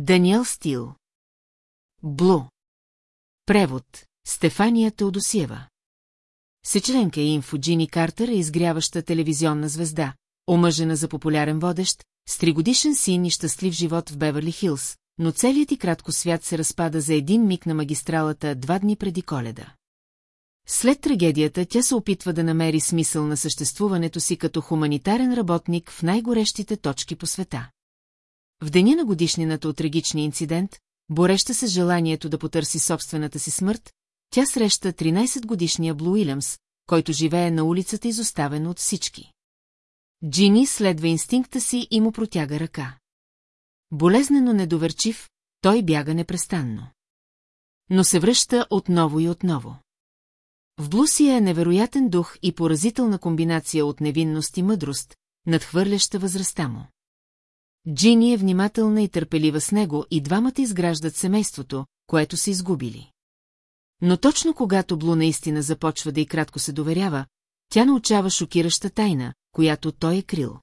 Даниел Стил. Блу. Превод. Стефания Теодосиева. Сечленка инфо Джини Картер е изгряваща телевизионна звезда, омъжена за популярен водещ, с тригодишен син и щастлив живот в Беверли Хилс, но целият и кратко свят се разпада за един миг на магистралата два дни преди коледа. След трагедията тя се опитва да намери смисъл на съществуването си като хуманитарен работник в най-горещите точки по света. В деня на годишнината от трагичния инцидент, бореща се желанието да потърси собствената си смърт, тя среща 13-годишния Блу Уилямс, който живее на улицата изоставен от всички. Джини следва инстинкта си и му протяга ръка. Болезнено недоверчив, той бяга непрестанно. Но се връща отново и отново. В Блусия е невероятен дух и поразителна комбинация от невинност и мъдрост, надхвърляща възрастта му. Джини е внимателна и търпелива с него и двамата изграждат семейството, което са изгубили. Но точно когато Блу наистина започва да и кратко се доверява, тя научава шокираща тайна, която той е крил.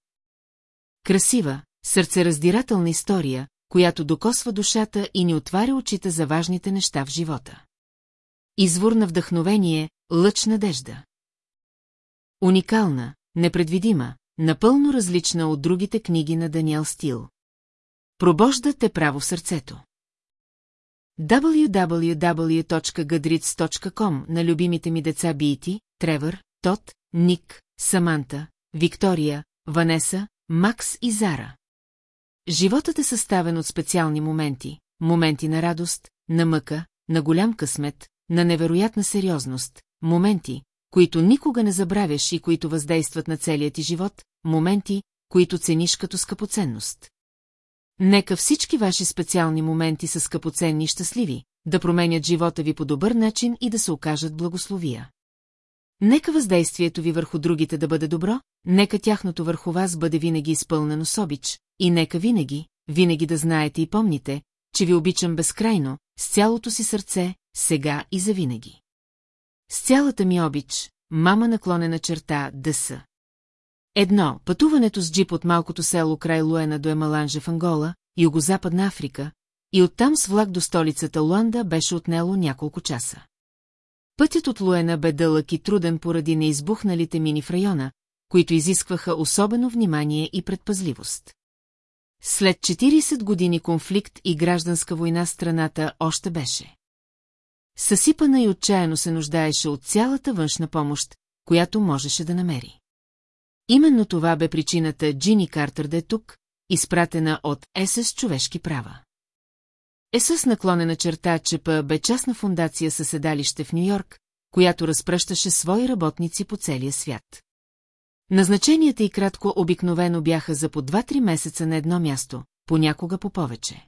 Красива, сърцераздирателна история, която докосва душата и ни отваря очите за важните неща в живота. Извор на вдъхновение, лъч надежда. Уникална, непредвидима, напълно различна от другите книги на Даниел Стил. Пробожда те право в сърцето. www.gadrits.com на любимите ми деца Бити, Тревър, Тот, Ник, Саманта, Виктория, Ванеса, Макс и Зара. Животът е съставен от специални моменти, моменти на радост, на мъка, на голям късмет, на невероятна сериозност, моменти, които никога не забравяш и които въздействат на целия ти живот, моменти, които цениш като скъпоценност. Нека всички ваши специални моменти са скъпоценни и щастливи, да променят живота ви по добър начин и да се окажат благословия. Нека въздействието ви върху другите да бъде добро, нека тяхното върху вас бъде винаги изпълнено с обич, и нека винаги, винаги да знаете и помните, че ви обичам безкрайно, с цялото си сърце, сега и завинаги. С цялата ми обич, мама наклонена черта ДС. Едно, пътуването с джип от малкото село край Луена до Емаланже в Ангола, югозападна Африка, и оттам с влак до столицата Луанда беше отнело няколко часа. Пътят от Луена бе дълъг и труден поради неизбухналите мини в района, които изискваха особено внимание и предпазливост. След 40 години конфликт и гражданска война страната още беше. Съсипана и отчаяно се нуждаеше от цялата външна помощ, която можеше да намери. Именно това бе причината Джини Картер да е тук, изпратена от ЕСС човешки права. ЕСС наклонена черта ЧП бе частна фундация със седалище в Нью-Йорк, която разпръщаше свои работници по целия свят. Назначенията и кратко обикновено бяха за по 2-3 месеца на едно място, понякога по повече.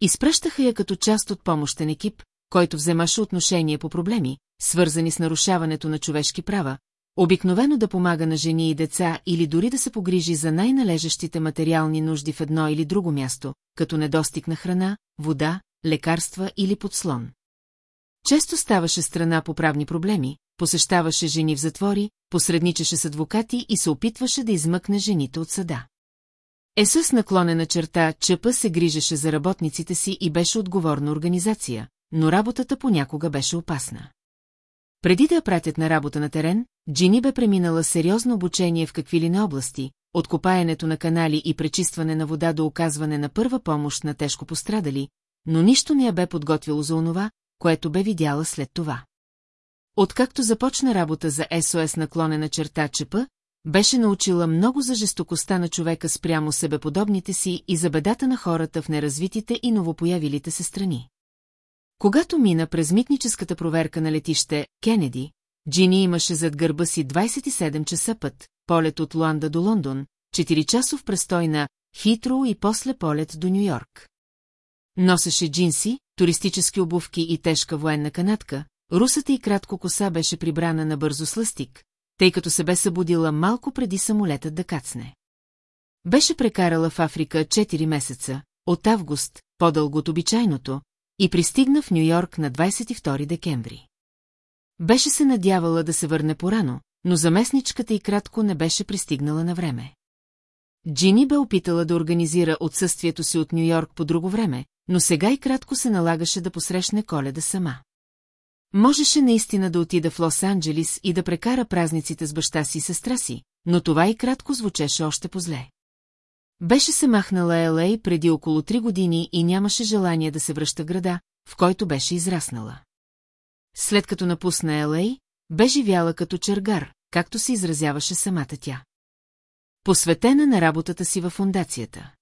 Изпращаха я като част от помощен екип, който вземаше отношение по проблеми, свързани с нарушаването на човешки права, обикновено да помага на жени и деца или дори да се погрижи за най-належащите материални нужди в едно или друго място, като недостиг на храна, вода, лекарства или подслон. Често ставаше страна по правни проблеми, посещаваше жени в затвори, посредничеше с адвокати и се опитваше да измъкне жените от съда. Есъс наклонена черта, ЧП се грижеше за работниците си и беше отговорна организация, но работата понякога беше опасна. Преди да я пратят на работа на терен, Джини бе преминала сериозно обучение в какви ли не области, от копаенето на канали и пречистване на вода до оказване на първа помощ на тежко пострадали, но нищо не я бе подготвило за онова, което бе видяла след това. Откакто започна работа за СОС наклонена черта ЧП, беше научила много за жестокостта на човека спрямо себеподобните си и за бедата на хората в неразвитите и новопоявилите се страни. Когато мина през митническата проверка на летище Кенеди, Джини имаше зад гърба си 27 часа път, полет от Луанда до Лондон, 4-часов престой на Хитро и после полет до Нью-Йорк. Носеше джинси, туристически обувки и тежка военна канатка, русата и кратко коса беше прибрана на бързо сластик, тъй като се бе събудила малко преди самолетът да кацне. Беше прекарала в Африка 4 месеца, от август, по-дълго от обичайното, и пристигна в Нью-Йорк на 22 декември. Беше се надявала да се върне порано, но заместничката и кратко не беше пристигнала на време. Джини бе опитала да организира отсъствието си от Нью-Йорк по друго време, но сега и кратко се налагаше да посрещне коледа сама. Можеше наистина да отида в Лос-Анджелис и да прекара празниците с баща си и сестра си, но това и кратко звучеше още по-зле. Беше се махнала Елей преди около три години и нямаше желание да се връща града, в който беше израснала. След като напусна Елей, бе живяла като чергар, както се изразяваше самата тя. Посветена на работата си във фундацията.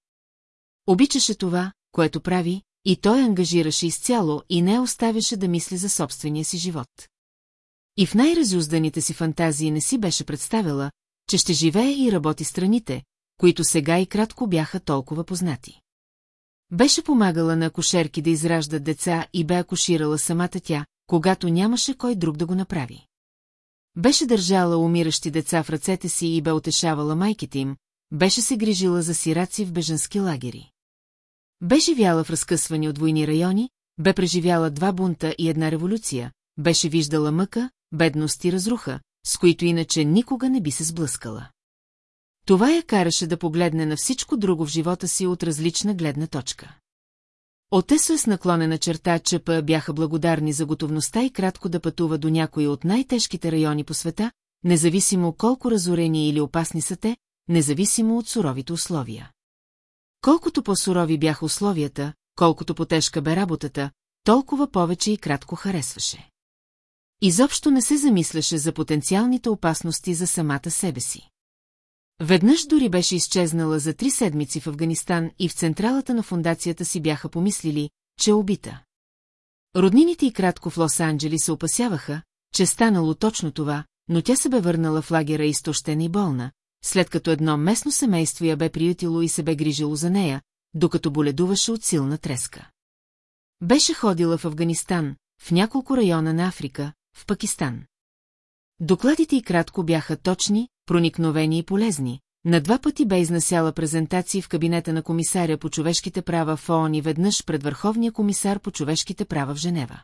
Обичаше това, което прави, и той ангажираше изцяло и не оставяше да мисли за собствения си живот. И в най-разюзданите си фантазии не си беше представила, че ще живее и работи страните, които сега и кратко бяха толкова познати. Беше помагала на акушерки да израждат деца и бе акуширала самата тя, когато нямаше кой друг да го направи. Беше държала умиращи деца в ръцете си и бе утешавала майките им, беше се грижила за сираци в бежански лагери. Бе живяла в разкъсвани от войни райони, бе преживяла два бунта и една революция, беше виждала мъка, бедност и разруха, с които иначе никога не би се сблъскала. Това я караше да погледне на всичко друго в живота си от различна гледна точка. От СОС наклонена черта ЧП бяха благодарни за готовността и кратко да пътува до някои от най-тежките райони по света, независимо колко разорени или опасни са те, независимо от суровите условия. Колкото по-сурови бяха условията, колкото по-тежка бе работата, толкова повече и кратко харесваше. Изобщо не се замисляше за потенциалните опасности за самата себе си. Веднъж дори беше изчезнала за три седмици в Афганистан и в централата на фундацията си бяха помислили, че е убита. Роднините и кратко в Лос-Анджели се опасяваха, че станало точно това, но тя се бе върнала в лагера изтощена и болна, след като едно местно семейство я бе приютило и се бе грижило за нея, докато боледуваше от силна треска. Беше ходила в Афганистан, в няколко района на Африка, в Пакистан. Докладите и кратко бяха точни, проникновени и полезни. На два пъти бе изнасяла презентации в кабинета на комисаря по човешките права в ООН и веднъж пред Върховния комисар по човешките права в Женева.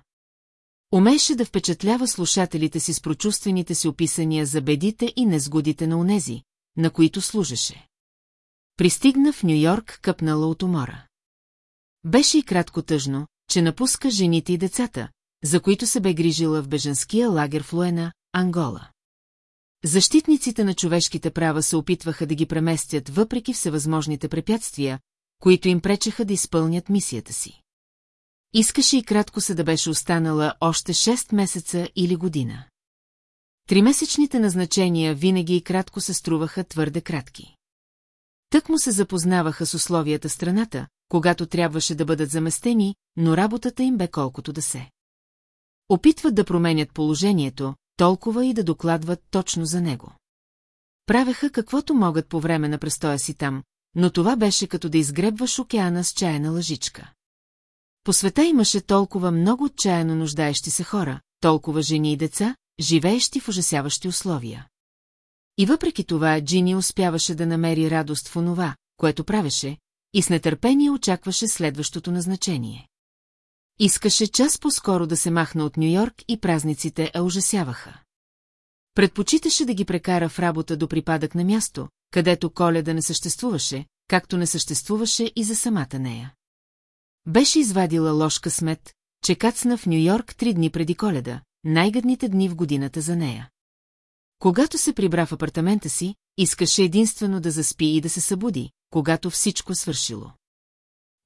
Умееше да впечатлява слушателите си с прочувствените си описания за бедите и незгодите на унези, на които служеше. Пристигна в Нью-Йорк къпнала от умора. Беше и кратко тъжно, че напуска жените и децата, за които се бе грижила в беженския лагер в Луена, Ангола. Защитниците на човешките права се опитваха да ги преместят въпреки всевъзможните препятствия, които им пречеха да изпълнят мисията си. Искаше и кратко се да беше останала още 6 месеца или година. Тримесечните назначения винаги и кратко се струваха твърде кратки. Тък му се запознаваха с условията страната, когато трябваше да бъдат заместени, но работата им бе колкото да се. Опитват да променят положението, толкова и да докладват точно за него. Правеха каквото могат по време на престоя си там, но това беше като да изгребваш океана с чайна лъжичка. По света имаше толкова много отчаяно нуждаещи се хора, толкова жени и деца, живеещи в ужасяващи условия. И въпреки това Джини успяваше да намери радост в онова, което правеше, и с нетърпение очакваше следващото назначение. Искаше час по-скоро да се махна от Нью-Йорк и празниците а ужасяваха. Предпочиташе да ги прекара в работа до припадък на място, където коледа не съществуваше, както не съществуваше и за самата нея. Беше извадила ложка смет, че кацна в Нью-Йорк три дни преди коледа, най-гадните дни в годината за нея. Когато се прибра в апартамента си, искаше единствено да заспи и да се събуди, когато всичко свършило.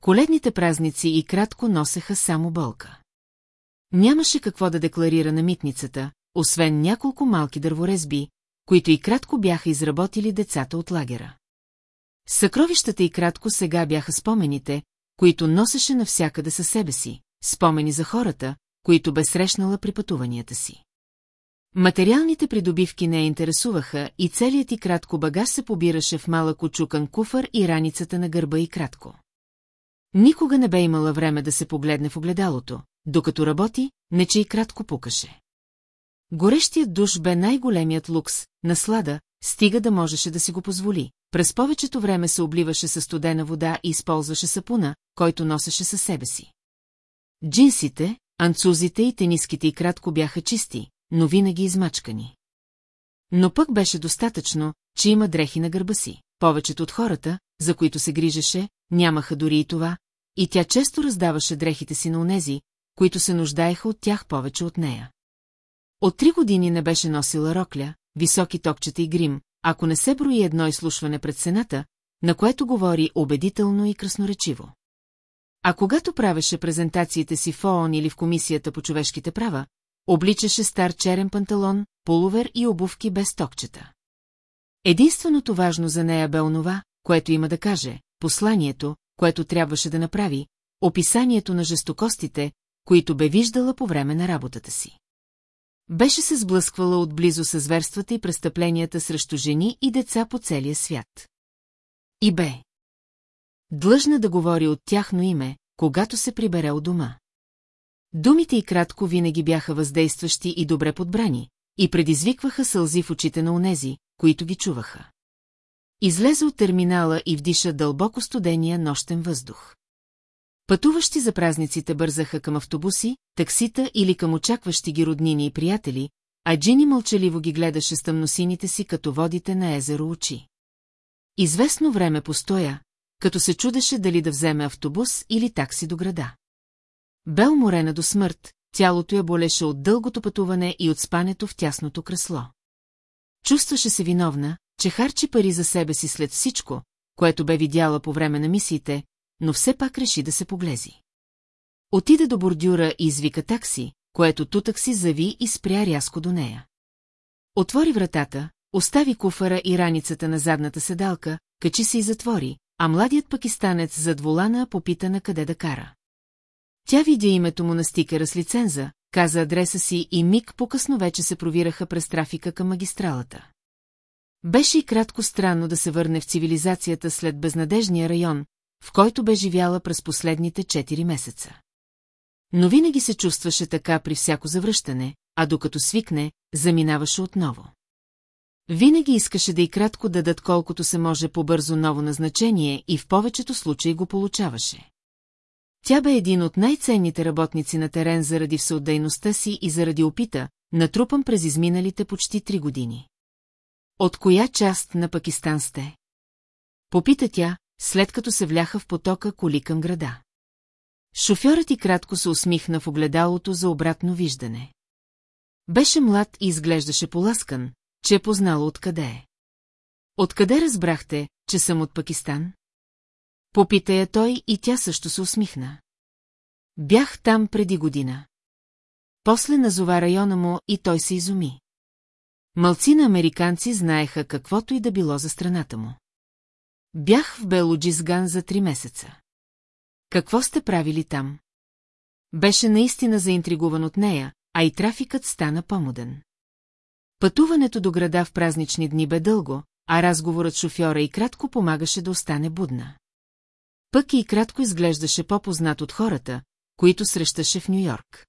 Коледните празници и кратко носеха само болка. Нямаше какво да декларира на митницата, освен няколко малки дърворезби, които и кратко бяха изработили децата от лагера. Съкровищата и кратко сега бяха спомените, които носеше навсякъде със себе си, спомени за хората, които бе срещнала при пътуванията си. Материалните придобивки не я интересуваха и целият и кратко багаж се побираше в малък очукан куфър и раницата на гърба и кратко. Никога не бе имала време да се погледне в огледалото, докато работи, не че и кратко пукаше. Горещият душ бе най-големият лукс, наслада, стига да можеше да си го позволи. През повечето време се обливаше със студена вода и използваше сапуна, който носеше със себе си. Джинсите, анцузите и тениските и кратко бяха чисти, но винаги измачкани. Но пък беше достатъчно, че има дрехи на гърба си. повечето от хората, за които се грижеше, нямаха дори и това, и тя често раздаваше дрехите си на унези, които се нуждаеха от тях повече от нея. От три години не беше носила рокля, високи токчета и грим, ако не се брои едно изслушване пред сената, на което говори убедително и красноречиво. А когато правеше презентациите си в ООН или в Комисията по човешките права, обличаше стар черен панталон, полувер и обувки без токчета. Единственото важно за нея бе онова, което има да каже, посланието, което трябваше да направи, описанието на жестокостите, които бе виждала по време на работата си. Беше се сблъсквала отблизо с зверствата и престъпленията срещу жени и деца по целия свят. И бе. Длъжна да говори от тяхно име, когато се прибере от дома. Думите и кратко винаги бяха въздействащи и добре подбрани, и предизвикваха сълзи в очите на онези, които ги чуваха. Излезе от терминала и вдиша дълбоко студения нощен въздух. Пътуващи за празниците бързаха към автобуси, таксита или към очакващи ги роднини и приятели, а Джини мълчаливо ги гледаше с тъмносините си като водите на езеро очи. Известно време постоя, като се чудеше дали да вземе автобус или такси до града. Бел морена до смърт, тялото я болеше от дългото пътуване и от спането в тясното кресло. Чувстваше се виновна, че харчи пари за себе си след всичко, което бе видяла по време на мисиите, но все пак реши да се поглези. Отида до бордюра и извика такси, което тутък си зави и спря рязко до нея. Отвори вратата, остави куфара и раницата на задната седалка, качи се и затвори, а младият пакистанец зад волана попита на къде да кара. Тя видя името му на стикера с лиценза, каза адреса си и миг по-късно вече се провираха през трафика към магистралата. Беше и кратко странно да се върне в цивилизацията след безнадежния район, в който бе живяла през последните 4 месеца. Но винаги се чувстваше така при всяко завръщане, а докато свикне, заминаваше отново. Винаги искаше да и кратко дадат колкото се може по-бързо ново назначение и в повечето случаи го получаваше. Тя бе един от най-ценните работници на терен заради всеотдейността си и заради опита, натрупан през изминалите почти три години. От коя част на Пакистан сте? Попита тя, след като се вляха в потока коли към града. Шофьорът и кратко се усмихна в огледалото за обратно виждане. Беше млад и изглеждаше поласкан, че е познала откъде е. Откъде разбрахте, че съм от Пакистан? Попита я той и тя също се усмихна. Бях там преди година. После назова района му и той се изуми. Малцина американци знаеха каквото и да било за страната му. Бях в Белоджизган за три месеца. Какво сте правили там? Беше наистина заинтригуван от нея, а и трафикът стана помуден. Пътуването до града в празнични дни бе дълго, а разговорът шофьора и кратко помагаше да остане будна. Пък и кратко изглеждаше по-познат от хората, които срещаше в Нью-Йорк.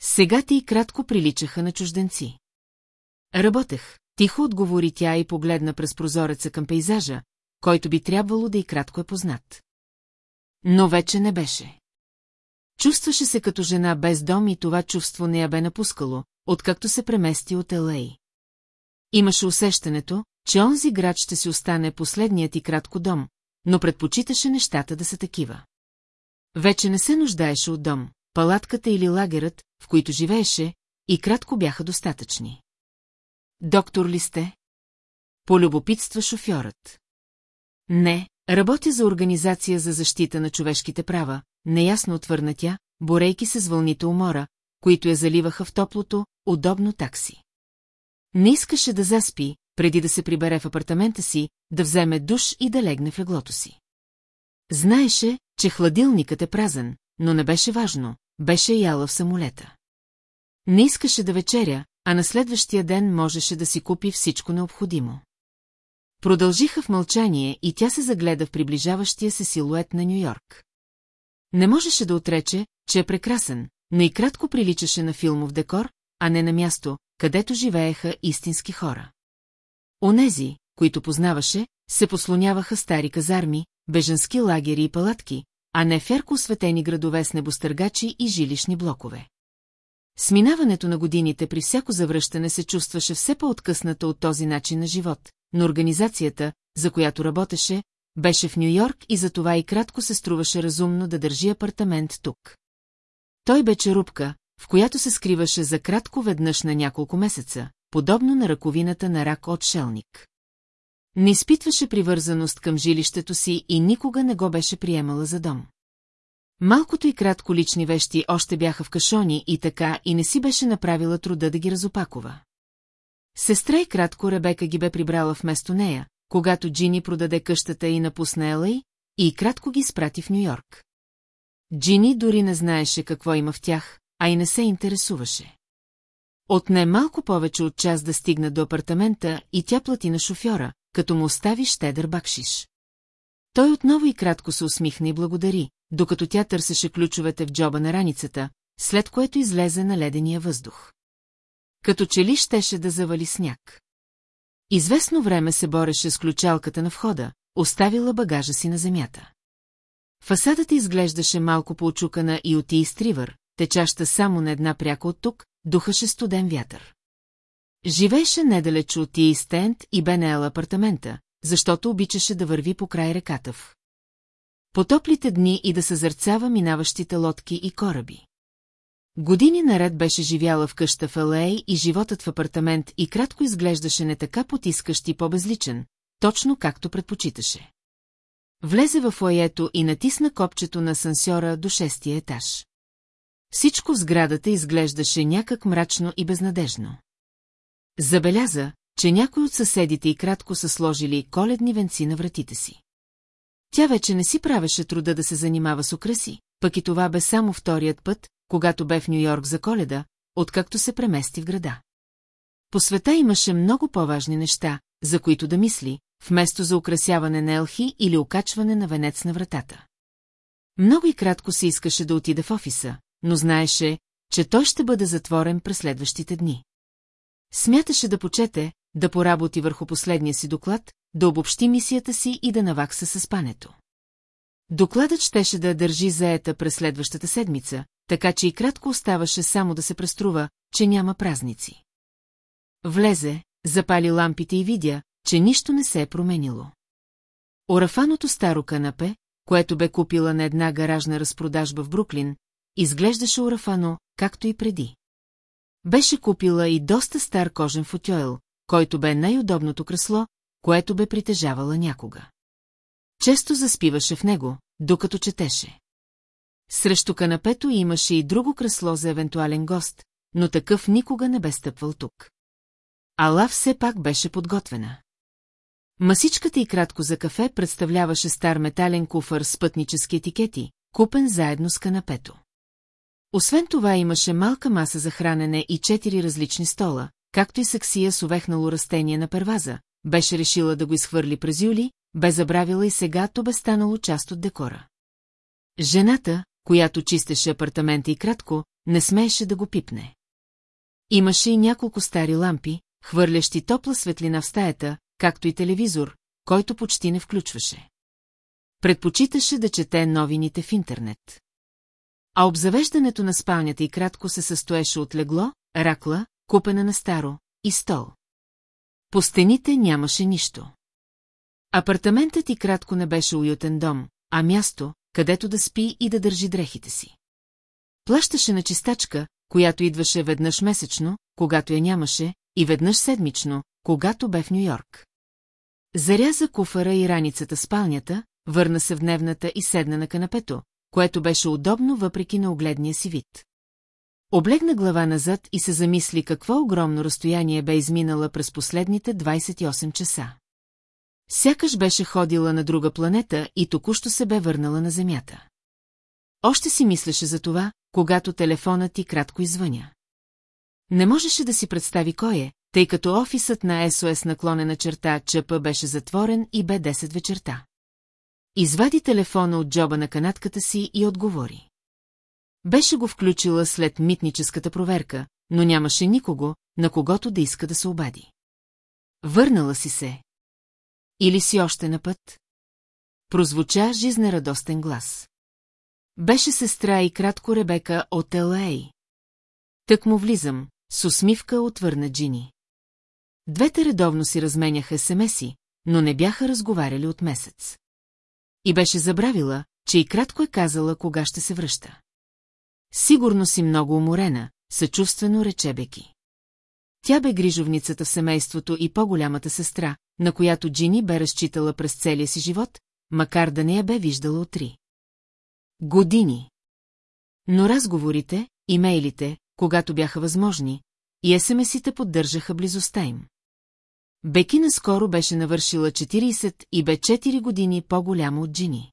Сега ти и кратко приличаха на чужденци. Работех, тихо отговори тя и погледна през прозореца към пейзажа, който би трябвало да и кратко е познат. Но вече не беше. Чувстваше се като жена без дом и това чувство не я бе напускало, откакто се премести от Елей. Имаше усещането, че онзи град ще си остане последният и кратко дом, но предпочиташе нещата да са такива. Вече не се нуждаеше от дом, палатката или лагерът, в които живееше, и кратко бяха достатъчни. Доктор ли сте? Полюбопитства шофьорът. Не, работя за Организация за защита на човешките права, неясно отвърна тя, борейки се с вълните умора, които я заливаха в топлото, удобно такси. Не искаше да заспи, преди да се прибере в апартамента си, да вземе душ и да легне в леглото си. Знаеше, че хладилникът е празен, но не беше важно, беше яла в самолета. Не искаше да вечеря, а на следващия ден можеше да си купи всичко необходимо. Продължиха в мълчание и тя се загледа в приближаващия се силует на Нью-Йорк. Не можеше да отрече, че е прекрасен, но и кратко приличаше на филмов декор, а не на място, където живееха истински хора. Онези, които познаваше, се послоняваха стари казарми, бежански лагери и палатки, а не ферко осветени градове с небостъргачи и жилищни блокове. Сминаването на годините при всяко завръщане се чувстваше все по-откъсната от този начин на живот, но организацията, за която работеше, беше в Нью-Йорк и затова и кратко се струваше разумно да държи апартамент тук. Той бе черупка, в която се скриваше за кратко веднъж на няколко месеца, подобно на ръковината на рак от шелник. Не изпитваше привързаност към жилището си и никога не го беше приемала за дом. Малкото и кратко лични вещи още бяха в кашони и така и не си беше направила труда да ги разопакова. Сестра и кратко Ребека ги бе прибрала вместо нея, когато Джини продаде къщата и напусна Елей, и кратко ги спрати в Нью-Йорк. Джини дори не знаеше какво има в тях, а и не се интересуваше. Отне малко повече от час да стигна до апартамента и тя плати на шофьора, като му остави щедър бакшиш. Той отново и кратко се усмихна и благодари, докато тя търсеше ключовете в джоба на раницата, след което излезе на ледения въздух. Като че ли щеше да завали сняг. Известно време се бореше с ключалката на входа, оставила багажа си на земята. Фасадата изглеждаше малко поочукана и от изтривър, течаща само на една пряка от тук, духаше студен вятър. Живееше недалеч от Ти Стенд и бе апартамента, защото обичаше да върви по край реката в. По топлите дни и да съзърцава минаващите лодки и кораби. Години наред беше живяла в къща в Алей и животът в апартамент и кратко изглеждаше не така потискащ и по-безличен, точно както предпочиташе. Влезе в лаето и натисна копчето на сансьора до шестия етаж. Всичко в сградата изглеждаше някак мрачно и безнадежно. Забеляза, че някой от съседите и кратко са сложили коледни венци на вратите си. Тя вече не си правеше труда да се занимава с украси, пък и това бе само вторият път, когато бе в Нью-Йорк за коледа, откакто се премести в града. По света имаше много по-важни неща, за които да мисли, вместо за украсяване на елхи или окачване на венец на вратата. Много и кратко се искаше да отида в офиса, но знаеше, че той ще бъде затворен през следващите дни. Смяташе да почете, да поработи върху последния си доклад, да обобщи мисията си и да навакса със спането. Докладът щеше да държи заета през следващата седмица, така че и кратко оставаше само да се преструва, че няма празници. Влезе, запали лампите и видя, че нищо не се е променило. Орафаното старо канапе, което бе купила на една гаражна разпродажба в Бруклин, изглеждаше орафано, както и преди. Беше купила и доста стар кожен футюел, който бе най-удобното кресло, което бе притежавала някога. Често заспиваше в него, докато четеше. Срещу канапето имаше и друго кресло за евентуален гост, но такъв никога не бе стъпвал тук. Ала все пак беше подготвена. Масичката и кратко за кафе представляваше стар метален куфър с пътнически етикети, купен заедно с канапето. Освен това имаше малка маса за хранене и четири различни стола, както и саксия с увехнало растение на перваза, беше решила да го изхвърли през юли, бе забравила и сега то бе станало част от декора. Жената, която чистеше апартамента и кратко, не смееше да го пипне. Имаше и няколко стари лампи, хвърлящи топла светлина в стаята, както и телевизор, който почти не включваше. Предпочиташе да чете новините в интернет. А обзавеждането на спалнята и кратко се състоеше от легло, ракла, купена на старо, и стол. По стените нямаше нищо. Апартаментът и кратко не беше уютен дом, а място, където да спи и да държи дрехите си. Плащаше на чистачка, която идваше веднъж месечно, когато я нямаше, и веднъж седмично, когато бе в Нью-Йорк. Заряза куфара и раницата спалнята, върна се в дневната и седна на канапето, което беше удобно въпреки на огледния си вид. Облегна глава назад и се замисли какво огромно разстояние бе изминала през последните 28 часа. Сякаш беше ходила на друга планета и току-що се бе върнала на Земята. Още си мислеше за това, когато телефонът ти кратко извъня. Не можеше да си представи кой е, тъй като офисът на СОС наклонена черта ЧП беше затворен и бе 10 вечерта. Извади телефона от джоба на канатката си и отговори. Беше го включила след митническата проверка, но нямаше никого, на когото да иска да се обади. Върнала си се. Или си още на път? Прозвуча жизнерадостен глас. Беше сестра и кратко Ребека от Л.А. Тък му влизам, с усмивка отвърна Джини. Двете редовно си разменяха смс но не бяха разговаряли от месец. И беше забравила, че и кратко е казала кога ще се връща. Сигурно си много уморена, съчувствено рече Беки. Тя бе грижовницата в семейството и по-голямата сестра, на която Джини бе разчитала през целия си живот, макар да не я бе виждала от три. Години. Но разговорите, имейлите, когато бяха възможни, и есемесите поддържаха близостта им. Беки наскоро беше навършила 40 и бе 4 години по-голяма от Джини.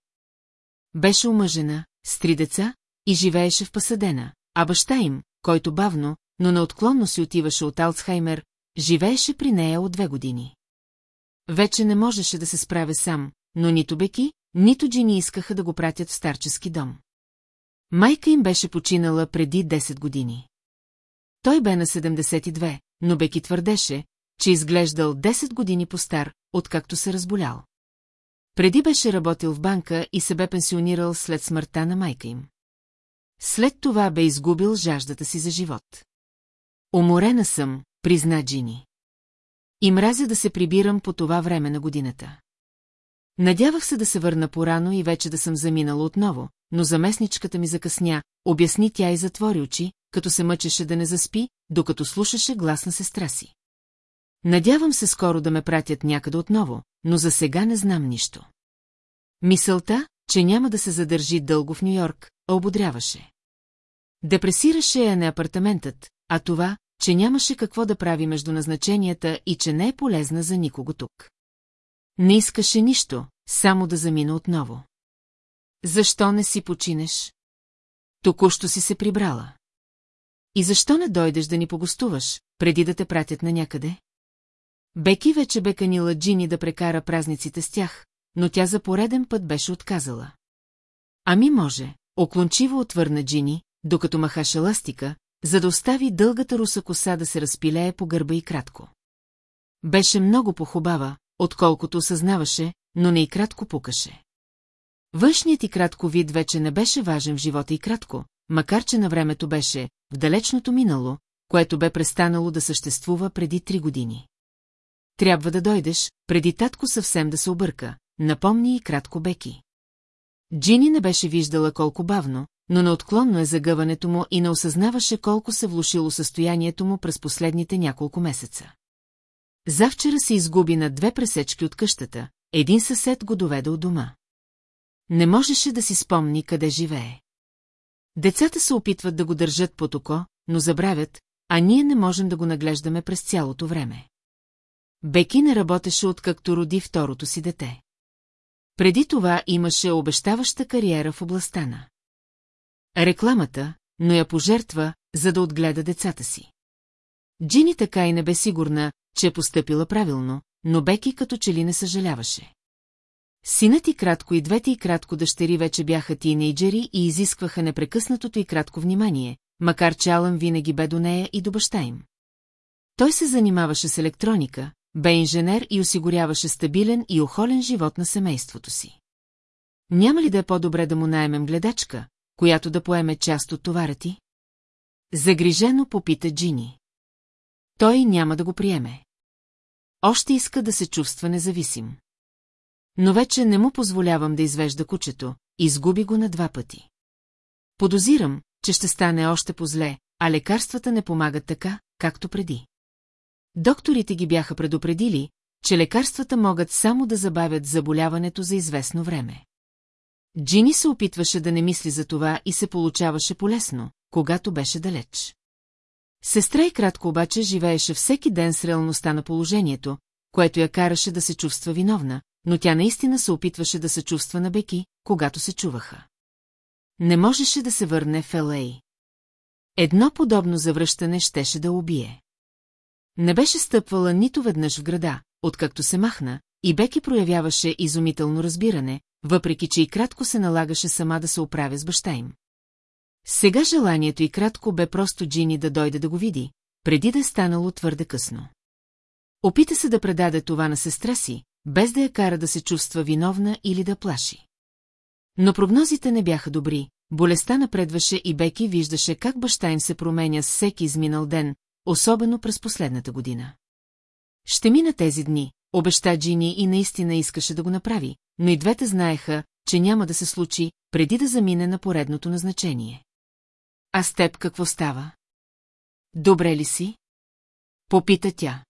Беше омъжена, с три деца и живееше в Пасадена, а баща им, който бавно, но неотклонно си отиваше от Алцхаймер, живееше при нея от две години. Вече не можеше да се справя сам, но нито Беки, нито Джини искаха да го пратят в старчески дом. Майка им беше починала преди 10 години. Той бе на 72, но Беки твърдеше, че изглеждал 10 години по-стар, откакто се разболял. Преди беше работил в банка и се бе пенсионирал след смъртта на майка им. След това бе изгубил жаждата си за живот. Уморена съм, призна Джини. И мразя да се прибирам по това време на годината. Надявах се да се върна порано и вече да съм заминала отново, но заместничката ми закъсня, обясни тя и затвори очи, като се мъчеше да не заспи, докато слушаше глас на сестра си. Надявам се скоро да ме пратят някъде отново, но за сега не знам нищо. Мисълта, че няма да се задържи дълго в Нью-Йорк, ободряваше. Депресираше я не апартаментът, а това, че нямаше какво да прави между назначенията и че не е полезна за никого тук. Не искаше нищо, само да замина отново. Защо не си починеш? Току-що си се прибрала. И защо не дойдеш да ни погостуваш, преди да те пратят на някъде? Беки вече бе канила Джини да прекара празниците с тях, но тя за пореден път беше отказала. Ами може, оклончиво отвърна Джини, докато махаше ластика, за да остави дългата руса коса да се разпилее по гърба и кратко. Беше много похубава, отколкото осъзнаваше, но не и кратко пукаше. Външният и кратко вид вече не беше важен в живота и кратко, макар че на времето беше в далечното минало, което бе престанало да съществува преди три години. Трябва да дойдеш, преди татко съвсем да се обърка, напомни и кратко Беки. Джини не беше виждала колко бавно, но неотклонно е загъването му и не осъзнаваше колко се влушило състоянието му през последните няколко месеца. Завчера се изгуби на две пресечки от къщата, един съсед го доведе от дома. Не можеше да си спомни къде живее. Децата се опитват да го държат под око, но забравят, а ние не можем да го наглеждаме през цялото време. Беки не работеше откакто роди второто си дете. Преди това имаше обещаваща кариера в областта на рекламата, но я пожертва, за да отгледа децата си. Джини така и не бе сигурна, че е поступила правилно, но Беки като че ли не съжаляваше. Синът и кратко и двете и кратко дъщери вече бяха тинейджери и изискваха непрекъснатото и кратко внимание, макар че Алън винаги бе до нея и до баща им. Той се занимаваше с електроника, бе инженер и осигуряваше стабилен и охолен живот на семейството си. Няма ли да е по-добре да му наемем гледачка, която да поеме част от товара ти? Загрижено попита Джини. Той няма да го приеме. Още иска да се чувства независим. Но вече не му позволявам да извежда кучето, изгуби го на два пъти. Подозирам, че ще стане още по-зле, а лекарствата не помагат така, както преди. Докторите ги бяха предупредили, че лекарствата могат само да забавят заболяването за известно време. Джини се опитваше да не мисли за това и се получаваше полезно, когато беше далеч. Сестра и кратко обаче живееше всеки ден с реалността на положението, което я караше да се чувства виновна, но тя наистина се опитваше да се чувства на Беки, когато се чуваха. Не можеше да се върне в Елей. Едно подобно завръщане щеше да убие. Не беше стъпвала нито веднъж в града, откакто се махна, и Беки проявяваше изумително разбиране, въпреки че и кратко се налагаше сама да се оправя с баща им. Сега желанието и кратко бе просто Джини да дойде да го види, преди да е станало твърде късно. Опита се да предаде това на сестра си, без да я кара да се чувства виновна или да плаши. Но прогнозите не бяха добри, болестта напредваше и Беки виждаше как баща им се променя с всеки изминал ден, особено през последната година. Ще мина тези дни, обеща Джини и наистина искаше да го направи, но и двете знаеха, че няма да се случи, преди да замине на поредното назначение. А с теб какво става? Добре ли си? Попита тя.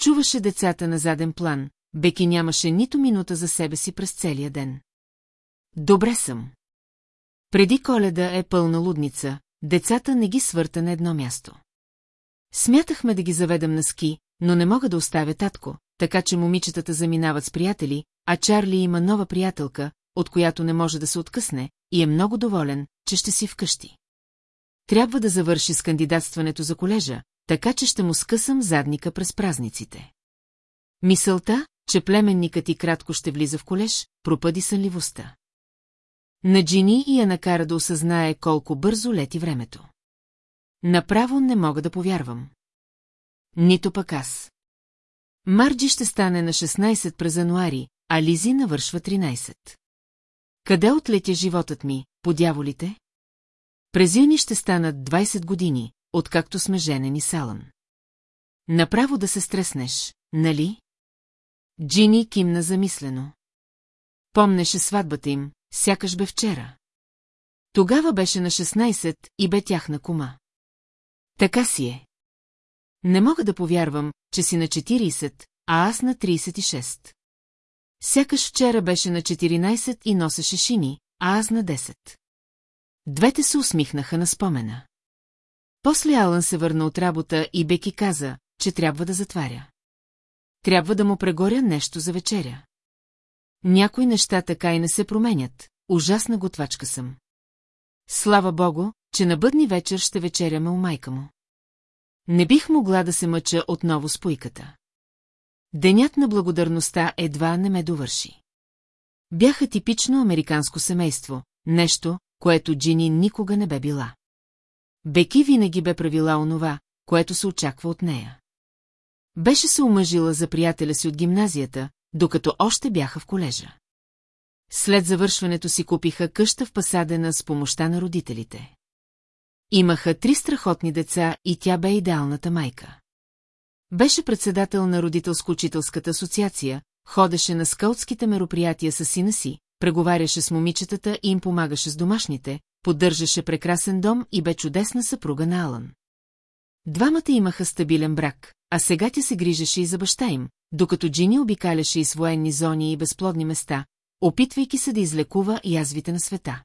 Чуваше децата на заден план, Беки нямаше нито минута за себе си през целия ден. Добре съм. Преди коледа е пълна лудница, децата не ги свърта на едно място. Смятахме да ги заведем на ски, но не мога да оставя татко, така че момичетата заминават с приятели, а Чарли има нова приятелка, от която не може да се откъсне, и е много доволен, че ще си вкъщи. Трябва да завърши с кандидатстването за колежа, така че ще му скъсам задника през празниците. Мисълта, че племенникът и кратко ще влиза в колеж, пропъди сънливостта. На Джини и я накара да осъзнае колко бързо лети времето. Направо не мога да повярвам. Нито пък аз. Марджи ще стане на 16 през януари, а Лизи навършва 13. Къде отлетя животът ми, по дяволите? През юни ще станат 20 години, откакто сме женени с Алън. Направо да се стреснеш, нали? Джини кимна замислено. Помнеше сватбата им, сякаш бе вчера. Тогава беше на 16 и бе тяхна кума. Така си е. Не мога да повярвам, че си на 40, а аз на 36. Сякаш вчера беше на 14 и носеше шини, а аз на 10. Двете се усмихнаха на спомена. После Алън се върна от работа и Беки каза, че трябва да затваря. Трябва да му прегоря нещо за вечеря. Някои неща така и не се променят, ужасна готвачка съм. Слава богу, че на бъдни вечер ще вечеряме у майка му. Не бих могла да се мъча отново с пуйката. Денят на благодарността едва не ме довърши. Бяха типично американско семейство, нещо, което Джини никога не бе била. Беки винаги бе правила онова, което се очаква от нея. Беше се омъжила за приятеля си от гимназията, докато още бяха в колежа. След завършването си купиха къща в Пасадена с помощта на родителите. Имаха три страхотни деца и тя бе идеалната майка. Беше председател на родителско-учителската асоциация, ходеше на скаутските мероприятия с сина си, преговаряше с момичетата и им помагаше с домашните, поддържаше прекрасен дом и бе чудесна съпруга на Алън. Двамата имаха стабилен брак, а сега тя се грижеше и за баща им, докато Джини обикаляше из военни зони и безплодни места, опитвайки се да излекува язвите на света.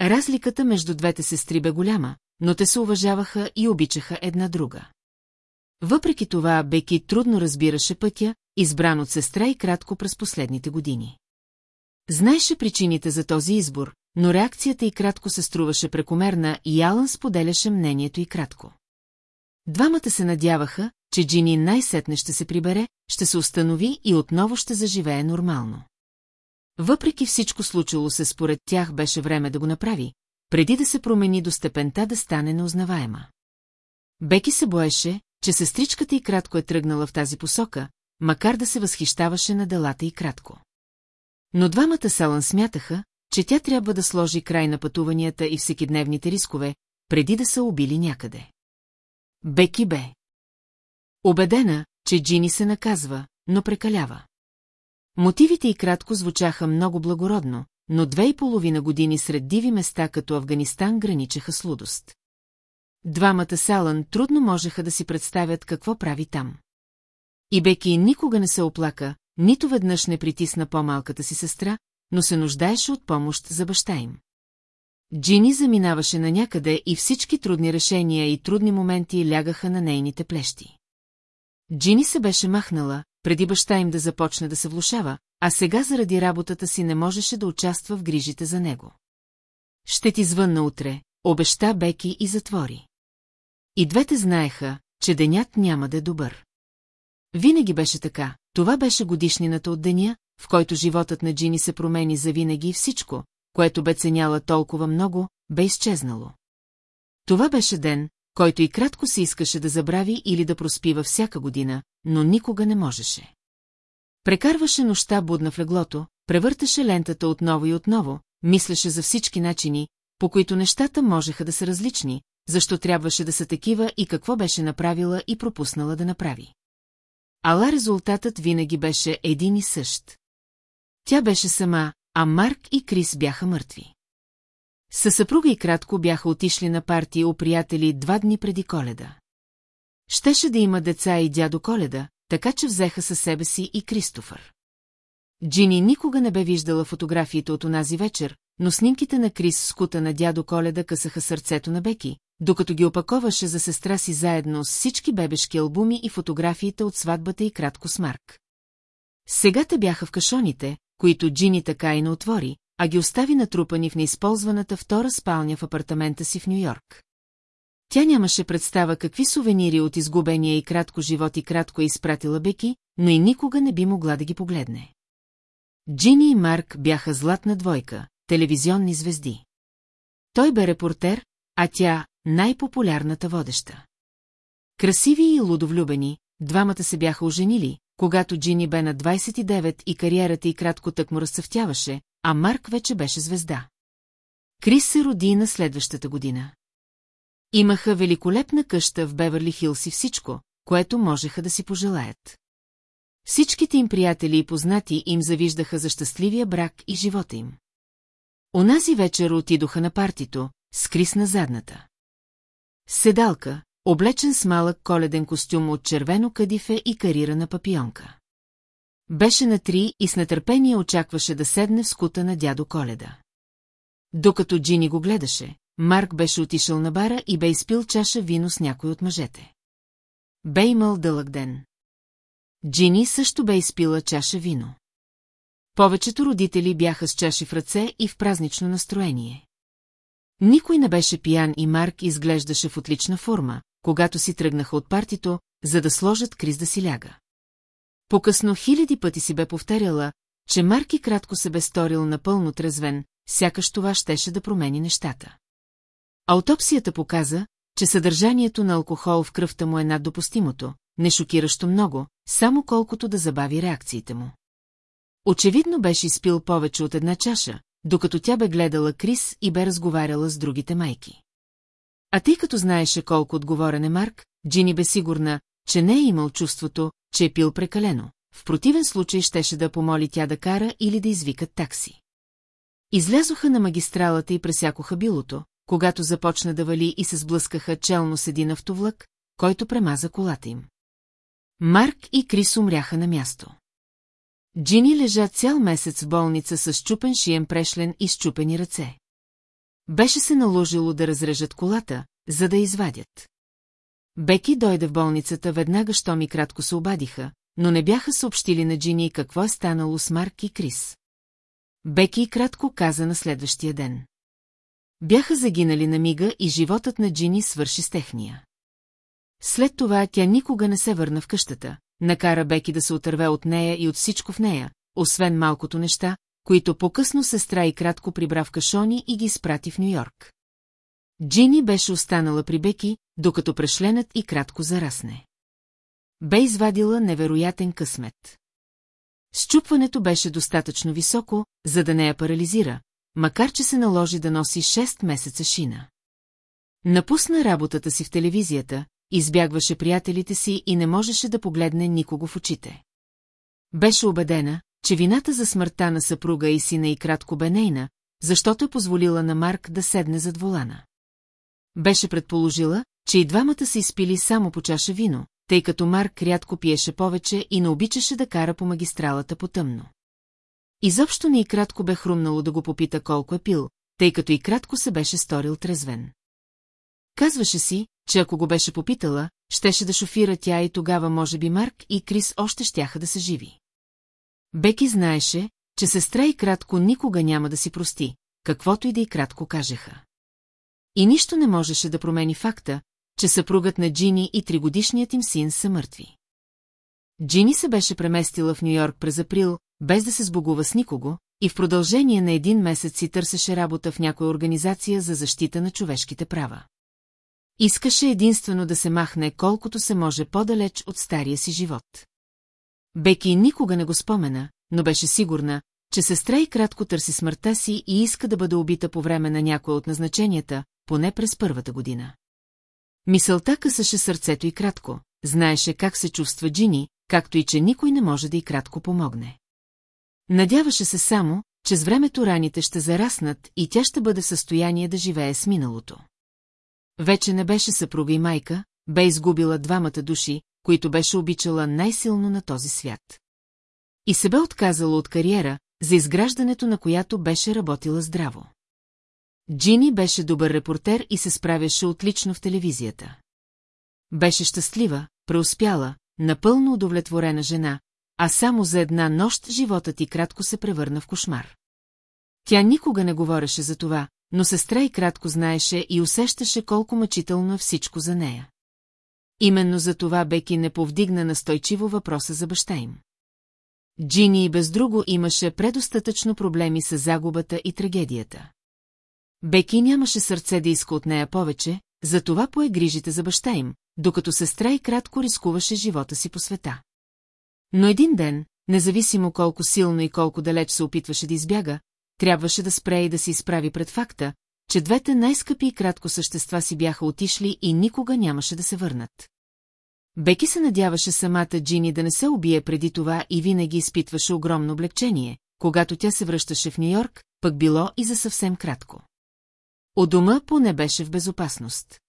Разликата между двете сестри бе голяма, но те се уважаваха и обичаха една друга. Въпреки това, Беки трудно разбираше пътя, избран от сестра и кратко през последните години. Знаеше причините за този избор, но реакцията и кратко се струваше прекомерна и Алън споделяше мнението и кратко. Двамата се надяваха, че Джини най-сетне ще се прибере, ще се установи и отново ще заживее нормално. Въпреки всичко случило се според тях беше време да го направи, преди да се промени до степента да стане неузнаваема. Беки се боеше, че сестричката и кратко е тръгнала в тази посока, макар да се възхищаваше на делата и кратко. Но двамата Салан смятаха, че тя трябва да сложи край на пътуванията и всекидневните рискове, преди да са убили някъде. Беки бе. Обедена, че Джини се наказва, но прекалява. Мотивите и кратко звучаха много благородно, но две и половина години сред диви места като Афганистан граничеха с лудост. Двамата Салан трудно можеха да си представят какво прави там. И Беки никога не се оплака, нито веднъж не притисна по-малката си сестра, но се нуждаеше от помощ за баща им. Джини заминаваше на някъде и всички трудни решения и трудни моменти лягаха на нейните плещи. Джини се беше махнала, преди баща им да започне да се влушава, а сега заради работата си не можеше да участва в грижите за него. Ще ти звънна утре, обеща Беки и затвори. И двете знаеха, че денят няма да е добър. Винаги беше така, това беше годишнината от деня, в който животът на Джини се промени за винаги и всичко, което бе ценяла толкова много, бе изчезнало. Това беше ден, който и кратко се искаше да забрави или да проспива всяка година, но никога не можеше. Прекарваше нощта будна в леглото, превърташе лентата отново и отново, мислеше за всички начини, по които нещата можеха да са различни, защо трябваше да са такива и какво беше направила и пропуснала да направи. ала резултатът винаги беше един и същ. Тя беше сама, а Марк и Крис бяха мъртви. Със съпруга и кратко бяха отишли на партия у приятели два дни преди коледа. Щеше да има деца и дядо Коледа, така че взеха със себе си и Кристофър. Джини никога не бе виждала фотографиите от онази вечер, но снимките на Крис с кута на дядо Коледа късаха сърцето на Беки, докато ги опаковаше за сестра си заедно с всички бебешки албуми и фотографиите от сватбата и кратко с Марк. Сега те бяха в кашоните, които Джини така и не отвори, а ги остави натрупани в неизползваната втора спалня в апартамента си в Нью-Йорк. Тя нямаше представа какви сувенири от изгубения и кратко живот и кратко е изпратила Беки, но и никога не би могла да ги погледне. Джини и Марк бяха златна двойка, телевизионни звезди. Той бе репортер, а тя най-популярната водеща. Красиви и лудовлюбени, двамата се бяха оженили, когато Джини бе на 29 и кариерата й кратко тък му разцъфтяваше, а Марк вече беше звезда. Крис се роди на следващата година. Имаха великолепна къща в Беверли Хилс и всичко, което можеха да си пожелаят. Всичките им приятели и познати им завиждаха за щастливия брак и живота им. Онази вечер отидоха на партито, с на задната. Седалка, облечен с малък коледен костюм от червено кадифе и карирана папионка. Беше на три и с нетърпение очакваше да седне в скута на дядо Коледа. Докато Джини го гледаше, Марк беше отишъл на бара и бе изпил чаша вино с някой от мъжете. Бе имал дълъг ден. Джини също бе изпила чаша вино. Повечето родители бяха с чаши в ръце и в празнично настроение. Никой не беше пиян и Марк изглеждаше в отлична форма, когато си тръгнаха от партито, за да сложат Крис да си ляга. Покъсно хиляди пъти си бе повтаряла, че Марки кратко се бе сторил напълно трезвен, сякаш това щеше да промени нещата. Аутопсията показа, че съдържанието на алкохол в кръвта му е над допустимото, не шокиращо много, само колкото да забави реакциите му. Очевидно беше изпил повече от една чаша, докато тя бе гледала Крис и бе разговаряла с другите майки. А тъй като знаеше колко отговорен е Марк, Джини бе сигурна, че не е имал чувството, че е пил прекалено. В противен случай щеше да помоли тя да кара или да извикат такси. Излязоха на магистралата и пресякоха билото, когато започна да вали и се сблъскаха челно с един автовлък, който премаза колата им. Марк и Крис умряха на място. Джини лежа цял месец в болница с чупен шиен прешлен и щупени ръце. Беше се наложило да разрежат колата, за да извадят. Беки дойде в болницата веднага, що ми кратко се обадиха, но не бяха съобщили на Джини какво е станало с Марк и Крис. Беки кратко каза на следващия ден. Бяха загинали на мига и животът на Джини свърши с техния. След това тя никога не се върна в къщата, накара Беки да се отърве от нея и от всичко в нея, освен малкото неща, които по-късно сестра и кратко прибра в кашони и ги изпрати в Нью-Йорк. Джини беше останала при Беки, докато прешленът и кратко зарасне. Бе извадила невероятен късмет. Счупването беше достатъчно високо, за да не я парализира, макар че се наложи да носи 6 месеца шина. Напусна работата си в телевизията, избягваше приятелите си и не можеше да погледне никого в очите. Беше убедена, че вината за смъртта на съпруга и сина и кратко бе нейна, защото е позволила на Марк да седне зад волана. Беше предположила, че и двамата са изпили само по чаша вино, тъй като Марк рядко пиеше повече и не обичаше да кара по магистралата по тъмно. Изобщо не и кратко бе хрумнало да го попита колко е пил, тъй като и кратко се беше сторил трезвен. Казваше си, че ако го беше попитала, щеше да шофира тя и тогава може би Марк и Крис още щяха да са живи. Беки знаеше, че сестра и кратко никога няма да си прости, каквото и да и кратко кажеха. И нищо не можеше да промени факта, че съпругът на Джини и тригодишният им син са мъртви. Джини се беше преместила в Нью-Йорк през април, без да се сбогува с никого, и в продължение на един месец си търсеше работа в някоя организация за защита на човешките права. Искаше единствено да се махне колкото се може по-далеч от стария си живот. Беки никога не го спомена, но беше сигурна, че сестра и кратко търси смъртта си и иска да бъде убита по време на някое от назначенията, поне през първата година. Мисълта късаше сърцето и кратко, знаеше как се чувства Джини, както и че никой не може да й кратко помогне. Надяваше се само, че с времето раните ще зараснат и тя ще бъде в състояние да живее с миналото. Вече не беше съпруга и майка, бе изгубила двамата души, които беше обичала най-силно на този свят. И се бе отказала от кариера, за изграждането на която беше работила здраво. Джини беше добър репортер и се справяше отлично в телевизията. Беше щастлива, преуспяла, напълно удовлетворена жена, а само за една нощ живота ти кратко се превърна в кошмар. Тя никога не говореше за това, но сестра и кратко знаеше и усещаше колко мъчително е всичко за нея. Именно за това Беки не повдигна настойчиво въпроса за баща им. Джини и без друго имаше предостатъчно проблеми с загубата и трагедията. Беки нямаше сърце да иска от нея повече, затова пое грижите за баща им, докато сестра и кратко рискуваше живота си по света. Но един ден, независимо колко силно и колко далеч се опитваше да избяга, трябваше да спре и да се изправи пред факта, че двете най-скъпи и кратко същества си бяха отишли и никога нямаше да се върнат. Беки се надяваше самата Джини да не се убие преди това и винаги изпитваше огромно облегчение, когато тя се връщаше в Нью-Йорк, пък било и за съвсем кратко. У дома поне беше в безопасност.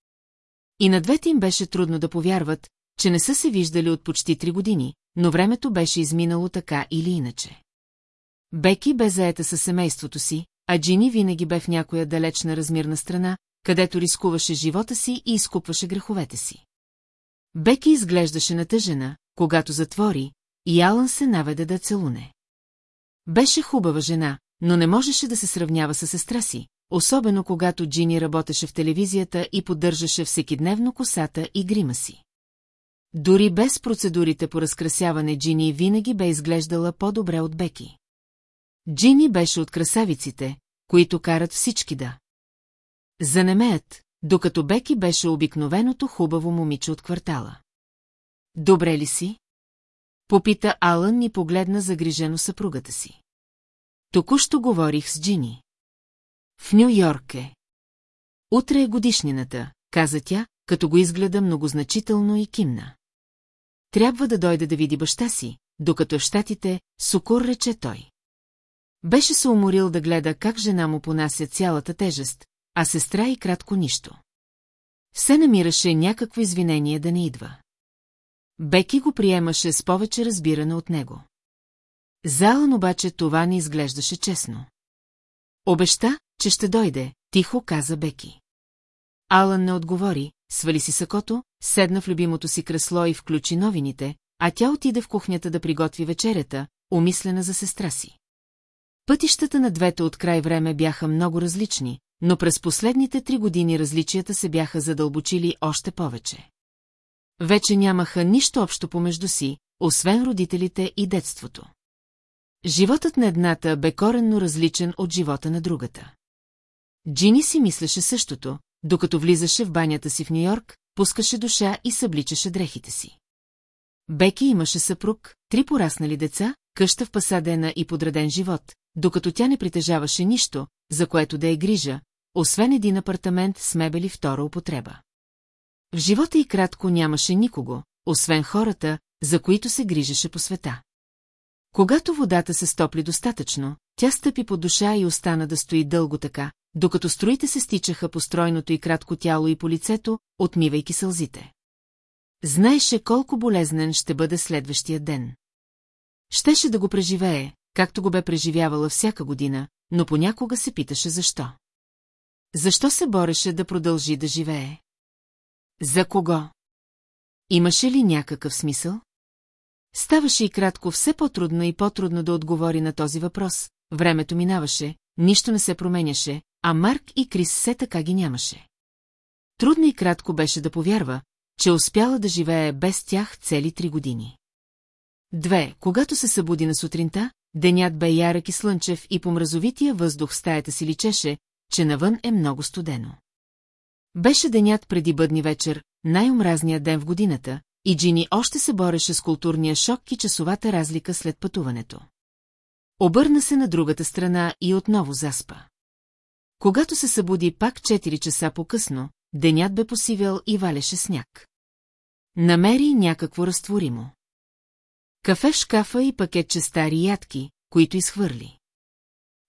И на двете им беше трудно да повярват, че не са се виждали от почти три години, но времето беше изминало така или иначе. Беки бе заета със семейството си, а Джини винаги бе в някоя далечна размирна страна, където рискуваше живота си и изкупваше греховете си. Беки изглеждаше натъжена, когато затвори, и Алън се наведе да целуне. Беше хубава жена, но не можеше да се сравнява с сестра си, особено когато Джини работеше в телевизията и поддържаше всекидневно косата и грима си. Дори без процедурите по разкрасяване Джини винаги бе изглеждала по-добре от Беки. Джини беше от красавиците, които карат всички да. Занемеят, докато Беки беше обикновеното хубаво момиче от квартала. Добре ли си? Попита Алън и погледна загрижено съпругата си. Току-що говорих с Джини. В Нью-Йорк е. Утре е годишнината, каза тя, като го изгледа многозначително и кимна. Трябва да дойде да види баща си, докато в щатите, Сокор рече той. Беше се уморил да гледа как жена му понася цялата тежест, а сестра и кратко нищо. Все намираше някакво извинение да не идва. Беки го приемаше с повече разбиране от него. Залан обаче това не изглеждаше честно. Обеща, че ще дойде, тихо каза Беки. Алън не отговори, свали си сакото, седна в любимото си кресло и включи новините, а тя отиде в кухнята да приготви вечерята, умислена за сестра си. Пътищата на двете от край време бяха много различни, но през последните три години различията се бяха задълбочили още повече. Вече нямаха нищо общо помежду си, освен родителите и детството. Животът на едната бе коренно различен от живота на другата. Джини си мислеше същото, докато влизаше в банята си в Нью-Йорк, пускаше душа и събличаше дрехите си. Беки имаше съпруг, три пораснали деца, къща в Пасадена и подреден живот, докато тя не притежаваше нищо, за което да е грижа, освен един апартамент с мебели втора употреба. В живота и кратко нямаше никого, освен хората, за които се грижеше по света. Когато водата се стопли достатъчно, тя стъпи по душа и остана да стои дълго така, докато строите се стичаха по стройното и кратко тяло и по лицето, отмивайки сълзите. Знаеше колко болезнен ще бъде следващия ден. Щеше да го преживее, както го бе преживявала всяка година, но понякога се питаше защо. Защо се бореше да продължи да живее? За кого? Имаше ли някакъв смисъл? Ставаше и кратко все по-трудно и по-трудно да отговори на този въпрос. Времето минаваше, нищо не се променяше, а Марк и Крис все така ги нямаше. Трудно и кратко беше да повярва, че успяла да живее без тях цели три години. Две, когато се събуди на сутринта, денят бе ярък и слънчев и по мразовития въздух в стаята си личеше, че навън е много студено. Беше денят преди бъдни вечер, най-омразният ден в годината, и Джини още се бореше с културния шок и часовата разлика след пътуването. Обърна се на другата страна и отново заспа. Когато се събуди пак 4 часа по-късно, денят бе посивял и валеше сняг. Намери някакво разтворимо. Кафе в шкафа и пакетче стари ядки, които изхвърли.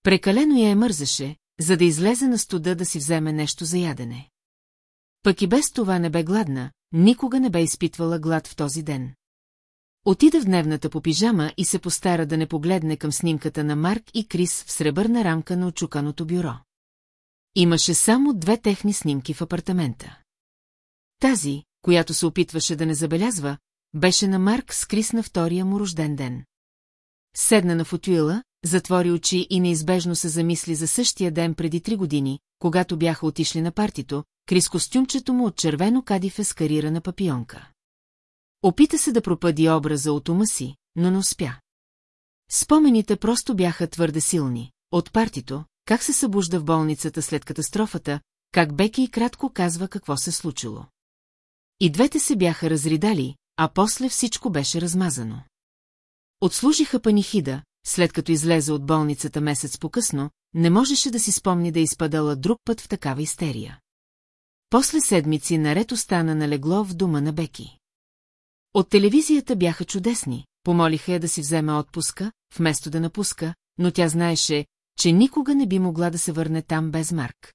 Прекалено я е мързаше, за да излезе на студа да си вземе нещо за ядене. Пък и без това не бе гладна, никога не бе изпитвала глад в този ден. Отида в дневната по пижама и се постара да не погледне към снимката на Марк и Крис в сребърна рамка на очуканото бюро. Имаше само две техни снимки в апартамента. Тази, която се опитваше да не забелязва, беше на Марк с Крис на втория му рожден ден. Седна на футуила, затвори очи и неизбежно се замисли за същия ден преди три години, когато бяха отишли на партито, Крис костюмчето му от червено кадифе с карирана папионка. Опита се да пропъди образа от ума си, но не успя. Спомените просто бяха твърде силни. От партито, как се събужда в болницата след катастрофата, как Беки и кратко казва какво се случило. И двете се бяха разридали, а после всичко беше размазано. Отслужиха панихида, след като излезе от болницата месец по-късно, не можеше да си спомни да изпадала друг път в такава истерия. После седмици наред остана на легло в дома на Беки. От телевизията бяха чудесни, помолиха я да си вземе отпуска, вместо да напуска, но тя знаеше, че никога не би могла да се върне там без Марк.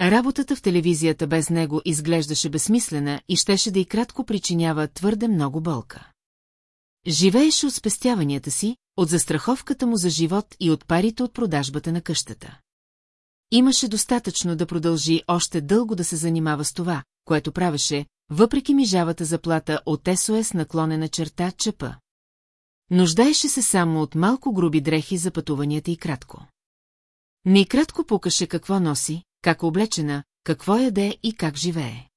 Работата в телевизията без него изглеждаше безсмислена и щеше да и кратко причинява твърде много болка. Живееше от спестяванията си, от застраховката му за живот и от парите от продажбата на къщата. Имаше достатъчно да продължи още дълго да се занимава с това, което правеше, въпреки мижавата заплата от СОС наклонена черта ЧП. Нуждаеше се само от малко груби дрехи за пътуванията и кратко. Не и кратко пукаше какво носи, как облечена, какво яде и как живее.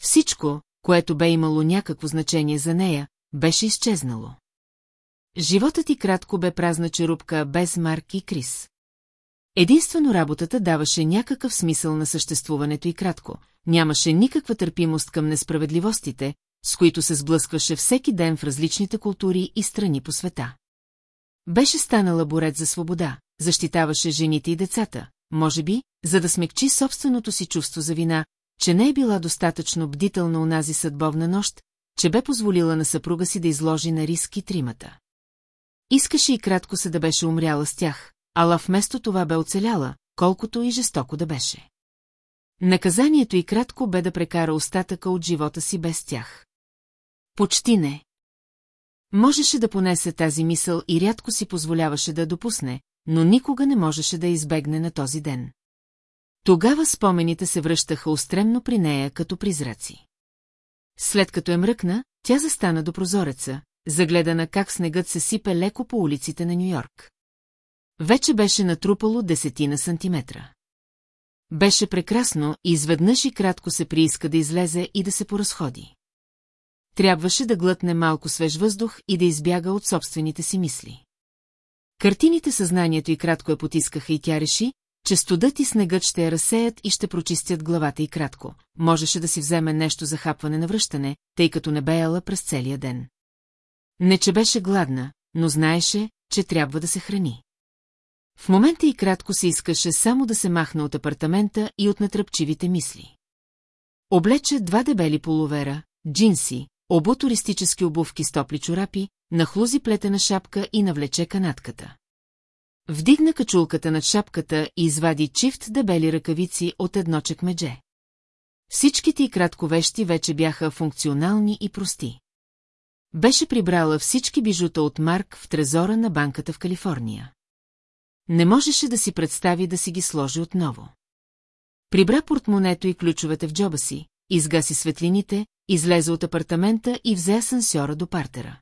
Всичко, което бе имало някакво значение за нея, беше изчезнало. Животът ти кратко бе празна черупка без Марк и Крис. Единствено работата даваше някакъв смисъл на съществуването и кратко, нямаше никаква търпимост към несправедливостите, с които се сблъскваше всеки ден в различните култури и страни по света. Беше станала борец за свобода, защитаваше жените и децата, може би, за да смекчи собственото си чувство за вина, че не е била достатъчно бдителна унази съдбовна нощ, че бе позволила на съпруга си да изложи на риски тримата. Искаше и кратко се да беше умряла с тях, ала вместо това бе оцеляла, колкото и жестоко да беше. Наказанието и кратко бе да прекара остатъка от живота си без тях. Почти не. Можеше да понесе тази мисъл и рядко си позволяваше да допусне, но никога не можеше да избегне на този ден. Тогава спомените се връщаха устремно при нея като призраци. След като е мръкна, тя застана до прозореца, загледана как снегът се сипе леко по улиците на Нью-Йорк. Вече беше натрупало десетина сантиметра. Беше прекрасно и изведнъж и кратко се прииска да излезе и да се поразходи. Трябваше да глътне малко свеж въздух и да избяга от собствените си мисли. Картините съзнанието и кратко я потискаха и тя реши, че студът и снегът ще я разсеят и ще прочистят главата и кратко. Можеше да си вземе нещо за хапване на връщане, тъй като не беяла през целия ден. Не, че беше гладна, но знаеше, че трябва да се храни. В момента и кратко се искаше само да се махне от апартамента и от натръпчивите мисли. Облече два дебели половера, джинси, обо туристически обувки с топли чорапи, нахлузи плетена шапка и навлече канатката. Вдигна качулката над шапката и извади чифт дебели ръкавици от едно чекмедже. Всичките и кратковещи вече бяха функционални и прости. Беше прибрала всички бижута от Марк в трезора на банката в Калифорния. Не можеше да си представи да си ги сложи отново. Прибра портмонето и ключовете в джоба си, изгаси светлините, излезе от апартамента и взе асансьора до партера.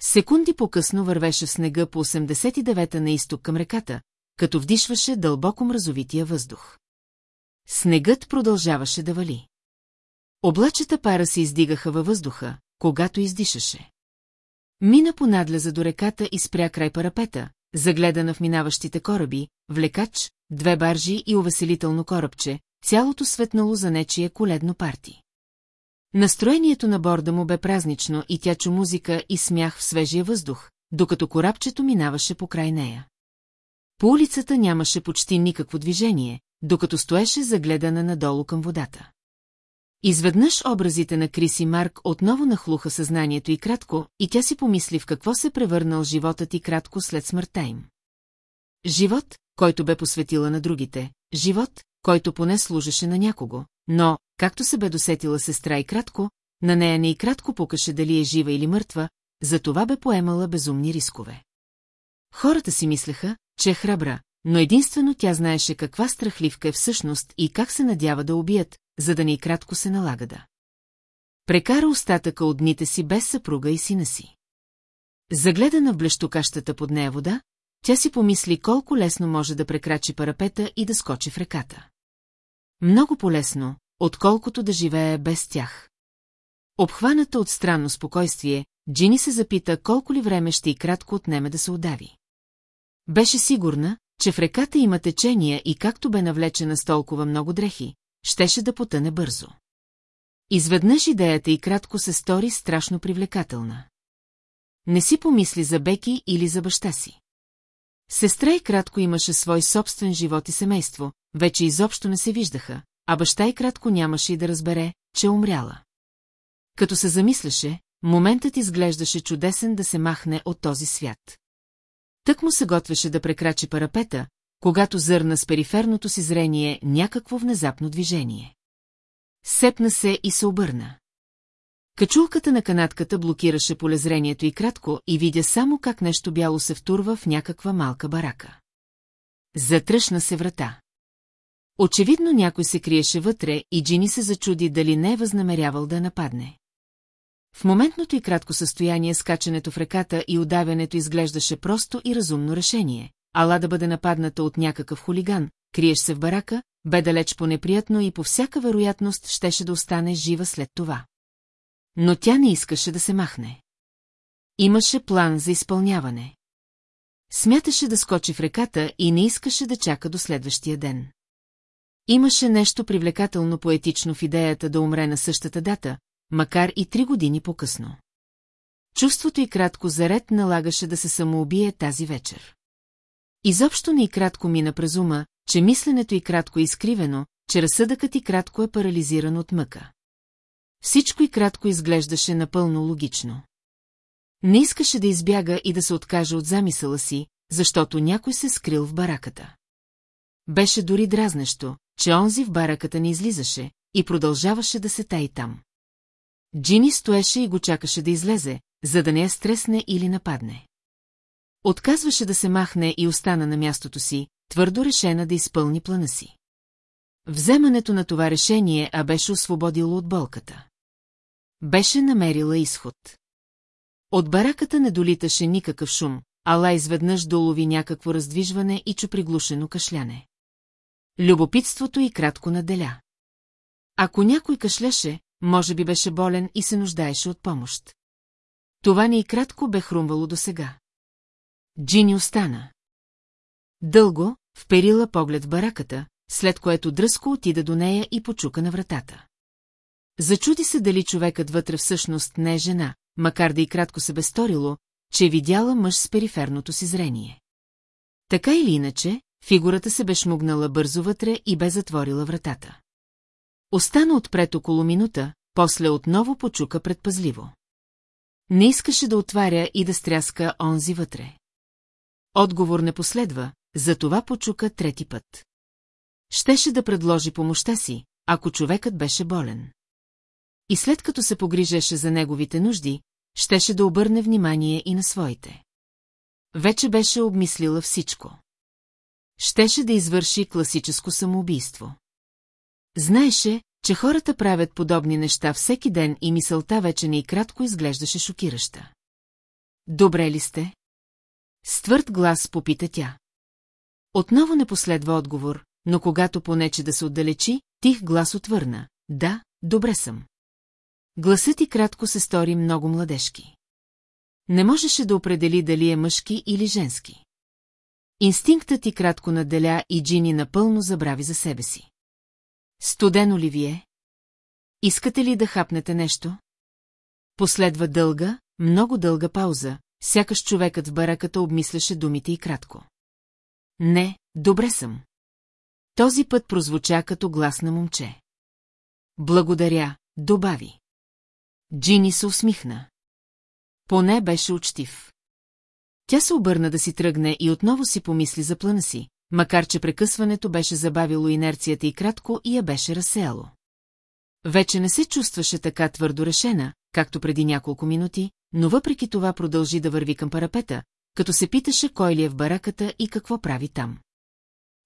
Секунди по-късно вървеше в снега по 89-та на изток към реката, като вдишваше дълбоко мразовития въздух. Снегът продължаваше да вали. Облачета пара се издигаха във въздуха, когато издишаше. Мина по надлеза до реката и спря край парапета, загледана в минаващите кораби, влекач, две баржи и увеселително корабче, цялото светнало за нечие коледно парти. Настроението на борда му бе празнично и тя чу музика и смях в свежия въздух, докато корабчето минаваше по край нея. По улицата нямаше почти никакво движение, докато стоеше загледана надолу към водата. Изведнъж образите на Крис и Марк отново нахлуха съзнанието и кратко, и тя си помисли в какво се превърнал животът и кратко след смъртта им. Живот, който бе посветила на другите, живот, който поне служеше на някого, но, както се бе досетила сестра и кратко, на нея не и кратко покаше дали е жива или мъртва, за това бе поемала безумни рискове. Хората си мислеха, че е храбра, но единствено тя знаеше каква страхливка е всъщност и как се надява да убият, за да не и кратко се налага да. Прекара остатъка от дните си без съпруга и сина си. Загледана в блещокащата под нея вода, тя си помисли колко лесно може да прекрачи парапета и да скочи в реката. Много полезно, отколкото да живее без тях. Обхваната от странно спокойствие, Джини се запита колко ли време ще и кратко отнеме да се удави. Беше сигурна, че в реката има течения и както бе навлечена с толкова много дрехи, щеше да потъне бързо. Изведнъж идеята и кратко се стори страшно привлекателна. Не си помисли за Беки или за баща си. Сестра и кратко имаше свой собствен живот и семейство, вече изобщо не се виждаха, а баща и кратко нямаше и да разбере, че умряла. Като се замисляше, моментът изглеждаше чудесен да се махне от този свят. Тък му се готвеше да прекрачи парапета, когато зърна с периферното си зрение някакво внезапно движение. Сепна се и се обърна. Качулката на канатката блокираше полезрението и кратко и видя само как нещо бяло се втурва в някаква малка барака. Затръшна се врата. Очевидно някой се криеше вътре и Джини се зачуди дали не е възнамерявал да нападне. В моментното и кратко състояние скачането в реката и удавянето изглеждаше просто и разумно решение. Ала да бъде нападната от някакъв хулиган, криеш се в барака, бе далеч по-неприятно и по всяка вероятност щеше да остане жива след това. Но тя не искаше да се махне. Имаше план за изпълняване. Смяташе да скочи в реката и не искаше да чака до следващия ден. Имаше нещо привлекателно поетично в идеята да умре на същата дата, макар и три години по-късно. Чувството и кратко заред налагаше да се самоубие тази вечер. Изобщо не и кратко мина през ума, че мисленето и кратко е изкривено, че разсъдъкът и кратко е парализиран от мъка. Всичко и кратко изглеждаше напълно логично. Не искаше да избяга и да се откаже от замисъла си, защото някой се скрил в бараката. Беше дори дразнещо, че онзи в бараката не излизаше и продължаваше да се тай там. Джини стоеше и го чакаше да излезе, за да не я стресне или нападне. Отказваше да се махне и остана на мястото си, твърдо решена да изпълни плана си. Вземането на това решение а беше освободило от болката. Беше намерила изход. От бараката не долиташе никакъв шум, ала изведнъж долови някакво раздвижване и чу приглушено кашляне. Любопитството и кратко наделя. Ако някой кашляше, може би беше болен и се нуждаеше от помощ. Това ни и кратко бе хрумвало до сега. Джини остана. Дълго, вперила поглед в бараката, след което дръско отида до нея и почука на вратата. Зачуди се дали човекът вътре всъщност не е жена, макар да и кратко се бе сторило, че е видяла мъж с периферното си зрение. Така или иначе, фигурата се бе шмугнала бързо вътре и бе затворила вратата. Остана отпред около минута, после отново почука предпазливо. Не искаше да отваря и да стряска онзи вътре. Отговор не последва, затова почука трети път. Щеше да предложи помощта си, ако човекът беше болен. И след като се погрижеше за неговите нужди, щеше да обърне внимание и на своите. Вече беше обмислила всичко. Щеше да извърши класическо самоубийство. Знаеше, че хората правят подобни неща всеки ден и мисълта вече не и кратко изглеждаше шокираща. Добре ли сте? С твърд глас попита тя. Отново не последва отговор, но когато понече да се отдалечи, тих глас отвърна. Да, добре съм. Гласът и кратко се стори много младежки. Не можеше да определи дали е мъжки или женски. Инстинктът и кратко наделя и Джини напълно забрави за себе си. Студено ли вие? Искате ли да хапнете нещо? Последва дълга, много дълга пауза, сякаш човекът в бараката обмисляше думите и кратко. Не, добре съм. Този път прозвуча като глас на момче. Благодаря, добави. Джини се усмихна. Поне беше учтив. Тя се обърна да си тръгне и отново си помисли за плана си, макар че прекъсването беше забавило инерцията и кратко и я беше разсеяло. Вече не се чувстваше така твърдо решена, както преди няколко минути, но въпреки това продължи да върви към парапета, като се питаше кой ли е в бараката и какво прави там.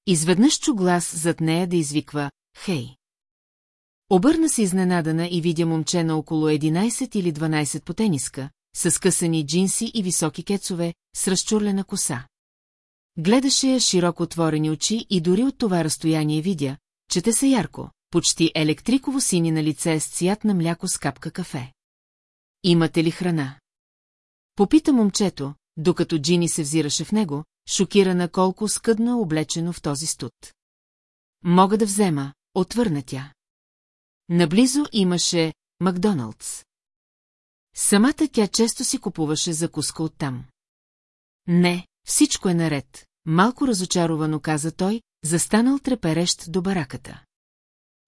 Изведнъж чу глас зад нея да извиква «Хей!». Обърна се изненадана и видя момче на около 11 или 12 по тениска, с скъсани джинси и високи кецове, с разчурлена коса. Гледаше я широко отворени очи и дори от това разстояние видя, че те са ярко, почти електриково сини на лице с цвят на мляко с капка кафе. Имате ли храна? Попита момчето, докато Джини се взираше в него, шокирана колко скъдно е облечено в този студ. Мога да взема, отвърна тя. Наблизо имаше Макдоналдс. Самата тя често си купуваше закуска оттам. Не, всичко е наред, малко разочаровано каза той, застанал треперещ до бараката.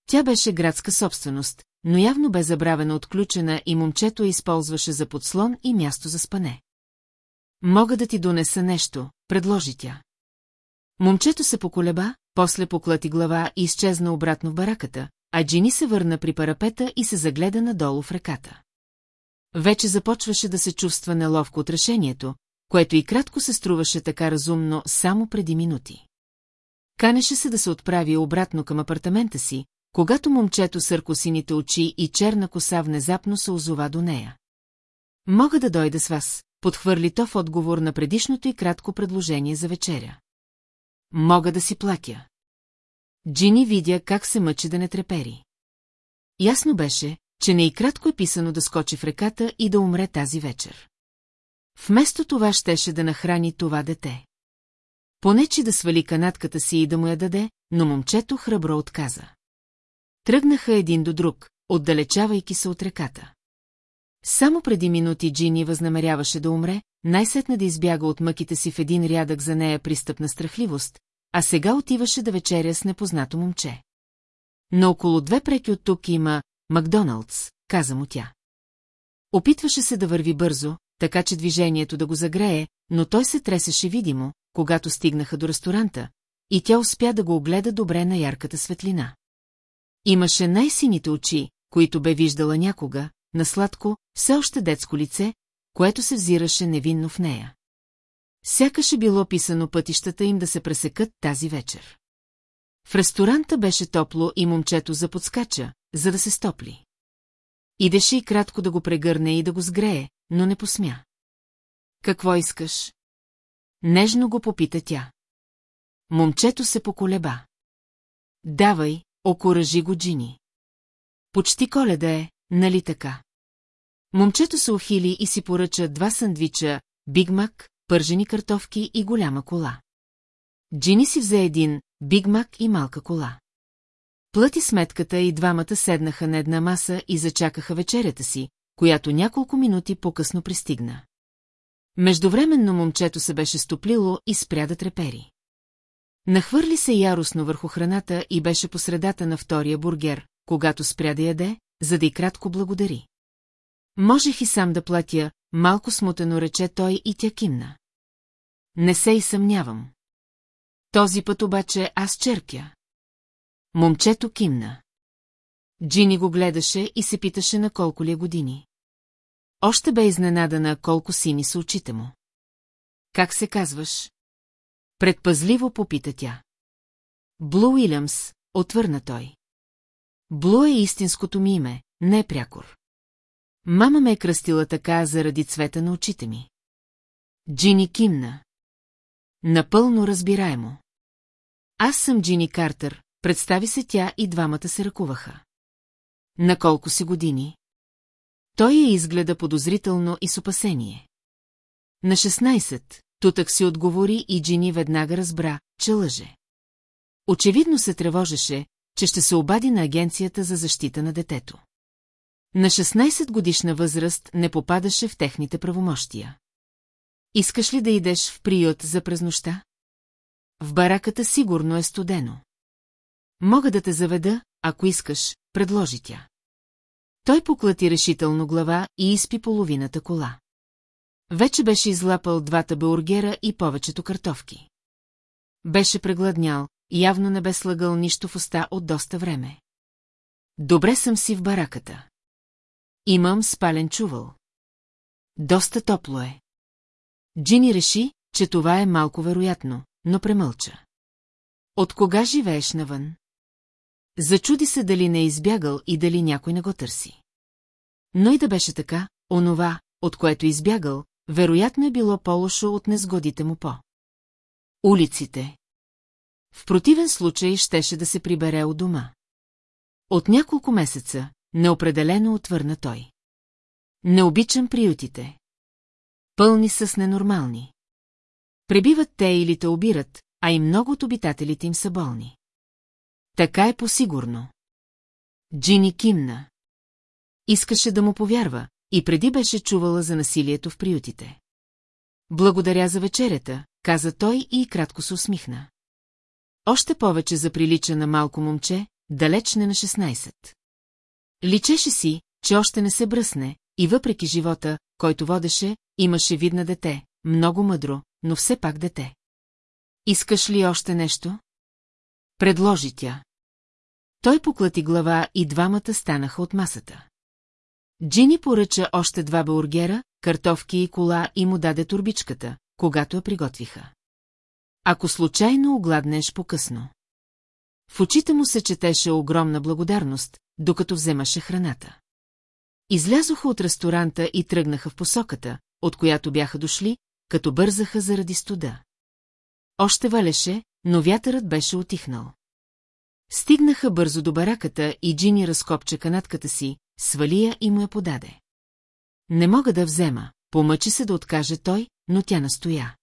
Тя беше градска собственост, но явно бе забравена отключена и момчето използваше за подслон и място за спане. Мога да ти донеса нещо, предложи тя. Момчето се поколеба, после поклати глава и изчезна обратно в бараката, а Джини се върна при парапета и се загледа надолу в реката. Вече започваше да се чувства неловко от решението, което и кратко се струваше така разумно само преди минути. Канеше се да се отправи обратно към апартамента си, когато момчето сърко сините очи и черна коса внезапно се озова до нея. Мога да дойда с вас, подхвърли то в отговор на предишното и кратко предложение за вечеря. Мога да си плакя. Джини видя как се мъчи да не трепери. Ясно беше, че не и кратко е писано да скочи в реката и да умре тази вечер. Вместо това щеше да нахрани това дете. Понечи да свали канатката си и да му я даде, но момчето храбро отказа. Тръгнаха един до друг, отдалечавайки се от реката. Само преди минути Джини възнамеряваше да умре, най-сетне да избяга от мъките си в един рядък за нея пристъп на страхливост, а сега отиваше да вечеря с непознато момче. Но около две преки от тук има Макдоналдс, каза му тя. Опитваше се да върви бързо, така че движението да го загрее, но той се тресеше видимо, когато стигнаха до ресторанта, и тя успя да го огледа добре на ярката светлина. Имаше най-сините очи, които бе виждала някога, на сладко, все още детско лице, което се взираше невинно в нея. Сякаше било писано пътищата им да се пресекат тази вечер. В ресторанта беше топло и момчето заподскача, за да се стопли. Идеше и кратко да го прегърне и да го сгрее, но не посмя. Какво искаш? Нежно го попита тя. Момчето се поколеба. Давай, окоръжи го Джини. Почти коледа е, нали така? Момчето се ухили и си поръча два сандвича, бигмак, пържени картофки и голяма кола. Джини си взе един, бигмак и малка кола. Плати сметката и двамата седнаха на една маса и зачакаха вечерята си, която няколко минути по-късно пристигна. Междувременно момчето се беше стоплило и спря да трепери. Нахвърли се яростно върху храната и беше по средата на втория бургер, когато спря да яде, за да и кратко благодари. Можех и сам да платя, малко смутено рече той и тя кимна. Не се и съмнявам. Този път обаче аз черпя. Момчето кимна. Джини го гледаше и се питаше на колко ли е години. Още бе изненадана колко сини са очите му. Как се казваш? Предпазливо попита тя. Блу Уилямс, отвърна той. Блу е истинското ми име, не е прякор. Мама ме е кръстила така заради цвета на очите ми. Джини кимна. Напълно разбираемо. Аз съм Джини Картер, представи се тя и двамата се ръкуваха. На колко си години? Той я изгледа подозрително и с опасение. На 16, тутък си отговори и Джини веднага разбра, че лъже. Очевидно се тревожеше, че ще се обади на агенцията за защита на детето. На 16 годишна възраст не попадаше в техните правомощия. Искаш ли да идеш в приют за през нощта? В бараката сигурно е студено. Мога да те заведа, ако искаш, предложи тя. Той поклати решително глава и изпи половината кола. Вече беше излапал двата беоргера и повечето картофки. Беше прегладнял, явно не бе слагал нищо в уста от доста време. Добре съм си в бараката. Имам спален чувал. Доста топло е. Джини реши, че това е малко вероятно, но премълча. От кога живееш навън? Зачуди се дали не е избягал и дали някой не го търси. Но и да беше така, онова, от което е избягал, вероятно е било по-лошо от незгодите му по. Улиците. В противен случай щеше да се прибере от дома. От няколко месеца, неопределено отвърна той. Не обичам приютите. Пълни са с ненормални. Пребиват те или те обират, а и много от обитателите им са болни. Така е посигурно. Джини кимна. Искаше да му повярва, и преди беше чувала за насилието в приютите. Благодаря за вечерята, каза той и кратко се усмихна. Още повече заприлича на малко момче, далеч не на 16. Личеше си, че още не се бръсне, и въпреки живота, който водеше, имаше видна дете, много мъдро, но все пак дете. Искаш ли още нещо? Предложи тя. Той поклати глава и двамата станаха от масата. Джини поръча още два бургера, картофки и кола и му даде турбичката, когато я приготвиха. Ако случайно огладнеш по-късно. В очите му се четеше огромна благодарност, докато вземаше храната. Излязоха от ресторанта и тръгнаха в посоката, от която бяха дошли, като бързаха заради студа. Още валеше, но вятърът беше отихнал. Стигнаха бързо до бараката и Джини разкопча канатката си, свали я и му я подаде. Не мога да взема, помъчи се да откаже той, но тя настоя.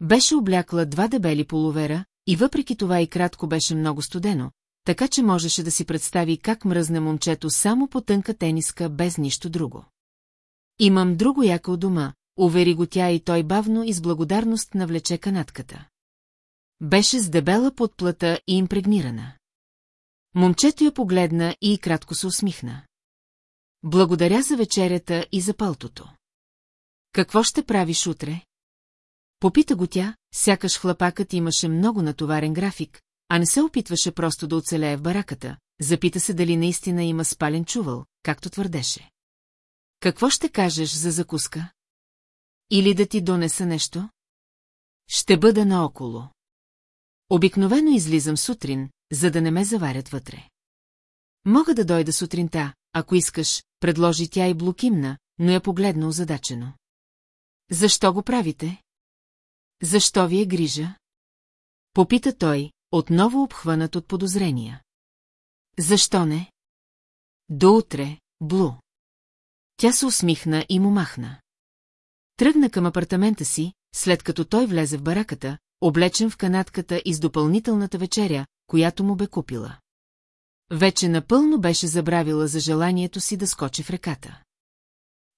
Беше облякла два дебели половера, и въпреки това и кратко беше много студено, така че можеше да си представи как мръзне момчето само по тънка тениска без нищо друго. Имам друго яко дома, увери го тя и той бавно и с благодарност навлече канатката. Беше с дебела подплата и импрегнирана. Момчето я погледна и кратко се усмихна. Благодаря за вечерята и за пълтото. Какво ще правиш утре? Попита го тя, сякаш хлапакът имаше много натоварен график, а не се опитваше просто да оцелее в бараката, запита се дали наистина има спален чувал, както твърдеше. Какво ще кажеш за закуска? Или да ти донеса нещо? Ще бъда наоколо. Обикновено излизам сутрин, за да не ме заварят вътре. Мога да дойда сутринта, ако искаш, предложи тя и блокимна, но я погледна озадачено. Защо го правите? Защо ви е грижа? Попита той, отново обхванат от подозрения. Защо не? До утре, Блу. Тя се усмихна и му махна. Тръгна към апартамента си, след като той влезе в бараката, облечен в канатката и с допълнителната вечеря, която му бе купила. Вече напълно беше забравила за желанието си да скочи в реката.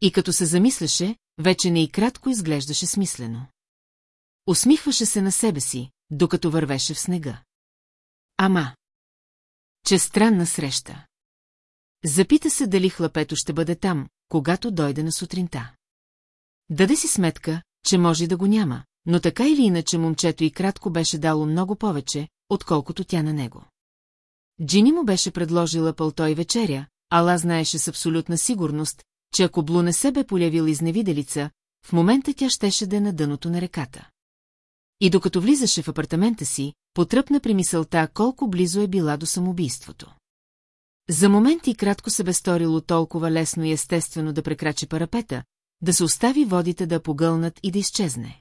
И като се замисляше, вече не и кратко изглеждаше смислено. Усмихваше се на себе си, докато вървеше в снега. Ама! Че странна среща. Запита се дали хлапето ще бъде там, когато дойде на сутринта. Даде си сметка, че може да го няма, но така или иначе момчето и кратко беше дало много повече, отколкото тя на него. Джини му беше предложила пълто и вечеря, ала знаеше с абсолютна сигурност, че ако Блу не се бе полявил изневиделица, в момента тя щеше да е на дъното на реката. И докато влизаше в апартамента си, потръпна при мисълта колко близо е била до самоубийството. За момент и кратко се бе сторило толкова лесно и естествено да прекрачи парапета, да се остави водите да погълнат и да изчезне.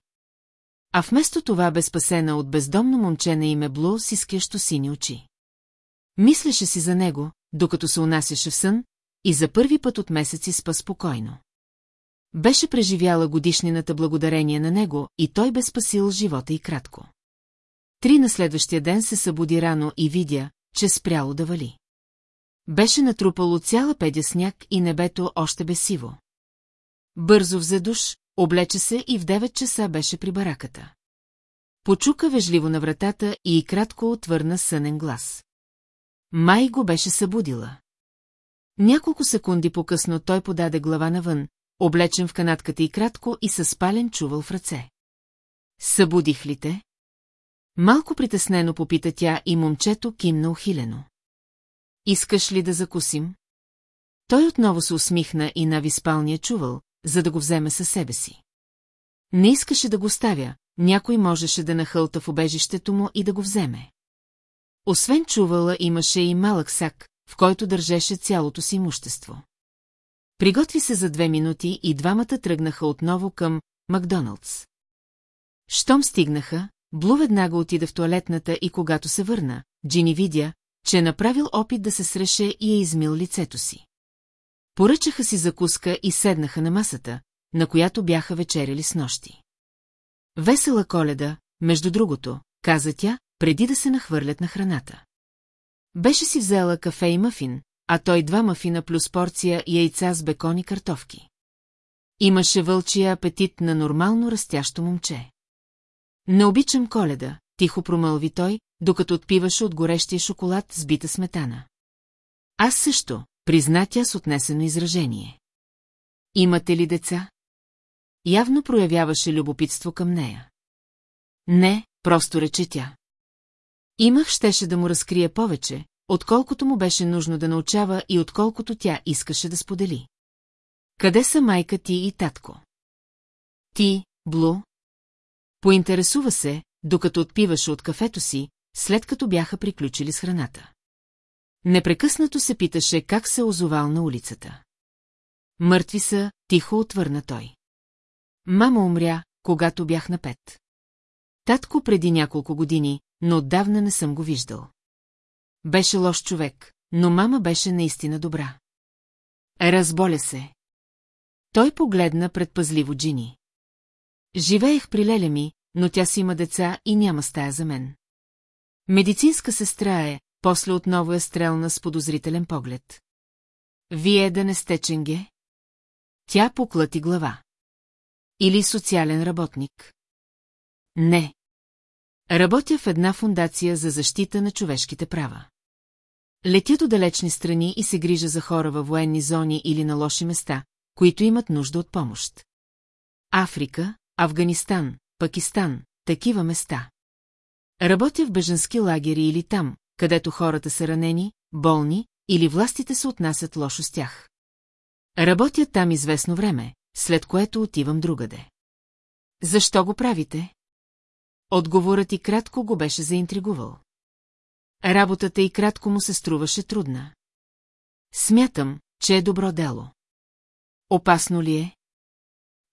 А вместо това бе спасена от бездомно момче на име Блу с изкещо сини очи. Мислеше си за него, докато се унасяше в сън, и за първи път от месеци спа спокойно. Беше преживяла годишнината благодарение на него и той бе спасил живота и кратко. Три на следващия ден се събуди рано и видя, че спряло да вали. Беше натрупало цяла педя сняг и небето още бе сиво. Бързо взе душ, облече се и в 9 часа беше при бараката. Почука вежливо на вратата и кратко отвърна сънен глас. Май го беше събудила. Няколко секунди по-късно той подаде глава навън, облечен в канатката и кратко и със спален чувал в ръце. Събудих ли те? Малко притеснено попита тя и момчето кимна ухилено. Искаш ли да закусим? Той отново се усмихна и нави спалния чувал, за да го вземе със себе си. Не искаше да го ставя, някой можеше да нахълта в обежището му и да го вземе. Освен чувала имаше и малък сак, в който държеше цялото си имущество. Приготви се за две минути и двамата тръгнаха отново към Макдоналдс. Щом стигнаха, Блу веднага отида в туалетната и когато се върна, Джини видя, че е направил опит да се среше и е измил лицето си. Поръчаха си закуска и седнаха на масата, на която бяха вечеряли с нощи. Весела коледа, между другото, каза тя, преди да се нахвърлят на храната. Беше си взела кафе и мафин, а той два мафина плюс порция яйца с бекон и картофки. Имаше вълчия апетит на нормално растящо момче. Не обичам коледа, тихо промълви той, докато отпиваше от горещия шоколад с бита сметана. Аз също, призна тя с отнесено изражение. Имате ли деца? Явно проявяваше любопитство към нея. Не, просто рече тя. Имах щеше да му разкрие повече, отколкото му беше нужно да научава и отколкото тя искаше да сподели. Къде са майка ти и татко? Ти, Блу? Поинтересува се, докато отпиваше от кафето си, след като бяха приключили с храната. Непрекъснато се питаше как се озовал на улицата. Мъртви са, тихо отвърна той. Мама умря, когато бях на пет. Татко преди няколко години, но отдавна не съм го виждал. Беше лош човек, но мама беше наистина добра. Разболя се. Той погледна предпазливо Джини. Живеех при леля ми, но тя си има деца и няма стая за мен. Медицинска сестра е, после отново е стрелна с подозрителен поглед. Вие да не сте ченге? Тя поклати глава. Или социален работник? Не. Работя в една фундация за защита на човешките права. Летя до далечни страни и се грижа за хора във военни зони или на лоши места, които имат нужда от помощ. Африка, Афганистан, Пакистан, такива места. Работя в беженски лагери или там, където хората са ранени, болни или властите се отнасят лошо с тях. Работя там известно време, след което отивам другаде. Защо го правите? Отговорът и кратко го беше заинтригувал. Работата и кратко му се струваше трудна. Смятам, че е добро дело. Опасно ли е?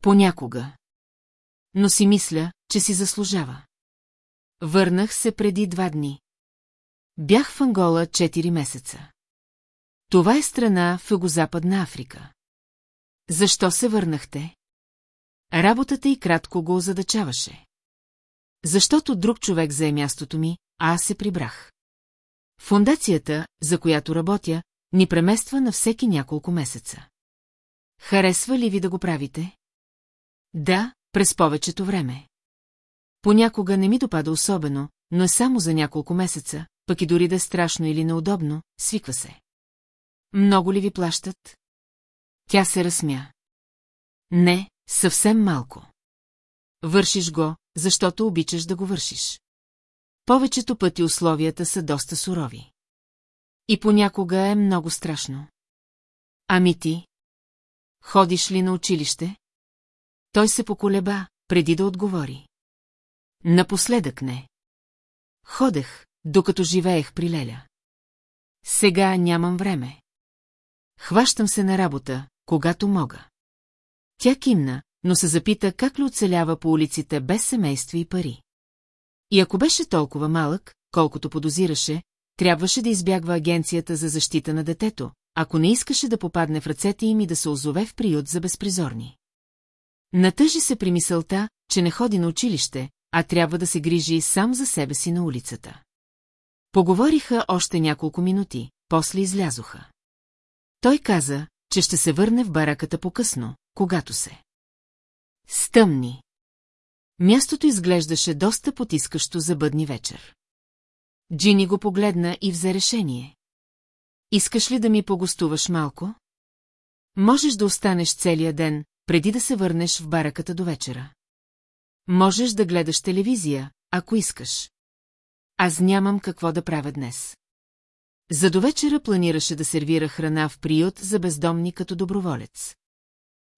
Понякога. Но си мисля, че си заслужава. Върнах се преди два дни. Бях в Ангола 4 месеца. Това е страна в Югозападна Африка. Защо се върнахте? Работата и кратко го озадачаваше. Защото друг човек зае мястото ми, а аз се прибрах. Фундацията, за която работя, ни премества на всеки няколко месеца. Харесва ли ви да го правите? Да, през повечето време. Понякога не ми допада особено, но е само за няколко месеца, пък и дори да е страшно или неудобно, свиква се. Много ли ви плащат? Тя се разсмя. Не, съвсем малко. Вършиш го, защото обичаш да го вършиш. Повечето пъти условията са доста сурови. И понякога е много страшно. Ами ти? Ходиш ли на училище? Той се поколеба, преди да отговори. Напоследък не. Ходех, докато живеех при Леля. Сега нямам време. Хващам се на работа, когато мога. Тя кимна, но се запита как ли оцелява по улиците без семейство и пари. И ако беше толкова малък, колкото подозираше, трябваше да избягва агенцията за защита на детето, ако не искаше да попадне в ръцете им и да се озове в приют за безпризорни. Натъжи се при мисълта, че не ходи на училище, а трябва да се грижи сам за себе си на улицата. Поговориха още няколко минути, после излязоха. Той каза, че ще се върне в бараката по-късно, когато се. Стъмни. Мястото изглеждаше доста потискащо за бъдни вечер. Джини го погледна и взе решение. Искаш ли да ми погостуваш малко? Можеш да останеш целия ден, преди да се върнеш в бараката до вечера. Можеш да гледаш телевизия, ако искаш. Аз нямам какво да правя днес. За до вечера планираше да сервира храна в приют за бездомни като доброволец.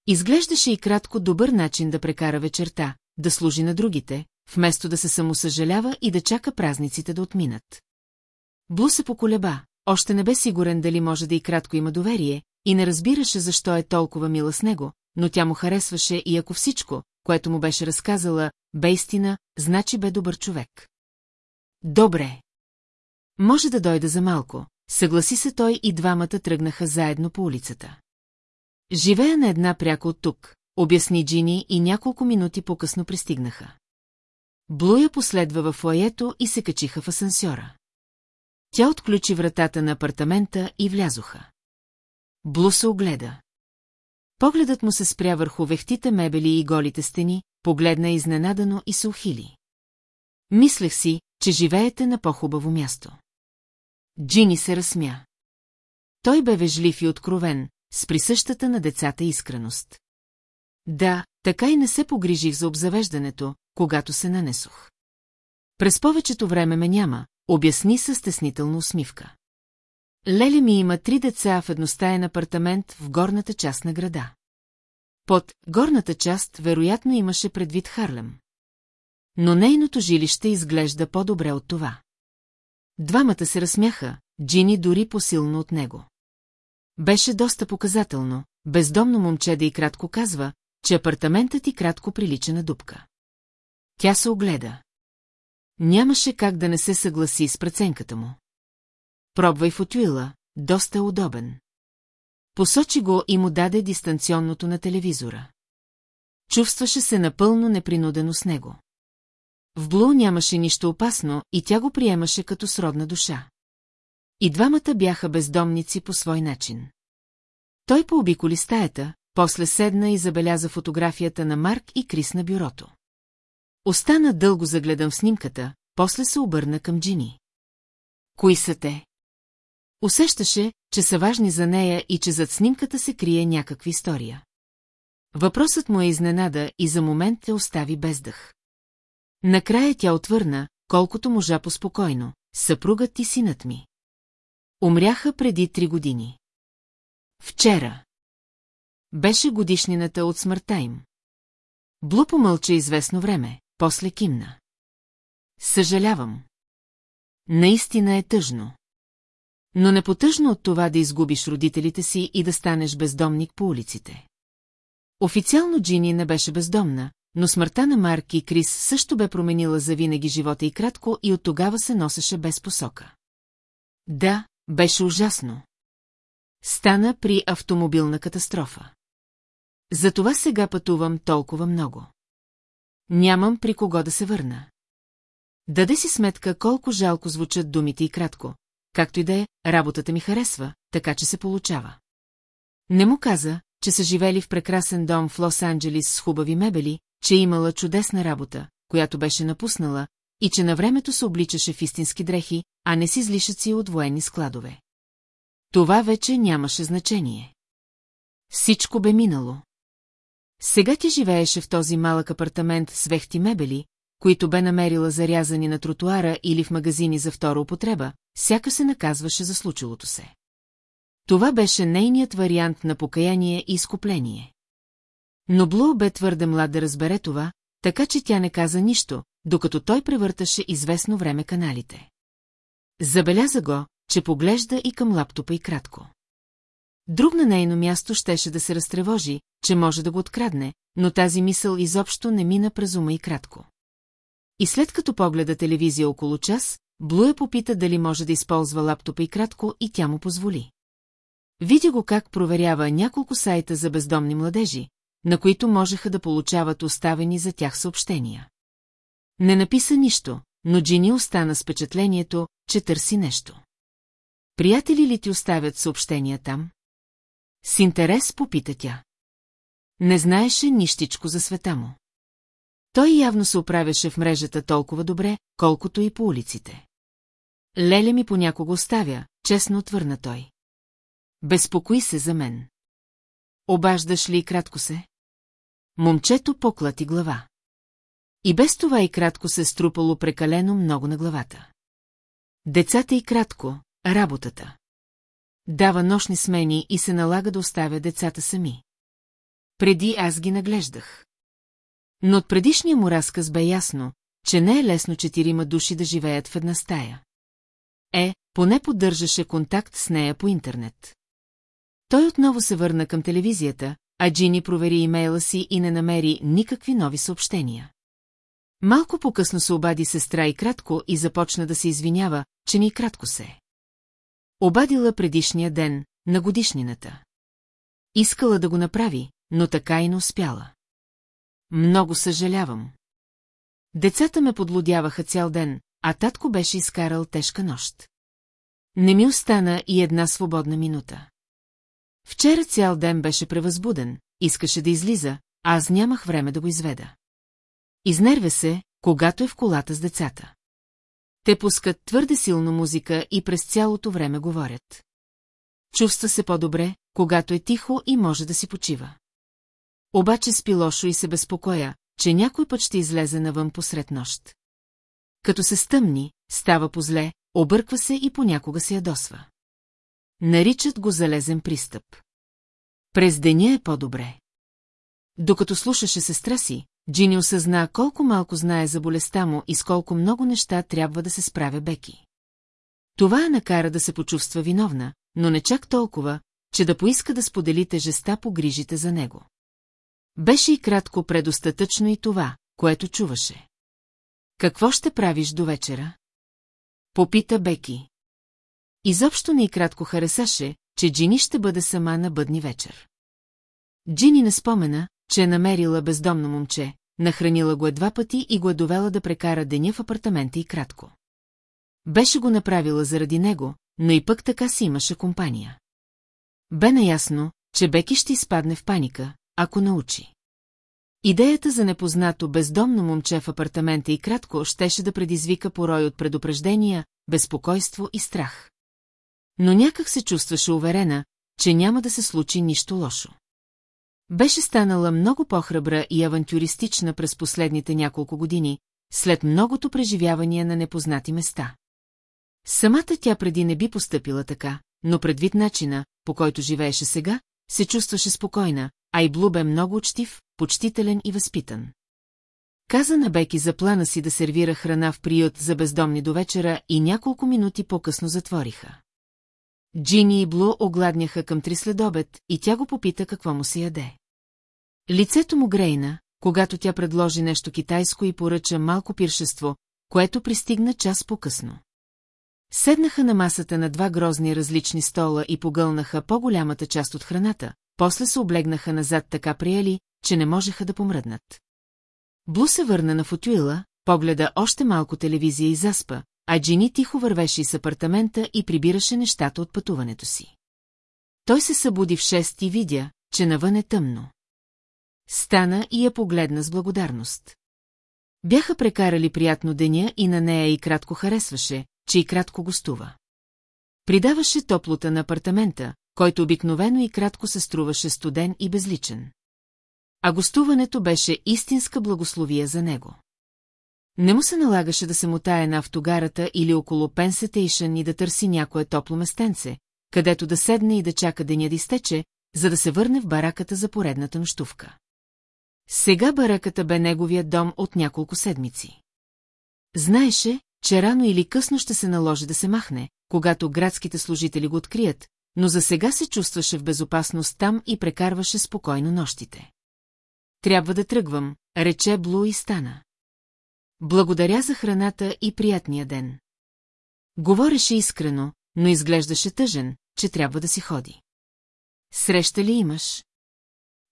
Изглеждаше и кратко добър начин да прекара вечерта, да служи на другите, вместо да се самосъжалява и да чака празниците да отминат. Блу се поколеба, още не бе сигурен дали може да и кратко има доверие, и не разбираше защо е толкова мила с него, но тя му харесваше и ако всичко, което му беше разказала, бе истина, значи бе добър човек. Добре. Може да дойде за малко, съгласи се той и двамата тръгнаха заедно по улицата. Живея на една пряко от тук, обясни Джини и няколко минути по-късно пристигнаха. Блуя последва в фоето и се качиха в асансьора. Тя отключи вратата на апартамента и влязоха. Блу се огледа. Погледът му се спря върху вехтите мебели и голите стени, погледна изненадано и се ухили. Мислех си, че живеете на по-хубаво място. Джини се разсмя. Той бе вежлив и откровен, с присъщата на децата искреност. Да, така и не се погрижих за обзавеждането, когато се нанесох. През повечето време ме няма, обясни със стеснителна усмивка. Леле ми има три деца в едностаен апартамент в горната част на града. Под горната част вероятно имаше предвид Харлем. Но нейното жилище изглежда по-добре от това. Двамата се разсмяха, Джини дори посилно от него. Беше доста показателно, бездомно момче да и кратко казва, че апартаментът и кратко прилича на дупка. Тя се огледа. Нямаше как да не се съгласи с преценката му. Пробвай фотюила, доста е удобен. Посочи го и му даде дистанционното на телевизора. Чувстваше се напълно непринудено с него. В Блу нямаше нищо опасно и тя го приемаше като сродна душа. И двамата бяха бездомници по свой начин. Той пообиколи стаята, после седна и забеляза фотографията на Марк и Крис на бюрото. Остана дълго загледан в снимката, после се обърна към Джини. Кои са те? Усещаше, че са важни за нея и че зад снимката се крие някаква история. Въпросът му е изненада и за момент те остави без дъх. Накрая тя отвърна, колкото можа поспокойно, съпругът и синът ми. Умряха преди три години. Вчера. Беше годишнината от смъртта им. Блу помълча известно време, после кимна. Съжалявам. Наистина е тъжно. Но не потъжно от това да изгубиш родителите си и да станеш бездомник по улиците. Официално Джини не беше бездомна, но смъртта на Марк и Крис също бе променила завинаги живота и кратко и от тогава се носеше без посока. Да, беше ужасно. Стана при автомобилна катастрофа. Затова сега пътувам толкова много. Нямам при кого да се върна. Даде си сметка колко жалко звучат думите и кратко. Както и да е, работата ми харесва, така че се получава. Не му каза, че са живели в прекрасен дом в Лос-Анджелис с хубави мебели, че имала чудесна работа, която беше напуснала, и че на времето се обличаше в истински дрехи, а не с излишъци от военни складове. Това вече нямаше значение. Всичко бе минало. Сега ти живееше в този малък апартамент с вехти мебели, които бе намерила зарязани на тротуара или в магазини за втора употреба, сяка се наказваше за случилото се. Това беше нейният вариант на покаяние и изкупление. Но Блу бе твърде млад да разбере това, така че тя не каза нищо, докато той превърташе известно време каналите. Забеляза го, че поглежда и към лаптопа и кратко. Друг на нейно място щеше да се разтревожи, че може да го открадне, но тази мисъл изобщо не мина през ума и кратко. И след като погледа телевизия около час, Блуя попита дали може да използва лаптопа и кратко и тя му позволи. Видя го как проверява няколко сайта за бездомни младежи, на които можеха да получават оставени за тях съобщения. Не написа нищо, но Джини остана с впечатлението, че търси нещо. Приятели ли ти оставят съобщения там? С интерес попита тя. Не знаеше нищичко за света му. Той явно се оправяше в мрежата толкова добре, колкото и по улиците. Леля ми понякога оставя, честно отвърна той. Безпокои се за мен. Обаждаш ли и кратко се? Момчето поклати глава. И без това и кратко се струпало прекалено много на главата. Децата и кратко, работата. Дава нощни смени и се налага да оставя децата сами. Преди аз ги наглеждах. Но от предишния му разказ бе ясно, че не е лесно четирима души да живеят в една стая. Е, поне поддържаше контакт с нея по интернет. Той отново се върна към телевизията, а Джини провери имейла си и не намери никакви нови съобщения. Малко по-късно се обади сестра и кратко и започна да се извинява, че ни кратко се. Обадила предишния ден, на годишнината. Искала да го направи, но така и не успяла. Много съжалявам. Децата ме подлодяваха цял ден, а татко беше изкарал тежка нощ. Не ми остана и една свободна минута. Вчера цял ден беше превъзбуден, искаше да излиза, а аз нямах време да го изведа. Изнервя се, когато е в колата с децата. Те пускат твърде силно музика и през цялото време говорят. Чувства се по-добре, когато е тихо и може да си почива. Обаче спи лошо и се безпокоя, че някой път ще излезе навън посред нощ. Като се стъмни, става позле, обърква се и понякога се ядосва. Наричат го залезен пристъп. През деня е по-добре. Докато слушаше сестра си, Джини осъзна колко малко знае за болестта му и с колко много неща трябва да се справя Беки. Това я накара да се почувства виновна, но не чак толкова, че да поиска да сподели тежеста по грижите за него. Беше и кратко предостатъчно и това, което чуваше. Какво ще правиш до вечера? Попита Беки. Изобщо не и кратко харесаше, че Джини ще бъде сама на бъдни вечер. Джини не спомена, че е намерила бездомно момче, нахранила го едва пъти и го е довела да прекара деня в апартамента и кратко. Беше го направила заради него, но и пък така си имаше компания. Бе наясно, че Беки ще изпадне в паника, ако научи. Идеята за непознато бездомно момче в апартамента и кратко щеше да предизвика порой от предупреждения, безпокойство и страх. Но някак се чувстваше уверена, че няма да се случи нищо лошо. Беше станала много по-храбра и авантюристична през последните няколко години, след многото преживявания на непознати места. Самата тя преди не би постъпила така, но предвид начина, по който живееше сега, се чувстваше спокойна, а и Блу бе много учтив, почтителен и възпитан. Каза на Беки за плана си да сервира храна в приют за бездомни до вечера и няколко минути по-късно затвориха. Джини и Блу огладняха към три следобед и тя го попита какво му се яде. Лицето му грейна, когато тя предложи нещо китайско и поръча малко пиршество, което пристигна час по-късно. Седнаха на масата на два грозни различни стола и погълнаха по-голямата част от храната, после се облегнаха назад така приели, че не можеха да помръднат. Блу се върна на фотюила, погледа още малко телевизия и заспа, а Джини тихо вървеше из апартамента и прибираше нещата от пътуването си. Той се събуди в шест и видя, че навън е тъмно. Стана и я погледна с благодарност. Бяха прекарали приятно деня и на нея и кратко харесваше, че и кратко гостува. Придаваше топлота на апартамента, който обикновено и кратко се струваше студен и безличен. А гостуването беше истинска благословия за него. Не му се налагаше да се мутае на автогарата или около Пенсетейшън и да търси някое топло местенце, където да седне и да чака деня да изтече, за да се върне в бараката за поредната нощувка. Сега бараката бе неговия дом от няколко седмици. Знаеше, че рано или късно ще се наложи да се махне, когато градските служители го открият, но за сега се чувстваше в безопасност там и прекарваше спокойно нощите. Трябва да тръгвам, рече Блу и стана. Благодаря за храната и приятния ден. Говореше искрено, но изглеждаше тъжен, че трябва да си ходи. Среща ли имаш?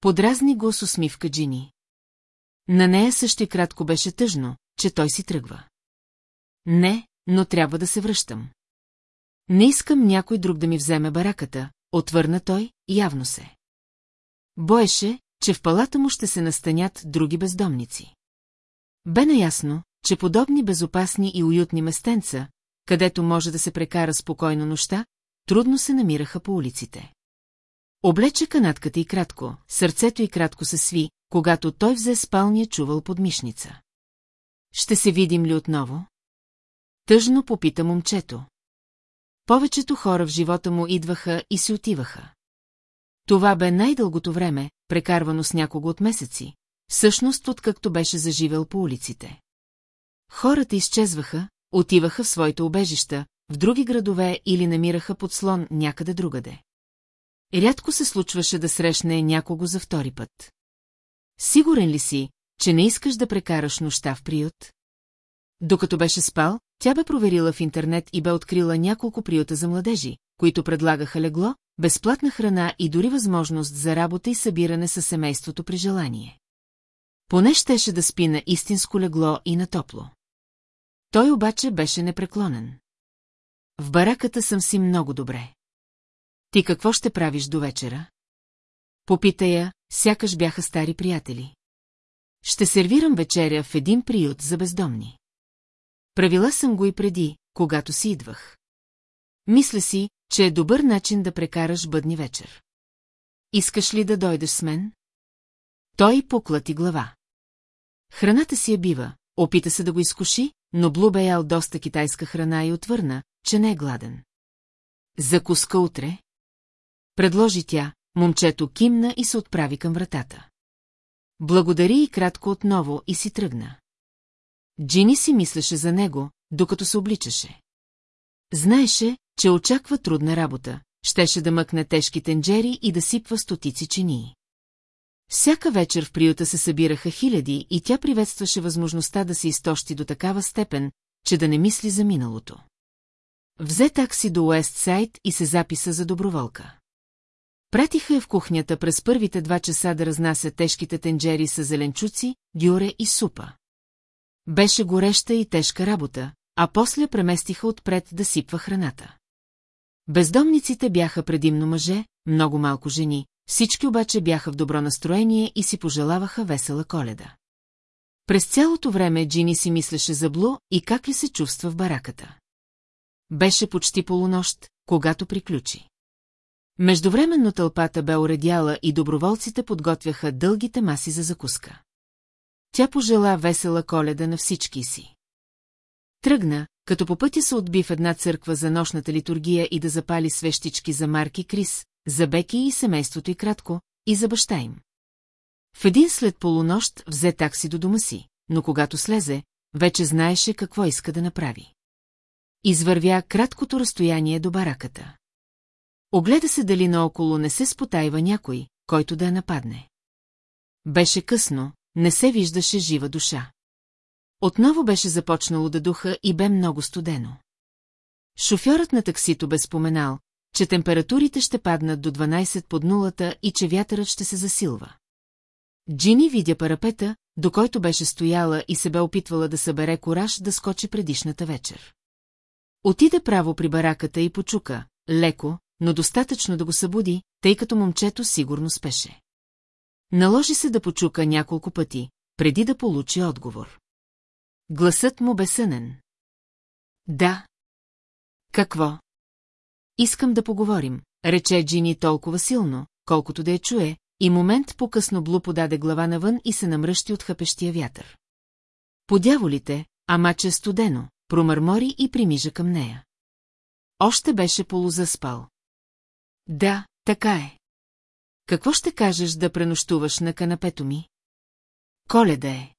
Подразни го с усмивка Джини. На нея също и кратко беше тъжно, че той си тръгва. Не, но трябва да се връщам. Не искам някой друг да ми вземе бараката, отвърна той, явно се. Боеше, че в палата му ще се настанят други бездомници. Бе наясно, че подобни безопасни и уютни местенца, където може да се прекара спокойно нощта, трудно се намираха по улиците. Облече канатката и кратко, сърцето и кратко се сви, когато той взе спалния чувал под мишница. Ще се видим ли отново? Тъжно попита момчето. Повечето хора в живота му идваха и си отиваха. Това бе най-дългото време, прекарвано с някого от месеци, всъщност откакто беше заживел по улиците. Хората изчезваха, отиваха в своите обежища, в други градове или намираха подслон някъде другаде. Рядко се случваше да срещне някого за втори път. Сигурен ли си, че не искаш да прекараш нощта в приют? Докато беше спал, тя бе проверила в интернет и бе открила няколко приюта за младежи, които предлагаха легло, безплатна храна и дори възможност за работа и събиране със семейството при желание. Поне щеше да спи на истинско легло и на топло. Той обаче беше непреклонен. В бараката съм си много добре. Ти какво ще правиш до вечера? Попита я, сякаш бяха стари приятели. Ще сервирам вечеря в един приют за бездомни. Правила съм го и преди, когато си идвах. Мисля си, че е добър начин да прекараш бъдни вечер. Искаш ли да дойдеш с мен? Той поклати глава. Храната си я бива, опита се да го изкуши, но Блу ял доста китайска храна и отвърна, че не е гладен. Закуска утре? Предложи тя, момчето кимна и се отправи към вратата. Благодари и кратко отново и си тръгна. Джини си мислеше за него, докато се обличаше. Знаеше, че очаква трудна работа, щеше да мъкне тежки тенджери и да сипва стотици чинии. Всяка вечер в приюта се събираха хиляди и тя приветстваше възможността да се изтощи до такава степен, че да не мисли за миналото. Взе такси до Уестсайд и се записа за доброволка. Пратиха я в кухнята през първите два часа да разнася тежките тенджери с зеленчуци, дюре и супа. Беше гореща и тежка работа, а после преместиха отпред да сипва храната. Бездомниците бяха предимно мъже, много малко жени, всички обаче бяха в добро настроение и си пожелаваха весела коледа. През цялото време Джини си мислеше за Блу и как ли се чувства в бараката. Беше почти полунощ, когато приключи. Междувременно тълпата бе уредяла и доброволците подготвяха дългите маси за закуска. Тя пожела весела коледа на всички си. Тръгна, като по пътя се отби в една църква за нощната литургия и да запали свещички за Марки Крис, за Беки и семейството и кратко, и за баща им. В един след полунощ взе такси до дома си, но когато слезе, вече знаеше какво иска да направи. Извървя краткото разстояние до бараката. Огледа се дали наоколо не се спотайва някой, който да я нападне. Беше късно, не се виждаше жива душа. Отново беше започнало да духа и бе много студено. Шофьорът на таксито бе споменал, че температурите ще паднат до 12 под нулата и че вятърът ще се засилва. Джини видя парапета, до който беше стояла и се бе опитвала да събере кораж да скочи предишната вечер. Отиде право при бараката и почука, леко, но достатъчно да го събуди, тъй като момчето сигурно спеше. Наложи се да почука няколко пъти, преди да получи отговор. Гласът му бе сънен. Да. Какво? Искам да поговорим, рече Джини толкова силно, колкото да я чуе, и момент по-късно Блу подаде глава навън и се намръщи от хъпещия вятър. Подяволите, ама че студено, промърмори и примижа към нея. Още беше полузаспал. Да, така е. Какво ще кажеш да пренощуваш на канапето ми? Коледа е.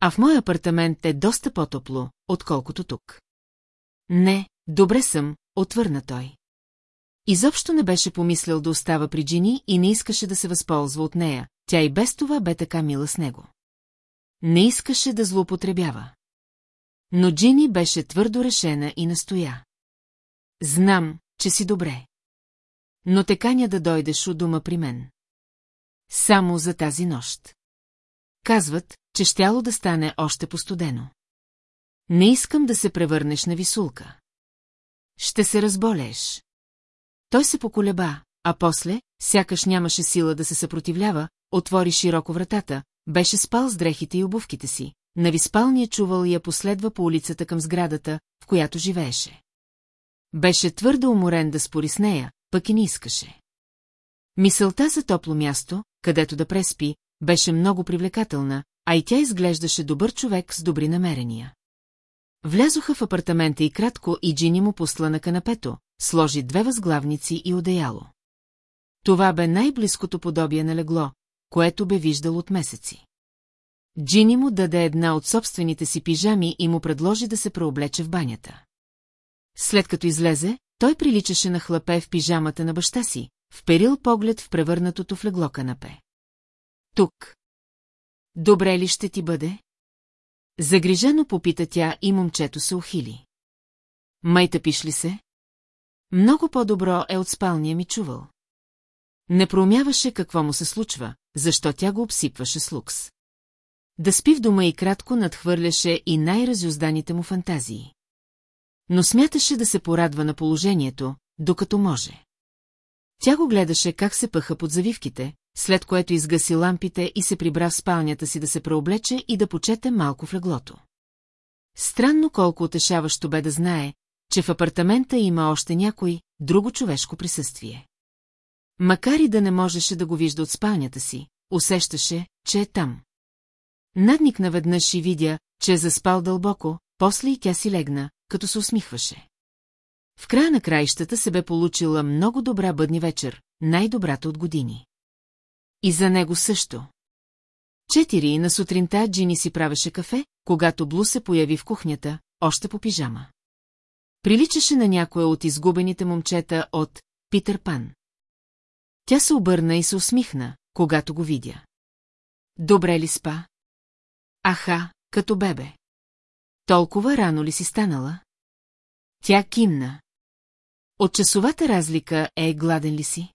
А в мой апартамент е доста по-топло, отколкото тук. Не, добре съм, отвърна той. Изобщо не беше помислял да остава при Джини и не искаше да се възползва от нея, тя и без това бе така мила с него. Не искаше да злоупотребява. Но Джини беше твърдо решена и настоя. Знам, че си добре. Но те каня да дойдеш у дома при мен. Само за тази нощ. Казват, че щяло да стане още постудено. Не искам да се превърнеш на висулка. Ще се разболееш. Той се поколеба, а после, сякаш нямаше сила да се съпротивлява, отвори широко вратата, беше спал с дрехите и обувките си, нави спалния чувал и я последва по улицата към сградата, в която живееше. Беше твърдо уморен да спори с нея, пък и не искаше. Мисълта за топло място, където да преспи, беше много привлекателна, а и тя изглеждаше добър човек с добри намерения. Влязоха в апартамента и кратко и Джини му посла на канапето, сложи две възглавници и одеяло. Това бе най-близкото подобие на легло, което бе виждал от месеци. Джини му даде една от собствените си пижами и му предложи да се преоблече в банята. След като излезе, той приличаше на хлапе в пижамата на баща си, вперил поглед в превърнатото в легло канапе. Тук. Добре ли ще ти бъде? Загрижено попита тя и момчето се ухили. Май тъпиш ли се? Много по-добро е от спалния ми чувал. Не проумяваше какво му се случва, защо тя го обсипваше с лукс. Да спи в дома и кратко надхвърляше и най-разюзданите му фантазии. Но смяташе да се порадва на положението, докато може. Тя го гледаше как се пъха под завивките, след което изгаси лампите и се прибра в спалнята си да се преоблече и да почете малко в леглото. Странно колко утешаващо бе да знае, че в апартамента има още някой, друго човешко присъствие. Макар и да не можеше да го вижда от спалнята си, усещаше, че е там. Надникна веднъж и видя, че е заспал дълбоко, после и тя си легна, като се усмихваше. В края на краищата се бе получила много добра бъдни вечер, най-добрата от години. И за него също. Четири на сутринта Джини си правеше кафе, когато Блу се появи в кухнята, още по пижама. Приличаше на някоя от изгубените момчета от Питър Пан. Тя се обърна и се усмихна, когато го видя. Добре ли спа? Аха, като бебе. Толкова рано ли си станала? Тя кимна. От часовата разлика е гладен ли си?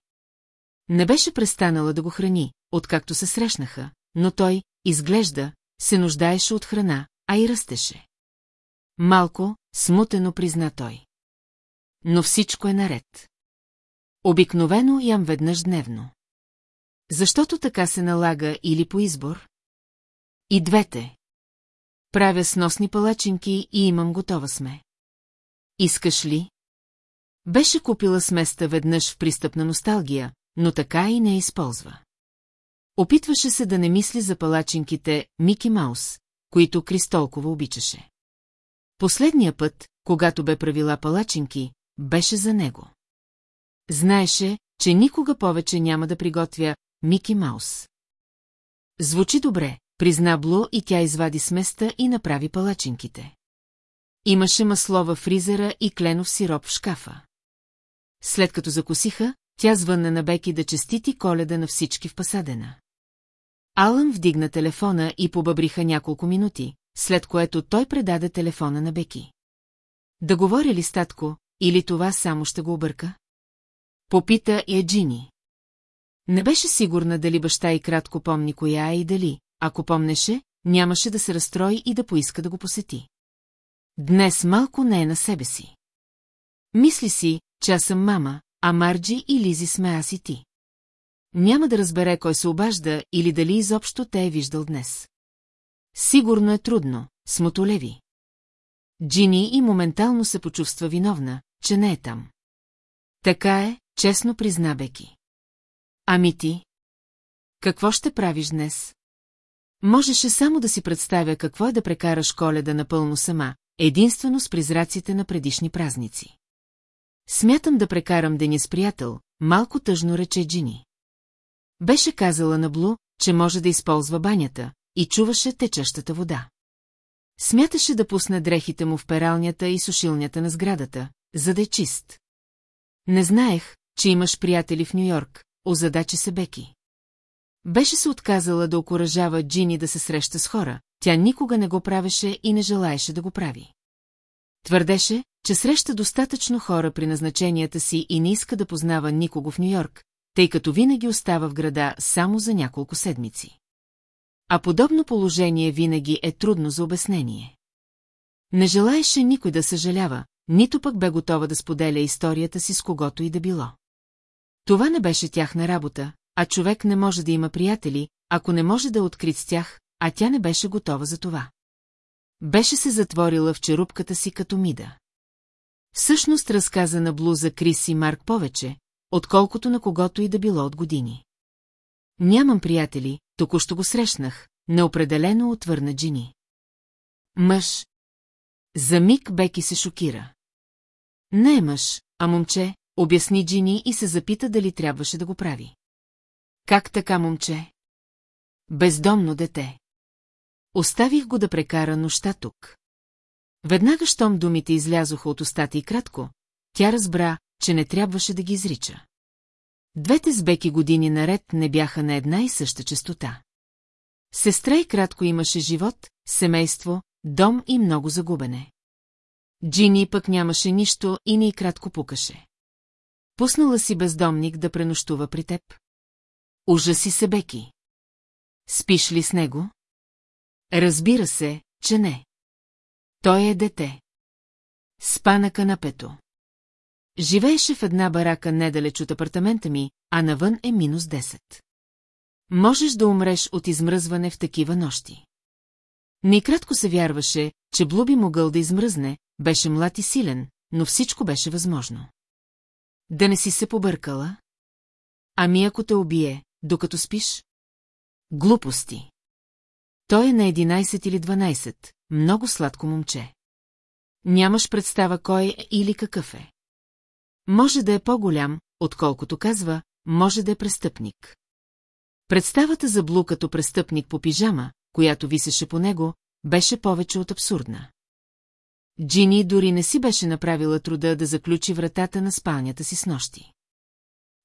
Не беше престанала да го храни, откакто се срещнаха, но той, изглежда, се нуждаеше от храна, а и растеше. Малко, смутено призна той. Но всичко е наред. Обикновено ям веднъж дневно. Защото така се налага или по избор? И двете. Правя сносни палачинки и имам готова сме. Искаш ли? Беше купила сместа веднъж в пристъпна носталгия, но така и не използва. Опитваше се да не мисли за палачинките Мики Маус, които Крис толкова обичаше. Последния път, когато бе правила палачинки, беше за него. Знаеше, че никога повече няма да приготвя Мики Маус. Звучи добре, призна Блу и тя извади сместа и направи палачинките. Имаше масло във фризера и кленов сироп в шкафа. След като закусиха, тя звънна на Беки да честити коледа на всички в Пасадена. Алън вдигна телефона и побъбриха няколко минути, след което той предаде телефона на Беки. Да говори ли статко, или това само ще го обърка? Попита и Джини. Не беше сигурна дали баща и кратко помни коя е и дали, ако помнеше, нямаше да се разстрои и да поиска да го посети. Днес малко не е на себе си. Мисли си, че аз съм мама, а Марджи и Лизи сме аз и ти. Няма да разбере кой се обажда или дали изобщо те е виждал днес. Сигурно е трудно, смотолеви. Джини и моментално се почувства виновна, че не е там. Така е, честно призна Беки. Ами ти? Какво ще правиш днес? Можеше само да си представя какво е да прекараш коледа напълно сама, единствено с призраците на предишни празници. Смятам да прекарам деня с приятел, малко тъжно рече Джини. Беше казала на Блу, че може да използва банята, и чуваше течащата вода. Смяташе да пусне дрехите му в пералнята и сушилнята на сградата, за да е чист. Не знаех, че имаш приятели в Нью-Йорк, озадачи се Беки. Беше се отказала да окоръжава Джини да се среща с хора, тя никога не го правеше и не желаеше да го прави. Твърдеше, че среща достатъчно хора при назначенията си и не иска да познава никого в Нью-Йорк, тъй като винаги остава в града само за няколко седмици. А подобно положение винаги е трудно за обяснение. Не желаеше никой да съжалява, нито пък бе готова да споделя историята си с когото и да било. Това не беше тяхна работа, а човек не може да има приятели, ако не може да е открит с тях, а тя не беше готова за това. Беше се затворила в черупката си като мида. Всъщност разказа на Блу за Крис и Марк повече, отколкото на когото и да било от години. Нямам приятели, току-що го срещнах, неопределено отвърна Джини. Мъж. За миг Беки се шокира. Не е мъж, а момче, обясни Джини и се запита дали трябваше да го прави. Как така, момче? Бездомно дете. Оставих го да прекара нощта тук. Веднага, щом думите излязоха от устата и кратко, тя разбра, че не трябваше да ги изрича. Двете сбеки години наред не бяха на една и съща частота. Сестра и кратко имаше живот, семейство, дом и много загубене. Джини пък нямаше нищо и не и кратко пукаше. Пуснала си бездомник да пренощува при теб. Ужаси се, Беки. Спиш ли с него? Разбира се, че не. Той е дете. Спа на канапето. Живееше в една барака недалеч от апартамента ми, а навън е минус 10. Можеш да умреш от измръзване в такива нощи. Никратко се вярваше, че Блуби могъл да измръзне, беше млад и силен, но всичко беше възможно. Да не си се побъркала? Ами ако те убие, докато спиш? Глупости. Той е на 11 или 12, много сладко момче. Нямаш представа кой е или какъв е. Може да е по-голям, отколкото казва, може да е престъпник. Представата за Блу като престъпник по пижама, която висеше по него, беше повече от абсурдна. Джини дори не си беше направила труда да заключи вратата на спалнята си с нощи.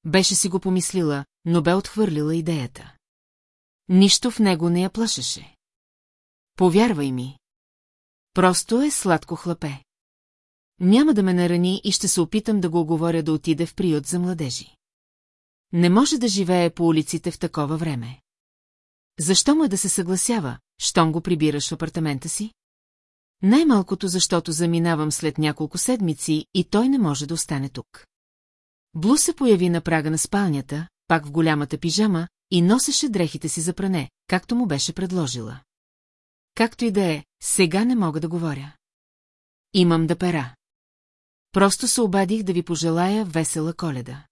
Беше си го помислила, но бе отхвърлила идеята. Нищо в него не я плашеше. Повярвай ми. Просто е сладко хлапе. Няма да ме нарани и ще се опитам да го оговоря да отиде в приют за младежи. Не може да живее по улиците в такова време. Защо му е да се съгласява, щом го прибираш в апартамента си? Най-малкото, защото заминавам след няколко седмици и той не може да остане тук. Блу се появи на прага на спалнята, пак в голямата пижама, и носеше дрехите си за пране, както му беше предложила. Както и да е, сега не мога да говоря. Имам да пера. Просто се обадих да ви пожелая весела коледа.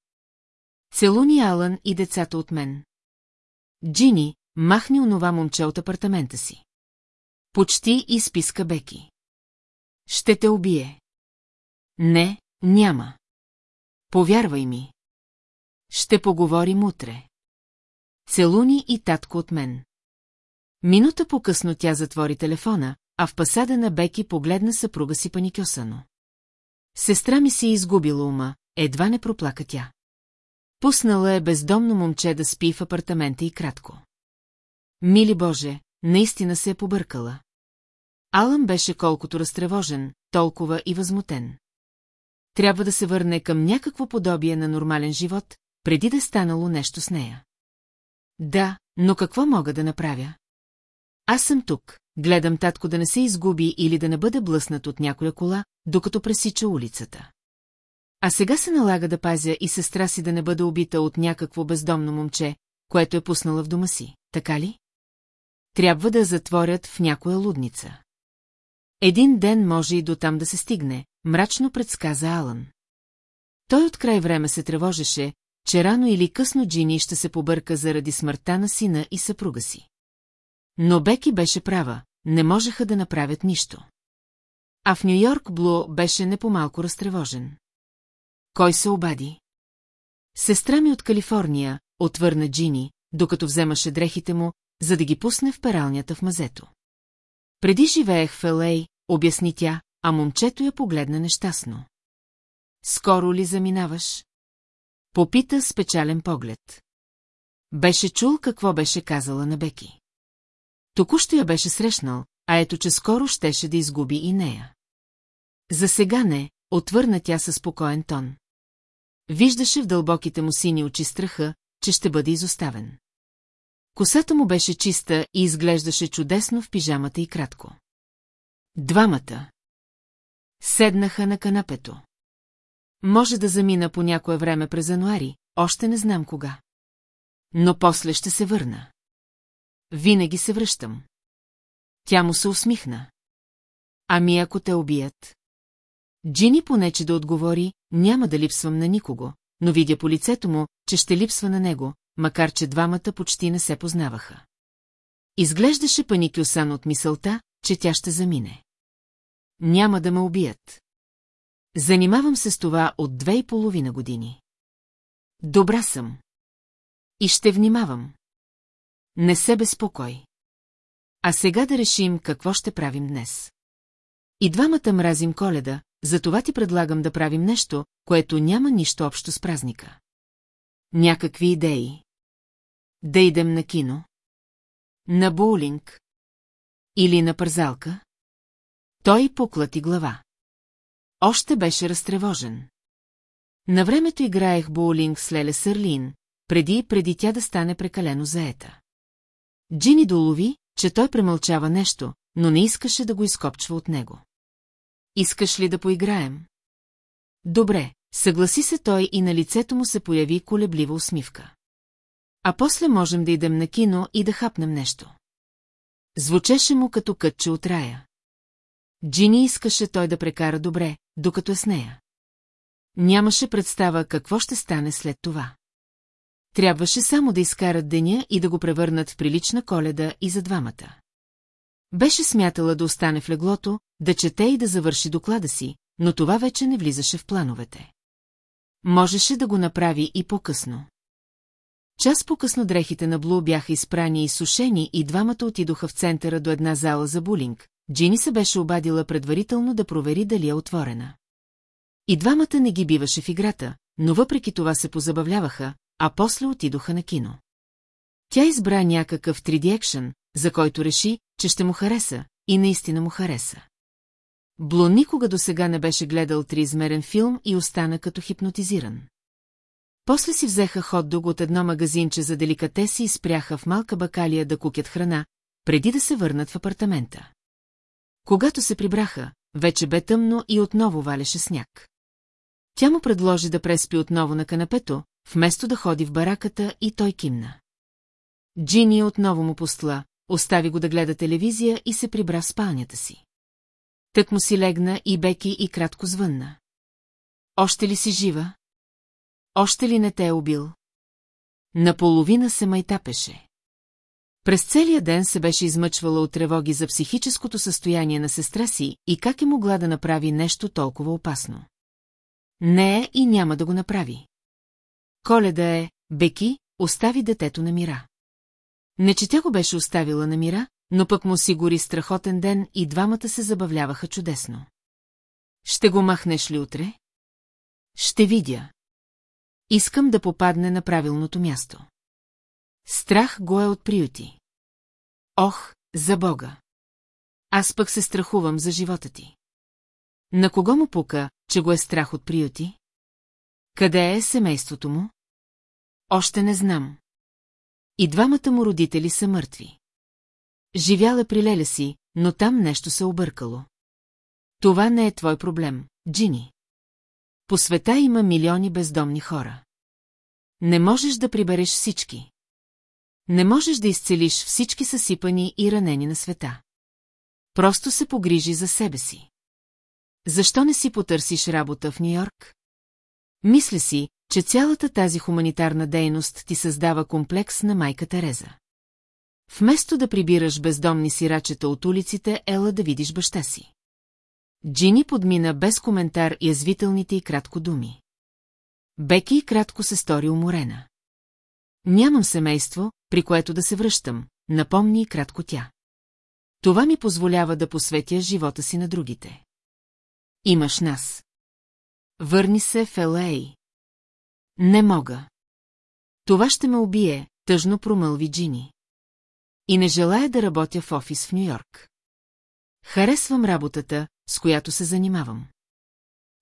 Целуни Алън и децата от мен. Джини, махни онова момче от апартамента си. Почти изписка Беки. Ще те убие. Не, няма. Повярвай ми. Ще поговорим утре. Целуни и татко от мен. Минута по-късно тя затвори телефона, а в пасада на Беки погледна съпруга си паникьосано. Сестра ми си е изгубила ума, едва не проплака тя. Пуснала е бездомно момче да спи в апартамента и кратко. Мили Боже, наистина се е побъркала. Алън беше колкото разтревожен, толкова и възмутен. Трябва да се върне към някакво подобие на нормален живот, преди да е станало нещо с нея. Да, но какво мога да направя? Аз съм тук, гледам татко да не се изгуби или да не бъде блъснат от някоя кола, докато пресича улицата. А сега се налага да пазя и сестра си да не бъде убита от някакво бездомно момче, което е пуснала в дома си, така ли? Трябва да затворят в някоя лудница. Един ден може и до там да се стигне, мрачно предсказа Алън. Той от край време се тревожеше, че рано или късно Джини ще се побърка заради смъртта на сина и съпруга си. Но Беки беше права, не можеха да направят нищо. А в Нью-Йорк Блу беше не по-малко разтревожен. Кой се обади? Сестра ми от Калифорния, отвърна Джини, докато вземаше дрехите му, за да ги пусне в пералнята в мазето. Преди живеех в Елей, обясни тя, а момчето я погледна нещастно. Скоро ли заминаваш? Попита с печален поглед. Беше чул какво беше казала на Беки. Току-що я беше срещнал, а ето, че скоро щеше да изгуби и нея. За сега не, отвърна тя със спокоен тон. Виждаше в дълбоките му сини очи страха, че ще бъде изоставен. Косата му беше чиста и изглеждаше чудесно в пижамата и кратко. Двамата. Седнаха на канапето. Може да замина по някое време през януари, още не знам кога. Но после ще се върна. Винаги се връщам. Тя му се усмихна. Ами ако те убият? Джини понече да отговори, няма да липсвам на никого, но видя по лицето му, че ще липсва на него, макар че двамата почти не се познаваха. Изглеждаше паникюсан от мисълта, че тя ще замине. Няма да ме убият. Занимавам се с това от две и половина години. Добра съм. И ще внимавам. Не се безпокой. А сега да решим какво ще правим днес. И двамата мразим коледа, затова ти предлагам да правим нещо, което няма нищо общо с празника. Някакви идеи. Да идем на кино. На боулинг. Или на пързалка. Той поклати глава. Още беше разтревожен. На времето играех боулинг с Леле Сърлин, преди преди тя да стане прекалено заета. Джини долови, че той премълчава нещо, но не искаше да го изкопчва от него. Искаш ли да поиграем? Добре, съгласи се той и на лицето му се появи колеблива усмивка. А после можем да идем на кино и да хапнем нещо. Звучеше му като кътче от рая. Джини искаше той да прекара добре, докато е с нея. Нямаше представа какво ще стане след това. Трябваше само да изкарат деня и да го превърнат в прилична коледа и за двамата. Беше смятала да остане в леглото, да чете и да завърши доклада си, но това вече не влизаше в плановете. Можеше да го направи и по-късно. Час по-късно дрехите на Блу бяха изпрани и сушени и двамата отидоха в центъра до една зала за булинг. Джини се беше обадила предварително да провери дали е отворена. И двамата не ги биваше в играта, но въпреки това се позабавляваха, а после отидоха на кино. Тя избра някакъв 3D екшен, за който реши, че ще му хареса, и наистина му хареса. Блу никога досега не беше гледал триизмерен филм и остана като хипнотизиран. После си взеха хот-дог от едно магазинче за деликатеси и спряха в малка бакалия да кукят храна, преди да се върнат в апартамента. Когато се прибраха, вече бе тъмно и отново валеше сняг. Тя му предложи да преспи отново на канапето, вместо да ходи в бараката и той кимна. Джини отново му постла, остави го да гледа телевизия и се прибра в спалнята си. Тък му си легна и Беки и кратко звънна. Още ли си жива? Още ли не те е убил? Наполовина се майтапеше. През целия ден се беше измъчвала от тревоги за психическото състояние на сестра си и как е могла да направи нещо толкова опасно. Не е и няма да го направи. Коледа е, Беки, остави детето на мира. Не че тя го беше оставила на мира, но пък му сигури страхотен ден и двамата се забавляваха чудесно. Ще го махнеш ли утре? Ще видя. Искам да попадне на правилното място. Страх го е от приюти. Ох, за Бога! Аз пък се страхувам за живота ти. На кого му пука, че го е страх от приюти? Къде е семейството му? Още не знам. И двамата му родители са мъртви. Живяла при леля си, но там нещо се объркало. Това не е твой проблем, Джини. По света има милиони бездомни хора. Не можеш да прибереш всички. Не можеш да изцелиш всички съсипани и ранени на света. Просто се погрижи за себе си. Защо не си потърсиш работа в Нью-Йорк? Мисля си, че цялата тази хуманитарна дейност ти създава комплекс на майка Тереза. Вместо да прибираш бездомни сирачета от улиците, ела да видиш баща си. Джини подмина без коментар язвителните и кратко думи. Беки кратко се стори уморена. Нямам семейство, при което да се връщам, напомни и кратко тя. Това ми позволява да посветя живота си на другите. Имаш нас. Върни се в Л.А. Не мога. Това ще ме убие, тъжно промълви Джини. И не желая да работя в офис в Нью-Йорк. Харесвам работата, с която се занимавам.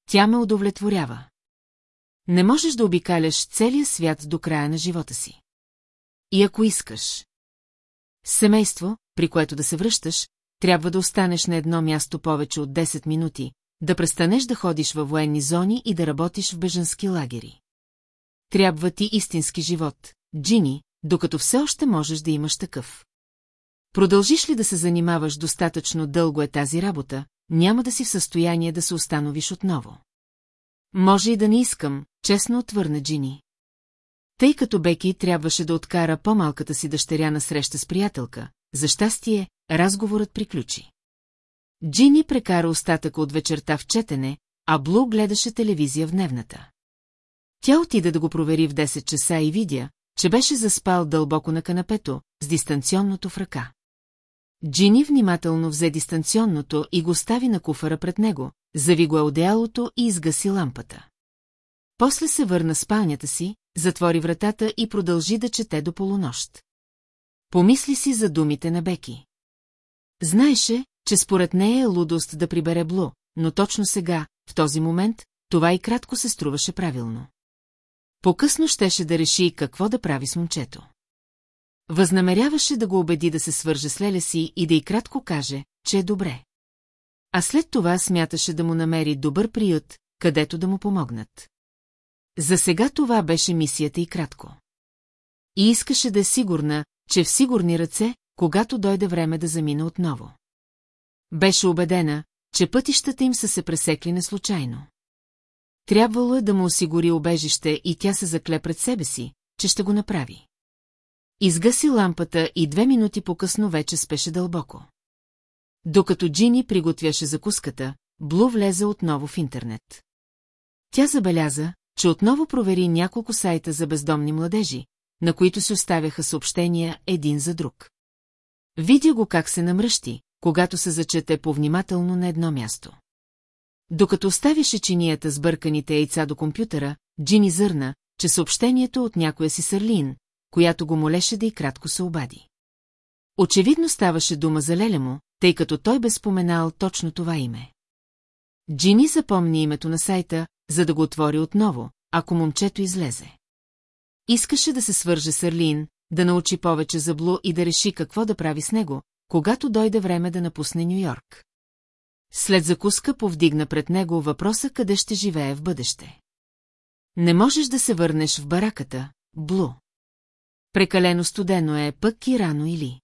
Тя ме удовлетворява. Не можеш да обикаляш целия свят до края на живота си. И ако искаш. Семейство, при което да се връщаш, трябва да останеш на едно място повече от 10 минути, да престанеш да ходиш във военни зони и да работиш в бежански лагери. Трябва ти истински живот, Джини, докато все още можеш да имаш такъв. Продължиш ли да се занимаваш достатъчно дълго е тази работа, няма да си в състояние да се установиш отново. Може и да не искам, честно отвърна Джини. Тъй като Беки трябваше да откара по-малката си дъщеря на среща с приятелка, за щастие, разговорът приключи. Джини прекара остатъка от вечерта в четене, а Блу гледаше телевизия в дневната. Тя отида да го провери в 10 часа и видя, че беше заспал дълбоко на канапето, с дистанционното в ръка. Джини внимателно взе дистанционното и го стави на куфара пред него, зави го одеялото и изгаси лампата. После се върна спалнята си, затвори вратата и продължи да чете до полунощ. Помисли си за думите на Беки. Знаеше, че според нея е лудост да прибере Блу, но точно сега, в този момент, това и кратко се струваше правилно. По-късно щеше да реши какво да прави с момчето. Възнамеряваше да го убеди да се свърже с Леля си и да й кратко каже, че е добре. А след това смяташе да му намери добър приют, където да му помогнат. За сега това беше мисията и кратко. И искаше да е сигурна, че в сигурни ръце, когато дойде време да замина отново. Беше убедена, че пътищата им са се пресекли неслучайно. Трябвало е да му осигури обежище и тя се закле пред себе си, че ще го направи. Изгаси лампата и две минути по-късно вече спеше дълбоко. Докато Джини приготвяше закуската, Блу влезе отново в интернет. Тя забеляза, че отново провери няколко сайта за бездомни младежи, на които се оставяха съобщения един за друг. Видя го как се намръщи, когато се зачете повнимателно на едно място. Докато оставяше чинията с бърканите яйца до компютъра, Джини зърна, че съобщението от някоя си Сърлин, която го молеше да и кратко се обади. Очевидно ставаше дума за леля му, тъй като той бе споменал точно това име. Джини запомни името на сайта, за да го отвори отново, ако момчето излезе. Искаше да се свърже с Арлин, да научи повече за Блу и да реши какво да прави с него, когато дойде време да напусне Нью-Йорк. След закуска повдигна пред него въпроса къде ще живее в бъдеще. Не можеш да се върнеш в бараката, Блу. Прекалено студено е, пък и рано или.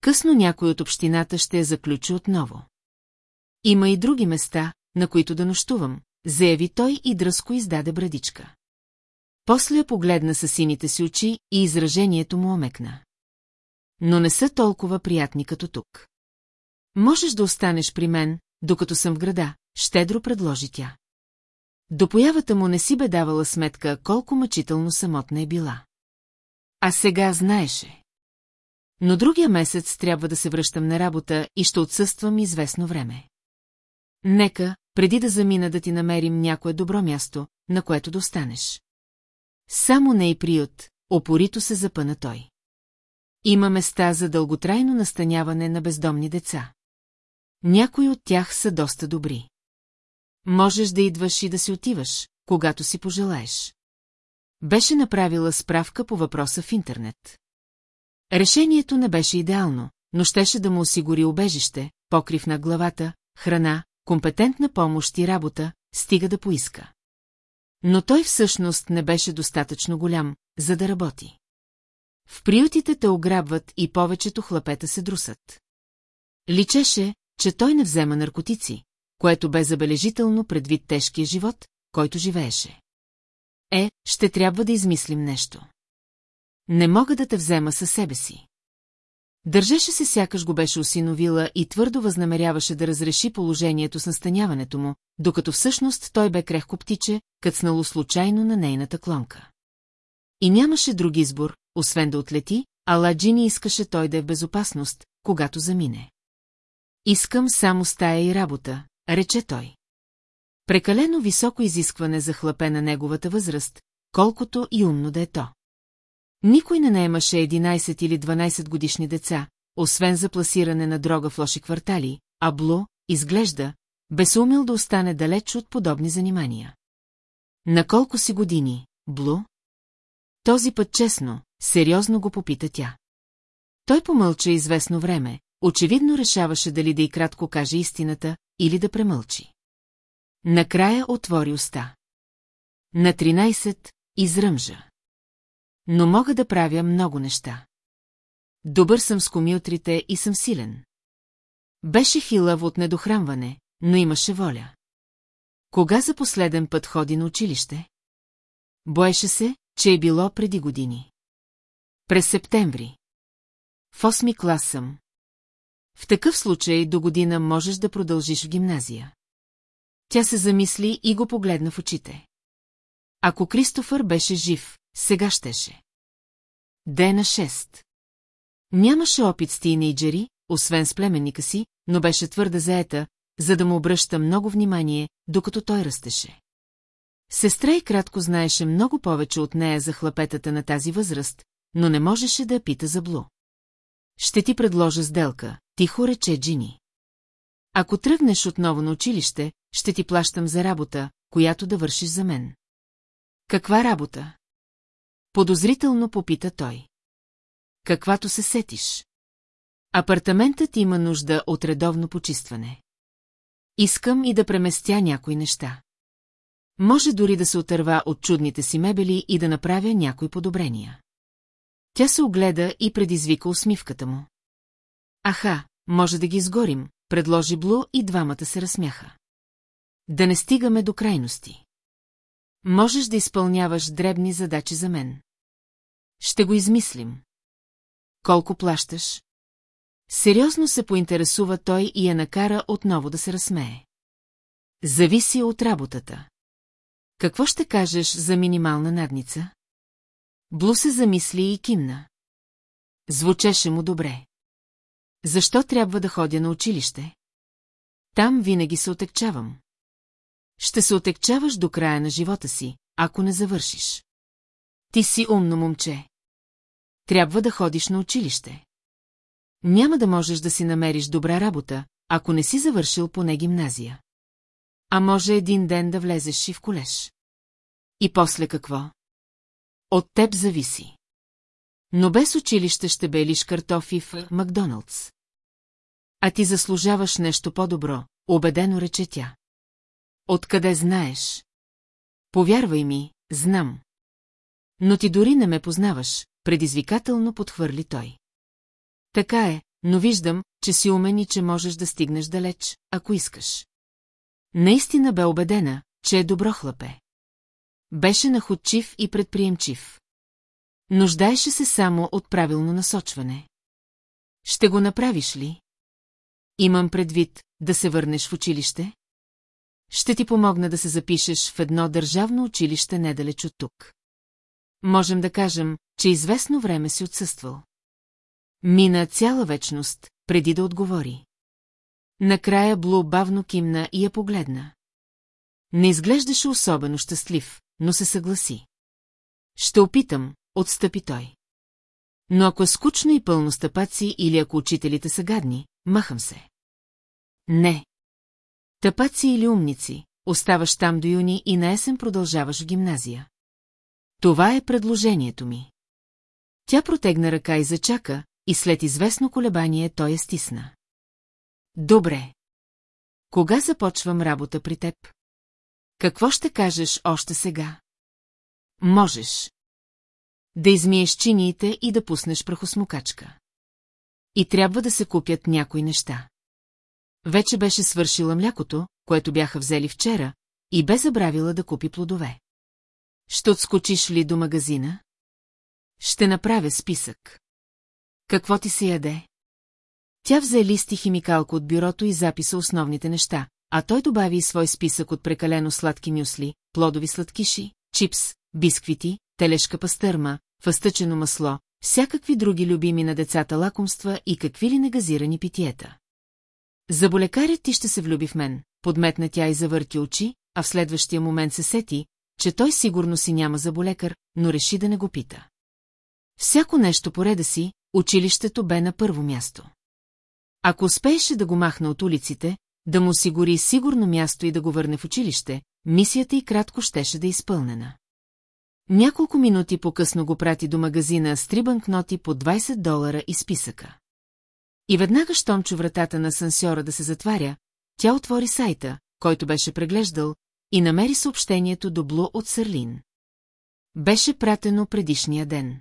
Късно някой от общината ще я заключи отново. Има и други места, на които да нощувам, заяви той и дръско издаде брадичка. После я погледна със сините си очи и изражението му омекна. Но не са толкова приятни като тук. Можеш да останеш при мен, докато съм в града, щедро предложи тя. До появата му не си бе давала сметка колко мъчително самотна е била. А сега знаеше. Но другия месец трябва да се връщам на работа и ще отсъствам известно време. Нека, преди да замина да ти намерим някое добро място, на което да останеш. Само не и приют, опорито се запъна той. Има места за дълготрайно настаняване на бездомни деца. Някои от тях са доста добри. Можеш да идваш и да си отиваш, когато си пожелаеш. Беше направила справка по въпроса в интернет. Решението не беше идеално, но щеше да му осигури убежище, покрив на главата, храна, компетентна помощ и работа, стига да поиска. Но той всъщност не беше достатъчно голям, за да работи. В приютите те ограбват и повечето хлапета се друсат. Личеше, че той не взема наркотици, което бе забележително предвид тежкия живот, който живееше. Е, ще трябва да измислим нещо. Не мога да те взема със себе си. Държеше се сякаш го беше осиновила и твърдо възнамеряваше да разреши положението с настаняването му, докато всъщност той бе крехко птиче, кацнало случайно на нейната клонка. И нямаше друг избор, освен да отлети, ала Джини искаше той да е в безопасност, когато замине. Искам само стая и работа, рече той. Прекалено високо изискване за хлапе на неговата възраст, колкото и умно да е то. Никой не наемаше 11 или 12 годишни деца, освен за пласиране на дрога в лоши квартали, а Блу, изглежда, безумил да остане далеч от подобни занимания. На колко си години, Блу? Този път честно, сериозно го попита тя. Той помълча известно време, очевидно решаваше дали да и кратко каже истината или да премълчи. Накрая отвори уста. На 13 изръмжа. Но мога да правя много неща. Добър съм с комилтрите и съм силен. Беше хилав от недохранване, но имаше воля. Кога за последен път ходи на училище? Боеше се, че е било преди години. През септември. В осми клас съм. В такъв случай до година можеш да продължиш в гимназия. Тя се замисли и го погледна в очите. Ако Кристофър беше жив, сега щеше. Дена 6. Нямаше опит с тинейджери, освен с племенника си, но беше твърде заета, за да му обръща много внимание, докато той растеше. Сестра и кратко знаеше много повече от нея за хлапетата на тази възраст, но не можеше да я пита за Блу. Ще ти предложа сделка, тихо рече Джини. Ако тръгнеш отново на училище, ще ти плащам за работа, която да вършиш за мен. Каква работа? Подозрително попита той. Каквато се сетиш. Апартаментът има нужда от редовно почистване. Искам и да преместя някои неща. Може дори да се отърва от чудните си мебели и да направя някои подобрения. Тя се огледа и предизвика усмивката му. Аха, може да ги изгорим, предложи Блу и двамата се разсмяха. Да не стигаме до крайности. Можеш да изпълняваш дребни задачи за мен. Ще го измислим. Колко плащаш? Сериозно се поинтересува той и я накара отново да се разсмее. Зависи от работата. Какво ще кажеш за минимална надница? Блу се замисли и кимна. Звучеше му добре. Защо трябва да ходя на училище? Там винаги се отекчавам. Ще се отекчаваш до края на живота си, ако не завършиш. Ти си умно момче. Трябва да ходиш на училище. Няма да можеш да си намериш добра работа, ако не си завършил поне гимназия. А може един ден да влезеш и в колеж. И после какво? От теб зависи. Но без училище ще белиш картофи в Макдоналдс. А ти заслужаваш нещо по-добро, убедено рече тя. Откъде знаеш? Повярвай ми, знам. Но ти дори не ме познаваш, предизвикателно подхвърли той. Така е, но виждам, че си умен и че можеш да стигнеш далеч, ако искаш. Наистина бе убедена, че е добро хлапе. Беше находчив и предприемчив. Нуждаеше се само от правилно насочване. Ще го направиш ли? Имам предвид да се върнеш в училище? Ще ти помогна да се запишеш в едно държавно училище недалеч от тук. Можем да кажем, че известно време си отсъствал. Мина цяла вечност, преди да отговори. Накрая Блу бавно кимна и я погледна. Не изглеждаше особено щастлив, но се съгласи. Ще опитам, отстъпи той. Но ако е скучно и пълно стъпаци или ако учителите са гадни, махам се. Не. Тъпаци или умници, оставаш там до юни и на есен продължаваш в гимназия. Това е предложението ми. Тя протегна ръка и зачака, и след известно колебание той я стисна. Добре. Кога започвам работа при теб? Какво ще кажеш още сега? Можеш. Да измиеш чиниите и да пуснеш прахосмокачка. И трябва да се купят някои неща. Вече беше свършила млякото, което бяха взели вчера, и бе забравила да купи плодове. Ще отскочиш ли до магазина? Ще направя списък. Какво ти се яде? Тя взе лист и химикалка от бюрото и записа основните неща, а той добави и свой списък от прекалено сладки мюсли, плодови сладкиши, чипс, бисквити, телешка пастърма, фъстъчено масло, всякакви други любими на децата лакомства и какви ли негазирани питиета. Заболекарят ти ще се влюби в мен, подметна тя и завърти очи, а в следващия момент се сети, че той сигурно си няма заболекар, но реши да не го пита. Всяко нещо по реда си, училището бе на първо място. Ако успееше да го махне от улиците, да му осигури сигурно място и да го върне в училище, мисията й кратко щеше да е изпълнена. Няколко минути по-късно го прати до магазина с три банкноти по 20 долара и списъка. И веднага, щом чу вратата на сансьора да се затваря, тя отвори сайта, който беше преглеждал, и намери съобщението до Блу от Сърлин. Беше пратено предишния ден.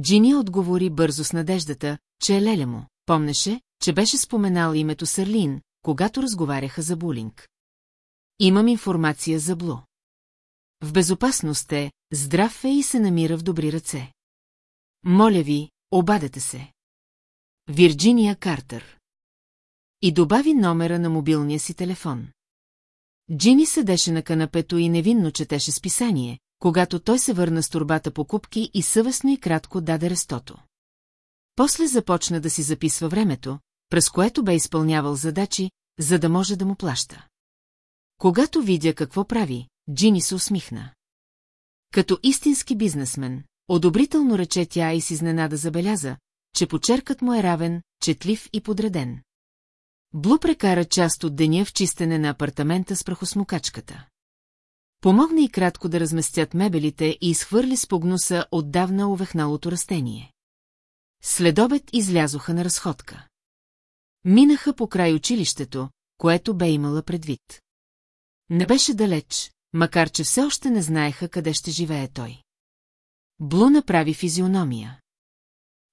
Джини отговори бързо с надеждата, че е леля му. Помнеше, че беше споменал името Сърлин, когато разговаряха за булинг. Имам информация за Блу. В безопасност е, здрав е и се намира в добри ръце. Моля ви, обадете се. Вирджиния Картер. И добави номера на мобилния си телефон. Джини седеше на канапето и невинно четеше списание, когато той се върна с турбата покупки и съвестно и кратко даде рестото. После започна да си записва времето, през което бе изпълнявал задачи, за да може да му плаща. Когато видя какво прави, Джини се усмихна. Като истински бизнесмен, одобрително рече тя и с изненада забеляза, че почеркът му е равен, четлив и подреден. Блу прекара част от деня в чистене на апартамента с прахосмокачката. Помогна и кратко да разместят мебелите и изхвърли с погнуса отдавна увехналото растение. След обед излязоха на разходка. Минаха по край училището, което бе имала предвид. Не беше далеч, макар че все още не знаеха къде ще живее той. Блу направи физиономия.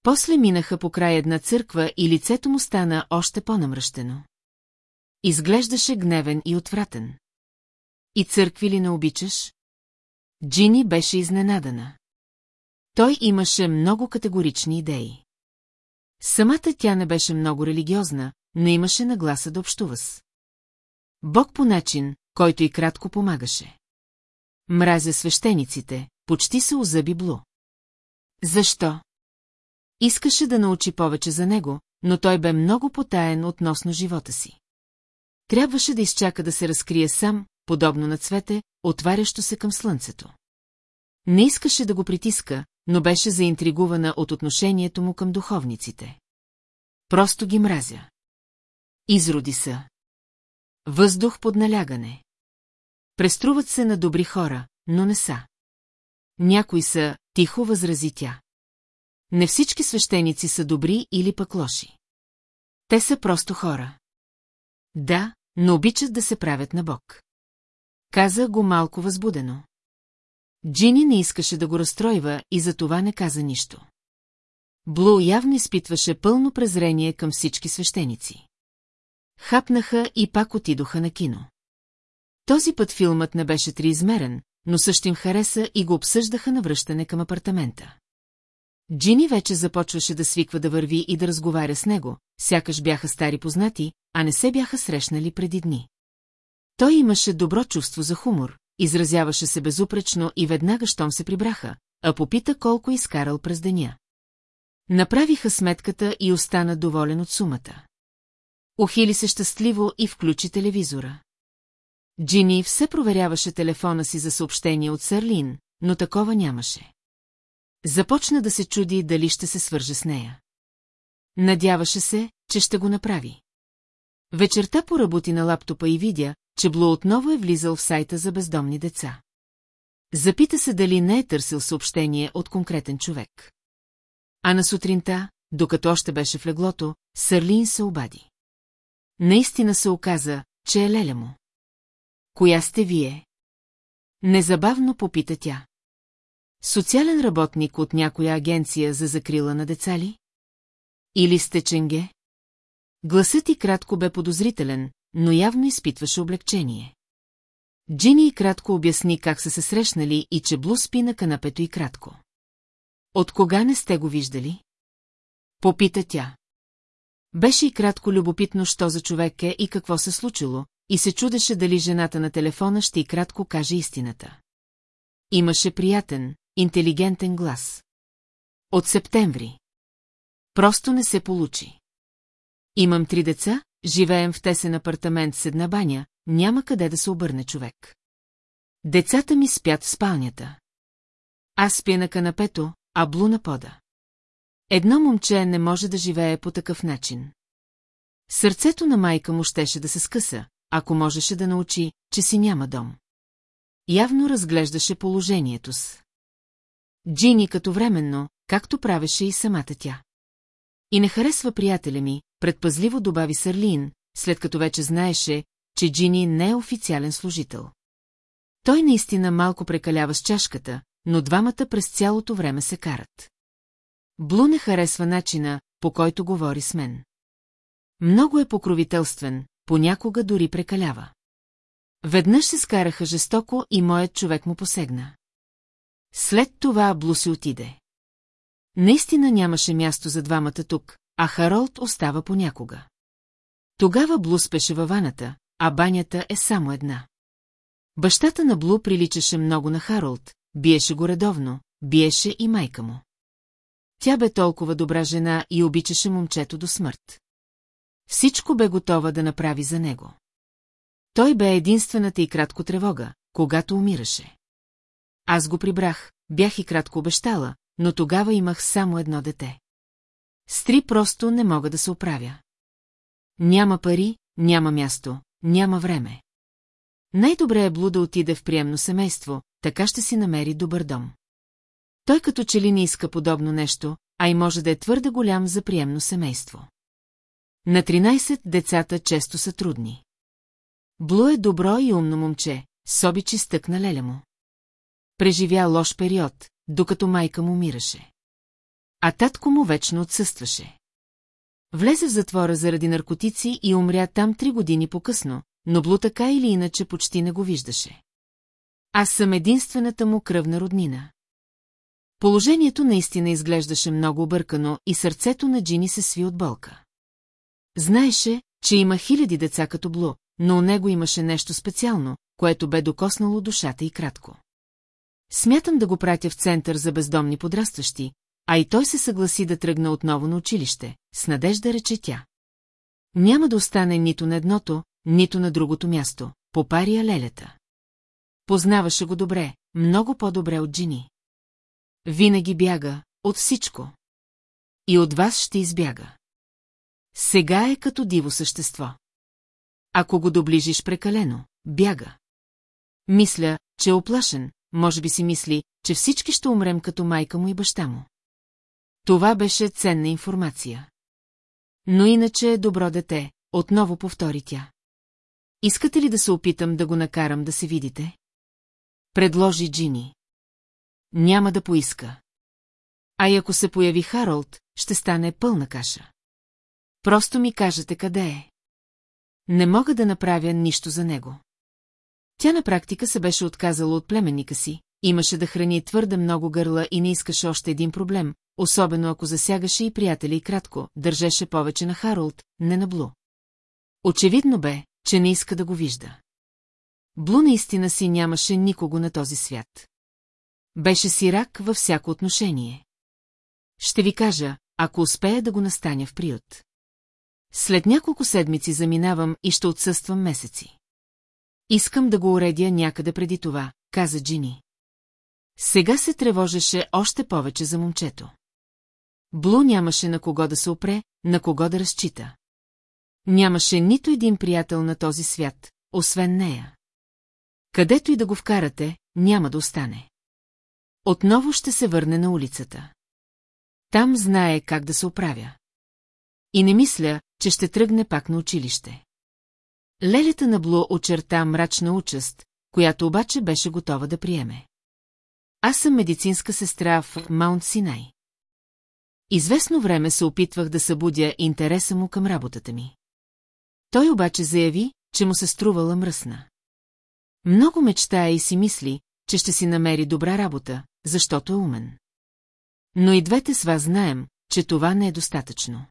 После минаха по край една църква и лицето му стана още по-намръщено. Изглеждаше гневен и отвратен. И църкви ли не обичаш? Джини беше изненадана. Той имаше много категорични идеи. Самата тя не беше много религиозна, но имаше нагласа да общува с. Бог по начин, който и кратко помагаше. Мразя свещениците, почти се озъби Блу. Защо? Искаше да научи повече за него, но той бе много потаен относно живота си. Трябваше да изчака да се разкрие сам, подобно на цвете, отварящо се към слънцето. Не искаше да го притиска, но беше заинтригувана от отношението му към духовниците. Просто ги мразя. Изроди са. Въздух под налягане. Преструват се на добри хора, но не са. Някои са, тихо възрази тя. Не всички свещеници са добри или пък лоши. Те са просто хора. Да, но обичат да се правят на Бог. Каза го малко възбудено. Джини не искаше да го разстройва и за това не каза нищо. Блу явно изпитваше пълно презрение към всички свещеници. Хапнаха и пак отидоха на кино. Този път филмът не беше триизмерен, но също им хареса и го обсъждаха на връщане към апартамента. Джини вече започваше да свиква да върви и да разговаря с него, сякаш бяха стари познати, а не се бяха срещнали преди дни. Той имаше добро чувство за хумор, изразяваше се безупречно и веднага щом се прибраха, а попита колко изкарал през деня. Направиха сметката и остана доволен от сумата. Охили се щастливо и включи телевизора. Джини все проверяваше телефона си за съобщение от Сарлин, но такова нямаше. Започна да се чуди дали ще се свърже с нея. Надяваше се, че ще го направи. Вечерта поработи на лаптопа и видя, че Блу отново е влизал в сайта за бездомни деца. Запита се дали не е търсил съобщение от конкретен човек. А на сутринта, докато още беше в леглото, Сърлин се обади. Наистина се оказа, че е леля му. Коя сте вие? Незабавно попита тя. Социален работник от някоя агенция за закрила на деца ли? Или сте ченге? Гласът и кратко бе подозрителен, но явно изпитваше облегчение. Джини и кратко обясни как са се срещнали и че Блу спи на канапето и кратко. От кога не сте го виждали? Попита тя. Беше и кратко любопитно, що за човек е и какво се случило, и се чудеше дали жената на телефона ще и кратко каже истината. Имаше приятен, интелигентен глас. От септември. Просто не се получи. Имам три деца, живеем в тесен апартамент с една баня, няма къде да се обърне човек. Децата ми спят в спалнята. Аз спя на канапето, а Блу на пода. Едно момче не може да живее по такъв начин. Сърцето на майка му щеше да се скъса, ако можеше да научи, че си няма дом. Явно разглеждаше положението с. Джини като временно, както правеше и самата тя. И не харесва приятеля ми, предпазливо добави Сарлин, след като вече знаеше, че Джини не е официален служител. Той наистина малко прекалява с чашката, но двамата през цялото време се карат. Блу не харесва начина, по който говори с мен. Много е покровителствен, понякога дори прекалява. Веднъж се скараха жестоко и моят човек му посегна. След това Блу си отиде. Наистина нямаше място за двамата тук, а Харолд остава понякога. Тогава Блу спеше във ваната, а банята е само една. Бащата на Блу приличаше много на Харолд, биеше го редовно, биеше и майка му. Тя бе толкова добра жена и обичаше момчето до смърт. Всичко бе готова да направи за него. Той бе единствената и кратко тревога, когато умираше. Аз го прибрах, бях и кратко обещала, но тогава имах само едно дете. С три просто не мога да се оправя. Няма пари, няма място, няма време. Най-добре е Блу да отиде в приемно семейство, така ще си намери добър дом. Той като че ли не иска подобно нещо, а и може да е твърде голям за приемно семейство. На 13 децата често са трудни. Блу е добро и умно момче, собичи стък на леля му. Преживя лош период, докато майка му умираше. А татко му вечно отсъстваше. Влезе в затвора заради наркотици и умря там три години по-късно, но Блу така или иначе почти не го виждаше. Аз съм единствената му кръвна роднина. Положението наистина изглеждаше много объркано и сърцето на Джини се сви от болка. Знаеше, че има хиляди деца като Блу, но у него имаше нещо специално, което бе докоснало душата и кратко. Смятам да го пратя в център за бездомни подрастващи, а и той се съгласи да тръгна отново на училище, с надежда рече тя. Няма да остане нито на едното, нито на другото място, попария лелята. Познаваше го добре, много по-добре от Джини. Винаги бяга, от всичко. И от вас ще избяга. Сега е като диво същество. Ако го доближиш прекалено, бяга. Мисля, че е оплашен, може би си мисли, че всички ще умрем като майка му и баща му. Това беше ценна информация. Но иначе е добро дете, отново повтори тя. Искате ли да се опитам да го накарам да се видите? Предложи Джини. Няма да поиска. А и ако се появи Харолд, ще стане пълна каша. Просто ми кажете къде е. Не мога да направя нищо за него. Тя на практика се беше отказала от племенника си, имаше да храни твърде много гърла и не искаше още един проблем, особено ако засягаше и приятели и кратко, държеше повече на Харолд, не на Блу. Очевидно бе, че не иска да го вижда. Блу наистина си нямаше никого на този свят. Беше си рак във всяко отношение. Ще ви кажа, ако успея да го настаня в приют. След няколко седмици заминавам и ще отсъствам месеци. Искам да го уредя някъде преди това, каза Джини. Сега се тревожеше още повече за момчето. Блу нямаше на кого да се опре, на кого да разчита. Нямаше нито един приятел на този свят, освен нея. Където и да го вкарате, няма да остане. Отново ще се върне на улицата. Там знае как да се оправя. И не мисля, че ще тръгне пак на училище. Лелята на Блу очерта мрачна участ, която обаче беше готова да приеме. Аз съм медицинска сестра в Маунт Синай. Известно време се опитвах да събудя интереса му към работата ми. Той обаче заяви, че му се струвала мръсна. Много мечтая и си мисли, че ще си намери добра работа, защото е умен. Но и двете с вас знаем, че това не е достатъчно.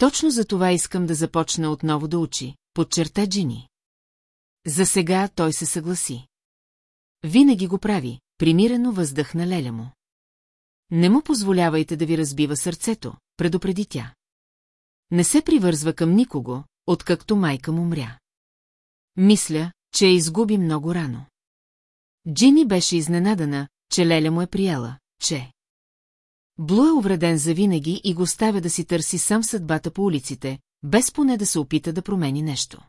Точно за това искам да започна отново да учи, подчерта Джини. За сега той се съгласи. Винаги го прави, примирено въздъхна леля му. Не му позволявайте да ви разбива сърцето, предупреди тя. Не се привързва към никого, откакто майка му мря. Мисля, че я изгуби много рано. Джини беше изненадана, че Леля му е приела, че... Блу е увреден завинаги и го оставя да си търси сам съдбата по улиците, без поне да се опита да промени нещо.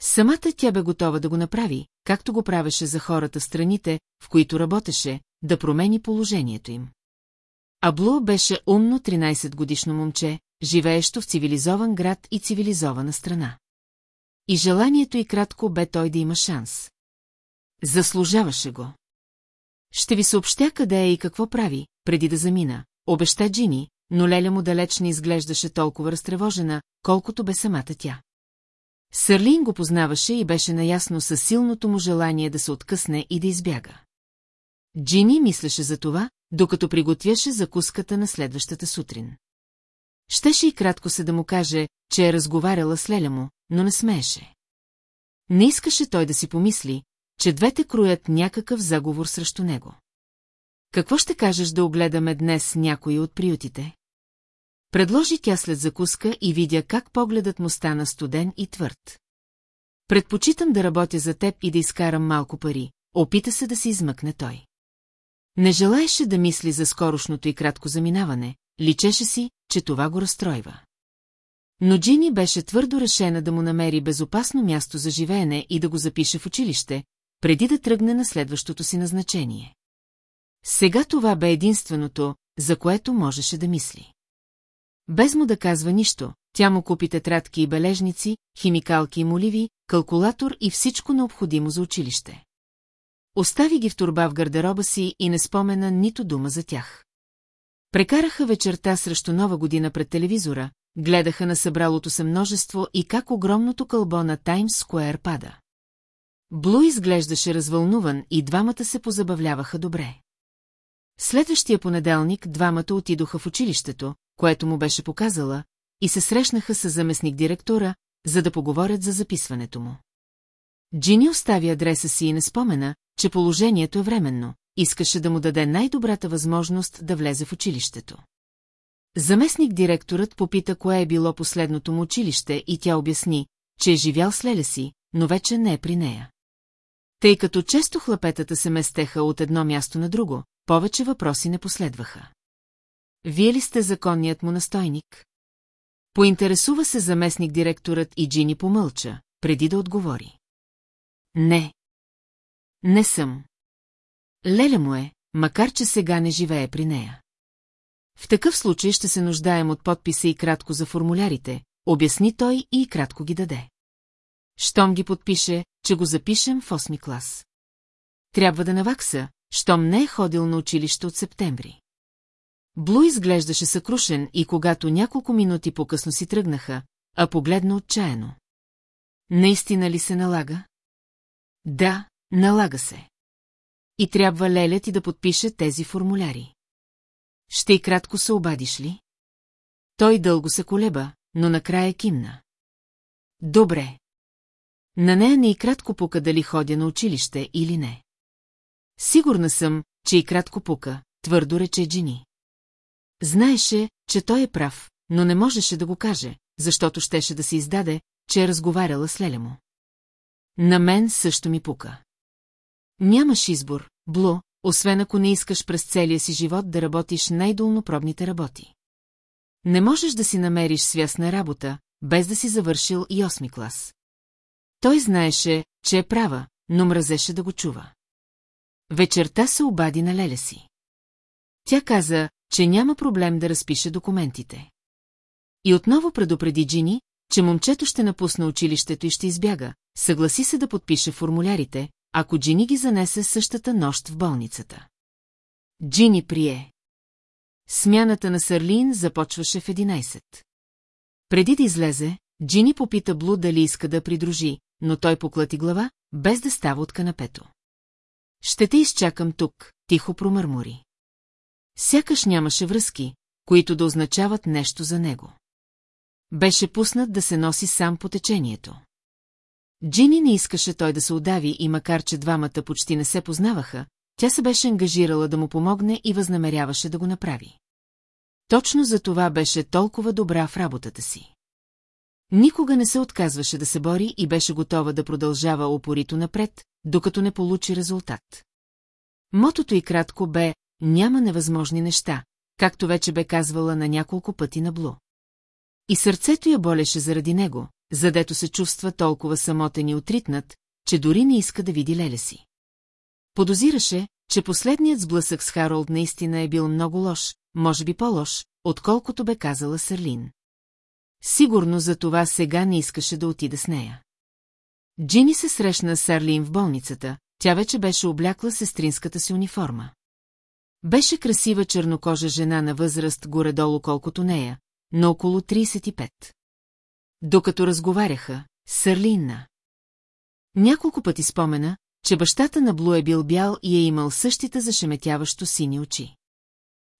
Самата тя бе готова да го направи, както го правеше за хората в страните, в които работеше, да промени положението им. А Блу беше умно 13-годишно момче, живеещо в цивилизован град и цивилизована страна. И желанието и кратко бе той да има шанс. Заслужаваше го. Ще ви съобщя къде е и какво прави, преди да замина, обеща Джини, но Леля му далеч не изглеждаше толкова разтревожена, колкото бе самата тя. Сърлин го познаваше и беше наясно със силното му желание да се откъсне и да избяга. Джини мислеше за това, докато приготвяше закуската на следващата сутрин. Щеше и кратко се да му каже, че е разговаряла с Леля му, но не смееше. Не искаше той да си помисли, че двете кроят някакъв заговор срещу него. Какво ще кажеш да огледаме днес някои от приютите? Предложи тя след закуска и видя как погледът му стана студен и твърд. Предпочитам да работя за теб и да изкарам малко пари, опита се да се измъкне той. Не желаеше да мисли за скорошното и кратко заминаване, личеше си, че това го разстройва. Но Джини беше твърдо решена да му намери безопасно място за живеене и да го запише в училище, преди да тръгне на следващото си назначение. Сега това бе единственото, за което можеше да мисли. Без му да казва нищо, тя му купи тетрадки и бележници, химикалки и моливи, калкулатор и всичко необходимо за училище. Остави ги в турба в гардероба си и не спомена нито дума за тях. Прекараха вечерта срещу нова година пред телевизора, гледаха на събралото се множество и как огромното кълбо на Таймс Скуер пада. Блу изглеждаше развълнуван и двамата се позабавляваха добре. Следващия понеделник двамата отидоха в училището, което му беше показала, и се срещнаха с заместник-директора, за да поговорят за записването му. Джини остави адреса си и не спомена, че положението е временно, искаше да му даде най-добрата възможност да влезе в училището. Заместник-директорът попита кое е било последното му училище и тя обясни, че е живял с леля си, но вече не е при нея. Тъй като често хлапетата се местеха от едно място на друго, повече въпроси не последваха. Вие ли сте законният му настойник? Поинтересува се заместник-директорът и Джини помълча, преди да отговори. Не. Не съм. Леля му е, макар че сега не живее при нея. В такъв случай ще се нуждаем от подписа и кратко за формулярите, обясни той и кратко ги даде. Щом ги подпише, че го запишем в 8 клас. Трябва да навакса, щом не е ходил на училище от септември. Блу изглеждаше съкрушен и когато няколко минути по-късно си тръгнаха, а погледна отчаяно. Наистина ли се налага? Да, налага се. И трябва Леля ти да подпише тези формуляри. Ще и кратко се обадиш ли? Той дълго се колеба, но накрая кимна. Добре. На нея не и кратко пука дали ходя на училище или не. Сигурна съм, че и кратко пука, твърдо рече Джини. Знаеше, че той е прав, но не можеше да го каже, защото щеше да се издаде, че е разговаряла с Леля му. На мен също ми пука. Нямаш избор, Бло, освен ако не искаш през целия си живот да работиш най-долнопробните работи. Не можеш да си намериш свясна работа, без да си завършил и осми клас. Той знаеше, че е права, но мразеше да го чува. Вечерта се обади на леля си. Тя каза, че няма проблем да разпише документите. И отново предупреди Джини, че момчето ще напусне училището и ще избяга, съгласи се да подпише формулярите, ако Джини ги занесе същата нощ в болницата. Джини прие. Смяната на Сарлин започваше в 11. Преди да излезе, Джини попита Блу дали иска да придружи, но той поклати глава, без да става от канапето. Ще те изчакам тук, тихо промърмори. Сякаш нямаше връзки, които да означават нещо за него. Беше пуснат да се носи сам по течението. Джини не искаше той да се удави и макар, че двамата почти не се познаваха, тя се беше ангажирала да му помогне и възнамеряваше да го направи. Точно за това беше толкова добра в работата си. Никога не се отказваше да се бори и беше готова да продължава опорито напред, докато не получи резултат. Мотото и кратко бе «Няма невъзможни неща», както вече бе казвала на няколко пъти на Блу. И сърцето я болеше заради него, задето се чувства толкова самотен и отритнат, че дори не иска да види леля си. Подозираше, че последният сблъсък с Харолд наистина е бил много лош, може би по-лош, отколкото бе казала Сърлин. Сигурно за това сега не искаше да отида с нея. Джини се срещна с Арлин в болницата, тя вече беше облякла сестринската си униформа. Беше красива чернокожа жена на възраст горе-долу колкото нея, но около 35. Докато разговаряха, Сърлинна. Няколко пъти спомена, че бащата на Блу е бил бял и е имал същите зашеметяващо сини очи.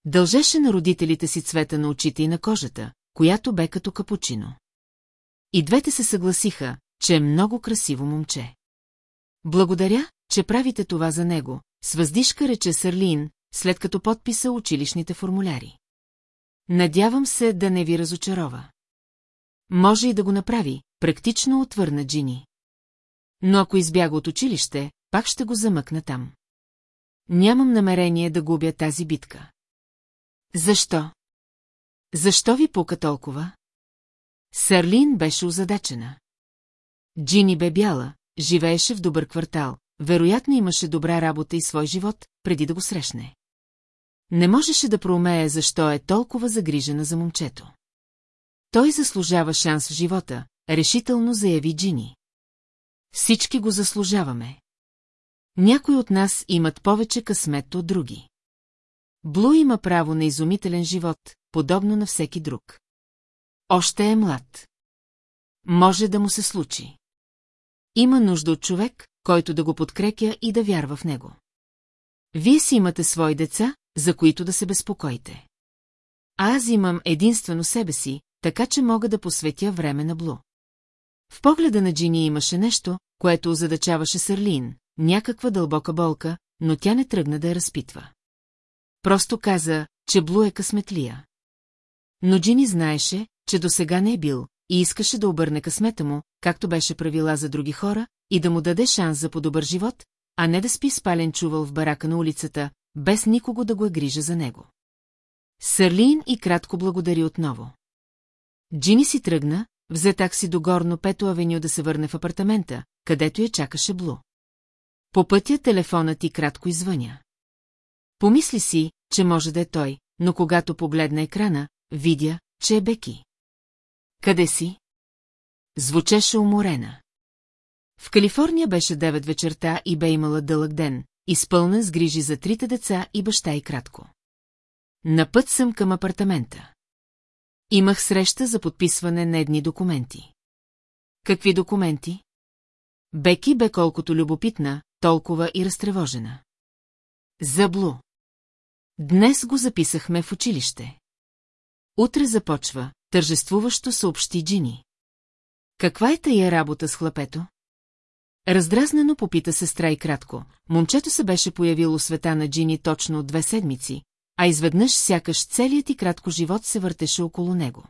Дължеше на родителите си цвета на очите и на кожата, която бе като капучино. И двете се съгласиха, че е много красиво момче. Благодаря, че правите това за него, с въздишка рече Сърлин, след като подписа училищните формуляри. Надявам се да не ви разочарова. Може и да го направи, практично отвърна Джини. Но ако избяга от училище, пак ще го замъкна там. Нямам намерение да губя тази битка. Защо? Защо ви пука толкова? Сарлин беше озадачена. Джини бе бяла, живееше в добър квартал, вероятно имаше добра работа и свой живот, преди да го срещне. Не можеше да проумее защо е толкова загрижена за момчето. Той заслужава шанс в живота, решително заяви Джини. Всички го заслужаваме. Някои от нас имат повече късмет от други. Блу има право на изумителен живот, подобно на всеки друг. Още е млад. Може да му се случи. Има нужда от човек, който да го подкрепя и да вярва в него. Вие си имате свои деца, за които да се безпокоите. Аз имам единствено себе си, така че мога да посветя време на Блу. В погледа на Джини имаше нещо, което озадачаваше Сърлин, някаква дълбока болка, но тя не тръгна да я разпитва. Просто каза, че Блу е късметлия. Но Джини знаеше, че до сега не е бил, и искаше да обърне късмета му, както беше правила за други хора, и да му даде шанс за по-добър живот, а не да спи спален чувал в барака на улицата, без никого да го е грижа за него. Сърлин и кратко благодари отново. Джини си тръгна, взе такси до горно Пето авеню да се върне в апартамента, където я чакаше Блу. По пътя телефонът ти кратко извъня. Помисли си, че може да е той, но когато погледна екрана, видя, че е Беки. Къде си? Звучеше уморена. В Калифорния беше 9 вечерта и бе имала дълъг ден, изпълнен с грижи за трите деца и баща и кратко. На път съм към апартамента. Имах среща за подписване на едни документи. Какви документи? Беки бе колкото любопитна, толкова и разтревожена. Заблу. Днес го записахме в училище. Утре започва, тържествуващо съобщи Джини. Каква е тая работа с хлапето? Раздразнено попита сестра и кратко. Момчето се беше появило света на Джини точно от две седмици, а изведнъж сякаш целият и кратко живот се въртеше около него.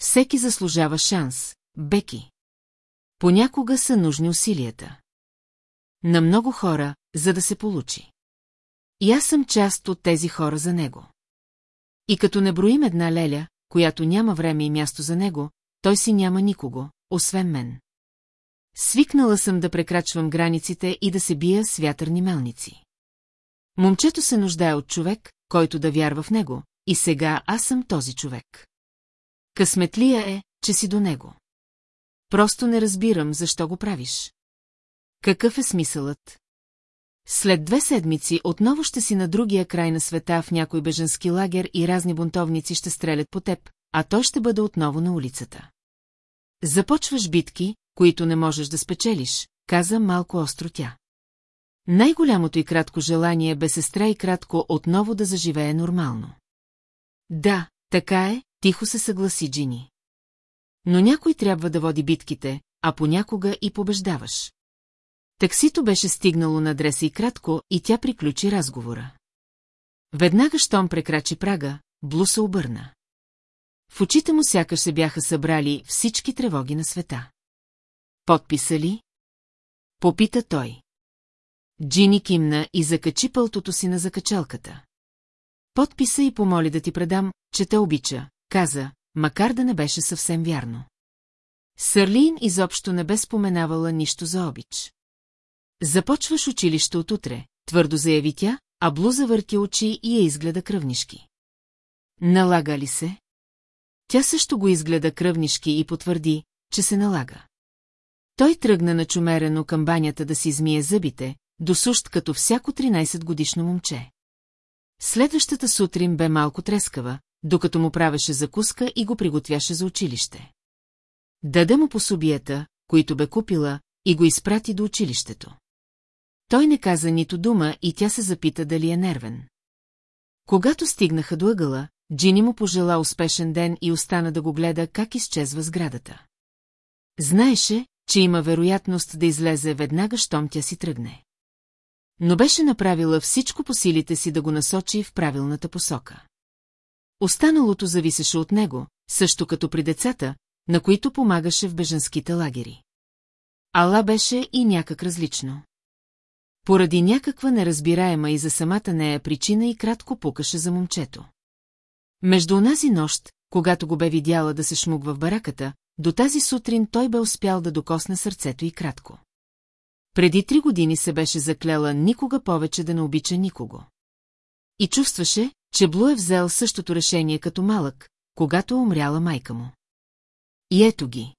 Всеки заслужава шанс, Беки. Понякога са нужни усилията. На много хора, за да се получи. И аз съм част от тези хора за него. И като не броим една леля, която няма време и място за него, той си няма никого, освен мен. Свикнала съм да прекрачвам границите и да се бия с вятърни мелници. Момчето се нуждае от човек, който да вярва в него, и сега аз съм този човек. Късметлия е, че си до него. Просто не разбирам, защо го правиш. Какъв е смисълът? След две седмици отново ще си на другия край на света в някой беженски лагер и разни бунтовници ще стрелят по теб, а той ще бъде отново на улицата. Започваш битки, които не можеш да спечелиш, каза малко остро тя. Най-голямото и кратко желание бе сестра и кратко отново да заживее нормално. Да, така е, тихо се съгласи Джини. Но някой трябва да води битките, а понякога и побеждаваш. Таксито беше стигнало на адреса и кратко, и тя приключи разговора. Веднага, щом прекрачи прага, Блу се обърна. В очите му сякаш се бяха събрали всички тревоги на света. Подписа ли? Попита той. Джини кимна и закачи пълтото си на закачалката. Подписа и помоли да ти предам, че те обича, каза, макар да не беше съвсем вярно. Сърлин изобщо не бе споменавала нищо за обич. Започваш училище от утре, твърдо заяви тя, а Блу завърти очи и я изгледа кръвнишки. Налага ли се? Тя също го изгледа кръвнишки и потвърди, че се налага. Той тръгна начумерено към банята да си измие зъбите, досущ като всяко 13-годишно момче. Следващата сутрин бе малко трескава, докато му правеше закуска и го приготвяше за училище. Даде му пособията, които бе купила, и го изпрати до училището. Той не каза нито дума и тя се запита дали е нервен. Когато стигнаха до ъгъла, Джини му пожела успешен ден и остана да го гледа как изчезва сградата. Знаеше, че има вероятност да излезе веднага, щом тя си тръгне. Но беше направила всичко по силите си да го насочи в правилната посока. Останалото зависеше от него, също като при децата, на които помагаше в бежанските лагери. Ала беше и някак различно. Поради някаква неразбираема и за самата нея причина и кратко пукаше за момчето. Между онази нощ, когато го бе видяла да се шмугва в бараката, до тази сутрин той бе успял да докосне сърцето и кратко. Преди три години се беше заклела никога повече да не обича никого. И чувстваше, че Блу е взел същото решение като малък, когато е умряла майка му. И ето ги.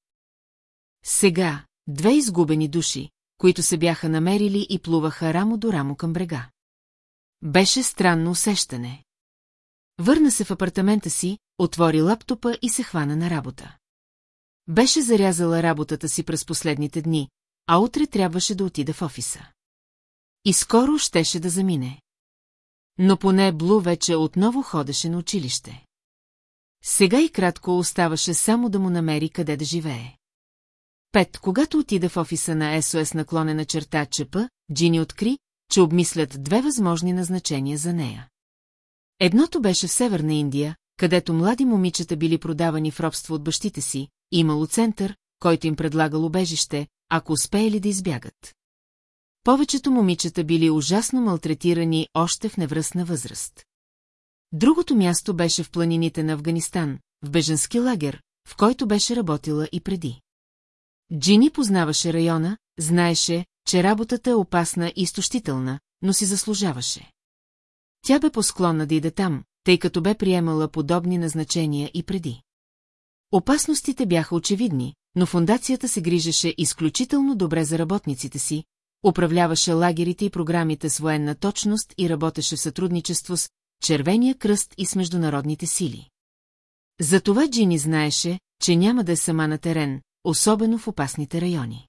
Сега, две изгубени души, които се бяха намерили и плуваха рамо до рамо към брега. Беше странно усещане. Върна се в апартамента си, отвори лаптопа и се хвана на работа. Беше зарязала работата си през последните дни, а утре трябваше да отида в офиса. И скоро щеше да замине. Но поне Блу вече отново ходеше на училище. Сега и кратко оставаше само да му намери къде да живее. Пет, когато отида в офиса на СОС наклонена черта ЧП, Джини откри, че обмислят две възможни назначения за нея. Едното беше в Северна Индия, където млади момичета били продавани в робство от бащите си, имало център, който им предлагал убежище, ако успеели да избягат. Повечето момичета били ужасно малтретирани още в невръстна възраст. Другото място беше в планините на Афганистан, в беженски лагер, в който беше работила и преди. Джини познаваше района, знаеше, че работата е опасна и изтощителна, но си заслужаваше. Тя бе посклонна да иде там, тъй като бе приемала подобни назначения и преди. Опасностите бяха очевидни, но фундацията се грижеше изключително добре за работниците си, управляваше лагерите и програмите с военна точност и работеше в сътрудничество с Червения кръст и с международните сили. Затова Джини знаеше, че няма да е сама на терен, особено в опасните райони.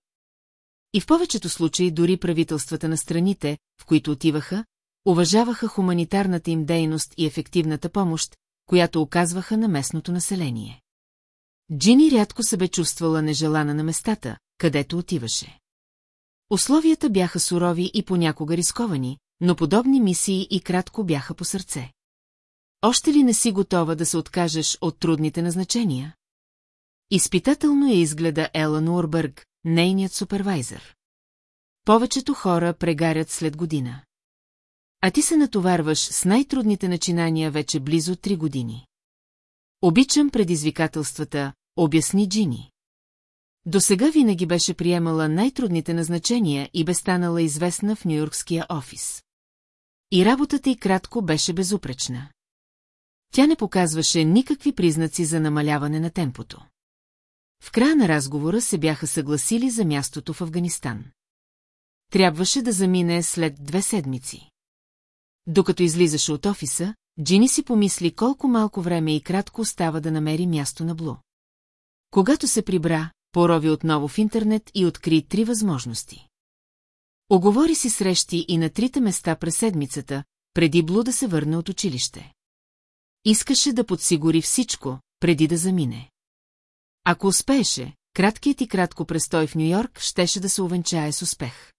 И в повечето случаи дори правителствата на страните, в които отиваха, уважаваха хуманитарната им дейност и ефективната помощ, която оказваха на местното население. Джини рядко се бе чувствала нежелана на местата, където отиваше. Условията бяха сурови и понякога рисковани, но подобни мисии и кратко бяха по сърце. Още ли не си готова да се откажеш от трудните назначения? Изпитателно я изгледа Елан Уорбърг, нейният супервайзър. Повечето хора прегарят след година. А ти се натоварваш с най-трудните начинания вече близо три години. Обичам предизвикателствата, обясни Джини. До сега винаги беше приемала най-трудните назначения и бе станала известна в Нью-Йоркския офис. И работата й кратко беше безупречна. Тя не показваше никакви признаци за намаляване на темпото. В края на разговора се бяха съгласили за мястото в Афганистан. Трябваше да замине след две седмици. Докато излизаше от офиса, Джини си помисли колко малко време и кратко остава да намери място на Блу. Когато се прибра, порови отново в интернет и откри три възможности. Оговори си срещи и на трите места през седмицата, преди Блу да се върне от училище. Искаше да подсигури всичко, преди да замине. Ако успееше, краткият и кратко престой в Нью-Йорк щеше да се увенчае с успех.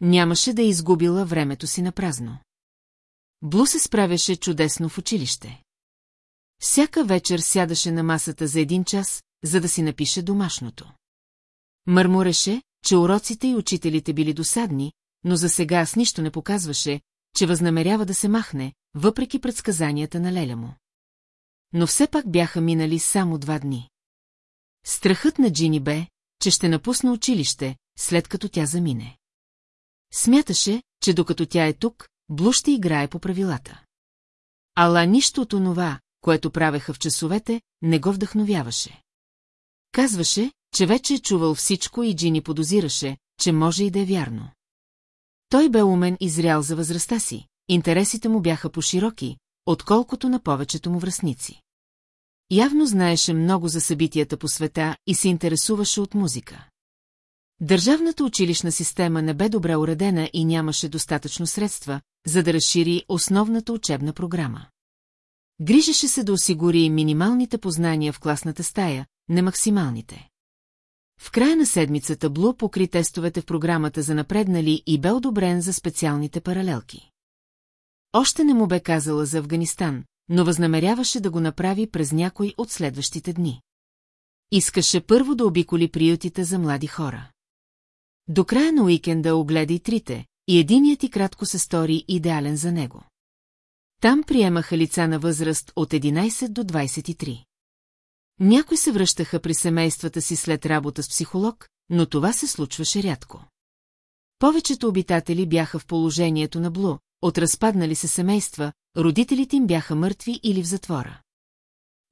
Нямаше да е изгубила времето си на празно. Блу се справяше чудесно в училище. Всяка вечер сядаше на масата за един час, за да си напише домашното. Мърмуреше, че уроците и учителите били досадни, но за сега с нищо не показваше, че възнамерява да се махне, въпреки предсказанията на Леля му. Но все пак бяха минали само два дни. Страхът на Джини бе, че ще напусне училище, след като тя замине. Смяташе, че докато тя е тук, Блу ще играе по правилата. Ала нищо от онова, което правеха в часовете, не го вдъхновяваше. Казваше, че вече е чувал всичко и Джини подозираше, че може и да е вярно. Той бе умен и зрял за възрастта си, интересите му бяха по-широки, отколкото на повечето му връзници. Явно знаеше много за събитията по света и се интересуваше от музика. Държавната училищна система не бе добре уредена и нямаше достатъчно средства, за да разшири основната учебна програма. Грижеше се да осигури минималните познания в класната стая, не максималните. В края на седмицата Блу покри тестовете в програмата за напреднали и бе одобрен за специалните паралелки. Още не му бе казала за Афганистан, но възнамеряваше да го направи през някой от следващите дни. Искаше първо да обиколи приютите за млади хора. До края на уикенда огледа и трите, и единият ти кратко се стори идеален за него. Там приемаха лица на възраст от 11 до 23. Някои се връщаха при семействата си след работа с психолог, но това се случваше рядко. Повечето обитатели бяха в положението на Блу, от разпаднали се семейства, родителите им бяха мъртви или в затвора.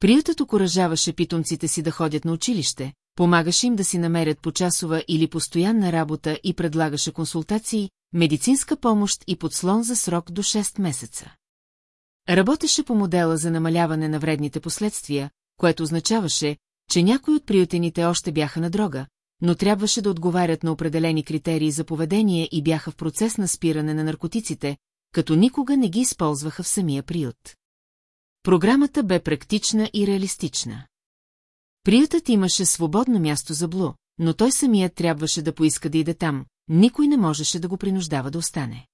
Приютът окоръжаваше питомците си да ходят на училище, помагаше им да си намерят почасова или постоянна работа и предлагаше консултации, медицинска помощ и подслон за срок до 6 месеца. Работеше по модела за намаляване на вредните последствия, което означаваше, че някои от приютените още бяха на дрога, но трябваше да отговарят на определени критерии за поведение и бяха в процес на спиране на наркотиците, като никога не ги използваха в самия приют. Програмата бе практична и реалистична. Приютът имаше свободно място за Блу, но той самият трябваше да поиска да иде там, никой не можеше да го принуждава да остане.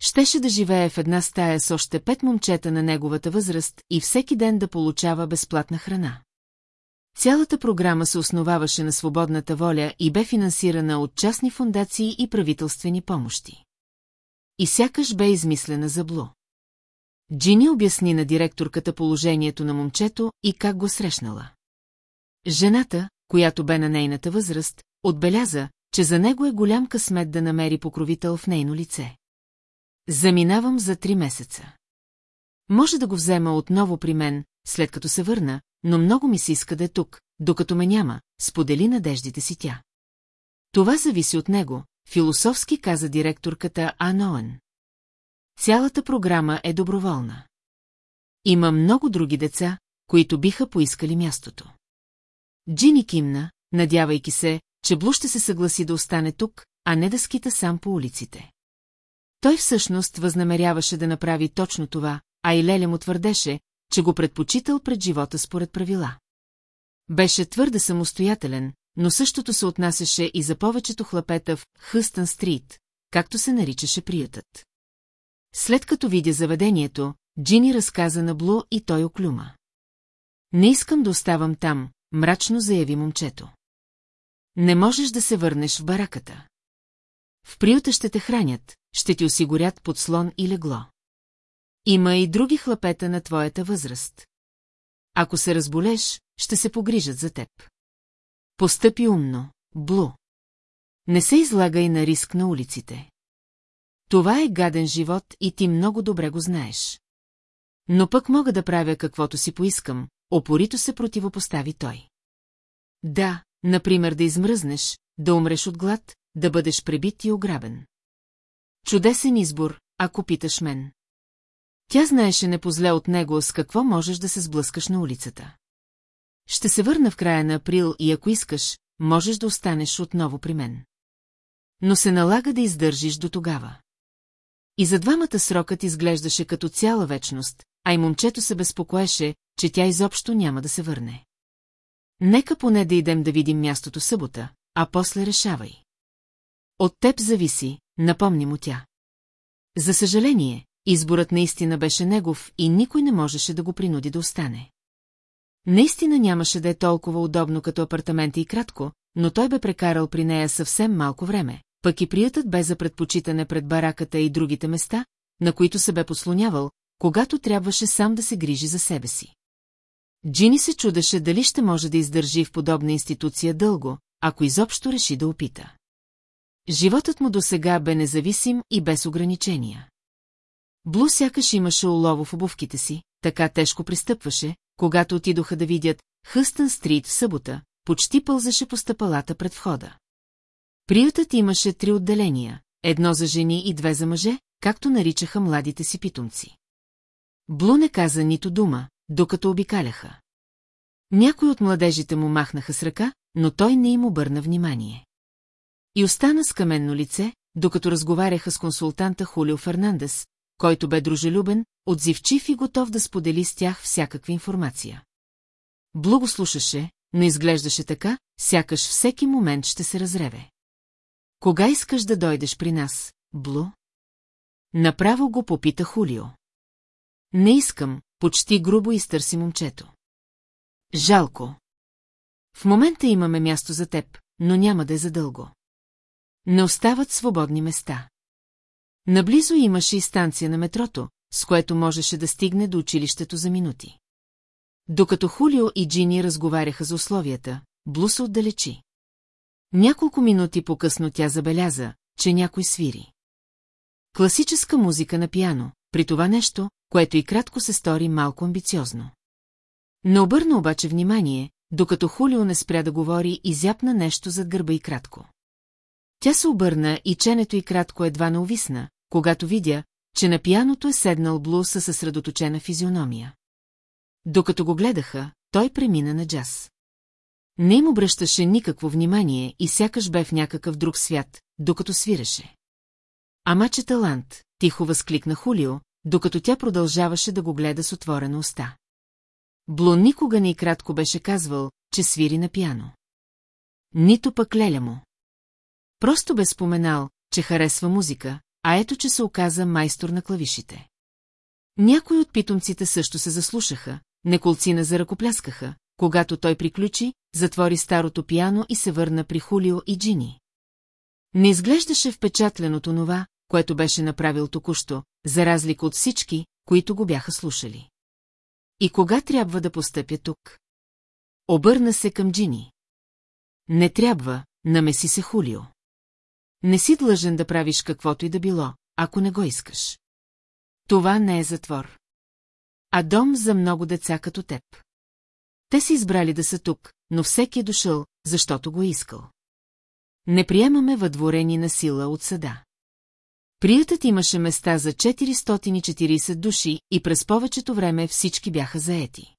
Щеше да живее в една стая с още пет момчета на неговата възраст и всеки ден да получава безплатна храна. Цялата програма се основаваше на свободната воля и бе финансирана от частни фундации и правителствени помощи. И сякаш бе измислена за Блу. Джини обясни на директорката положението на момчето и как го срещнала. Жената, която бе на нейната възраст, отбеляза, че за него е голям късмет да намери покровител в нейно лице. Заминавам за три месеца. Може да го взема отново при мен, след като се върна, но много ми се иска да е тук, докато ме няма, сподели надеждите си тя. Това зависи от него, философски каза директорката Аноен. Цялата програма е доброволна. Има много други деца, които биха поискали мястото. Джини кимна, надявайки се, че Блу ще се съгласи да остане тук, а не да скита сам по улиците. Той всъщност възнамеряваше да направи точно това, а и Леля му твърдеше, че го предпочитал пред живота според правила. Беше твърде самостоятелен, но същото се отнасяше и за повечето хлапета в Хъстън Стрит, както се наричаше приятът. След като видя заведението, Джини разказа на Блу и той оклюма. Не искам да оставам там, мрачно заяви момчето. Не можеш да се върнеш в бараката. В приюта ще те хранят, ще ти осигурят подслон и легло. Има и други хлапета на твоята възраст. Ако се разболеш, ще се погрижат за теб. Постъпи умно, Блу. Не се излагай на риск на улиците. Това е гаден живот и ти много добре го знаеш. Но пък мога да правя каквото си поискам, опорито се противопостави той. Да, например да измръзнеш, да умреш от глад, да бъдеш пребит и ограбен. Чудесен избор, ако питаш мен. Тя знаеше непозле от него с какво можеш да се сблъскаш на улицата. Ще се върна в края на април и ако искаш, можеш да останеш отново при мен. Но се налага да издържиш до тогава. И за двамата срокът изглеждаше като цяла вечност, а и момчето се безпокоеше, че тя изобщо няма да се върне. Нека поне да идем да видим мястото събота, а после решавай. От теб зависи, напомни му тя. За съжаление, изборът наистина беше негов и никой не можеше да го принуди да остане. Наистина нямаше да е толкова удобно като апартамента и кратко, но той бе прекарал при нея съвсем малко време, пък и приятът бе за предпочитане пред бараката и другите места, на които се бе послонявал, когато трябваше сам да се грижи за себе си. Джини се чудеше дали ще може да издържи в подобна институция дълго, ако изобщо реши да опита. Животът му досега бе независим и без ограничения. Блу сякаш имаше улово в обувките си, така тежко пристъпваше, когато отидоха да видят Хъстън Стрит в събота, почти пълзаше по стъпалата пред входа. Приютът имаше три отделения, едно за жени и две за мъже, както наричаха младите си питомци. Блу не каза нито дума, докато обикаляха. Някои от младежите му махнаха с ръка, но той не им обърна внимание. И остана с каменно лице, докато разговаряха с консултанта Хулио Фернандес, който бе дружелюбен, отзивчив и готов да сподели с тях всякаква информация. Блу слушаше, но изглеждаше така, сякаш всеки момент ще се разреве. Кога искаш да дойдеш при нас, Блу? Направо го попита Хулио. Не искам, почти грубо изтърси момчето. Жалко. В момента имаме място за теб, но няма да е задълго. Не остават свободни места. Наблизо имаше и станция на метрото, с което можеше да стигне до училището за минути. Докато Хулио и Джини разговаряха за условията, Блу се отдалечи. Няколко минути по-късно тя забеляза, че някой свири. Класическа музика на пиано, при това нещо, което и кратко се стори малко амбициозно. Не обърна обаче внимание, докато Хулио не спря да говори и зяпна нещо зад гърба и кратко. Тя се обърна и ченето и кратко едва не увисна, когато видя, че на пияното е седнал Блу със съсредоточена физиономия. Докато го гледаха, той премина на джаз. Не им обръщаше никакво внимание и сякаш бе в някакъв друг свят, докато свиреше. Ама че талант, тихо възкликна Хулио, докато тя продължаваше да го гледа с отворена уста. Блу никога не и кратко беше казвал, че свири на пяно. Нито пък леля му. Просто бе споменал, че харесва музика, а ето, че се оказа майстор на клавишите. Някои от питомците също се заслушаха, неколцина заръкопляскаха, когато той приключи, затвори старото пияно и се върна при Хулио и Джини. Не изглеждаше впечатлен от онова, което беше направил току-що, за разлика от всички, които го бяха слушали. И кога трябва да постъпя тук? Обърна се към Джини. Не трябва, намеси се Хулио. Не си длъжен да правиш каквото и да било, ако не го искаш. Това не е затвор. А дом за много деца като теб. Те си избрали да са тук, но всеки е дошъл, защото го е искал. Не приемаме въдворени на сила от съда. Приютът имаше места за 440 души и през повечето време всички бяха заети.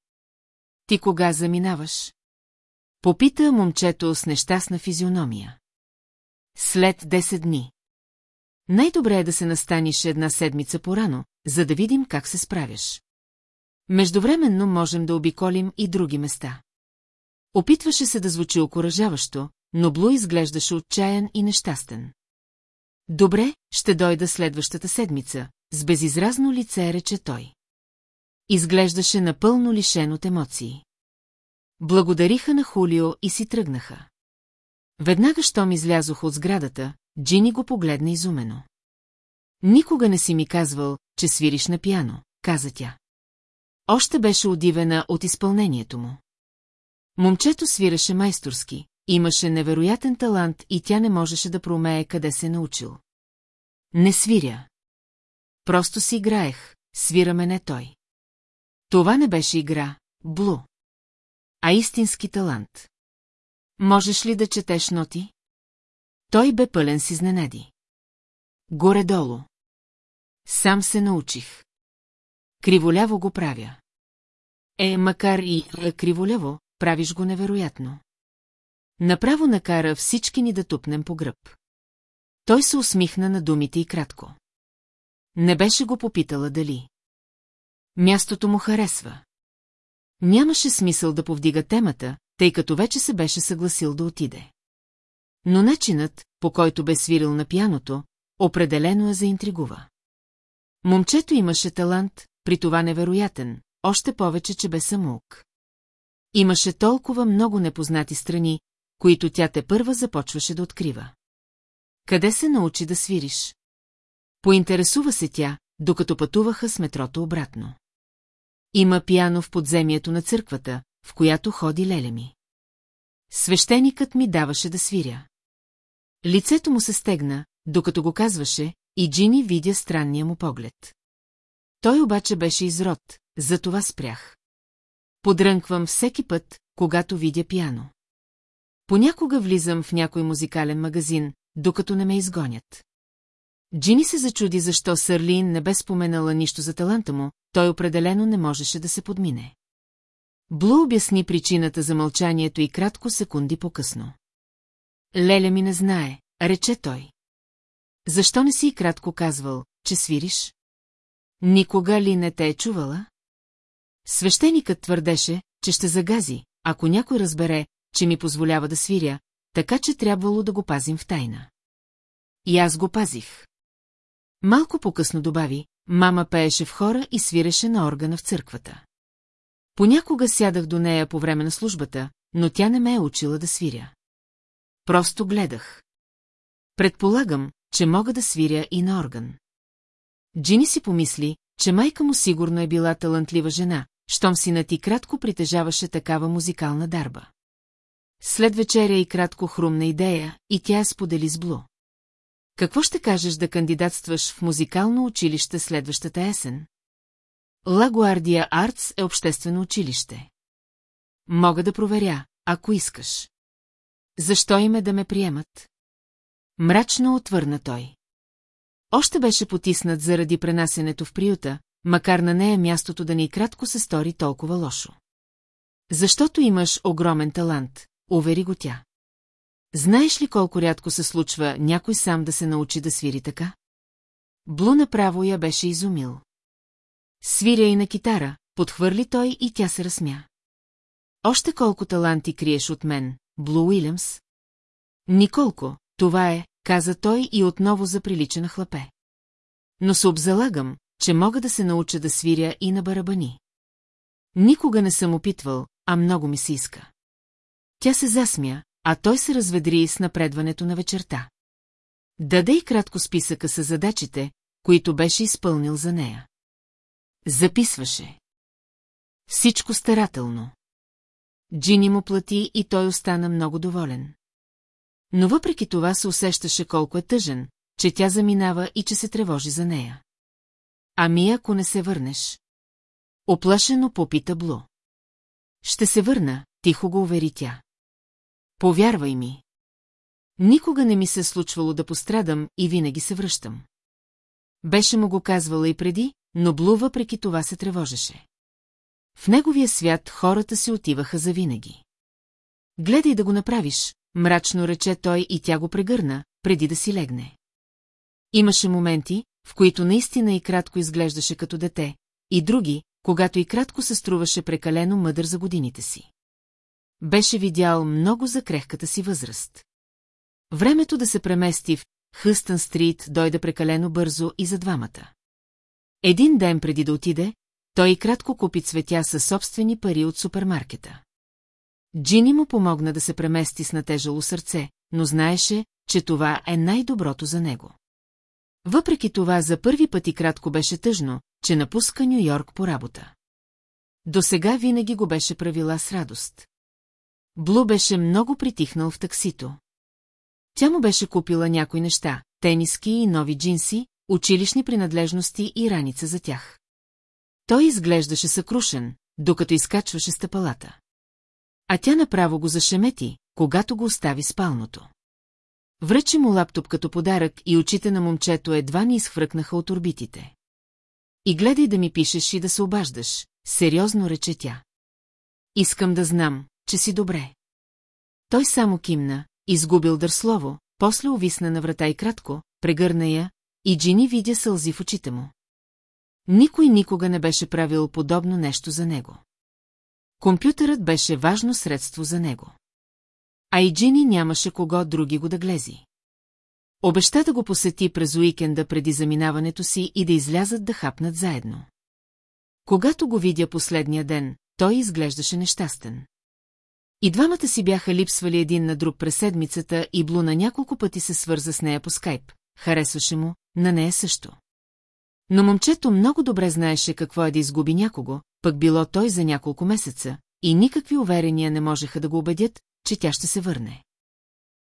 Ти кога заминаваш? Попита момчето с нещастна физиономия. След 10 дни. Най-добре е да се настаниш една седмица порано, за да видим как се справяш. Междувременно можем да обиколим и други места. Опитваше се да звучи окоръжаващо, но Блу изглеждаше отчаян и нещастен. Добре, ще дойда следващата седмица, с безизразно лице рече той. Изглеждаше напълно лишен от емоции. Благодариха на Хулио и си тръгнаха. Веднага, щом излязох от сградата, Джини го погледна изумено. Никога не си ми казвал, че свириш на пяно, каза тя. Още беше удивена от изпълнението му. Момчето свираше майсторски, имаше невероятен талант и тя не можеше да проумее къде се е научил. Не свиря. Просто си играех, свираме не той. Това не беше игра, Блу. А истински талант. Можеш ли да четеш ноти? Той бе пълен с изненади. Горе-долу. Сам се научих. Криволяво го правя. Е, макар и е криволяво, правиш го невероятно. Направо накара всички ни да тупнем по гръб. Той се усмихна на думите и кратко. Не беше го попитала дали. Мястото му харесва. Нямаше смисъл да повдига темата, тъй като вече се беше съгласил да отиде. Но начинът, по който бе свирил на пяното, определено я заинтригува. Момчето имаше талант, при това невероятен, още повече, че бе самоук. Имаше толкова много непознати страни, които тя те първа започваше да открива. Къде се научи да свириш? Поинтересува се тя, докато пътуваха с метрото обратно. Има пиано в подземието на църквата, в която ходи леле ми. Свещеникът ми даваше да свиря. Лицето му се стегна, докато го казваше, и Джини видя странния му поглед. Той обаче беше изрод, затова спрях. Подрънквам всеки път, когато видя пиано. Понякога влизам в някой музикален магазин, докато не ме изгонят. Джини се зачуди защо Сърлин не бе споменала нищо за таланта му, той определено не можеше да се подмине. Блу обясни причината за мълчанието и кратко секунди по-късно. Леля ми не знае, рече той. Защо не си и кратко казвал, че свириш? Никога ли не те е чувала? Свещеникът твърдеше, че ще загази, ако някой разбере, че ми позволява да свиря, така че трябвало да го пазим в тайна. И аз го пазих. Малко по-късно добави, мама пееше в хора и свиреше на органа в църквата. Понякога сядах до нея по време на службата, но тя не ме е учила да свиря. Просто гледах. Предполагам, че мога да свиря и на орган. Джини си помисли, че майка му сигурно е била талантлива жена, щом синът и кратко притежаваше такава музикална дарба. След вечеря и кратко хрумна идея, и тя сподели с Блу. Какво ще кажеш да кандидатстваш в музикално училище следващата есен? Лагуардия Артс е обществено училище. Мога да проверя, ако искаш. Защо име да ме приемат? Мрачно отвърна той. Още беше потиснат заради пренасенето в приюта, макар на нея мястото да ни кратко се стори толкова лошо. Защото имаш огромен талант, увери го тя. Знаеш ли колко рядко се случва някой сам да се научи да свири така? Блу направо я беше изумил. Свиря и на китара, подхвърли той и тя се разсмя. Още колко таланти криеш от мен, Блу Уилямс? Николко, това е, каза той и отново заприлича на хлапе. Но се обзалагам, че мога да се науча да свиря и на барабани. Никога не съм опитвал, а много ми се иска. Тя се засмя, а той се разведри с напредването на вечерта. Даде и кратко списъка с задачите, които беше изпълнил за нея. Записваше. Всичко старателно. Джини му плати и той остана много доволен. Но въпреки това се усещаше колко е тъжен, че тя заминава и че се тревожи за нея. Ами ако не се върнеш? Оплашено попита Блу. Ще се върна, тихо го увери тя. Повярвай ми. Никога не ми се е случвало да пострадам и винаги се връщам. Беше му го казвала и преди, но Блу въпреки това се тревожеше. В неговия свят хората си отиваха завинаги. Гледай да го направиш, мрачно рече той и тя го прегърна, преди да си легне. Имаше моменти, в които наистина и кратко изглеждаше като дете, и други, когато и кратко се струваше прекалено мъдър за годините си. Беше видял много за крехката си възраст. Времето да се премести в Хъстън Стрит дойде прекалено бързо и за двамата. Един ден преди да отиде, той и кратко купи цветя със собствени пари от супермаркета. Джини му помогна да се премести с натежало сърце, но знаеше, че това е най-доброто за него. Въпреки това за първи път и кратко беше тъжно, че напуска Нью-Йорк по работа. До сега винаги го беше правила с радост. Блу беше много притихнал в таксито. Тя му беше купила някои неща, тениски и нови джинси, училищни принадлежности и раница за тях. Той изглеждаше съкрушен, докато изкачваше стъпалата. А тя направо го зашемети, когато го остави спалното. Връчи му лаптоп като подарък и очите на момчето едва ни изхвъркнаха от орбитите. И гледай да ми пишеш и да се обаждаш, сериозно рече тя. Искам да знам, че си добре. Той само кимна, изгубил дър слово, после увисна на врата и кратко, прегърна я, и Джини видя сълзи в очите му. Никой никога не беше правил подобно нещо за него. Компютърът беше важно средство за него. А и Джини нямаше кого други го да глези. Обеща да го посети през уикенда преди заминаването си и да излязат да хапнат заедно. Когато го видя последния ден, той изглеждаше нещастен. И двамата си бяха липсвали един на друг през седмицата и Блу на няколко пъти се свърза с нея по скайп. Харесваше му, на нея също. Но момчето много добре знаеше какво е да изгуби някого, пък било той за няколко месеца, и никакви уверения не можеха да го убедят, че тя ще се върне.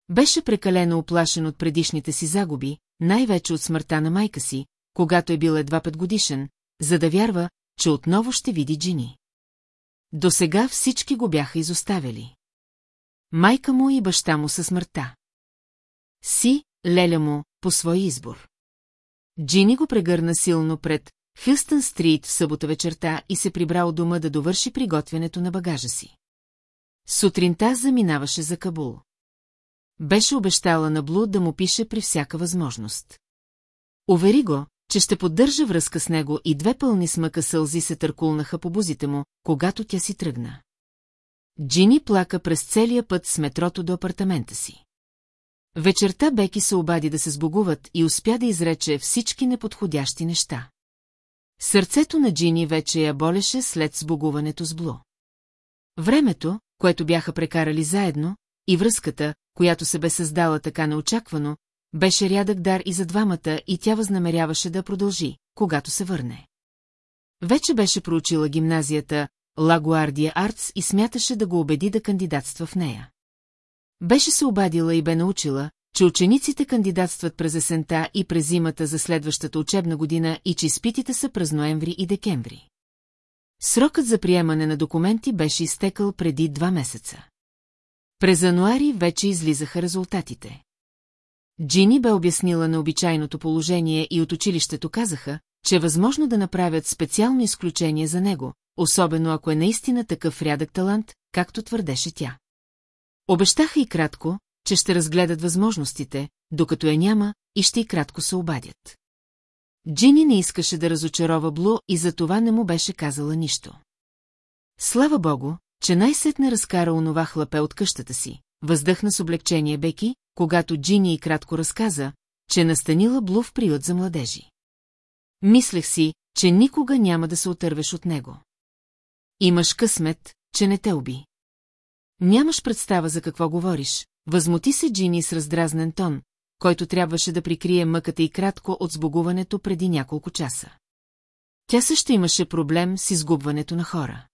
Беше прекалено оплашен от предишните си загуби, най-вече от смъртта на майка си, когато е бил едва петгодишен, за да вярва, че отново ще види Джини. До сега всички го бяха изоставили. Майка му и баща му са смъртта. Си, леля му, по свой избор. Джини го прегърна силно пред Хюстън Стрит в събота вечерта и се прибра от дома да довърши приготвянето на багажа си. Сутринта заминаваше за Кабул. беше обещала на Блу да му пише при всяка възможност. Увери го, че ще поддържа връзка с него и две пълни смъка сълзи се търкулнаха по бузите му, когато тя си тръгна. Джини плака през целия път с метрото до апартамента си. Вечерта Беки се обади да се сбогуват и успя да изрече всички неподходящи неща. Сърцето на Джини вече я болеше след сбогуването с Блу. Времето, което бяха прекарали заедно, и връзката, която се бе създала така неочаквано, беше рядък дар и за двамата и тя възнамеряваше да продължи, когато се върне. Вече беше проучила гимназията Лагуардия Артс и смяташе да го убеди да кандидатства в нея. Беше се обадила и бе научила, че учениците кандидатстват през есента и през зимата за следващата учебна година и че изпитите са през ноември и декември. Срокът за приемане на документи беше изтекал преди два месеца. През януари вече излизаха резултатите. Джини бе обяснила на обичайното положение и от училището казаха, че е възможно да направят специално изключение за него, особено ако е наистина такъв рядък талант, както твърдеше тя. Обещаха и кратко, че ще разгледат възможностите, докато я няма, и ще и кратко се обадят. Джини не искаше да разочарова Блу и за това не му беше казала нищо. Слава богу, че най-сетне разкара онова хлапе от къщата си, въздъхна с облегчение Беки, когато Джини и кратко разказа, че настанила Блу в приют за младежи. Мислех си, че никога няма да се отървеш от него. Имаш късмет, че не те уби. Нямаш представа за какво говориш, възмути се Джини с раздразнен тон, който трябваше да прикрие мъката и кратко от сбогуването преди няколко часа. Тя също имаше проблем с изгубването на хора.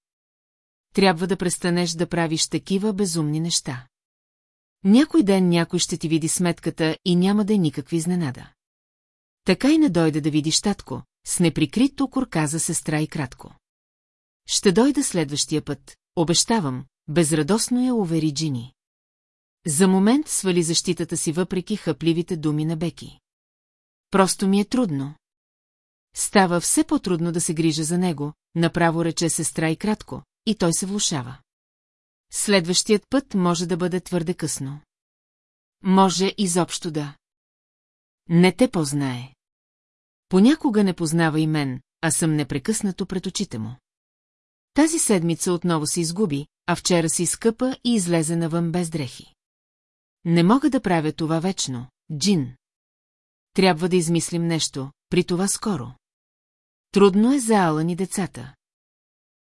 Трябва да престанеш да правиш такива безумни неща. Някой ден някой ще ти види сметката и няма да е никакви изненада. Така и не дойде да видиш татко, с неприкрит укор каза сестра и кратко. Ще дойда следващия път, обещавам, безрадостно я увери Джини. За момент свали защитата си въпреки хъпливите думи на Беки. Просто ми е трудно. Става все по-трудно да се грижа за него, направо рече сестра и кратко, и той се влушава. Следващият път може да бъде твърде късно. Може изобщо да. Не те познае. Понякога не познава и мен, а съм непрекъснато пред очите му. Тази седмица отново се изгуби, а вчера си изкъпа и излезе навън без дрехи. Не мога да правя това вечно, Джин. Трябва да измислим нещо, при това скоро. Трудно е за Алан и децата.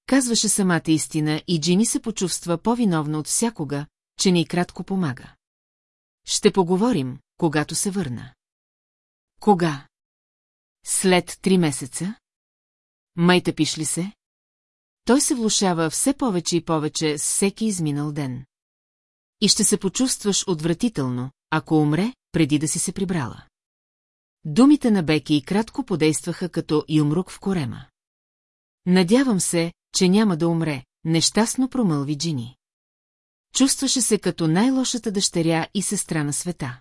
Казваше самата истина и Джини се почувства по-виновна от всякога, че ни кратко помага. Ще поговорим, когато се върна. Кога? След три месеца? Май тъпиш ли се? Той се влушава все повече и повече с всеки изминал ден. И ще се почувстваш отвратително, ако умре, преди да си се прибрала. Думите на Беки кратко подействаха като юмрук в корема. Надявам се, че няма да умре, нещастно промълви Джини. Чувстваше се като най-лошата дъщеря и сестра на света.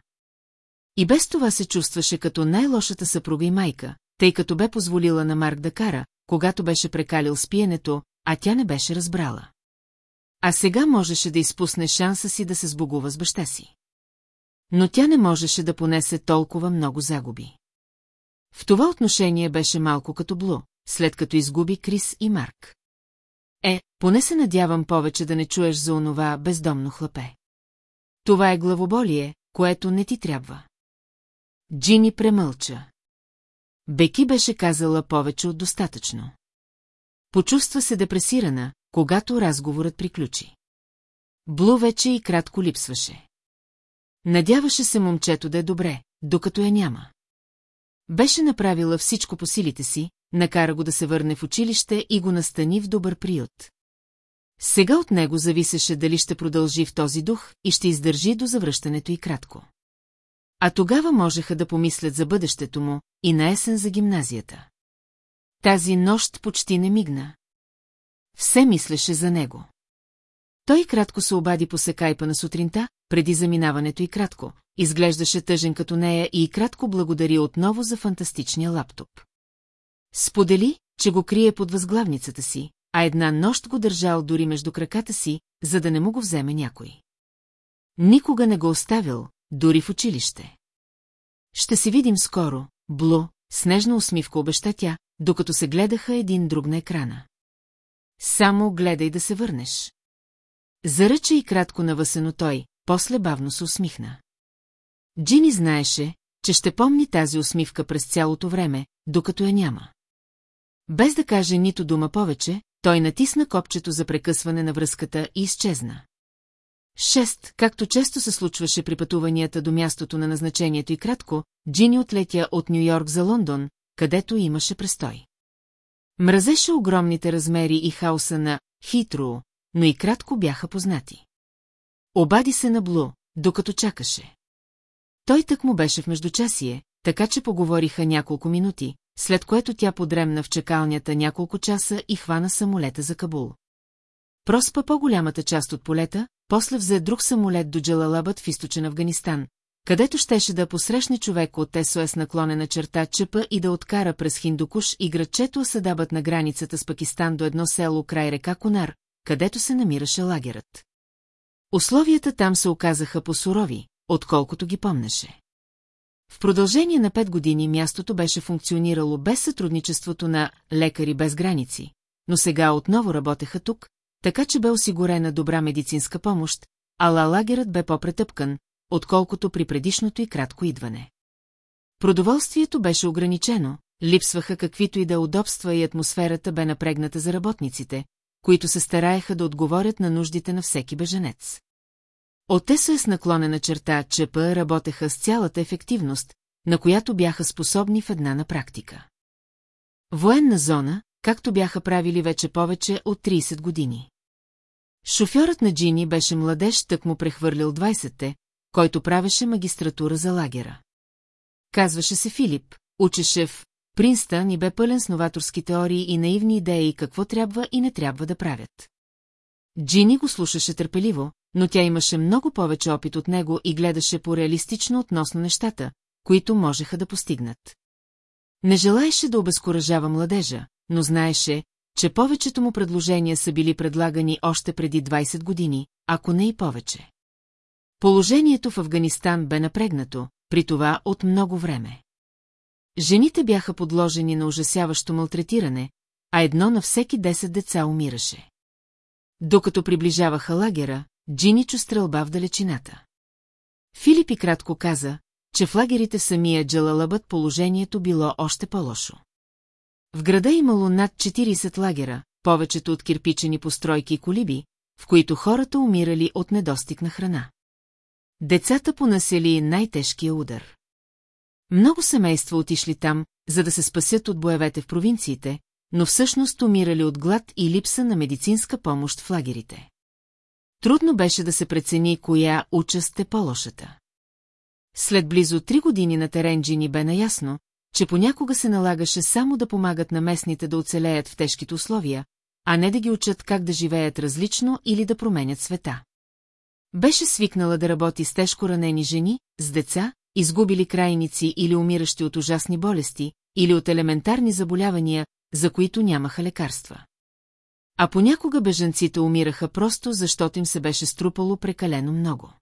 И без това се чувстваше като най-лошата съпруга и майка, тъй като бе позволила на Марк да кара, когато беше прекалил спиенето, а тя не беше разбрала. А сега можеше да изпусне шанса си да се сбогува с баща си. Но тя не можеше да понесе толкова много загуби. В това отношение беше малко като Блу, след като изгуби Крис и Марк. Е, поне се надявам повече да не чуеш за онова бездомно хлапе. Това е главоболие, което не ти трябва. Джини премълча. Беки беше казала повече от достатъчно. Почувства се депресирана, когато разговорът приключи. Блу вече и кратко липсваше. Надяваше се момчето да е добре, докато я няма. Беше направила всичко по силите си, накара го да се върне в училище и го настани в добър приют. Сега от него зависеше дали ще продължи в този дух и ще издържи до завръщането и кратко. А тогава можеха да помислят за бъдещето му и на есен за гимназията. Тази нощ почти не мигна. Все мислеше за него. Той кратко се обади по секайпа на сутринта, преди заминаването и кратко. Изглеждаше тъжен като нея и кратко благодари отново за фантастичния лаптоп. Сподели, че го крие под възглавницата си, а една нощ го държал дори между краката си, за да не му го вземе някой. никога не го оставил, дори в училище. Ще се видим скоро, Бло, снежна усмивка обеща тя, докато се гледаха един друг на екрана. Само гледай да се върнеш. Заръча и кратко навъсено той, после бавно се усмихна. Джини знаеше, че ще помни тази усмивка през цялото време, докато я няма. Без да каже нито дума повече, той натисна копчето за прекъсване на връзката и изчезна. Шест, както често се случваше при пътуванията до мястото на назначението и кратко, Джини отлетя от Нью-Йорк за Лондон, където имаше престой. Мразеше огромните размери и хаоса на Хитро, но и кратко бяха познати. Обади се на Блу, докато чакаше. Той тък му беше в междучасие, така че поговориха няколко минути, след което тя подремна в чекалнята няколко часа и хвана самолета за Кабул. Проспа по-голямата част от полета, после взе друг самолет до Джалалабът в източен Афганистан, където щеше да посрещне човек от СОС наклонена черта Чепа и да откара през Хиндукуш и градчето Асадабът на границата с Пакистан до едно село край река Конар, където се намираше лагерът. Условията там се оказаха по-сурови, отколкото ги помнеше. В продължение на пет години мястото беше функционирало без сътрудничеството на лекари без граници, но сега отново работеха тук, така че бе осигурена добра медицинска помощ, ала лагерът бе по-претъпкан, отколкото при предишното и кратко идване. Продоволствието беше ограничено, липсваха каквито и да удобства и атмосферата бе напрегната за работниците, които се стараеха да отговорят на нуждите на всеки беженец. От те с наклонена черта ЧП работеха с цялата ефективност, на която бяха способни в една на практика. Военна зона, както бяха правили вече повече от 30 години. Шофьорът на Джини беше младеж, тък му прехвърлил 20-те, който правеше магистратура за лагера. Казваше се Филип, учеше в Принстън и бе пълен с новаторски теории и наивни идеи какво трябва и не трябва да правят. Джини го слушаше търпеливо, но тя имаше много повече опит от него и гледаше по-реалистично относно нещата, които можеха да постигнат. Не желаеше да обезкуражава младежа, но знаеше, че повечето му предложения са били предлагани още преди 20 години, ако не и повече. Положението в Афганистан бе напрегнато, при това от много време. Жените бяха подложени на ужасяващо малтретиране, а едно на всеки 10 деца умираше. Докато приближаваха лагера, Джини чу стрелба в далечината. Филип и кратко каза, че в лагерите самия Джалалабът положението било още по-лошо. В града имало над 40 лагера, повечето от кирпичени постройки и колиби, в които хората умирали от недостиг на храна. Децата понасели най-тежкия удар. Много семейства отишли там, за да се спасят от боевете в провинциите, но всъщност умирали от глад и липса на медицинска помощ в лагерите. Трудно беше да се прецени коя участ е по-лошата. След близо три години на теренджини бе наясно, че понякога се налагаше само да помагат на местните да оцелеят в тежките условия, а не да ги учат как да живеят различно или да променят света. Беше свикнала да работи с тежко ранени жени, с деца, изгубили крайници или умиращи от ужасни болести, или от елементарни заболявания, за които нямаха лекарства. А понякога бежанците умираха просто, защото им се беше струпало прекалено много.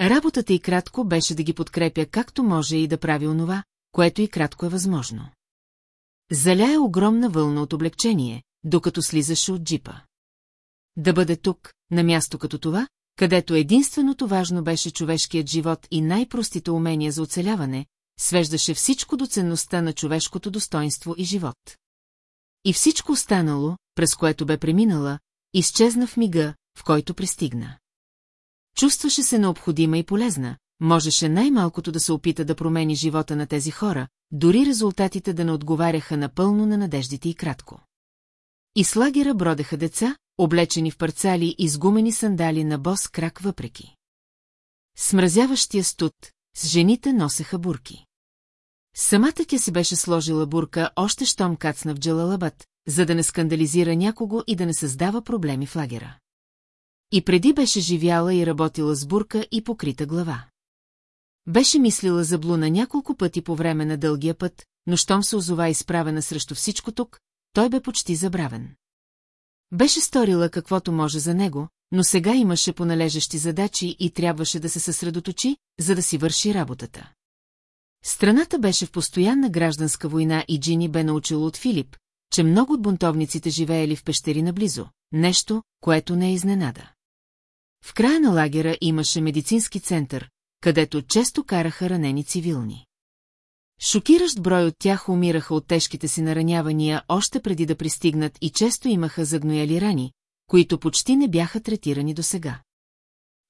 Работата и кратко беше да ги подкрепя както може и да прави онова, което и кратко е възможно. Заляя огромна вълна от облегчение, докато слизаше от джипа. Да бъде тук, на място като това, където единственото важно беше човешкият живот и най-простите умения за оцеляване, свеждаше всичко до ценността на човешкото достоинство и живот. И всичко останало, през което бе преминала, изчезна в мига, в който пристигна. Чувстваше се необходима и полезна, можеше най-малкото да се опита да промени живота на тези хора, дори резултатите да не отговаряха напълно на надеждите и кратко. И с лагера бродеха деца, облечени в парцали и сгумени сандали на бос крак въпреки. Смразяващия студ, с жените носеха бурки. Самата тя си беше сложила бурка още щом кацна в Джалалабът, за да не скандализира някого и да не създава проблеми в лагера. И преди беше живяла и работила с бурка и покрита глава. Беше мислила за Блуна няколко пъти по време на дългия път, но щом се озова изправена срещу всичко тук, той бе почти забравен. Беше сторила каквото може за него, но сега имаше поналежащи задачи и трябваше да се съсредоточи, за да си върши работата. Страната беше в постоянна гражданска война и Джини бе научила от Филип, че много от бунтовниците живеели в пещери наблизо, нещо, което не е изненада. В края на лагера имаше медицински център, където често караха ранени цивилни. Шокиращ брой от тях умираха от тежките си наранявания още преди да пристигнат и често имаха загнояли рани, които почти не бяха третирани досега.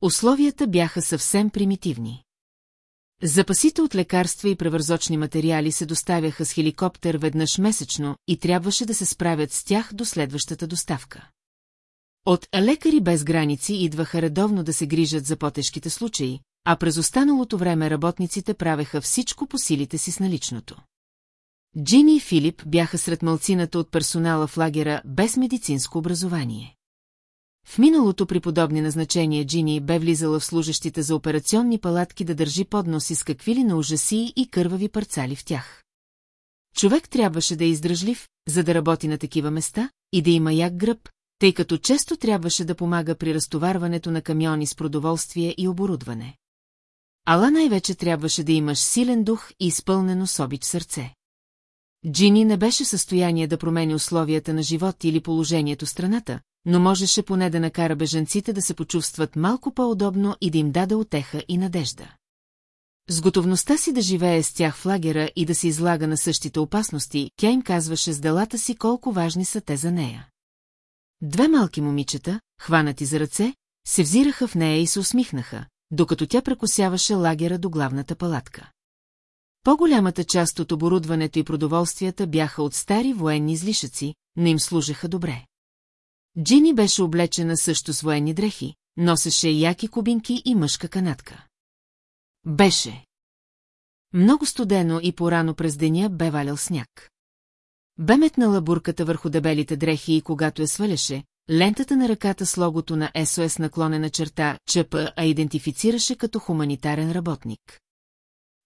Условията бяха съвсем примитивни. Запасите от лекарства и превързочни материали се доставяха с хеликоптер веднъж месечно и трябваше да се справят с тях до следващата доставка. От лекари без граници идваха редовно да се грижат за по-тежките случаи, а през останалото време работниците правеха всичко по силите си с наличното. Джини и Филип бяха сред мълцината от персонала в лагера без медицинско образование. В миналото при подобни назначения Джини бе влизала в служащите за операционни палатки да държи подноси с какви ли на ужаси и кървави парцали в тях. Човек трябваше да е издръжлив, за да работи на такива места и да има як гръб, тъй като често трябваше да помага при разтоварването на камиони с продоволствие и оборудване. Ала най-вече трябваше да имаш силен дух и изпълнено с обич сърце. Джини не беше в състояние да промени условията на живот или положението страната, но можеше поне да накара бежанците да се почувстват малко по-удобно и да им даде отеха и надежда. С готовността си да живее с тях в лагера и да се излага на същите опасности, тя им казваше с делата си колко важни са те за нея. Две малки момичета, хванати за ръце, се взираха в нея и се усмихнаха, докато тя прекосяваше лагера до главната палатка. По-голямата част от оборудването и продоволствията бяха от стари военни излишъци, но им служеха добре. Джини беше облечена също с военни дрехи, носеше яки кубинки и мъжка канатка. Беше. Много студено и порано през деня бе валял сняг. Бе метнала бурката върху дебелите дрехи и когато я сваляше, лентата на ръката с логото на СОС наклонена черта ЧП, а идентифицираше като хуманитарен работник.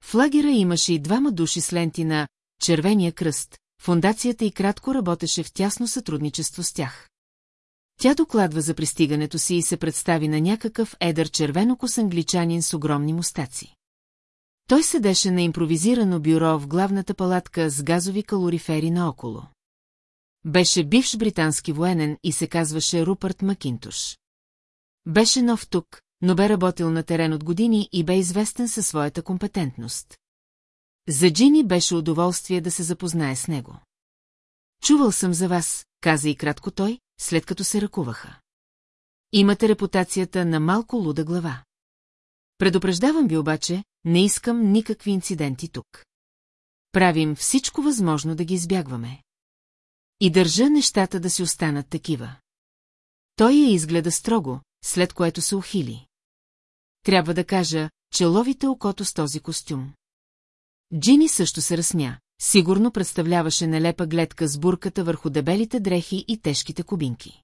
В лагера имаше и двама души с ленти на Червения кръст, фундацията и кратко работеше в тясно сътрудничество с тях. Тя докладва за пристигането си и се представи на някакъв едър червено-кос англичанин с огромни мустаци. Той седеше на импровизирано бюро в главната палатка с газови калорифери наоколо. Беше бивш британски военен и се казваше Рупърт Макинтош. Беше нов тук, но бе работил на терен от години и бе известен със своята компетентност. За Джини беше удоволствие да се запознае с него. Чувал съм за вас, каза и кратко той, след като се ръкуваха. Имате репутацията на малко луда глава. Предупреждавам ви обаче, не искам никакви инциденти тук. Правим всичко възможно да ги избягваме. И държа нещата да си останат такива. Той я изгледа строго, след което се ухили. Трябва да кажа, че ловите окото с този костюм. Джини също се разсмя. Сигурно представляваше нелепа гледка с бурката върху дебелите дрехи и тежките кубинки.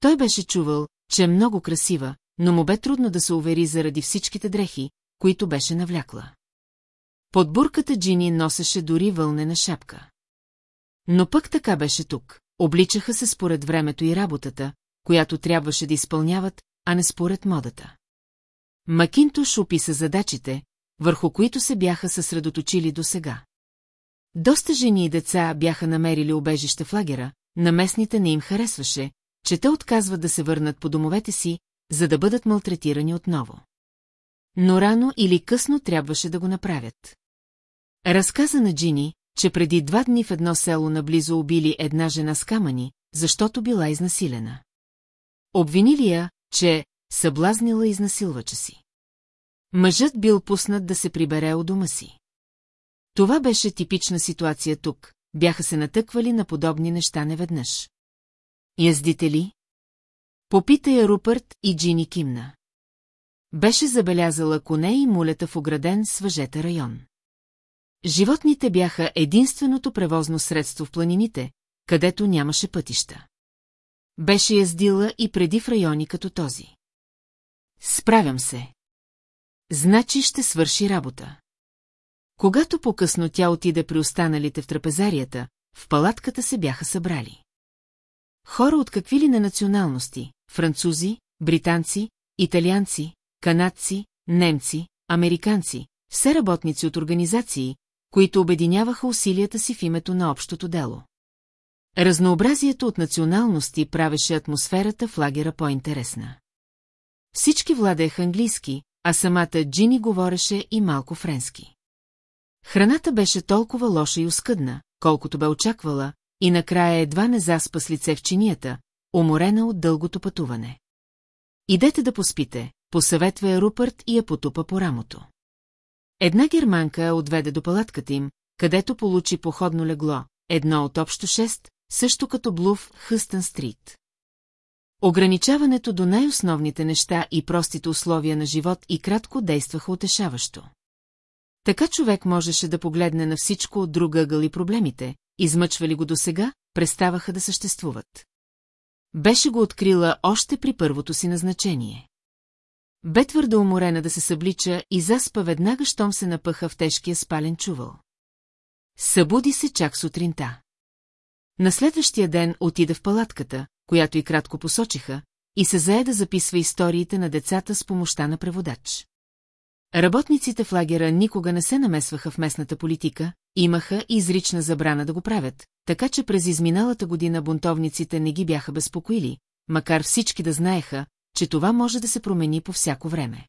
Той беше чувал, че е много красива, но му бе трудно да се увери заради всичките дрехи, които беше навлякла. Под бурката Джини носеше дори вълнена шапка. Но пък така беше тук. Обличаха се според времето и работата, която трябваше да изпълняват, а не според модата. Макинтош описа задачите, върху които се бяха съсредоточили досега. Доста жени и деца бяха намерили убежище в лагера, на местните не им харесваше, че те отказват да се върнат по домовете си, за да бъдат малтретирани отново. Но рано или късно трябваше да го направят. Разказа на Джини, че преди два дни в едно село наблизо убили една жена с камъни, защото била изнасилена. Обвинили я, че съблазнила изнасилвача си. Мъжът бил пуснат да се прибере от дома си. Това беше типична ситуация тук, бяха се натъквали на подобни неща неведнъж. Яздите ли? Попита я Рупърт и Джини кимна. Беше забелязала коне и мулета в ограден с въжета район. Животните бяха единственото превозно средство в планините, където нямаше пътища. Беше яздила и преди в райони като този. Справям се. Значи ще свърши работа. Когато по-късно тя отиде при останалите в трапезарията, в палатката се бяха събрали. Хора от какви ли на националности, французи, британци, италианци, канадци, немци, американци, все работници от организации, които обединяваха усилията си в името на общото дело. Разнообразието от националности правеше атмосферата в лагера по-интересна. Всички владееха английски, а самата Джини говореше и малко френски. Храната беше толкова лоша и оскъдна, колкото бе очаквала, и накрая едва не заспа с лице в чинията, уморена от дългото пътуване. Идете да поспите, посъветва Рупърт и я потупа по рамото. Една германка отведе до палатката им, където получи походно легло, едно от общо шест, също като Блув Хъстън Стрит. Ограничаването до най-основните неща и простите условия на живот и кратко действаха утешаващо. Така човек можеше да погледне на всичко от друга ъгъл и проблемите, измъчвали го досега, преставаха да съществуват. Беше го открила още при първото си назначение. Бе твърде уморена да се съблича и заспа веднага, щом се напъха в тежкия спален чувал. Събуди се чак сутринта. На следващия ден отида в палатката, която и кратко посочиха, и се зае да записва историите на децата с помощта на преводач. Работниците в лагера никога не се намесваха в местната политика, имаха и изрична забрана да го правят, така че през изминалата година бунтовниците не ги бяха безпокоили, макар всички да знаеха, че това може да се промени по всяко време.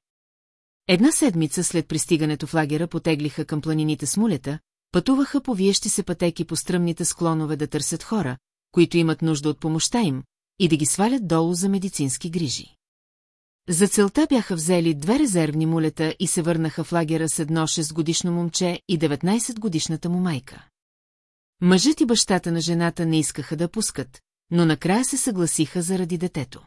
Една седмица след пристигането в лагера потеглиха към планините с мулета, пътуваха по виещи се пътеки по стръмните склонове да търсят хора, които имат нужда от помощта им, и да ги свалят долу за медицински грижи. За целта бяха взели две резервни мулета и се върнаха в лагера с едно 6-годишно момче и 19-годишната му майка. Мъжът и бащата на жената не искаха да пускат, но накрая се съгласиха заради детето.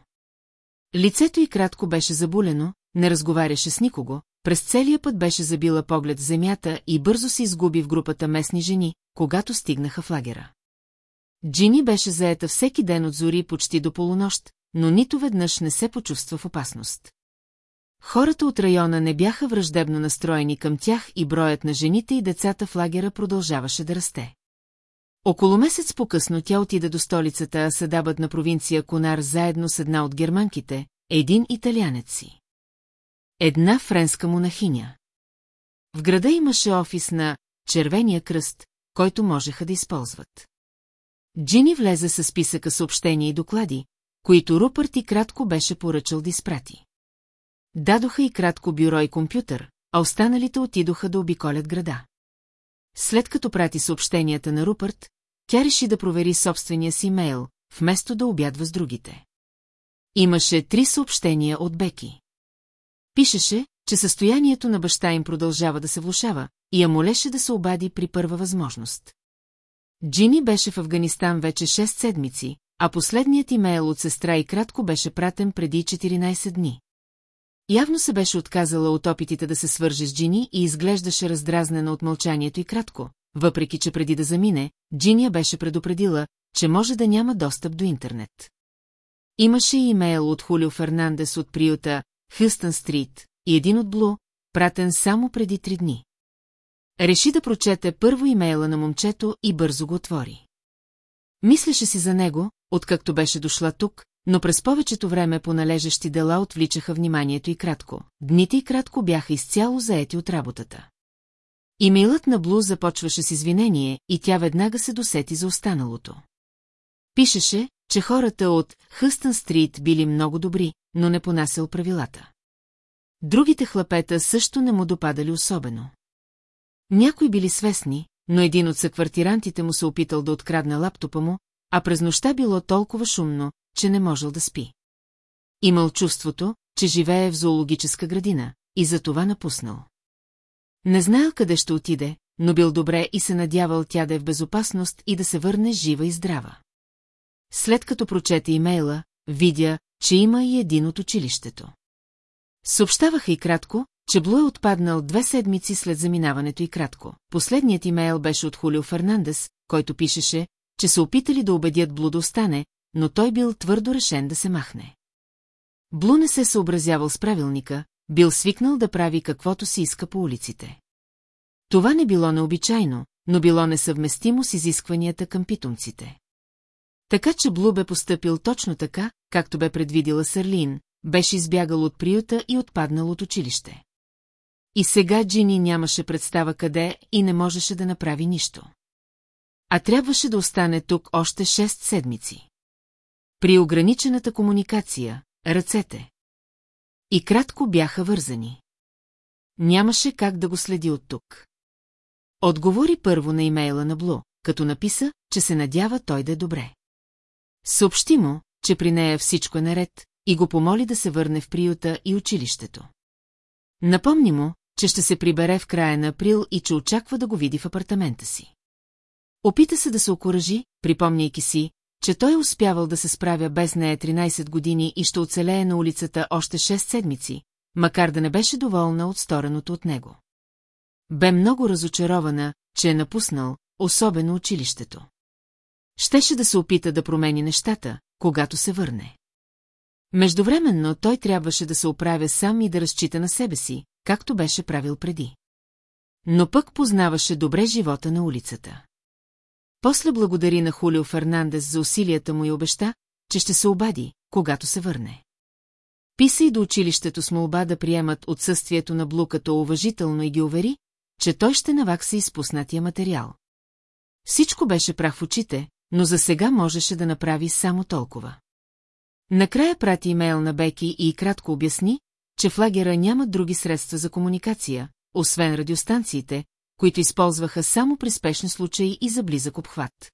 Лицето й кратко беше забулено, не разговаряше с никого, през целия път беше забила поглед в земята и бързо се изгуби в групата местни жени, когато стигнаха в лагера. Джини беше заета всеки ден от зори почти до полунощ, но нито веднъж не се почувства в опасност. Хората от района не бяха враждебно настроени към тях и броят на жените и децата в лагера продължаваше да расте. Около месец по-късно тя отида до столицата Асадабът на провинция Конар заедно с една от германките, един италянец си. Една френска монахиня. В града имаше офис на Червения кръст, който можеха да използват. Джини влезе с списъка съобщения и доклади, които Рупърт и кратко беше поръчал да изпрати. Дадоха и кратко бюро и компютър, а останалите отидоха да обиколят града. След като прати съобщенията на Рупърт, тя реши да провери собствения си мейл, вместо да обядва с другите. Имаше три съобщения от Беки. Пишеше, че състоянието на баща им продължава да се влушава и я молеше да се обади при първа възможност. Джини беше в Афганистан вече 6 седмици, а последният имейл от сестра и кратко беше пратен преди 14 дни. Явно се беше отказала от опитите да се свърже с Джини и изглеждаше раздразнена от мълчанието и кратко, въпреки че преди да замине, Джиния беше предупредила, че може да няма достъп до интернет. Имаше имейл от Хулио Фернандес от приюта Хъстън Стрит и един от Блу, пратен само преди три дни. Реши да прочете първо имейла на момчето и бързо го отвори. Мислеше си за него, откакто беше дошла тук, но през повечето време по належащи дела отвличаха вниманието и кратко. Дните и кратко бяха изцяло заети от работата. Имейлът на Блу започваше с извинение и тя веднага се досети за останалото. Пишеше, че хората от Хъстън Стрит били много добри, но не понасял правилата. Другите хлапета също не му допадали особено. Някои били свестни, но един от съквартирантите му се опитал да открадне лаптопа му, а през нощта било толкова шумно, че не можел да спи. Имал чувството, че живее в зоологическа градина, и за това напуснал. Не знаел къде ще отиде, но бил добре и се надявал тя да е в безопасност и да се върне жива и здрава. След като прочете имейла, видя, че има и един от училището. Съобщаваха и кратко, че Блу е отпаднал две седмици след заминаването и кратко. Последният имейл беше от Хулио Фернандес, който пишеше, че се опитали да убедят Блу да остане, но той бил твърдо решен да се махне. Блу не се съобразявал с правилника, бил свикнал да прави каквото си иска по улиците. Това не било необичайно, но било несъвместимо с изискванията към питомците. Така че Блу бе поступил точно така, както бе предвидила Сърлин, беше избягал от приюта и отпаднал от училище. И сега Джини нямаше представа къде и не можеше да направи нищо. А трябваше да остане тук още 6 седмици. При ограничената комуникация, ръцете. И кратко бяха вързани. Нямаше как да го следи от тук. Отговори първо на имейла на Блу, като написа, че се надява той да е добре. Съобщи му, че при нея всичко е наред, и го помоли да се върне в приюта и училището. Напомни му, че ще се прибере в края на април и че очаква да го види в апартамента си. Опита се да се окоръжи, припомняйки си, че той е успявал да се справя без нея 13 години и ще оцелее на улицата още 6 седмици, макар да не беше доволна от стореното от него. Бе много разочарована, че е напуснал, особено училището. Щеше да се опита да промени нещата, когато се върне. Междувременно той трябваше да се оправя сам и да разчита на себе си, както беше правил преди. Но пък познаваше добре живота на улицата. После благодари на Хулио Фернандес за усилията му и обеща, че ще се обади, когато се върне. Писа и до училището с молба да приемат отсъствието на Блу като уважително и ги увери, че той ще навакса изпуснатия материал. Всичко беше прах в очите, но за сега можеше да направи само толкова. Накрая прати имейл на Беки и кратко обясни, че в лагера няма други средства за комуникация, освен радиостанциите, които използваха само при спешни случаи и за близък обхват.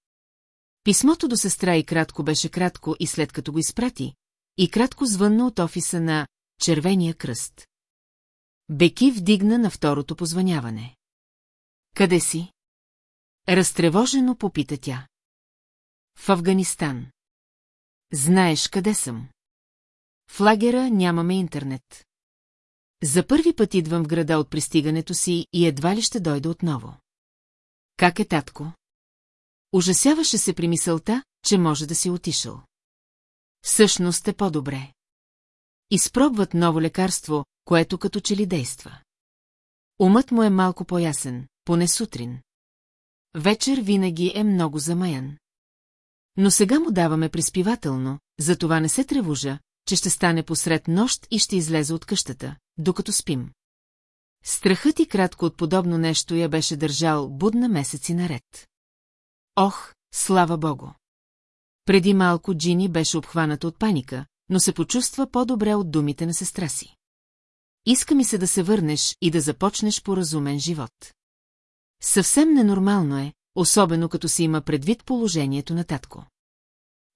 Писмото до сестра и кратко беше кратко и след като го изпрати, и кратко звънна от офиса на Червения кръст. Беки вдигна на второто позваняване. Къде си? Разтревожено попита тя. В Афганистан. Знаеш къде съм. В лагера нямаме интернет. За първи път идвам в града от пристигането си и едва ли ще дойда отново. Как е татко? Ужасяваше се при мисълта, че може да си отишъл. Всъщност е по-добре. Изпробват ново лекарство, което като че ли действа. Умът му е малко по-ясен, поне сутрин. Вечер винаги е много замаян. Но сега му даваме приспивателно, затова не се тревожа, че ще стане посред нощ и ще излезе от къщата, докато спим. Страхът и кратко от подобно нещо я беше държал будна месеци наред. Ох, слава богу! Преди малко Джини беше обхваната от паника, но се почувства по-добре от думите на сестра си. Иска ми се да се върнеш и да започнеш по разумен живот. Съвсем ненормално е, особено като си има предвид положението на татко.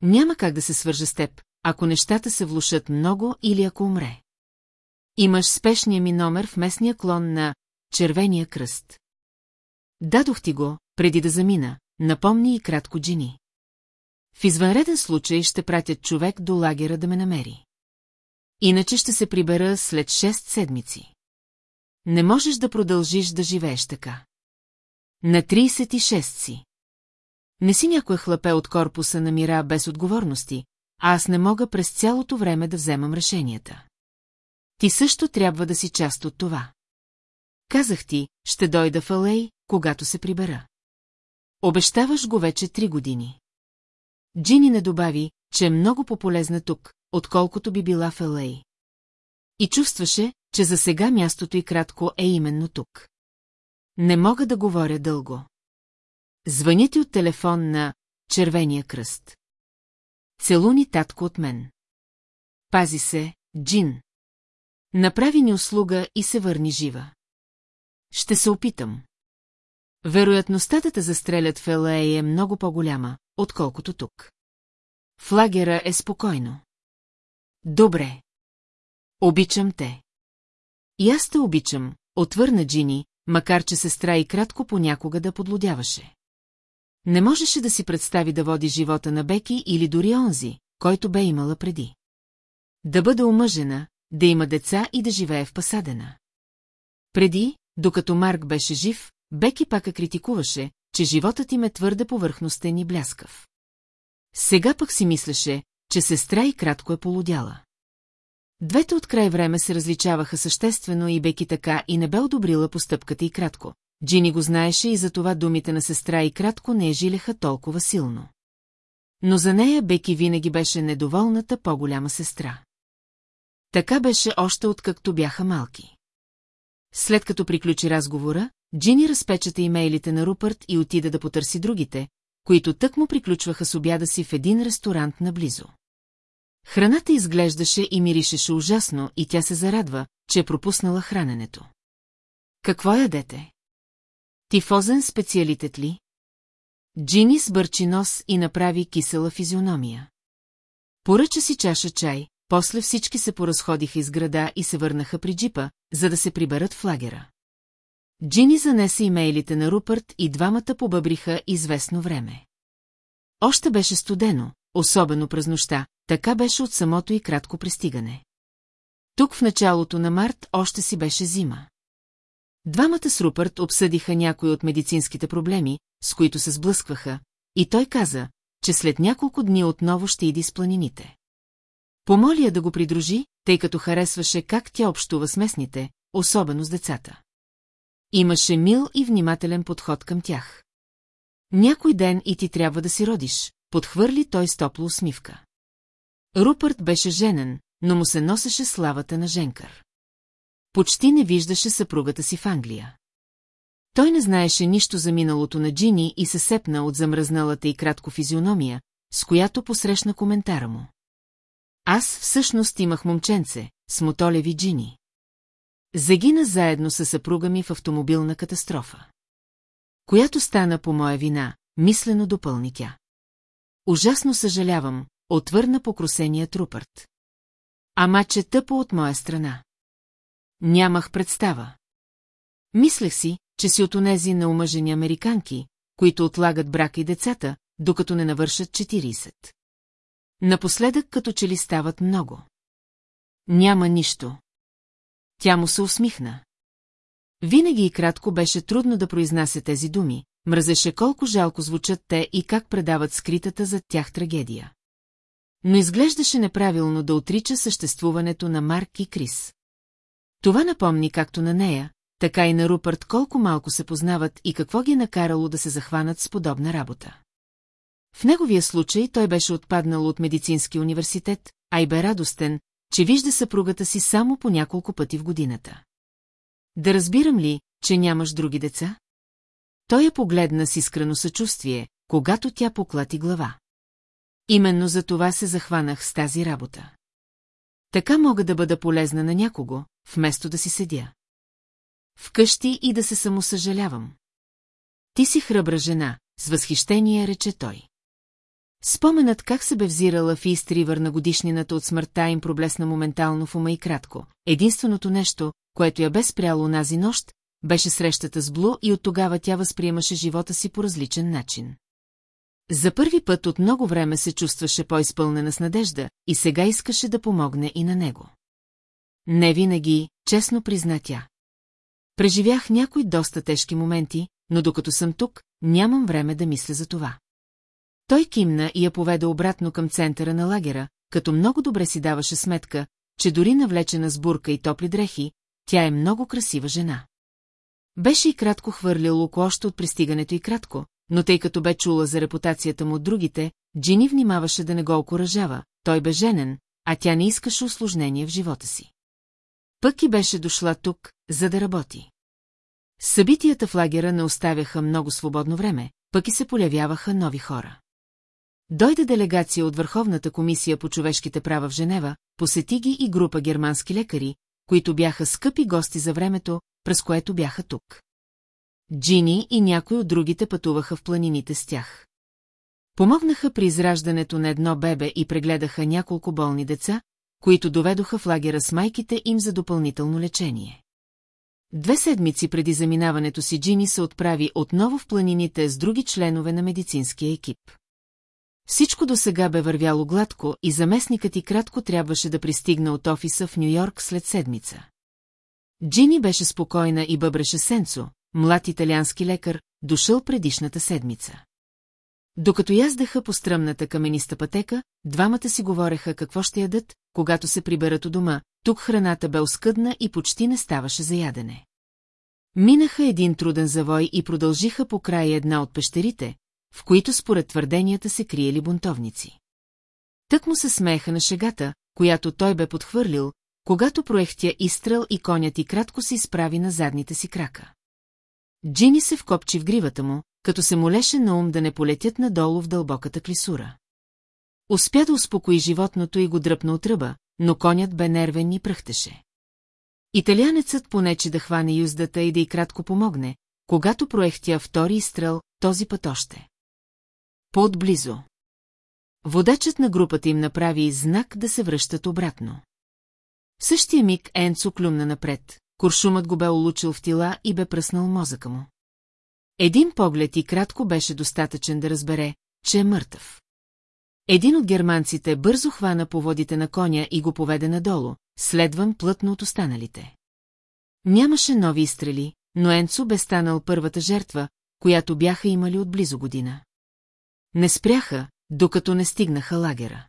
Няма как да се свържа с теб, ако нещата се влушат много или ако умре. Имаш спешния ми номер в местния клон на Червения кръст. Дадох ти го, преди да замина, напомни и кратко Джини. В извънреден случай ще пратят човек до лагера да ме намери. Иначе ще се прибера след 6 седмици. Не можеш да продължиш да живееш така. На 36 си. Не си някой хлапе от корпуса на мира без отговорности, а аз не мога през цялото време да вземам решенията. Ти също трябва да си част от това. Казах ти, ще дойда в Алей, когато се прибера. Обещаваш го вече три години. Джини не добави, че е много по-полезна тук, отколкото би била в Елей. И чувстваше, че за сега мястото и кратко е именно тук. Не мога да говоря дълго. Звъня ти от телефон на Червения кръст. Целуни татко от мен. Пази се, Джин. Направи ни услуга и се върни жива. Ще се опитам. Вероятността да те застрелят в ЛА е много по-голяма, отколкото тук. В лагера е спокойно. Добре. Обичам те. И аз те обичам, отвърна Джини, макар че сестра и кратко понякога да подлодяваше. Не можеше да си представи да води живота на Беки или дори онзи, който бе имала преди. Да бъде омъжена, да има деца и да живее в Пасадена. Преди, докато Марк беше жив, Беки пака критикуваше, че животът им е твърде повърхностен и бляскав. Сега пък си мислеше, че сестра и кратко е полудяла. Двете от край време се различаваха съществено и Беки така и не бе одобрила постъпката и кратко. Джини го знаеше и затова думите на сестра и кратко не я жилеха толкова силно. Но за нея Беки винаги беше недоволната по-голяма сестра. Така беше още откакто бяха малки. След като приключи разговора, Джини разпечата имейлите на Рупърт и отида да потърси другите, които тък му приключваха с обяда си в един ресторант наблизо. Храната изглеждаше и миришеше ужасно и тя се зарадва, че е пропуснала храненето. Какво ядете? Тифозен специалитет ли? Джини сбърчи нос и направи кисела физиономия. Поръча си чаша чай, после всички се поразходиха из града и се върнаха при джипа, за да се приберат в лагера. Джини занесе имейлите на Рупърт и двамата побъбриха известно време. Още беше студено, особено през нощта, така беше от самото и кратко пристигане. Тук в началото на март още си беше зима. Двамата с Рупърт обсъдиха някои от медицинските проблеми, с които се сблъскваха, и той каза, че след няколко дни отново ще иди с планините. Помоли я да го придружи, тъй като харесваше как тя общува с местните, особено с децата. Имаше мил и внимателен подход към тях. Някой ден и ти трябва да си родиш, подхвърли той с топла усмивка. Рупърт беше женен, но му се носеше славата на Женкър. Почти не виждаше съпругата си в Англия. Той не знаеше нищо за миналото на Джини и се сепна от замръзналата и кратко физиономия, с която посрещна коментара му. Аз всъщност имах момченце, с мотолеви Джини. Загина заедно с съпруга ми в автомобилна катастрофа. Която стана по моя вина, мислено допълни тя. Ужасно съжалявам, отвърна покрусения трупърт. Ама че тъпо от моя страна. Нямах представа. Мислех си, че си от онези наумъжени американки, които отлагат брака и децата, докато не навършат 40. Напоследък като че ли стават много. Няма нищо. Тя му се усмихна. Винаги и кратко беше трудно да произнася тези думи, мразеше колко жалко звучат те и как предават скритата зад тях трагедия. Но изглеждаше неправилно да отрича съществуването на Марк и Крис. Това напомни както на нея, така и на Рупърт колко малко се познават и какво ги е накарало да се захванат с подобна работа. В неговия случай той беше отпаднал от медицински университет, а и бе радостен, че вижда съпругата си само по няколко пъти в годината. Да разбирам ли, че нямаш други деца? Той я погледна с искрено съчувствие, когато тя поклати глава. Именно за това се захванах с тази работа. Така мога да бъда полезна на някого, вместо да си седя. Вкъщи и да се самосъжалявам. Ти си храбра жена, с възхищение рече той. Споменът как се бе взирала в Истривър на годишнината от смъртта им проблесна моментално в ума и кратко. Единственото нещо, което я бе спряло онази нощ, беше срещата с Блу и от тогава тя възприемаше живота си по различен начин. За първи път от много време се чувстваше по-изпълнена с надежда и сега искаше да помогне и на него. Не винаги, честно призна тя. Преживях някои доста тежки моменти, но докато съм тук, нямам време да мисля за това. Той кимна и я поведе обратно към центъра на лагера, като много добре си даваше сметка, че дори навлечена с бурка и топли дрехи, тя е много красива жена. Беше и кратко хвърлял око още от пристигането и кратко, но тъй като бе чула за репутацията му от другите, Джини внимаваше да не го окоръжава, той бе женен, а тя не искаше осложнение в живота си. Пък и беше дошла тук, за да работи. Събитията в лагера не оставяха много свободно време, пък и се полявяваха нови хора. Дойде делегация от Върховната комисия по човешките права в Женева, посети ги и група германски лекари, които бяха скъпи гости за времето, през което бяха тук. Джини и някои от другите пътуваха в планините с тях. Помогнаха при израждането на едно бебе и прегледаха няколко болни деца, които доведоха в лагера с майките им за допълнително лечение. Две седмици преди заминаването си Джини се отправи отново в планините с други членове на медицинския екип. Всичко до сега бе вървяло гладко и заместникът и кратко трябваше да пристигне от офиса в Нью-Йорк след седмица. Джини беше спокойна и бъбреше Сенцо, млад италиански лекар, дошъл предишната седмица. Докато яздаха по стръмната камениста пътека, двамата си говореха какво ще ядат, когато се приберат у дома, тук храната бе оскъдна и почти не ставаше за ядене. Минаха един труден завой и продължиха по края една от пещерите, в които според твърденията се криели бунтовници. Тък му се смееха на шегата, която той бе подхвърлил, когато проехтя изстрел и конят и кратко се изправи на задните си крака. Джини се вкопчи в гривата му, като се молеше на ум да не полетят надолу в дълбоката клисура. Успя да успокои животното и го дръпна от ръба, но конят бе нервен и пръхтеше. Италянецът понече да хване юздата и да й кратко помогне, когато проехтя втори изстрел, този път още. По-отблизо. Водачът на групата им направи знак да се връщат обратно. В същия миг Енцо клюмна напред, куршумът го бе улучил в тила и бе пръснал мозъка му. Един поглед и кратко беше достатъчен да разбере, че е мъртъв. Един от германците бързо хвана по водите на коня и го поведе надолу, следван плътно от останалите. Нямаше нови изстрели, но Енцо бе станал първата жертва, която бяха имали от близо година. Не спряха, докато не стигнаха лагера.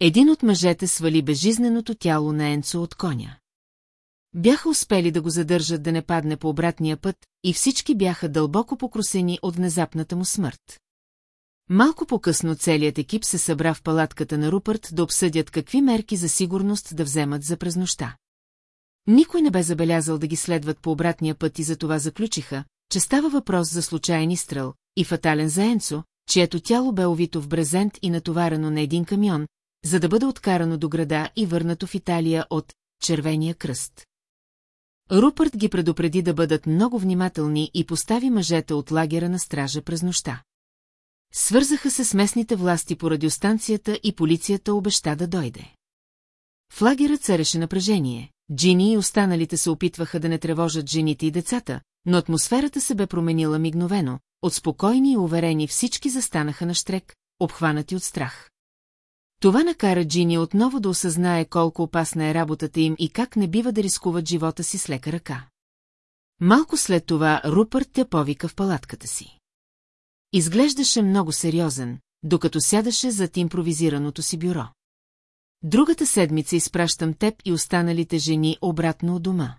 Един от мъжете свали безжизненото тяло на Енцо от коня. Бяха успели да го задържат да не падне по обратния път и всички бяха дълбоко покрусени от внезапната му смърт. Малко по-късно целият екип се събра в палатката на Рупърт да обсъдят какви мерки за сигурност да вземат за през нощта. Никой не бе забелязал да ги следват по обратния път и затова заключиха, че става въпрос за случайен изстрел и фатален за Енцо, чието тяло бе овито в брезент и натоварено на един камион, за да бъде откарано до града и върнато в Италия от Червения кръст. Рупърт ги предупреди да бъдат много внимателни и постави мъжете от лагера на стража през нощта. Свързаха се с местните власти по радиостанцията и полицията обеща да дойде. В лагера цареше напрежение. Джини и останалите се опитваха да не тревожат жените и децата, но атмосферата се бе променила мигновено, от спокойни и уверени всички застанаха на штрек, обхванати от страх. Това накара Джини отново да осъзнае колко опасна е работата им и как не бива да рискуват живота си с лека ръка. Малко след това Рупърт те повика в палатката си. Изглеждаше много сериозен, докато сядаше зад импровизираното си бюро. Другата седмица изпращам теб и останалите жени обратно от дома.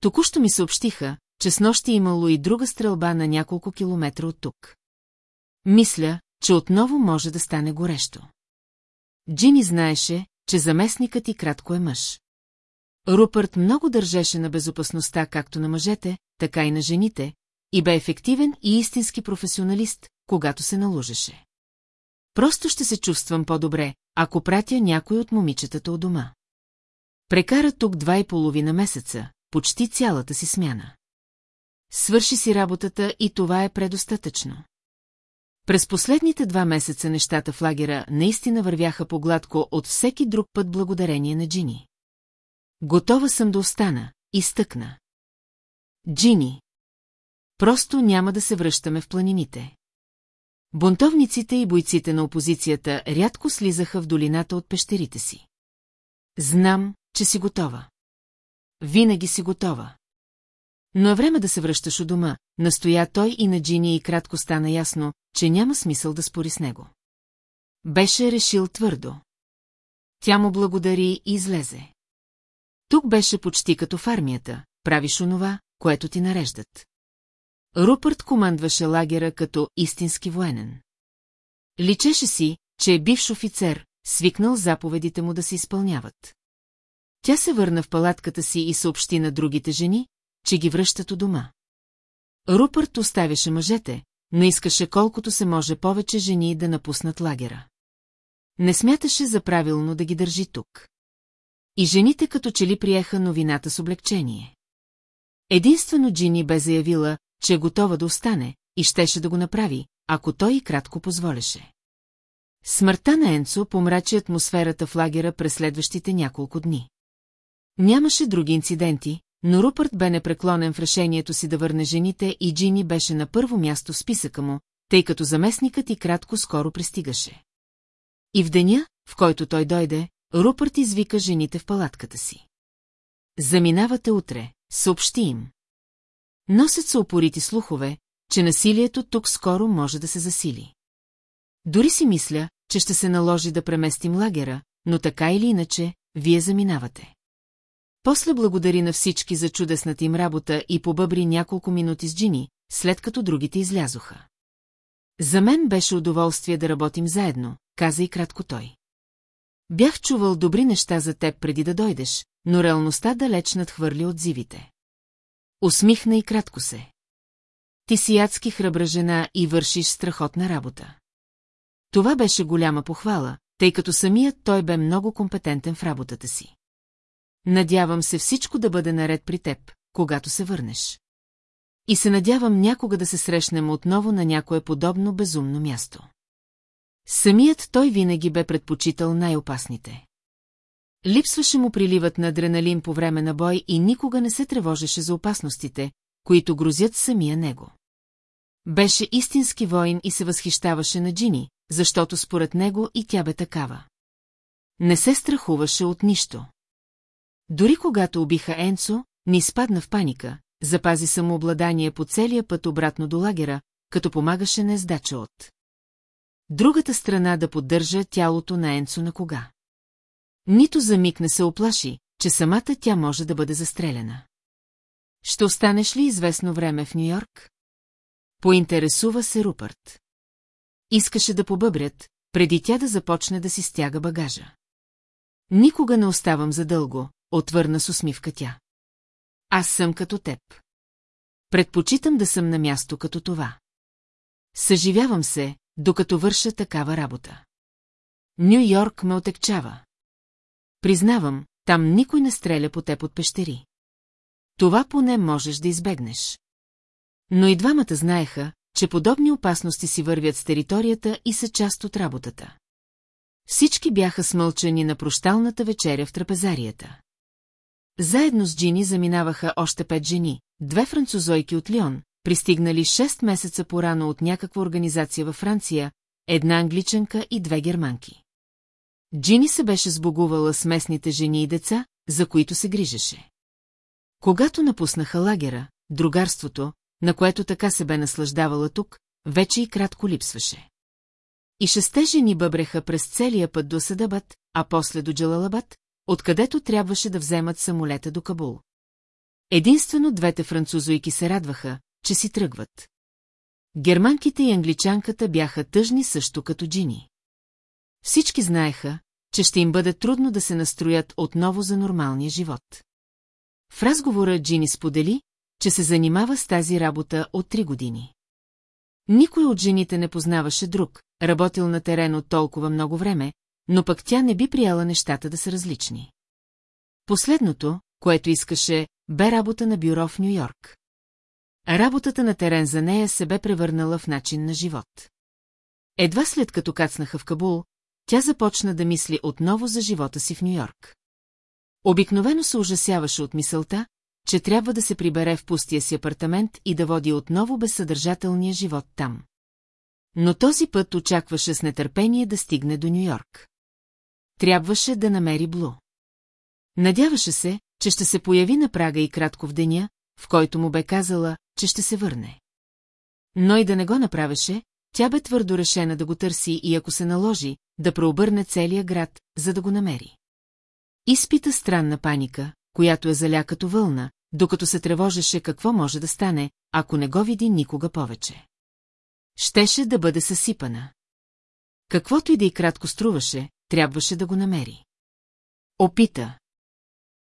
Току-що ми съобщиха, че с нощи имало и друга стрелба на няколко километра от тук. Мисля, че отново може да стане горещо. Джини знаеше, че заместникът и кратко е мъж. Рупърт много държеше на безопасността както на мъжете, така и на жените, и бе ефективен и истински професионалист, когато се наложеше. Просто ще се чувствам по-добре, ако пратя някой от момичетата от дома. Прекара тук два и половина месеца, почти цялата си смяна. Свърши си работата и това е предостатъчно. През последните два месеца нещата в лагера наистина вървяха по-гладко от всеки друг път благодарение на Джини. Готова съм да остана, изтъкна. Джини. Просто няма да се връщаме в планините. Бунтовниците и бойците на опозицията рядко слизаха в долината от пещерите си. Знам, че си готова. Винаги си готова. Но е време да се връщаш у дома, настоя той и на Джини и кратко стана ясно, че няма смисъл да спори с него. Беше решил твърдо. Тя му благодари и излезе. Тук беше почти като в армията, правиш онова, което ти нареждат. Рупърт командваше лагера като истински военен. Личеше си, че е бивш офицер, свикнал заповедите му да се изпълняват. Тя се върна в палатката си и съобщи на другите жени, че ги връщат у дома. Рупърт оставяше мъжете, но искаше колкото се може повече жени да напуснат лагера. Не смяташе за правилно да ги държи тук. И жените като че ли приеха новината с облегчение. Единствено Джини бе заявила, че е готова да остане и щеше да го направи, ако той и кратко позволеше. Смъртта на Енцо помрачи атмосферата в лагера през следващите няколко дни. Нямаше други инциденти, но Рупърт бе непреклонен в решението си да върне жените и Джини беше на първо място в списъка му, тъй като заместникът и кратко скоро пристигаше. И в деня, в който той дойде, Рупърт извика жените в палатката си. Заминавате утре, съобщи им. Носят се опорити слухове, че насилието тук скоро може да се засили. Дори си мисля, че ще се наложи да преместим лагера, но така или иначе, вие заминавате. После благодари на всички за чудесната им работа и побъбри няколко минути с Джини, след като другите излязоха. За мен беше удоволствие да работим заедно, каза и кратко той. Бях чувал добри неща за теб преди да дойдеш, но реалността далеч надхвърли отзивите. Усмихна и кратко се. Ти си ядски храбра жена и вършиш страхотна работа. Това беше голяма похвала, тъй като самият той бе много компетентен в работата си. Надявам се всичко да бъде наред при теб, когато се върнеш. И се надявам някога да се срещнем отново на някое подобно безумно място. Самият той винаги бе предпочитал най-опасните. Липсваше му приливът на адреналин по време на бой и никога не се тревожеше за опасностите, които грозят самия него. Беше истински воин и се възхищаваше на Джини, защото според него и тя бе такава. Не се страхуваше от нищо. Дори когато убиха Енцо, не изпадна в паника, запази самообладание по целия път обратно до лагера, като помагаше на ездача от. Другата страна да поддържа тялото на Енцо на кога. Нито за миг не се оплаши, че самата тя може да бъде застреляна. Ще останеш ли известно време в Нью-Йорк? Поинтересува се Рупърт. Искаше да побъбрят, преди тя да започне да си стяга багажа. Никога не оставам задълго, отвърна с усмивка тя. Аз съм като теб. Предпочитам да съм на място като това. Съживявам се, докато върша такава работа. Ню Йорк ме отекчава. Признавам, там никой не стреля по теб от пещери. Това поне можеш да избегнеш. Но и двамата знаеха, че подобни опасности си вървят с територията и са част от работата. Всички бяха смълчени на прощалната вечеря в трапезарията. Заедно с Джини заминаваха още пет жени, две французойки от Лион, пристигнали 6 месеца порано от някаква организация във Франция, една англичанка и две германки. Джини се беше сбогувала с местните жени и деца, за които се грижеше. Когато напуснаха лагера, другарството, на което така се бе наслаждавала тук, вече и кратко липсваше. И шесте жени бъбреха през целия път до Садабът, а после до Джалалабад, откъдето трябваше да вземат самолета до Кабул. Единствено двете французойки се радваха, че си тръгват. Германките и англичанката бяха тъжни също като джини. Всички знаеха, че ще им бъде трудно да се настроят отново за нормалния живот. В разговора Джини сподели, че се занимава с тази работа от три години. Никой от жените не познаваше друг, работил на терен от толкова много време, но пък тя не би прияла нещата да са различни. Последното, което искаше, бе работа на бюро в Нью-Йорк. Работата на терен за нея се бе превърнала в начин на живот. Едва след като кацнаха в Кабул, тя започна да мисли отново за живота си в Нью-Йорк. Обикновено се ужасяваше от мисълта, че трябва да се прибере в пустия си апартамент и да води отново безсъдържателния живот там. Но този път очакваше с нетърпение да стигне до Нью-Йорк. Трябваше да намери Блу. Надяваше се, че ще се появи на прага и кратко в деня, в който му бе казала, че ще се върне. Но и да не го направеше, тя бе твърдо решена да го търси и ако се наложи, да преобърне целия град, за да го намери. Изпита странна паника, която е заля като вълна, докато се тревожеше какво може да стане, ако не го види никога повече. Щеше да бъде съсипана. Каквото и да и кратко струваше, трябваше да го намери. Опита.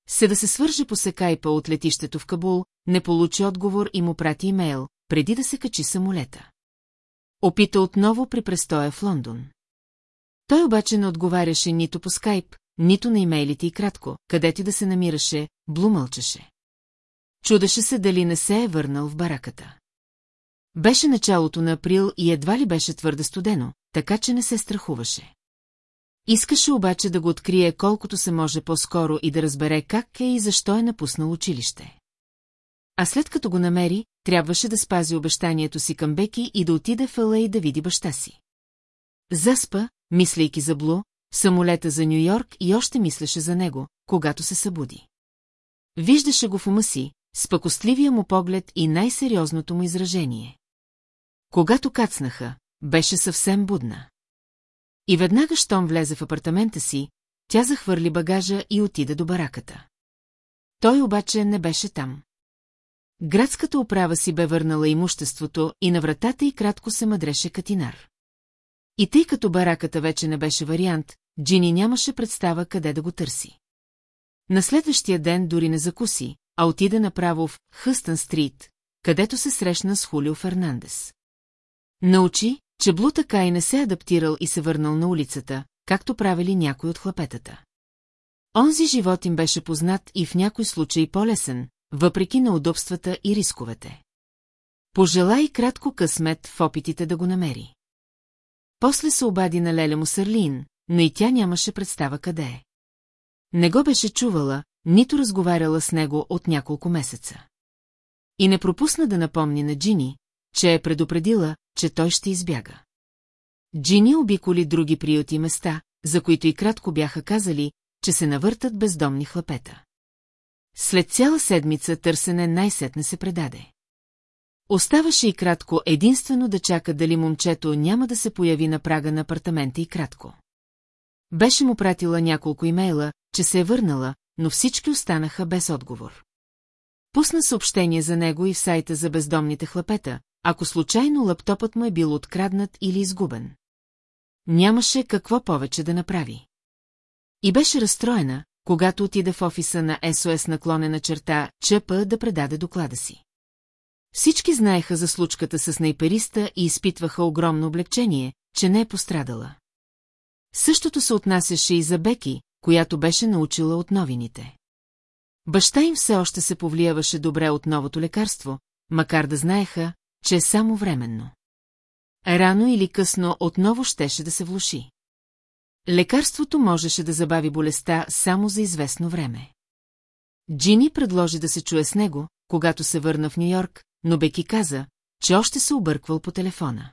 Се да се свърже по секайпа от летището в Кабул, не получи отговор и му прати имейл, преди да се качи самолета. Опита отново при престоя в Лондон. Той обаче не отговаряше нито по скайп, нито на имейлите и кратко, където да се намираше, Блу мълчеше. Чудеше се дали не се е върнал в бараката. Беше началото на април и едва ли беше твърде студено, така че не се страхуваше. Искаше обаче да го открие колкото се може по-скоро и да разбере как е и защо е напуснал училище. А след като го намери, трябваше да спази обещанието си към Беки и да отиде в Ела и да види баща си. Заспа, мислейки за Блу, самолета за Нью-Йорк и още мислеше за него, когато се събуди. Виждаше го в ума си, с пакостливия му поглед и най-сериозното му изражение. Когато кацнаха, беше съвсем будна. И веднага, щом влезе в апартамента си, тя захвърли багажа и отида до бараката. Той обаче не беше там. Градската управа си бе върнала имуществото и на вратата й кратко се мъдреше катинар. И тъй като бараката вече не беше вариант, Джини нямаше представа къде да го търси. На следващия ден дори не закуси, а отида направо в Хъстън Стрит, където се срещна с Хулио Фернандес. Научи, че Блу така и не се адаптирал и се върнал на улицата, както правили някой от хлапетата. Онзи живот им беше познат и в някой случай по-лесен, въпреки на удобствата и рисковете. Пожела и кратко късмет в опитите да го намери. После се обади на Леля Мусърлин, но и тя нямаше представа къде е. Не го беше чувала, нито разговаряла с него от няколко месеца. И не пропусна да напомни на Джини, че е предупредила, че той ще избяга. Джини обиколи други приюти места, за които и кратко бяха казали, че се навъртат бездомни хлапета. След цяла седмица търсене най-сетне се предаде. Оставаше и кратко единствено да чака дали момчето няма да се появи на прага на апартамента и кратко. Беше му пратила няколко имейла, че се е върнала, но всички останаха без отговор. Пусна съобщение за него и в сайта за бездомните хлапета, ако случайно лаптопът му е бил откраднат или изгубен. Нямаше какво повече да направи. И беше разстроена, когато отида в офиса на СОС наклонена черта ЧП да предаде доклада си. Всички знаеха за случката с снайпериста и изпитваха огромно облегчение, че не е пострадала. Същото се отнасяше и за Беки, която беше научила от новините. Баща им все още се повлияваше добре от новото лекарство, макар да знаеха, че е само временно. Рано или късно отново щеше да се влуши. Лекарството можеше да забави болестта само за известно време. Джини предложи да се чуе с него, когато се върна в Нью-Йорк, но Беки каза, че още се обърквал по телефона.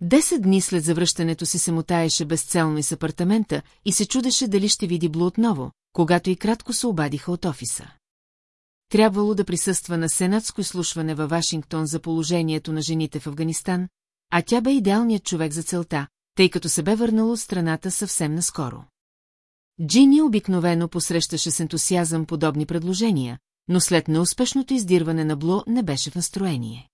Десет дни след завръщането си се мутаеше безцелно из апартамента и се чудеше дали ще види Блу отново, когато и кратко се обадиха от офиса. Трябвало да присъства на сенатско изслушване във Вашингтон за положението на жените в Афганистан, а тя бе идеалният човек за целта, тъй като се бе върнало от страната съвсем наскоро. Джини обикновено посрещаше с ентусиазъм подобни предложения, но след неуспешното издирване на Бло не беше в настроение.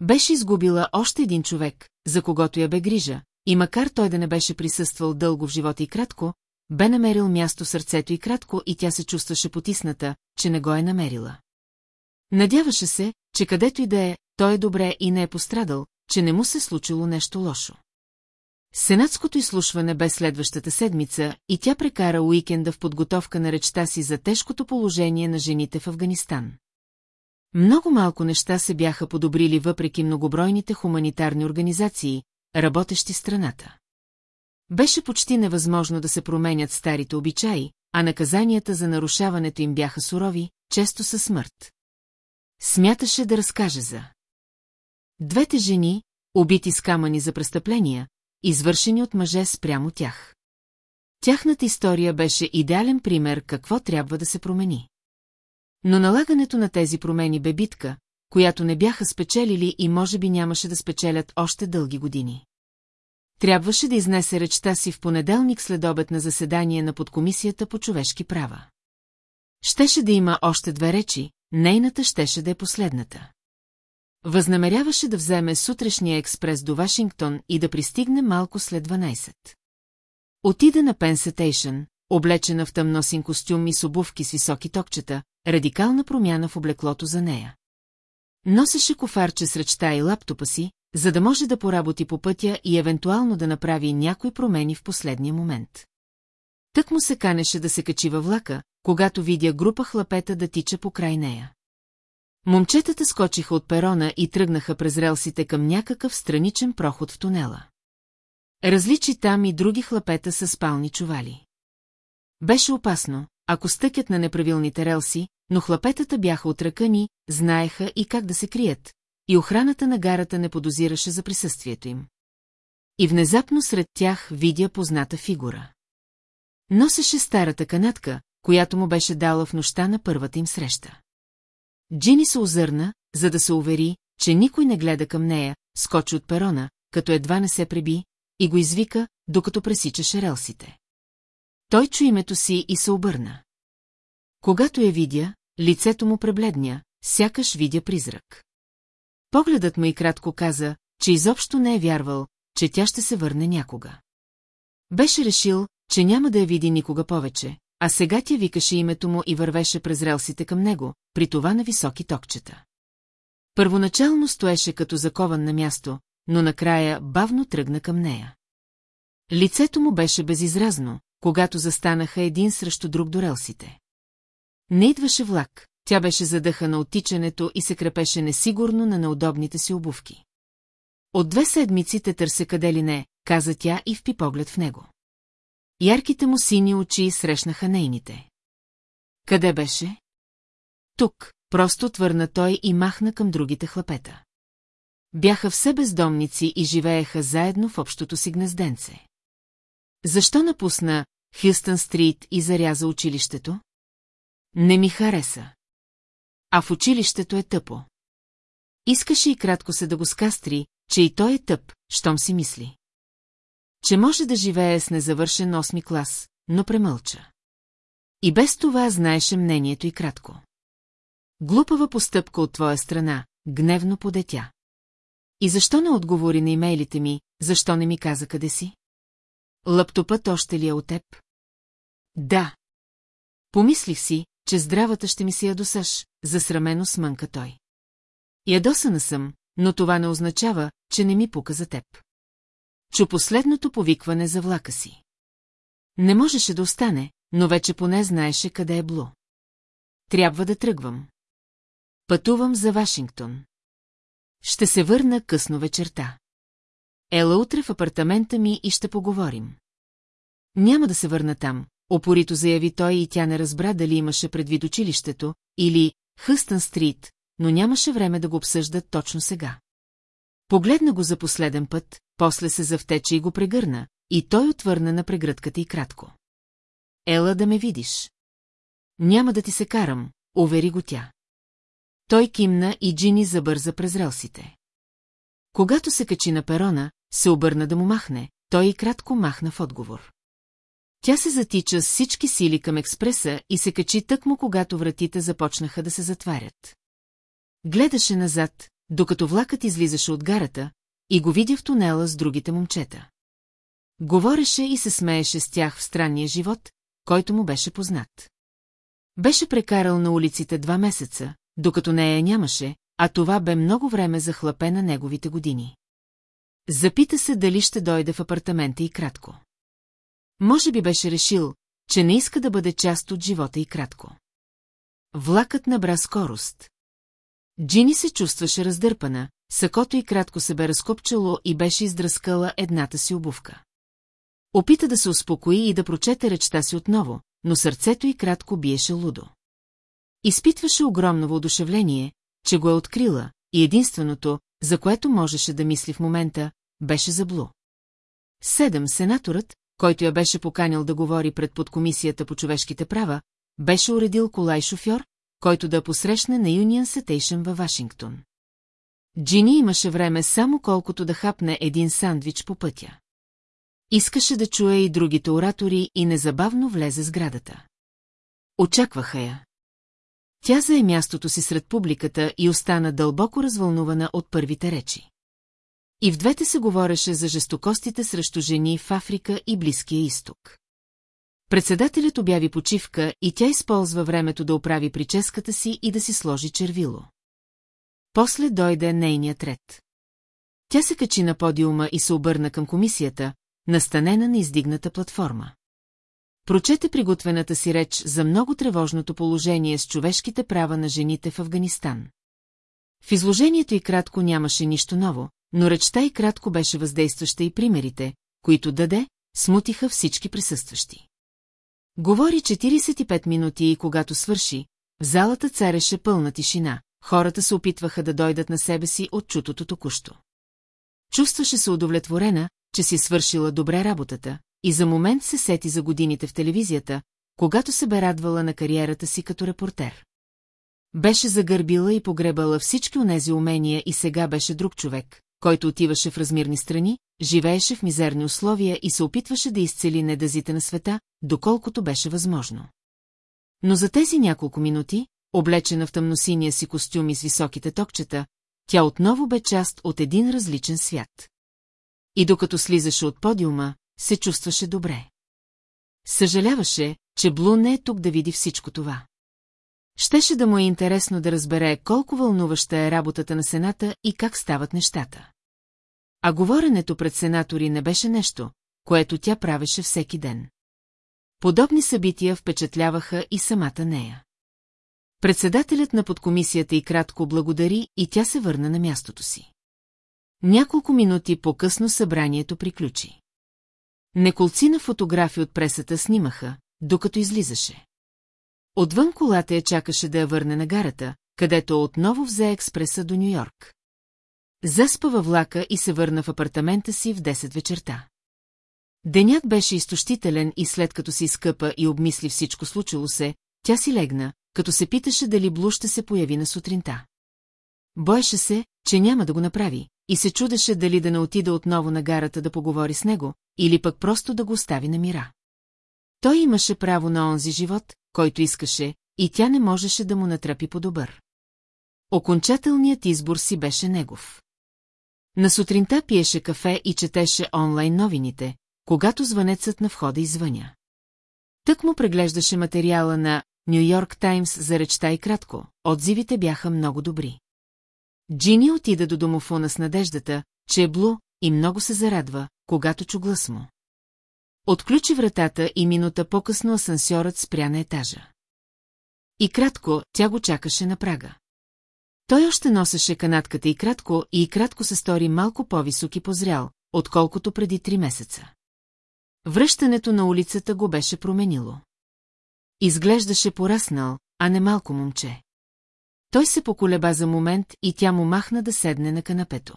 Беше изгубила още един човек, за когото я бе грижа, и макар той да не беше присъствал дълго в живота и кратко, бе намерил място сърцето и кратко и тя се чувстваше потисната, че не го е намерила. Надяваше се, че където и да е, той е добре и не е пострадал, че не му се случило нещо лошо. Сенатското изслушване бе следващата седмица и тя прекара уикенда в подготовка на речта си за тежкото положение на жените в Афганистан. Много малко неща се бяха подобрили въпреки многобройните хуманитарни организации, работещи страната. Беше почти невъзможно да се променят старите обичаи, а наказанията за нарушаването им бяха сурови, често със смърт. Смяташе да разкаже за двете жени, убити с камъни за престъпления, извършени от мъже спрямо тях. Тяхната история беше идеален пример какво трябва да се промени. Но налагането на тези промени бе битка, която не бяха спечелили и може би нямаше да спечелят още дълги години. Трябваше да изнесе речта си в понеделник след обед на заседание на подкомисията по човешки права. Щеше да има още две речи, нейната щеше да е последната. Възнамеряваше да вземе сутрешния експрес до Вашингтон и да пристигне малко след 12. Отида на Пенсетейшън, облечена в тъмносин костюм и с обувки с високи токчета, радикална промяна в облеклото за нея. Носеше кофарче с речта и лаптопа си, за да може да поработи по пътя и евентуално да направи някои промени в последния момент. Тък му се канеше да се качи във влака, когато видя група хлапета да тича по край нея. Момчетата скочиха от перона и тръгнаха през релсите към някакъв страничен проход в тунела. Различи там и други хлапета с спални чували. Беше опасно, ако стъкят на неправилните релси, но хлапетата бяха отръкани, знаеха и как да се крият, и охраната на гарата не подозираше за присъствието им. И внезапно сред тях видя позната фигура. Носеше старата канатка, която му беше дала в нощта на първата им среща. Джини се озърна, за да се увери, че никой не гледа към нея, скочи от перона, като едва не се преби, и го извика, докато пресичаше релсите. Той чу името си и се обърна. Когато я видя, лицето му пребледня, сякаш видя призрак. Погледът му и кратко каза, че изобщо не е вярвал, че тя ще се върне някога. Беше решил, че няма да я види никога повече, а сега тя викаше името му и вървеше през релсите към него, при това на високи токчета. Първоначално стоеше като закован на място, но накрая бавно тръгна към нея. Лицето му беше безизразно, когато застанаха един срещу друг до релсите. Не идваше влак, тя беше задъхана от тичането и се крепеше несигурно на неудобните си обувки. От две седмици те търся къде ли не, каза тя и впи поглед в него. Ярките му сини очи срещнаха нейните. Къде беше? Тук, просто отвърна той и махна към другите хлапета. Бяха все бездомници и живееха заедно в общото си гнезденце. Защо напусна Хюстън Стрит и заряза училището? Не ми хареса. А в училището е тъпо. Искаше и кратко се да го скастри, че и той е тъп, щом си мисли. Че може да живее с незавършен осми клас, но премълча. И без това знаеше мнението и кратко. Глупава постъпка от твоя страна, гневно подетя. И защо не отговори на имейлите ми, защо не ми каза къде си? Лаптопът още ли е от теб? Да. Помислих си, че здравата ще ми си ядосаш, засрамено смънка той. Ядосана съм, но това не означава, че не ми пука за теб. Чу последното повикване за влака си. Не можеше да остане, но вече поне знаеше къде е Блу. Трябва да тръгвам. Пътувам за Вашингтон. Ще се върна късно вечерта. Ела утре в апартамента ми и ще поговорим. Няма да се върна там, опорито заяви той и тя не разбра дали имаше предвид училището или Хъстън Стрит, но нямаше време да го обсъждат точно сега. Погледна го за последен път, после се завтече и го прегърна, и той отвърна на прегръдката и кратко. Ела да ме видиш. Няма да ти се карам, увери го тя. Той кимна и Джини забърза през релсите. Когато се качи на перона, се обърна да му махне, той и кратко махна в отговор. Тя се затича с всички сили към експреса и се качи тъкмо, когато вратите започнаха да се затварят. Гледаше назад, докато влакът излизаше от гарата, и го видя в тунела с другите момчета. Говореше и се смееше с тях в странния живот, който му беше познат. Беше прекарал на улиците два месеца, докато нея нямаше, а това бе много време за хлапе на неговите години. Запита се дали ще дойде в апартамента и кратко. Може би беше решил, че не иска да бъде част от живота и кратко. Влакът набра скорост. Джини се чувстваше раздърпана, сакото и кратко се бе разкопчало и беше издръскала едната си обувка. Опита да се успокои и да прочете речта си отново, но сърцето й кратко биеше лудо. Изпитваше огромно въодушевление, че го е открила, и единственото, за което можеше да мисли в момента, беше заблу. Седем сенаторът, който я беше поканил да говори пред подкомисията по човешките права, беше уредил кола и шофьор, който да посрещне на Юнион Сетейшън във Вашингтон. Джини имаше време само колкото да хапне един сандвич по пътя. Искаше да чуе и другите оратори и незабавно влезе с градата. Очакваха я. Тя зае мястото си сред публиката и остана дълбоко развълнувана от първите речи. И в двете се говореше за жестокостите срещу жени в Африка и Близкия изток. Председателят обяви почивка и тя използва времето да оправи прическата си и да си сложи червило. После дойде нейният ред. Тя се качи на подиума и се обърна към комисията, настанена на издигната платформа. Прочете приготвената си реч за много тревожното положение с човешките права на жените в Афганистан. В изложението и кратко нямаше нищо ново, но речта и кратко беше въздействаща и примерите, които даде, смутиха всички присъстващи. Говори 45 минути и когато свърши, в залата цареше пълна тишина, хората се опитваха да дойдат на себе си от чутото току-що. Чувстваше се удовлетворена, че си свършила добре работата, и за момент се сети за годините в телевизията, когато се бе радвала на кариерата си като репортер. Беше загърбила и погребала всички онези умения и сега беше друг човек, който отиваше в размирни страни, живееше в мизерни условия и се опитваше да изцели недазите на света, доколкото беше възможно. Но за тези няколко минути, облечена в тъмносиния си костюм и с високите токчета, тя отново бе част от един различен свят. И докато слизаше от подиума, се чувстваше добре. Съжаляваше, че Блу не е тук да види всичко това. Щеше да му е интересно да разбере колко вълнуваща е работата на Сената и как стават нещата. А говоренето пред сенатори не беше нещо, което тя правеше всеки ден. Подобни събития впечатляваха и самата нея. Председателят на подкомисията и кратко благодари и тя се върна на мястото си. Няколко минути по-късно събранието приключи. Неколци на фотографи от пресата снимаха, докато излизаше. Отвън колата я чакаше да я върне на гарата, където отново взе експреса до Нью-Йорк. Заспа във влака и се върна в апартамента си в 10 вечерта. Денят беше изтощителен и след като си изкъпа и обмисли всичко случило се, тя си легна, като се питаше дали Блу ще се появи на сутринта. Боеше се, че няма да го направи, и се чудеше дали да не отида отново на гарата да поговори с него, или пък просто да го остави на мира. Той имаше право на онзи живот, който искаше, и тя не можеше да му натрапи по-добър. Окончателният избор си беше негов. На сутринта пиеше кафе и четеше онлайн новините, когато звънецът на входа извъня. Тък му преглеждаше материала на Нью Йорк Таймс за речта и кратко, отзивите бяха много добри. Джини отида до домофона с надеждата, че е Блу, и много се зарадва, когато чу глас му. Отключи вратата и минута по-късно асансьорът спря на етажа. И кратко, тя го чакаше на прага. Той още носеше канатката и кратко, и кратко се стори малко по-висок и позрял, отколкото преди три месеца. Връщането на улицата го беше променило. Изглеждаше пораснал, а не малко момче. Той се поколеба за момент и тя му махна да седне на канапето.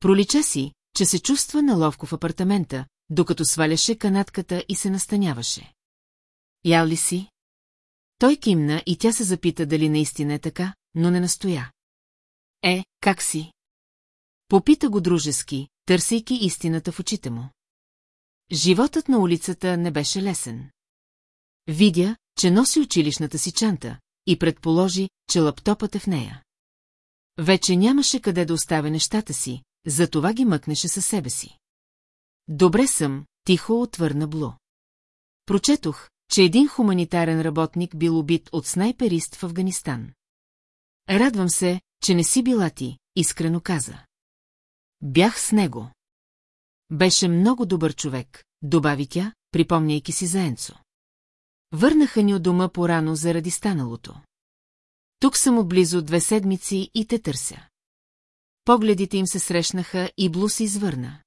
Пролича си, че се чувства наловко в апартамента, докато сваляше канатката и се настаняваше. Ял ли си? Той кимна и тя се запита дали наистина е така, но не настоя. Е, как си? Попита го дружески, търсейки истината в очите му. Животът на улицата не беше лесен. Видя, че носи училищната си чанта и предположи, че лаптопът е в нея. Вече нямаше къде да оставя нещата си, затова ги мъкнеше със себе си. Добре съм, тихо отвърна Блу. Прочетох, че един хуманитарен работник бил убит от снайперист в Афганистан. Радвам се, че не си била ти, искрено каза. Бях с него. Беше много добър човек, добави тя, припомняйки си за Енцо. Върнаха ни от дома порано заради станалото. Тук съм отблизо две седмици и те търся. Погледите им се срещнаха и Блу се извърна.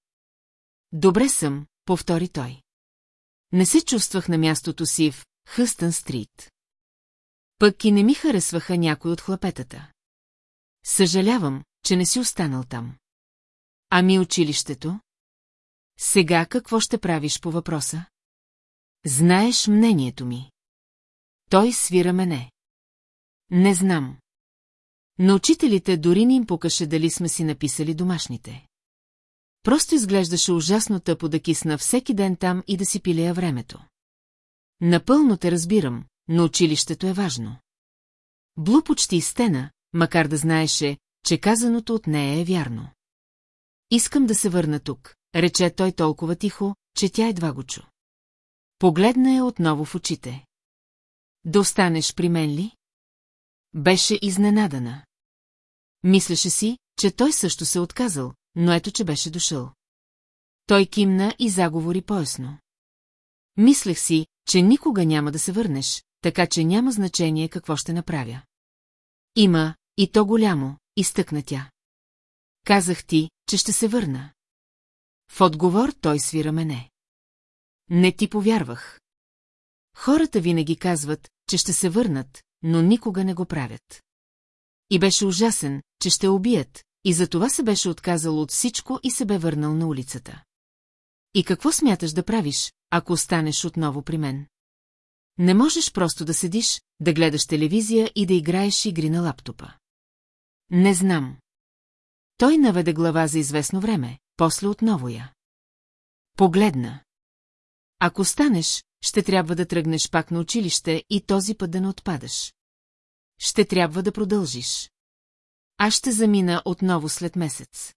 Добре съм, повтори той. Не се чувствах на мястото си в Хъстън стрит. Пък и не ми харесваха някой от хлапетата. Съжалявам, че не си останал там. Ами училището? Сега какво ще правиш по въпроса? Знаеш мнението ми. Той свира мене. Не знам. На учителите дори не им покаше дали сме си написали домашните. Просто изглеждаше ужасно тъпо да кисна всеки ден там и да си пилея времето. Напълно те разбирам, но училището е важно. Блу почти изтена, макар да знаеше, че казаното от нея е вярно. Искам да се върна тук, рече той толкова тихо, че тя едва го чу. Погледна я отново в очите. Да останеш при мен ли? Беше изненадана. Мислеше си, че той също се отказал, но ето, че беше дошъл. Той кимна и заговори поясно. Мислех си, че никога няма да се върнеш, така че няма значение какво ще направя. Има, и то голямо, изтъкна тя. Казах ти, че ще се върна. В отговор той свира мене. Не ти повярвах. Хората винаги казват, че ще се върнат, но никога не го правят. И беше ужасен, че ще убият, и за това се беше отказал от всичко и се бе върнал на улицата. И какво смяташ да правиш, ако останеш отново при мен? Не можеш просто да седиш, да гледаш телевизия и да играеш игри на лаптопа. Не знам. Той наведе глава за известно време, после отново я. Погледна. Ако станеш, ще трябва да тръгнеш пак на училище и този път да не отпадаш. Ще трябва да продължиш. Аз ще замина отново след месец.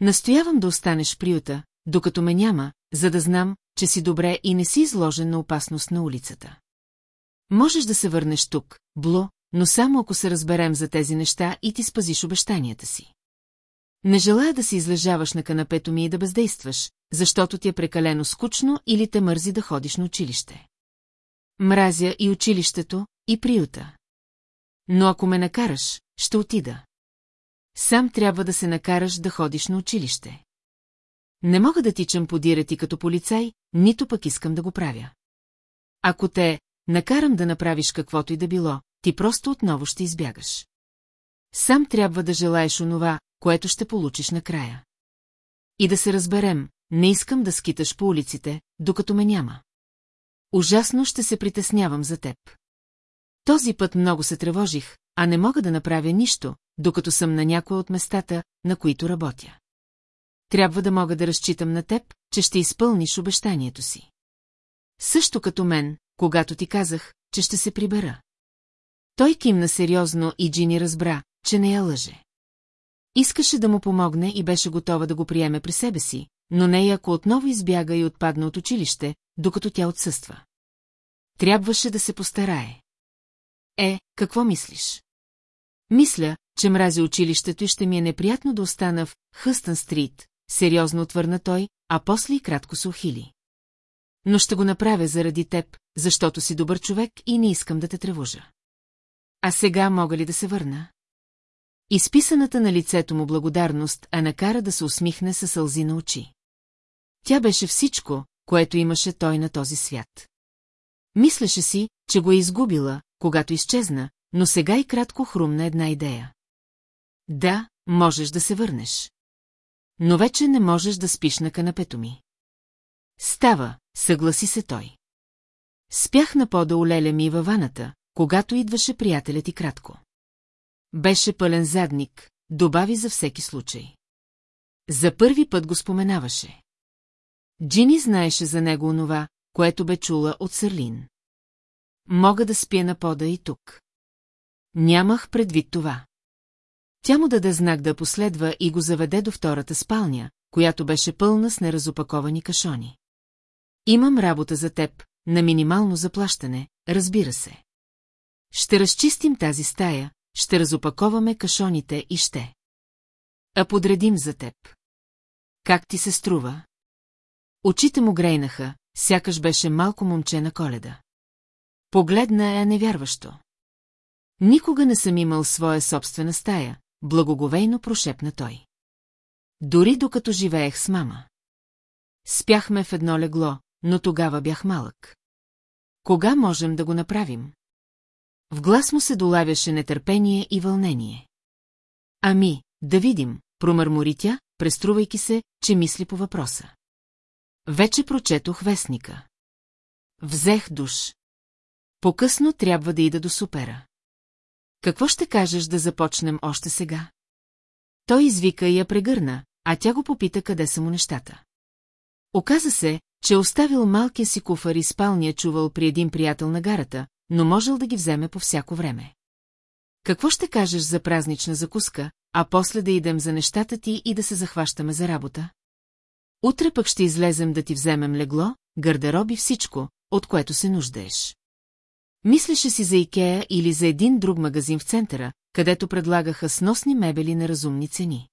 Настоявам да останеш приюта, докато ме няма, за да знам, че си добре и не си изложен на опасност на улицата. Можеш да се върнеш тук, Бло, но само ако се разберем за тези неща и ти спазиш обещанията си. Не желая да си излежаваш на канапето ми и да бездействаш, защото ти е прекалено скучно или те мързи да ходиш на училище. Мразя и училището, и приюта. Но ако ме накараш, ще отида. Сам трябва да се накараш да ходиш на училище. Не мога да тичам подира ти като полицай, нито пък искам да го правя. Ако те накарам да направиш каквото и да било, ти просто отново ще избягаш. Сам трябва да желаеш онова, което ще получиш накрая. И да се разберем, не искам да скиташ по улиците, докато ме няма. Ужасно ще се притеснявам за теб. Този път много се тревожих, а не мога да направя нищо, докато съм на някои от местата, на които работя. Трябва да мога да разчитам на теб, че ще изпълниш обещанието си. Също като мен, когато ти казах, че ще се прибера. Той кимна сериозно и Джини разбра, че не я лъже. Искаше да му помогне и беше готова да го приеме при себе си, но не и ако отново избяга и отпадна от училище, докато тя отсъства. Трябваше да се постарае. Е, какво мислиш? Мисля, че мрази училището и ще ми е неприятно да остана в Хъстън стрит, сериозно отвърна той, а после и кратко се ухили. Но ще го направя заради теб, защото си добър човек и не искам да те тревожа. А сега мога ли да се върна? Изписаната на лицето му благодарност, а накара да се усмихне със сълзи на очи. Тя беше всичко, което имаше той на този свят. Мислеше си, че го е изгубила, когато изчезна, но сега и кратко хрумна една идея. Да, можеш да се върнеш. Но вече не можеш да спиш на канапето ми. Става, съгласи се той. Спях на пода у леля ми във ваната, когато идваше приятелят и кратко. Беше пълен задник, добави за всеки случай. За първи път го споменаваше. Джини знаеше за него онова, което бе чула от Сърлин. Мога да спя на пода и тук. Нямах предвид това. Тя му даде знак да последва и го заведе до втората спалня, която беше пълна с неразопаковани кашони. Имам работа за теб, на минимално заплащане, разбира се. Ще разчистим тази стая, ще разопаковаме кашоните и ще. А подредим за теб. Как ти се струва? Очите му грейнаха, сякаш беше малко момче на коледа. Погледна е невярващо. Никога не съм имал своя собствена стая, благоговейно прошепна той. Дори докато живеех с мама. Спяхме в едно легло, но тогава бях малък. Кога можем да го направим? В глас му се долавяше нетърпение и вълнение. Ами, да видим, промърмори тя, преструвайки се, че мисли по въпроса. Вече прочетох вестника. Взех душ. По-късно трябва да ида до супера. Какво ще кажеш да започнем още сега? Той извика и я прегърна, а тя го попита къде са му нещата. Оказа се, че е оставил малкия си куфар и спалния чувал при един приятел на гарата, но можел да ги вземе по всяко време. Какво ще кажеш за празнична закуска, а после да идем за нещата ти и да се захващаме за работа? Утре пък ще излезем да ти вземем легло, гардероб всичко, от което се нуждаеш. Мислеше си за Икея или за един друг магазин в центъра, където предлагаха сносни мебели на разумни цени.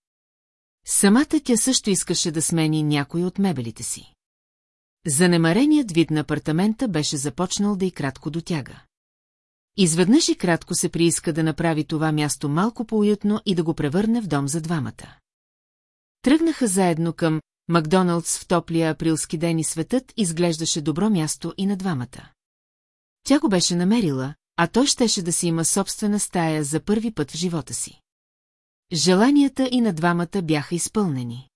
Самата тя също искаше да смени някой от мебелите си. Занемареният вид на апартамента беше започнал да и кратко дотяга. Изведнъж и кратко се прииска да направи това място малко по-уютно и да го превърне в дом за двамата. Тръгнаха заедно към Макдоналдс в топлия априлски ден и светът изглеждаше добро място и на двамата. Тя го беше намерила, а той щеше да си има собствена стая за първи път в живота си. Желанията и на двамата бяха изпълнени.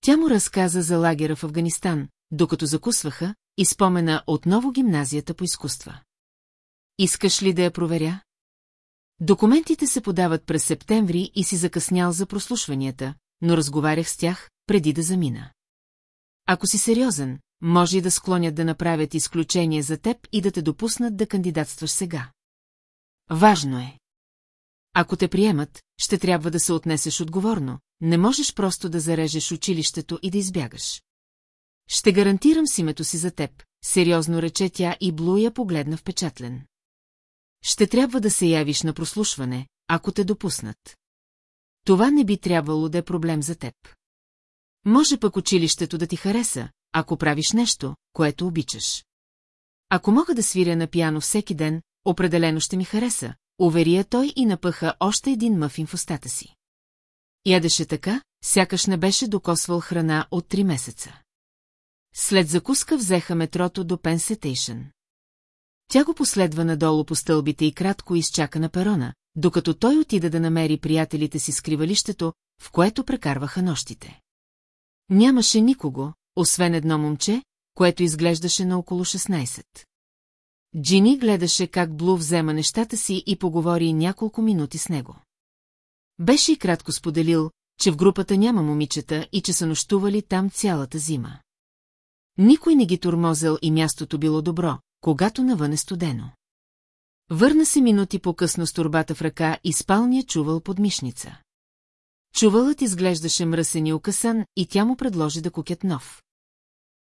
Тя му разказа за лагера в Афганистан, докато закусваха, и спомена отново гимназията по изкуства. Искаш ли да я проверя? Документите се подават през септември и си закъснял за прослушванията, но разговарях с тях, преди да замина. Ако си сериозен, може и да склонят да направят изключение за теб и да те допуснат да кандидатстваш сега. Важно е. Ако те приемат, ще трябва да се отнесеш отговорно, не можеш просто да зарежеш училището и да избягаш. Ще гарантирам с името си за теб, сериозно рече тя и Блу я погледна впечатлен. Ще трябва да се явиш на прослушване, ако те допуснат. Това не би трябвало да е проблем за теб. Може пък училището да ти хареса, ако правиш нещо, което обичаш. Ако мога да свиря на пиано всеки ден, определено ще ми хареса, уверия той и напъха още един мъфин в устата си. Ядеше така, сякаш не беше докосвал храна от три месеца. След закуска взеха метрото до Пенсетейшн. Тя го последва надолу по стълбите и кратко изчака на перона, докато той отида да намери приятелите си скривалището, в което прекарваха нощите. Нямаше никого, освен едно момче, което изглеждаше на около 16. Джини гледаше как Блу взема нещата си и поговори няколко минути с него. Беше и кратко споделил, че в групата няма момичета и че са нощували там цялата зима. Никой не ги турмозел и мястото било добро, когато навън е студено. Върна се минути по-късно с турбата в ръка и спалния чувал под мишница. Чувалът изглеждаше мръсен и окасан и тя му предложи да кукят нов.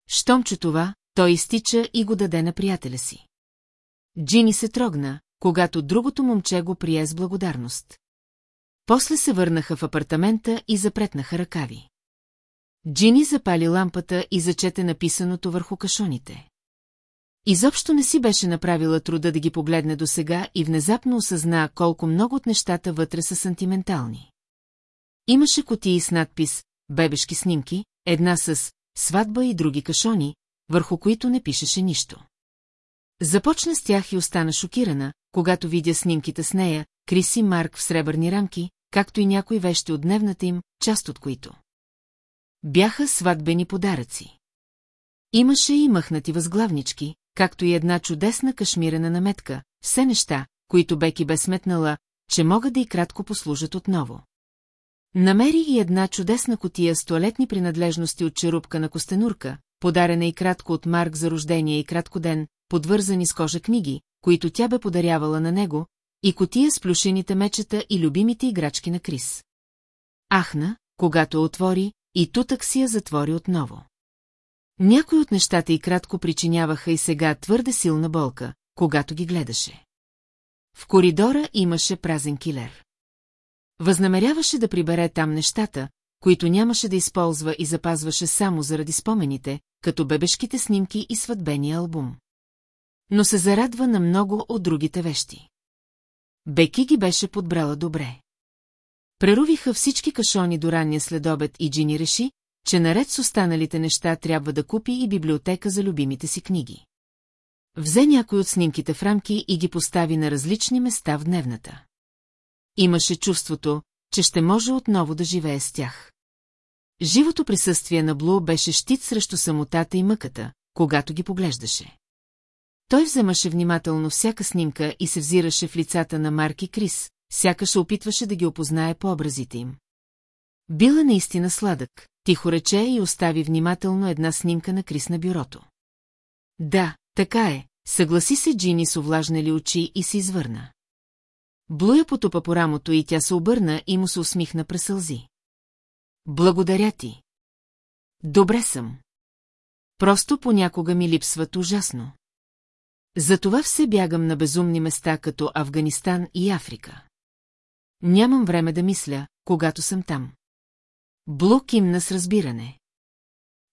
Щом чу това, той изтича и го даде на приятеля си. Джини се трогна, когато другото момче го прие с благодарност. После се върнаха в апартамента и запретнаха ръкави. Джини запали лампата и зачете написаното върху кашоните. Изобщо не си беше направила труда да ги погледне до сега и внезапно осъзна колко много от нещата вътре са сантиментални. Имаше котии с надпис «Бебешки снимки», една с «Сватба» и други кашони, върху които не пишеше нищо. Започна с тях и остана шокирана, когато видя снимките с нея, Криси Марк в сребърни рамки, както и някои вещи от дневната им, част от които. Бяха сватбени подаръци. Имаше и махнати възглавнички, както и една чудесна кашмирена наметка, все неща, които Беки бе сметнала, че могат да и кратко послужат отново. Намери и една чудесна котия с туалетни принадлежности от черупка на костенурка, подарена и кратко от Марк за рождение и кратко ден, подвързани с кожа книги, които тя бе подарявала на него, и котия с плюшените мечета и любимите играчки на Крис. Ахна, когато отвори, и тутък си я затвори отново. Някои от нещата и кратко причиняваха и сега твърде силна болка, когато ги гледаше. В коридора имаше празен килер. Възнамеряваше да прибере там нещата, които нямаше да използва и запазваше само заради спомените, като бебешките снимки и сватбения албум. Но се зарадва на много от другите вещи. Беки ги беше подбрала добре. Прерувиха всички кашони до ранния следобед и Джини реши, че наред с останалите неща трябва да купи и библиотека за любимите си книги. Взе някой от снимките в рамки и ги постави на различни места в дневната. Имаше чувството, че ще може отново да живее с тях. Живото присъствие на Блу беше щит срещу самотата и мъката, когато ги поглеждаше. Той вземаше внимателно всяка снимка и се взираше в лицата на Марк и Крис, сякаш опитваше да ги опознае по образите им. Била наистина сладък, тихо рече и остави внимателно една снимка на Крис на бюрото. Да, така е, съгласи се Джини с овлажнали очи и се извърна. Блуя потупа по рамото и тя се обърна и му се усмихна през сълзи. Благодаря ти. Добре съм. Просто понякога ми липсват ужасно. Затова все бягам на безумни места като Афганистан и Африка. Нямам време да мисля, когато съм там. Блу кимна с разбиране.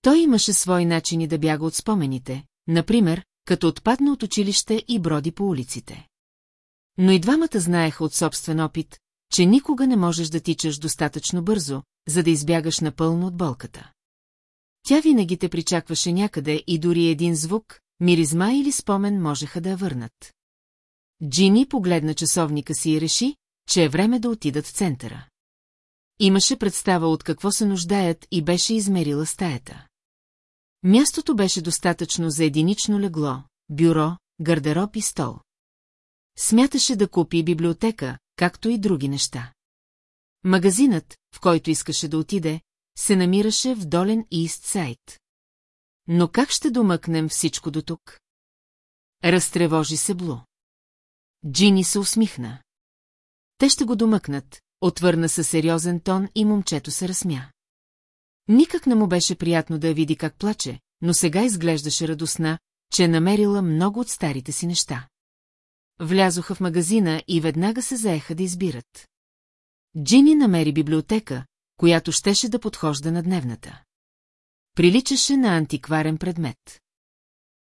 Той имаше свои начини да бяга от спомените, например, като отпадна от училище и броди по улиците. Но и двамата знаеха от собствен опит, че никога не можеш да тичаш достатъчно бързо, за да избягаш напълно от болката. Тя винаги те причакваше някъде и дори един звук, миризма или спомен можеха да я върнат. Джини погледна часовника си и реши, че е време да отидат в центъра. Имаше представа от какво се нуждаят и беше измерила стаята. Мястото беше достатъчно за единично легло, бюро, гардероб и стол. Смяташе да купи библиотека, както и други неща. Магазинът, в който искаше да отиде, се намираше в долен Ист Сайт. Но как ще домъкнем всичко до тук? Разтревожи се Блу. Джини се усмихна. Те ще го домъкнат, отвърна със сериозен тон и момчето се разсмя. Никак не му беше приятно да я види как плаче, но сега изглеждаше радостна, че е намерила много от старите си неща. Влязоха в магазина и веднага се заеха да избират. Джини намери библиотека, която щеше да подхожда на дневната. Приличаше на антикварен предмет.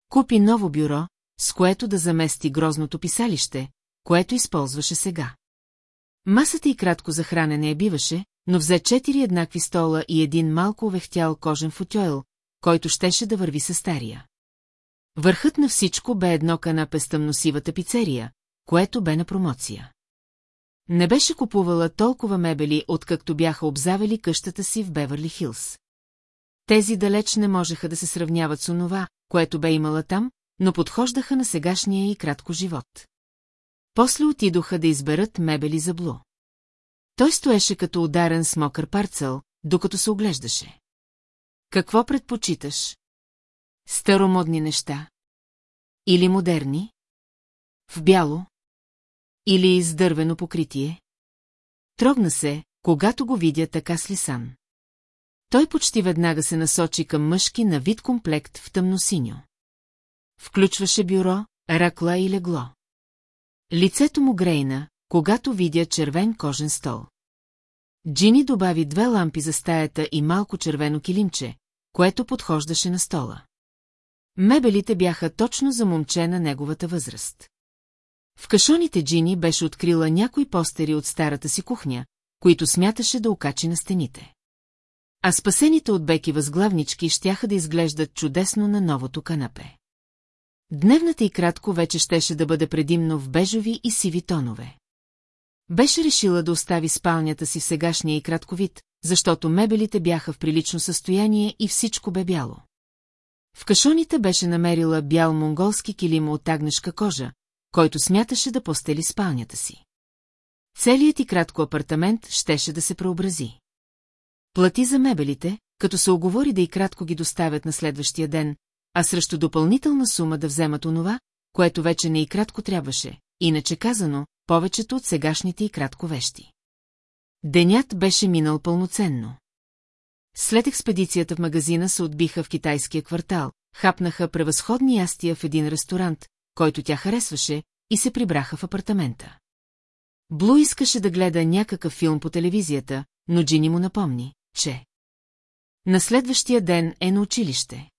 Купи ново бюро, с което да замести грозното писалище, което използваше сега. Масата и кратко за хранене я биваше, но взе четири еднакви стола и един малко овехтял кожен футойл, който щеше да върви със стария. Върхът на всичко бе едно канапе с тъмносивата пицерия, което бе на промоция. Не беше купувала толкова мебели, откакто бяха обзавели къщата си в Беверли Хилс. Тези далеч не можеха да се сравняват с онова, което бе имала там, но подхождаха на сегашния и кратко живот. После отидоха да изберат мебели за Блу. Той стоеше като ударен с мокър парцел, докато се оглеждаше. Какво предпочиташ? Старомодни неща? Или модерни? В бяло? Или с дървено покритие? Трогна се, когато го видя така с лисан. Той почти веднага се насочи към мъжки на вид комплект в тъмносиньо. Включваше бюро, ракла и легло. Лицето му грейна, когато видя червен кожен стол. Джини добави две лампи за стаята и малко червено килимче, което подхождаше на стола. Мебелите бяха точно за момче на неговата възраст. В кашоните Джини беше открила някои постери от старата си кухня, които смяташе да окачи на стените. А спасените от беки възглавнички щяха да изглеждат чудесно на новото канапе. Дневната и кратко вече щеше да бъде предимно в бежови и сиви тонове. Беше решила да остави спалнята си в сегашния и кратко вид, защото мебелите бяха в прилично състояние и всичко бе бяло. В кашоните беше намерила бял монголски килим от агнешка кожа, който смяташе да постели спалнята си. Целият и кратко апартамент щеше да се преобрази. Плати за мебелите, като се оговори да и кратко ги доставят на следващия ден, а срещу допълнителна сума да вземат онова, което вече не и кратко трябваше, иначе казано, повечето от сегашните и кратко вещи. Денят беше минал пълноценно. След експедицията в магазина се отбиха в китайския квартал, хапнаха превъзходни ястия в един ресторант, който тя харесваше, и се прибраха в апартамента. Блу искаше да гледа някакъв филм по телевизията, но Джини му напомни, че... На следващия ден е на училище.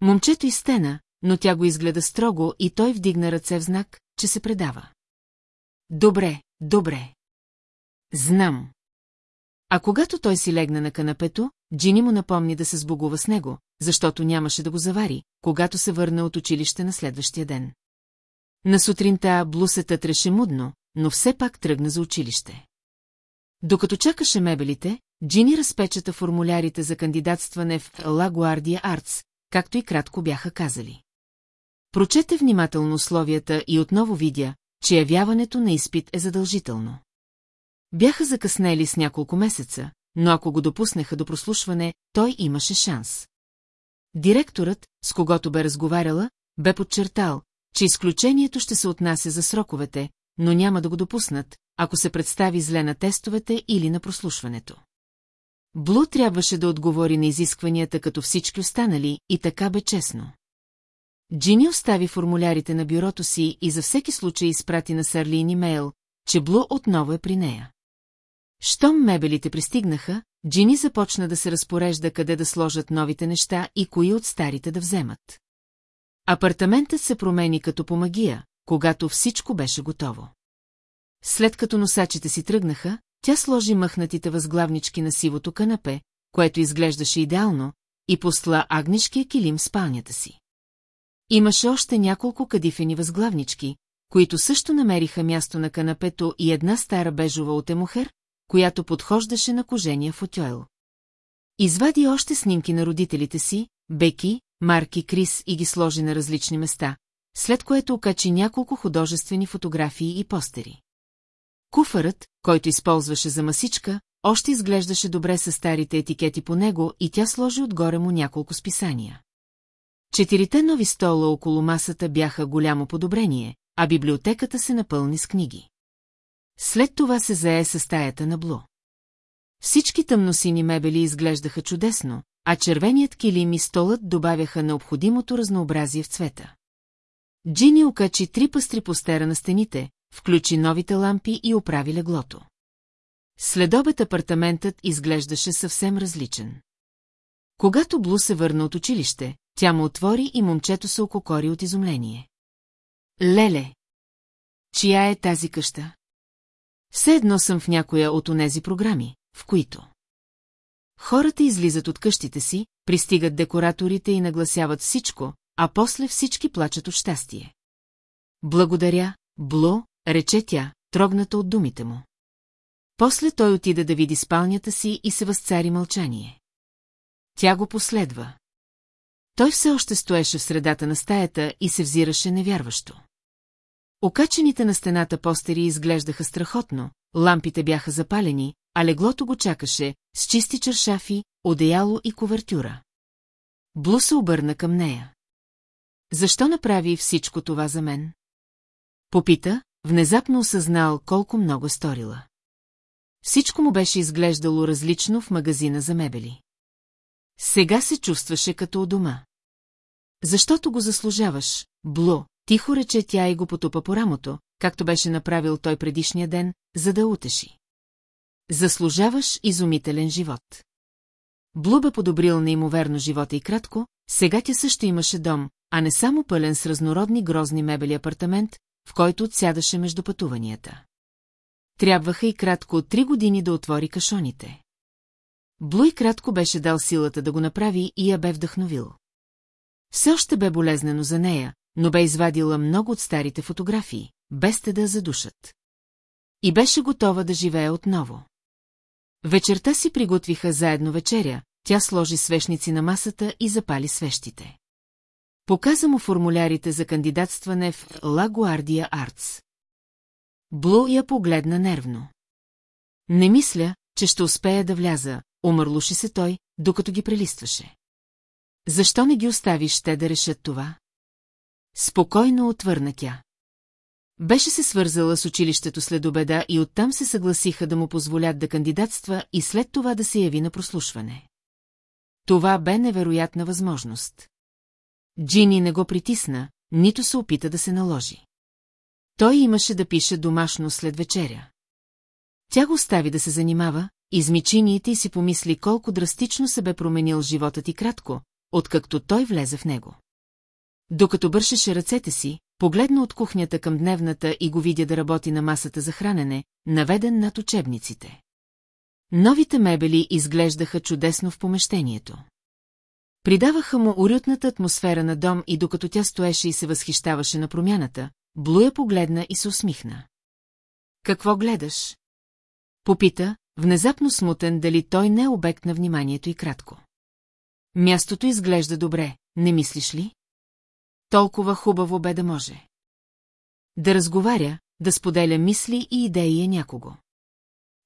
Момчето изтена, но тя го изгледа строго и той вдигна ръце в знак, че се предава. Добре, добре. Знам. А когато той си легна на канапето, Джини му напомни да се сбогува с него, защото нямаше да го завари, когато се върна от училище на следващия ден. На сутринта блусета треше мудно, но все пак тръгна за училище. Докато чакаше мебелите, Джини разпечата формулярите за кандидатстване в La Guardia Arts, както и кратко бяха казали. Прочете внимателно условията и отново видя, че явяването на изпит е задължително. Бяха закъснели с няколко месеца, но ако го допуснеха до прослушване, той имаше шанс. Директорът, с когото бе разговаряла, бе подчертал, че изключението ще се отнася за сроковете, но няма да го допуснат, ако се представи зле на тестовете или на прослушването. Блу трябваше да отговори на изискванията като всички останали и така бе честно. Джини остави формулярите на бюрото си и за всеки случай изпрати на Сарлин имейл, че Блу отново е при нея. Щом мебелите пристигнаха, Джини започна да се разпорежда къде да сложат новите неща и кои от старите да вземат. Апартаментът се промени като по магия, когато всичко беше готово. След като носачите си тръгнаха, тя сложи мъхнатите възглавнички на сивото канапе, което изглеждаше идеално, и посла агнешкия килим в спалнята си. Имаше още няколко кадифени възглавнички, които също намериха място на канапето и една стара бежова от емохер, която подхождаше на кожения футюел. Извади още снимки на родителите си, Беки, Марки, Крис и ги сложи на различни места, след което окачи няколко художествени фотографии и постери. Куфарът, който използваше за масичка, още изглеждаше добре с старите етикети по него и тя сложи отгоре му няколко списания. Четирите нови стола около масата бяха голямо подобрение, а библиотеката се напълни с книги. След това се зае със стаята на Блу. Всички тъмносини мебели изглеждаха чудесно, а червеният килим и столът добавяха необходимото разнообразие в цвета. Джини окачи три пъстри постера на стените, включи новите лампи и оправи леглото. Следобед апартаментът изглеждаше съвсем различен. Когато Блу се върна от училище, тя му отвори и момчето се ококори от изумление. Леле! Чия е тази къща? Все едно съм в някоя от онези програми, в които. Хората излизат от къщите си, пристигат декораторите и нагласяват всичко, а после всички плачат от щастие. Благодаря, Бло, рече тя, трогната от думите му. После той отида да види спалнята си и се възцари мълчание. Тя го последва. Той все още стоеше в средата на стаята и се взираше невярващо. Окачените на стената постери изглеждаха страхотно, лампите бяха запалени, а леглото го чакаше с чисти чершафи, одеяло и ковертюра. Блу се обърна към нея. Защо направи всичко това за мен? Попита, внезапно осъзнал колко много е сторила. Всичко му беше изглеждало различно в магазина за мебели. Сега се чувстваше като у дома. Защото го заслужаваш, Бло, тихо рече тя и го потупа по рамото, както беше направил той предишния ден, за да утеши. Заслужаваш изумителен живот. Блу бе подобрил неимоверно живота и кратко, сега тя също имаше дом, а не само пълен с разнородни грозни мебели апартамент, в който отсядаше между пътуванията. Трябваха и кратко три години да отвори кашоните. Блу и кратко беше дал силата да го направи и я бе вдъхновил. Все още бе болезнено за нея, но бе извадила много от старите фотографии, без те да задушат. И беше готова да живее отново. Вечерта си приготвиха заедно вечеря, тя сложи свещници на масата и запали свещите. Показа му формулярите за кандидатстване в La Guardia Arts. Блу я погледна нервно. Не мисля, че ще успея да вляза, омърлуши се той, докато ги прелистваше. Защо не ги оставиш те да решат това? Спокойно отвърна тя. Беше се свързала с училището след обеда и оттам се съгласиха да му позволят да кандидатства и след това да се яви на прослушване. Това бе невероятна възможност. Джини не го притисна, нито се опита да се наложи. Той имаше да пише домашно след вечеря. Тя го остави да се занимава, измичи ниите и си помисли колко драстично се бе променил животът и кратко, откакто той влезе в него. Докато бършеше ръцете си, погледна от кухнята към дневната и го видя да работи на масата за хранене, наведен над учебниците. Новите мебели изглеждаха чудесно в помещението. Придаваха му уютната атмосфера на дом и докато тя стоеше и се възхищаваше на промяната, Блуя погледна и се усмихна. Какво гледаш? Попита, внезапно смутен дали той не е обект на вниманието и кратко. Мястото изглежда добре, не мислиш ли? Толкова хубаво бе да може. Да разговаря, да споделя мисли и идеи е някого.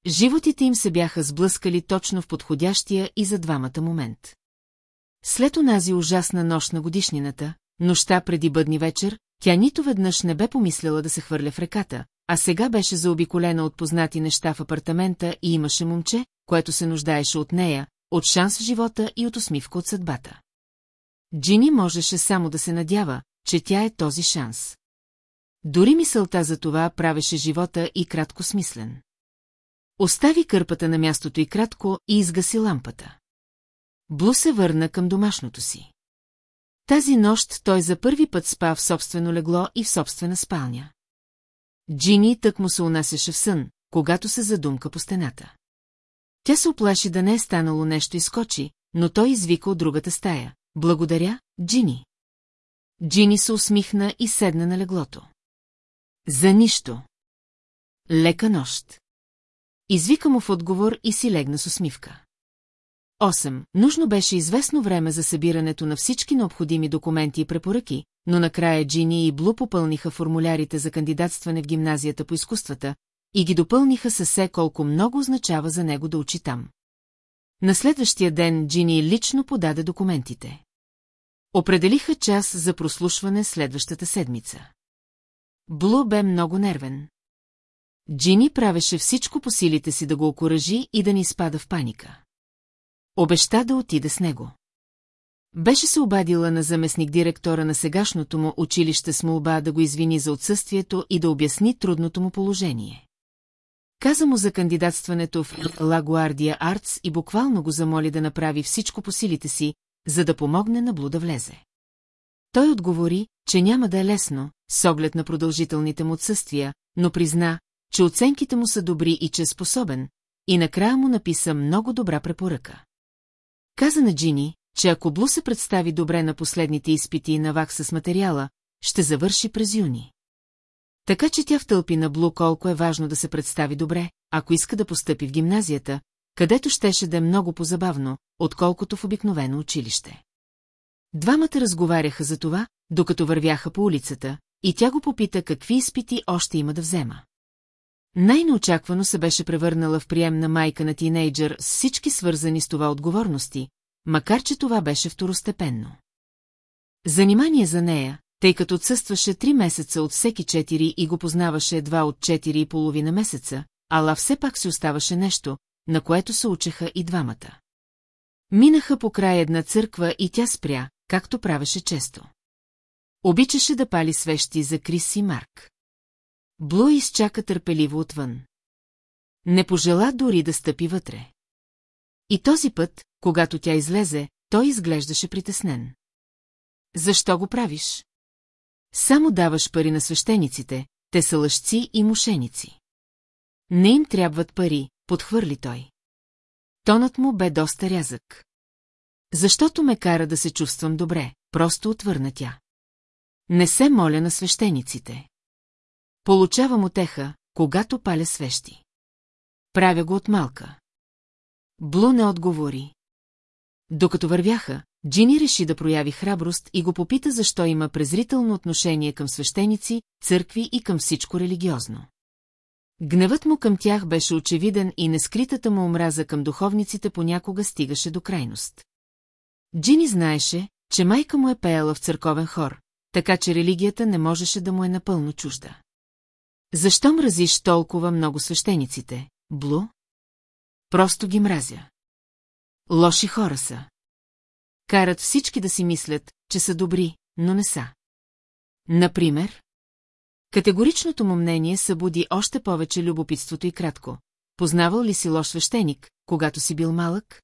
Животите им се бяха сблъскали точно в подходящия и за двамата момент. След онази ужасна нощ на годишнината, нощта преди бъдни вечер, тя нито веднъж не бе помисляла да се хвърля в реката, а сега беше заобиколена от познати неща в апартамента и имаше момче, което се нуждаеше от нея, от шанс в живота и от усмивка от съдбата. Джини можеше само да се надява, че тя е този шанс. Дори мисълта за това правеше живота и кратко смислен. Остави кърпата на мястото и кратко и изгаси лампата. Блу се върна към домашното си. Тази нощ той за първи път спа в собствено легло и в собствена спалня. Джини тък му се унасяше в сън, когато се задумка по стената. Тя се оплаши да не е станало нещо и скочи, но той извика от другата стая. Благодаря, Джини. Джини се усмихна и седна на леглото. За нищо. Лека нощ. Извика му в отговор и си легна с усмивка. 8. Нужно беше известно време за събирането на всички необходими документи и препоръки, но накрая Джини и Блу попълниха формулярите за кандидатстване в гимназията по изкуствата и ги допълниха със се колко много означава за него да учи там. На следващия ден Джини лично подаде документите. Определиха час за прослушване следващата седмица. Блу бе много нервен. Джини правеше всичко по силите си да го окоръжи и да ни спада в паника. Обеща да отиде с него. Беше се обадила на заместник директора на сегашното му училище с молба да го извини за отсъствието и да обясни трудното му положение. Каза му за кандидатстването в Лагуардия Артс и буквално го замоли да направи всичко по силите си, за да помогне на Блу да влезе. Той отговори, че няма да е лесно, с оглед на продължителните му отсъствия, но призна, че оценките му са добри и че е способен, и накрая му написа много добра препоръка. Каза на Джини, че ако Блу се представи добре на последните изпити на вакса с материала, ще завърши през юни. Така че тя втълпи на Блу колко е важно да се представи добре, ако иска да постъпи в гимназията, където щеше да е много позабавно, отколкото в обикновено училище. Двамата разговаряха за това, докато вървяха по улицата, и тя го попита какви изпити още има да взема. Най-неочаквано се беше превърнала в приемна майка на тинейджър с всички свързани с това отговорности, макар че това беше второстепенно. Занимание за нея, тъй като отсъстваше три месеца от всеки четири и го познаваше едва от четири и половина месеца, ала все пак си оставаше нещо, на което се учеха и двамата. Минаха по край една църква и тя спря, както правеше често. Обичаше да пали свещи за Крис и Марк. Блу изчака търпеливо отвън. Не пожела дори да стъпи вътре. И този път, когато тя излезе, той изглеждаше притеснен. Защо го правиш? Само даваш пари на свещениците, те са лъжци и мошеници. Не им трябват пари, подхвърли той. Тонът му бе доста рязък. Защото ме кара да се чувствам добре, просто отвърна тя. Не се моля на свещениците. Получавам отеха, когато паля свещи. Правя го от малка. Блу не отговори. Докато вървяха, Джини реши да прояви храброст и го попита защо има презрително отношение към свещеници, църкви и към всичко религиозно. Гневът му към тях беше очевиден и нескритата му омраза към духовниците понякога стигаше до крайност. Джини знаеше, че майка му е пеела в църковен хор, така че религията не можеше да му е напълно чужда. Защо мразиш толкова много свещениците, Блу? Просто ги мразя. Лоши хора са. Карат всички да си мислят, че са добри, но не са. Например? Категоричното му мнение събуди още повече любопитството и кратко. Познавал ли си лош свещеник, когато си бил малък?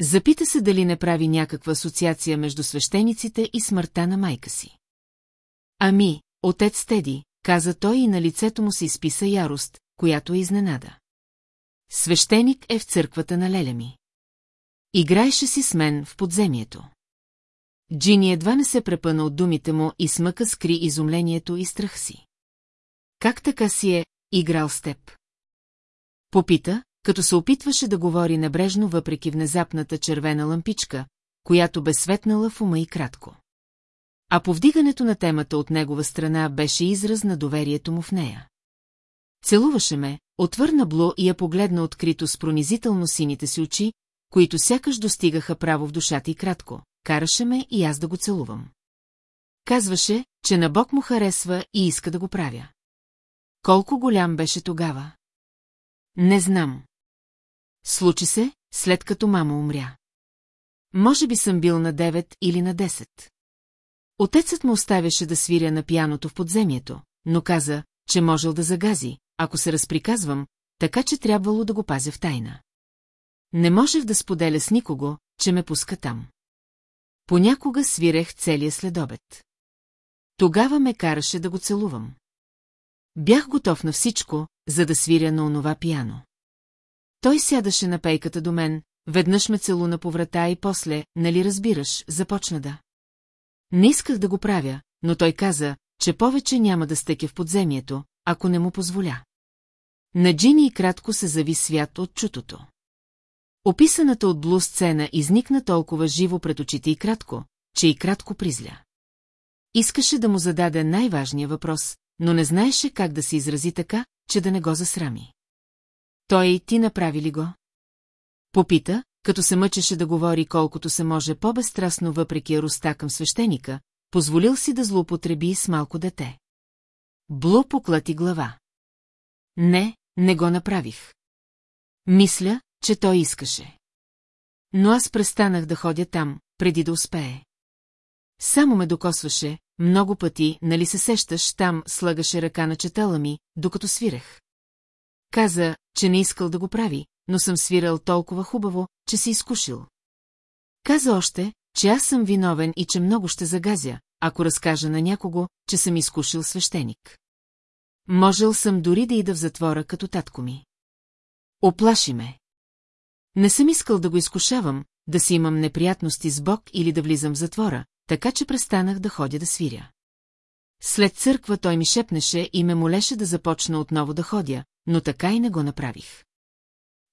Запита се дали не прави някаква асоциация между свещениците и смъртта на майка си. Ами, отец Теди, каза той и на лицето му се изписа ярост, която е изненада. Свещеник е в църквата на леля ми. Играеше си с мен в подземието. Джини едва не се препъна от думите му и смъка скри изумлението и страх си. Как така си е играл с теб? Попита, като се опитваше да говори небрежно въпреки внезапната червена лампичка, която бе светнала в ума и кратко. А повдигането на темата от негова страна беше израз на доверието му в нея. Целуваше ме, отвърна Бло и я погледна открито с пронизително сините си очи, които сякаш достигаха право в душата и кратко. Караше ме и аз да го целувам. Казваше, че на Бог му харесва и иска да го правя. Колко голям беше тогава? Не знам. Случи се, след като мама умря. Може би съм бил на 9 или на 10. Отецът му оставяше да свиря на пяното в подземието, но каза, че можел да загази, ако се разприказвам, така че трябвало да го пазя в тайна. Не можех да споделя с никого, че ме пуска там. Понякога свирех целия следобед. Тогава ме караше да го целувам. Бях готов на всичко, за да свиря на онова пияно. Той сядаше на пейката до мен, веднъж ме целуна по врата и после, нали разбираш, започна да. Не исках да го правя, но той каза, че повече няма да стъке в подземието, ако не му позволя. На Джини и кратко се зави свят от чутото. Описаната от Блу сцена изникна толкова живо пред очите и кратко, че и кратко призля. Искаше да му зададе най-важния въпрос, но не знаеше как да се изрази така, че да не го засрами. Той и ти направи ли го? Попита, като се мъчеше да говори колкото се може по-безстрастно въпреки яроста към свещеника, позволил си да злоупотреби с малко дете. Блу поклати глава. Не, не го направих. Мисля, че той искаше. но аз престанах да ходя там, преди да успее. Само ме докосваше, много пъти, нали се сещаш, там слагаше ръка на четала ми, докато свирех. Каза, че не искал да го прави, но съм свирал толкова хубаво, че си изкушил. Каза още, че аз съм виновен и че много ще загазя, ако разкажа на някого, че съм изкушил свещеник. Можел съм дори да ида в затвора като татко ми. Оплаши ме. Не съм искал да го изкушавам, да си имам неприятности с Бог или да влизам в затвора, така че престанах да ходя да свиря. След църква той ми шепнеше и ме молеше да започна отново да ходя, но така и не го направих.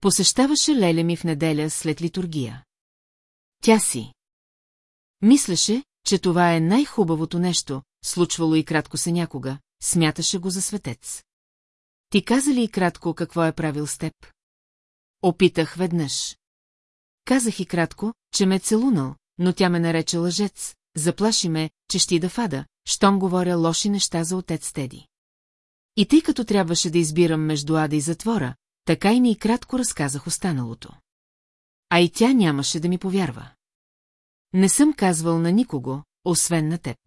Посещаваше леля ми в неделя след литургия. Тя си. Мислеше, че това е най-хубавото нещо, случвало и кратко се някога, смяташе го за светец. Ти каза ли и кратко какво е правил с теб? Опитах веднъж. Казах и кратко, че ме е целунал, но тя ме нарече лъжец, заплаши ме, че ще да фада, щом говоря лоши неща за отец Теди. И тъй като трябваше да избирам между ада и затвора, така и ни и кратко разказах останалото. А и тя нямаше да ми повярва. Не съм казвал на никого, освен на теб.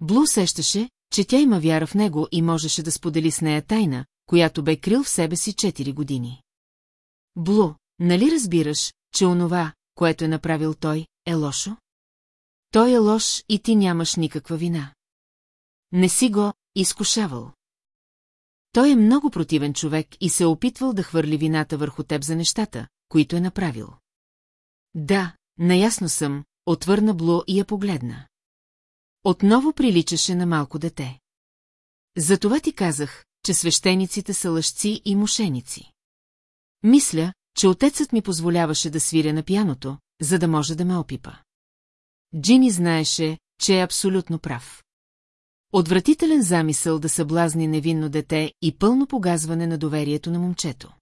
Блу усещаше, че тя има вяра в него и можеше да сподели с нея тайна, която бе крил в себе си 4 години. Блу, нали разбираш, че онова, което е направил той, е лошо? Той е лош и ти нямаш никаква вина. Не си го изкушавал. Той е много противен човек и се е опитвал да хвърли вината върху теб за нещата, които е направил. Да, наясно съм, отвърна Бло и я погледна. Отново приличаше на малко дете. Затова ти казах, че свещениците са лъжци и мошеници. Мисля, че отецът ми позволяваше да свиря на пяното, за да може да ме опипа. Джини знаеше, че е абсолютно прав. Отвратителен замисъл да съблазни невинно дете и пълно погазване на доверието на момчето.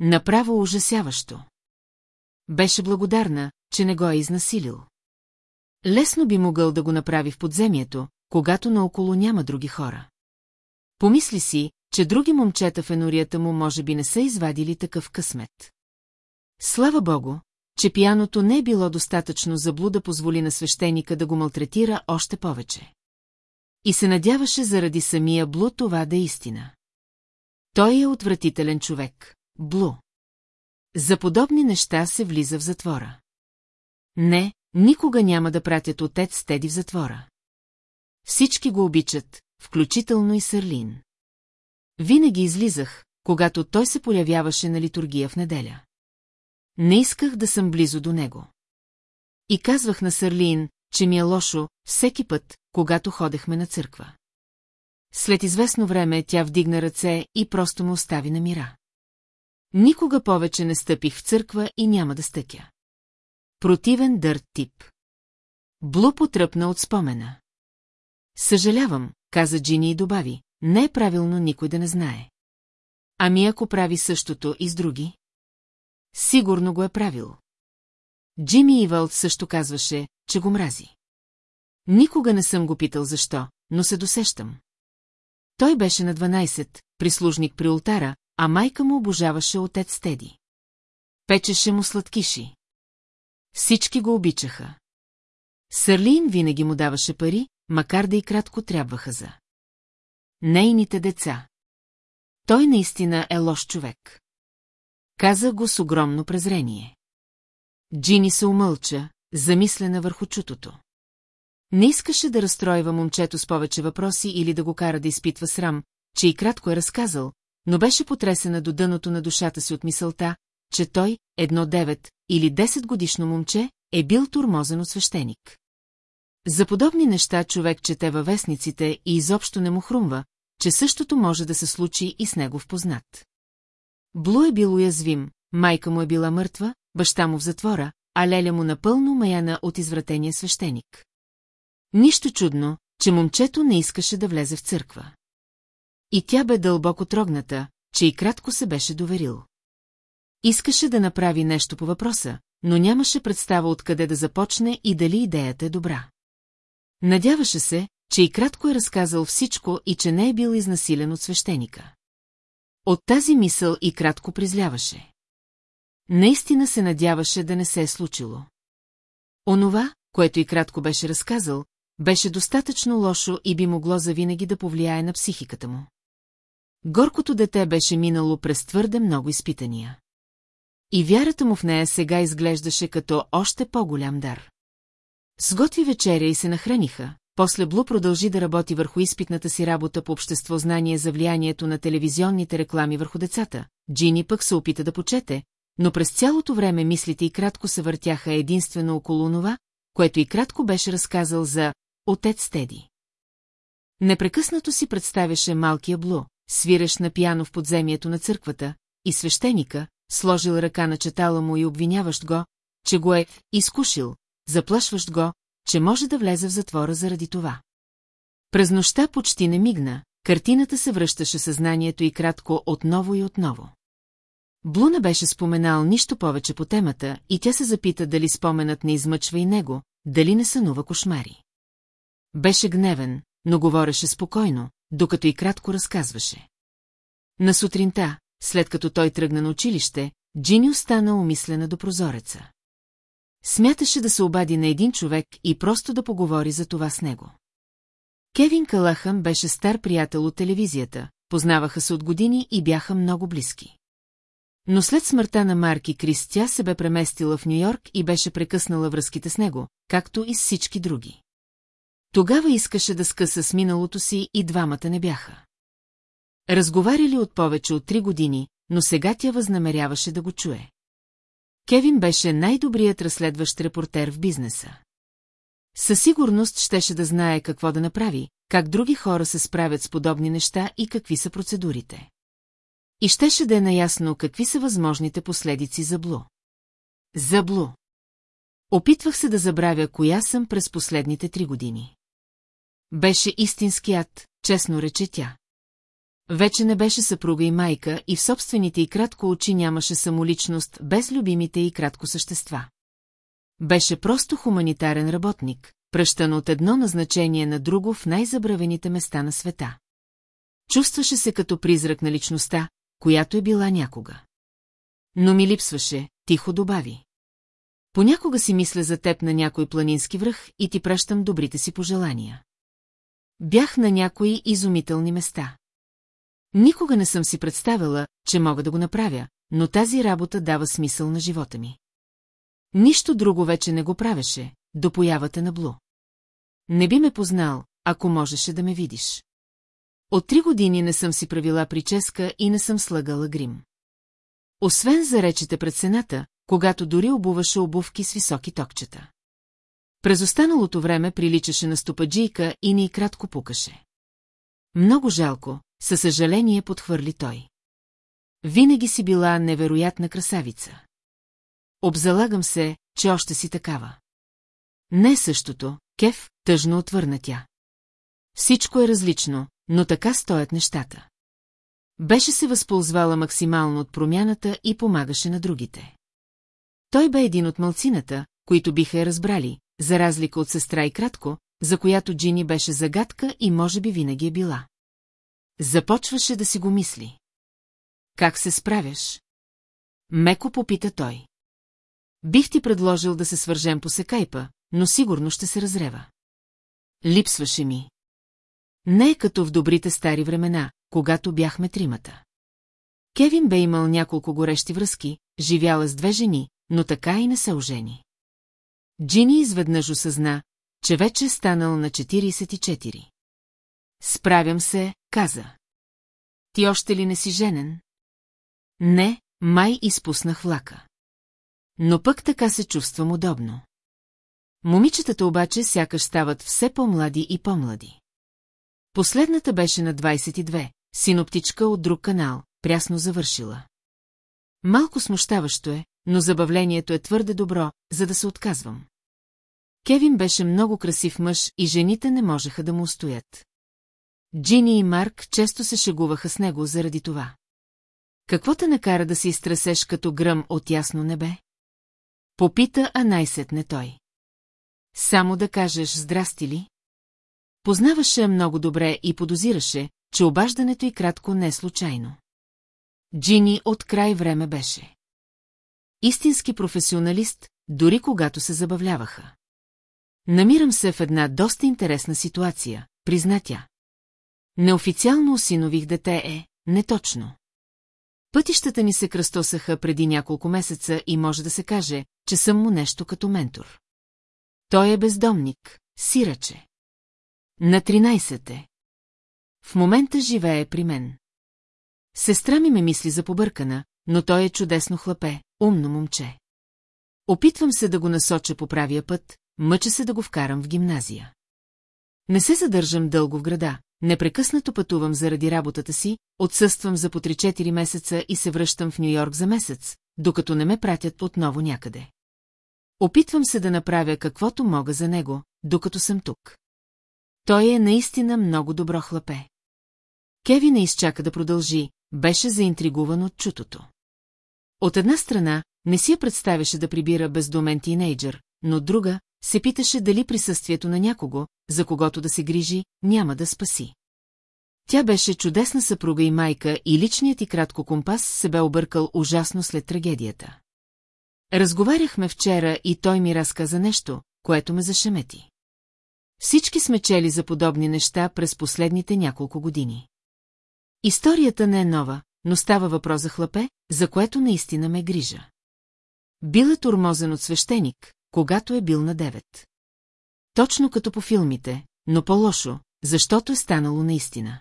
Направо ужасяващо. Беше благодарна, че не го е изнасилил. Лесно би могъл да го направи в подземието, когато наоколо няма други хора. Помисли си, че други момчета в енорията му може би не са извадили такъв късмет. Слава богу, че пияното не е било достатъчно за Блу да позволи на свещеника да го малтретира още повече. И се надяваше заради самия Блу това да е истина. Той е отвратителен човек, Блу. За подобни неща се влиза в затвора. Не, никога няма да пратят отец Теди в затвора. Всички го обичат, включително и Сърлин. Винаги излизах, когато той се появяваше на литургия в неделя. Не исках да съм близо до него. И казвах на Сърлин, че ми е лошо всеки път, когато ходехме на църква. След известно време тя вдигна ръце и просто ме остави на мира. Никога повече не стъпих в църква и няма да стъкя. Противен дърт тип. Блу потръпна от спомена. Съжалявам, каза Джини и добави, не е правилно никой да не знае. Ами ако прави същото и с други? Сигурно го е правил. Джими Ивълт също казваше, че го мрази. Никога не съм го питал защо, но се досещам. Той беше на 12, прислужник при ултара, а майка му обожаваше отец Теди. Печеше му сладкиши. Всички го обичаха. Сърлин винаги му даваше пари, макар да и кратко трябваха за. Нейните деца. Той наистина е лош човек. Каза го с огромно презрение. Джини се умълча, замислена върху чутото. Не искаше да разстройва момчето с повече въпроси или да го кара да изпитва срам, че и кратко е разказал, но беше потресена до дъното на душата си от мисълта, че той, едно девет или 10 годишно момче, е бил турмозен от свещеник. За подобни неща човек чете във вестниците и изобщо не му хрумва, че същото може да се случи и с негов познат. Блу е бил уязвим, майка му е била мъртва, баща му в затвора, а Леля му напълно маяна от извратения свещеник. Нищо чудно, че момчето не искаше да влезе в църква. И тя бе дълбоко трогната, че и кратко се беше доверил. Искаше да направи нещо по въпроса, но нямаше представа откъде да започне и дали идеята е добра. Надяваше се, че и кратко е разказал всичко и че не е бил изнасилен от свещеника. От тази мисъл и кратко презляваше. Наистина се надяваше да не се е случило. Онова, което и кратко беше разказал, беше достатъчно лошо и би могло завинаги да повлияе на психиката му. Горкото дете беше минало през твърде много изпитания. И вярата му в нея сега изглеждаше като още по-голям дар. Сготви вечеря и се нахраниха, после Блу продължи да работи върху изпитната си работа по общество знание за влиянието на телевизионните реклами върху децата. Джини пък се опита да почете, но през цялото време мислите и кратко се въртяха единствено около това, което и кратко беше разказал за «Отец Теди». Непрекъснато си представяше малкия Блу, свиреш на пияно в подземието на църквата, и свещеника, сложил ръка на четала му и обвиняващ го, че го е изкушил, заплашващ го, че може да влезе в затвора заради това. През нощта почти не мигна, картината се връщаше съзнанието и кратко отново и отново. Блуна беше споменал нищо повече по темата и тя се запита дали споменът не измъчва и него, дали не сънува кошмари. Беше гневен, но говореше спокойно, докато и кратко разказваше. На сутринта, след като той тръгна на училище, Джини остана умислена до прозореца. Смяташе да се обади на един човек и просто да поговори за това с него. Кевин Калахан беше стар приятел от телевизията, познаваха се от години и бяха много близки. Но след смъртта на Марки Крис тя се бе преместила в Нью-Йорк и беше прекъснала връзките с него, както и с всички други. Тогава искаше да скъса с миналото си и двамата не бяха. Разговаряли от повече от три години, но сега тя възнамеряваше да го чуе. Кевин беше най-добрият разследващ репортер в бизнеса. Със сигурност щеше да знае какво да направи, как други хора се справят с подобни неща и какви са процедурите. И щеше да е наясно какви са възможните последици за Блу. За Блу. Опитвах се да забравя коя съм през последните три години. Беше истински ад, честно рече тя. Вече не беше съпруга и майка и в собствените и кратко очи нямаше самоличност без любимите и кратко същества. Беше просто хуманитарен работник, пръщан от едно назначение на друго в най-забравените места на света. Чувстваше се като призрак на личността, която е била някога. Но ми липсваше, тихо добави. Понякога си мисля за теб на някой планински връх и ти пращам добрите си пожелания. Бях на някои изумителни места. Никога не съм си представила, че мога да го направя, но тази работа дава смисъл на живота ми. Нищо друго вече не го правеше, до появата на Блу. Не би ме познал, ако можеше да ме видиш. От три години не съм си правила прическа и не съм слагала грим. Освен за речите пред сената, когато дори обуваше обувки с високи токчета. През останалото време приличаше на стопаджийка и ни кратко пукаше. Много жалко, със съжаление подхвърли той. Винаги си била невероятна красавица. Обзалагам се, че още си такава. Не същото, Кев, тъжно отвърна тя. Всичко е различно, но така стоят нещата. Беше се възползвала максимално от промяната и помагаше на другите. Той бе един от мълцината, които биха я разбрали, за разлика от сестра и кратко, за която Джини беше загадка и може би винаги е била. Започваше да си го мисли. Как се справяш? Меко попита той. Бих ти предложил да се свържем по секайпа, но сигурно ще се разрева. Липсваше ми. Не е като в добрите стари времена, когато бяхме тримата. Кевин бе имал няколко горещи връзки, живяла с две жени, но така и не се ожени. Джини изведнъж осъзна, че вече е станал на 44. Справям се, каза. Ти още ли не си женен? Не, май изпуснах влака. Но пък така се чувствам удобно. Момичетата обаче сякаш стават все по-млади и по-млади. Последната беше на 22, синоптичка от друг канал, прясно завършила. Малко смущаващо е, но забавлението е твърде добро, за да се отказвам. Кевин беше много красив мъж и жените не можеха да му устоят. Джини и Марк често се шегуваха с него заради това. Какво те накара да се изтресеш като гръм от ясно небе? Попита, а най-сетне той. Само да кажеш здрасти ли? Познаваше много добре и подозираше, че обаждането й кратко не е случайно. Джини от край време беше. истински професионалист, дори когато се забавляваха. Намирам се в една доста интересна ситуация, призна тя. Неофициално осинових дете е, неточно. Пътищата ни се кръстосаха преди няколко месеца и може да се каже, че съм му нещо като ментор. Той е бездомник, сираче. На 13 е. В момента живее при мен. Сестра ми ме мисли за побъркана, но той е чудесно хлапе, умно момче. Опитвам се да го насоча по правия път, мъча се да го вкарам в гимназия. Не се задържам дълго в града, непрекъснато пътувам заради работата си, отсъствам за по 3-4 месеца и се връщам в Нью-Йорк за месец, докато не ме пратят отново някъде. Опитвам се да направя каквото мога за него, докато съм тук. Той е наистина много добро хлапе. Кеви не изчака да продължи, беше заинтригуван от чутото. От една страна, не си я представяше да прибира бездомен тинейджър, но от друга, се питаше дали присъствието на някого, за когото да се грижи, няма да спаси. Тя беше чудесна съпруга и майка и личният и кратко компас се бе объркал ужасно след трагедията. Разговаряхме вчера и той ми разказа нещо, което ме зашемети. Всички сме чели за подобни неща през последните няколко години. Историята не е нова, но става въпрос за хлапе, за което наистина ме грижа. Бил е турмозен от свещеник, когато е бил на девет. Точно като по филмите, но по-лошо, защото е станало наистина.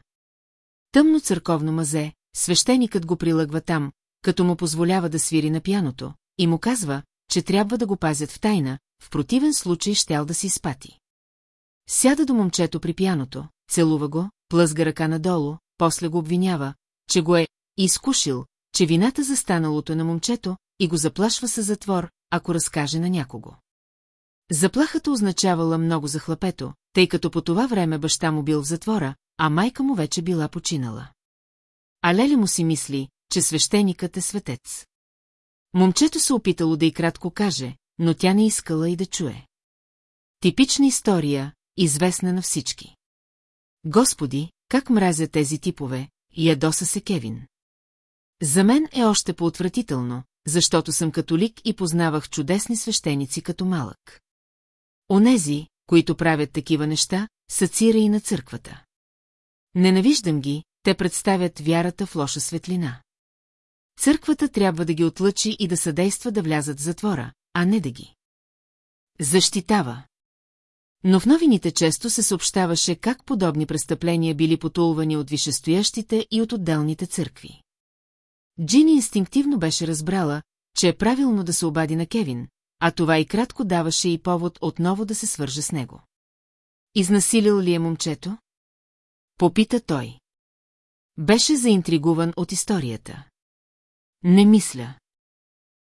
Тъмно църковно мазе, свещеникът го прилъгва там, като му позволява да свири на пяното, и му казва, че трябва да го пазят в тайна, в противен случай щял да си спати. Сяда до момчето при пяното, целува го, плъзга ръка надолу, после го обвинява, че го е изкушил, че вината за станалото на момчето и го заплашва със затвор, ако разкаже на някого. Заплахата означавала много за хлапето, тъй като по това време баща му бил в затвора, а майка му вече била починала. А Леля му си мисли, че свещеникът е светец. Момчето се опитало да и кратко каже, но тя не искала и да чуе. Типична история, известна на всички. Господи, как мразя тези типове, ядоса се Кевин. За мен е още по-отвратително, защото съм католик и познавах чудесни свещеници като малък. Онези, които правят такива неща, са цира и на църквата. Ненавиждам ги, те представят вярата в лоша светлина. Църквата трябва да ги отлъчи и да съдейства да влязат в затвора, а не да ги. Защитава. Но в новините често се съобщаваше как подобни престъпления били потулвани от вишестоящите и от отделните църкви. Джини инстинктивно беше разбрала, че е правилно да се обади на Кевин, а това и кратко даваше и повод отново да се свърже с него. Изнасилил ли е момчето? Попита той. Беше заинтригуван от историята. Не мисля.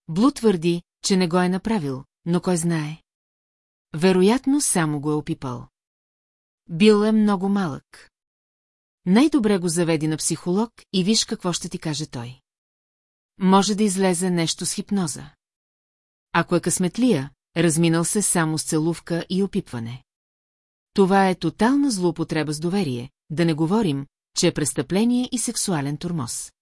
Блу твърди, че не го е направил, но кой знае. Вероятно само го е опипал. Бил е много малък. Най-добре го заведи на психолог и виж какво ще ти каже той. Може да излезе нещо с хипноза. Ако е късметлия, разминал се само с целувка и опипване. Това е тотална злоупотреба с доверие, да не говорим, че е престъпление и сексуален турмоз.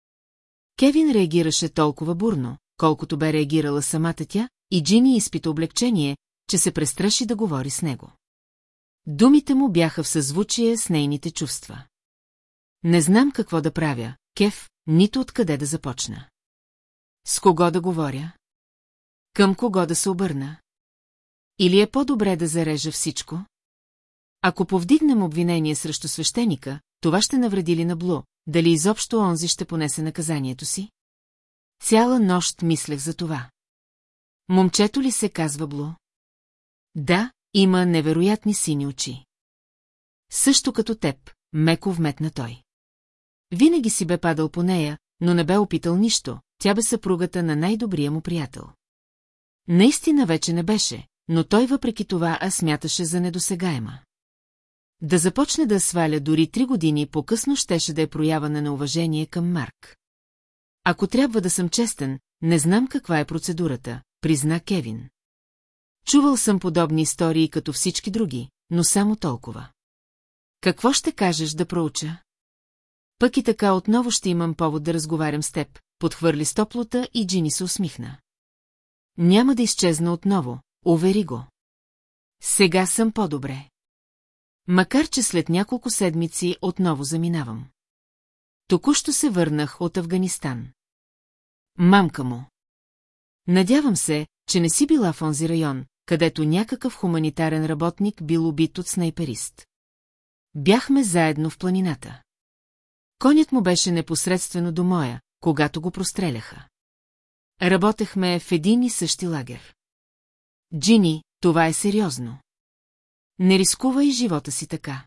Кевин реагираше толкова бурно, колкото бе реагирала самата тя, и Джини изпита облегчение, че се престраши да говори с него. Думите му бяха в съзвучие с нейните чувства. Не знам какво да правя, Кев, нито откъде да започна. С кого да говоря? Към кого да се обърна? Или е по-добре да зарежа всичко? Ако повдигнем обвинение срещу свещеника, това ще навреди ли на Блу, дали изобщо онзи ще понесе наказанието си? Цяла нощ мислех за това. Момчето ли се казва Блу? Да, има невероятни сини очи. Също като теб, меко вметна той. Винаги си бе падал по нея, но не бе опитал нищо, тя бе съпругата на най-добрия му приятел. Наистина вече не беше, но той въпреки това а смяташе за недосегаема. Да започне да сваля дори три години по-късно щеше да е проява на неуважение към Марк. Ако трябва да съм честен, не знам каква е процедурата, призна Кевин. Чувал съм подобни истории като всички други, но само толкова. Какво ще кажеш да проуча? Пък и така отново ще имам повод да разговарям с теб, подхвърли стоплота и Джини се усмихна. Няма да изчезна отново, увери го. Сега съм по-добре. Макар, че след няколко седмици отново заминавам. Току-що се върнах от Афганистан. Мамка му. Надявам се, че не си била в онзи район, където някакъв хуманитарен работник бил убит от снайперист. Бяхме заедно в планината. Конят му беше непосредствено до моя, когато го простреляха. Работехме в един и същи лагер. Джини, това е сериозно. Не рискува и живота си така.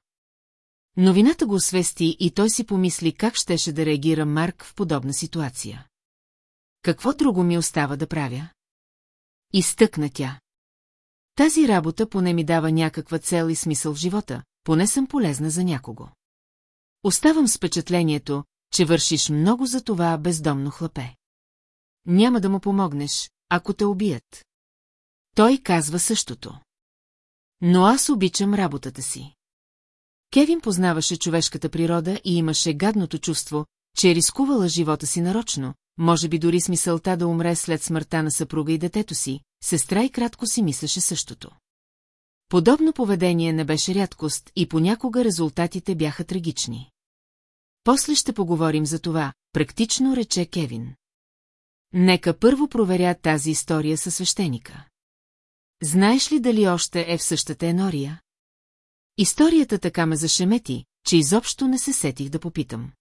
Новината го освести и той си помисли как щеше да реагира Марк в подобна ситуация. Какво друго ми остава да правя? Изтъкна тя. Тази работа поне ми дава някаква цел и смисъл в живота, поне съм полезна за някого. Оставам с впечатлението, че вършиш много за това бездомно хлапе. Няма да му помогнеш, ако те убият. Той казва същото. Но аз обичам работата си. Кевин познаваше човешката природа и имаше гадното чувство, че е рискувала живота си нарочно, може би дори с мисълта да умре след смъртта на съпруга и детето си, сестра и кратко си мислеше същото. Подобно поведение не беше рядкост и понякога резултатите бяха трагични. После ще поговорим за това, практично рече Кевин. Нека първо проверя тази история със свещеника. Знаеш ли дали още е в същата енория? Историята така ме зашемети, че изобщо не се сетих да попитам.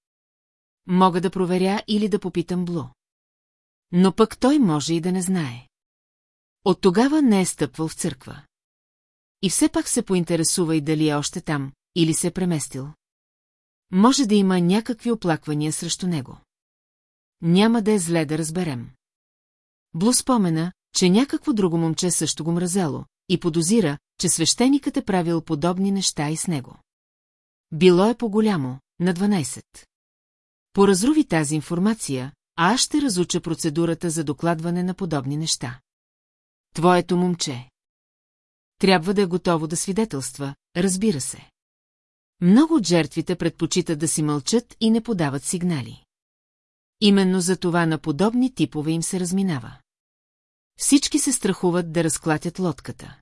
Мога да проверя или да попитам Блу. Но пък той може и да не знае. От тогава не е стъпвал в църква. И все пак се поинтересува и дали е още там, или се е преместил. Може да има някакви оплаквания срещу него. Няма да е зле да разберем. Блу спомена, че някакво друго момче също го мразело и подозира, че свещеникът е правил подобни неща и с него. Било е по-голямо, на 12. Поразруви тази информация, а аз ще разуча процедурата за докладване на подобни неща. Твоето момче. Трябва да е готово да свидетелства, разбира се. Много от жертвите предпочитат да си мълчат и не подават сигнали. Именно за това на подобни типове им се разминава. Всички се страхуват да разклатят лодката.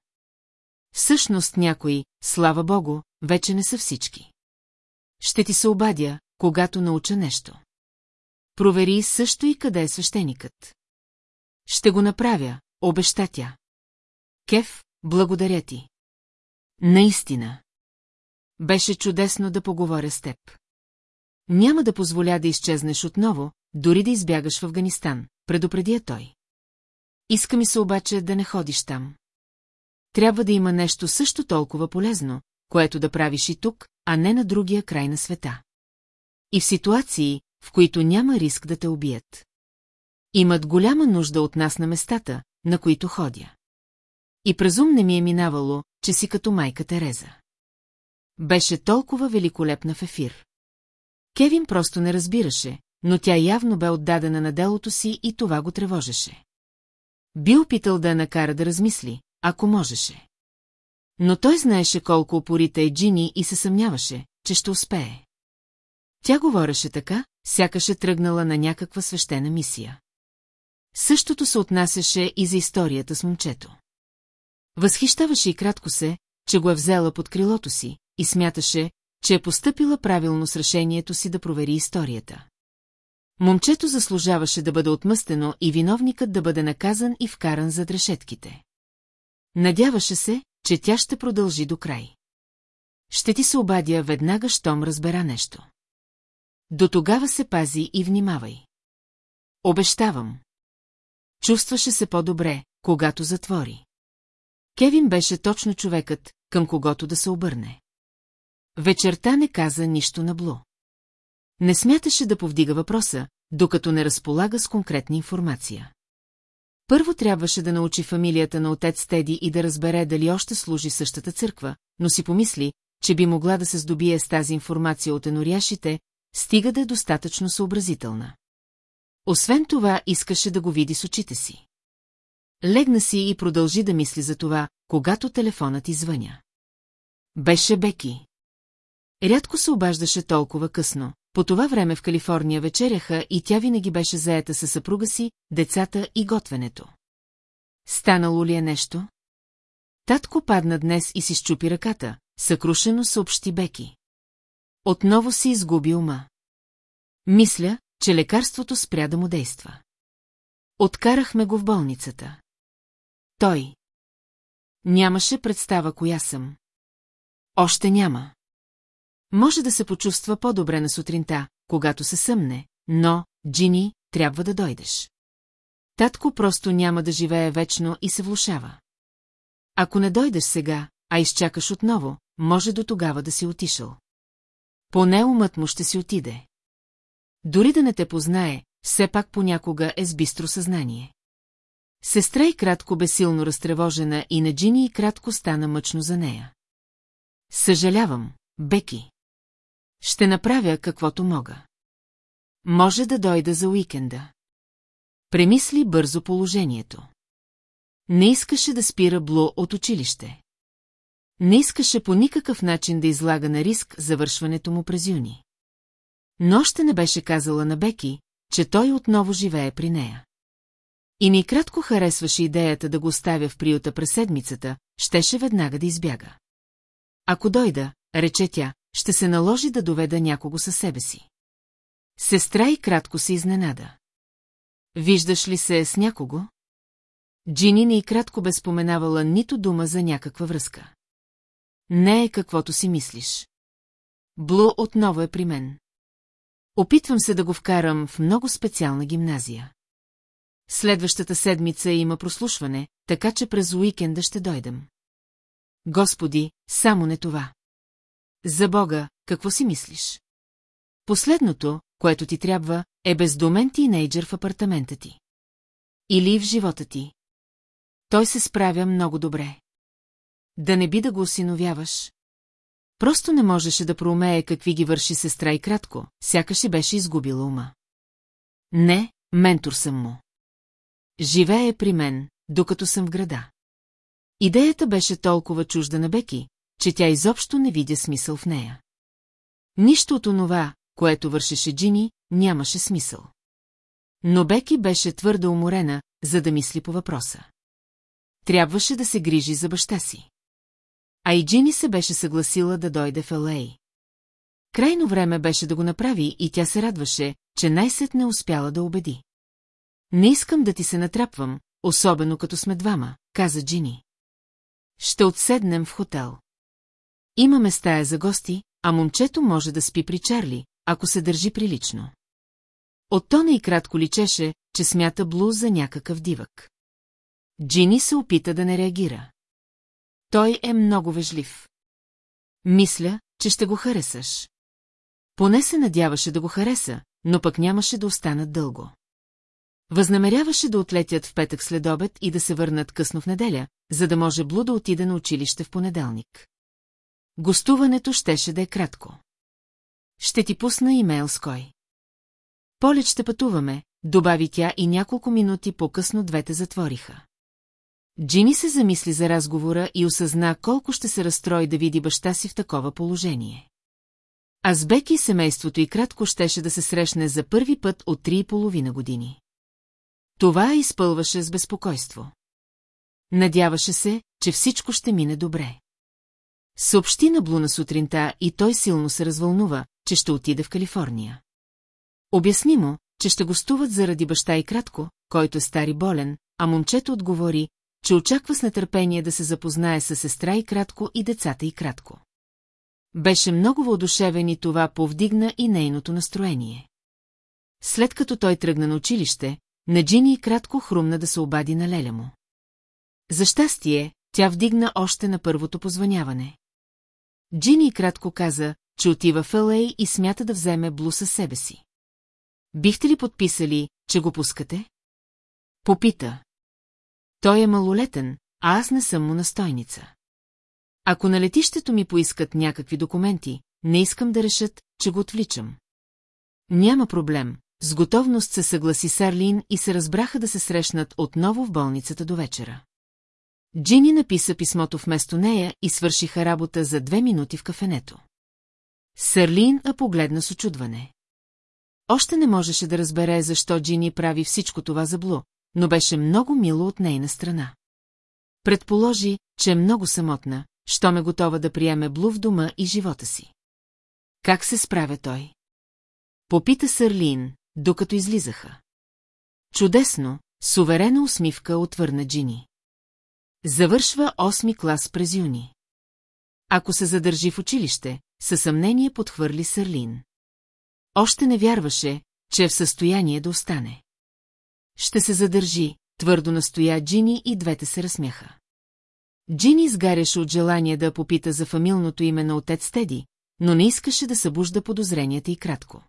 Всъщност някои, слава богу, вече не са всички. Ще ти се обадя, когато науча нещо. Провери също и къде е свещеникът. Ще го направя, обеща тя. Кеф, благодаря ти. Наистина. Беше чудесно да поговоря с теб. Няма да позволя да изчезнеш отново, дори да избягаш в Афганистан, предупредия той. Иска ми се обаче да не ходиш там. Трябва да има нещо също толкова полезно, което да правиш и тук, а не на другия край на света. И в ситуации, в които няма риск да те убият. Имат голяма нужда от нас на местата, на които ходя. И през ум не ми е минавало, че си като майка Тереза. Беше толкова великолепна в ефир. Кевин просто не разбираше, но тя явно бе отдадена на делото си и това го тревожеше. Би опитал да я накара да размисли, ако можеше. Но той знаеше колко опорита е Джини и се съмняваше, че ще успее. Тя говореше така, сякаше тръгнала на някаква свещена мисия. Същото се отнасяше и за историята с момчето. Възхищаваше и кратко се, че го е взела под крилото си, и смяташе, че е постъпила правилно с решението си да провери историята. Момчето заслужаваше да бъде отмъстено и виновникът да бъде наказан и вкаран зад решетките. Надяваше се, че тя ще продължи до край. Ще ти се обадя веднага, щом разбера нещо. До тогава се пази и внимавай. Обещавам. Чувстваше се по-добре, когато затвори. Кевин беше точно човекът, към когото да се обърне. Вечерта не каза нищо на Блу. Не смяташе да повдига въпроса, докато не разполага с конкретна информация. Първо трябваше да научи фамилията на отец Теди и да разбере дали още служи същата църква, но си помисли, че би могла да се здобие с тази информация от еноряшите, стига да е достатъчно съобразителна. Освен това, искаше да го види с очите си. Легна си и продължи да мисли за това, когато телефонът извъня. Беше Беки. Рядко се обаждаше толкова късно. По това време в Калифорния вечеряха и тя винаги беше заета със съпруга си, децата и готвенето. Станало ли е нещо? Татко падна днес и си щупи ръката, съкрушено съобщи Беки. Отново си изгуби ума. Мисля, че лекарството спря да му действа. Откарахме го в болницата. Той. Нямаше представа коя съм. Още няма. Може да се почувства по-добре на сутринта, когато се съмне, но, Джини, трябва да дойдеш. Татко просто няма да живее вечно и се влушава. Ако не дойдеш сега, а изчакаш отново, може до тогава да си отишъл. Поне умът му ще си отиде. Дори да не те познае, все пак понякога е с бистро съзнание. Сестра и кратко бе силно разтревожена и на Джини и кратко стана мъчно за нея. Съжалявам, Беки. Ще направя каквото мога. Може да дойда за уикенда. Премисли бързо положението. Не искаше да спира Бло от училище. Не искаше по никакъв начин да излага на риск завършването му през юни. Но още не беше казала на Беки, че той отново живее при нея. И ни кратко харесваше идеята да го оставя в приюта през седмицата, щеше веднага да избяга. Ако дойда, рече тя, ще се наложи да доведа някого със себе си. Сестра и кратко се изненада. Виждаш ли се с някого? Джини не и кратко бе споменавала нито дума за някаква връзка. Не е каквото си мислиш. Блу отново е при мен. Опитвам се да го вкарам в много специална гимназия. Следващата седмица има прослушване, така че през уикенда ще дойдем. Господи, само не това. За Бога, какво си мислиш? Последното, което ти трябва, е бездомен тинейджър в апартамента ти. Или в живота ти. Той се справя много добре. Да не би да го осиновяваш. Просто не можеше да проумее какви ги върши сестра и кратко, сякаш и беше изгубила ума. Не, ментор съм му. Живее при мен, докато съм в града. Идеята беше толкова чужда на Беки, че тя изобщо не видя смисъл в нея. Нищо от онова, което вършеше Джини, нямаше смисъл. Но Беки беше твърдо уморена, за да мисли по въпроса. Трябваше да се грижи за баща си. А и Джини се беше съгласила да дойде в Елей. Крайно време беше да го направи и тя се радваше, че най-сетне успяла да убеди. Не искам да ти се натрапвам, особено като сме двама, каза Джини. Ще отседнем в хотел. Имаме стая за гости, а момчето може да спи при Чарли, ако се държи прилично. От тона и кратко личеше, че смята Блу за някакъв дивък. Джини се опита да не реагира. Той е много вежлив. Мисля, че ще го харесаш. Поне се надяваше да го хареса, но пък нямаше да останат дълго. Възнамеряваше да отлетят в петък след обед и да се върнат късно в неделя, за да може Блу да отиде на училище в понеделник. Гостуването щеше да е кратко. Ще ти пусна имейл с кой. Полет ще пътуваме, добави тя и няколко минути по-късно двете затвориха. Джини се замисли за разговора и осъзна колко ще се разстрои да види баща си в такова положение. А Беки семейството и кратко щеше да се срещне за първи път от три и половина години. Това изпълваше с безпокойство. Надяваше се, че всичко ще мине добре. Съобщи на Блуна сутринта и той силно се развълнува, че ще отиде в Калифорния. Обясни му, че ще гостуват заради баща и кратко, който е стари болен, а момчето отговори, че очаква с нетърпение да се запознае с сестра и кратко и децата и кратко. Беше много въодушевен и това повдигна и нейното настроение. След като той тръгна на училище, на Джини и кратко хрумна да се обади на леля му. За щастие, тя вдигна още на първото позваняване. Джини кратко каза, че отива в Елей и смята да вземе Блу със себе си. Бихте ли подписали, че го пускате? Попита. Той е малолетен, а аз не съм му настойница. Ако на летището ми поискат някакви документи, не искам да решат, че го отвличам. Няма проблем, с готовност се съгласи Сарлин и се разбраха да се срещнат отново в болницата до вечера. Джини написа писмото вместо нея и свършиха работа за две минути в кафенето. Сарлин а погледна с очудване. Още не можеше да разбере защо Джини прави всичко това за Блу, но беше много мило от нейна страна. Предположи, че е много самотна, що ме готова да приеме Блу в дома и живота си. Как се справя той? Попита Сърлин, докато излизаха. Чудесно, суверена усмивка отвърна Джини. Завършва 8 клас през юни. Ако се задържи в училище, със съмнение подхвърли Сърлин. Още не вярваше, че е в състояние да остане. Ще се задържи, твърдо настоя Джини и двете се разсмяха. Джини изгаряше от желание да попита за фамилното име на отец Теди, но не искаше да събужда подозренията и кратко.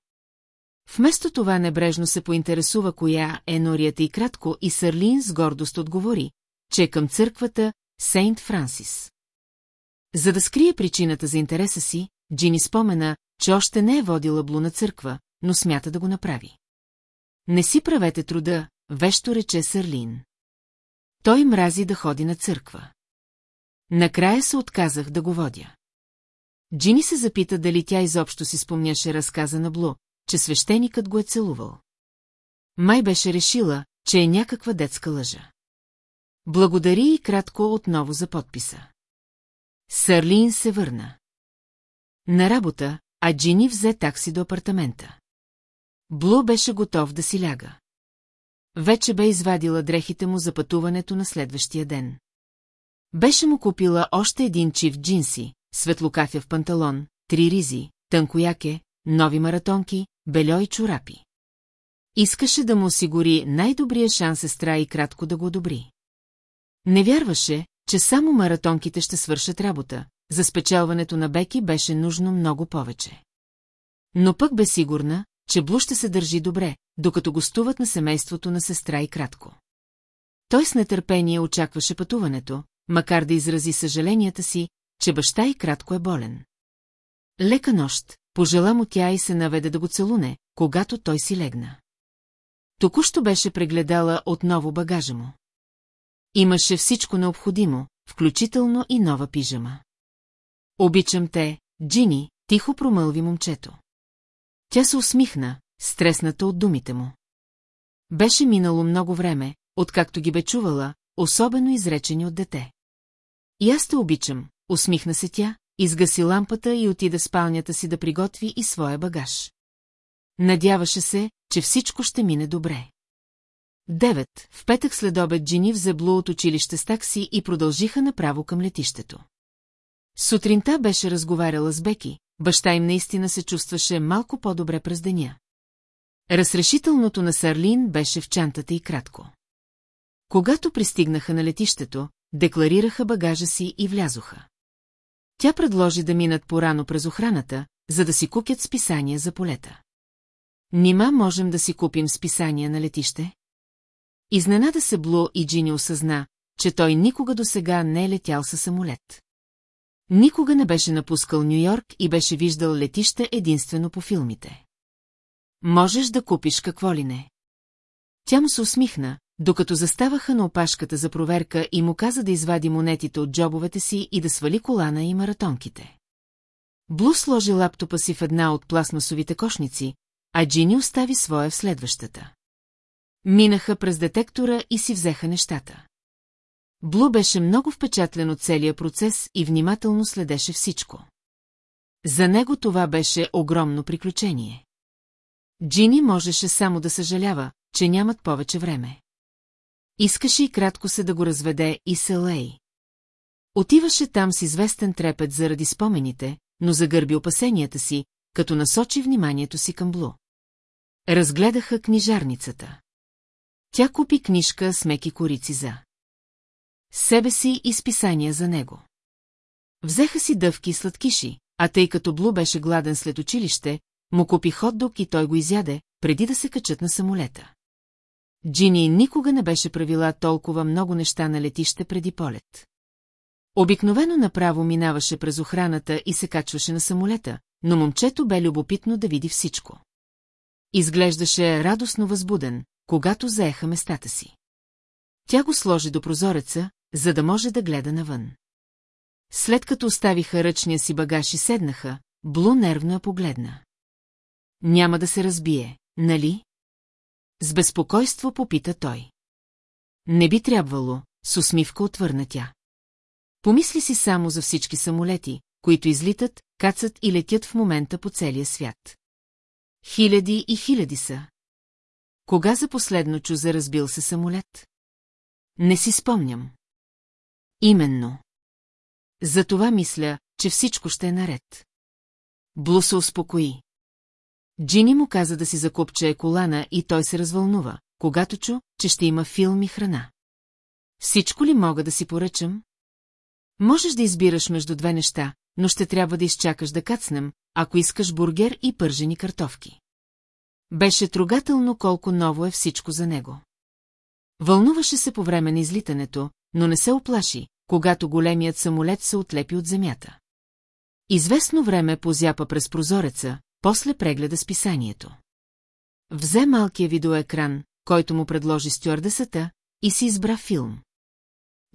Вместо това небрежно се поинтересува коя е норията и кратко и Сърлин с гордост отговори, че е към църквата Сейнт Франсис. За да скрие причината за интереса си, Джини спомена, че още не е водила Блу на църква, но смята да го направи. Не си правете труда, вещо рече Сърлин. Той мрази да ходи на църква. Накрая се отказах да го водя. Джини се запита дали тя изобщо си спомняше разказа на Блу, че свещеникът го е целувал. Май беше решила, че е някаква детска лъжа. Благодари и кратко отново за подписа. Сърлин се върна. На работа, а Джини взе такси до апартамента. Блу беше готов да си ляга. Вече бе извадила дрехите му за пътуването на следващия ден. Беше му купила още един чиф джинси, светлокафя в панталон, три ризи, тънкояке, нови маратонки, бельо и чорапи. Искаше да му осигури най-добрия шанс сестра и кратко да го одобри. Не вярваше, че само маратонките ще свършат работа, за спечелването на Беки беше нужно много повече. Но пък бе сигурна, че Блу ще се държи добре, докато гостуват на семейството на сестра и кратко. Той с нетърпение очакваше пътуването, макар да изрази съжаленията си, че баща и кратко е болен. Лека нощ, пожела му тя и се наведе да го целуне, когато той си легна. Току-що беше прегледала отново багажа му. Имаше всичко необходимо, включително и нова пижама. Обичам те, Джини, тихо промълви момчето. Тя се усмихна, стресната от думите му. Беше минало много време, откакто ги бе чувала, особено изречени от дете. И аз те обичам, усмихна се тя, изгаси лампата и отида спалнята си да приготви и своя багаж. Надяваше се, че всичко ще мине добре. Девет. В петък след обед Джини взе Блу от училище с такси и продължиха направо към летището. Сутринта беше разговаряла с Беки, баща им наистина се чувстваше малко по-добре през деня. Разрешителното на Сарлин беше в чантата и кратко. Когато пристигнаха на летището, декларираха багажа си и влязоха. Тя предложи да минат порано през охраната, за да си купят списания за полета. Нима можем да си купим списания на летище? Изненада се Блу и Джини осъзна, че той никога досега не е летял със самолет. Никога не беше напускал Нью-Йорк и беше виждал летище единствено по филмите. Можеш да купиш какво ли не. Тя му се усмихна, докато заставаха на опашката за проверка и му каза да извади монетите от джобовете си и да свали колана и маратонките. Блу сложи лаптопа си в една от пластмасовите кошници, а Джини остави своя в следващата. Минаха през детектора и си взеха нещата. Блу беше много впечатлен от целия процес и внимателно следеше всичко. За него това беше огромно приключение. Джини можеше само да съжалява, че нямат повече време. Искаше и кратко се да го разведе и Селей. Отиваше там с известен трепет заради спомените, но загърби опасенията си, като насочи вниманието си към Блу. Разгледаха книжарницата. Тя купи книжка с меки корици за себе си и списания за него. Взеха си дъвки и сладкиши, а тъй като Блу беше гладен след училище, му купи хот-дог и той го изяде, преди да се качат на самолета. Джини никога не беше правила толкова много неща на летище преди полет. Обикновено направо минаваше през охраната и се качваше на самолета, но момчето бе любопитно да види всичко. Изглеждаше радостно възбуден, когато заеха местата си. Тя го сложи до прозореца, за да може да гледа навън. След като оставиха ръчния си багаж и седнаха, Блу нервно я погледна. Няма да се разбие, нали? С безпокойство попита той. Не би трябвало, с усмивка отвърна тя. Помисли си само за всички самолети, които излитат, кацат и летят в момента по целия свят. Хиляди и хиляди са. Кога за последно чу за разбил се самолет? Не си спомням. Именно. За това мисля, че всичко ще е наред. Блу се успокои. Джини му каза да си закупче колана и той се развълнува, когато чу, че ще има филм и храна. Всичко ли мога да си поръчам? Можеш да избираш между две неща, но ще трябва да изчакаш да кацнем, ако искаш бургер и пържени картофки. Беше трогателно колко ново е всичко за него. Вълнуваше се по време на излитането, но не се оплаши, когато големият самолет се отлепи от земята. Известно време позяпа през прозореца, после прегледа списанието. Взе малкия видеоекран, който му предложи стюардесата, и си избра филм.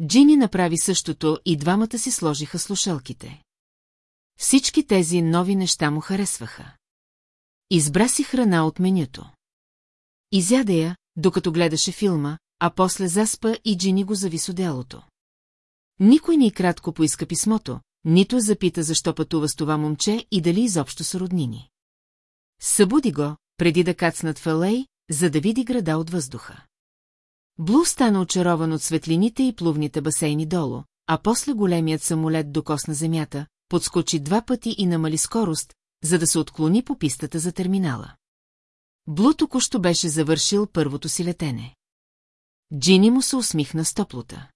Джини направи същото и двамата си сложиха слушалките. Всички тези нови неща му харесваха. Избра си храна от менюто. Изяде я, докато гледаше филма, а после заспа и Джини го зави с одеялото. Никой ни кратко поиска писмото, нито запита защо пътува с това момче и дали изобщо са роднини. Събуди го, преди да кацнат в Алей, за да види града от въздуха. Блу стана очарован от светлините и плувните басейни долу, а после големият самолет докосна земята, подскочи два пъти и намали скорост, за да се отклони по пистата за терминала. Блу току-що беше завършил първото си летене. Джини му се усмихна с топлота.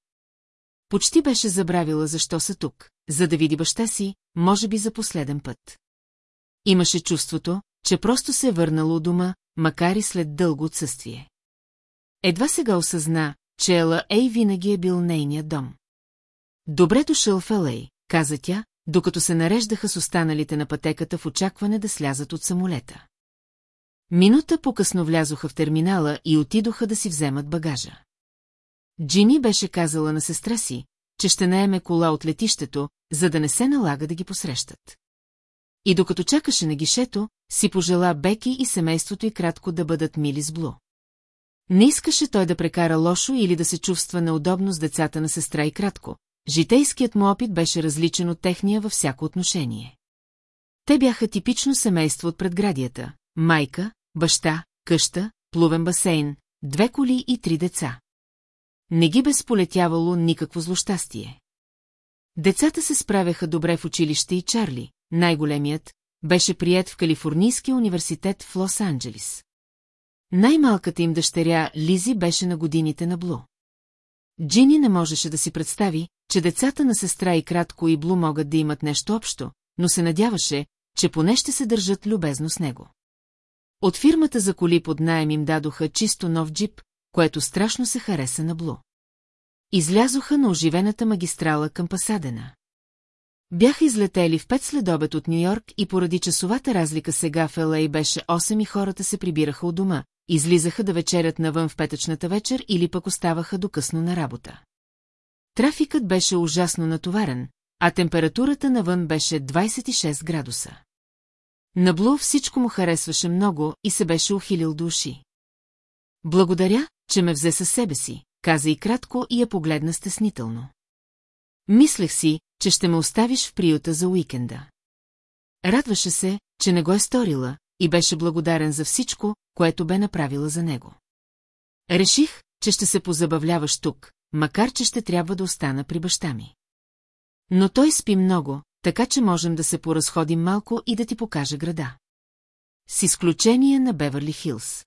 Почти беше забравила защо са тук, за да види баща си, може би за последен път. Имаше чувството, че просто се е върнала у дома, макар и след дълго отсъствие. Едва сега осъзна, че Ела Ей винаги е бил нейният дом. Добре дошъл в Елей, каза тя, докато се нареждаха с останалите на пътеката в очакване да слязат от самолета. Минута по-късно влязоха в терминала и отидоха да си вземат багажа. Джини беше казала на сестра си, че ще наеме кола от летището, за да не се налага да ги посрещат. И докато чакаше на гишето, си пожела Беки и семейството и кратко да бъдат мили с Блу. Не искаше той да прекара лошо или да се чувства неудобно с децата на сестра и кратко. Житейският му опит беше различен от техния във всяко отношение. Те бяха типично семейство от предградията. Майка, баща, къща, плувен басейн, две коли и три деца. Не ги безполетявало никакво злощастие. Децата се справяха добре в училище и Чарли, най-големият, беше прият в Калифорнийския университет в Лос-Анджелис. Най-малката им дъщеря Лизи беше на годините на Блу. Джини не можеше да си представи, че децата на сестра и кратко и Блу могат да имат нещо общо, но се надяваше, че поне ще се държат любезно с него. От фирмата за коли под найем им дадоха чисто нов джип, което страшно се хареса на Блу. Излязоха на оживената магистрала към Пасадена. Бяха излетели в пет следобед от Нью-Йорк и поради часовата разлика сега в Елей беше 8 и хората се прибираха от дома, излизаха да вечерят навън в петъчната вечер или пък оставаха до късно на работа. Трафикът беше ужасно натоварен, а температурата навън беше 26 градуса. На Блу всичко му харесваше много и се беше ухилил до уши. Благодаря, че ме взе със себе си, каза и кратко и я погледна стеснително. Мислех си, че ще ме оставиш в приюта за уикенда. Радваше се, че не го е сторила, и беше благодарен за всичко, което бе направила за него. Реших, че ще се позабавляваш тук, макар че ще трябва да остана при баща ми. Но той спи много, така че можем да се поразходим малко и да ти покажа града. С изключение на Беверли Хилс.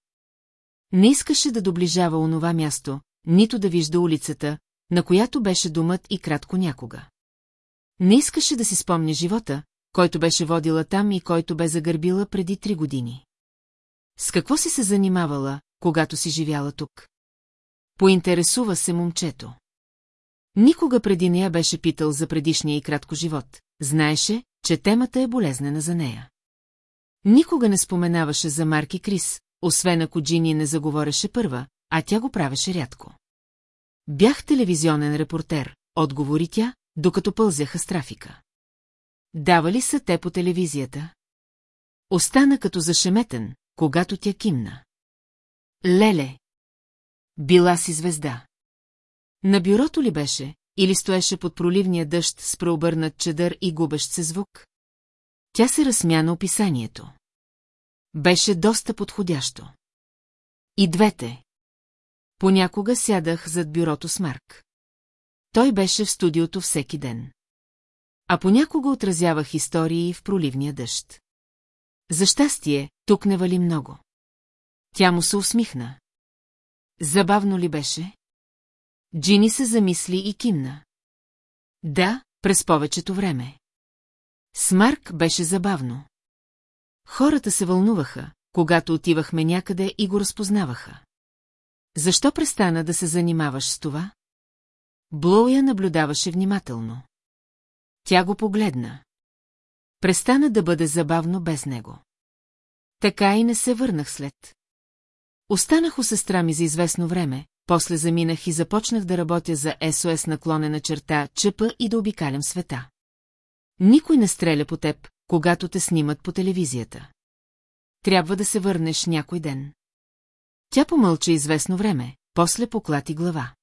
Не искаше да доближава онова място, нито да вижда улицата, на която беше думът и кратко някога. Не искаше да си спомня живота, който беше водила там и който бе загърбила преди три години. С какво си се занимавала, когато си живяла тук? Поинтересува се момчето. Никога преди нея беше питал за предишния и кратко живот. Знаеше, че темата е болезнена за нея. Никога не споменаваше за Марки Крис, освен ако Джини не заговореше първа, а тя го правеше рядко. Бях телевизионен репортер, отговори тя, докато пълзяха с трафика. Дава ли са те по телевизията? Остана като зашеметен, когато тя кимна. Леле! Била си звезда. На бюрото ли беше, или стоеше под проливния дъжд с преобърнат чедър и губещ се звук? Тя се разсмя на описанието. Беше доста подходящо. И двете. Понякога сядах зад бюрото с Марк. Той беше в студиото всеки ден. А понякога отразявах истории в проливния дъжд. За щастие, тук не вали много. Тя му се усмихна. Забавно ли беше? Джини се замисли и кимна. Да, през повечето време. С Марк беше забавно. Хората се вълнуваха, когато отивахме някъде и го разпознаваха. Защо престана да се занимаваш с това? Блоуя наблюдаваше внимателно. Тя го погледна. Престана да бъде забавно без него. Така и не се върнах след. Останах у сестра ми за известно време, после заминах и започнах да работя за СОС наклонена черта ЧП и да обикалям света. Никой не стреля по теб, когато те снимат по телевизията. Трябва да се върнеш някой ден. Тя помълча известно време, после поклати глава.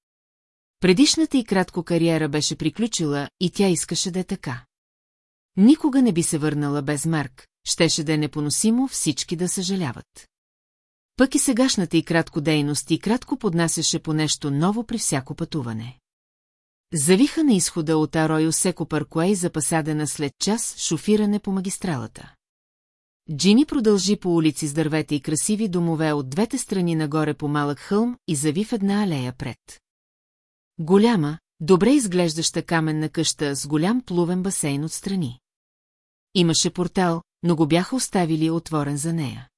Предишната и кратко кариера беше приключила и тя искаше да е така. Никога не би се върнала без Марк, щеше да е непоносимо всички да съжаляват. Пък и сегашната и кратко дейност и кратко поднасяше по нещо ново при всяко пътуване. Завиха на изхода от Аройо Секо Паркуей за пасадена след час шофиране по магистралата. Джини продължи по улици с дървета и красиви домове от двете страни нагоре по малък хълм и зави в една алея пред. Голяма, добре изглеждаща каменна къща с голям плувен басейн отстрани. Имаше портал, но го бяха оставили отворен за нея.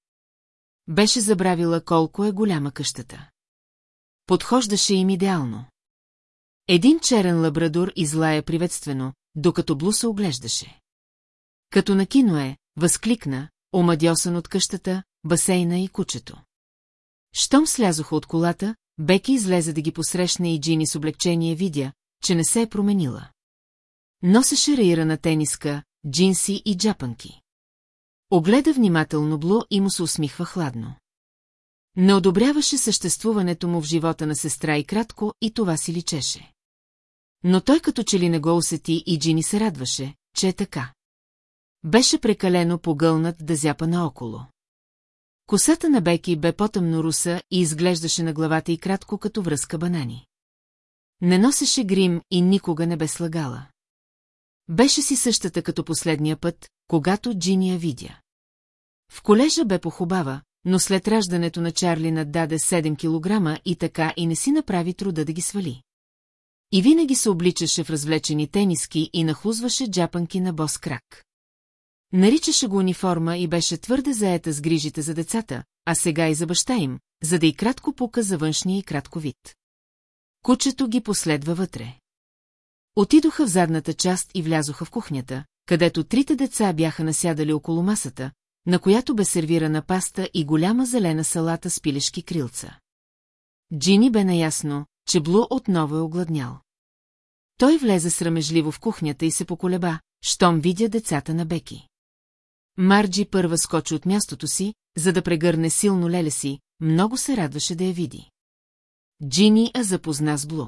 Беше забравила колко е голяма къщата. Подхождаше им идеално. Един черен лабрадор излая приветствено, докато Блу се оглеждаше. Като на кино е, възкликна, омадьосан от къщата, басейна и кучето. Щом слязоха от колата, Беки излезе да ги посрещне и Джини с облегчение видя, че не се е променила. Носеше раирана тениска, джинси и джапанки. Огледа внимателно Блу и му се усмихва хладно. Не одобряваше съществуването му в живота на сестра и кратко, и това си личеше. Но той като че ли не го усети и Джини се радваше, че е така. Беше прекалено погълнат да зяпа наоколо. Косата на Беки бе потъмно руса и изглеждаше на главата и кратко като връзка банани. Не носеше грим и никога не бе слагала. Беше си същата като последния път, когато Джини я видя. В колежа бе похубава, но след раждането на Чарли наддаде 7 килограма и така и не си направи труда да ги свали. И винаги се обличаше в развлечени тениски и нахлузваше джапанки на бос крак. Наричаше го униформа и беше твърде заета с грижите за децата, а сега и за баща им, за да и кратко пука за външния и кратко вид. Кучето ги последва вътре. Отидоха в задната част и влязоха в кухнята, където трите деца бяха насядали около масата, на която бе сервирана паста и голяма зелена салата с пилешки крилца. Джини бе наясно, че Блу отново е огладнял. Той влезе срамежливо в кухнята и се поколеба, щом видя децата на Беки. Марджи първа скочи от мястото си, за да прегърне силно леле си, много се радваше да я види. Джини а запозна с Блу.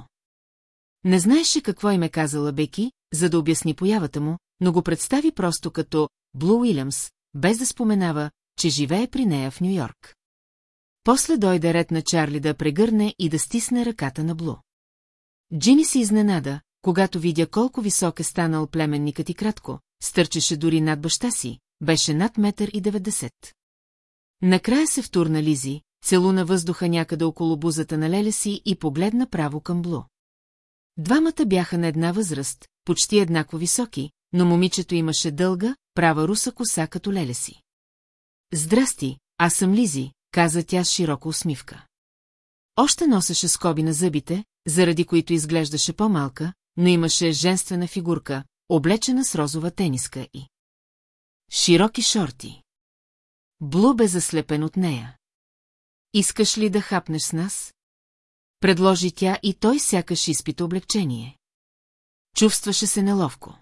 Не знаеше какво им е казала Беки, за да обясни появата му, но го представи просто като Блу Уилямс, без да споменава, че живее при нея в Нью-Йорк. После дойде ред на Чарли да прегърне и да стисне ръката на Блу. Джини се изненада, когато видя колко висок е станал племенникът и кратко, стърчеше дори над баща си, беше над метър и 90. Накрая се втурна Лизи, целуна въздуха някъде около бузата на леля си и погледна право към Блу. Двамата бяха на една възраст, почти еднакво високи, но момичето имаше дълга, права руса коса като леле си. Здрасти, аз съм Лизи, каза тя с широка усмивка. Още носеше скоби на зъбите, заради които изглеждаше по-малка, но имаше женствена фигурка, облечена с розова тениска и... Широки шорти. Блу бе заслепен от нея. Искаш ли да хапнеш с нас? Предложи тя и той сякаш изпита облегчение. Чувстваше се неловко.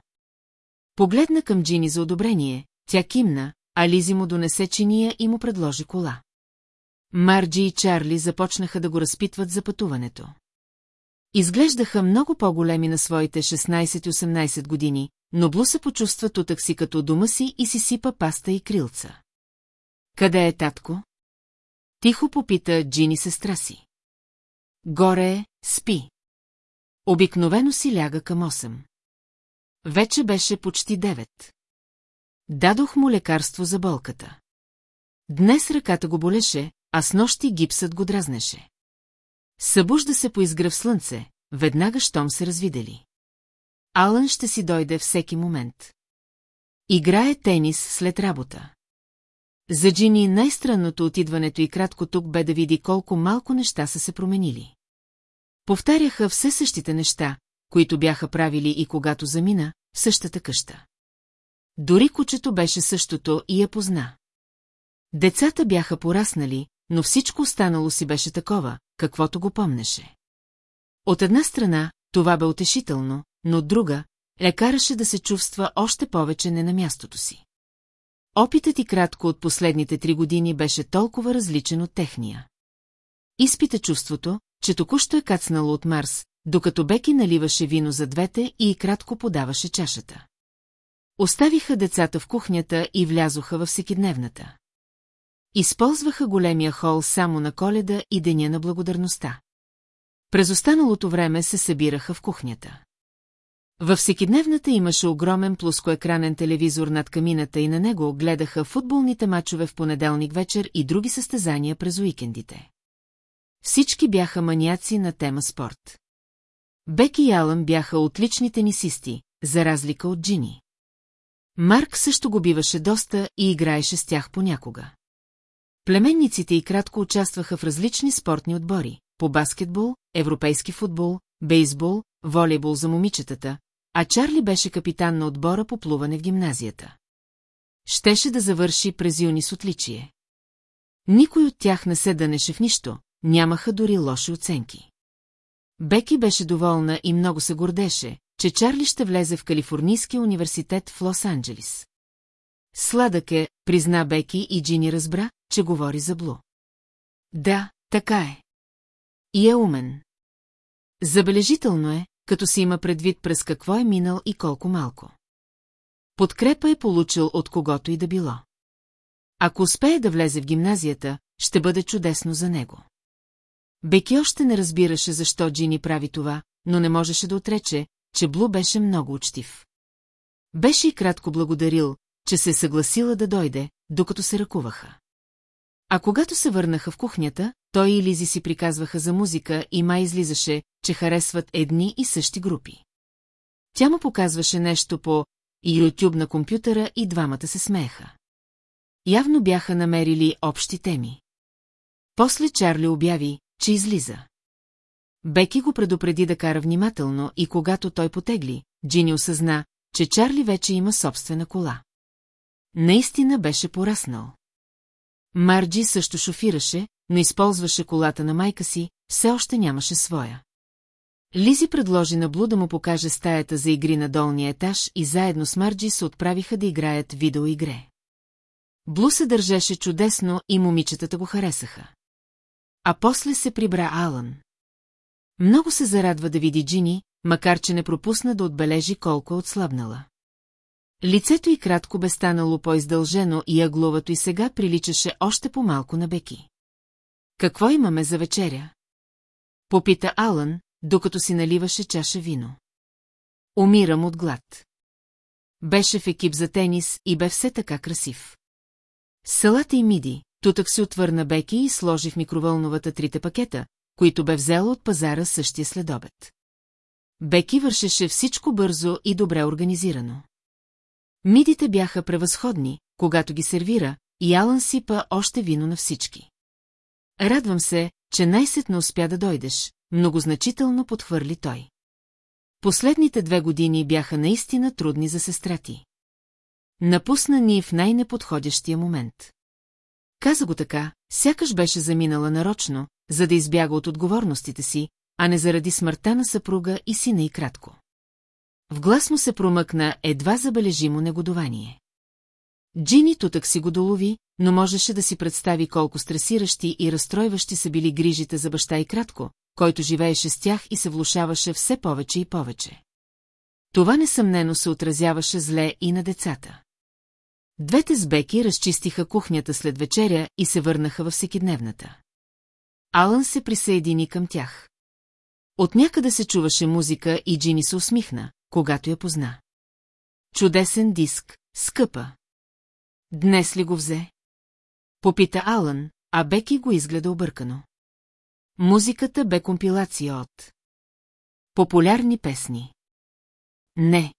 Погледна към Джини за одобрение, тя кимна, а Лизи му донесе чиния и му предложи кола. Марджи и Чарли започнаха да го разпитват за пътуването. Изглеждаха много по-големи на своите 16-18 години, но Блу се почувства тутък си като дома си и си сипа паста и крилца. Къде е татко? Тихо попита Джини сестра си. Горе е, спи. Обикновено си ляга към 8. Вече беше почти 9. Дадох му лекарство за болката. Днес ръката го болеше, а с нощи гипсът го дразнеше. Събужда се по изгръв слънце, веднага щом се развидели. Алън ще си дойде всеки момент. Играе тенис след работа. За Джини най-странното от идването и кратко тук бе да види колко малко неща са се променили. Повтаряха все същите неща, които бяха правили и когато замина, в същата къща. Дори кучето беше същото и я позна. Децата бяха пораснали, но всичко останало си беше такова, каквото го помнеше. От една страна, това бе утешително, но от друга, лекараше да се чувства още повече не на мястото си. Опитът и кратко от последните три години беше толкова различен от техния. Изпита чувството, че току-що е кацнало от Марс, докато Беки наливаше вино за двете и кратко подаваше чашата. Оставиха децата в кухнята и влязоха във всекидневната. Използваха големия хол само на коледа и деня на благодарността. През останалото време се събираха в кухнята. Във всекидневната имаше огромен плоскоекранен телевизор над камината и на него гледаха футболните мачове в понеделник вечер и други състезания през уикендите. Всички бяха маняци на тема спорт. Бек и Алън бяха отлични тенисисти, за разлика от Джини. Марк също го биваше доста и играеше с тях понякога. Племенниците и кратко участваха в различни спортни отбори – по баскетбол, европейски футбол, бейсбол, волейбол за момичетата, а Чарли беше капитан на отбора по плуване в гимназията. Щеше да завърши през юни с отличие. Никой от тях не се дънеше в нищо, нямаха дори лоши оценки. Беки беше доволна и много се гордеше, че Чарли ще влезе в Калифорнийския университет в Лос-Анджелис. Сладък е, призна Беки и Джини разбра, че говори за Блу. Да, така е. И е умен. Забележително е, като си има предвид през какво е минал и колко малко. Подкрепа е получил от когото и да било. Ако успее да влезе в гимназията, ще бъде чудесно за него. Беки още не разбираше защо Джини прави това, но не можеше да отрече, че Блу беше много учтив. Беше и кратко благодарил, че се съгласила да дойде, докато се ръкуваха. А когато се върнаха в кухнята, той и Лизи си приказваха за музика и май излизаше, че харесват едни и същи групи. Тя му показваше нещо по YouTube на компютъра и двамата се смееха. Явно бяха намерили общи теми. После Чарли обяви, че излиза. Беки го предупреди да кара внимателно и когато той потегли, Джини осъзна, че Чарли вече има собствена кола. Наистина беше пораснал. Марджи също шофираше, но използваше колата на майка си, все още нямаше своя. Лизи предложи на Блу да му покаже стаята за игри на долния етаж и заедно с Марджи се отправиха да играят видеоигре. Блу се държеше чудесно и момичетата го харесаха. А после се прибра Алън. Много се зарадва да види Джини, макар че не пропусна да отбележи колко е отслабнала. Лицето й кратко бе станало по-издължено и агловато и сега приличаше още по-малко на Беки. Какво имаме за вечеря? Попита Алън, докато си наливаше чаша вино. Умирам от глад. Беше в екип за тенис и бе все така красив. Салата и миди, тутък се отвърна Беки и сложи в микровълновата трите пакета, които бе взела от пазара същия следобед. Беки вършеше всичко бързо и добре организирано. Мидите бяха превъзходни, когато ги сервира, и Алън сипа още вино на всички. Радвам се, че най-сетно успя да дойдеш, многозначително подхвърли той. Последните две години бяха наистина трудни за сестра ти. Напусна ни в най-неподходящия момент. Каза го така, сякаш беше заминала нарочно, за да избяга от отговорностите си, а не заради смъртта на съпруга и сина и кратко. В глас му се промъкна едва забележимо негодование. Джини тутък си го долови, но можеше да си представи колко стресиращи и разстройващи са били грижите за баща и кратко, който живееше с тях и се влушаваше все повече и повече. Това несъмнено се отразяваше зле и на децата. Двете сбеки разчистиха кухнята след вечеря и се върнаха във всекидневната. Алън се присъедини към тях. От някъде се чуваше музика и Джини се усмихна, когато я позна. Чудесен диск, скъпа. Днес ли го взе? Попита Алън, а Беки го изгледа объркано. Музиката бе компилация от популярни песни. Не.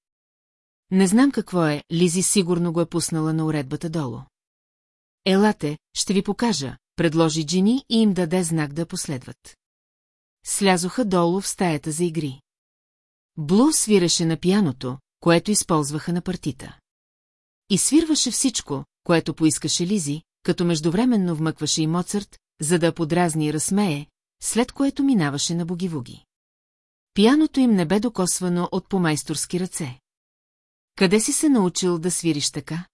Не знам какво е, Лизи сигурно го е пуснала на уредбата долу. Елате, ще ви покажа, предложи Джини и им даде знак да последват. Слязоха долу в стаята за игри. Блу свиреше на пияното, което използваха на партита. И свирваше всичко, което поискаше Лизи, като междувременно вмъкваше и Моцарт, за да подразни и разсмее, след което минаваше на богивуги. Пияното им не бе докосвано от помайсторски ръце. Къде си се научил да свириш така?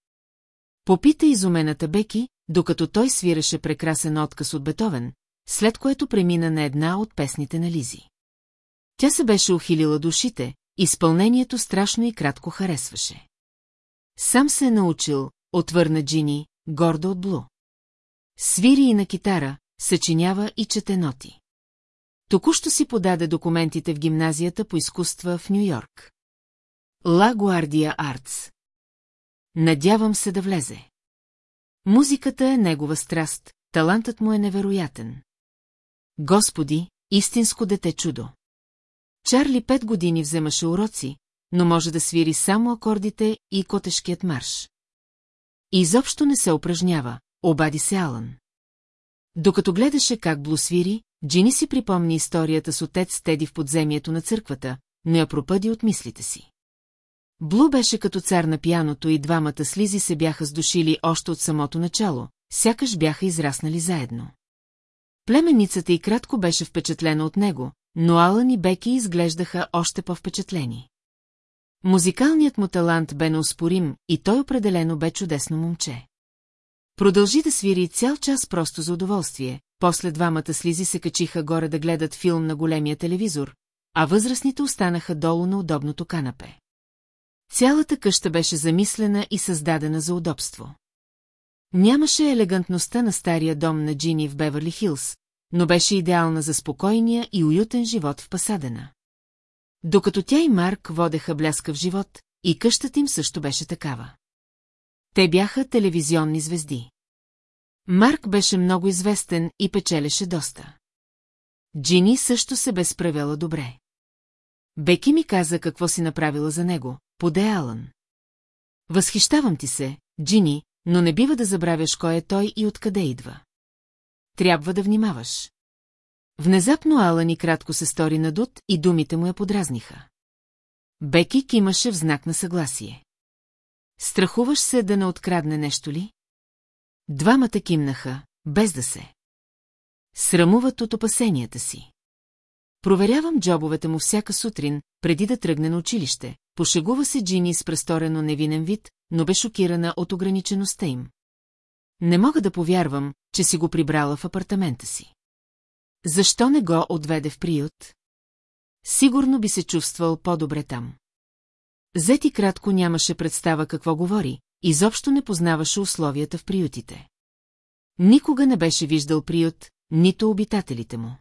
Попита изумената Беки, докато той свираше прекрасен отказ от Бетовен, след което премина на една от песните на Лизи. Тя се беше ухилила душите, изпълнението страшно и кратко харесваше. Сам се е научил, отвърна Джини, гордо от Блу. Свири и на китара, съчинява и чете ноти. Току-що си подаде документите в гимназията по изкуства в Нью-Йорк. Ла Гуардия Артс. Надявам се да влезе. Музиката е негова страст, талантът му е невероятен. Господи, истинско дете чудо. Чарли пет години вземаше уроци, но може да свири само акордите и котешкият марш. Изобщо не се упражнява, обади се Алън. Докато гледаше как Блу свири, Джини си припомни историята с отец Теди в подземието на църквата, но я пропъди от мислите си. Блу беше като цар на пияното и двамата слизи се бяха сдушили още от самото начало, сякаш бяха израснали заедно. Племенницата и кратко беше впечатлена от него, но Алън и Беки изглеждаха още по-впечатлени. Музикалният му талант бе неоспорим и той определено бе чудесно момче. Продължи да свири цял час просто за удоволствие, после двамата слизи се качиха горе да гледат филм на големия телевизор, а възрастните останаха долу на удобното канапе. Цялата къща беше замислена и създадена за удобство. Нямаше елегантността на стария дом на Джини в Беверли Хилс, но беше идеална за спокойния и уютен живот в Пасадена. Докато тя и Марк водеха бляскав живот, и къщата им също беше такава. Те бяха телевизионни звезди. Марк беше много известен и печелеше доста. Джини също се бе справяла добре. Беки ми каза какво си направила за него, поде Алън. Възхищавам ти се, Джини, но не бива да забравяш кой е той и откъде идва. Трябва да внимаваш. Внезапно Алън и кратко се стори надут и думите му я подразниха. Беки кимаше в знак на съгласие. Страхуваш се да не открадне нещо ли? Двамата кимнаха, без да се. Срамуват от опасенията си. Проверявам джобовете му всяка сутрин, преди да тръгне на училище. Пошегува се Джини с престорено невинен вид, но бе шокирана от ограничеността им. Не мога да повярвам, че си го прибрала в апартамента си. Защо не го отведе в приют? Сигурно би се чувствал по-добре там. Зети кратко нямаше представа какво говори, изобщо не познаваше условията в приютите. Никога не беше виждал приют, нито обитателите му.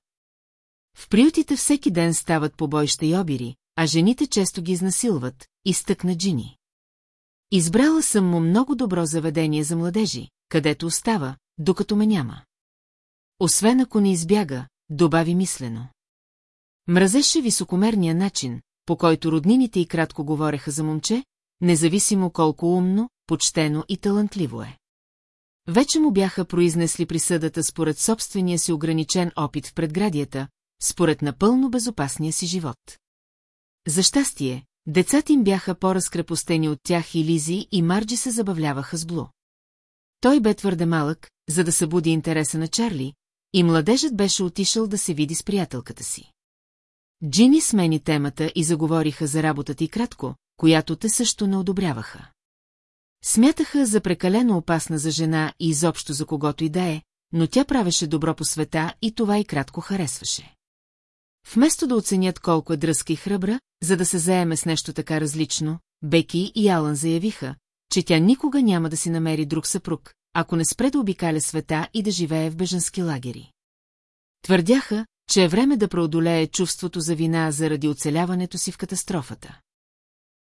В приютите всеки ден стават побоища и обири, а жените често ги изнасилват, изтъкна Джини. Избрала съм му много добро заведение за младежи, където остава, докато ме няма. Освен ако не избяга, добави мислено. Мразеше високомерния начин, по който роднините и кратко говореха за момче, независимо колко умно, почтено и талантливо е. Вече му бяха произнесли присъдата според собствения си ограничен опит в предградията, според напълно безопасния си живот. За щастие, децата им бяха по-разкрепостени от тях и Лизи и Марджи се забавляваха с Блу. Той бе твърде малък, за да събуди интереса на Чарли, и младежът беше отишъл да се види с приятелката си. Джини смени темата и заговориха за работата и кратко, която те също не одобряваха. Смятаха за прекалено опасна за жена и изобщо за когото и да е, но тя правеше добро по света и това и кратко харесваше. Вместо да оценят колко е дръзка и храбра, за да се заеме с нещо така различно, Беки и Алън заявиха, че тя никога няма да си намери друг съпруг, ако не спре да обикаля света и да живее в бежански лагери. Твърдяха, че е време да преодолее чувството за вина заради оцеляването си в катастрофата.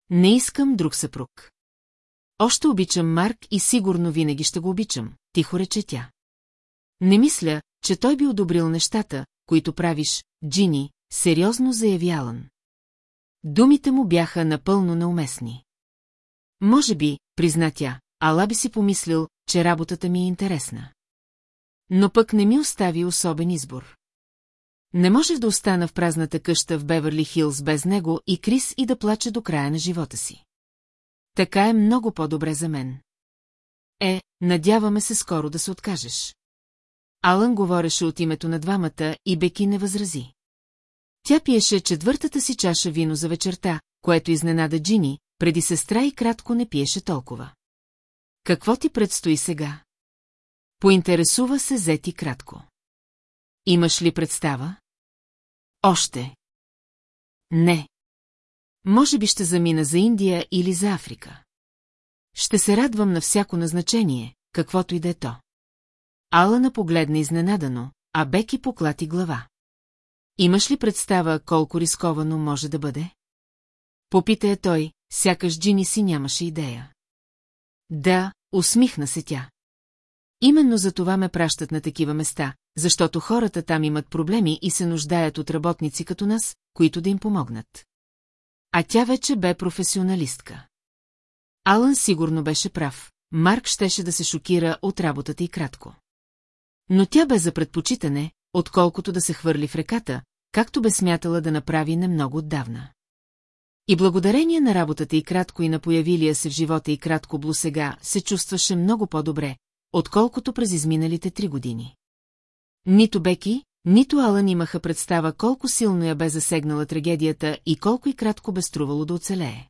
Не искам друг съпруг. Още обичам Марк и сигурно винаги ще го обичам, тихо рече тя. Не мисля, че той би одобрил нещата, които правиш, Джини, сериозно заяви. Думите му бяха напълно неуместни. Може би, призна тя, ала би си помислил, че работата ми е интересна. Но пък не ми остави особен избор. Не можех да остана в празната къща в Беверли Хилс без него и Крис и да плаче до края на живота си. Така е много по-добре за мен. Е, надяваме се скоро да се откажеш. Алън говореше от името на двамата и Беки не възрази. Тя пиеше четвъртата си чаша вино за вечерта, което изненада Джини, преди сестра и кратко не пиеше толкова. Какво ти предстои сега? Поинтересува се Зети кратко. Имаш ли представа? Още. Не. Може би ще замина за Индия или за Африка. Ще се радвам на всяко назначение, каквото и да е то. Алана погледна изненадано, а Беки поклати глава. Имаш ли представа колко рисковано може да бъде? Попита я той, сякаш Джини си нямаше идея. Да, усмихна се тя. Именно за това ме пращат на такива места, защото хората там имат проблеми и се нуждаят от работници като нас, които да им помогнат. А тя вече бе професионалистка. Алън сигурно беше прав. Марк щеше да се шокира от работата и кратко. Но тя бе за предпочитане, отколкото да се хвърли в реката, както бе смятала да направи немного отдавна. И благодарение на работата и кратко и на появилия се в живота и кратко Блу сега се чувстваше много по-добре, отколкото през изминалите три години. Нито Беки, нито Алън имаха представа колко силно я бе засегнала трагедията и колко и кратко бе струвало да оцелее.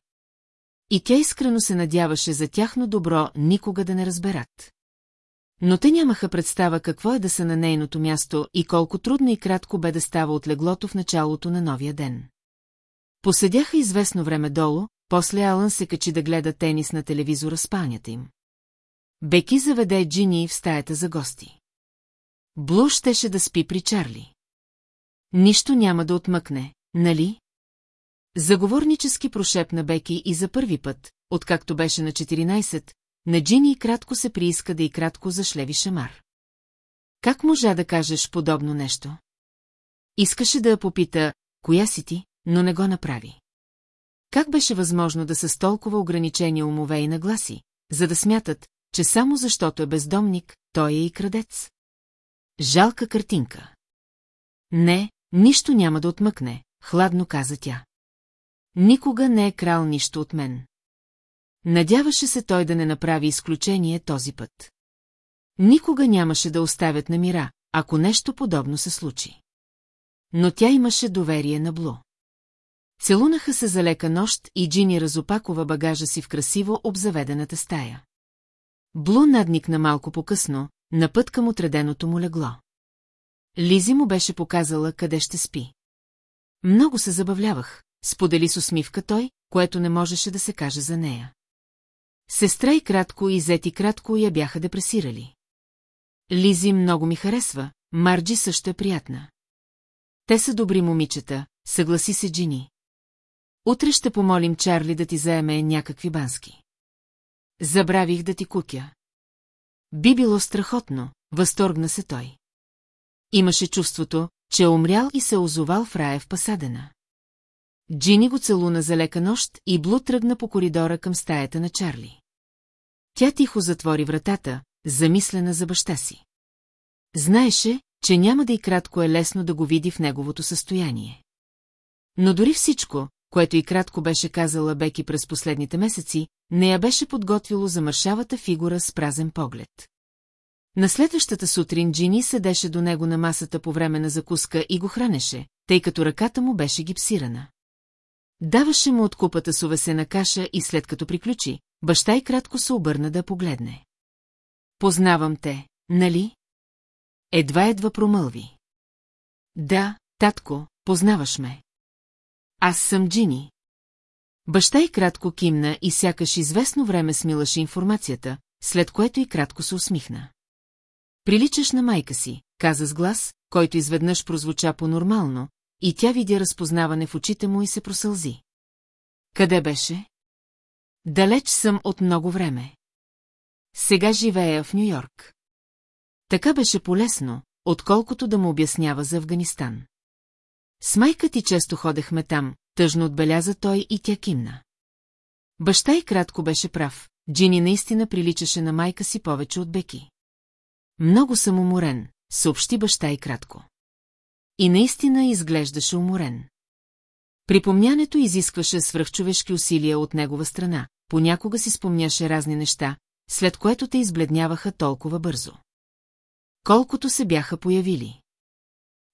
И тя искрено се надяваше за тяхно добро никога да не разберат. Но те нямаха представа какво е да са на нейното място и колко трудно и кратко бе да става от леглото в началото на новия ден. Поседяха известно време долу, после Алън се качи да гледа тенис на телевизора с панята им. Беки заведе Джини в стаята за гости. Блу щеше да спи при Чарли. Нищо няма да отмъкне, нали? Заговорнически прошепна Беки и за първи път, откакто беше на 14, на Джини кратко се прииска да и кратко зашлеви шамар. Как можа да кажеш подобно нещо? Искаше да я попита, коя си ти, но не го направи. Как беше възможно да са с толкова ограничени умове и нагласи, за да смятат, че само защото е бездомник, той е и крадец? Жалка картинка. Не, нищо няма да отмъкне, хладно каза тя. Никога не е крал нищо от мен. Надяваше се той да не направи изключение този път. Никога нямаше да оставят на мира, ако нещо подобно се случи. Но тя имаше доверие на Блу. Целунаха се за лека нощ и Джини разопакова багажа си в красиво обзаведената стая. Блу надникна малко по-късно, на път към отреденото му легло. Лизи му беше показала къде ще спи. Много се забавлявах, сподели с усмивка той, което не можеше да се каже за нея. Сестра и кратко и зети кратко я бяха депресирали. Лизи много ми харесва, Марджи също е приятна. Те са добри момичета, съгласи се Джини. Утре ще помолим Чарли да ти заеме някакви бански. Забравих да ти кукя. Би било страхотно, възторгна се той. Имаше чувството, че е умрял и се озовал в рая в Пасадена. Джини го целуна за лека нощ и Блу тръгна по коридора към стаята на Чарли. Тя тихо затвори вратата, замислена за баща си. Знаеше, че няма да и кратко е лесно да го види в неговото състояние. Но дори всичко, което и кратко беше казала Беки през последните месеци, не я беше подготвило за мършавата фигура с празен поглед. На следващата сутрин Джини седеше до него на масата по време на закуска и го хранеше, тъй като ръката му беше гипсирана. Даваше му от купата с увесена каша и след като приключи, баща и кратко се обърна да погледне. Познавам те, нали? Едва-едва промълви. Да, татко, познаваш ме. Аз съм Джини. Баща и кратко кимна и сякаш известно време смилаше информацията, след което и кратко се усмихна. Приличаш на майка си, каза с глас, който изведнъж прозвуча по-нормално, и тя видя разпознаване в очите му и се просълзи. Къде беше? Далеч съм от много време. Сега живея в Нью-Йорк. Така беше полезно, отколкото да му обяснява за Афганистан. С майка ти често ходехме там, тъжно отбеляза той и тя кимна. Баща и кратко беше прав, Джини наистина приличаше на майка си повече от Беки. Много съм уморен, съобщи баща и кратко. И наистина изглеждаше уморен. Припомнянето изискваше свръхчовешки усилия от негова страна, понякога си спомняше разни неща, след което те избледняваха толкова бързо. Колкото се бяха появили.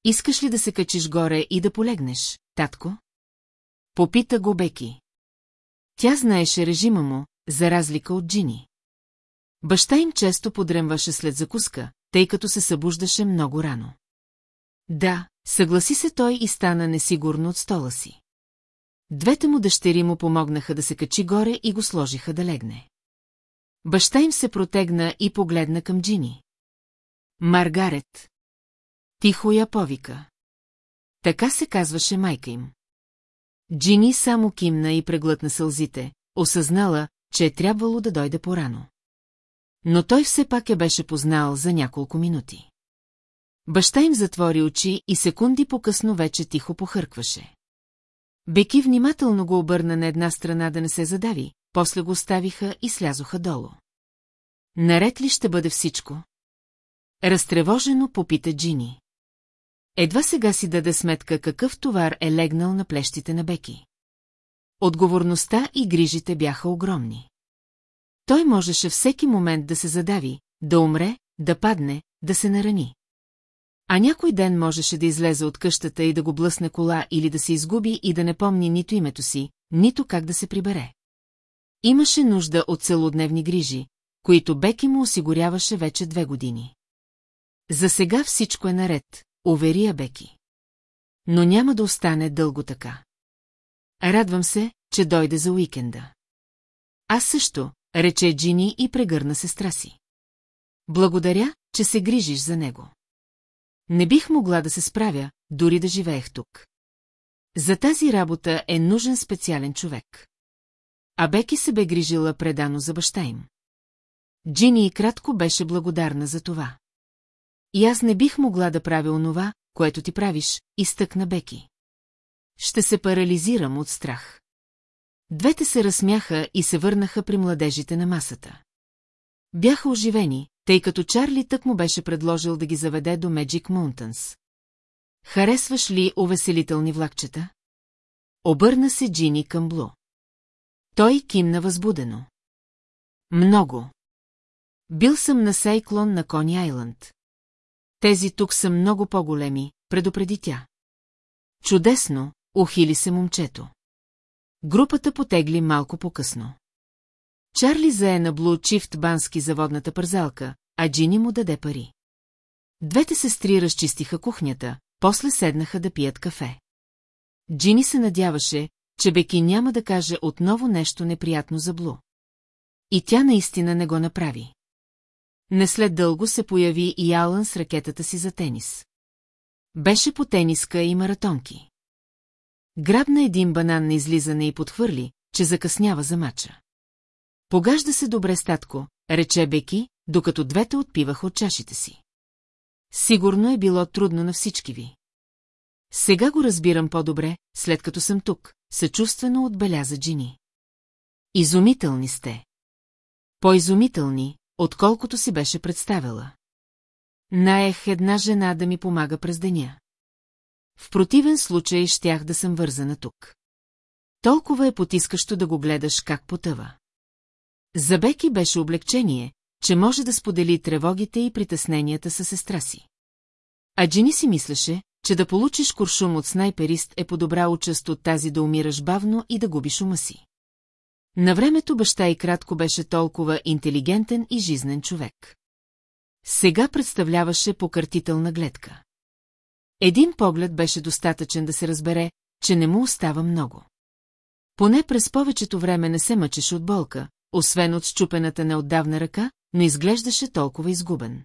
Искаш ли да се качиш горе и да полегнеш, татко? Попита го Беки. Тя знаеше режима му, за разлика от Джини. Баща им често подремваше след закуска, тъй като се събуждаше много рано. Да, съгласи се той и стана несигурно от стола си. Двете му дъщери му помогнаха да се качи горе и го сложиха да легне. Баща им се протегна и погледна към Джини. Маргарет. Тихо я повика. Така се казваше майка им. Джини само кимна и преглътна сълзите, осъзнала, че е трябвало да дойде порано. Но той все пак я беше познал за няколко минути. Баща им затвори очи и секунди по-късно вече тихо похъркваше. Беки внимателно го обърна на една страна да не се задави, после го оставиха и слязоха долу. Наред ли ще бъде всичко? Разтревожено попита Джини. Едва сега си даде сметка какъв товар е легнал на плещите на Беки. Отговорността и грижите бяха огромни. Той можеше всеки момент да се задави, да умре, да падне, да се нарани. А някой ден можеше да излезе от къщата и да го блъсне кола или да се изгуби и да не помни нито името си, нито как да се прибере. Имаше нужда от целодневни грижи, които Беки му осигуряваше вече две години. За сега всичко е наред, увери я Беки. Но няма да остане дълго така. Радвам се, че дойде за уикенда. Аз също, рече Джини и прегърна сестра си. Благодаря, че се грижиш за него. Не бих могла да се справя, дори да живеех тук. За тази работа е нужен специален човек. А Беки се бе грижила предано за баща им. Джини и кратко беше благодарна за това. И аз не бих могла да правя онова, което ти правиш, изтъкна Беки. Ще се парализирам от страх. Двете се разсмяха и се върнаха при младежите на масата. Бяха оживени, тъй като Чарли тък му беше предложил да ги заведе до Меджик Mountains. Харесваш ли увеселителни влакчета? Обърна се Джини към Блу. Той кимна възбудено. Много. Бил съм на Сейклон на Кони Айланд. Тези тук са много по-големи, предупреди тя. Чудесно, ухили се момчето. Групата потегли малко по-късно. Чарли зае на Блу Чифт бански заводната пързалка, а Джини му даде пари. Двете сестри разчистиха кухнята, после седнаха да пият кафе. Джини се надяваше, че Беки няма да каже отново нещо неприятно за Блу. И тя наистина не го направи. Не след дълго се появи и Алън с ракетата си за тенис. Беше по тениска и маратонки. Грабна един банан на излизане и подхвърли, че закъснява за мача. Погажда се добре, статко, рече Беки, докато двете отпиваха от чашите си. Сигурно е било трудно на всички ви. Сега го разбирам по-добре, след като съм тук, съчувствено отбеляза Джини. Изумителни сте. По-изумителни, отколкото си беше представила. Наех една жена да ми помага през деня. В противен случай щях да съм вързана тук. Толкова е потискащо да го гледаш как потъва. За Беки беше облегчение, че може да сподели тревогите и притесненията със сестра си. А Джини си мислеше, че да получиш куршум от снайперист е по-добра участ от тази да умираш бавно и да губиш ума си. На времето баща и кратко беше толкова интелигентен и жизнен човек. Сега представляваше покъртителна гледка. Един поглед беше достатъчен да се разбере, че не му остава много. Поне през повечето време не се мъчеше от болка, освен от щупената неотдавна ръка, но изглеждаше толкова изгубен.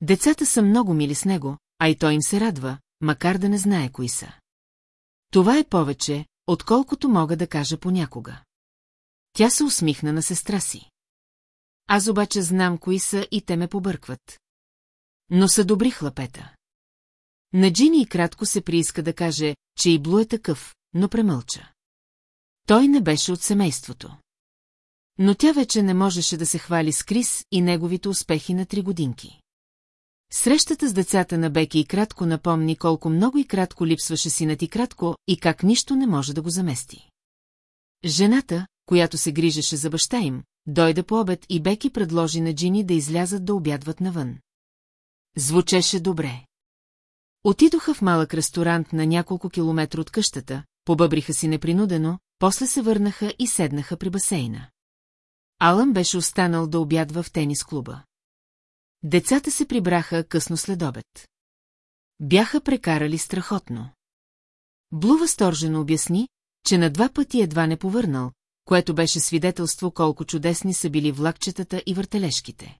Децата са много мили с него, а и той им се радва, макар да не знае кои са. Това е повече, отколкото мога да кажа понякога. Тя се усмихна на сестра си. Аз обаче знам кои са и те ме побъркват. Но са добри хлапета. На Джини и кратко се прииска да каже, че и Блу е такъв, но премълча. Той не беше от семейството. Но тя вече не можеше да се хвали с Крис и неговите успехи на три годинки. Срещата с децата на Беки и кратко напомни колко много и кратко липсваше синът и кратко и как нищо не може да го замести. Жената, която се грижеше за баща им, дойде по обед и Беки предложи на Джини да излязат да обядват навън. Звучеше добре. Отидоха в малък ресторант на няколко километра от къщата, побъбриха си непринудено, после се върнаха и седнаха при басейна. Алън беше останал да обядва в тенис клуба. Децата се прибраха късно след обед. Бяха прекарали страхотно. Блу възторжено обясни, че на два пъти едва не повърнал, което беше свидетелство колко чудесни са били влакчетата и въртележките.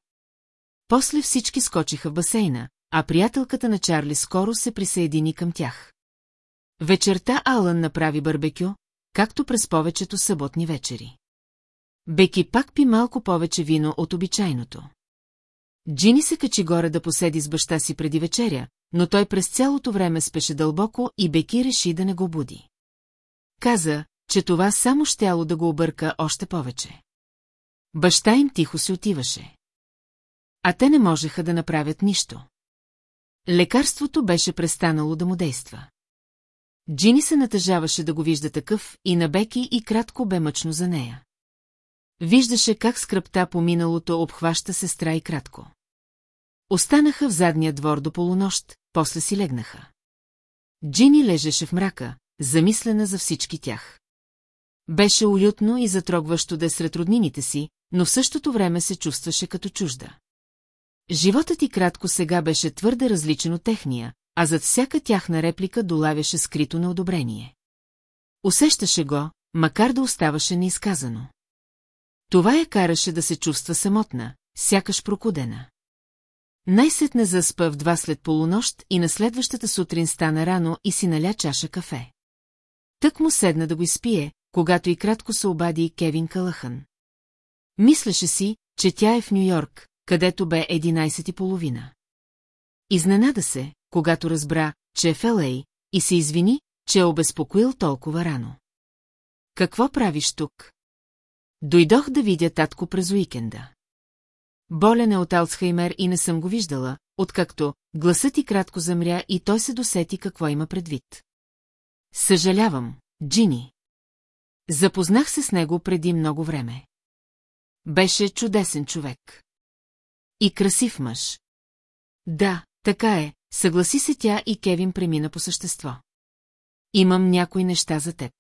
После всички скочиха в басейна, а приятелката на Чарли скоро се присъедини към тях. Вечерта Алън направи барбекю, както през повечето съботни вечери. Беки пак пи малко повече вино от обичайното. Джини се качи горе да поседи с баща си преди вечеря, но той през цялото време спеше дълбоко и Беки реши да не го буди. Каза, че това само щяло да го обърка още повече. Баща им тихо се отиваше. А те не можеха да направят нищо. Лекарството беше престанало да му действа. Джини се натъжаваше да го вижда такъв и на Беки и кратко бе мъчно за нея. Виждаше как скръпта по миналото обхваща сестра и кратко. Останаха в задния двор до полунощ, после си легнаха. Джини лежеше в мрака, замислена за всички тях. Беше уютно и затрогващо да е сред роднините си, но в същото време се чувстваше като чужда. Животът и кратко сега беше твърде различен от техния, а зад всяка тяхна реплика долавяше скрито неодобрение. Усещаше го, макар да оставаше неизказано. Това я караше да се чувства самотна, сякаш прокудена. Най-сетне заспа в два след полунощ и на следващата сутрин стана рано и си наля чаша кафе. Тък му седна да го изпие, когато и кратко се обади Кевин Калахан. Мислеше си, че тя е в Нью-Йорк, където бе 11 и половина. Изненада се, когато разбра, че е в Елей, и се извини, че е обезпокоил толкова рано. Какво правиш тук? Дойдох да видя татко през уикенда. Болен е от Алцхаймер и не съм го виждала, откакто гласът ти кратко замря и той се досети какво има предвид. Съжалявам, Джини. Запознах се с него преди много време. Беше чудесен човек. И красив мъж. Да, така е, съгласи се тя и Кевин премина по същество. Имам някои неща за теб.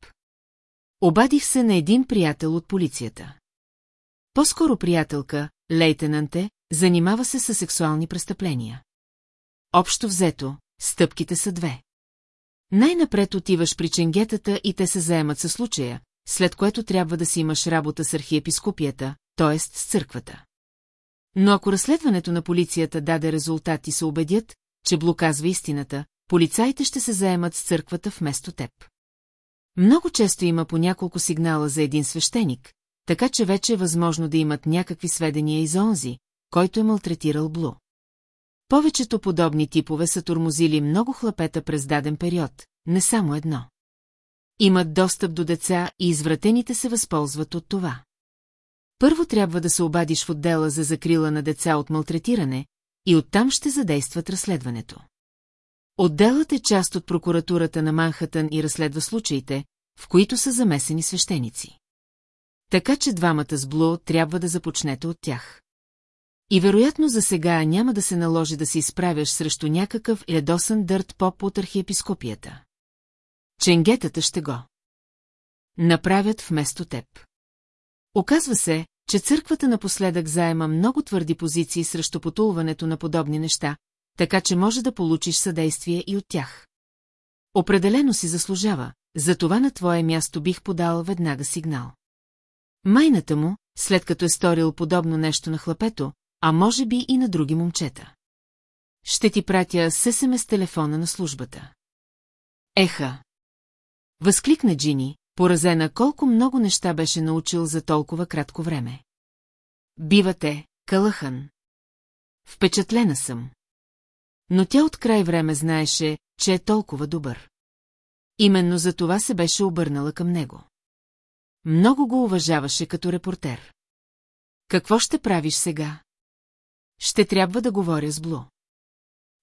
Обадих се на един приятел от полицията. По-скоро приятелка, лейтенанте, занимава се с сексуални престъпления. Общо взето, стъпките са две. Най-напред отиваш при ченгетата и те се заемат със случая, след което трябва да си имаш работа с архиепископията, т.е. с църквата. Но ако разследването на полицията даде резултат и се убедят, че блоказва истината, полицаите ще се заемат с църквата вместо теб. Много често има по няколко сигнала за един свещеник, така че вече е възможно да имат някакви сведения и за онзи, който е малтретирал Блу. Повечето подобни типове са турмозили много хлапета през даден период, не само едно. Имат достъп до деца и извратените се възползват от това. Първо трябва да се обадиш в отдела за закрила на деца от малтретиране и оттам ще задействат разследването. Отделът е част от прокуратурата на Манхатън и разследва случаите, в които са замесени свещеници. Така че двамата с Блу трябва да започнете от тях. И вероятно за сега няма да се наложи да се изправяш срещу някакъв ледосан дърт поп от архиепископията. Ченгетата ще го. Направят вместо теб. Оказва се, че църквата напоследък заема много твърди позиции срещу потулването на подобни неща, така че може да получиш съдействие и от тях. Определено си заслужава, затова на твое място бих подал веднага сигнал. Майната му, след като е сторил подобно нещо на хлапето, а може би и на други момчета. Ще ти пратя ССМ с телефона на службата. Еха! Възкликна Джини, поразена колко много неща беше научил за толкова кратко време. Бивате, Калахан. Впечатлена съм. Но тя от край време знаеше, че е толкова добър. Именно за това се беше обърнала към него. Много го уважаваше като репортер. Какво ще правиш сега? Ще трябва да говоря с Блу.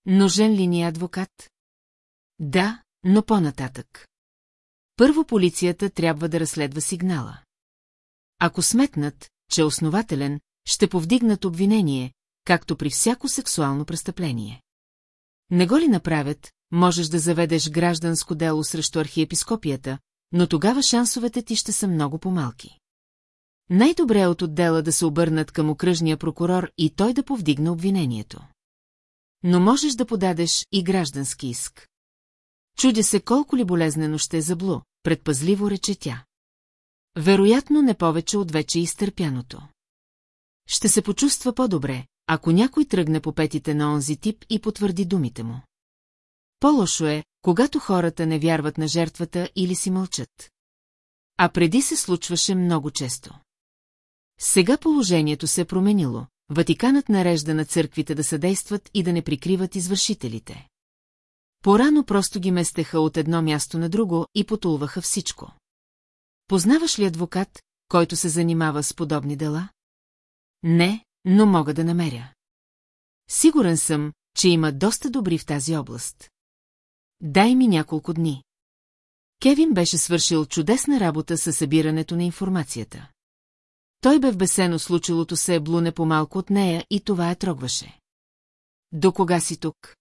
Нужен ли ни е адвокат? Да, но по-нататък. Първо полицията трябва да разследва сигнала. Ако сметнат, че е основателен, ще повдигнат обвинение, както при всяко сексуално престъпление. Не го ли направят, можеш да заведеш гражданско дело срещу архиепископията, но тогава шансовете ти ще са много по-малки. Най-добре е от отдела да се обърнат към окръжния прокурор и той да повдигне обвинението. Но можеш да подадеш и граждански иск. Чудя се колко ли болезнено ще е забло, предпазливо рече тя. Вероятно не повече от вече изтърпяното. Ще се почувства по-добре, ако някой тръгне по петите на онзи тип и потвърди думите му. По-лошо е, когато хората не вярват на жертвата или си мълчат. А преди се случваше много често. Сега положението се е променило. Ватиканът нарежда на църквите да съдействат и да не прикриват извършителите. Порано просто ги местеха от едно място на друго и потулваха всичко. Познаваш ли адвокат, който се занимава с подобни дела? Не, но мога да намеря. Сигурен съм, че има доста добри в тази област. Дай ми няколко дни. Кевин беше свършил чудесна работа със събирането на информацията. Той бе в бесено случилото се блуне по-малко от нея и това я трогваше. До кога си тук?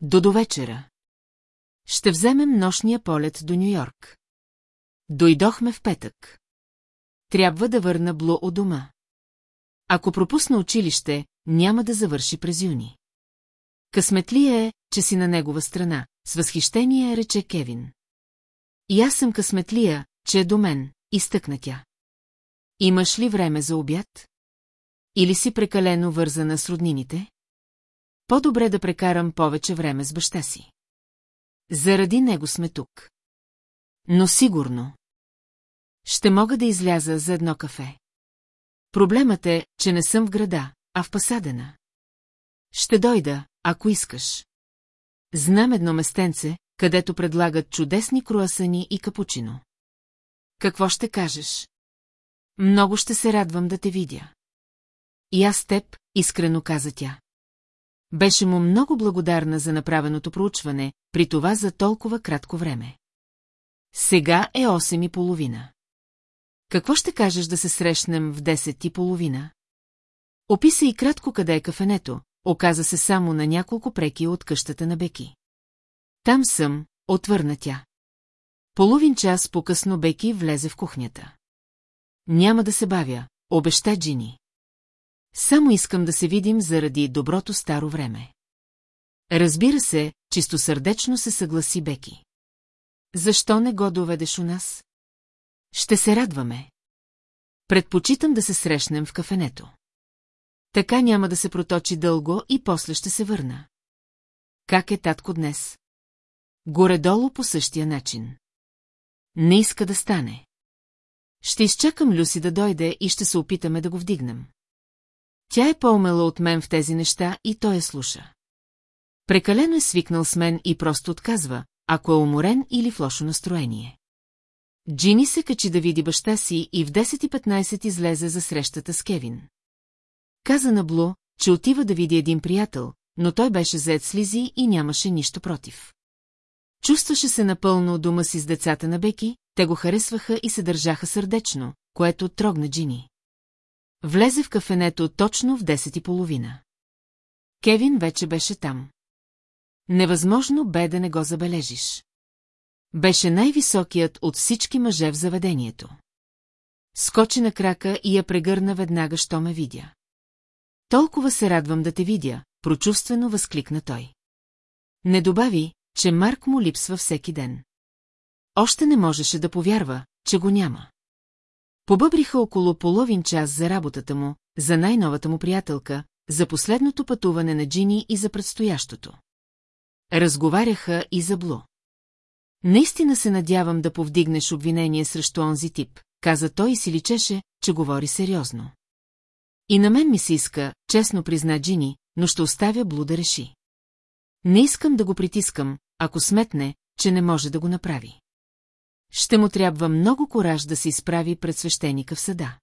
До до вечера. Ще вземем нощния полет до Нью-Йорк. Дойдохме в петък. Трябва да върна Бло от дома. Ако пропусна училище, няма да завърши през юни. Късметлия е, че си на негова страна, с възхищение рече Кевин. И аз съм късметлия, че е до мен, изтъкна тя. Имаш ли време за обяд? Или си прекалено вързана с роднините? По-добре да прекарам повече време с баща си. Заради него сме тук. Но сигурно. Ще мога да изляза за едно кафе. Проблемът е, че не съм в града, а в Пасадена. Ще дойда, ако искаш. Знам едно местенце, където предлагат чудесни круасани и капучино. Какво ще кажеш? Много ще се радвам да те видя. И аз теб, искрено каза тя. Беше му много благодарна за направеното проучване, при това за толкова кратко време. Сега е 8 и половина. Какво ще кажеш да се срещнем в 10 и половина? Описа и кратко къде е кафенето, оказа се само на няколко преки от къщата на Беки. Там съм, отвърна тя. Половин час по-късно Беки влезе в кухнята. Няма да се бавя, обеща Джини. Само искам да се видим заради доброто старо време. Разбира се, чистосърдечно се съгласи Беки. Защо не го доведеш у нас? Ще се радваме. Предпочитам да се срещнем в кафенето. Така няма да се проточи дълго и после ще се върна. Как е татко днес? Горе-долу по същия начин. Не иска да стане. Ще изчакам Люси да дойде и ще се опитаме да го вдигнем. Тя е по-умела от мен в тези неща и той я слуша. Прекалено е свикнал с мен и просто отказва, ако е уморен или в лошо настроение. Джини се качи да види баща си и в 10.15 излезе за срещата с Кевин. Каза на Блу, че отива да види един приятел, но той беше заед с Лизи и нямаше нищо против. Чувстваше се напълно дома си с децата на Беки, те го харесваха и се държаха сърдечно, което трогна Джини. Влезе в кафенето точно в 10 и половина. Кевин вече беше там. Невъзможно бе да не го забележиш. Беше най-високият от всички мъже в заведението. скочи на крака и я прегърна веднага, що ме видя. Толкова се радвам да те видя, прочувствено възкликна той. Не добави, че Марк му липсва всеки ден. Още не можеше да повярва, че го няма. Побъбриха около половин час за работата му, за най-новата му приятелка, за последното пътуване на Джини и за предстоящото. Разговаряха и за Бло. Наистина се надявам да повдигнеш обвинение срещу онзи тип, каза той и си личеше, че говори сериозно. И на мен ми се иска, честно призна Джини, но ще оставя Блу да реши. Не искам да го притискам, ако сметне, че не може да го направи. Ще му трябва много кораж да се изправи пред свещеника в съда.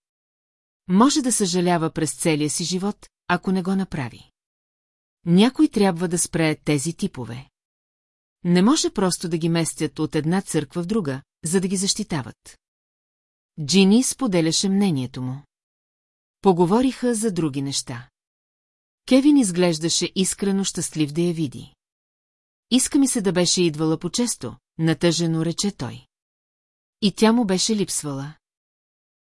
Може да съжалява през целия си живот, ако не го направи. Някой трябва да спре тези типове. Не може просто да ги местят от една църква в друга, за да ги защитават. Джини споделяше мнението му. Поговориха за други неща. Кевин изглеждаше искрено щастлив да я види. Иска ми се да беше идвала по-често, натъжено рече той. И тя му беше липсвала.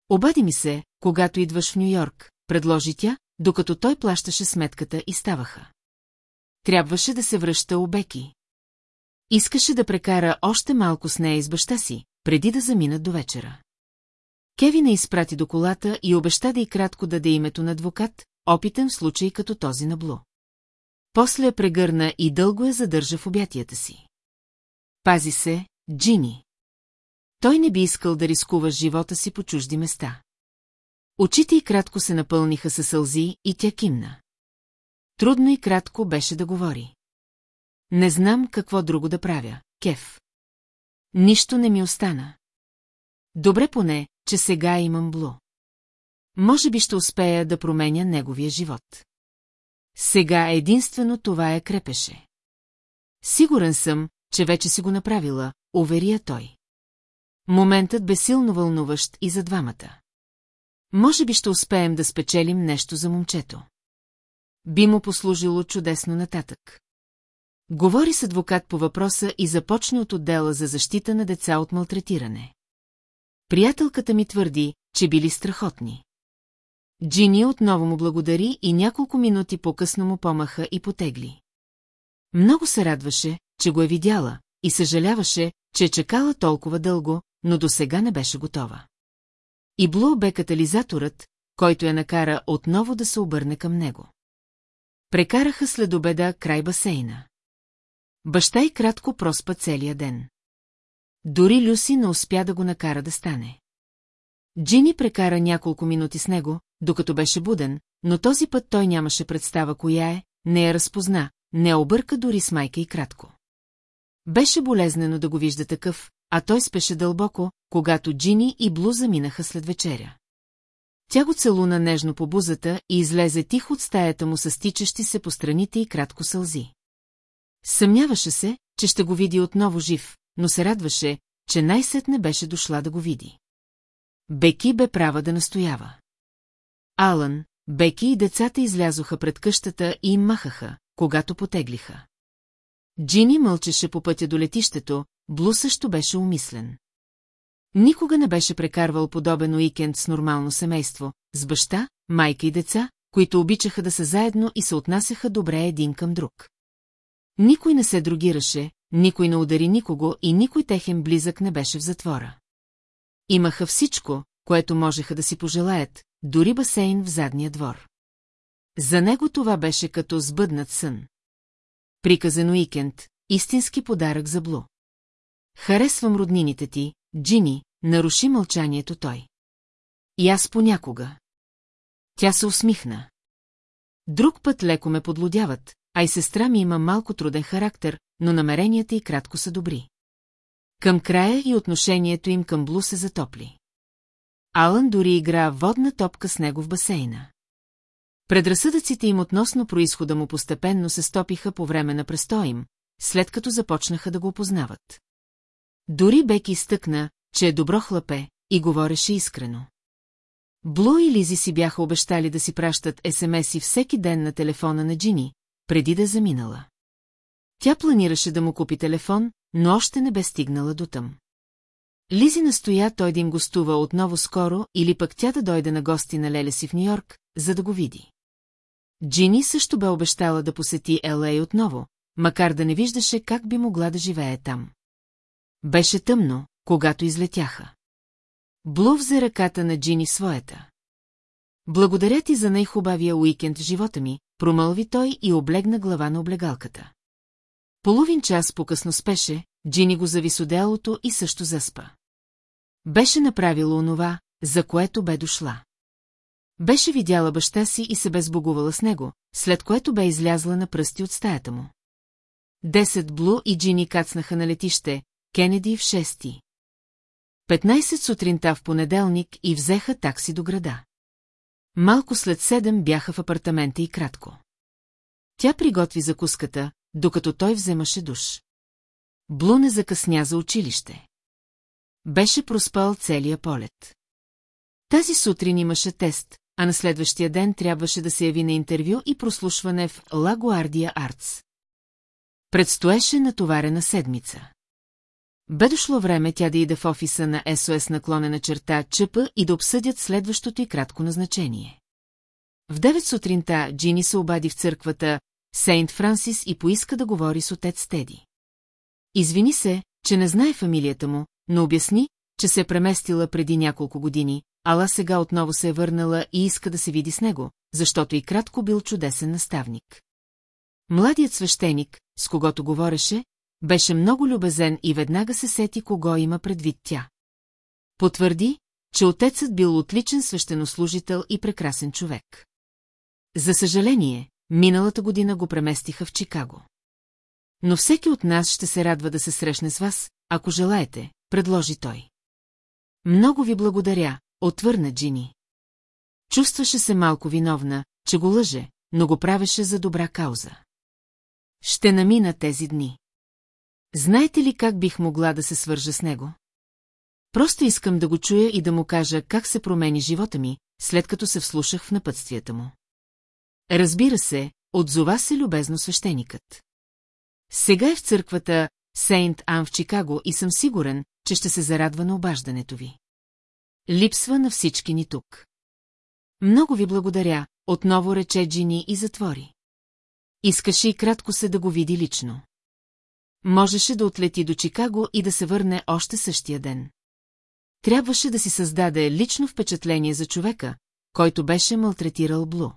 Обади ми се, когато идваш в Нью-Йорк, предложи тя, докато той плащаше сметката и ставаха. Трябваше да се връща обеки. Искаше да прекара още малко с нея и с баща си, преди да заминат до вечера. Кевина изпрати до колата и обеща да и кратко даде името на адвокат, опитен в случай като този на Блу. После я прегърна и дълго я задържа в обятията си. Пази се, Джини. Той не би искал да рискува живота си по чужди места. Очите й кратко се напълниха със сълзи и тя кимна. Трудно и кратко беше да говори. Не знам какво друго да правя, Кеф. Нищо не ми остана. Добре поне, че сега имам Блу. Може би ще успея да променя неговия живот. Сега единствено това е крепеше. Сигурен съм, че вече си го направила, уверия той. Моментът бе силно вълнуващ и за двамата. Може би ще успеем да спечелим нещо за момчето. Би му послужило чудесно нататък. Говори с адвокат по въпроса и започне от отдела за защита на деца от малтретиране. Приятелката ми твърди, че били страхотни. Джини отново му благодари и няколко минути по-късно му помаха и потегли. Много се радваше, че го е видяла, и съжаляваше, че е чекала толкова дълго, но до сега не беше готова. И Блу бе катализаторът, който я накара отново да се обърне към него. Прекараха след обеда край басейна. Баща и кратко проспа целия ден. Дори Люси не успя да го накара да стане. Джини прекара няколко минути с него, докато беше буден, но този път той нямаше представа коя е, не я разпозна, не обърка дори с майка и кратко. Беше болезнено да го вижда такъв, а той спеше дълбоко, когато Джини и Блу заминаха след вечеря. Тя го целуна нежно по бузата и излезе тихо от стаята му с тичащи се по страните и кратко сълзи. Съмняваше се, че ще го види отново жив, но се радваше, че най-сетне беше дошла да го види. Беки бе права да настоява. Алън, Беки и децата излязоха пред къщата и им махаха, когато потеглиха. Джини мълчеше по пътя до летището, Блу също беше умислен. Никога не беше прекарвал подобен уикенд с нормално семейство, с баща, майка и деца, които обичаха да са заедно и се отнасяха добре един към друг. Никой не се другираше, никой не удари никого и никой техен близък не беше в затвора. Имаха всичко, което можеха да си пожелаят, дори басейн в задния двор. За него това беше като сбъднат сън. Приказен уикенд, истински подарък за Блу. Харесвам роднините ти, Джини, наруши мълчанието той. И аз понякога. Тя се усмихна. Друг път леко ме подлодяват, а и сестра ми има малко труден характер, но намеренията й кратко са добри. Към края и отношението им към Блу се затопли. Алън дори игра водна топка с него в басейна. Предразсъдъците им относно происхода му постепенно се стопиха по време на престоя им, след като започнаха да го опознават. Дори Беки стъкна, че е добро хлапе, и говореше искрено. Блу и Лизи си бяха обещали да си пращат СМС-и всеки ден на телефона на Джини, преди да е заминала. Тя планираше да му купи телефон, но още не бе стигнала до там. Лизи настоя той да им гостува отново скоро или пък тя да дойде на гости на Леля си в Нью-Йорк, за да го види. Джини също бе обещала да посети Елей отново, макар да не виждаше как би могла да живее там. Беше тъмно, когато излетяха. Блу взе ръката на Джини своята. Благодаря ти за най-хубавия уикенд в живота ми, промълви той и облегна глава на облегалката. Половин час по-късно спеше, Джини го зави с отделото и също заспа. Беше направила онова, за което бе дошла. Беше видяла баща си и се бе сбогувала с него, след което бе излязла на пръсти от стаята му. Десет Блу и Джини кацнаха на летище, Кенеди в шести. 15 сутринта в понеделник и взеха такси до града. Малко след седем бяха в апартамента и кратко. Тя приготви закуската, докато той вземаше душ. Блу не закъсня за училище. Беше проспал целия полет. Тази сутрин имаше тест, а на следващия ден трябваше да се яви на интервю и прослушване в Лагуардия Артс. Предстоеше натоварена седмица. Бе дошло време тя да иде в офиса на СОС наклонена черта ЧП и да обсъдят следващото и кратко назначение. В 9 сутринта Джини се обади в църквата Сейнт Франсис и поиска да говори с отец Теди. Извини се, че не знае фамилията му, но обясни, че се е преместила преди няколко години, ала сега отново се е върнала и иска да се види с него, защото и кратко бил чудесен наставник. Младият свещеник, с когото говореше, беше много любезен и веднага се сети кого има предвид тя. Потвърди, че отецът бил отличен свещенослужител и прекрасен човек. За съжаление, миналата година го преместиха в Чикаго. Но всеки от нас ще се радва да се срещне с вас, ако желаете, предложи той. Много ви благодаря, отвърна Джини. Чувстваше се малко виновна, че го лъже, но го правеше за добра кауза. Ще намина тези дни. Знаете ли как бих могла да се свържа с него? Просто искам да го чуя и да му кажа как се промени живота ми, след като се вслушах в напътствията му. Разбира се, отзова се любезно свещеникът. Сега е в църквата Сейнт Ан в Чикаго и съм сигурен, че ще се зарадва на обаждането ви. Липсва на всички ни тук. Много ви благодаря, отново рече Джини и затвори. Искаше и кратко се да го види лично. Можеше да отлети до Чикаго и да се върне още същия ден. Трябваше да си създаде лично впечатление за човека, който беше малтретирал Блу.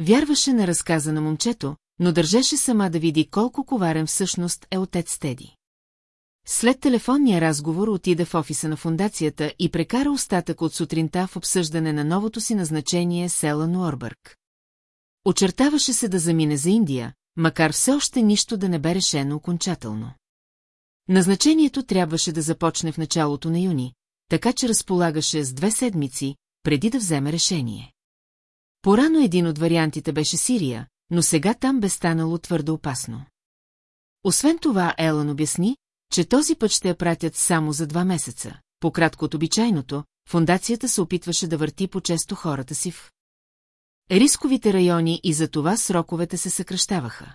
Вярваше на разказа на момчето, но държеше сама да види колко коварен всъщност е отец Теди. След телефонния разговор отида в офиса на фундацията и прекара остатък от сутринта в обсъждане на новото си назначение села Нуорбърг. Очертаваше се да замине за Индия, макар все още нищо да не бе решено окончателно. Назначението трябваше да започне в началото на юни, така че разполагаше с две седмици, преди да вземе решение. Порано един от вариантите беше Сирия, но сега там бе станало твърде опасно. Освен това, Елън обясни, че този път ще я пратят само за два месеца. По-кратко от обичайното, фундацията се опитваше да върти по-често хората си в рисковите райони и за това сроковете се съкръщаваха.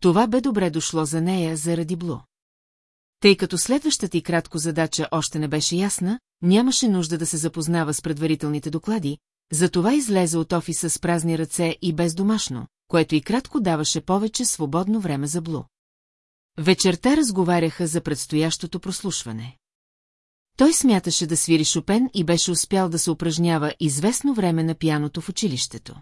Това бе добре дошло за нея заради Блу. Тъй като следващата и кратко задача още не беше ясна, нямаше нужда да се запознава с предварителните доклади, затова излезе от офиса с празни ръце и без домашно, което и кратко даваше повече свободно време за Блу. Вечерта разговаряха за предстоящото прослушване. Той смяташе да свири Шопен и беше успял да се упражнява известно време на пияното в училището.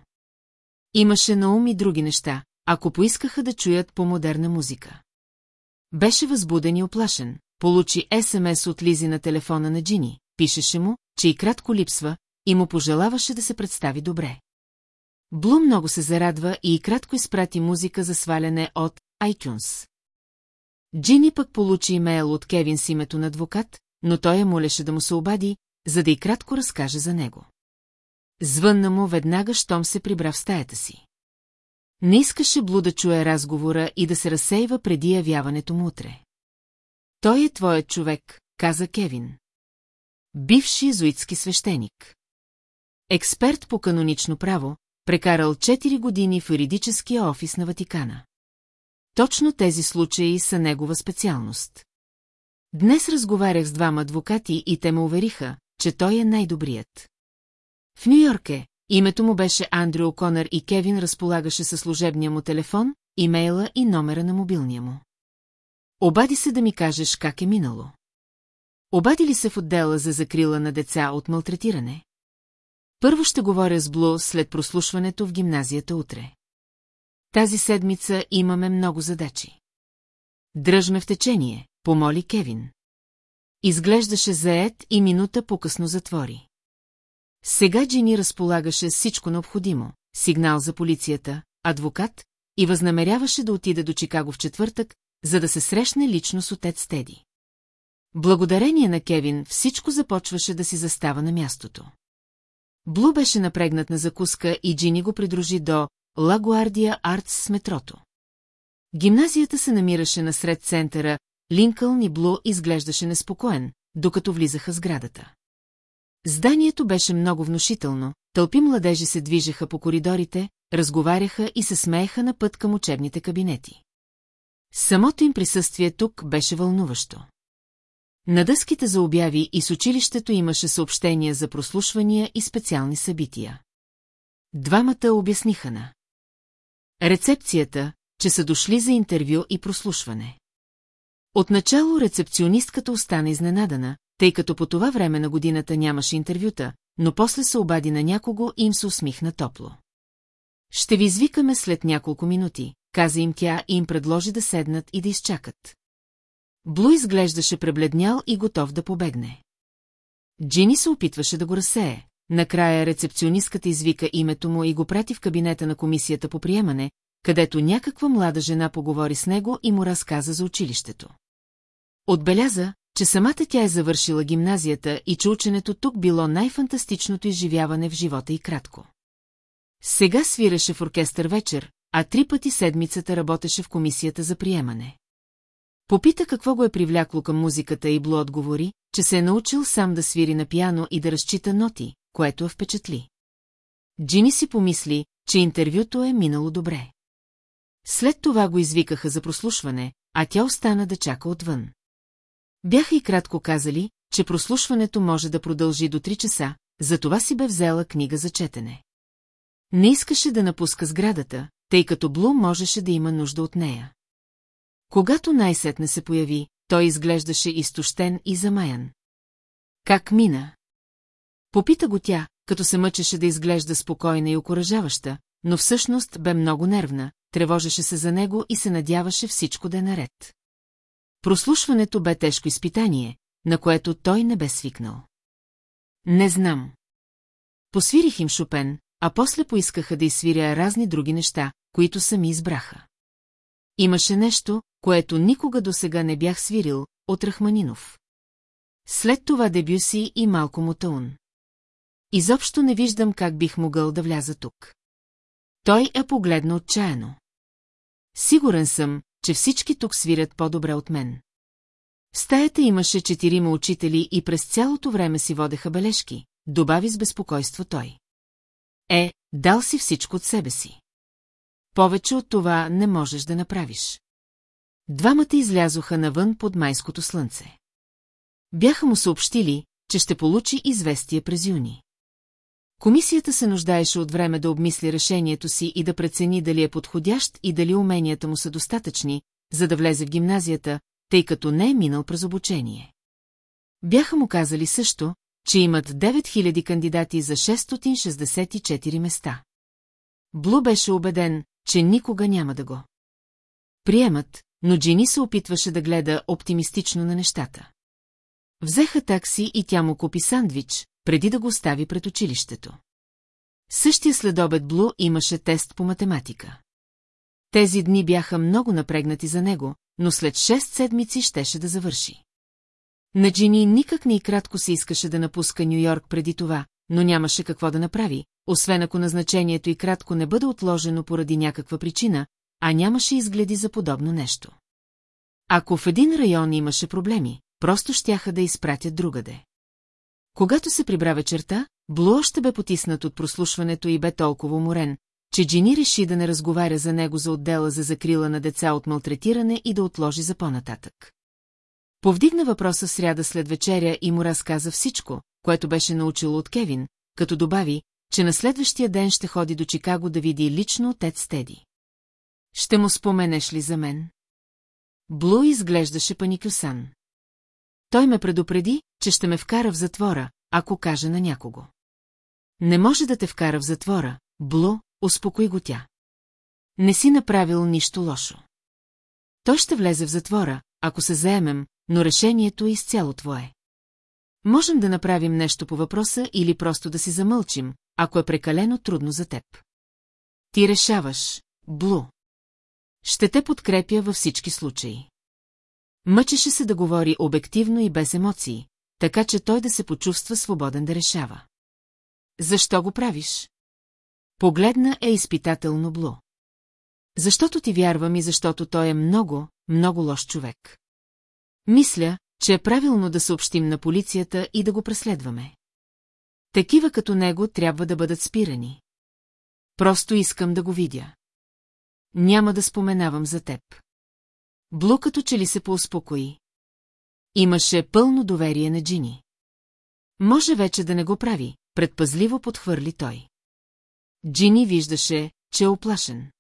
Имаше на ум и други неща, ако поискаха да чуят по-модерна музика. Беше възбуден и оплашен, получи СМС от Лизи на телефона на Джини, пишеше му, че и кратко липсва, и му пожелаваше да се представи добре. Блу много се зарадва и кратко изпрати музика за сваляне от iTunes. Джини пък получи имейл от Кевин с името на адвокат, но той я молеше да му се обади, за да и кратко разкаже за него. Звънна му веднага, щом се прибра в стаята си. Не искаше Блу да чуе разговора и да се разсейва преди явяването му утре. Той е твоят човек, каза Кевин. Бивши езуитски свещеник. Експерт по канонично право, прекарал 4 години в юридическия офис на Ватикана. Точно тези случаи са негова специалност. Днес разговарях с двама адвокати и те ме увериха, че той е най-добрият. В Нью-Йорк е, името му беше Андрю Оконър и Кевин разполагаше със служебния му телефон, имейла и номера на мобилния му. Обади се да ми кажеш как е минало. Обади ли се в отдела за закрила на деца от малтретиране? Първо ще говоря с Блу след прослушването в гимназията утре. Тази седмица имаме много задачи. Дръжме в течение, помоли Кевин. Изглеждаше заед и минута по-късно затвори. Сега Джини разполагаше всичко необходимо – сигнал за полицията, адвокат и възнамеряваше да отида до Чикаго в четвъртък, за да се срещне лично с отец Теди. Благодарение на Кевин всичко започваше да си застава на мястото. Блу беше напрегнат на закуска и Джини го придружи до Лагуардия Артс с метрото. Гимназията се намираше насред центъра, Линкълн и Блу изглеждаше неспокоен, докато влизаха сградата. Зданието беше много внушително, тълпи младежи се движеха по коридорите, разговаряха и се смееха на път към учебните кабинети. Самото им присъствие тук беше вълнуващо. На дъските за обяви и с училището имаше съобщения за прослушвания и специални събития. Двамата обясниха на рецепцията, че са дошли за интервю и прослушване. Отначало рецепционистката остана изненадана, тъй като по това време на годината нямаше интервюта, но после се обади на някого и им се усмихна топло. Ще ви извикаме след няколко минути, каза им тя и им предложи да седнат и да изчакат. Блу изглеждаше пребледнял и готов да побегне. Джини се опитваше да го разсее. Накрая рецепционистката извика името му и го прати в кабинета на комисията по приемане, където някаква млада жена поговори с него и му разказа за училището. Отбеляза, че самата тя е завършила гимназията и че ученето тук било най-фантастичното изживяване в живота и кратко. Сега свиреше в оркестър вечер, а три пъти седмицата работеше в комисията за приемане. Попита какво го е привлякло към музиката и Блу отговори, че се е научил сам да свири на пиано и да разчита ноти, което я впечатли. Джини си помисли, че интервюто е минало добре. След това го извикаха за прослушване, а тя остана да чака отвън. Бяха и кратко казали, че прослушването може да продължи до 3 часа, затова си бе взела книга за четене. Не искаше да напуска сградата, тъй като Блу можеше да има нужда от нея. Когато най-сетне се появи, той изглеждаше изтощен и замаян. Как мина? Попита го тя, като се мъчеше да изглежда спокойна и окоръжаваща, но всъщност бе много нервна, тревожеше се за него и се надяваше всичко да е наред. Прослушването бе тежко изпитание, на което той не бе свикнал. Не знам. Посвирих им Шопен, а после поискаха да изсвиря разни други неща, които сами избраха. Имаше нещо, което никога досега не бях свирил, от Рахманинов. След това Дебюси и малко Мотаун. Изобщо не виждам как бих могъл да вляза тук. Той е погледна отчаяно. Сигурен съм, че всички тук свирят по-добре от мен. В стаята имаше четирима учители и през цялото време си водеха бележки, добави с безпокойство той. Е, дал си всичко от себе си. Повече от това не можеш да направиш. Двамата излязоха навън под майското слънце. Бяха му съобщили, че ще получи известие през юни. Комисията се нуждаеше от време да обмисли решението си и да прецени дали е подходящ и дали уменията му са достатъчни, за да влезе в гимназията, тъй като не е минал през обучение. Бяха му казали също, че имат 9000 кандидати за 664 места. Блу беше убеден, че никога няма да го. Приемат, но Джини се опитваше да гледа оптимистично на нещата. Взеха такси и тя му купи сандвич, преди да го остави пред училището. Същия следобед Блу имаше тест по математика. Тези дни бяха много напрегнати за него, но след 6 седмици щеше да завърши. На Джини никак не и кратко се искаше да напуска Нью-Йорк преди това, но нямаше какво да направи, освен ако назначението и кратко не бъде отложено поради някаква причина, а нямаше изгледи за подобно нещо. Ако в един район имаше проблеми, просто щяха да изпратят другаде. Когато се прибра вечерта, Блу още бе потиснат от прослушването и бе толкова уморен, че Джини реши да не разговаря за него за отдела за закрила на деца от малтретиране и да отложи за по-нататък. Повдигна въпроса сряда след вечеря и му разказа всичко, което беше научило от Кевин, като добави, че на следващия ден ще ходи до Чикаго да види лично отец Теди. Ще му споменеш ли за мен? Блу изглеждаше паникюсан. Той ме предупреди, че ще ме вкара в затвора, ако каже на някого. Не може да те вкара в затвора, Блу, успокои го тя. Не си направил нищо лошо. Той ще влезе в затвора, ако се заемем, но решението е изцяло твое. Можем да направим нещо по въпроса или просто да си замълчим, ако е прекалено трудно за теб. Ти решаваш, Блу. Ще те подкрепя във всички случаи. Мъчеше се да говори обективно и без емоции, така че той да се почувства свободен да решава. Защо го правиш? Погледна е изпитателно Блу. Защото ти вярвам и защото той е много, много лош човек. Мисля, че е правилно да съобщим на полицията и да го преследваме. Такива като него трябва да бъдат спирани. Просто искам да го видя. Няма да споменавам за теб. Блу като че ли се поуспокои. Имаше пълно доверие на Джини. Може вече да не го прави, предпазливо подхвърли той. Джини виждаше, че е оплашен.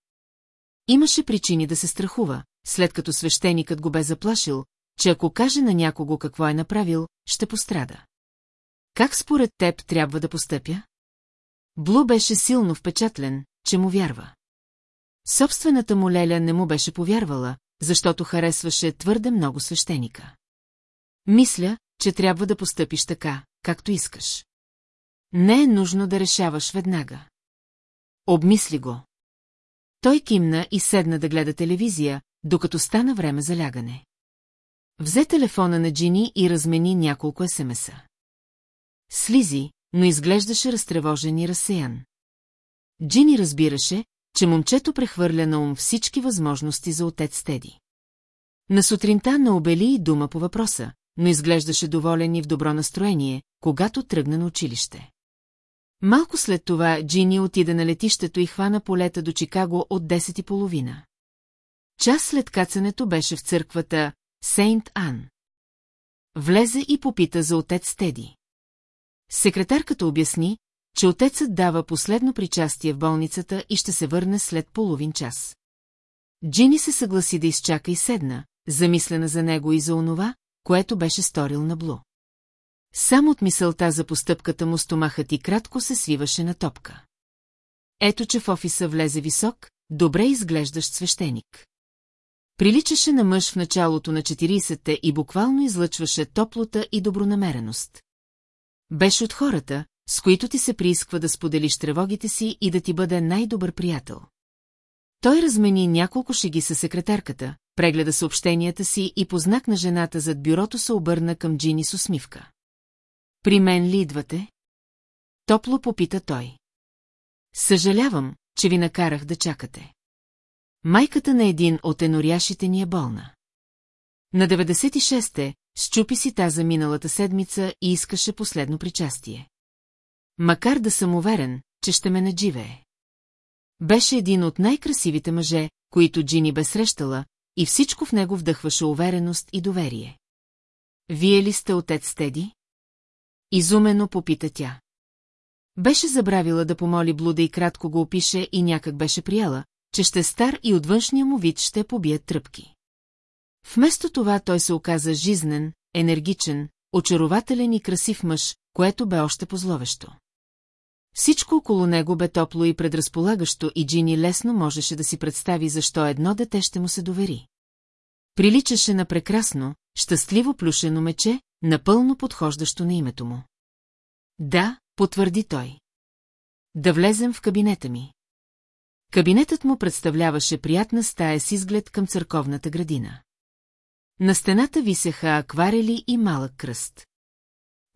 Имаше причини да се страхува, след като свещеникът го бе заплашил, че ако каже на някого какво е направил, ще пострада. Как според теб трябва да постъпя? Блу беше силно впечатлен, че му вярва. Собствената му леля не му беше повярвала, защото харесваше твърде много свещеника. Мисля, че трябва да постъпиш така, както искаш. Не е нужно да решаваш веднага. Обмисли го. Той кимна и седна да гледа телевизия, докато стана време за лягане. Взе телефона на Джини и размени няколко смс-а. Слизи, но изглеждаше разтревожен и разсеян. Джини разбираше, че момчето прехвърля на ум всички възможности за отец Теди. На сутринта не обели и дума по въпроса, но изглеждаше доволен и в добро настроение, когато тръгна на училище. Малко след това Джини отида на летището и хвана полета до Чикаго от 10 и половина. Час след кацането беше в църквата Сейнт Ан. Влезе и попита за отец Теди. Секретарката обясни, че отецът дава последно причастие в болницата и ще се върне след половин час. Джини се съгласи да изчака и седна, замислена за него и за онова, което беше сторил на Блу. Само от мисълта за постъпката му стомахът и кратко се свиваше на топка. Ето, че в офиса влезе висок, добре изглеждащ свещеник. Приличаше на мъж в началото на 40-те и буквално излъчваше топлота и добронамереност. Беше от хората, с които ти се приисква да споделиш тревогите си и да ти бъде най-добър приятел. Той размени няколко шеги със секретарката, прегледа съобщенията си и по знак на жената зад бюрото се обърна към Джини с усмивка. При мен ли идвате? Топло попита той. Съжалявам, че ви накарах да чакате. Майката на един от еноряшите ни е болна. На 96-те щупи си таза миналата седмица и искаше последно причастие. Макар да съм уверен, че ще ме надживее. Беше един от най-красивите мъже, които Джини бе срещала, и всичко в него вдъхваше увереност и доверие. Вие ли сте отец Теди? Изумено попита тя. Беше забравила да помоли Блуда и кратко го опише и някак беше прияла, че ще стар и от външния му вид ще побият тръпки. Вместо това той се оказа жизнен, енергичен, очарователен и красив мъж, което бе още позловещо. Всичко около него бе топло и предразполагащо и Джини лесно можеше да си представи защо едно дете ще му се довери. Приличаше на прекрасно, щастливо плюшено мече, напълно подхождащо на името му. Да, потвърди той. Да влезем в кабинета ми. Кабинетът му представляваше приятна стая с изглед към църковната градина. На стената висеха акварели и малък кръст.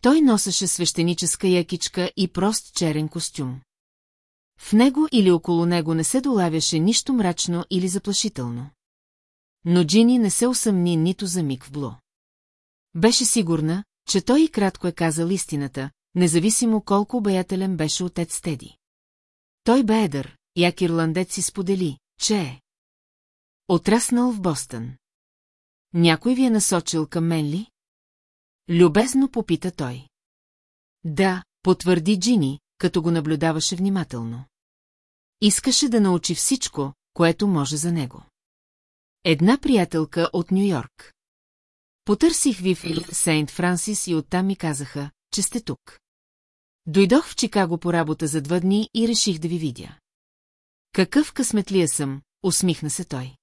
Той носеше свещеническа якичка и прост черен костюм. В него или около него не се долавяше нищо мрачно или заплашително. Но Джини не се усъмни нито за миг в Бло. Беше сигурна, че той и кратко е казал истината, независимо колко обаятелен беше отец Теди. Той бе едър, як ирландец си сподели, че е. Отраснал в Бостън. някой ви е насочил към мен ли? Любезно попита той. Да, потвърди Джини, като го наблюдаваше внимателно. Искаше да научи всичко, което може за него. Една приятелка от Нью-Йорк. Потърсих ви в Сейнт Франсис и оттам ми казаха, че сте тук. Дойдох в Чикаго по работа за два дни и реших да ви видя. Какъв късметлия съм, усмихна се той.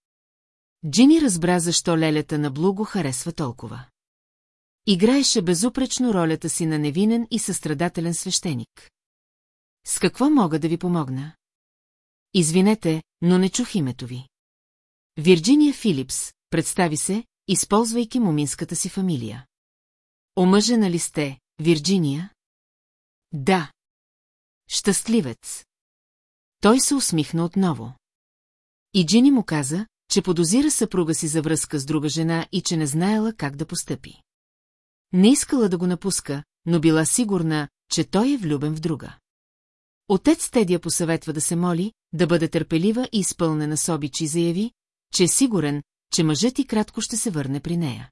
Джини разбра защо лелята на Блу го харесва толкова. Играеше безупречно ролята си на невинен и състрадателен свещеник. С какво мога да ви помогна? Извинете, но не чух името ви. Вирджиния Филипс, представи се, използвайки моминската си фамилия. Омъжена ли сте, Вирджиния? Да. Щастливец. Той се усмихна отново. И Джини му каза, че подозира съпруга си за връзка с друга жена и че не знаела как да постъпи. Не искала да го напуска, но била сигурна, че той е влюбен в друга. Отец Тедия посъветва да се моли, да бъде търпелива и изпълнена с обичи и заяви, че е сигурен, че мъжът и кратко ще се върне при нея.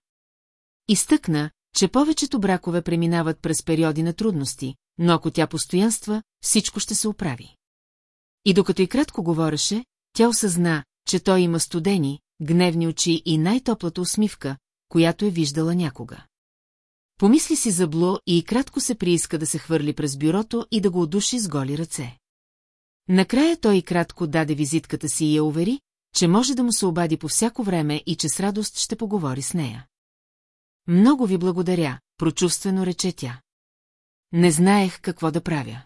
Изтъкна, че повечето бракове преминават през периоди на трудности, но ако тя постоянства, всичко ще се оправи. И докато и кратко говореше, тя осъзна, че той има студени, гневни очи и най-топлата усмивка, която е виждала някога. Помисли си за Бло и кратко се прииска да се хвърли през бюрото и да го удуши с голи ръце. Накрая той кратко даде визитката си и я увери, че може да му се обади по всяко време и че с радост ще поговори с нея. Много ви благодаря, прочувствено рече тя. Не знаех какво да правя.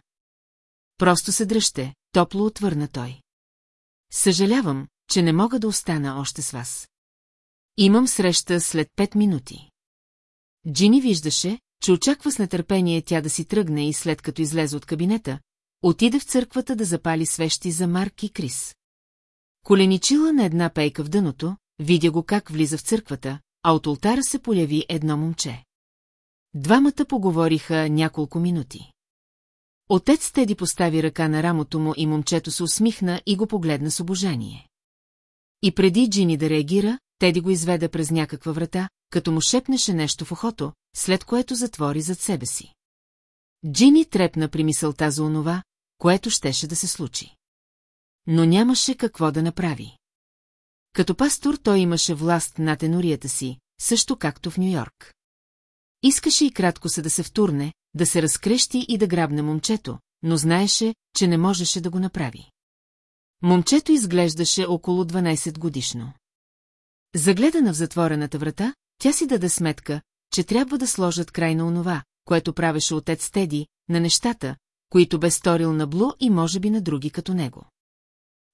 Просто се дръжте, топло отвърна той. Съжалявам, че не мога да остана още с вас. Имам среща след пет минути. Джини виждаше, че очаква с нетърпение тя да си тръгне и след като излезе от кабинета, отиде в църквата да запали свещи за Марк и Крис. Коленичила на една пейка в дъното, видя го как влиза в църквата, а от ултара се появи едно момче. Двамата поговориха няколко минути. Отец Теди постави ръка на рамото му и момчето се усмихна и го погледна с обожание. И преди Джини да реагира, Теди го изведе през някаква врата, като му шепнеше нещо в ухото, след което затвори зад себе си. Джини трепна при мисълта за онова, което щеше да се случи. Но нямаше какво да направи. Като пастор той имаше власт над енорията си, също както в Нью-Йорк. Искаше и кратко се да се втурне, да се разкрещи и да грабне момчето, но знаеше, че не можеше да го направи. Момчето изглеждаше около 12 годишно. Загледана в затворената врата, тя си даде сметка, че трябва да сложат край на онова, което правеше отец Теди, на нещата, които бе сторил на Блу и може би на други като него.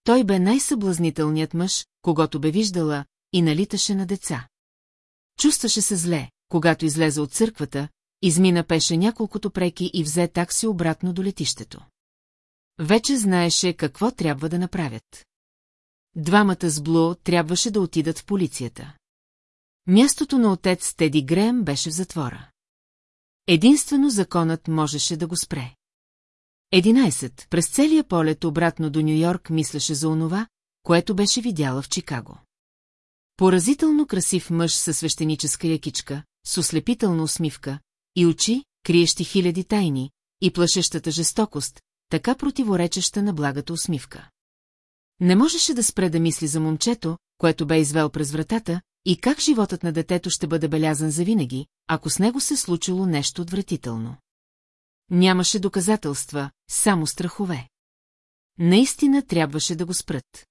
Той бе най-съблазнителният мъж, когато бе виждала, и налиташе на деца. Чувстваше се зле, когато излезе от църквата, измина пеше няколкото преки и взе такси обратно до летището. Вече знаеше какво трябва да направят. Двамата с Блу трябваше да отидат в полицията. Мястото на отец Теди Греем беше в затвора. Единствено законът можеше да го спре. Единайсет, през целия полет обратно до Нью-Йорк мислеше за онова, което беше видяла в Чикаго. Поразително красив мъж със свещеническа якичка, с ослепителна усмивка, и очи, криещи хиляди тайни, и плашещата жестокост, така противоречеща на благата усмивка. Не можеше да спре да мисли за момчето, което бе извел през вратата, и как животът на детето ще бъде белязан завинаги, ако с него се случило нещо отвратително. Нямаше доказателства, само страхове. Наистина трябваше да го спрат.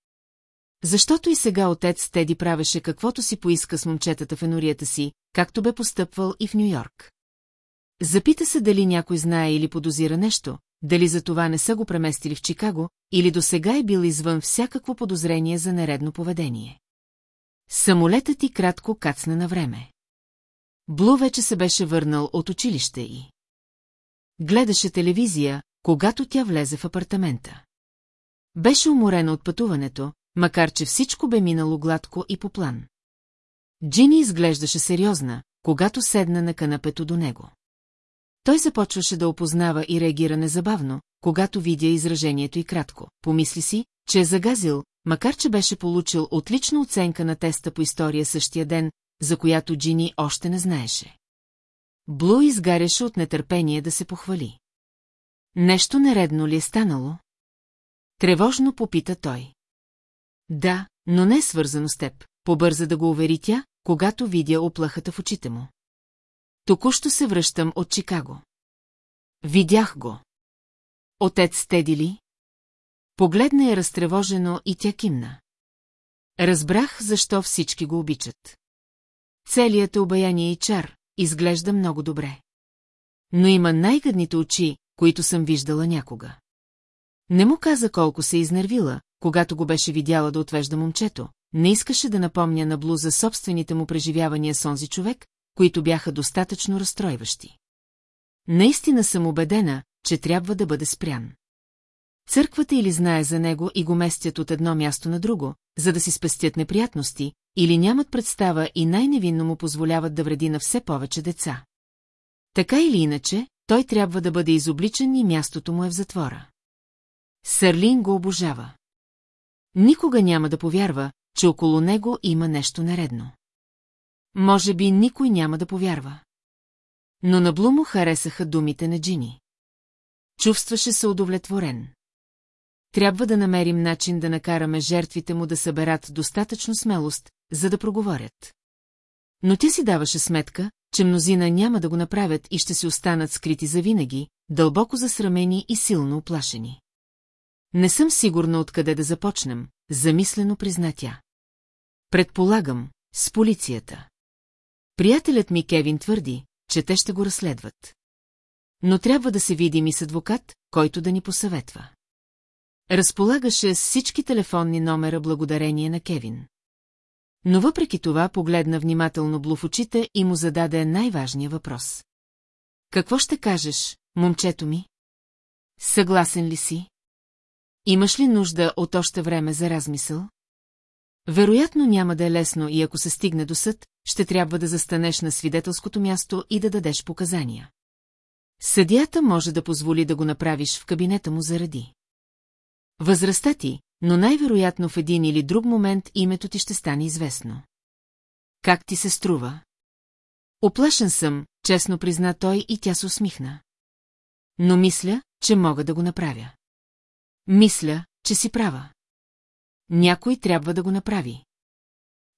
Защото и сега отец Теди правеше каквото си поиска с момчетата в енорията си, както бе постъпвал и в Нью-Йорк. Запита се дали някой знае или подозира нещо, дали за това не са го преместили в Чикаго, или до сега е бил извън всякакво подозрение за нередно поведение. Самолетът ти кратко кацна на време. Блу вече се беше върнал от училище и... Гледаше телевизия, когато тя влезе в апартамента. Беше уморена от пътуването, макар че всичко бе минало гладко и по план. Джини изглеждаше сериозна, когато седна на канапето до него. Той започваше да опознава и реагира незабавно, когато видя изражението и кратко. Помисли си, че е загазил, макар че беше получил отлична оценка на теста по история същия ден, за която Джини още не знаеше. Блу изгаряше от нетърпение да се похвали. Нещо нередно ли е станало? Тревожно попита той. Да, но не е свързано с теб, побърза да го увери тя, когато видя оплахата в очите му. Току-що се връщам от Чикаго. Видях го. Отец Теди ли? Погледна я разтревожено и тя кимна. Разбрах, защо всички го обичат. Целият е обаяние и чар, изглежда много добре. Но има най-гъдните очи, които съм виждала някога. Не му каза колко се изнервила, когато го беше видяла да отвежда момчето, не искаше да напомня на Блу за собствените му преживявания с онзи човек, които бяха достатъчно разстройващи. Наистина съм убедена, че трябва да бъде спрян. Църквата или знае за него и го местят от едно място на друго, за да си спестят неприятности, или нямат представа и най-невинно му позволяват да вреди на все повече деца. Така или иначе, той трябва да бъде изобличен и мястото му е в затвора. Сърлин го обожава. Никога няма да повярва, че около него има нещо нередно. Може би никой няма да повярва. Но на Блу му харесаха думите на Джини. Чувстваше се удовлетворен. Трябва да намерим начин да накараме жертвите му да съберат достатъчно смелост, за да проговорят. Но ти си даваше сметка, че мнозина няма да го направят и ще си останат скрити завинаги, дълбоко засрамени и силно оплашени. Не съм сигурна откъде да започнем, замислено призна тя. Предполагам, с полицията. Приятелят ми Кевин твърди, че те ще го разследват. Но трябва да се видим и с адвокат, който да ни посъветва. Разполагаше с всички телефонни номера благодарение на Кевин. Но въпреки това погледна внимателно Блу очите и му зададе най-важния въпрос. Какво ще кажеш, момчето ми? Съгласен ли си? Имаш ли нужда от още време за размисъл? Вероятно няма да е лесно и ако се стигне до съд, ще трябва да застанеш на свидетелското място и да дадеш показания. Съдията може да позволи да го направиш в кабинета му заради. Възрастта ти, но най-вероятно в един или друг момент името ти ще стане известно. Как ти се струва? Оплашен съм, честно призна той и тя се усмихна. Но мисля, че мога да го направя. Мисля, че си права. Някой трябва да го направи.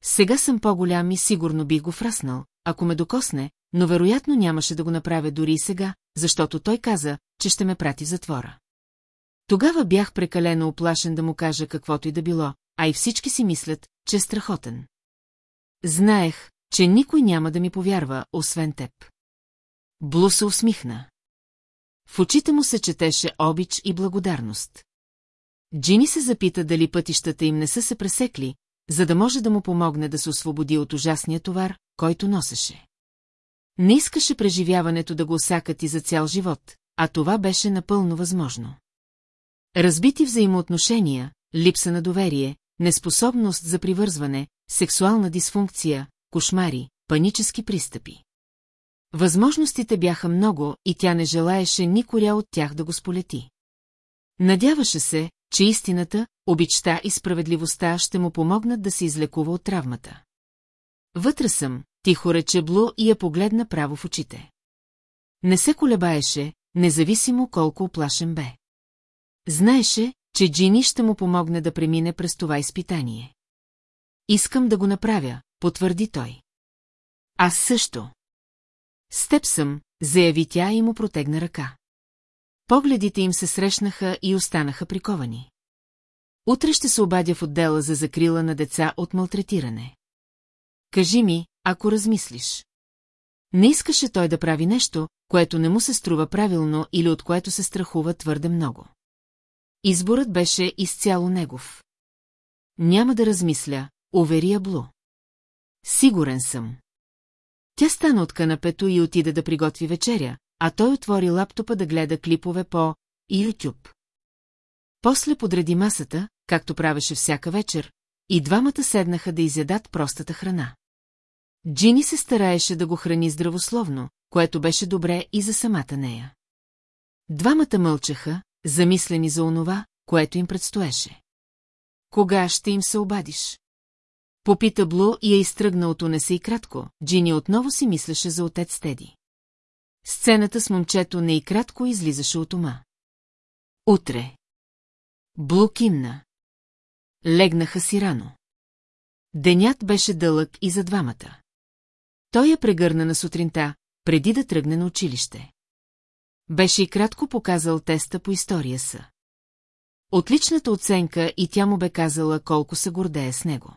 Сега съм по-голям и сигурно бих го фраснал, ако ме докосне, но вероятно нямаше да го направя дори и сега, защото той каза, че ще ме прати в затвора. Тогава бях прекалено оплашен да му кажа каквото и да било, а и всички си мислят, че е страхотен. Знаех, че никой няма да ми повярва, освен теб. Блу се усмихна. В очите му се четеше обич и благодарност. Джини се запита дали пътищата им не са се пресекли, за да може да му помогне да се освободи от ужасния товар, който носеше. Не искаше преживяването да го осакат и за цял живот, а това беше напълно възможно. Разбити взаимоотношения, липса на доверие, неспособност за привързване, сексуална дисфункция, кошмари, панически пристъпи. Възможностите бяха много и тя не желаеше никоря от тях да го сполети. Надяваше се, че истината, обичта и справедливостта ще му помогнат да се излекува от травмата. Вътре съм, тихо рече Блу и я погледна право в очите. Не се колебаеше, независимо колко оплашен бе. Знаеше, че Джини ще му помогне да премине през това изпитание. Искам да го направя, потвърди той. Аз също. С теб съм, заяви тя и му протегна ръка. Погледите им се срещнаха и останаха приковани. Утре ще се обадя в отдела за закрила на деца от малтретиране. Кажи ми, ако размислиш. Не искаше той да прави нещо, което не му се струва правилно или от което се страхува твърде много. Изборът беше изцяло негов. Няма да размисля, увери Блу. Сигурен съм. Тя стана от канапето и отида да приготви вечеря, а той отвори лаптопа да гледа клипове по YouTube. После подреди масата, както правеше всяка вечер, и двамата седнаха да изядат простата храна. Джини се стараеше да го храни здравословно, което беше добре и за самата нея. Двамата мълчаха, замислени за онова, което им предстоеше. Кога ще им се обадиш? Попита Блу и я изтръгна от унеса и кратко, Джини отново си мислеше за отец Теди. Сцената с момчето не и кратко излизаше от ума. Утре. Блу кимна. Легнаха си рано. Денят беше дълъг и за двамата. Той я прегърна на сутринта, преди да тръгне на училище. Беше и кратко показал теста по история са. Отличната оценка и тя му бе казала колко се гордее с него.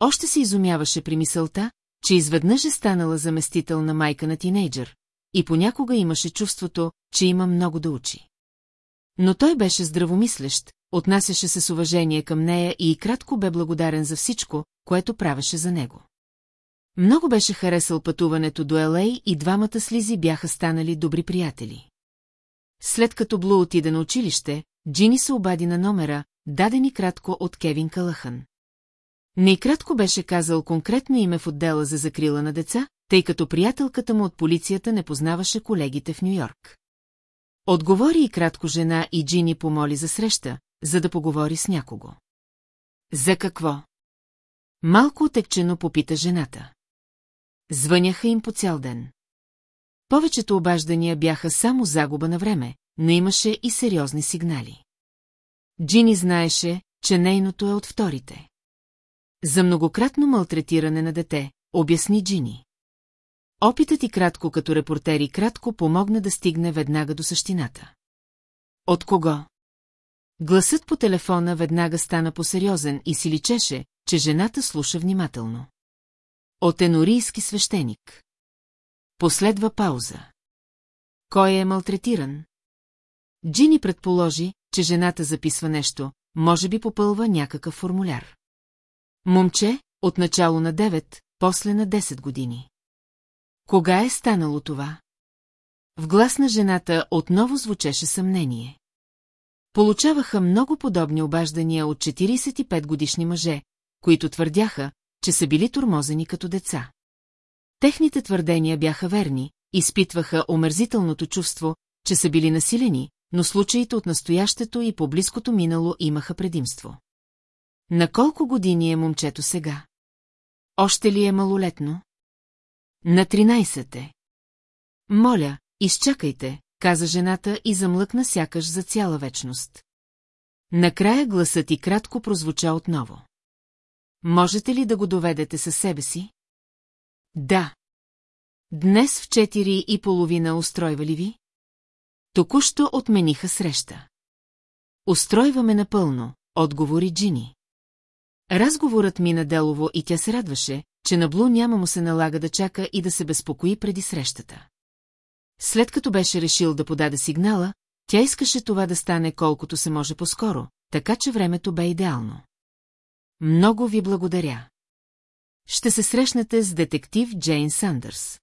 Още се изумяваше при мисълта, че изведнъж е станала заместител на майка на тинейджър, и понякога имаше чувството, че има много да учи. Но той беше здравомислещ, отнасяше се с уважение към нея и кратко бе благодарен за всичко, което правеше за него. Много беше харесал пътуването до Елей и двамата слизи бяха станали добри приятели. След като Блу отида на училище, Джини се обади на номера, дадени кратко от Кевин Калахан. Не кратко беше казал конкретно име в отдела за закрила на деца, тъй като приятелката му от полицията не познаваше колегите в Нью-Йорк. Отговори и кратко жена и Джини помоли за среща, за да поговори с някого. За какво? Малко отекчено попита жената. Звъняха им по цял ден. Повечето обаждания бяха само загуба на време, но имаше и сериозни сигнали. Джини знаеше, че нейното е от вторите. За многократно малтретиране на дете, обясни Джини. Опитът и кратко като репортер и кратко помогна да стигне веднага до същината. От кого? Гласът по телефона веднага стана посериозен и си личеше, че жената слуша внимателно. От енорийски свещеник. Последва пауза. Кой е малтретиран? Джини предположи, че жената записва нещо, може би попълва някакъв формуляр. Момче, от начало на 9, после на 10 години. Кога е станало това? В глас на жената отново звучеше съмнение. Получаваха много подобни обаждания от 45 годишни мъже, които твърдяха, че са били турмозени като деца. Техните твърдения бяха верни, изпитваха омерзителното чувство, че са били насилени, но случаите от настоящето и по-близкото минало имаха предимство. На колко години е момчето сега? Още ли е малолетно? На 13 Моля, изчакайте, каза жената и замлъкна сякаш за цяла вечност. Накрая гласът и кратко прозвуча отново. Можете ли да го доведете със себе си? Да. Днес в четири и половина устройва ли ви? Току-що отмениха среща. Устройваме напълно, отговори Джини. Разговорът мина делово и тя се радваше, че на Блу няма му се налага да чака и да се безпокои преди срещата. След като беше решил да подаде сигнала, тя искаше това да стане колкото се може по-скоро, така че времето бе идеално. Много ви благодаря. Ще се срещнете с детектив Джейн Сандърс.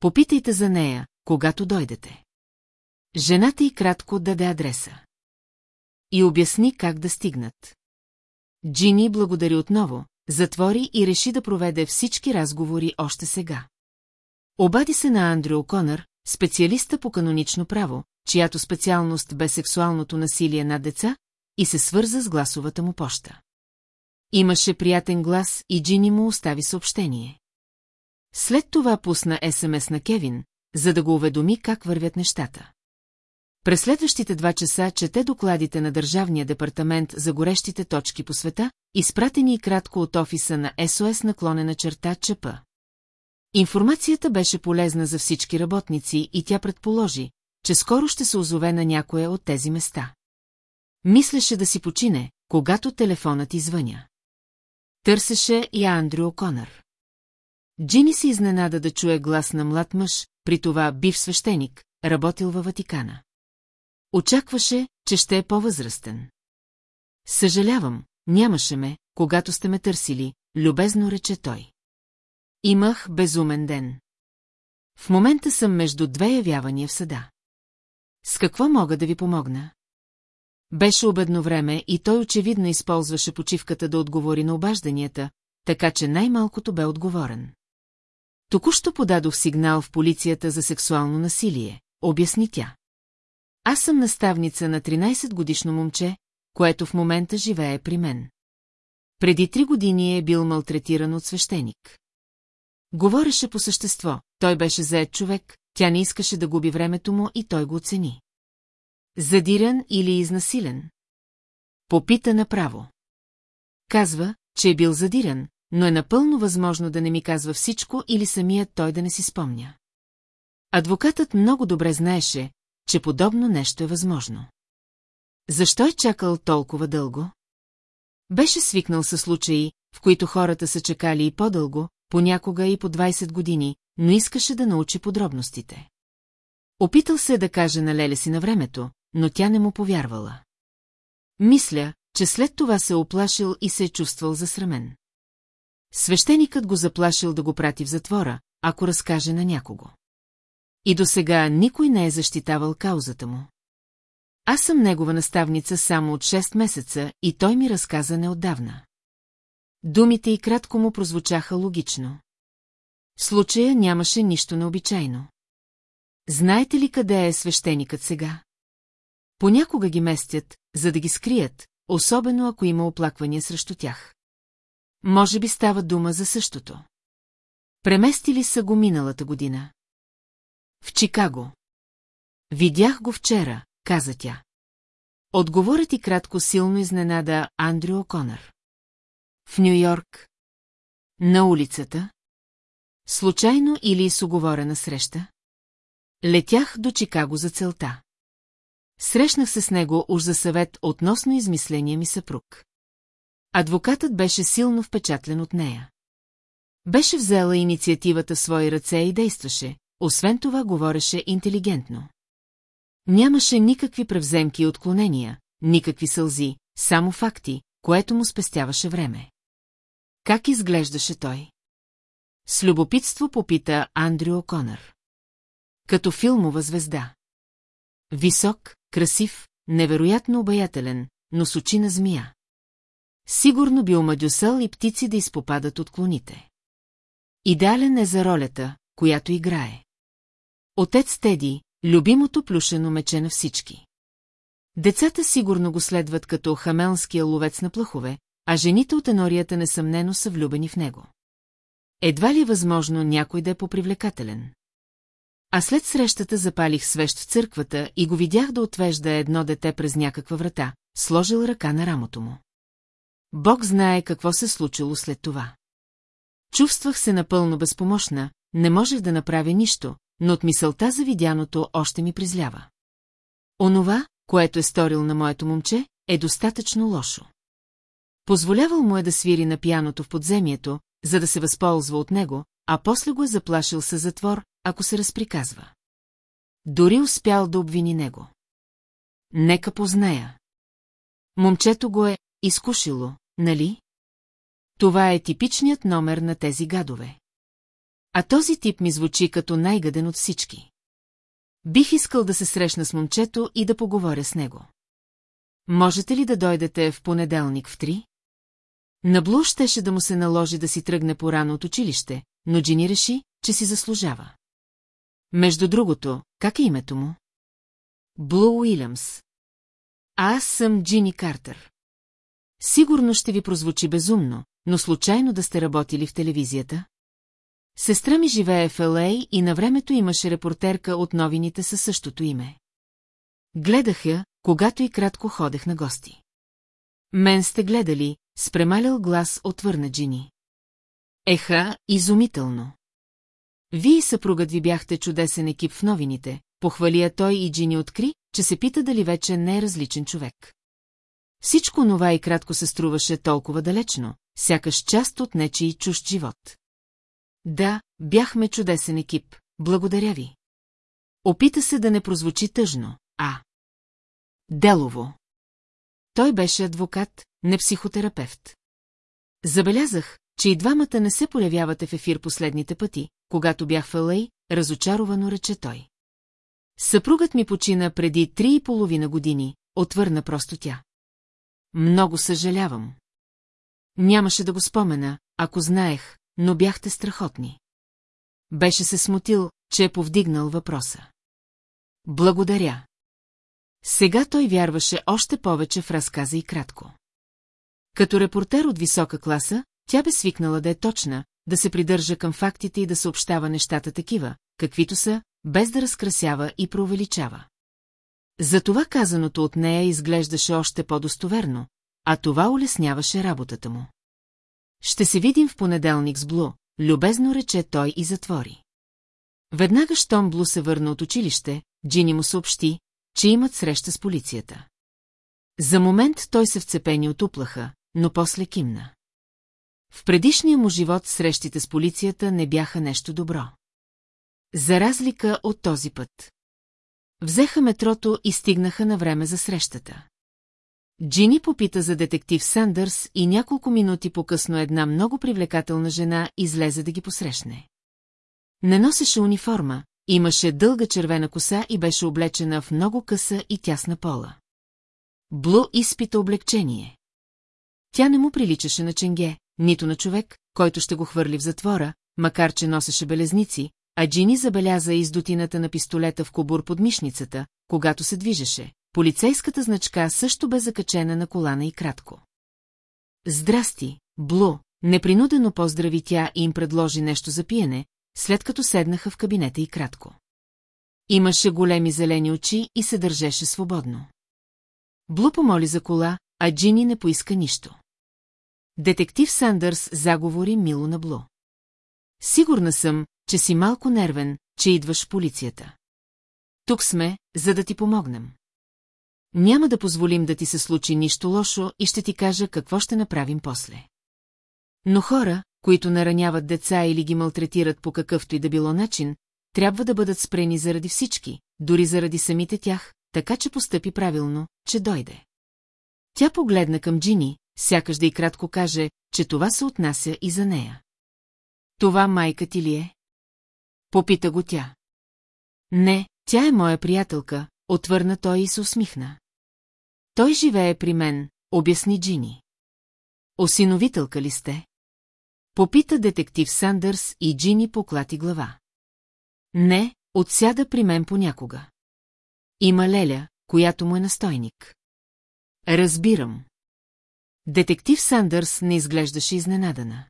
Попитайте за нея, когато дойдете. Жената й кратко даде адреса. И обясни как да стигнат. Джини благодари отново, затвори и реши да проведе всички разговори още сега. Обади се на Андрю Конър, специалиста по канонично право, чиято специалност бе сексуалното насилие над деца, и се свърза с гласовата му поща. Имаше приятен глас и Джини му остави съобщение. След това пусна СМС на Кевин, за да го уведоми как вървят нещата. През следващите два часа чете докладите на Държавния департамент за горещите точки по света, изпратени и кратко от офиса на СОС наклонена черта ЧП. Информацията беше полезна за всички работници и тя предположи, че скоро ще се озове на някое от тези места. Мислеше да си почине, когато телефонът извъня. Търсеше и Андрю Оконър. Джини се изненада да чуе глас на млад мъж, при това бив свещеник, работил във Ватикана. Очакваше, че ще е по-възрастен. Съжалявам, нямаше ме, когато сте ме търсили, любезно рече той. Имах безумен ден. В момента съм между две явявания в съда. С какво мога да ви помогна? Беше обедно време и той очевидно използваше почивката да отговори на обажданията, така че най-малкото бе отговорен. Току-що подадох сигнал в полицията за сексуално насилие, обясни тя. Аз съм наставница на 13-годишно момче, което в момента живее при мен. Преди три години е бил малтретиран от свещеник. Говореше по същество, той беше заед човек, тя не искаше да губи времето му и той го оцени. Задиран или изнасилен? Попита направо. Казва, че е бил задиран, но е напълно възможно да не ми казва всичко или самият той да не си спомня. Адвокатът много добре знаеше, че подобно нещо е възможно. Защо е чакал толкова дълго? Беше свикнал със случаи, в които хората са чекали и по-дълго, понякога и по 20 години, но искаше да научи подробностите. Опитал се да каже на Леле си на времето, но тя не му повярвала. Мисля, че след това се оплашил и се е чувствал засрамен. Свещеникът го заплашил да го прати в затвора, ако разкаже на някого. И до сега никой не е защитавал каузата му. Аз съм негова наставница само от 6 месеца и той ми разказа неотдавна. Думите и кратко му прозвучаха логично. В случая нямаше нищо необичайно. Знаете ли къде е свещеникът сега? Понякога ги местят, за да ги скрият, особено ако има оплаквания срещу тях. Може би става дума за същото. Преместили са го миналата година. В Чикаго. Видях го вчера, каза тя. Отговорът и кратко силно изненада Андрю О'Конър. В Нью-Йорк? На улицата? Случайно или с уговорена среща? Летях до Чикаго за целта. Срещнах се с него уж за съвет относно измисления ми съпруг. Адвокатът беше силно впечатлен от нея. Беше взела инициативата в свои ръце и действаше, освен това говореше интелигентно. Нямаше никакви превземки и отклонения, никакви сълзи, само факти, което му спестяваше време. Как изглеждаше той? С любопитство попита Андрю О'Конър. Като филмова звезда. Висок, красив, невероятно обаятелен, но с очи на змия. Сигурно би омадюсал и птици да изпопадат от клоните. Идеален е за ролята, която играе. Отец Теди, любимото плюшено мече на всички. Децата сигурно го следват като хамелския ловец на плъхове, а жените от енорията несъмнено са влюбени в него. Едва ли е възможно някой да е попривлекателен? А след срещата запалих свещ в църквата и го видях да отвежда едно дете през някаква врата, сложил ръка на рамото му. Бог знае какво се случило след това. Чувствах се напълно безпомощна, не можех да направя нищо, но от мисълта за видяното още ми призлява. Онова, което е сторил на моето момче, е достатъчно лошо. Позволявал му е да свири на пияното в подземието, за да се възползва от него, а после го е заплашил със затвор, ако се разприказва. Дори успял да обвини него. Нека позная. Момчето го е изкушило, нали? Това е типичният номер на тези гадове. А този тип ми звучи като най-гаден от всички. Бих искал да се срещна с момчето и да поговоря с него. Можете ли да дойдете в понеделник в три? На Блу щеше да му се наложи да си тръгне порано от училище, но Джини реши, че си заслужава. Между другото, как е името му? Блу Уилямс. Аз съм Джини Картер. Сигурно ще ви прозвучи безумно, но случайно да сте работили в телевизията? Сестра ми живее в Л.А. и на времето имаше репортерка от новините със същото име. Гледах я, когато и кратко ходех на гости. Мен сте гледали, с премалял глас отвърна Джини. Еха, изумително. Вие и съпругът ви бяхте чудесен екип в новините, похвалия той и Джини откри, че се пита дали вече не е различен човек. Всичко нова и кратко се струваше толкова далечно, сякаш част от нечи чужд живот. Да, бяхме чудесен екип, благодаря ви. Опита се да не прозвучи тъжно, а... Делово. Той беше адвокат, не психотерапевт. Забелязах, че и двамата не се появявате в ефир последните пъти, когато бях в Алей, разочаровано рече той. Съпругът ми почина преди три и половина години, отвърна просто тя. Много съжалявам. Нямаше да го спомена, ако знаех, но бяхте страхотни. Беше се смутил, че е повдигнал въпроса. Благодаря. Сега той вярваше още повече в разказа и кратко. Като репортер от висока класа, тя бе свикнала да е точна, да се придържа към фактите и да съобщава нещата такива, каквито са, без да разкрасява и преувеличава. Затова казаното от нея изглеждаше още по-достоверно, а това улесняваше работата му. Ще се видим в понеделник с Блу, любезно рече той и затвори. Веднага щом Блу се върна от училище, Джини му съобщи, че имат среща с полицията. За момент той се вцепени от уплаха, но после кимна. В предишния му живот срещите с полицията не бяха нещо добро. За разлика от този път. Взеха метрото и стигнаха на време за срещата. Джини попита за детектив Сандърс и няколко минути по-късно една много привлекателна жена излезе да ги посрещне. Не носеше униформа, имаше дълга червена коса и беше облечена в много къса и тясна пола. Блу изпита облегчение. Тя не му приличаше на ченге, нито на човек, който ще го хвърли в затвора, макар че носеше белезници, а Джини забеляза издотината на пистолета в кобур под мишницата, когато се движеше. Полицейската значка също бе закачена на колана и кратко. Здрасти, Блу, непринудено поздрави тя и им предложи нещо за пиене, след като седнаха в кабинета и кратко. Имаше големи зелени очи и се държеше свободно. Блу помоли за кола, а Джини не поиска нищо. Детектив Сандърс заговори мило на Блу. Сигурна съм, че си малко нервен, че идваш в полицията. Тук сме, за да ти помогнем. Няма да позволим да ти се случи нищо лошо и ще ти кажа какво ще направим после. Но хора, които нараняват деца или ги малтретират по какъвто и да било начин, трябва да бъдат спрени заради всички, дори заради самите тях, така че постъпи правилно, че дойде. Тя погледна към Джини, сякаш да и кратко каже, че това се отнася и за нея. Това майка ти ли е? Попита го тя. Не, тя е моя приятелка, отвърна той и се усмихна. Той живее при мен, обясни Джини. Осиновителка ли сте? Попита детектив Сандърс и Джини поклати глава. Не, отсяда при мен понякога. Има Леля, която му е настойник. Разбирам. Детектив Сандърс не изглеждаше изненадана.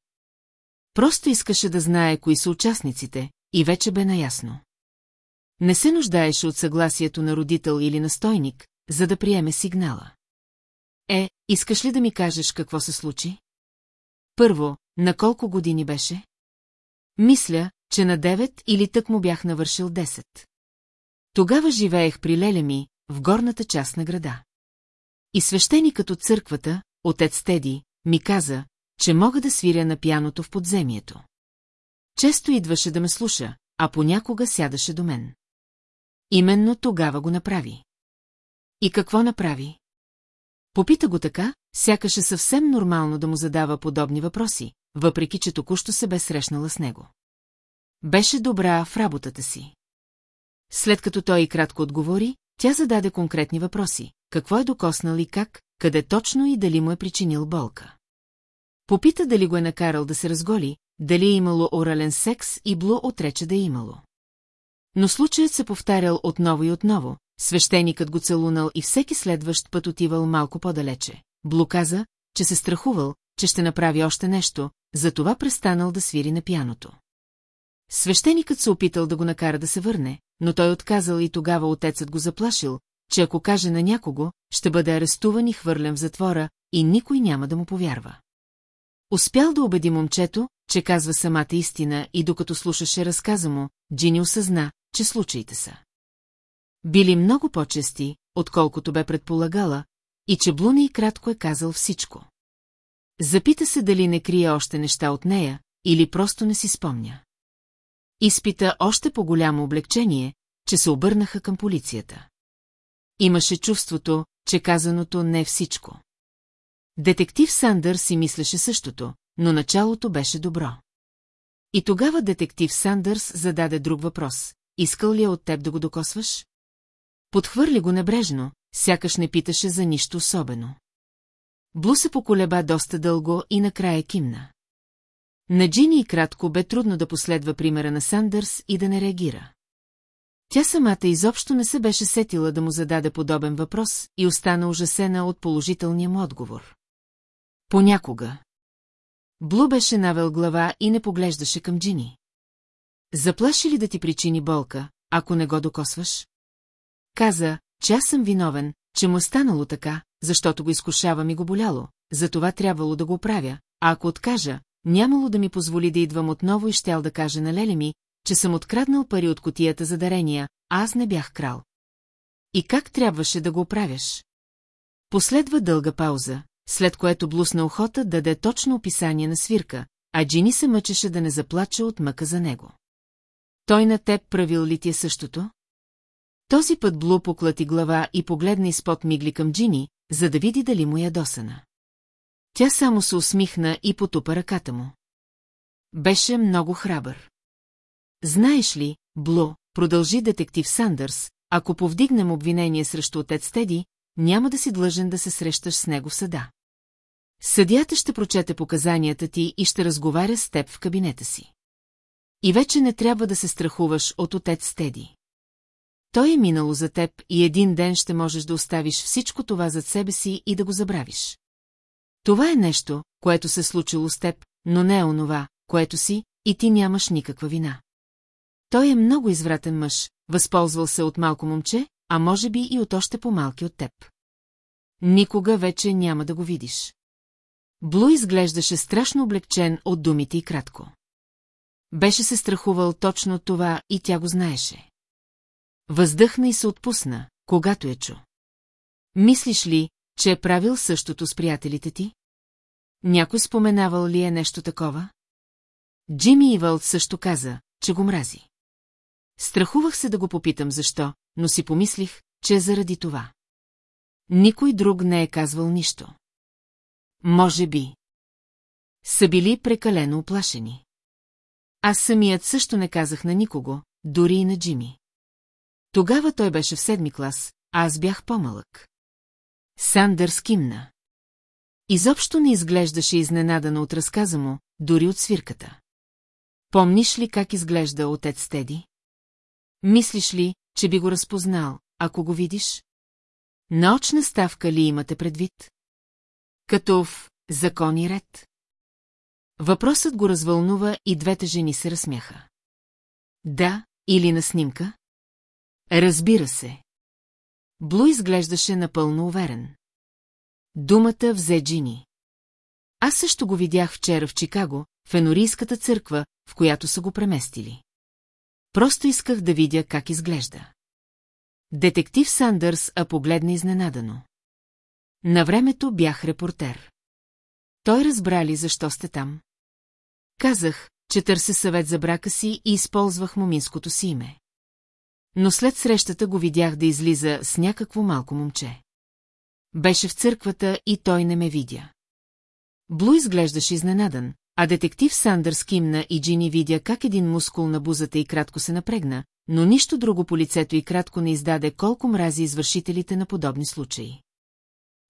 Просто искаше да знае кои са участниците, и вече бе наясно. Не се нуждаеше от съгласието на родител или настойник, за да приеме сигнала. Е, искаш ли да ми кажеш какво се случи? Първо, на колко години беше? Мисля, че на 9 или тък му бях навършил 10. Тогава живеех при леля ми, в горната част на града. И свещеникът от църквата, отец Теди, ми каза, че мога да свиря на пяното в подземието. Често идваше да ме слуша, а понякога сядаше до мен. Именно тогава го направи. И какво направи? Попита го така, сякаше съвсем нормално да му задава подобни въпроси, въпреки че току-що се бе срещнала с него. Беше добра в работата си. След като той и кратко отговори, тя зададе конкретни въпроси. Какво е докоснал и как, къде точно и дали му е причинил болка. Попита дали го е накарал да се разголи, дали е имало орален секс и Блу отрече да е имало. Но случаят се повтарял отново и отново, свещеникът го целунал и всеки следващ път отивал малко по-далече. Блу каза, че се страхувал, че ще направи още нещо, затова престанал да свири на пяното. Свещеникът се опитал да го накара да се върне, но той отказал и тогава отецът го заплашил, че ако каже на някого, ще бъде арестуван и хвърлен в затвора и никой няма да му повярва. Успял да убеди момчето, че казва самата истина и докато слушаше разказа му, Джини осъзна, че случаите са. Били много по-чести, отколкото бе предполагала, и че Блуни кратко е казал всичко. Запита се дали не крие още неща от нея, или просто не си спомня. Изпита още по-голямо облегчение, че се обърнаха към полицията. Имаше чувството, че казаното не е всичко. Детектив Сандър си мислеше същото, но началото беше добро. И тогава детектив Сандърс зададе друг въпрос. Искал ли е от теб да го докосваш? Подхвърли го небрежно, сякаш не питаше за нищо особено. Блу се поколеба доста дълго и накрая кимна. На Джини и кратко бе трудно да последва примера на Сандърс и да не реагира. Тя самата изобщо не се беше сетила да му зададе подобен въпрос и остана ужасена от положителния му отговор. Понякога. Блу беше навел глава и не поглеждаше към Джини. Заплаши ли да ти причини болка, ако не го докосваш? Каза, че аз съм виновен, че му е станало така, защото го изкушавам и го боляло, затова трябвало да го оправя, а ако откажа, нямало да ми позволи да идвам отново и щял да каже на Леле ми, че съм откраднал пари от котията за дарения, а аз не бях крал. И как трябваше да го оправяш? Последва дълга пауза, след което блусна охота да даде точно описание на свирка, а Джини се мъчеше да не заплаче от мъка за него. Той на теб правил ли ти е същото? Този път Блу поклати глава и погледна изпод мигли към Джини, за да види дали му е досана. Тя само се усмихна и потупа ръката му. Беше много храбър. Знаеш ли, Бло, продължи детектив Сандърс, ако повдигнем обвинение срещу отец Теди, няма да си длъжен да се срещаш с него в съда. Съдията ще прочете показанията ти и ще разговаря с теб в кабинета си. И вече не трябва да се страхуваш от отец Теди. Той е минало за теб и един ден ще можеш да оставиш всичко това зад себе си и да го забравиш. Това е нещо, което се случило с теб, но не е онова, което си, и ти нямаш никаква вина. Той е много извратен мъж, възползвал се от малко момче, а може би и от още по-малки от теб. Никога вече няма да го видиш. Блу изглеждаше страшно облегчен от думите и кратко. Беше се страхувал точно това и тя го знаеше. Въздъхна и се отпусна, когато я чу. Мислиш ли, че е правил същото с приятелите ти? Някой споменавал ли е нещо такова? Джимми Ивълт също каза, че го мрази. Страхувах се да го попитам защо, но си помислих, че е заради това. Никой друг не е казвал нищо. Може би. Са били прекалено оплашени. Аз самият също не казах на никого, дори и на Джими. Тогава той беше в седми клас, а аз бях по-малък. Сандър скимна. Изобщо не изглеждаше изненадана от разказа му, дори от свирката. Помниш ли как изглежда отец Теди? Мислиш ли, че би го разпознал, ако го видиш? Наочна ставка ли имате предвид? Като в закон и ред? Въпросът го развълнува и двете жени се разсмяха. Да, или на снимка? Разбира се. Блу изглеждаше напълно уверен. Думата взе Джини. Аз също го видях вчера в Чикаго, в Енорийската църква, в която са го преместили. Просто исках да видя как изглежда. Детектив Сандърс а погледна изненадано. На времето бях репортер. Той разбра ли защо сте там? Казах, че търся съвет за брака си и използвах моминското си име. Но след срещата го видях да излиза с някакво малко момче. Беше в църквата и той не ме видя. Блу изглеждаше изненадан, а детектив Сандърс кимна и Джини видя как един мускул на бузата и кратко се напрегна, но нищо друго по лицето и кратко не издаде колко мрази извършителите на подобни случаи.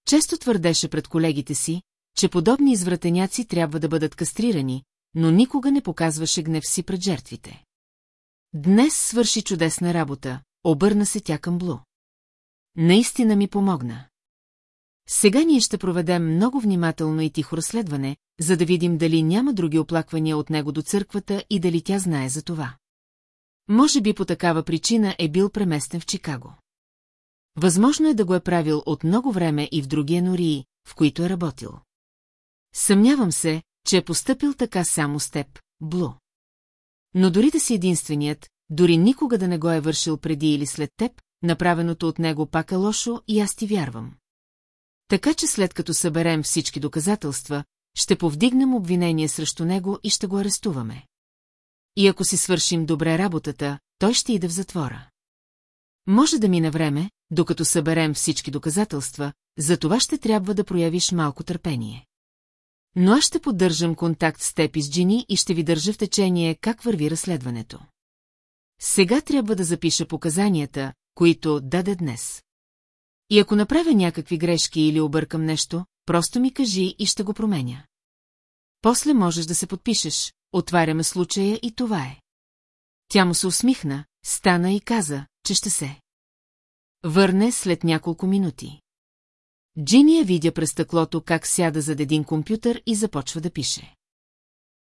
Често твърдеше пред колегите си, че подобни извратеняци трябва да бъдат кастрирани, но никога не показваше гнев си пред жертвите. Днес свърши чудесна работа, обърна се тя към Блу. Наистина ми помогна. Сега ние ще проведем много внимателно и тихо разследване, за да видим дали няма други оплаквания от него до църквата и дали тя знае за това. Може би по такава причина е бил преместен в Чикаго. Възможно е да го е правил от много време и в други енории, в които е работил. Съмнявам се, че е поступил така само с теб, Блу. Но дори да си единственият, дори никога да не го е вършил преди или след теб, направеното от него пак е лошо и аз ти вярвам. Така че след като съберем всички доказателства, ще повдигнем обвинение срещу него и ще го арестуваме. И ако си свършим добре работата, той ще иде в затвора. Може да мине време, докато съберем всички доказателства, за това ще трябва да проявиш малко търпение. Но аз ще поддържам контакт с теб и с Джини и ще ви държа в течение как върви разследването. Сега трябва да запиша показанията, които даде днес. И ако направя някакви грешки или объркам нещо, просто ми кажи и ще го променя. После можеш да се подпишеш, отваряме случая и това е. Тя му се усмихна, стана и каза, че ще се. Върне след няколко минути. Джини я видя през стъклото как сяда зад един компютър и започва да пише.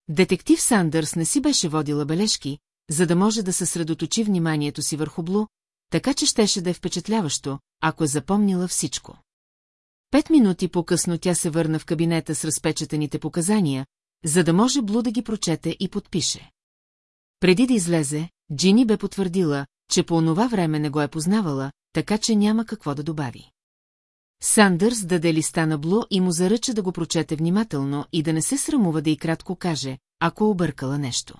Детектив Сандърс не си беше водила бележки, за да може да съсредоточи вниманието си върху Блу, така че щеше да е впечатляващо, ако е запомнила всичко. Пет минути по-късно тя се върна в кабинета с разпечатаните показания, за да може Блу да ги прочете и подпише. Преди да излезе, Джини бе потвърдила, че по онова време не го е познавала, така че няма какво да добави. Сандърс даде листа на Блу и му заръча да го прочете внимателно и да не се срамува да и кратко каже, ако е объркала нещо.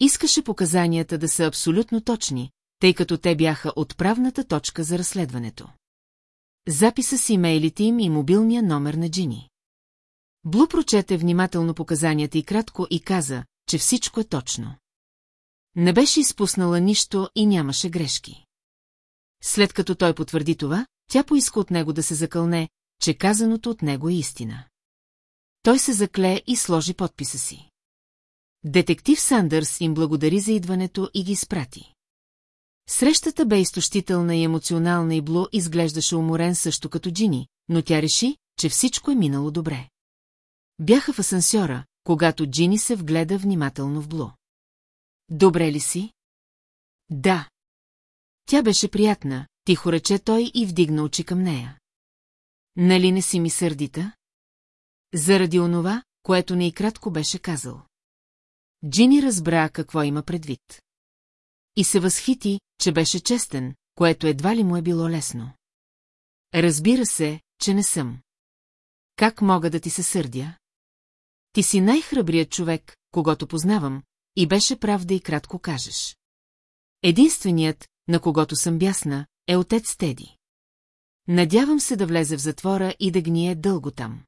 Искаше показанията да са абсолютно точни, тъй като те бяха отправната точка за разследването. Записа с имейлите им и мобилния номер на Джини. Блу прочете внимателно показанията и кратко и каза, че всичко е точно. Не беше изпуснала нищо и нямаше грешки. След като той потвърди това, тя поиска от него да се закълне, че казаното от него е истина. Той се закле и сложи подписа си. Детектив Сандърс им благодари за идването и ги изпрати. Срещата бе изтощителна и емоционална и Блу изглеждаше уморен също като Джини, но тя реши, че всичко е минало добре. Бяха в асансьора, когато Джини се вгледа внимателно в Блу. Добре ли си? Да. Тя беше приятна, тихо рече той и вдигна очи към нея. Нали не си ми сърдита? Заради онова, което не и кратко беше казал. Джини разбра какво има предвид. И се възхити, че беше честен, което едва ли му е било лесно. Разбира се, че не съм. Как мога да ти се сърдя? Ти си най-храбрият човек, когато познавам, и беше прав да и кратко кажеш. Единственият, на когото съм бясна, е отец Теди. Надявам се да влезе в затвора и да гние дълго там.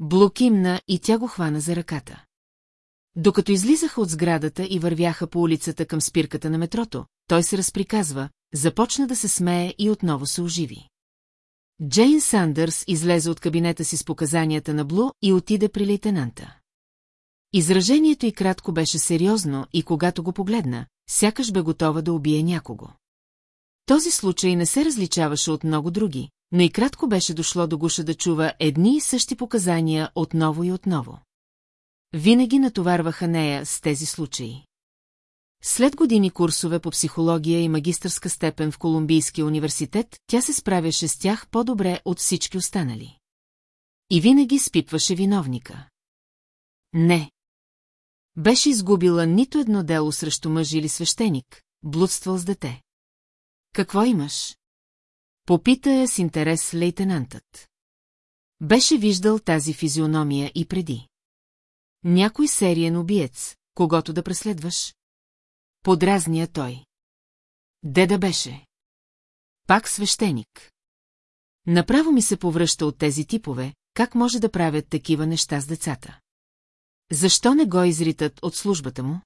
Блокимна и тя го хвана за ръката. Докато излизаха от сградата и вървяха по улицата към спирката на метрото, той се разприказва, започна да се смее и отново се оживи. Джейн Сандърс излезе от кабинета си с показанията на Блу и отиде при лейтенанта. Изражението й кратко беше сериозно и когато го погледна, сякаш бе готова да убие някого. Този случай не се различаваше от много други, но и кратко беше дошло до гуша да чува едни и същи показания отново и отново. Винаги натоварваха нея с тези случаи. След години курсове по психология и магистърска степен в Колумбийския университет, тя се справяше с тях по-добре от всички останали. И винаги спипваше виновника. Не. Беше изгубила нито едно дело срещу мъж или свещеник, блудствал с дете. Какво имаш? Попита я с интерес лейтенантът. Беше виждал тази физиономия и преди. Някой сериен убиец, когато да преследваш? Подразния той. Де да беше? Пак свещеник. Направо ми се повръща от тези типове, как може да правят такива неща с децата. Защо не го изритат от службата му?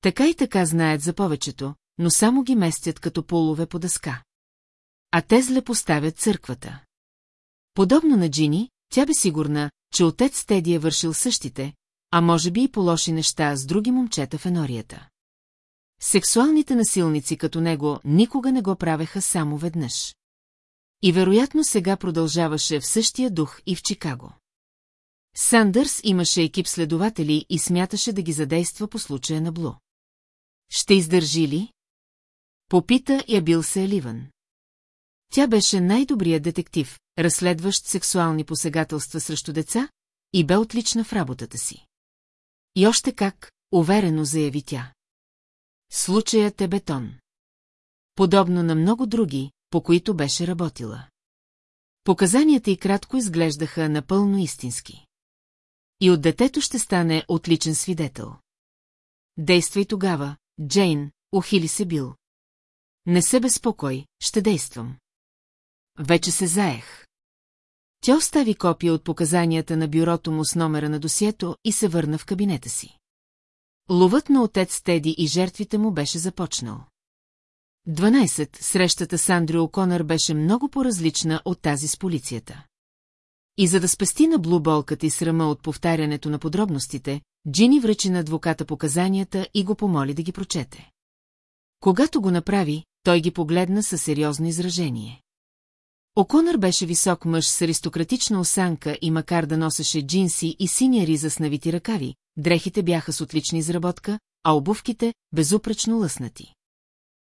Така и така знаят за повечето, но само ги местят като полове по дъска. А те зле поставят църквата. Подобно на Джини, тя бе сигурна, че отец Теди е вършил същите, а може би и по-лоши неща с други момчета в енорията. Сексуалните насилници като него никога не го правеха само веднъж. И вероятно сега продължаваше в същия дух и в Чикаго. Сандърс имаше екип следователи и смяташе да ги задейства по случая на Блу. Ще издържи ли? Попита я бил се Еливан. Тя беше най-добрият детектив, разследващ сексуални посегателства срещу деца, и бе отлична в работата си. И още как, уверено заяви тя. Случаят е бетон. Подобно на много други, по които беше работила. Показанията й кратко изглеждаха напълно истински. И от детето ще стане отличен свидетел. Действай тогава, Джейн, ухили се бил. Не се безпокой, ще действам. Вече се заех. Тя остави копия от показанията на бюрото му с номера на досието и се върна в кабинета си. Ловът на отец Теди и жертвите му беше започнал. 12. Срещата с Андрю Оконър беше много по-различна от тази с полицията. И за да спести на Блу болката и срама от повтарянето на подробностите, Джини връчи на адвоката показанията и го помоли да ги прочете. Когато го направи, той ги погледна със сериозно изражение. Оконър беше висок мъж с аристократична осанка и макар да носеше джинси и синя риза с навити ръкави, дрехите бяха с отлична изработка, а обувките – безупречно лъснати.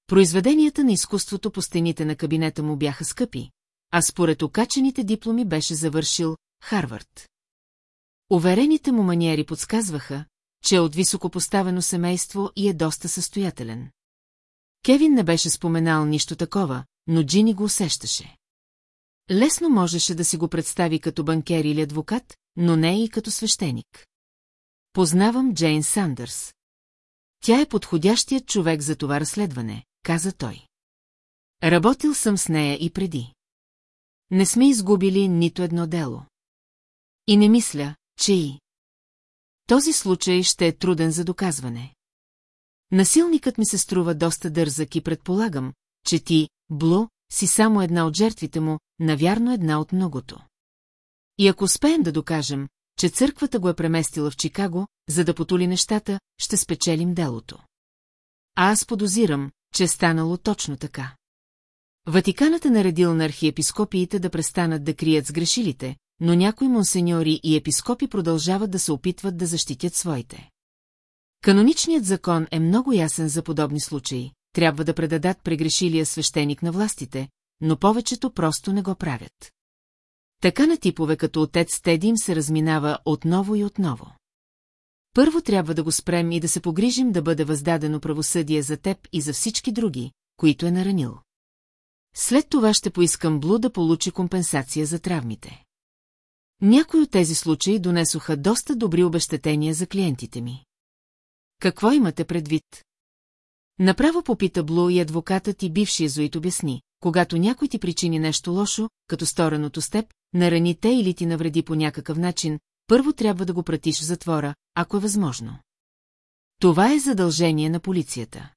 Произведенията на изкуството по стените на кабинета му бяха скъпи, а според окачените дипломи беше завършил Харвард. Уверените му маниери подсказваха, че е от високопоставено семейство и е доста състоятелен. Кевин не беше споменал нищо такова, но Джини го усещаше. Лесно можеше да си го представи като банкер или адвокат, но не и като свещеник. Познавам Джейн Сандърс. Тя е подходящият човек за това разследване, каза той. Работил съм с нея и преди. Не сме изгубили нито едно дело. И не мисля, че и. Този случай ще е труден за доказване. Насилникът ми се струва доста дързък и предполагам, че ти, Блу, си само една от жертвите му, навярно една от многото. И ако успеем да докажем, че църквата го е преместила в Чикаго, за да потули нещата, ще спечелим делото. А аз подозирам, че е станало точно така. Ватиканът е наредил на архиепископиите да престанат да крият сгрешилите, но някои монсеньори и епископи продължават да се опитват да защитят своите. Каноничният закон е много ясен за подобни случаи, трябва да предадат прегрешилия свещеник на властите, но повечето просто не го правят. Така на типове като отец Теди им се разминава отново и отново. Първо трябва да го спрем и да се погрижим да бъде въздадено правосъдие за теб и за всички други, които е наранил. След това ще поискам Блу да получи компенсация за травмите. Някои от тези случаи донесоха доста добри обещетения за клиентите ми. Какво имате предвид? Направо попита Блу и адвокатът и бивши езуит обясни, когато някой ти причини нещо лошо, като стореното с теб, нарани те или ти навреди по някакъв начин, първо трябва да го пратиш в затвора, ако е възможно. Това е задължение на полицията.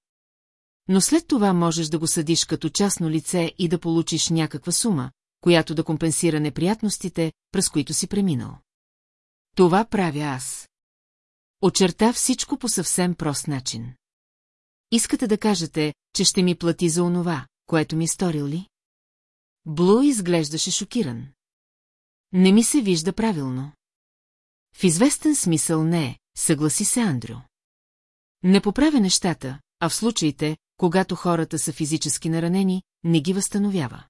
Но след това можеш да го съдиш като частно лице и да получиш някаква сума, която да компенсира неприятностите, през които си преминал. Това правя аз. Очерта всичко по съвсем прост начин. Искате да кажете, че ще ми плати за онова, което ми сторил ли? Блу изглеждаше шокиран. Не ми се вижда правилно. В известен смисъл не е, съгласи се Андрю. Не поправя нещата, а в случаите, когато хората са физически наранени, не ги възстановява.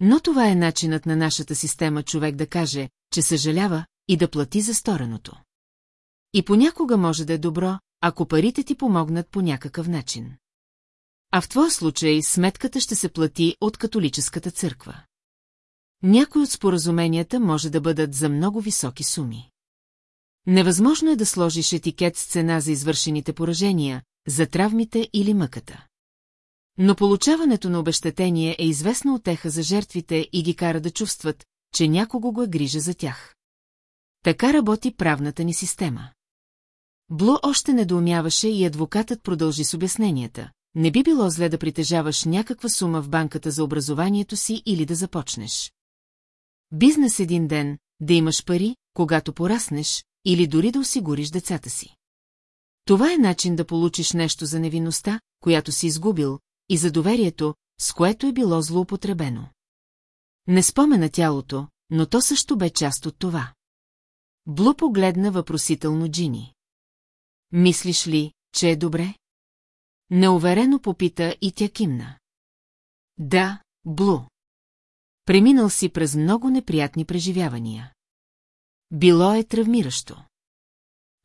Но това е начинът на нашата система човек да каже, че съжалява и да плати за стореното. И понякога може да е добро, ако парите ти помогнат по някакъв начин. А в твоя случай сметката ще се плати от католическата църква. Някои от споразуменията може да бъдат за много високи суми. Невъзможно е да сложиш етикет с цена за извършените поражения, за травмите или мъката. Но получаването на обещетение е известна отеха за жертвите и ги кара да чувстват, че някого го е грижа за тях. Така работи правната ни система. Блу още недоумяваше и адвокатът продължи с обясненията. Не би било зле да притежаваш някаква сума в банката за образованието си или да започнеш. Бизнес един ден, да имаш пари, когато пораснеш, или дори да осигуриш децата си. Това е начин да получиш нещо за невинността, която си изгубил, и за доверието, с което е било злоупотребено. Не спомена тялото, но то също бе част от това. Блу погледна въпросително Джини. Мислиш ли, че е добре? Неуверено попита и тя кимна. Да, Блу. Преминал си през много неприятни преживявания. Било е травмиращо.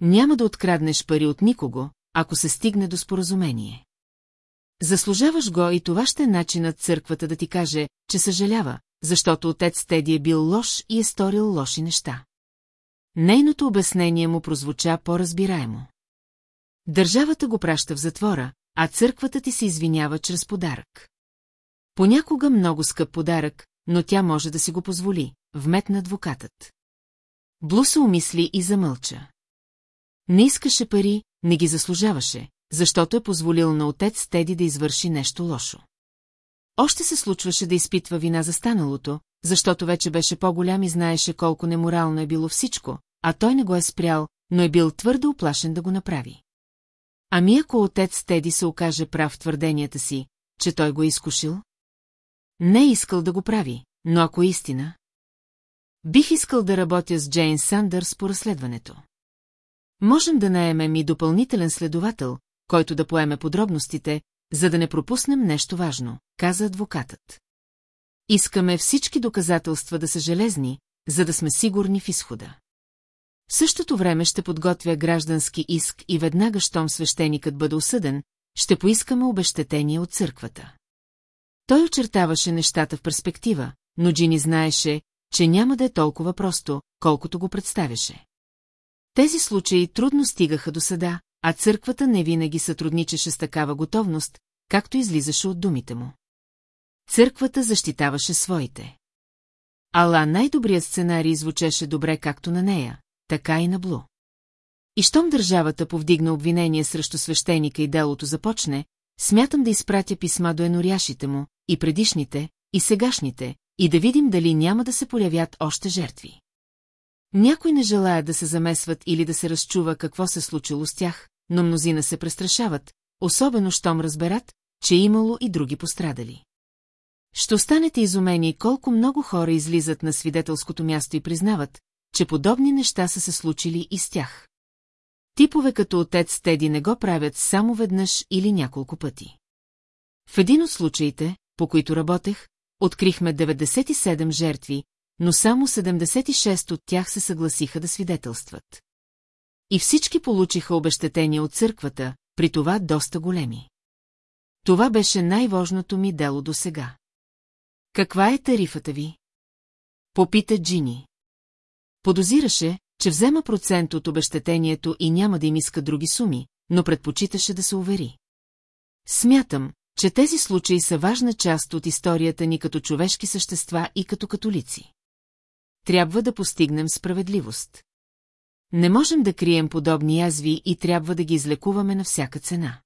Няма да откраднеш пари от никого, ако се стигне до споразумение. Заслужаваш го и това ще е начинът църквата да ти каже, че съжалява, защото отец Теди е бил лош и е сторил лоши неща. Нейното обяснение му прозвуча по-разбираемо. Държавата го праща в затвора, а църквата ти се извинява чрез подарък. Понякога много скъп подарък, но тя може да си го позволи, вметна адвокатът. Блу се умисли и замълча. Не искаше пари, не ги заслужаваше, защото е позволил на отец Теди да извърши нещо лошо. Още се случваше да изпитва вина за станалото, защото вече беше по-голям и знаеше колко неморално е било всичко, а той не го е спрял, но е бил твърдо оплашен да го направи. Ами ако отец Теди се окаже прав твърденията си, че той го е изкушил? Не е искал да го прави, но ако е истина... Бих искал да работя с Джейн Сандърс по разследването. Можем да наемем и допълнителен следовател, който да поеме подробностите, за да не пропуснем нещо важно, каза адвокатът. Искаме всички доказателства да са железни, за да сме сигурни в изхода. В същото време ще подготвя граждански иск и веднага, щом свещеникът бъде осъден, ще поискаме обещетение от църквата. Той очертаваше нещата в перспектива, но Джини знаеше, че няма да е толкова просто, колкото го представяше. Тези случаи трудно стигаха до съда, а църквата не винаги сътрудничеше с такава готовност, както излизаше от думите му. Църквата защитаваше своите. Ала най-добрият сценарий звучеше добре както на нея, така и на Блу. И щом държавата повдигна обвинение срещу свещеника и делото започне, смятам да изпратя писма до еноряшите му, и предишните, и сегашните, и да видим дали няма да се появят още жертви. Някой не желая да се замесват или да се разчува какво се случило с тях, но мнозина се престрашават, особено щом разберат, че е имало и други пострадали. Ще останете изумени колко много хора излизат на свидетелското място и признават, че подобни неща са се случили и с тях. Типове като отец Теди не го правят само веднъж или няколко пъти. В един от случаите, по които работех, открихме 97 жертви, но само 76 от тях се съгласиха да свидетелстват. И всички получиха обещетения от църквата, при това доста големи. Това беше най-важното ми дело до сега. Каква е тарифата ви? Попита Джини. Подозираше, че взема процент от обещетението и няма да им иска други суми, но предпочиташе да се увери. Смятам, че тези случаи са важна част от историята ни като човешки същества и като католици. Трябва да постигнем справедливост. Не можем да крием подобни язви и трябва да ги излекуваме на всяка цена.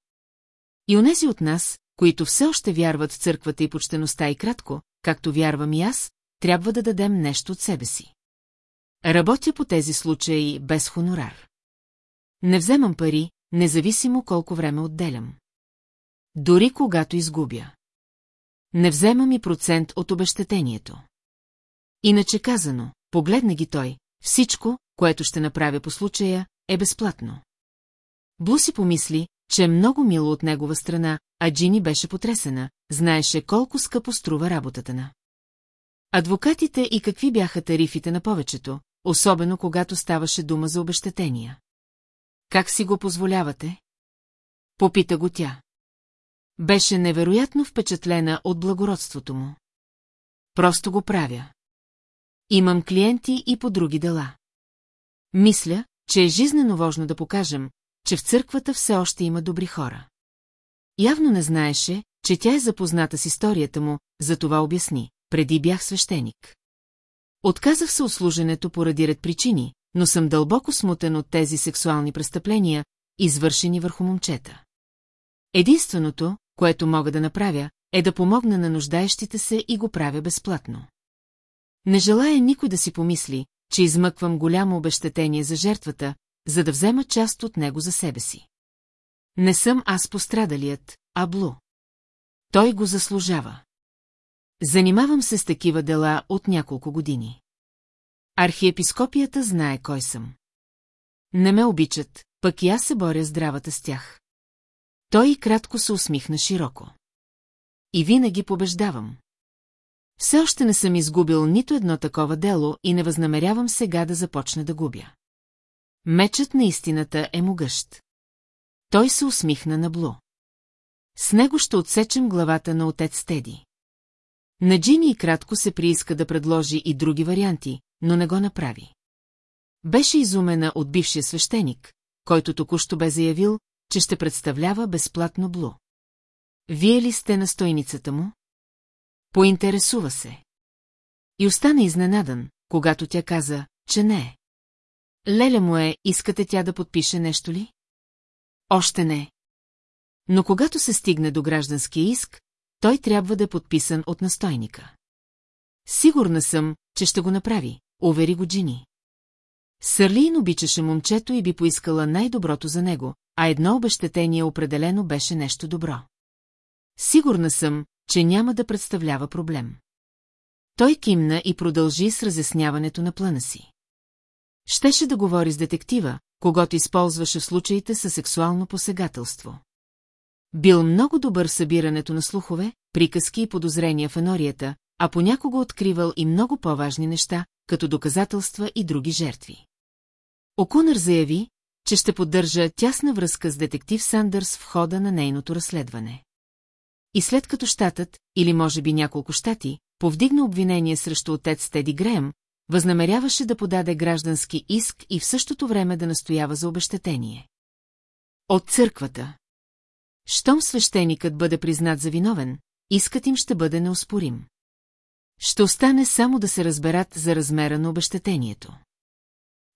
И онези от нас, които все още вярват в църквата и почтеността и кратко, както вярвам и аз, трябва да дадем нещо от себе си. Работя по тези случаи без хонорар. Не вземам пари, независимо колко време отделям. Дори когато изгубя. Не вземам и процент от обещетението. Иначе казано, погледна ги той, всичко, което ще направя по случая, е безплатно. Блу си помисли, че е много мило от негова страна, а Джини беше потресена, знаеше колко скъпо струва работата на. Адвокатите и какви бяха тарифите на повечето, особено когато ставаше дума за обещетения. Как си го позволявате? Попита го тя. Беше невероятно впечатлена от благородството му. Просто го правя. Имам клиенти и по други дела. Мисля, че е жизнено важно да покажем, че в църквата все още има добри хора. Явно не знаеше, че тя е запозната с историята му, затова обясни. Преди бях свещеник. Отказах се от служенето поради ред причини, но съм дълбоко смутен от тези сексуални престъпления, извършени върху момчета. Единственото, което мога да направя, е да помогна на нуждаещите се и го правя безплатно. Не желая никой да си помисли, че измъквам голямо обещетение за жертвата, за да взема част от него за себе си. Не съм аз пострадалият, а Блу. Той го заслужава. Занимавам се с такива дела от няколко години. Архиепископията знае кой съм. Не ме обичат, пък и аз се боря здравата с тях. Той и кратко се усмихна широко. И винаги побеждавам. Все още не съм изгубил нито едно такова дело и не възнамерявам сега да започна да губя. Мечът на истината е могъщ. Той се усмихна на Блу. С него ще отсечем главата на отец Теди. На Джини и кратко се прииска да предложи и други варианти, но не го направи. Беше изумена от бившия свещеник, който току-що бе заявил, че ще представлява безплатно Блу. Вие ли сте на стойницата му? Поинтересува се. И остана изненадан, когато тя каза, че не е. Леля му е, искате тя да подпише нещо ли? Още не. Но когато се стигне до гражданския иск, той трябва да е подписан от настойника. Сигурна съм, че ще го направи, увери го Джини. Сърлин обичаше момчето и би поискала най-доброто за него, а едно обещетение определено беше нещо добро. Сигурна съм, че няма да представлява проблем. Той кимна и продължи с разясняването на плана си. Щеше да говори с детектива, когато използваше случаите със сексуално посегателство. Бил много добър събирането на слухове, приказки и подозрения в енорията, а понякога откривал и много по-важни неща, като доказателства и други жертви. Окунър заяви, че ще поддържа тясна връзка с детектив Сандърс в хода на нейното разследване. И след като щатът, или може би няколко щати, повдигна обвинение срещу отец Теди Греем, възнамеряваше да подаде граждански иск и в същото време да настоява за обещетение. От църквата. Щом свещеникът бъде признат за виновен, искът им ще бъде неоспорим. Ще остане само да се разберат за размера на обещетението.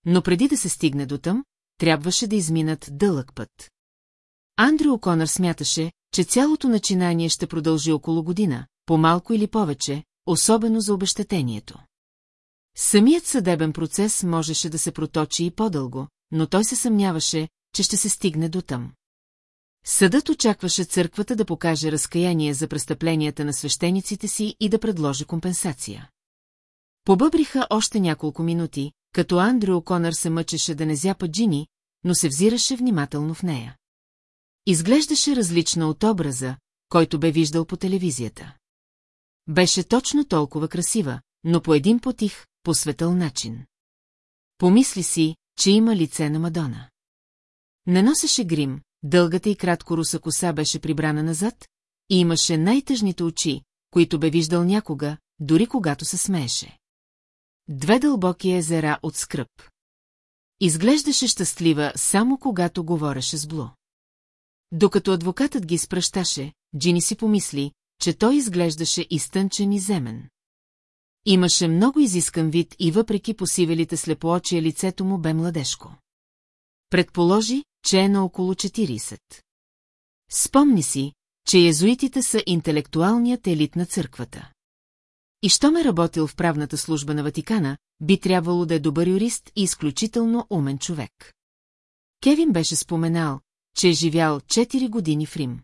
Но преди да се стигне до там, трябваше да изминат дълъг път. Андрю Оконър смяташе, че цялото начинание ще продължи около година, по-малко или повече, особено за обещетението. Самият съдебен процес можеше да се проточи и по-дълго, но той се съмняваше, че ще се стигне до там. Съдът очакваше църквата да покаже разкаяние за престъпленията на свещениците си и да предложи компенсация. Побъбриха още няколко минути, като Андрю Оконър се мъчеше да не зяпа Джини, но се взираше внимателно в нея. Изглеждаше различна от образа, който бе виждал по телевизията. Беше точно толкова красива, но по един потих, посветъл начин. Помисли си, че има лице на Мадона. Не носеше грим, дългата и кратко руса коса беше прибрана назад и имаше най-тъжните очи, които бе виждал някога, дори когато се смееше. Две дълбоки езера от скръп. Изглеждаше щастлива само когато говореше с Бло. Докато адвокатът ги спръщаше, Джини си помисли, че той изглеждаше изтънчен и земен. Имаше много изискан вид и въпреки посивелите слепоочия лицето му бе младежко. Предположи, че е на около 40. Спомни си, че езуитите са интелектуалният елит на църквата. И що ме работил в правната служба на Ватикана, би трябвало да е добър юрист и изключително умен човек. Кевин беше споменал, че е живял 4 години в Рим.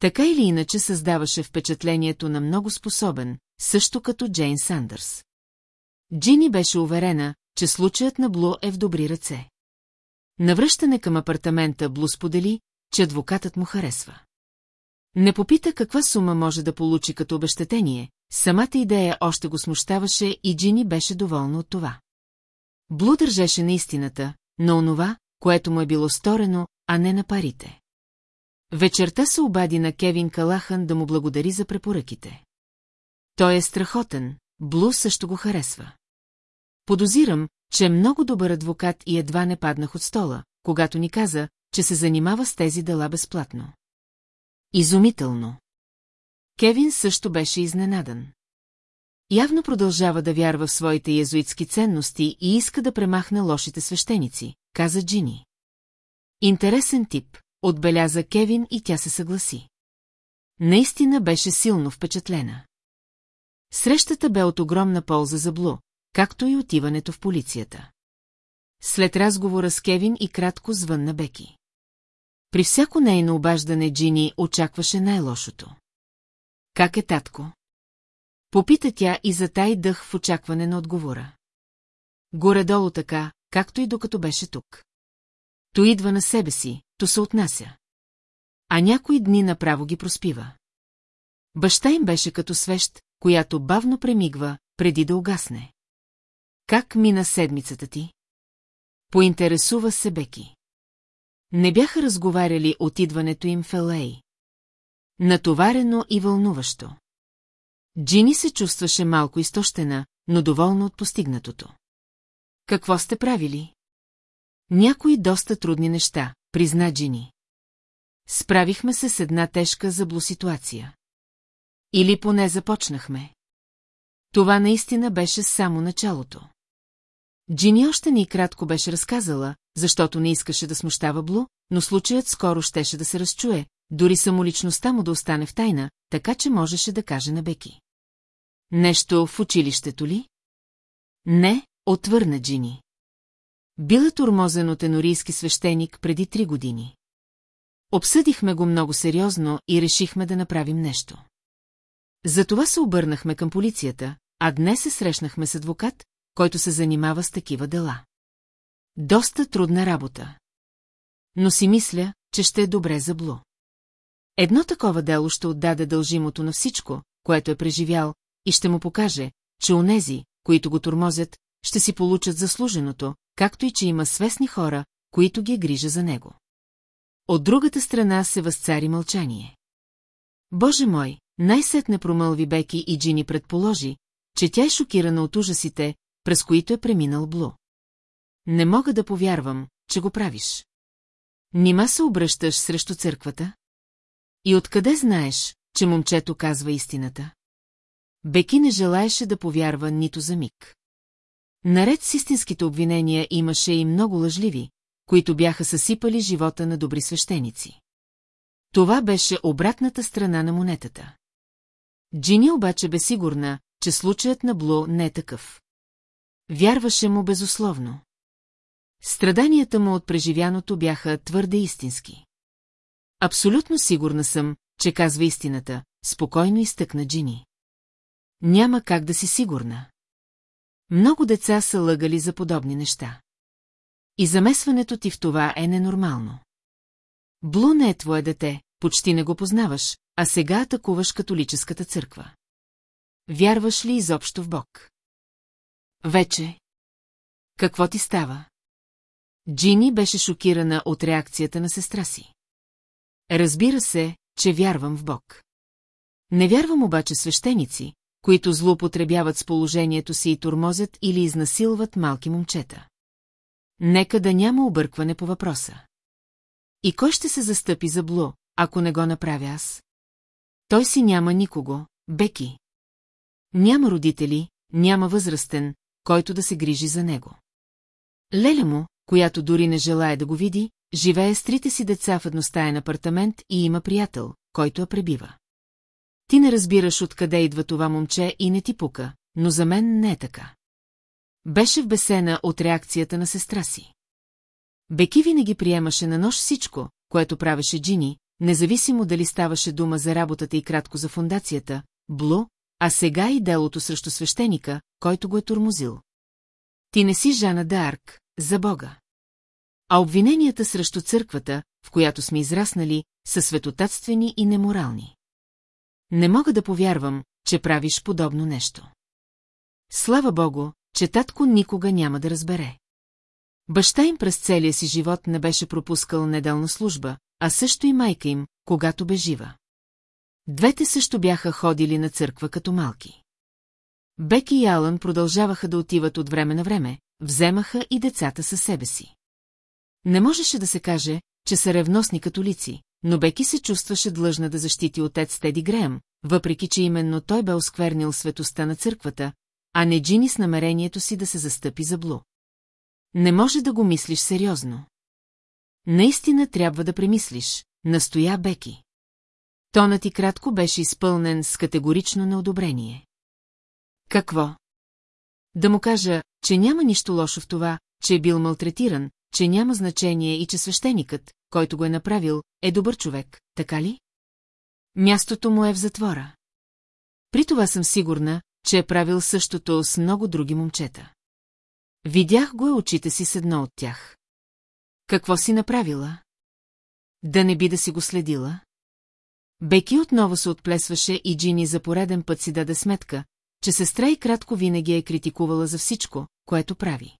Така или иначе създаваше впечатлението на много способен, също като Джейн Сандърс. Джини беше уверена, че случаят на Блу е в добри ръце. Навръщане към апартамента Блу сподели, че адвокатът му харесва. Не попита каква сума може да получи като обещетение, самата идея още го смущаваше и Джини беше доволна от това. Блу държеше на истината, на онова, което му е било сторено, а не на парите. Вечерта се обади на Кевин Калахан да му благодари за препоръките. Той е страхотен, Блу също го харесва. Подозирам, че е много добър адвокат и едва не паднах от стола, когато ни каза, че се занимава с тези дела безплатно. Изумително. Кевин също беше изненадан. Явно продължава да вярва в своите езуитски ценности и иска да премахне лошите свещеници, каза Джини. Интересен тип, отбеляза Кевин и тя се съгласи. Наистина беше силно впечатлена. Срещата бе от огромна полза за Блу, както и отиването в полицията. След разговора с Кевин и кратко звън на Беки. При всяко нейно обаждане Джини очакваше най-лошото. Как е татко? Попита тя и затай дъх в очакване на отговора. Горе-долу така, както и докато беше тук. То идва на себе си, то се отнася. А някои дни направо ги проспива. Баща им беше като свещ, която бавно премигва, преди да угасне. Как мина седмицата ти? Поинтересува се Беки. Не бяха разговаряли от идването им в Елей. Натоварено и вълнуващо. Джини се чувстваше малко изтощена, но доволна от постигнатото. Какво сте правили? Някои доста трудни неща, призна Джини. Справихме се с една тежка заблоситуация. Или поне започнахме. Това наистина беше само началото. Джини още ни кратко беше разказала, защото не искаше да смущава Блу, но случаят скоро щеше да се разчуе, дори самоличността му да остане в тайна, така че можеше да каже на Беки. Нещо в училището ли? Не, отвърна Джини. Бил е турмозен от енорийски свещеник преди три години. Обсъдихме го много сериозно и решихме да направим нещо. Затова се обърнахме към полицията, а днес се срещнахме с адвокат, който се занимава с такива дела. Доста трудна работа. Но си мисля, че ще е добре за Блу. Едно такова дело ще отдаде дължимото на всичко, което е преживял, и ще му покаже, че онези, които го тормозят, ще си получат заслуженото, както и че има свестни хора, които ги е грижа за него. От другата страна се възцари мълчание. Боже мой, най-сетне промълви Беки и Джини предположи, че тя е шокирана от ужасите, през които е преминал Блу. Не мога да повярвам, че го правиш. Нима се обръщаш срещу църквата? И откъде знаеш, че момчето казва истината? Беки не желаеше да повярва нито за миг. Наред с истинските обвинения имаше и много лъжливи, които бяха съсипали живота на добри свещеници. Това беше обратната страна на монетата. Джини обаче бе сигурна, че случаят на Бло не е такъв. Вярваше му безусловно. Страданията му от преживяното бяха твърде истински. Абсолютно сигурна съм, че казва истината, спокойно изтъкна Джини. Няма как да си сигурна. Много деца са лъгали за подобни неща. И замесването ти в това е ненормално. Блу не е твое дете, почти не го познаваш, а сега атакуваш католическата църква. Вярваш ли изобщо в Бог? Вече. Какво ти става? Джини беше шокирана от реакцията на сестра си. Разбира се, че вярвам в Бог. Не вярвам обаче свещеници, които злоупотребяват с положението си и турмозят или изнасилват малки момчета. Нека да няма объркване по въпроса. И кой ще се застъпи за Бло, ако не го направя аз? Той си няма никого, Беки. Няма родители, няма възрастен, който да се грижи за него. Леля му, която дори не желая да го види, живее с трите си деца в едностаен апартамент и има приятел, който я пребива. Ти не разбираш откъде идва това момче и не ти пука, но за мен не е така. Беше вбесена от реакцията на сестра си. Беки винаги приемаше на нож всичко, което правеше Джини, независимо дали ставаше дума за работата и кратко за фундацията, Блу, а сега и делото срещу свещеника, който го е турмозил. Ти не си Жана Д'Арк, за Бога. А обвиненията срещу църквата, в която сме израснали, са светотатствени и неморални. Не мога да повярвам, че правиш подобно нещо. Слава богу, че татко никога няма да разбере. Баща им през целия си живот не беше пропускал неделна служба, а също и майка им, когато бе жива. Двете също бяха ходили на църква като малки. Беки и Алън продължаваха да отиват от време на време, вземаха и децата със себе си. Не можеше да се каже, че са ревносни католици, но Беки се чувстваше длъжна да защити отец Теди Греем, въпреки че именно той бе осквернил светоста на църквата, а не Джини с намерението си да се застъпи за Блу. Не може да го мислиш сериозно. Наистина трябва да премислиш, настоя Беки. Тонът и кратко беше изпълнен с категорично неодобрение. Какво? Да му кажа, че няма нищо лошо в това, че е бил малтретиран, че няма значение и че свещеникът, който го е направил, е добър човек, така ли? Мястото му е в затвора. При това съм сигурна, че е правил същото с много други момчета. Видях го е очите си с едно от тях. Какво си направила? Да не би да си го следила? Беки отново се отплесваше и Джини за пореден път си даде сметка, че сестра и кратко винаги е критикувала за всичко, което прави.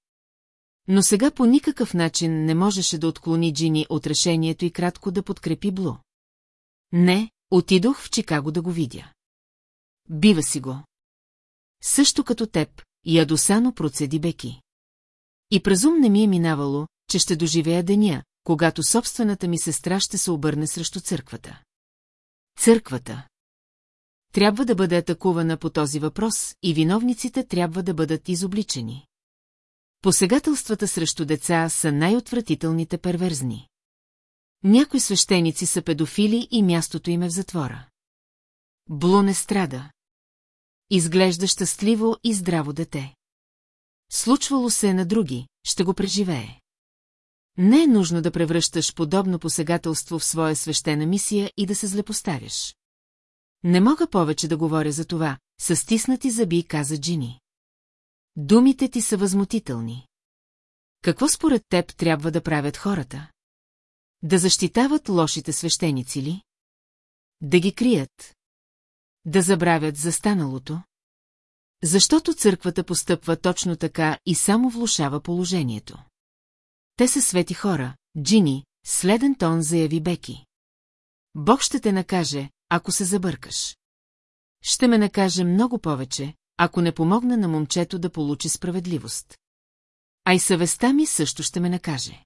Но сега по никакъв начин не можеше да отклони Джини от решението и кратко да подкрепи Блу. Не, отидох в Чикаго да го видя. Бива си го. Също като теб, ядосано процеди Беки. И през ум не ми е минавало, че ще доживея деня, когато собствената ми сестра ще се обърне срещу църквата. Църквата. Трябва да бъде атакувана по този въпрос и виновниците трябва да бъдат изобличени. Посегателствата срещу деца са най-отвратителните перверзни. Някои свещеници са педофили и мястото им е в затвора. Блу не страда. Изглежда щастливо и здраво дете. Случвало се е на други, ще го преживее. Не е нужно да превръщаш подобно посегателство в своя свещена мисия и да се злепоставяш. Не мога повече да говоря за това, със стиснати зъби каза Джини. Думите ти са възмутителни. Какво според теб трябва да правят хората? Да защитават лошите свещеници ли? Да ги крият? Да забравят за станалото? Защото църквата постъпва точно така и само влушава положението. Те са свети хора, Джини, следен тон заяви Беки. Бог ще те накаже, ако се забъркаш. Ще ме накаже много повече, ако не помогна на момчето да получи справедливост. А и съвестта ми също ще ме накаже.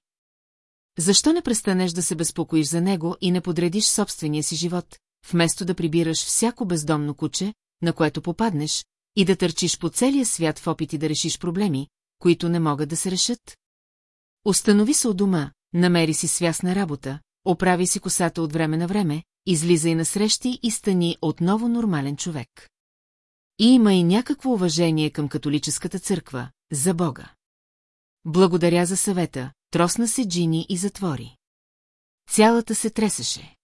Защо не престанеш да се безпокоиш за него и не подредиш собствения си живот, вместо да прибираш всяко бездомно куче, на което попаднеш, и да търчиш по целия свят в опити да решиш проблеми, които не могат да се решат? Установи се от дома, намери си свясна работа, оправи си косата от време на време, излизай на срещи и стани отново нормален човек. И има и някакво уважение към католическата църква, за Бога. Благодаря за съвета, тросна се Джини и затвори. Цялата се тресеше.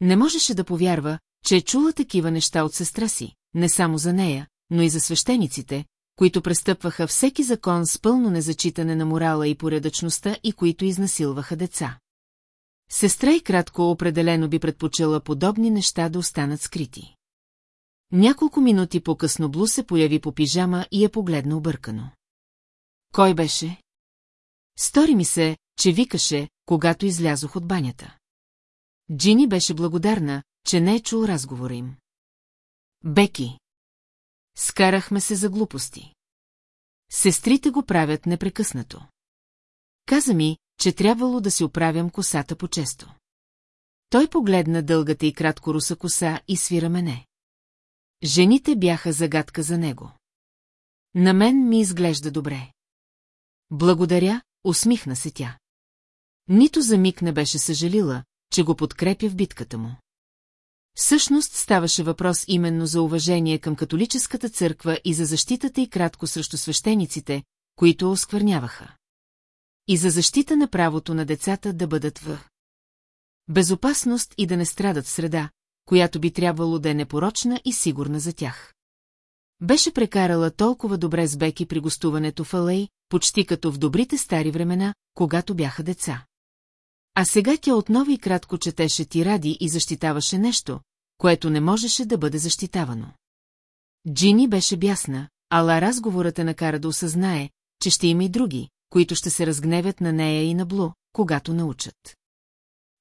Не можеше да повярва, че е чула такива неща от сестра си, не само за нея, но и за свещениците, които престъпваха всеки закон с пълно незачитане на морала и поредъчността и които изнасилваха деца. Сестра и кратко определено би предпочела подобни неща да останат скрити. Няколко минути по-късно Блу се появи по пижама и я погледна объркано. Кой беше? Стори ми се, че викаше, когато излязох от банята. Джини беше благодарна, че не е чул разговора им. Беки. Скарахме се за глупости. Сестрите го правят непрекъснато. Каза ми, че трябвало да си оправям косата по-често. Той погледна дългата и кратко руса коса и свира мене. Жените бяха загадка за него. На мен ми изглежда добре. Благодаря, усмихна се тя. Нито за миг не беше съжалила, че го подкрепя в битката му. Всъщност ставаше въпрос именно за уважение към католическата църква и за защитата и кратко срещу свещениците, които осквърняваха. И за защита на правото на децата да бъдат в безопасност и да не страдат среда, която би трябвало да е непорочна и сигурна за тях. Беше прекарала толкова добре с Беки при гостуването в Алей, почти като в добрите стари времена, когато бяха деца. А сега тя отново и кратко четеше тиради и защитаваше нещо, което не можеше да бъде защитавано. Джини беше бясна, ала разговорът е накара да осъзнае, че ще има и други, които ще се разгневят на нея и на Блу, когато научат.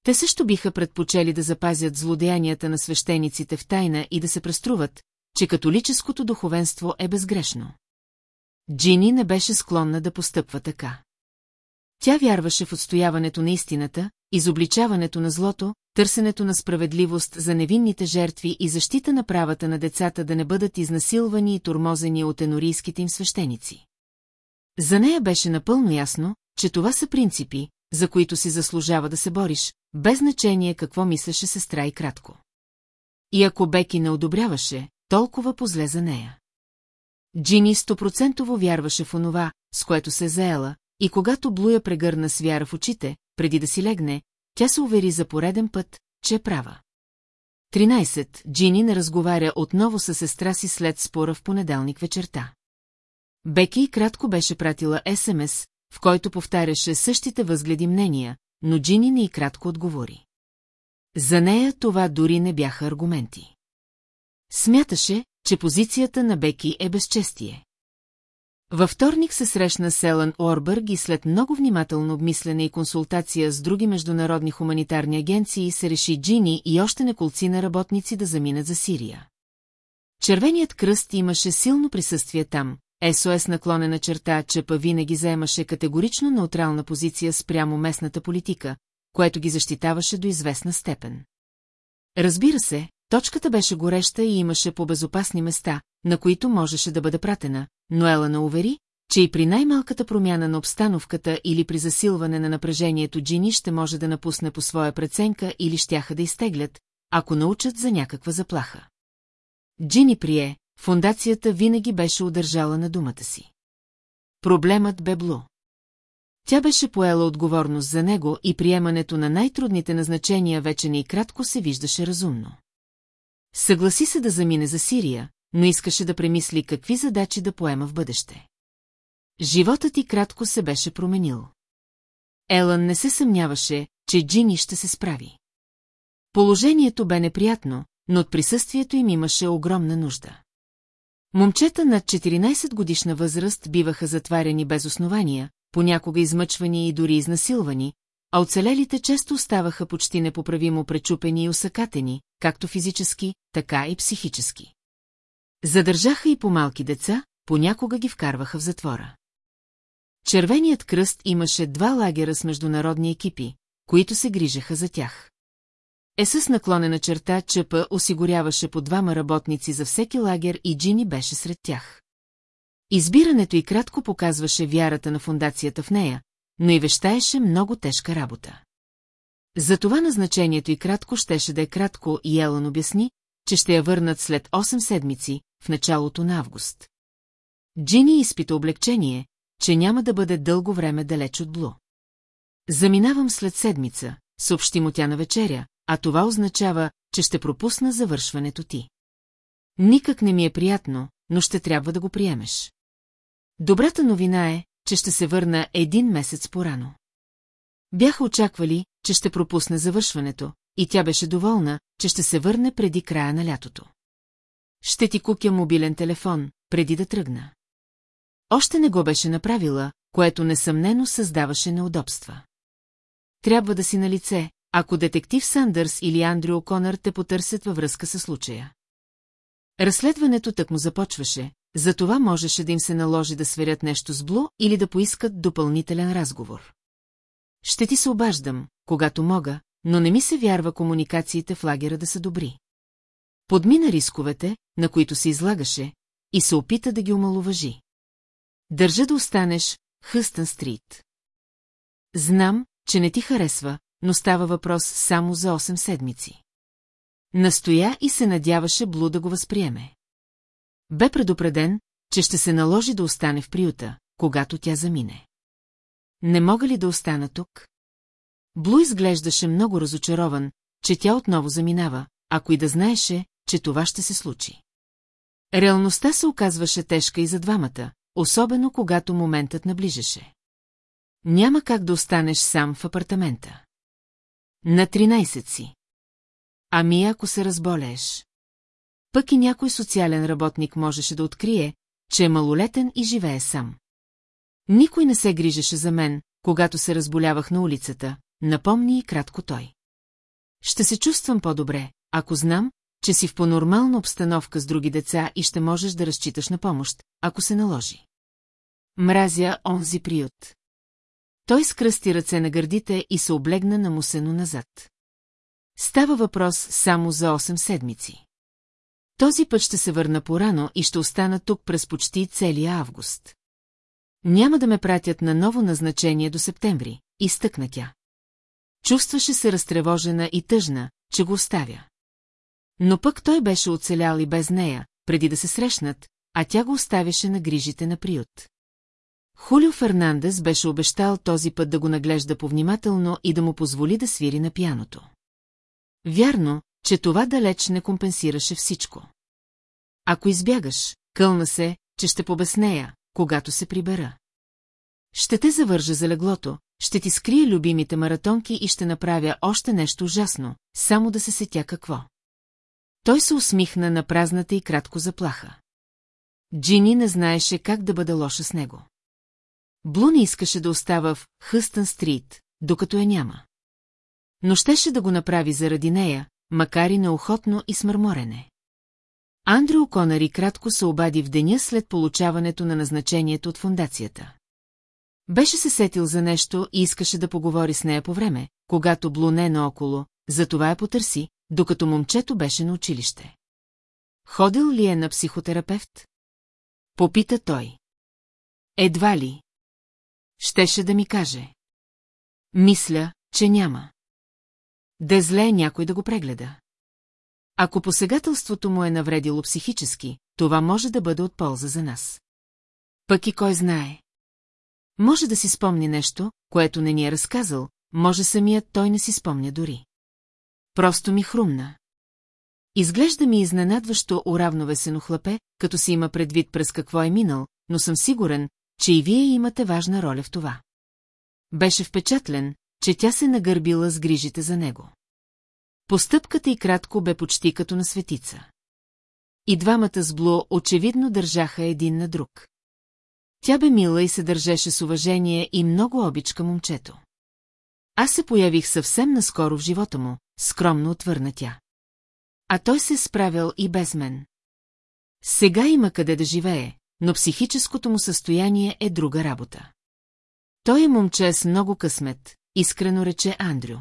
Те също биха предпочели да запазят злодеянията на свещениците в тайна и да се преструват, че католическото духовенство е безгрешно. Джини не беше склонна да постъпва така. Тя вярваше в отстояването на истината, изобличаването на злото, търсенето на справедливост за невинните жертви и защита на правата на децата да не бъдат изнасилвани и турмозени от енорийските им свещеници. За нея беше напълно ясно, че това са принципи, за които си заслужава да се бориш, без значение какво мислеше сестра и кратко. И ако Беки не одобряваше, толкова позле за нея. Джини стопроцентово вярваше в онова, с което се е заела, и когато Блуя прегърна с вяра в очите, преди да си легне, тя се увери за пореден път, че е права. 13. Джини не разговаря отново с сестра си след спора в понеделник вечерта. Беки кратко беше пратила СМС, в който повтаряше същите възгледи мнения, но Джини не и кратко отговори. За нея това дори не бяха аргументи. Смяташе, че позицията на Беки е безчестие. Във вторник се срещна Селън Орбърг и след много внимателно обмислене и консултация с други международни хуманитарни агенции се реши Джини и още неколци на работници да заминат за Сирия. Червеният кръст имаше силно присъствие там, СОС наклонена черта, че па винаги заемаше категорично неутрална позиция спрямо местната политика, което ги защитаваше до известна степен. Разбира се, точката беше гореща и имаше по-безопасни места, на които можеше да бъде пратена, но Елана увери, че и при най-малката промяна на обстановката или при засилване на напрежението Джини ще може да напусне по своя преценка или щяха да изтеглят, ако научат за някаква заплаха. Джини прие, фундацията винаги беше удържала на думата си. Проблемът бе Блу. Тя беше поела отговорност за него и приемането на най-трудните назначения вече не и кратко се виждаше разумно. Съгласи се да замине за Сирия, но искаше да премисли какви задачи да поема в бъдеще. Животът ти кратко се беше променил. Елън не се съмняваше, че Джини ще се справи. Положението бе неприятно, но от присъствието им имаше огромна нужда. Момчета над 14 годишна възраст биваха затваряни без основания, понякога измъчвани и дори изнасилвани, а оцелелите често оставаха почти непоправимо пречупени и усъкатени, както физически, така и психически. Задържаха и по-малки деца, понякога ги вкарваха в затвора. Червеният кръст имаше два лагера с международни екипи, които се грижаха за тях. Е с наклонена черта ЧП осигуряваше по двама работници за всеки лагер и Джини беше сред тях. Избирането и кратко показваше вярата на фундацията в нея, но и вещаеше много тежка работа. Затова назначението и кратко щеше да е кратко и Елън обясни, че ще я върнат след 8 седмици, в началото на август. Джини изпита облегчение, че няма да бъде дълго време далеч от Блу. Заминавам след седмица, съобщи му тя на вечеря, а това означава, че ще пропусна завършването ти. Никак не ми е приятно, но ще трябва да го приемеш. Добрата новина е, че ще се върна един месец порано. Бяха очаквали, че ще пропусне завършването, и тя беше доволна, че ще се върне преди края на лятото. Ще ти купя мобилен телефон, преди да тръгна. Още не го беше направила, което несъмнено създаваше неудобства. Трябва да си на лице, ако детектив Сандърс или Андрю Оконър те потърсят във връзка с случая. Разследването так му започваше, за това можеше да им се наложи да сверят нещо с Блу или да поискат допълнителен разговор. Ще ти се обаждам, когато мога, но не ми се вярва комуникациите в лагера да са добри. Подмина рисковете, на които се излагаше, и се опита да ги омалуважи. Държа да останеш Хъстън Стрит. Знам, че не ти харесва, но става въпрос само за 8 седмици. Настоя и се надяваше Блу да го възприеме. Бе предупреден, че ще се наложи да остане в приюта, когато тя замине. Не мога ли да остана тук? Блу изглеждаше много разочарован, че тя отново заминава, ако и да знаеше, че това ще се случи. Реалността се оказваше тежка и за двамата, особено когато моментът наближеше. Няма как да останеш сам в апартамента. На 13 си. Ами ако се разболееш? Пък и някой социален работник можеше да открие, че е малолетен и живее сам. Никой не се грижеше за мен, когато се разболявах на улицата, напомни и кратко той. Ще се чувствам по-добре, ако знам, че си в по-нормална обстановка с други деца и ще можеш да разчиташ на помощ, ако се наложи. Мразя онзи приют. Той скръсти ръце на гърдите и се облегна намусено назад. Става въпрос само за 8 седмици. Този път ще се върна порано и ще остана тук през почти целия август. Няма да ме пратят на ново назначение до септември, изтъкна тя. Чувстваше се разтревожена и тъжна, че го оставя. Но пък той беше оцелял и без нея, преди да се срещнат, а тя го оставяше на грижите на приют. Хулио Фернандес беше обещал този път да го наглежда повнимателно и да му позволи да свири на пяното. Вярно, че това далеч не компенсираше всичко. Ако избягаш, кълна се, че ще побеснея, когато се прибера. Ще те завържа за леглото, ще ти скрия любимите маратонки и ще направя още нещо ужасно, само да се сетя какво. Той се усмихна на празната и кратко заплаха. Джини не знаеше как да бъде лоша с него. Блу не искаше да остава в Хъстън Стрит, докато я няма. Но щеше да го направи заради нея, макар и неохотно и смърморене. Андрю Оконари кратко се обади в деня след получаването на назначението от фундацията. Беше се сетил за нещо и искаше да поговори с нея по време, когато Блу не е наоколо, затова я потърси, докато момчето беше на училище. Ходил ли е на психотерапевт? Попита той. Едва ли. Щеше да ми каже. Мисля, че няма. Да зле е някой да го прегледа. Ако посегателството му е навредило психически, това може да бъде от полза за нас. Пък и кой знае. Може да си спомни нещо, което не ни е разказал, може самият той не си спомня дори. Просто ми хрумна. Изглежда ми изненадващо уравновесено хлапе, като си има предвид през какво е минал, но съм сигурен, че и вие имате важна роля в това. Беше впечатлен, че тя се нагърбила с грижите за него. Постъпката и кратко бе почти като на светица. И двамата с Бло очевидно държаха един на друг. Тя бе мила и се държеше с уважение и много обичка момчето. Аз се появих съвсем наскоро в живота му, скромно отвърна тя. А той се е справил и без мен. Сега има къде да живее, но психическото му състояние е друга работа. Той е момче с много късмет, искрено рече Андрю.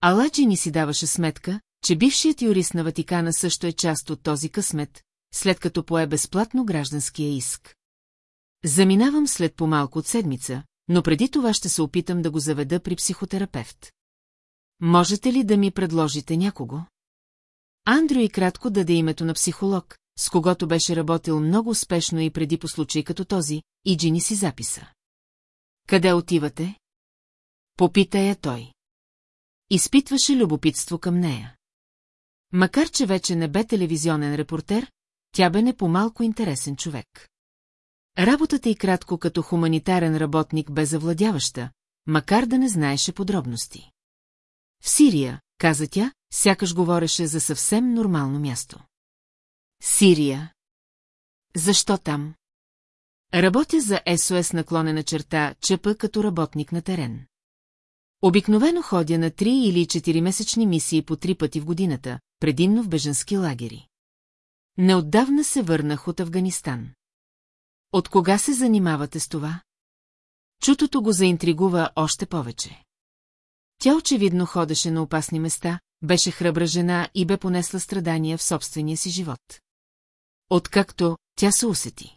Аладжи ни си даваше сметка, че бившият юрист на Ватикана също е част от този късмет, след като пое безплатно гражданския иск. Заминавам след по-малко от седмица, но преди това ще се опитам да го заведа при психотерапевт. Можете ли да ми предложите някого? Андрю и кратко даде името на психолог, с когото беше работил много успешно и преди по случай като този, и Джини си записа. Къде отивате? Попита я той. Изпитваше любопитство към нея. Макар, че вече не бе телевизионен репортер, тя бе не по-малко интересен човек. Работата й кратко като хуманитарен работник бе завладяваща, макар да не знаеше подробности. В Сирия, каза тя, сякаш говореше за съвсем нормално място. Сирия. Защо там? Работя за СОС наклонена черта, ЧП като работник на терен. Обикновено ходя на три или четиримесечни мисии по три пъти в годината, предимно в беженски лагери. Неотдавна се върнах от Афганистан. От кога се занимавате с това? Чутото го заинтригува още повече. Тя очевидно ходеше на опасни места, беше храбра жена и бе понесла страдания в собствения си живот. Откакто тя се усети.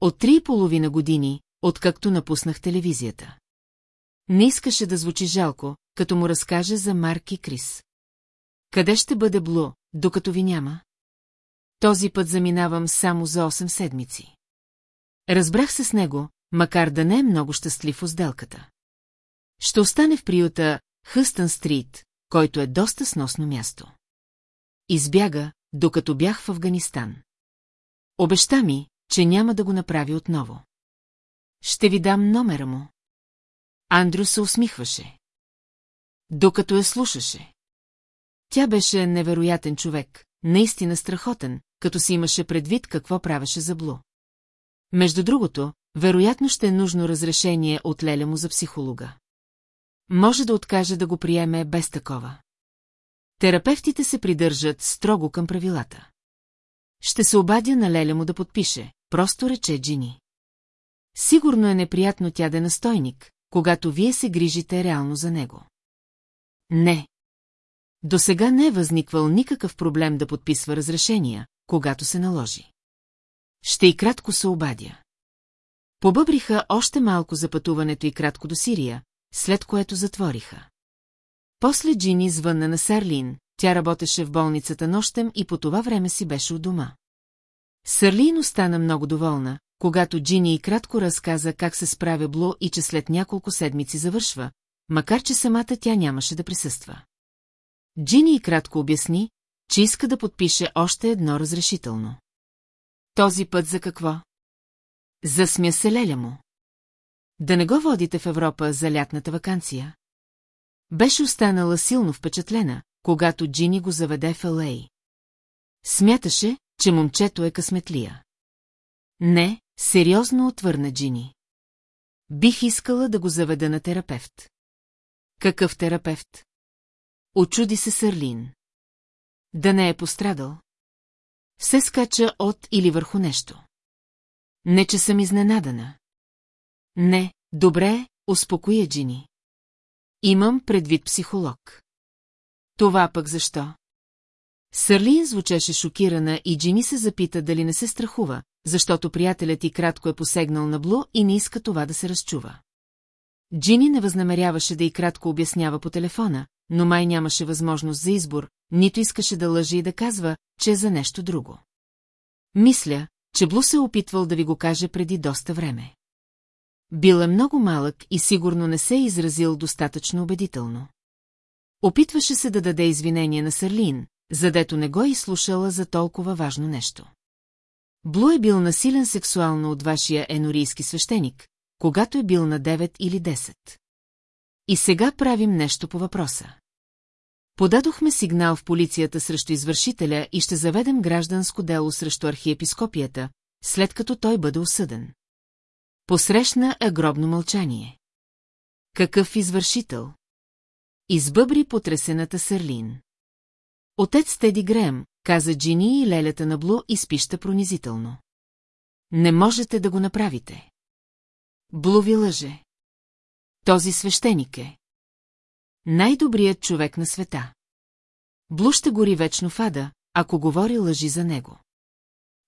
От три и половина години, откакто напуснах телевизията. Не искаше да звучи жалко, като му разкаже за Марк и Крис. Къде ще бъде Блу, докато ви няма? Този път заминавам само за 8 седмици. Разбрах се с него, макар да не е много щастлив в сделката. Ще остане в приюта Хъстън Стрит, който е доста сносно място. Избяга, докато бях в Афганистан. Обеща ми, че няма да го направи отново. Ще ви дам номера му. Андрю се усмихваше. Докато я слушаше. Тя беше невероятен човек, наистина страхотен, като си имаше предвид какво правеше за Блу. Между другото, вероятно ще е нужно разрешение от Леля му за психолога. Може да откаже да го приеме без такова. Терапевтите се придържат строго към правилата. Ще се обадя на Леля му да подпише, просто рече Джини. Сигурно е неприятно тя да е настойник, когато вие се грижите реално за него. Не. До сега не е възниквал никакъв проблем да подписва разрешения, когато се наложи. Ще и кратко се обадя. Побъбриха още малко за пътуването и кратко до Сирия, след което затвориха. После Джини звънна на Сарлин, тя работеше в болницата нощем и по това време си беше у дома. Сарлин остана много доволна, когато Джини и кратко разказа как се справя Бло и че след няколко седмици завършва, макар че самата тя нямаше да присъства. Джини и кратко обясни, че иска да подпише още едно разрешително. Този път за какво? Засмя се леля му. Да не го водите в Европа за лятната вакансия? Беше останала силно впечатлена, когато Джини го заведе в Алей. Смяташе, че момчето е късметлия. Не, сериозно отвърна Джини. Бих искала да го заведа на терапевт. Какъв терапевт? Очуди се Сърлин. Да не е пострадал. Все скача от или върху нещо. Не, че съм изненадана. Не, добре, успокоя Джини. Имам предвид психолог. Това пък защо? Сърлин звучеше шокирана и Джини се запита дали не се страхува, защото приятелят и кратко е посегнал на Блу и не иска това да се разчува. Джини не възнамеряваше да и кратко обяснява по телефона, но май нямаше възможност за избор, нито искаше да лъжи и да казва, че е за нещо друго. Мисля, че Блу се е опитвал да ви го каже преди доста време. Бил е много малък и сигурно не се е изразил достатъчно убедително. Опитваше се да даде извинение на Сарлин, задето не го е изслушала за толкова важно нещо. Блу е бил насилен сексуално от вашия енорийски свещеник, когато е бил на 9 или 10. И сега правим нещо по въпроса. Подадохме сигнал в полицията срещу извършителя и ще заведем гражданско дело срещу архиепископията, след като той бъде осъден. Посрещна е гробно мълчание. Какъв извършител? Избъбри потресената Сърлин. Отец Теди Грем, каза Джини и лелята на Блу изпища пронизително. Не можете да го направите. Блу ви лъже. Този свещеник е. Най-добрият човек на света. Блу ще гори вечно в ада, ако говори лъжи за него.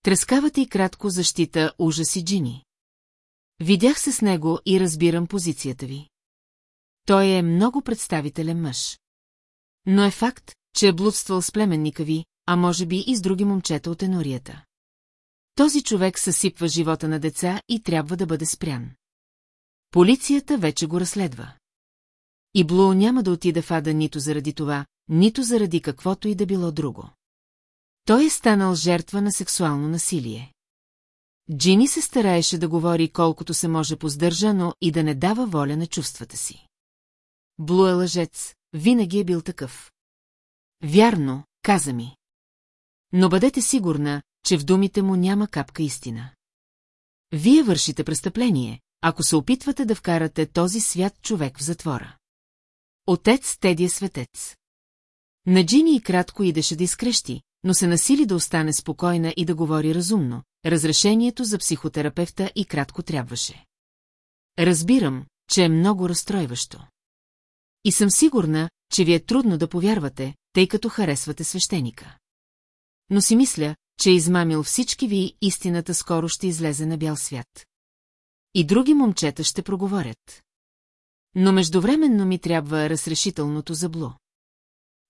Трескавата и кратко защита ужаси Джини. Видях се с него и разбирам позицията ви. Той е много представителен мъж. Но е факт, че е блудствал с племенника ви, а може би и с други момчета от енорията. Този човек съсипва живота на деца и трябва да бъде спрян. Полицията вече го разследва. И Блу няма да отида в ада нито заради това, нито заради каквото и да било друго. Той е станал жертва на сексуално насилие. Джини се стараеше да говори колкото се може поздържано и да не дава воля на чувствата си. Блу е лъжец, винаги е бил такъв. Вярно, каза ми. Но бъдете сигурна, че в думите му няма капка истина. Вие вършите престъпление, ако се опитвате да вкарате този свят човек в затвора. Отец Теди е светец. На Джини и кратко идеше да изкрещи, но се насили да остане спокойна и да говори разумно. Разрешението за психотерапевта и кратко трябваше. Разбирам, че е много разстройващо. И съм сигурна, че ви е трудно да повярвате, тъй като харесвате свещеника. Но си мисля, че е измамил всички ви истината скоро ще излезе на бял свят. И други момчета ще проговорят. Но междувременно ми трябва разрешителното за Блу.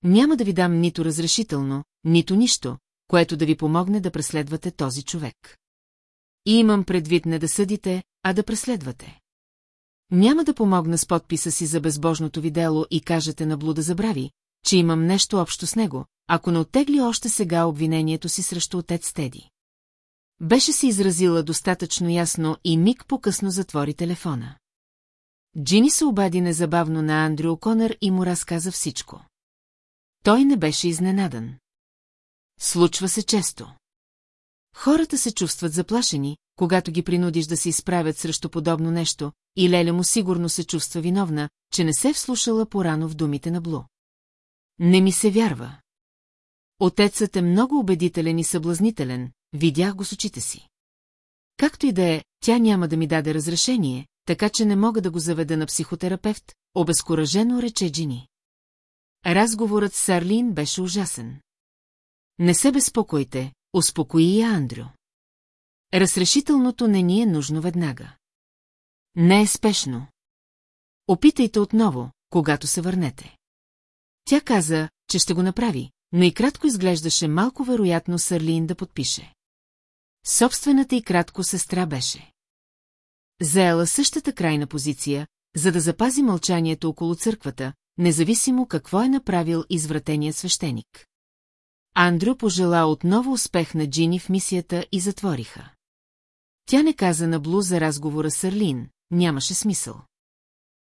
Няма да ви дам нито разрешително, нито нищо, което да ви помогне да преследвате този човек. И имам предвид не да съдите, а да преследвате. Няма да помогна с подписа си за безбожното ви дело и кажете на Блу да забрави, че имам нещо общо с него, ако не оттегли още сега обвинението си срещу отец Теди. Беше се изразила достатъчно ясно и миг по-късно затвори телефона. Джини се обади незабавно на Андрю Конър и му разказа всичко. Той не беше изненадан. Случва се често. Хората се чувстват заплашени, когато ги принудиш да се изправят срещу подобно нещо, и Леля му сигурно се чувства виновна, че не се вслушала порано в думите на Блу. Не ми се вярва. Отецът е много убедителен и съблазнителен, видях го с очите си. Както и да е, тя няма да ми даде разрешение, така че не мога да го заведа на психотерапевт, обезкуражено рече Джини. Разговорът с Арлин беше ужасен. Не се безпокойте, успокои я Андрю. Разрешителното не ни е нужно веднага. Не е спешно. Опитайте отново, когато се върнете. Тя каза, че ще го направи, но и кратко изглеждаше малко вероятно Сарлин да подпише. Собствената и кратко сестра беше. Заела същата крайна позиция, за да запази мълчанието около църквата, независимо какво е направил извратеният свещеник. Андрю пожела отново успех на Джини в мисията и затвориха. Тя не каза на Блу за разговора с Арлин, нямаше смисъл.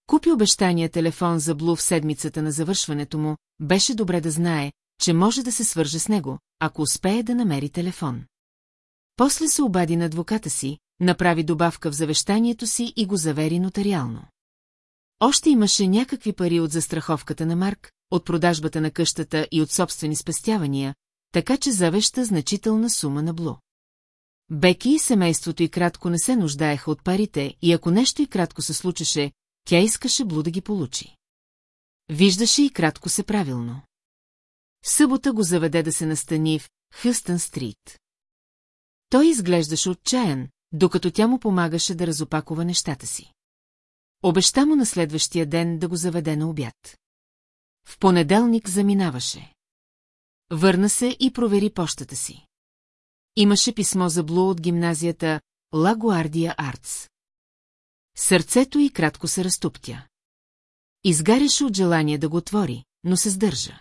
Купи обещания телефон за Блу в седмицата на завършването му, беше добре да знае, че може да се свърже с него, ако успее да намери телефон. После се обади на адвоката си, направи добавка в завещанието си и го завери нотариално. Още имаше някакви пари от застраховката на Марк, от продажбата на къщата и от собствени спестявания, така че завеща значителна сума на Блу. Беки и семейството и кратко не се нуждаеха от парите и ако нещо и кратко се случеше, тя искаше Блу да ги получи. Виждаше и кратко се правилно. Събота го заведе да се настани в Хъстън стрит. Той изглеждаше отчаян, докато тя му помагаше да разопакова нещата си. Обеща му на следващия ден да го заведе на обяд. В понеделник заминаваше. Върна се и провери почтата си. Имаше писмо за Блу от гимназията Ла Гуардия Артс. Сърцето й кратко се разтуптя. Изгаряше от желание да го отвори, но се сдържа.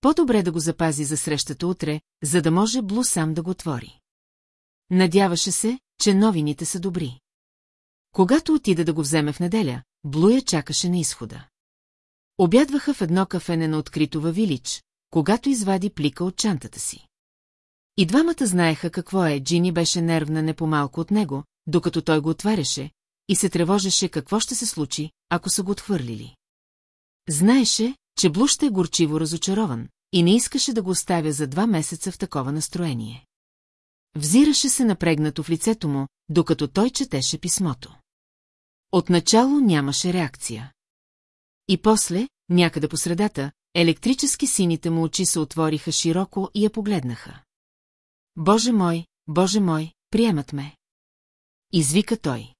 По-добре да го запази за срещата утре, за да може Блу сам да го отвори. Надяваше се, че новините са добри. Когато отида да го вземе в неделя, Блу я чакаше на изхода. Обядваха в едно кафене на открито във Вилич, когато извади плика от чантата си. И двамата знаеха какво е, Джини беше нервна не по-малко от него, докато той го отваряше, и се тревожеше какво ще се случи, ако са го отхвърлили. Знаеше, че Блу ще е горчиво разочарован и не искаше да го оставя за два месеца в такова настроение. Взираше се напрегнато в лицето му, докато той четеше писмото. Отначало нямаше реакция. И после, някъде по средата, електрически сините му очи се отвориха широко и я погледнаха. Боже мой, Боже мой, приемат ме. Извика той.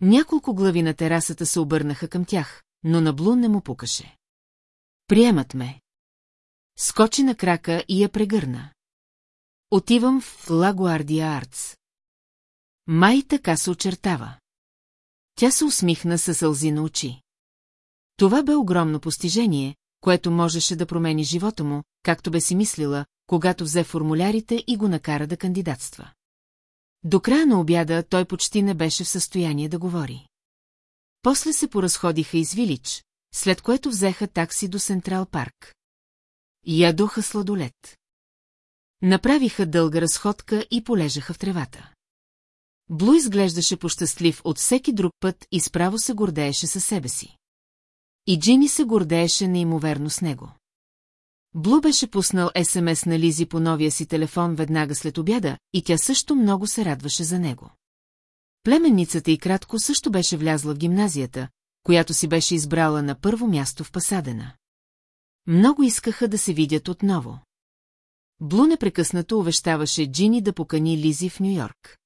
Няколко глави на терасата се обърнаха към тях, но на Блу не му пукаше. Приемат ме. Скочи на крака и я прегърна. Отивам в Лагуардия Артс. Май така се очертава. Тя се усмихна със сълзи на очи. Това бе огромно постижение, което можеше да промени живота му, както бе си мислила, когато взе формулярите и го накара да кандидатства. До края на обяда той почти не беше в състояние да говори. После се поразходиха из Вилич, след което взеха такси до Централ парк. Ядоха сладолет. Направиха дълга разходка и полежаха в тревата. Блу изглеждаше пощастлив от всеки друг път и справо се гордееше със себе си. И Джини се гордееше неимоверно с него. Блу беше пуснал СМС на Лизи по новия си телефон веднага след обяда и тя също много се радваше за него. Племенницата и кратко също беше влязла в гимназията, която си беше избрала на първо място в Пасадена. Много искаха да се видят отново. Блу непрекъснато увещаваше Джини да покани Лизи в Нью-Йорк.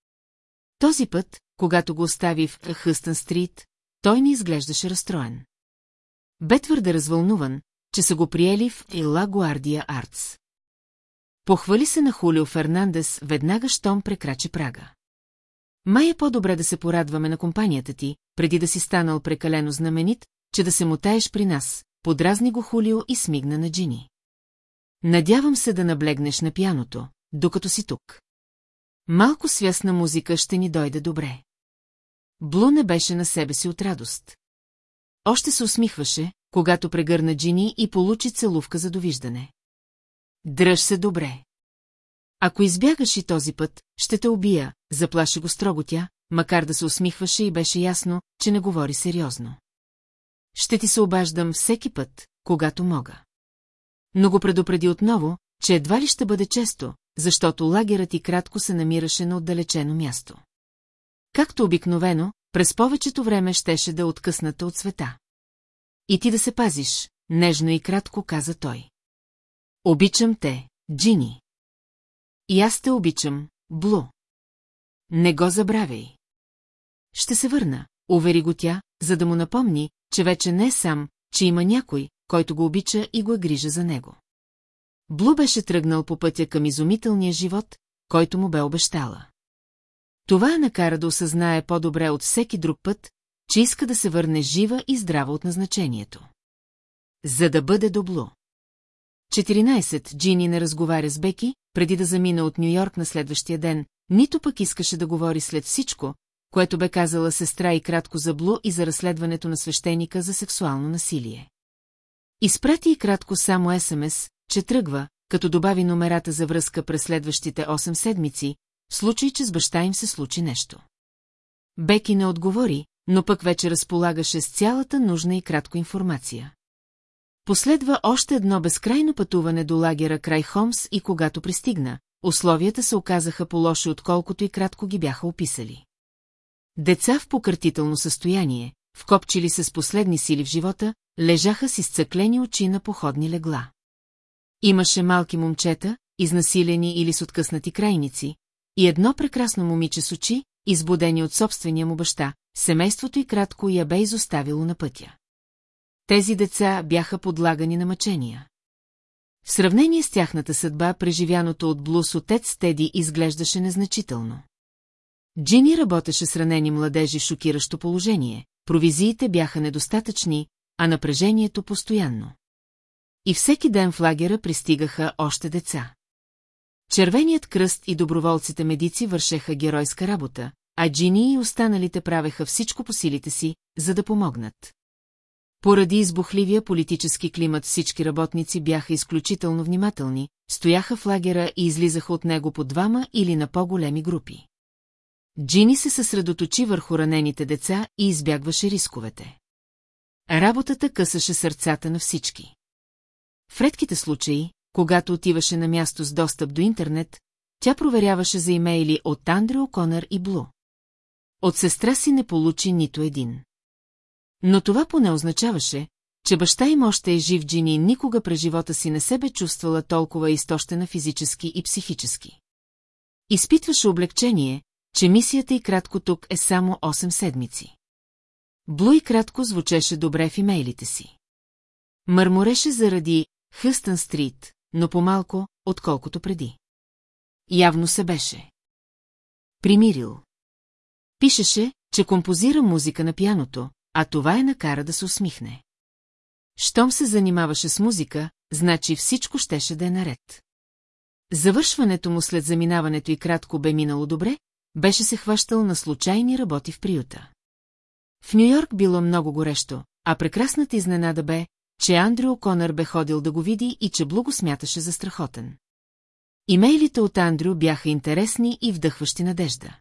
Този път, когато го остави в Хъстън Стрит, той не изглеждаше разстроен. Бе твърде развълнуван, че са го приели в Ела Гуардия Артс. Похвали се на Хулио Фернандес веднага, щом прекрачи прага. Май е по-добре да се порадваме на компанията ти, преди да си станал прекалено знаменит, че да се мутаеш при нас, подразни го Хулио и смигна на Джини. Надявам се да наблегнеш на пяното, докато си тук. Малко свясна музика ще ни дойде добре. Блу не беше на себе си от радост. Още се усмихваше, когато прегърна Джини и получи целувка за довиждане. Дръж се добре. Ако избягаш и този път, ще те убия, заплаши го строго тя, макар да се усмихваше и беше ясно, че не говори сериозно. Ще ти се обаждам всеки път, когато мога. Но го предупреди отново, че едва ли ще бъде често, защото лагерът и кратко се намираше на отдалечено място. Както обикновено, през повечето време щеше да е откъсната от света. И ти да се пазиш, нежно и кратко каза той. Обичам те, Джини. И аз те обичам, Блу. Не го забравяй. Ще се върна, увери го тя, за да му напомни, че вече не е сам, че има някой, който го обича и го е грижа за него. Блу беше тръгнал по пътя към изумителния живот, който му бе обещала. Това накара да осъзнае по-добре от всеки друг път, че иска да се върне жива и здрава от назначението. За да бъде добло. 14. Джини не разговаря с Беки, преди да замина от Нью-Йорк на следващия ден, нито пък искаше да говори след всичко, което бе казала сестра и кратко за Блу и за разследването на свещеника за сексуално насилие. Изпрати и кратко само СМС, че тръгва, като добави номерата за връзка през следващите 8 седмици, в случай, че с баща им се случи нещо. Беки не отговори, но пък вече разполагаше с цялата нужна и кратко информация. Последва още едно безкрайно пътуване до лагера край Хомс и когато пристигна, условията се оказаха по-лоши отколкото и кратко ги бяха описали. Деца в покъртително състояние, вкопчили се с последни сили в живота, лежаха с изцъклени очи на походни легла. Имаше малки момчета, изнасилени или с откъснати крайници, и едно прекрасно момиче с очи, избудени от собствения му баща, семейството и кратко я бе изоставило на пътя. Тези деца бяха подлагани на мъчения. В сравнение с тяхната съдба, преживяното от Блус отец Теди изглеждаше незначително. Джини работеше с ранени младежи шокиращо положение, провизиите бяха недостатъчни, а напрежението постоянно. и всеки ден в лагера пристигаха още деца. Червеният кръст и доброволците медици вършеха геройска работа, а Джини и останалите правеха всичко по силите си, за да помогнат. Поради избухливия политически климат всички работници бяха изключително внимателни, стояха в лагера и излизаха от него по двама или на по-големи групи. Джини се съсредоточи върху ранените деца и избягваше рисковете. Работата късаше сърцата на всички. В редките случаи, когато отиваше на място с достъп до интернет, тя проверяваше за имейли от Андре Оконър и Блу. От сестра си не получи нито един. Но това поне означаваше, че баща им още е жив Джини никога през живота си не се бе чувствала толкова изтощена физически и психически. Изпитваше облегчение, че мисията и кратко тук е само 8 седмици. Блу и кратко звучеше добре в имейлите си. Мърмореше заради Хъстън Стрит, но по-малко, отколкото преди. Явно се беше. Примирил. Пишеше, че композира музика на пяното, а това е накара да се усмихне. Щом се занимаваше с музика, значи всичко щеше да е наред. Завършването му след заминаването и кратко бе минало добре, беше се хващал на случайни работи в приюта. В Нью-Йорк било много горещо, а прекрасната изненада бе, че Андрю Конър бе ходил да го види и че Блу го смяташе за страхотен. Имейлите от Андрю бяха интересни и вдъхващи надежда.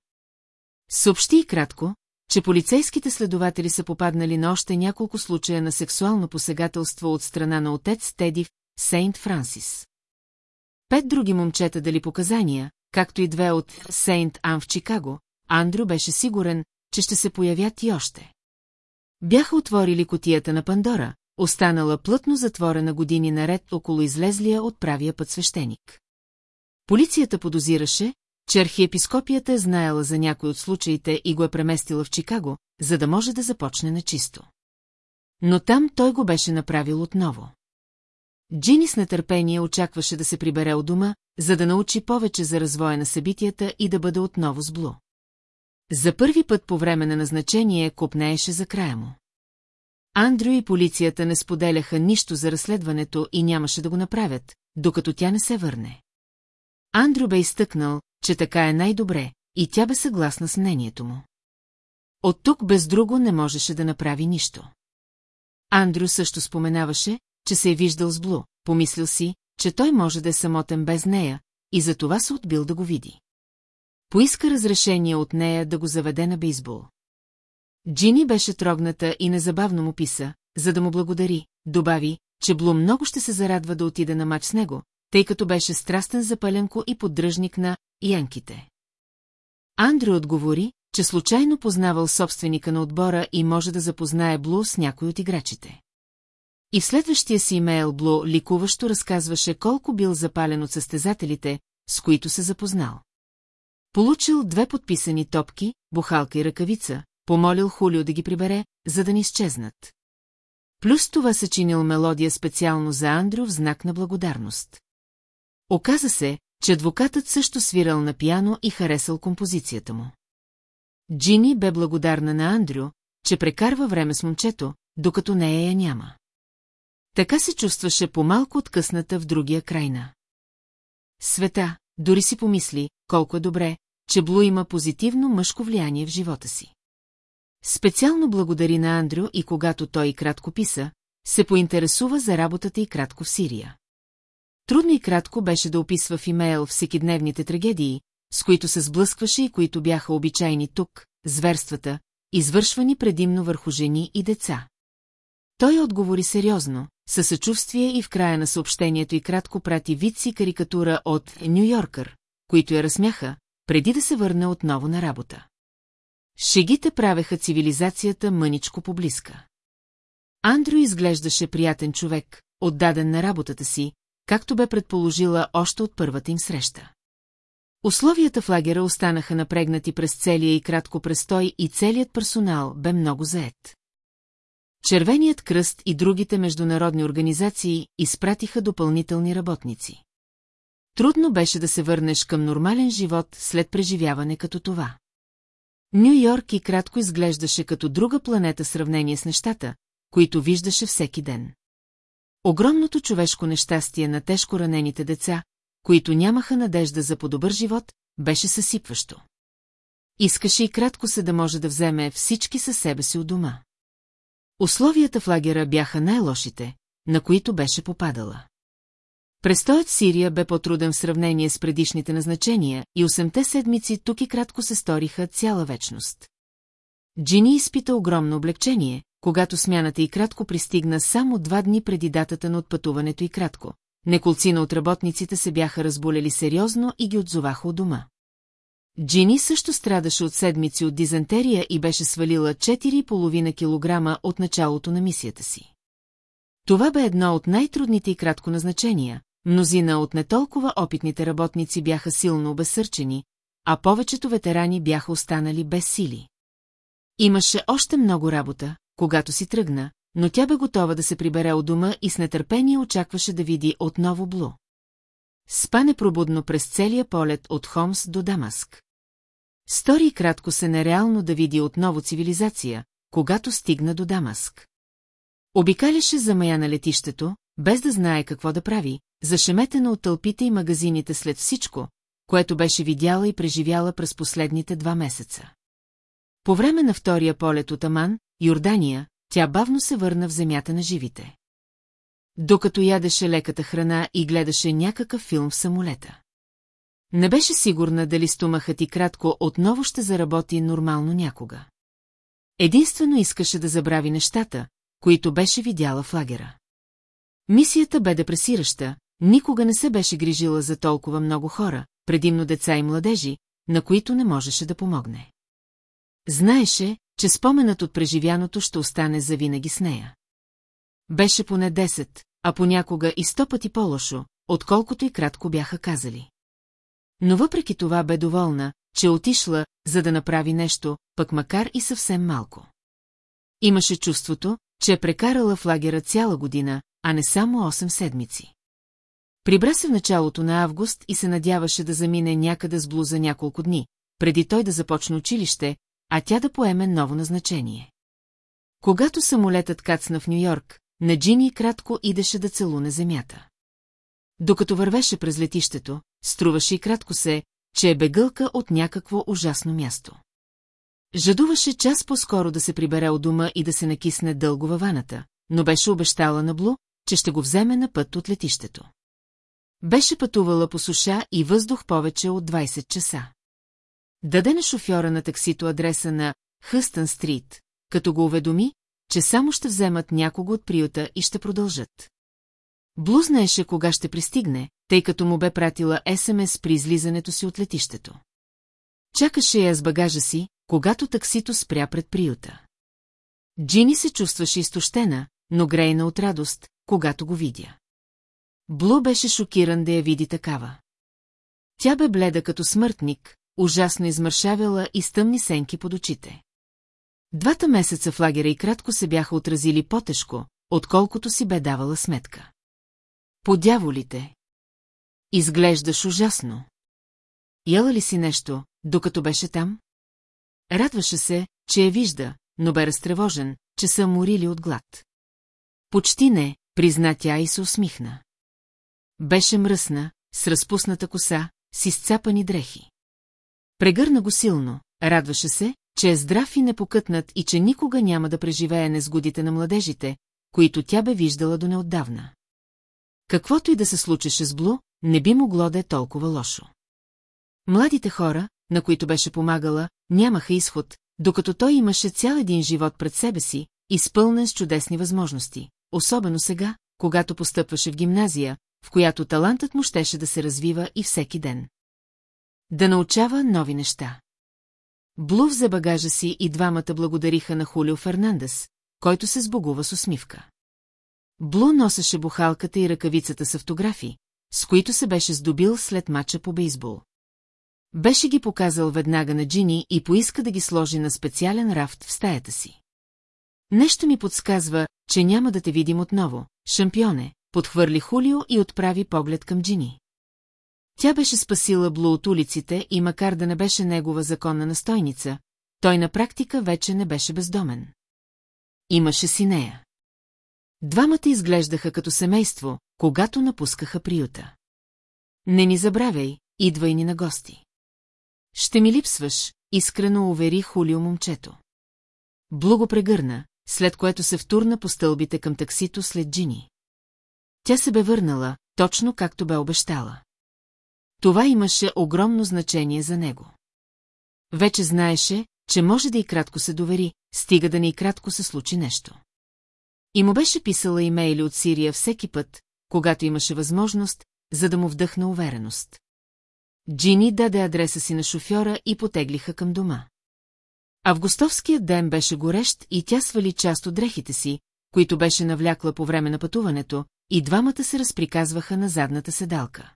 Съобщи и кратко, че полицейските следователи са попаднали на още няколко случая на сексуално посегателство от страна на отец Теди в Сейнт Франсис. Пет други момчета дали показания, както и две от Сейнт Ан в Чикаго, Андрю беше сигурен, че ще се появят и още. Бяха отворили котията на Пандора, останала плътно затворена години наред около излезлия от правия път свещеник. Полицията подозираше, че архиепископията е знаела за някой от случаите и го е преместила в Чикаго, за да може да започне на чисто. Но там той го беше направил отново. Джини с нетърпение очакваше да се прибере от дома, за да научи повече за развоя на събитията и да бъде отново с Блу. За първи път по време на назначение копнееше за края му. Андрю и полицията не споделяха нищо за разследването и нямаше да го направят, докато тя не се върне. Андрю бе изтъкнал, че така е най-добре, и тя бе съгласна с мнението му. От тук без друго не можеше да направи нищо. Андрю също споменаваше, че се е виждал с Блу, помислил си, че той може да е самотен без нея, и за това се отбил да го види. Поиска разрешение от нея да го заведе на бейсбол. Джини беше трогната и незабавно му писа, за да му благодари, добави, че Блу много ще се зарадва да отиде на мач с него, тъй като беше страстен запаленко и поддръжник на янките. Андрю отговори, че случайно познавал собственика на отбора и може да запознае Блу с някой от играчите. И в следващия си имейл Блу ликуващо разказваше колко бил запален от състезателите, с които се запознал. Получил две подписани топки, бухалка и ръкавица, помолил Хулио да ги прибере, за да не изчезнат. Плюс това съчинил мелодия специално за Андрю в знак на благодарност. Оказа се, че адвокатът също свирал на пиано и харесал композицията му. Джини бе благодарна на Андрю, че прекарва време с момчето, докато нея я няма. Така се чувстваше по-малко откъсната в другия крайна. Света, дори си помисли, колко е добре, че Блу има позитивно мъжко влияние в живота си. Специално благодари на Андрю и когато той и кратко писа, се поинтересува за работата и кратко в Сирия. Трудно и кратко беше да описва в имейл всекидневните трагедии, с които се сблъскваше и които бяха обичайни тук, зверствата, извършвани предимно върху жени и деца. Той отговори сериозно, със съчувствие и в края на съобщението и кратко прати вид си карикатура от Нью-Йоркър, които я разсмяха, преди да се върне отново на работа. Шегите правеха цивилизацията мъничко поблизка. Андрю изглеждаше приятен човек, отдаден на работата си, както бе предположила още от първата им среща. Условията в лагера останаха напрегнати през целия и кратко престой и целият персонал бе много заед. Червеният кръст и другите международни организации изпратиха допълнителни работници. Трудно беше да се върнеш към нормален живот след преживяване като това. Ню Йорк и кратко изглеждаше като друга планета сравнение с нещата, които виждаше всеки ден. Огромното човешко нещастие на тежко ранените деца, които нямаха надежда за по-добър живот, беше съсипващо. Искаше и кратко се да може да вземе всички със себе си от дома. Условията в лагера бяха най-лошите, на които беше попадала. Престоят в Сирия бе по-труден в сравнение с предишните назначения и 8 седмици тук и кратко се сториха цяла вечност. Джини изпита огромно облегчение, когато смяната и кратко пристигна само два дни преди датата на отпътуването и кратко. Неколцина от работниците се бяха разболели сериозно и ги отзоваха от дома. Джини също страдаше от седмици от дизентерия и беше свалила 4,5 кг от началото на мисията си. Това бе едно от най-трудните и кратко назначения, мнозина от не толкова опитните работници бяха силно обесърчени, а повечето ветерани бяха останали без сили. Имаше още много работа, когато си тръгна, но тя бе готова да се прибере от дома и с нетърпение очакваше да види отново Блу. Спа непробудно през целия полет от Хомс до Дамаск. Стори и кратко се нереално да види отново цивилизация, когато стигна до Дамаск. Обикаляше замая на летището, без да знае какво да прави, зашеметена от тълпите и магазините след всичко, което беше видяла и преживяла през последните два месеца. По време на втория полет от Аман, Йордания, тя бавно се върна в земята на живите. Докато ядеше леката храна и гледаше някакъв филм в самолета. Не беше сигурна дали стомахът и кратко отново ще заработи нормално някога. Единствено искаше да забрави нещата, които беше видяла в лагера. Мисията бе депресираща, никога не се беше грижила за толкова много хора, предимно деца и младежи, на които не можеше да помогне. Знаеше, че споменът от преживяното ще остане завинаги с нея. Беше поне 10, а понякога и сто пъти по-лошо, отколкото и кратко бяха казали. Но въпреки това бе доволна, че отишла, за да направи нещо, пък макар и съвсем малко. Имаше чувството, че е прекарала в лагера цяла година, а не само 8 седмици. Прибра се в началото на август и се надяваше да замине някъде с блуза няколко дни, преди той да започне училище, а тя да поеме ново назначение. Когато самолетът кацна в Нью-Йорк, на Джини кратко идеше да целуне земята. Докато вървеше през летището, струваше и кратко се, че е бегълка от някакво ужасно място. Жадуваше час по-скоро да се прибере от дома и да се накисне дълго във ваната, но беше обещала на Блу, че ще го вземе на път от летището. Беше пътувала по суша и въздух повече от 20 часа. Даде на шофьора на таксито адреса на Хъстън Стрит, като го уведоми, че само ще вземат някого от приюта и ще продължат. Блу знаеше кога ще пристигне, тъй като му бе пратила СМС при излизането си от летището. Чакаше я с багажа си, когато таксито спря пред приюта. Джини се чувстваше изтощена, но грейна от радост, когато го видя. Блу беше шокиран да я види такава. Тя бе бледа като смъртник, ужасно измършавела и с тъмни сенки под очите. Двата месеца в лагера и кратко се бяха отразили по-тежко, отколкото си бе давала сметка. Подяволите! Изглеждаш ужасно. Яла ли си нещо, докато беше там? Радваше се, че я вижда, но бе разтревожен, че са морили от глад. Почти не, призна тя и се усмихна. Беше мръсна, с разпусната коса, с изцапани дрехи. Прегърна го силно, радваше се, че е здрав и непокътнат и че никога няма да преживее незгодите на младежите, които тя бе виждала до неотдавна. Каквото и да се случеше с Блу, не би могло да е толкова лошо. Младите хора, на които беше помагала, нямаха изход, докато той имаше цял един живот пред себе си, изпълнен с чудесни възможности, особено сега, когато постъпваше в гимназия, в която талантът му щеше да се развива и всеки ден. Да научава нови неща. Блу взе багажа си и двамата благодариха на Хулио Фернандес, който се сбогува с усмивка. Блу носеше бухалката и ръкавицата с автографи, с които се беше здобил след мача по бейсбол. Беше ги показал веднага на Джини и поиска да ги сложи на специален рафт в стаята си. Нещо ми подсказва, че няма да те видим отново, шампионе, подхвърли Хулио и отправи поглед към Джини. Тя беше спасила Блу от улиците и макар да не беше негова законна настойница, той на практика вече не беше бездомен. Имаше си нея. Двамата изглеждаха като семейство, когато напускаха приюта. Не ни забравяй, идвай ни на гости. Ще ми липсваш, искрено увери Хулио момчето. Блу го прегърна, след което се втурна по стълбите към таксито след Джини. Тя се бе върнала, точно както бе обещала. Това имаше огромно значение за него. Вече знаеше, че може да и кратко се довери, стига да не и кратко се случи нещо. И му беше писала имейли от Сирия всеки път, когато имаше възможност, за да му вдъхна увереност. Джини даде адреса си на шофьора и потеглиха към дома. Августовският ден беше горещ и тя свали част от дрехите си, които беше навлякла по време на пътуването, и двамата се разприказваха на задната седалка.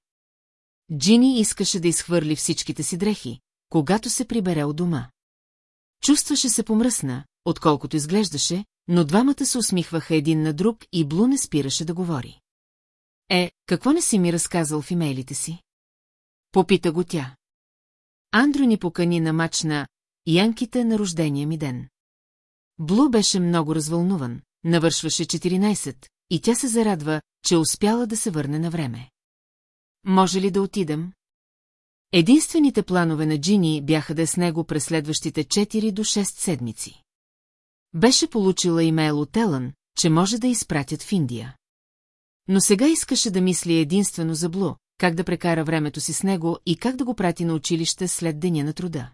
Джини искаше да изхвърли всичките си дрехи, когато се прибере от дома. Чувстваше се помръсна, отколкото изглеждаше, но двамата се усмихваха един на друг и Блу не спираше да говори. Е, какво не си ми разказал в имейлите си? Попита го тя. Андрю ни покани на мач на Янките на рождения ми ден. Блу беше много развълнуван, навършваше 14, и тя се зарадва, че успяла да се върне на време. Може ли да отидем? Единствените планове на Джини бяха да е с него през следващите 4 до 6 седмици. Беше получила имейл от Елън, че може да изпратят в Индия. Но сега искаше да мисли единствено за Блу, как да прекара времето си с него и как да го прати на училище след деня на труда.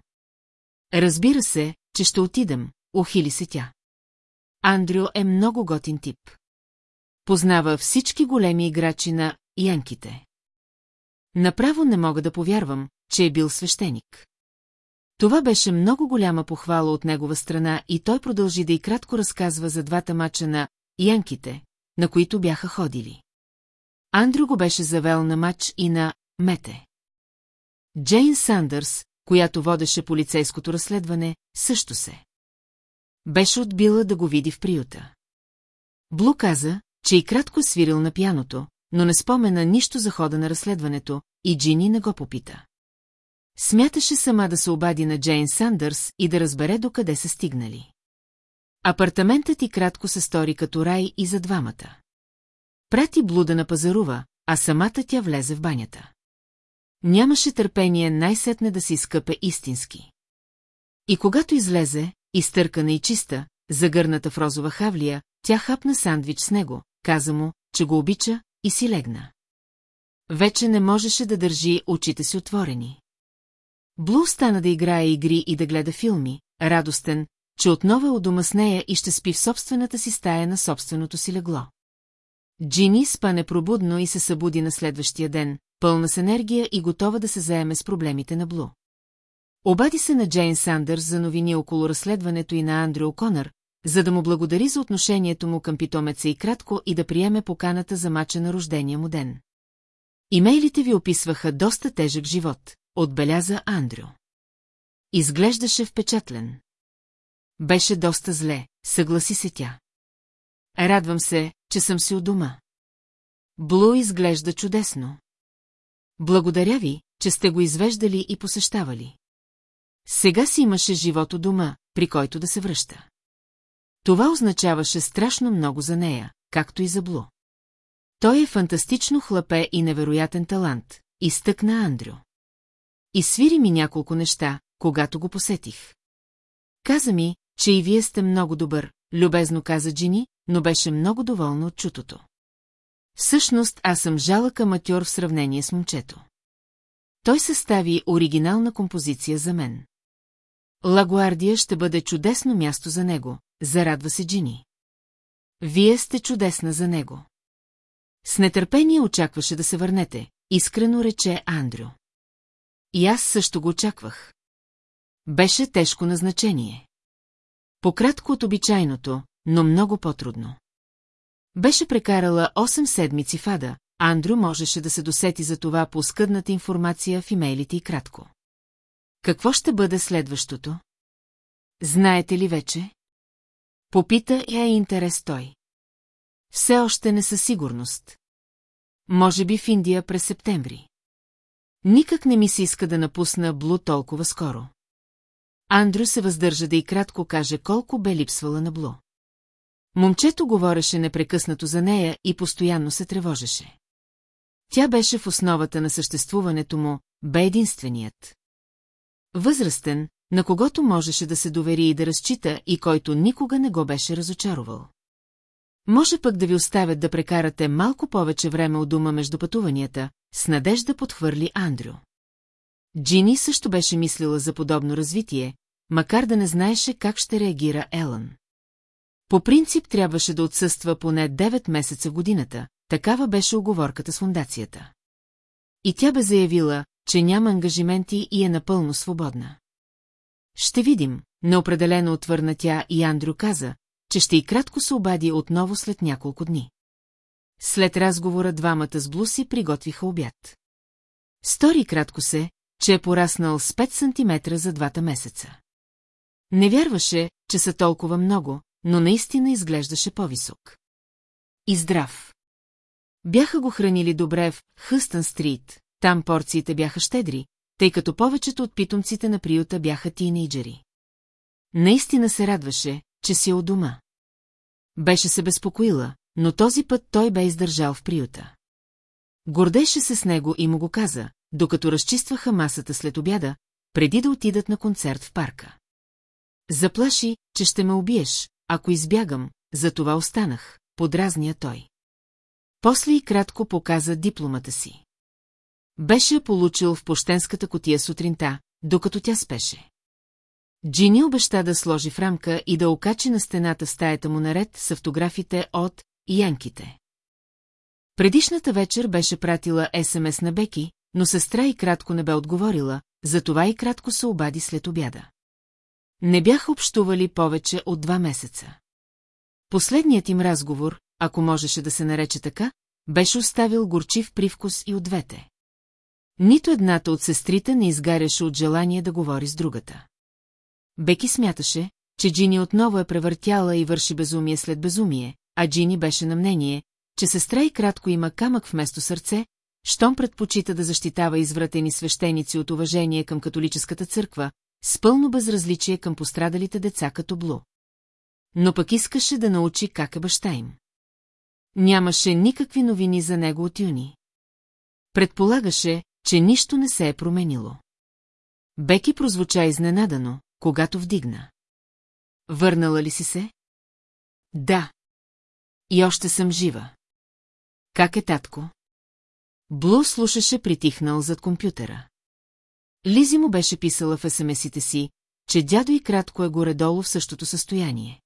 Разбира се, че ще отидем, ухили се тя. Андрю е много готин тип. Познава всички големи играчи на Янките. Направо не мога да повярвам, че е бил свещеник. Това беше много голяма похвала от негова страна и той продължи да и кратко разказва за двата мача на Янките, на които бяха ходили. Андрю го беше завел на матч и на Мете. Джейн Сандърс, която водеше полицейското разследване, също се. Беше отбила да го види в приюта. Блу каза, че и кратко свирил на пяното, но не спомена нищо за хода на разследването, и Джини не го попита. Смяташе сама да се обади на Джейн Сандърс и да разбере докъде са стигнали. Апартаментът и кратко се стори като рай и за двамата. Прати блуда на пазарува, а самата тя влезе в банята. Нямаше търпение най-сетне да се изкъпе истински. И когато излезе, изтъркана и чиста, загърната в розова хавлия, тя хапна сандвич с него, каза му, че го обича, и си легна. Вече не можеше да държи очите си отворени. Блу стана да играе игри и да гледа филми, радостен, че отново е у дома с нея и ще спи в собствената си стая на собственото си легло. Джини спа непробудно и се събуди на следващия ден, пълна с енергия и готова да се заеме с проблемите на Блу. Обади се на Джейн Сандърс за новини около разследването и на Андрю О'Конър, за да му благодари за отношението му към питомеца и кратко и да приеме поканата за мача на рождения му ден. Имейлите ви описваха доста тежък живот, отбеляза Андрю. Изглеждаше впечатлен. Беше доста зле, съгласи се тя. Радвам се, че съм си у дома. Блу изглежда чудесно. Благодаря ви, че сте го извеждали и посещавали. Сега си имаше живот у дома, при който да се връща. Това означаваше страшно много за нея, както и за Блу. Той е фантастично хлапе и невероятен талант, изтъкна Андрю. И свири ми няколко неща, когато го посетих. Каза ми, че и вие сте много добър, любезно каза Джини, но беше много доволна от чутото. Всъщност аз съм жалък аматьор в сравнение с момчето. Той състави оригинална композиция за мен. Лагуардия ще бъде чудесно място за него, зарадва се Джини. Вие сте чудесна за него. С нетърпение очакваше да се върнете, искрено рече Андрю. И аз също го очаквах. Беше тежко назначение. Пократко от обичайното, но много по-трудно. Беше прекарала 8 седмици в Ада, Андрю можеше да се досети за това по скъдната информация в имейлите и кратко. Какво ще бъде следващото? Знаете ли вече? Попита я интерес той. Все още не със сигурност. Може би в Индия през септември. Никак не ми се иска да напусна Блу толкова скоро. Андрю се въздържа да и кратко каже колко бе липсвала на Блу. Момчето говореше непрекъснато за нея и постоянно се тревожеше. Тя беше в основата на съществуването му, бе единственият. Възрастен, на когото можеше да се довери и да разчита и който никога не го беше разочаровал. Може пък да ви оставят да прекарате малко повече време от дома между пътуванията, с надежда подхвърли Андрю. Джини също беше мислила за подобно развитие, макар да не знаеше как ще реагира Елън. По принцип трябваше да отсъства поне 9 месеца годината, такава беше оговорката с фундацията. И тя бе заявила, че няма ангажименти и е напълно свободна. Ще видим, неопределено отвърна тя и Андрю каза, че ще и кратко се обади отново след няколко дни. След разговора двамата с Блуси приготвиха обяд. Стори кратко се, че е пораснал с 5 сантиметра за двата месеца. Не вярваше, че са толкова много, но наистина изглеждаше по-висок. И здрав. Бяха го хранили добре в Хъстън Стрит, там порциите бяха щедри, тъй като повечето от питомците на приюта бяха тинейджери. Наистина се радваше, че си е у дома. Беше се безпокоила, но този път той бе издържал в приюта. Гордеше се с него и му го каза, докато разчистваха масата след обяда, преди да отидат на концерт в парка. Заплаши, че ще ме убиеш, ако избягам, за това останах, подразния той. После и кратко показа дипломата си. Беше получил в пощенската котия сутринта, докато тя спеше. Джини обеща да сложи в рамка и да окачи на стената в стаята му наред с автографите от Янките. Предишната вечер беше пратила СМС на Беки, но сестра и кратко не бе отговорила, затова и кратко се обади след обяда. Не бяха общували повече от два месеца. Последният им разговор, ако можеше да се нарече така, беше оставил горчив привкус и от двете. Нито едната от сестрите не изгаряше от желание да говори с другата. Беки смяташе, че Джини отново е превъртяла и върши безумие след безумие, а Джини беше на мнение, че сестра и кратко има камък вместо сърце, щом предпочита да защитава извратени свещеници от уважение към католическата църква, с пълно безразличие към пострадалите деца като Блу. Но пък искаше да научи как е баща им. Нямаше никакви новини за него от юни. Предполагаше, че нищо не се е променило. Беки прозвуча изненадано, когато вдигна. Върнала ли си се? Да. И още съм жива. Как е татко? Блу слушаше притихнал зад компютъра. Лизи му беше писала в смс си, че дядо и кратко е горе-долу в същото състояние.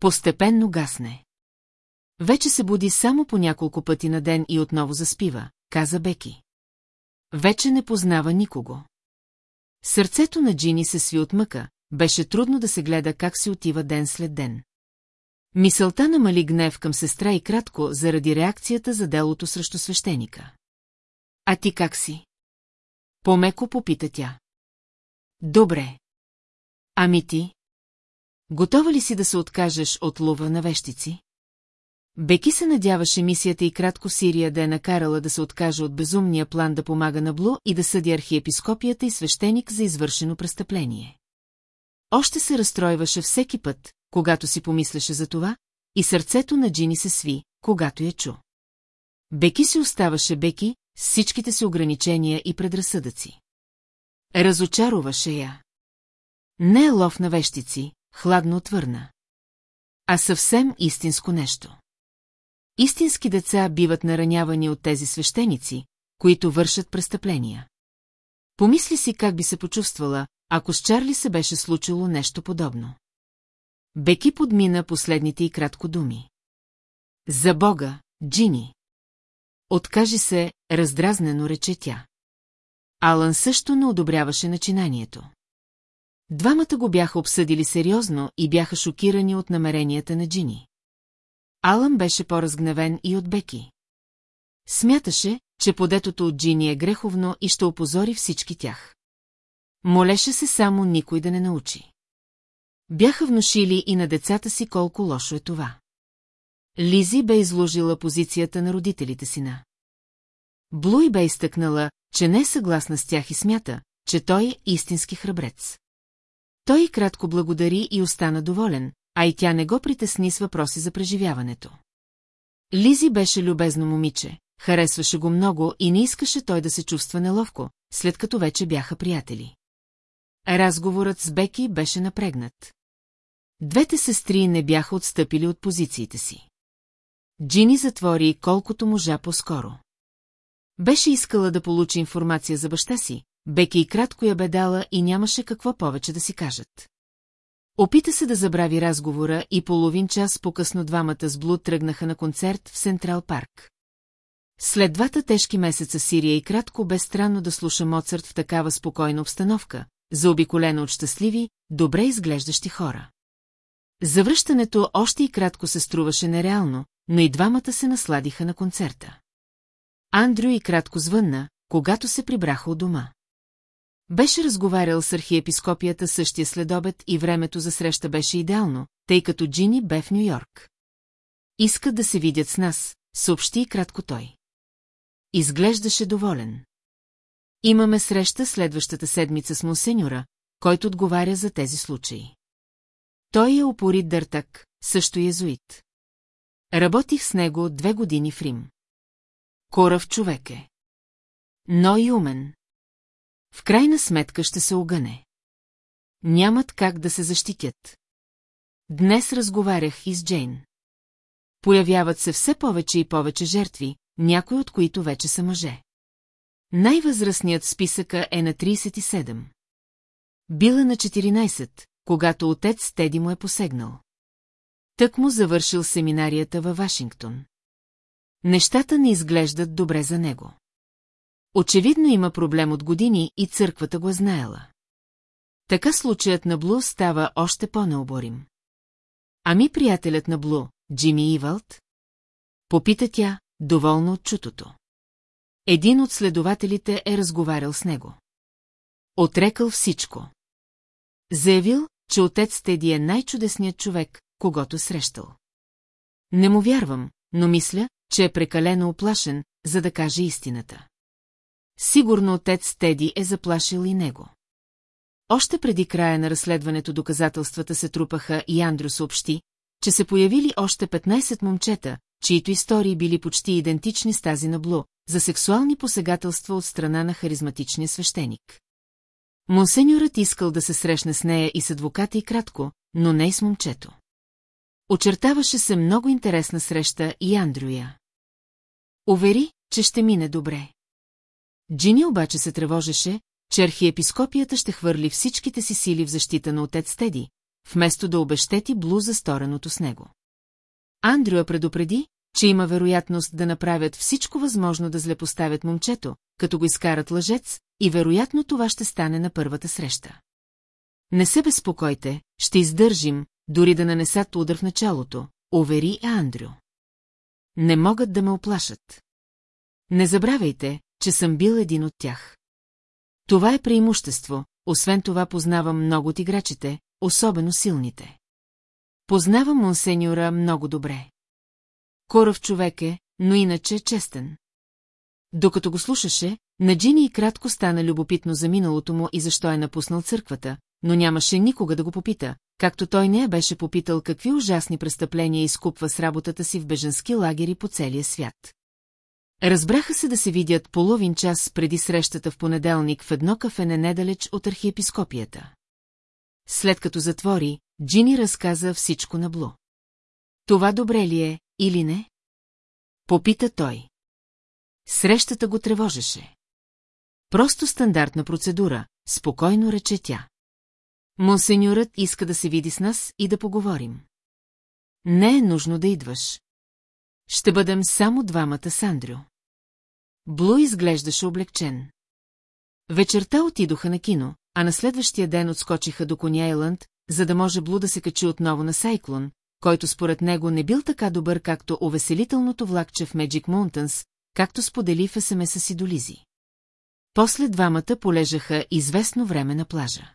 Постепенно гасне. Вече се буди само по няколко пъти на ден и отново заспива, каза Беки. Вече не познава никого. Сърцето на Джини се сви от мъка, беше трудно да се гледа как си отива ден след ден. Мисълта намали гнев към сестра и кратко заради реакцията за делото срещу свещеника. А ти как си? Помеко попита тя. Добре. Ами ти? Готова ли си да се откажеш от лова на вещици? Беки се надяваше мисията и кратко Сирия да е накарала да се откаже от безумния план да помага на Блу и да съди архиепископията и свещеник за извършено престъпление. Още се разстройваше всеки път, когато си помисляше за това, и сърцето на Джини се сви, когато я чу. Беки си оставаше Беки всичките си ограничения и предразсъдъци. Разочароваше я. Не е лов на вещици, хладно отвърна. А съвсем истинско нещо. Истински деца биват наранявани от тези свещеници, които вършат престъпления. Помисли си как би се почувствала, ако с Чарли се беше случило нещо подобно. Беки подмина последните и кратко думи. За Бога, Джини! Откажи се, раздразнено рече тя. Алън също не одобряваше начинанието. Двамата го бяха обсъдили сериозно и бяха шокирани от намеренията на Джини. Алън беше по-разгневен и от Беки. Смяташе, че подетото от Джини е греховно и ще опозори всички тях. Молеше се само никой да не научи. Бяха внушили и на децата си колко лошо е това. Лизи бе изложила позицията на родителите си на. Блуй бе изтъкнала, че не е съгласна с тях и смята, че той е истински храбрец. Той кратко благодари и остана доволен, а и тя не го притесни с въпроси за преживяването. Лизи беше любезно момиче, харесваше го много и не искаше той да се чувства неловко, след като вече бяха приятели. Разговорът с Беки беше напрегнат. Двете сестри не бяха отстъпили от позициите си. Джини затвори колкото можа по-скоро. Беше искала да получи информация за баща си, Беки и кратко я бе дала и нямаше какво повече да си кажат. Опита се да забрави разговора и половин час по-късно двамата с Блуд тръгнаха на концерт в Централ парк. След двата тежки месеца Сирия и кратко бе странно да слуша Моцарт в такава спокойна обстановка, заобиколена от щастливи, добре изглеждащи хора. Завръщането още и кратко се струваше нереално, но и двамата се насладиха на концерта. Андрю и кратко звънна, когато се прибраха от дома. Беше разговарял с архиепископията същия следобед и времето за среща беше идеално, тъй като Джини бе в Нью-Йорк. Искат да се видят с нас, съобщи и кратко той. Изглеждаше доволен. Имаме среща следващата седмица с Монсеньора, който отговаря за тези случаи. Той е упорит дъртък, също езуит. Работих с него две години в Рим. Корав човек е. Но и умен. В крайна сметка ще се огъне. Нямат как да се защитят. Днес разговарях и с Джейн. Появяват се все повече и повече жертви, някои от които вече са мъже. Най-възрастният списъка е на 37. Била на 14, когато отец Теди му е посегнал. Тък му завършил семинарията във Вашингтон. Нещата не изглеждат добре за него. Очевидно има проблем от години и църквата го е знаела. Така случаят на Блу става още по-необорим. Ами приятелят на Блу, Джимми Ивалд? Попита тя, доволна от чутото. Един от следователите е разговарял с него. Отрекал всичко. Заявил, че отец Теди е най-чудесният човек, когато срещал. Не му вярвам, но мисля, че е прекалено оплашен, за да каже истината. Сигурно отец Теди е заплашил и него. Още преди края на разследването доказателствата се трупаха и Андрю съобщи, че се появили още 15 момчета, чието истории били почти идентични с тази на Блу, за сексуални посегателства от страна на харизматичния свещеник. Монсеньорът искал да се срещне с нея и с адвоката и кратко, но не и с момчето. Очертаваше се много интересна среща и Андрюя. Увери, че ще мине добре. Джини обаче се тревожеше, че архиепископията ще хвърли всичките си сили в защита на отец Теди, вместо да обещети Блу за стореното с него. Андрюа предупреди, че има вероятност да направят всичко възможно да злепоставят момчето, като го изкарат лъжец, и вероятно това ще стане на първата среща. Не се безпокойте, ще издържим, дори да нанесат удар в началото, увери Андрю. Не могат да ме оплашат. Не забравяйте, че съм бил един от тях. Това е преимущество, освен това познавам много от играчите, особено силните. Познавам монсеньора много добре. Корав човек е, но иначе е честен. Докато го слушаше, на Джини и кратко стана любопитно за миналото му и защо е напуснал църквата, но нямаше никога да го попита, както той не я беше попитал какви ужасни престъпления изкупва с работата си в беженски лагери по целия свят. Разбраха се да се видят половин час преди срещата в понеделник в едно кафене недалеч от архиепископията. След като затвори, Джини разказа всичко на Блу. Това добре ли е, или не? Попита той. Срещата го тревожеше. Просто стандартна процедура, спокойно рече тя. Монсеньорът иска да се види с нас и да поговорим. Не е нужно да идваш. Ще бъдем само двамата с Андрю. Блу изглеждаше облегчен. Вечерта отидоха на кино, а на следващия ден отскочиха до Кони Айланд, за да може Блу да се качи отново на Сайклон, който според него не бил така добър, както увеселителното влакче в Magic Mountains, както сподели в СМС си до Лизи. После двамата полежаха известно време на плажа.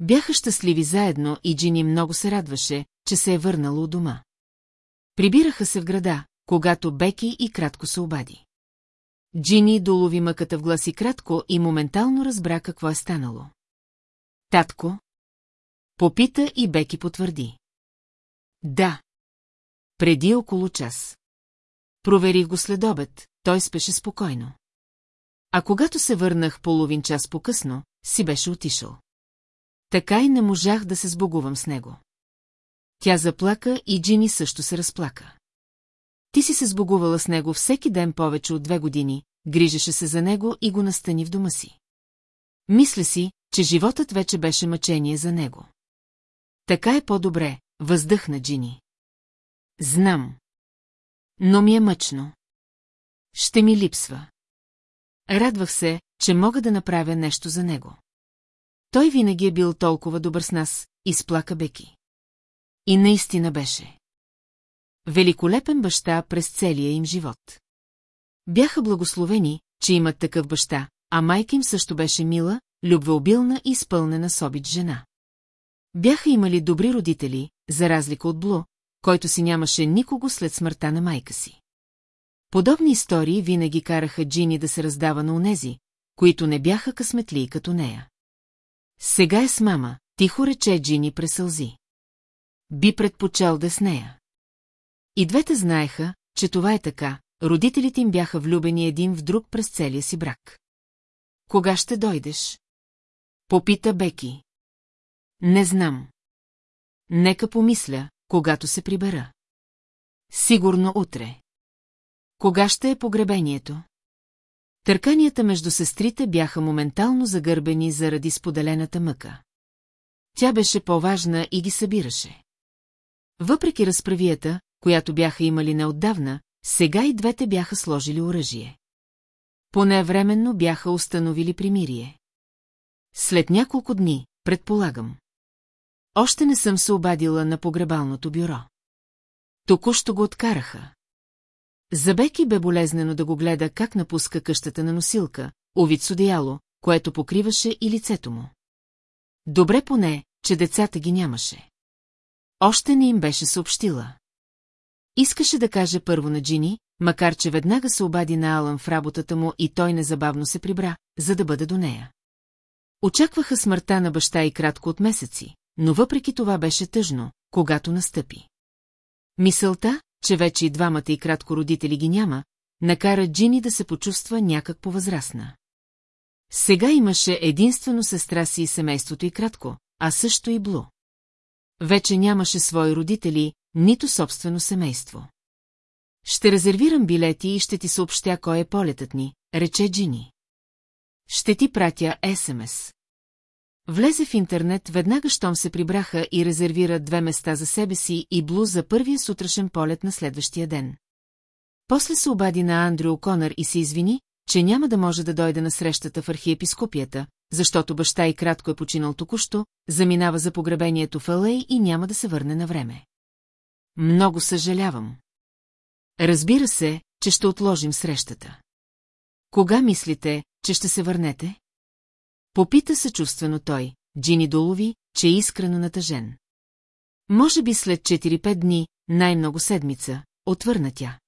Бяха щастливи заедно и Джини много се радваше, че се е върнало у дома. Прибираха се в града, когато Беки и кратко се обади. Джини долови мъката в гласи кратко и моментално разбра какво е станало. Татко? Попита и Беки потвърди. Да. Преди около час. Проверих го след обед, той спеше спокойно. А когато се върнах половин час по-късно, си беше отишъл. Така и не можах да се сбогувам с него. Тя заплака и Джини също се разплака. Ти си се сбогувала с него всеки ден повече от две години, грижеше се за него и го настани в дома си. Мисля си, че животът вече беше мъчение за него. Така е по-добре, въздъхна Джини. Знам. Но ми е мъчно. Ще ми липсва. Радвах се, че мога да направя нещо за него. Той винаги е бил толкова добър с нас, изплака Беки. И наистина беше. Великолепен баща през целия им живот. Бяха благословени, че имат такъв баща, а майка им също беше мила, любвеобилна и изпълнена с обид жена. Бяха имали добри родители, за разлика от Бло, който си нямаше никого след смъртта на майка си. Подобни истории винаги караха Джини да се раздава на унези, които не бяха късметли като нея. Сега е с мама, тихо рече Джини през сълзи. Би предпочел да с нея. И двете знаеха, че това е така, родителите им бяха влюбени един в друг през целия си брак. Кога ще дойдеш? Попита Беки. Не знам. Нека помисля, когато се прибера. Сигурно утре. Кога ще е погребението? Търканията между сестрите бяха моментално загърбени заради споделената мъка. Тя беше по-важна и ги събираше. Въпреки разправията, която бяха имали неотдавна, сега и двете бяха сложили оръжие. Поне временно бяха установили примирие. След няколко дни, предполагам. Още не съм се обадила на погребалното бюро. Току-що го откараха. За Беки бе болезнено да го гледа как напуска къщата на носилка, овид с одеяло, което покриваше и лицето му. Добре поне, че децата ги нямаше. Още не им беше съобщила. Искаше да каже първо на Джини, макар че веднага се обади на Алън в работата му и той незабавно се прибра, за да бъде до нея. Очакваха смъртта на баща и кратко от месеци, но въпреки това беше тъжно, когато настъпи. Мисълта, че вече и двамата и кратко родители ги няма, накара Джини да се почувства някак по-възрастна. Сега имаше единствено сестра си и семейството и кратко, а също и Блу. Вече нямаше свои родители, нито собствено семейство. Ще резервирам билети и ще ти съобщя кой е полетът ни, рече Джини. Ще ти пратя СМС. Влезе в интернет веднага, щом се прибраха и резервира две места за себе си и Блу за първия сутрешен полет на следващия ден. После се обади на Андрю Конър и се извини, че няма да може да дойде на срещата в архиепископията, защото баща и кратко е починал току-що, заминава за погребението в Алей и няма да се върне на време. Много съжалявам. Разбира се, че ще отложим срещата. Кога мислите, че ще се върнете? Попита съчувствено той, Джини долови, че е искрено натъжен. Може би след 4-5 дни, най-много седмица, отвърна тя.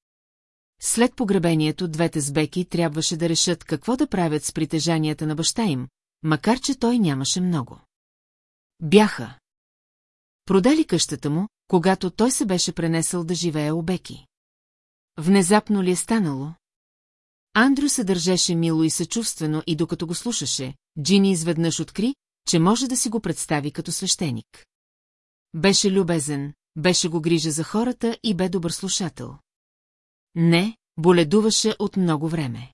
След погребението двете сбеки трябваше да решат какво да правят с притежанията на баща им, макар че той нямаше много. Бяха. Продали къщата му, когато той се беше пренесъл да живее у Беки. Внезапно ли е станало? Андрю се държеше мило и съчувствено и докато го слушаше, Джини изведнъж откри, че може да си го представи като свещеник. Беше любезен, беше го грижа за хората и бе добър слушател. Не, боледуваше от много време.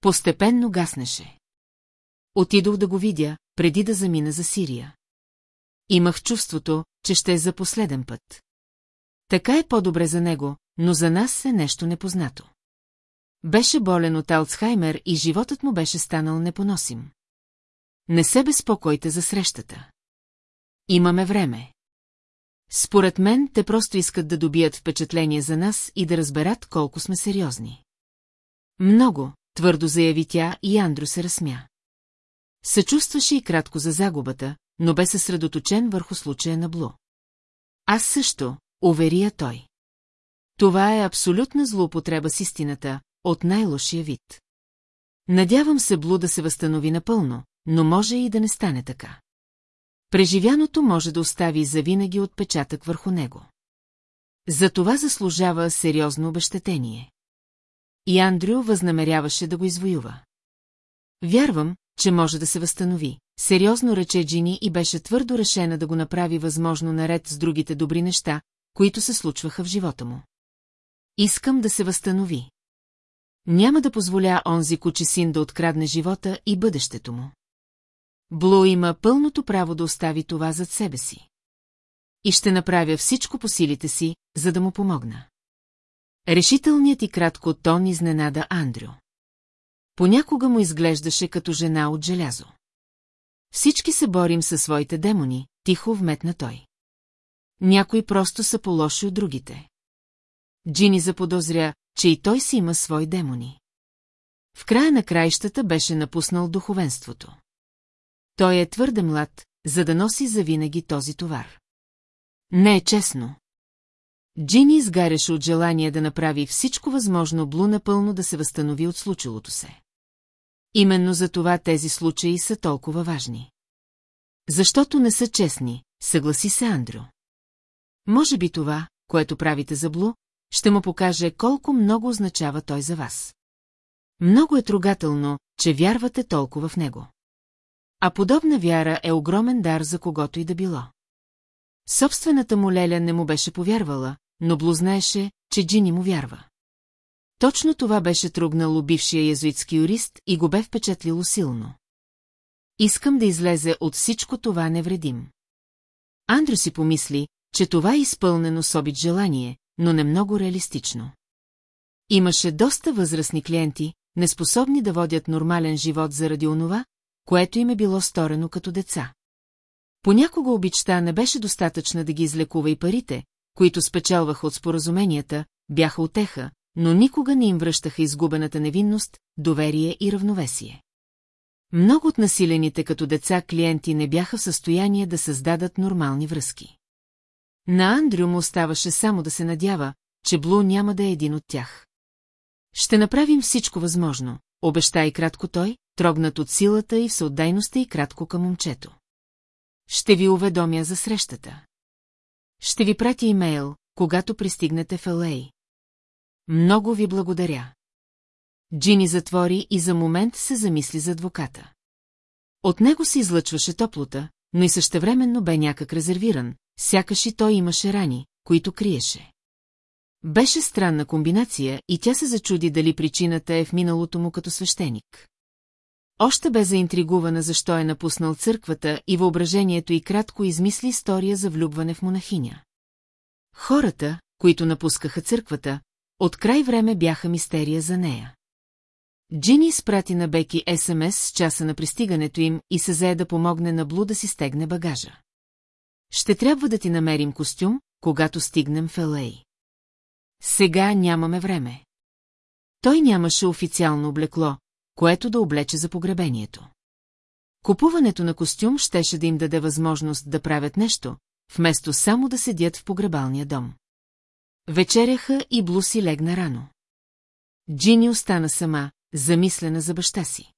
Постепенно гаснеше. Отидох да го видя, преди да замина за Сирия. Имах чувството, че ще е за последен път. Така е по-добре за него, но за нас е нещо непознато. Беше болен от Алцхаймер и животът му беше станал непоносим. Не се безпокойте за срещата. Имаме време. Според мен, те просто искат да добият впечатление за нас и да разберат колко сме сериозни. Много, твърдо заяви тя и Андрю се разсмя. Съчувстваше и кратко за загубата, но бе съсредоточен върху случая на Блу. Аз също, уверия той. Това е абсолютна злоупотреба с истината, от най-лошия вид. Надявам се Блу да се възстанови напълно, но може и да не стане така. Преживяното може да остави завинаги отпечатък върху него. За това заслужава сериозно обещетение. И Андрю възнамеряваше да го извоюва. Вярвам, че може да се възстанови. Сериозно рече Джини и беше твърдо решена да го направи възможно наред с другите добри неща, които се случваха в живота му. Искам да се възстанови. Няма да позволя онзи кучи син да открадне живота и бъдещето му. Блу има пълното право да остави това зад себе си. И ще направя всичко по силите си, за да му помогна. Решителният и кратко тон изненада Андрю. Понякога му изглеждаше като жена от желязо. Всички се борим със своите демони, тихо вметна той. Някои просто са по-лоши от другите. Джини заподозря, че и той си има свои демони. В края на краищата беше напуснал духовенството. Той е твърде млад, за да носи завинаги този товар. Не е честно. Джини изгаряше от желание да направи всичко възможно Блу напълно да се възстанови от случилото се. Именно за това тези случаи са толкова важни. Защото не са честни, съгласи се Андрю. Може би това, което правите за Блу, ще му покаже колко много означава той за вас. Много е трогателно, че вярвате толкова в него. А подобна вяра е огромен дар за когото и да било. Собствената му Леля не му беше повярвала, но Блу знаеше, че Джини му вярва. Точно това беше трогнало бившия язуитски юрист и го бе впечатлило силно. Искам да излезе от всичко това невредим. Андрю си помисли, че това е изпълнено с обид желание, но не много реалистично. Имаше доста възрастни клиенти, неспособни да водят нормален живот заради онова, което им е било сторено като деца. Понякога обичта не беше достатъчна да ги излекува и парите, които спечелваха от споразуменията, бяха отеха, но никога не им връщаха изгубената невинност, доверие и равновесие. Много от насилените като деца клиенти не бяха в състояние да създадат нормални връзки. На Андрю му оставаше само да се надява, че Блу няма да е един от тях. Ще направим всичко възможно, обеща и кратко той, трогнат от силата и всеотдайността и кратко към момчето. Ще ви уведомя за срещата. Ще ви пратя имейл, когато пристигнете в Л.А. Много ви благодаря. Джини затвори и за момент се замисли за адвоката. От него се излъчваше топлота, но и същевременно бе някак резервиран, сякаш и той имаше рани, които криеше. Беше странна комбинация и тя се зачуди дали причината е в миналото му като свещеник. Още бе заинтригувана защо е напуснал църквата и въображението й кратко измисли история за влюбване в монахиня. Хората, които напускаха църквата, от край време бяха мистерия за нея. Джини изпрати на Беки СМС с часа на пристигането им и се зае да помогне на Блу да си стегне багажа. Ще трябва да ти намерим костюм, когато стигнем в Елей. Сега нямаме време. Той нямаше официално облекло, което да облече за погребението. Купуването на костюм щеше да им даде възможност да правят нещо, вместо само да седят в погребалния дом. Вечеряха и Блуси легна рано. Джини остана сама, замислена за баща си.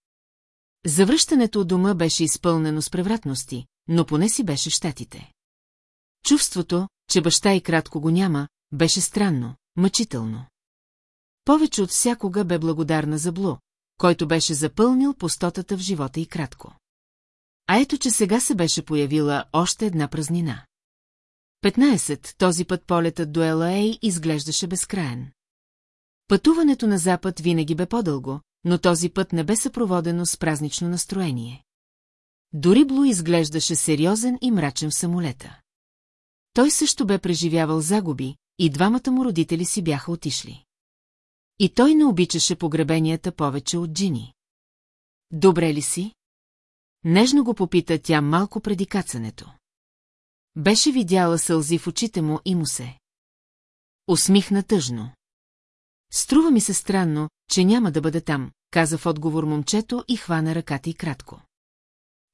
Завръщането от дома беше изпълнено с превратности, но поне си беше щатите. Чувството, че баща и кратко го няма, беше странно, мъчително. Повече от всякога бе благодарна за Блу, който беше запълнил пустотата в живота и кратко. А ето, че сега се беше появила още една празнина. 15. Този път полетът до Елаей изглеждаше безкраен. Пътуването на запад винаги бе по-дълго, но този път не бе съпроводено с празнично настроение. Дори Блу изглеждаше сериозен и мрачен в самолета. Той също бе преживявал загуби, и двамата му родители си бяха отишли. И той не обичаше погребенията повече от Джини. Добре ли си? Нежно го попита тя малко преди кацането. Беше видяла сълзи в очите му и му се. Усмихна тъжно. Струва ми се странно, че няма да бъде там, каза в отговор момчето и хвана ръката и кратко.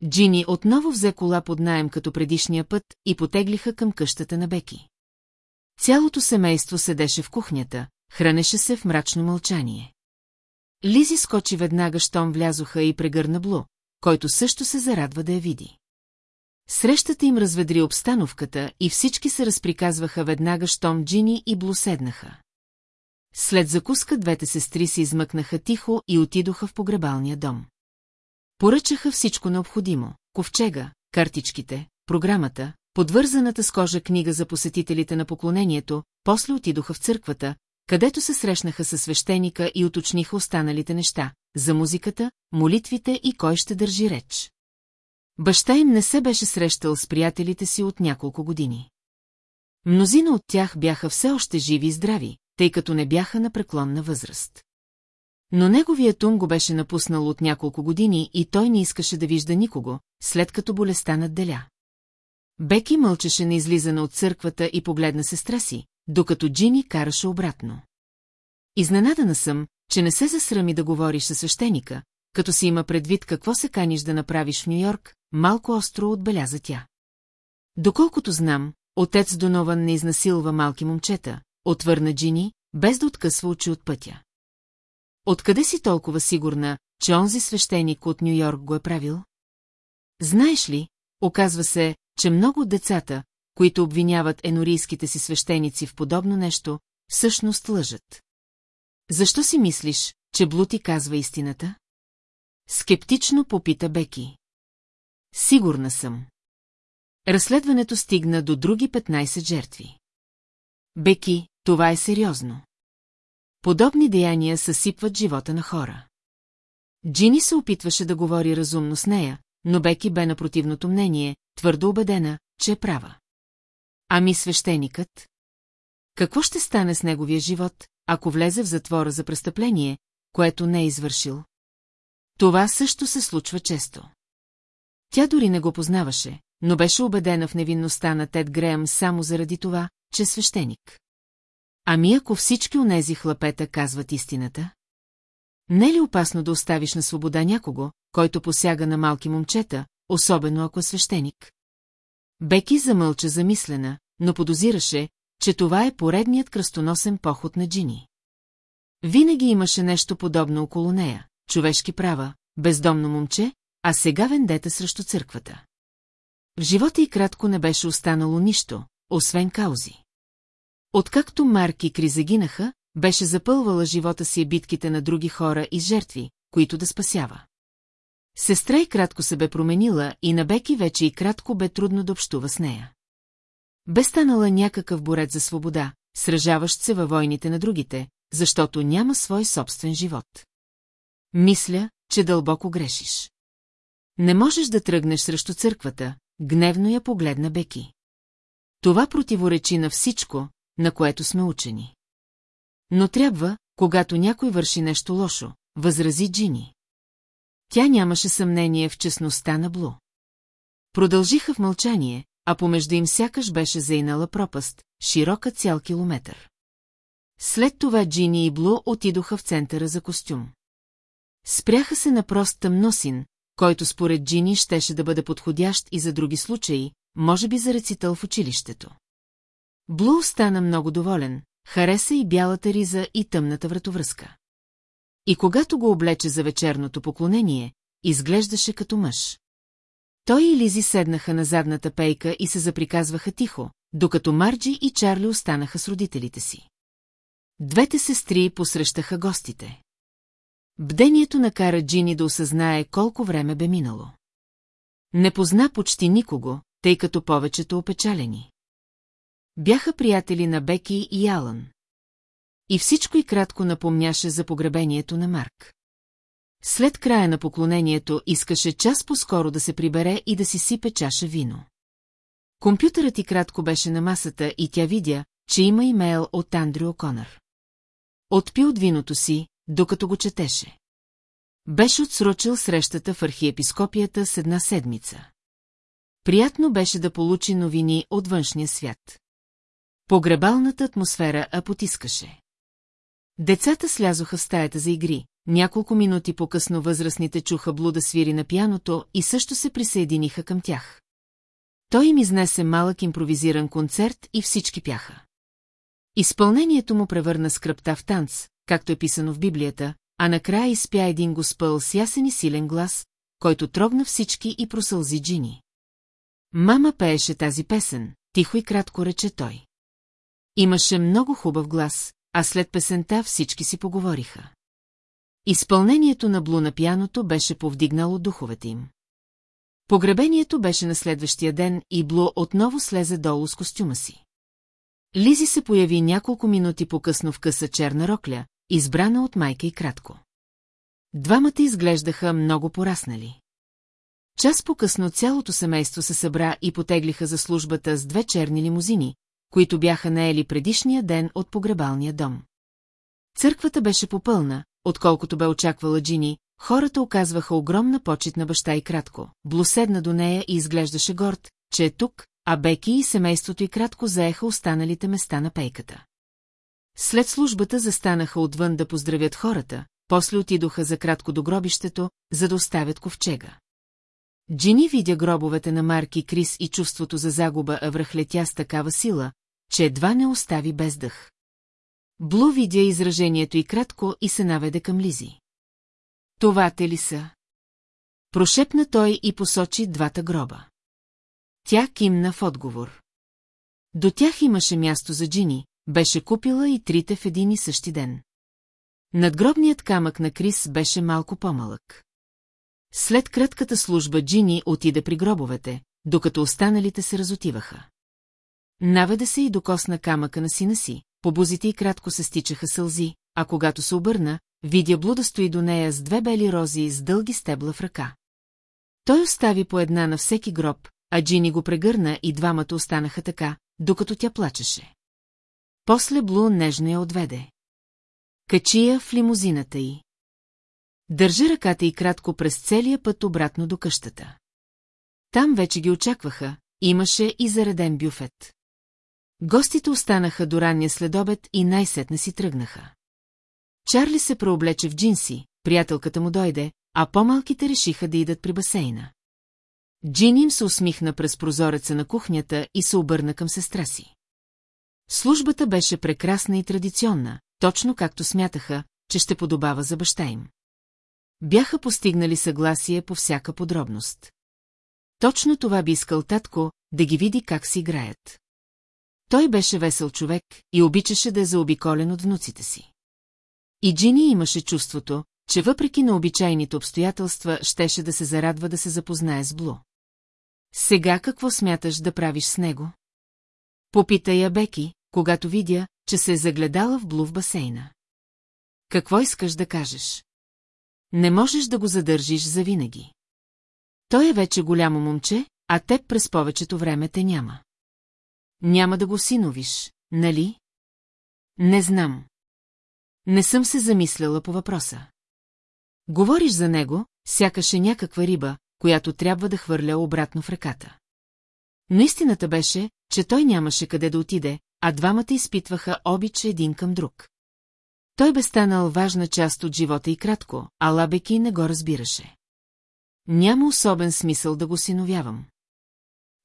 Джини отново взе кола под наем като предишния път и потеглиха към къщата на Беки. Цялото семейство седеше в кухнята, хранеше се в мрачно мълчание. Лизи скочи веднага, щом влязоха и прегърна Блу, който също се зарадва да я види. Срещата им разведри обстановката и всички се разприказваха веднага, щом Джини и Блу седнаха. След закуска двете сестри се измъкнаха тихо и отидоха в погребалния дом. Поръчаха всичко необходимо – ковчега, картичките, програмата, подвързаната с кожа книга за посетителите на поклонението, после отидоха в църквата, където се срещнаха със свещеника и уточниха останалите неща – за музиката, молитвите и кой ще държи реч. Баща им не се беше срещал с приятелите си от няколко години. Мнозина от тях бяха все още живи и здрави, тъй като не бяха на преклонна възраст. Но неговият ум го беше напуснал от няколко години и той не искаше да вижда никого, след като болестта надделя. Беки мълчеше на излизане от църквата и погледна сестра си, докато Джини караше обратно. Изненадана съм, че не се засрами да говориш със свещеника, като си има предвид какво се каниш да направиш в Нью-Йорк, малко остро отбеляза тя. Доколкото знам, отец Донован не изнасилва малки момчета, отвърна Джини, без да откъсва очи от пътя. Откъде си толкова сигурна, че онзи свещеник от Нью-Йорк го е правил? Знаеш ли, оказва се, че много от децата, които обвиняват енорийските си свещеници в подобно нещо, всъщност лъжат. Защо си мислиш, че Блути казва истината? Скептично попита Беки. Сигурна съм. Разследването стигна до други 15 жертви. Беки, това е сериозно. Подобни деяния съсипват живота на хора. Джини се опитваше да говори разумно с нея, но Беки бе на противното мнение, твърдо убедена, че е права. Ами свещеникът? Какво ще стане с неговия живот, ако влезе в затвора за престъпление, което не е извършил? Това също се случва често. Тя дори не го познаваше, но беше убедена в невинността на Тед Греъм само заради това, че е свещеник. Ами ако всички онези хлапета казват истината? Не е ли опасно да оставиш на свобода някого, който посяга на малки момчета, особено ако е свещеник? Беки замълча замислена, но подозираше, че това е поредният кръстоносен поход на Джини. Винаги имаше нещо подобно около нея, човешки права, бездомно момче, а сега вендета срещу църквата. В живота и кратко не беше останало нищо, освен каузи. Откакто Марк и Кри загинаха, беше запълвала живота си битките на други хора и жертви, които да спасява. Сестра и кратко се бе променила и на Беки вече и кратко бе трудно да общува с нея. Бе станала някакъв борец за свобода, сражаващ се във войните на другите, защото няма свой собствен живот. Мисля, че дълбоко грешиш. Не можеш да тръгнеш срещу църквата, гневно я погледна Беки. Това противоречи на всичко, на което сме учени. Но трябва, когато някой върши нещо лошо, възрази Джини. Тя нямаше съмнение в честността на Блу. Продължиха в мълчание, а помежду им сякаш беше заинала пропаст, широка цял километър. След това Джини и Блу отидоха в центъра за костюм. Спряха се на прост тъмносин, който според Джини щеше да бъде подходящ и за други случаи, може би за рецител в училището. Блу стана много доволен, хареса и бялата риза и тъмната вратовръзка. И когато го облече за вечерното поклонение, изглеждаше като мъж. Той и Лизи седнаха на задната пейка и се заприказваха тихо, докато Марджи и Чарли останаха с родителите си. Двете сестри посрещаха гостите. Бдението накара Джини да осъзнае колко време бе минало. Не позна почти никого, тъй като повечето опечалени. Бяха приятели на Беки и Алън. И всичко и кратко напомняше за погребението на Марк. След края на поклонението искаше час по-скоро да се прибере и да си сипе чаша вино. Компютърът и кратко беше на масата и тя видя, че има имейл от Андрю О'Конър. Отпи от виното си, докато го четеше. Беше отсрочил срещата в архиепископията с една седмица. Приятно беше да получи новини от външния свят. Погребалната атмосфера а потискаше. Децата слязоха в стаята за игри, няколко минути по-късно възрастните чуха блуда свири на пяното и също се присъединиха към тях. Той им изнесе малък импровизиран концерт и всички пяха. Изпълнението му превърна скръпта в танц, както е писано в Библията, а накрая изпя един госпъл с ясен и силен глас, който трогна всички и просълзи Джини. Мама пееше тази песен, тихо и кратко рече той. Имаше много хубав глас, а след песента всички си поговориха. Изпълнението на Блу на пяното беше повдигнало духовете им. Погребението беше на следващия ден и Блу отново слезе долу с костюма си. Лизи се появи няколко минути по-късно в къса черна рокля, избрана от майка и кратко. Двамата изглеждаха много пораснали. Час по-късно цялото семейство се събра и потеглиха за службата с две черни лимузини, които бяха наели предишния ден от погребалния дом. Църквата беше попълна, отколкото бе очаквала Джини, хората оказваха огромна почет на баща и кратко. Блу седна до нея и изглеждаше горд, че е тук, а Беки и семейството и кратко заеха останалите места на пейката. След службата застанаха отвън да поздравят хората, после отидоха за кратко до гробището, за да оставят ковчега. Джини видя гробовете на Марки Крис и чувството за загуба връхлетя с такава сила, че едва не остави без дъх. Блу видя изражението и кратко и се наведе към Лизи. Това те ли са? Прошепна той и посочи двата гроба. Тя кимна в отговор. До тях имаше място за Джини, беше купила и трите в един и същи ден. Надгробният камък на Крис беше малко по-малък. След кратката служба Джини отиде при гробовете, докато останалите се разотиваха. Наведе се и докосна камъка на сина си, по бузите и кратко се стичаха сълзи, а когато се обърна, видя блуда стои до нея с две бели рози с дълги стебла в ръка. Той остави по една на всеки гроб, а Джини го прегърна и двамата останаха така, докато тя плачеше. После Блу нежно я отведе. Качи я в лимузината й. Държи ръката и кратко през целия път обратно до къщата. Там вече ги очакваха, имаше и зареден бюфет. Гостите останаха до ранния следобед и най-сетне си тръгнаха. Чарли се прооблече в джинси, приятелката му дойде, а по-малките решиха да идат при басейна. Джин им се усмихна през прозореца на кухнята и се обърна към сестра си. Службата беше прекрасна и традиционна, точно както смятаха, че ще подобава за баща им. Бяха постигнали съгласие по всяка подробност. Точно това би искал татко, да ги види как си играят. Той беше весел човек и обичаше да е заобиколен от внуците си. И Джини имаше чувството, че въпреки на обичайните обстоятелства щеше да се зарадва да се запознае с Блу. Сега какво смяташ да правиш с него? Попита я Беки, когато видя, че се е загледала в Блу в басейна. Какво искаш да кажеш? Не можеш да го задържиш завинаги. Той е вече голямо момче, а теб през повечето време те няма. Няма да го синовиш, нали? Не знам. Не съм се замисляла по въпроса. Говориш за него, сякаш е някаква риба, която трябва да хвърля обратно в реката. Но истината беше, че той нямаше къде да отиде, а двамата изпитваха обич един към друг. Той бе станал важна част от живота и кратко, а Лабеки не го разбираше. Няма особен смисъл да го синовявам.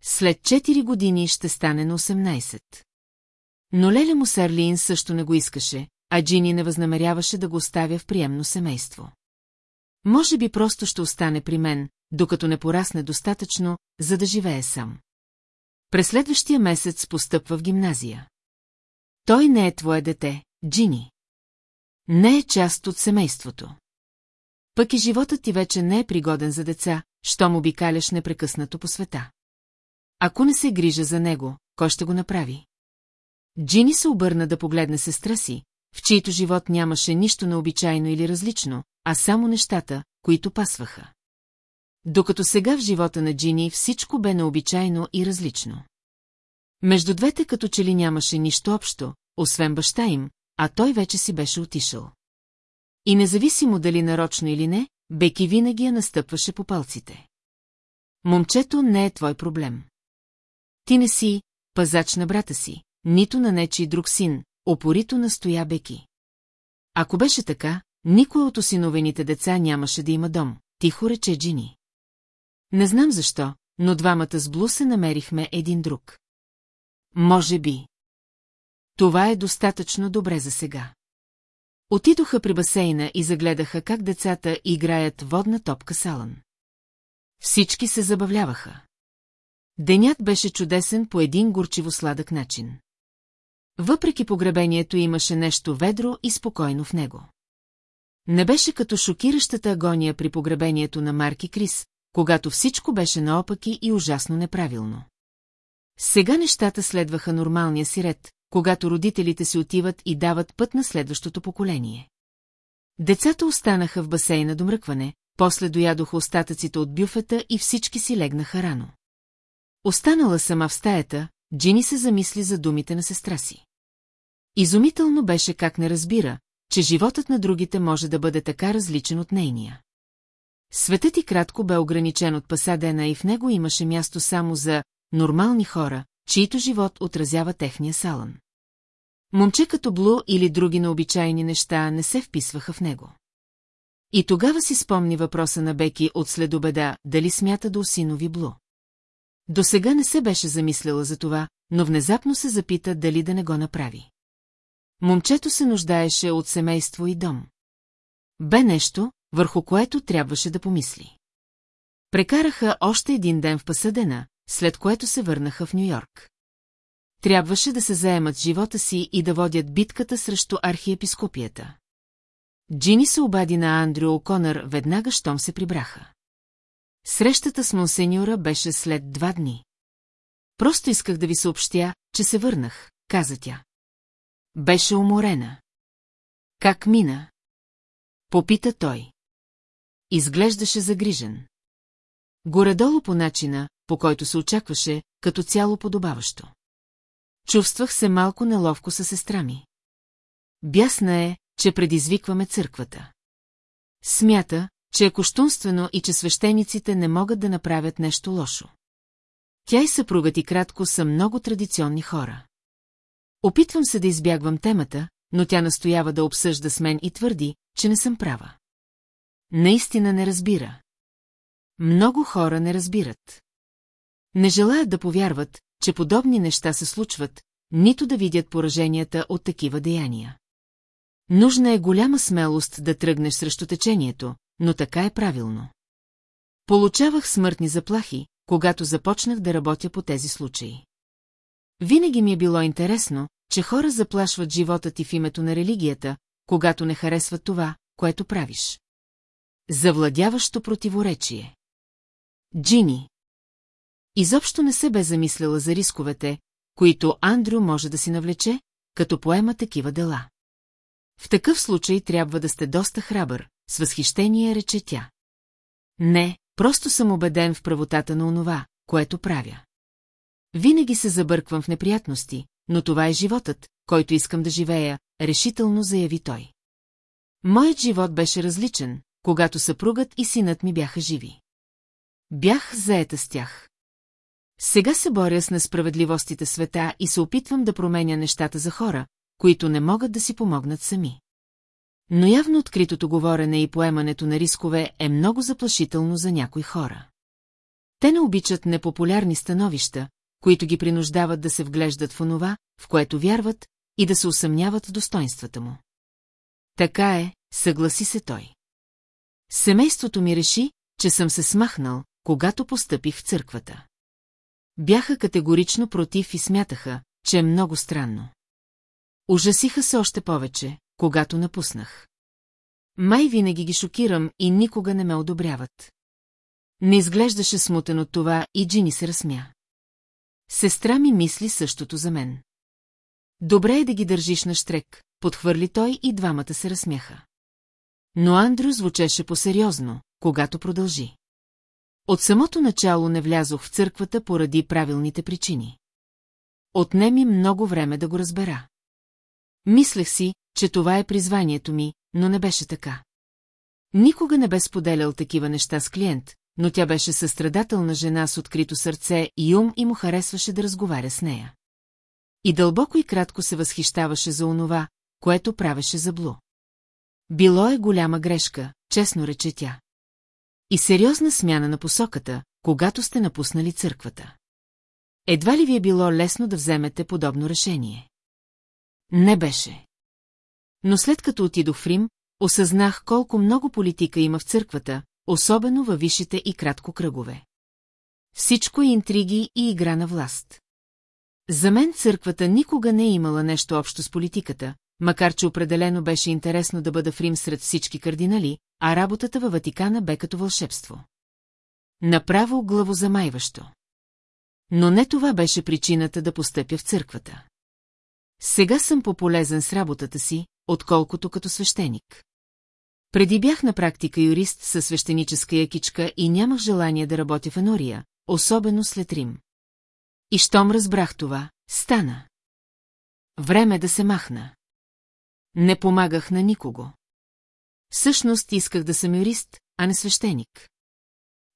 След 4 години ще стане на 18. Но Леля му Сарлин също не го искаше, а Джини не възнамеряваше да го оставя в приемно семейство. Може би просто ще остане при мен, докато не порасне достатъчно, за да живее сам. През следващия месец постъпва в гимназия. Той не е твое дете, Джини. Не е част от семейството. Пък и животът ти вече не е пригоден за деца, щом обикаляш непрекъснато по света. Ако не се грижа за него, кой ще го направи? Джини се обърна да погледне сестра си, в чийто живот нямаше нищо необичайно или различно, а само нещата, които пасваха. Докато сега в живота на Джини всичко бе необичайно и различно. Между двете като че ли нямаше нищо общо, освен баща им, а той вече си беше отишъл. И независимо дали нарочно или не, Беки винаги я настъпваше по палците. Момчето не е твой проблем. Ти не си пазач на брата си, нито на нечи друг син, опорито настоя Беки. Ако беше така, никой от осиновените деца нямаше да има дом, тихо рече Джини. Не знам защо, но двамата с Блу се намерихме един друг. Може би. Това е достатъчно добре за сега. Отидоха при басейна и загледаха как децата играят водна топка салан. Всички се забавляваха. Денят беше чудесен по един горчиво-сладък начин. Въпреки погребението имаше нещо ведро и спокойно в него. Не беше като шокиращата агония при погребението на Марки Крис, когато всичко беше наопаки и ужасно неправилно. Сега нещата следваха нормалния си ред, когато родителите си отиват и дават път на следващото поколение. Децата останаха в басейна до мръкване, после доядоха остатъците от бюфета и всички си легнаха рано. Останала сама в стаята, Джини се замисли за думите на сестра си. Изумително беше как не разбира, че животът на другите може да бъде така различен от нейния. Светът и кратко бе ограничен от Пасадена и в него имаше място само за нормални хора, чието живот отразява техния салон. Момче като Блу или други необичайни неща не се вписваха в него. И тогава си спомни въпроса на Беки от следобеда, дали смята да осинови Блу. До сега не се беше замислила за това, но внезапно се запита дали да не го направи. Момчето се нуждаеше от семейство и дом. Бе нещо, върху което трябваше да помисли. Прекараха още един ден в Пасадена, след което се върнаха в Нью-Йорк. Трябваше да се заемат живота си и да водят битката срещу архиепископията. Джини се обади на Андрю Оконър веднага, щом се прибраха. Срещата с монсеньора беше след два дни. Просто исках да ви съобщя, че се върнах, каза тя. Беше уморена. Как мина? Попита той. Изглеждаше загрижен. Горедолу по начина, по който се очакваше, като цяло подобаващо. Чувствах се малко неловко със сестра ми. Бясна е, че предизвикваме църквата. Смята, че е коштунствено и че свещениците не могат да направят нещо лошо. Тя и съпругът и кратко са много традиционни хора. Опитвам се да избягвам темата, но тя настоява да обсъжда с мен и твърди, че не съм права. Наистина не разбира. Много хора не разбират. Не желаят да повярват, че подобни неща се случват, нито да видят пораженията от такива деяния. Нужна е голяма смелост да тръгнеш срещу течението, но така е правилно. Получавах смъртни заплахи, когато започнах да работя по тези случаи. Винаги ми е било интересно, че хора заплашват живота ти в името на религията, когато не харесват това, което правиш. Завладяващо противоречие. Джини. Изобщо не се бе замисляла за рисковете, които Андрю може да си навлече, като поема такива дела. В такъв случай трябва да сте доста храбър, с възхищение рече тя. Не, просто съм убеден в правотата на онова, което правя. Винаги се забърквам в неприятности, но това е животът, който искам да живея, решително заяви той. Моят живот беше различен, когато съпругът и синът ми бяха живи. Бях заета с тях. Сега се боря с несправедливостите света и се опитвам да променя нещата за хора, които не могат да си помогнат сами. Но явно откритото говорене и поемането на рискове е много заплашително за някои хора. Те не обичат непопулярни становища, които ги принуждават да се вглеждат в онова, в което вярват, и да се усъмняват в достоинствата му. Така е, съгласи се той. Семейството ми реши, че съм се смахнал, когато постъпих в църквата. Бяха категорично против и смятаха, че е много странно. Ужасиха се още повече, когато напуснах. Май винаги ги шокирам и никога не ме одобряват. Не изглеждаше смутен от това и Джини се разсмя. Сестра ми мисли същото за мен. Добре е да ги държиш на штрек, подхвърли той и двамата се разсмяха. Но Андрю звучеше посериозно, когато продължи. От самото начало не влязох в църквата поради правилните причини. Отне ми много време да го разбера. Мислех си, че това е призванието ми, но не беше така. Никога не бе споделял такива неща с клиент, но тя беше състрадателна жена с открито сърце и ум и му харесваше да разговаря с нея. И дълбоко и кратко се възхищаваше за онова, което правеше за Блу. Било е голяма грешка, честно рече тя. И сериозна смяна на посоката, когато сте напуснали църквата. Едва ли ви е било лесно да вземете подобно решение? Не беше. Но след като отидох в Рим, осъзнах колко много политика има в църквата, особено във висшите и кратко кръгове. Всичко е интриги и игра на власт. За мен църквата никога не е имала нещо общо с политиката, макар че определено беше интересно да бъда в Рим сред всички кардинали, а работата във Ватикана бе като вълшебство. Направо главозамайващо. Но не това беше причината да постъпя в църквата. Сега съм по-полезен с работата си, отколкото като свещеник. Преди бях на практика юрист със свещеническа якичка и нямах желание да работя в Енория, особено след Рим. И щом разбрах това, стана. Време да се махна. Не помагах на никого. Всъщност исках да съм юрист, а не свещеник.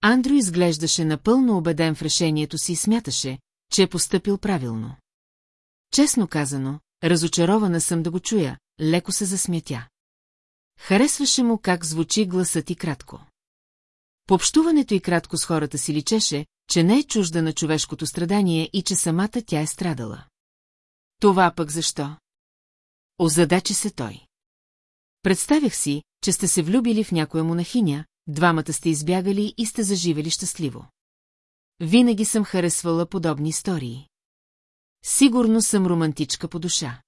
Андрю изглеждаше напълно убеден в решението си и смяташе, че е поступил правилно. Честно казано, разочарована съм да го чуя, леко се засмятя. Харесваше му как звучи гласът и кратко. По общуването и кратко с хората си личеше, че не е чужда на човешкото страдание и че самата тя е страдала. Това пък защо? Озадачи се той. Представях си, че сте се влюбили в някоя монахиня, двамата сте избягали и сте заживели щастливо. Винаги съм харесвала подобни истории. Сигурно съм романтичка по душа.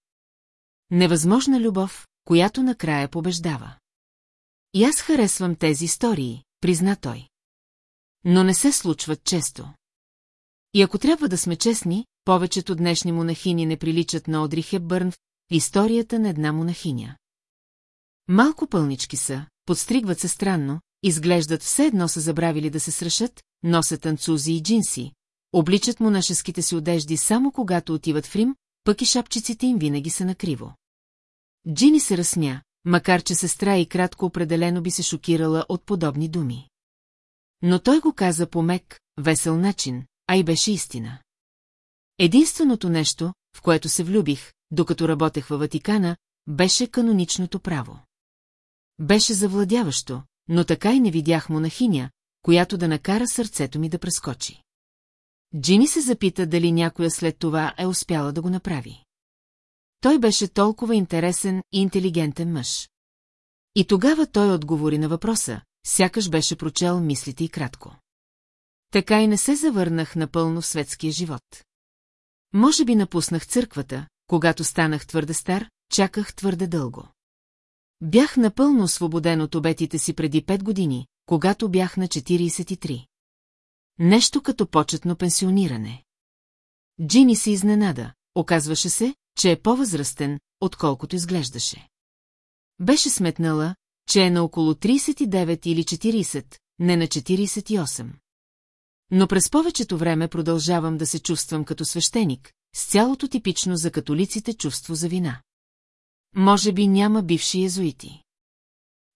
Невъзможна любов, която накрая побеждава. И аз харесвам тези истории, призна той. Но не се случват често. И ако трябва да сме честни, повечето днешни монахини не приличат на Одри Хепбърн в историята на една монахиня. Малко пълнички са, подстригват се странно, изглеждат все едно са забравили да се сръшат, носят танцузи и джинси, обличат монашеските си одежди само когато отиват в Рим, пък и шапчиците им винаги са накриво. Джини се разсмя, макар че сестра и кратко определено би се шокирала от подобни думи. Но той го каза по мек, весел начин, а и беше истина. Единственото нещо, в което се влюбих, докато работех във Ватикана, беше каноничното право. Беше завладяващо, но така и не видях монахиня, която да накара сърцето ми да прескочи. Джини се запита дали някоя след това е успяла да го направи. Той беше толкова интересен и интелигентен мъж. И тогава той отговори на въпроса, сякаш беше прочел мислите и кратко. Така и не се завърнах напълно в светския живот. Може би напуснах църквата, когато станах твърде стар, чаках твърде дълго. Бях напълно освободен от обетите си преди пет години, когато бях на 43. Нещо като почетно пенсиониране. Джини се изненада, оказваше се, че е по-възрастен, отколкото изглеждаше. Беше сметнала, че е на около 39 или 40, не на 48. Но през повечето време продължавам да се чувствам като свещеник, с цялото типично за католиците чувство за вина. Може би няма бивши езуити.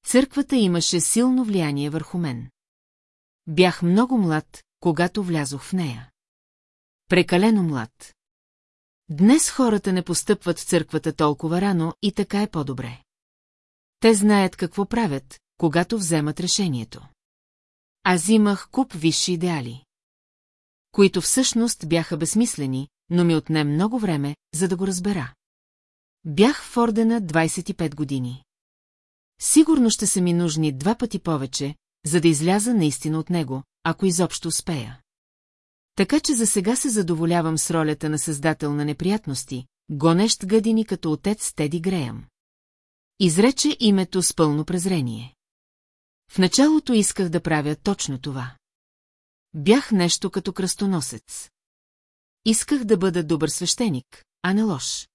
Църквата имаше силно влияние върху мен. Бях много млад, когато влязох в нея. Прекалено млад. Днес хората не постъпват в църквата толкова рано и така е по-добре. Те знаят какво правят, когато вземат решението. Аз имах куп висши идеали. Които всъщност бяха безсмислени, но ми отне много време, за да го разбера. Бях в Ордена 25 години. Сигурно ще са ми нужни два пъти повече, за да изляза наистина от него, ако изобщо успея. Така че за сега се задоволявам с ролята на създател на неприятности, гонещ гъдини като отец Теди Греям. Изрече името с пълно презрение. В началото исках да правя точно това. Бях нещо като кръстоносец. Исках да бъда добър свещеник, а не лош.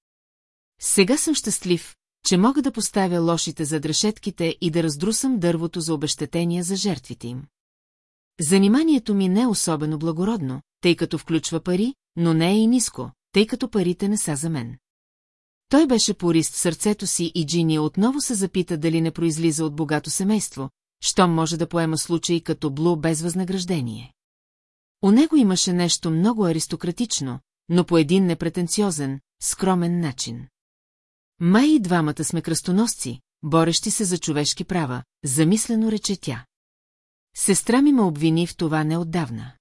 Сега съм щастлив, че мога да поставя лошите зад решетките и да раздрусам дървото за обещетения за жертвите им. Заниманието ми не е особено благородно, тъй като включва пари, но не е и ниско, тъй като парите не са за мен. Той беше порист в сърцето си и Джини отново се запита дали не произлиза от богато семейство, щом може да поема случай като Блу без възнаграждение. У него имаше нещо много аристократично, но по един непретенциозен, скромен начин. Май и двамата сме кръстоносци, борещи се за човешки права, замислено рече тя. Сестра ми ме обвини в това неотдавна.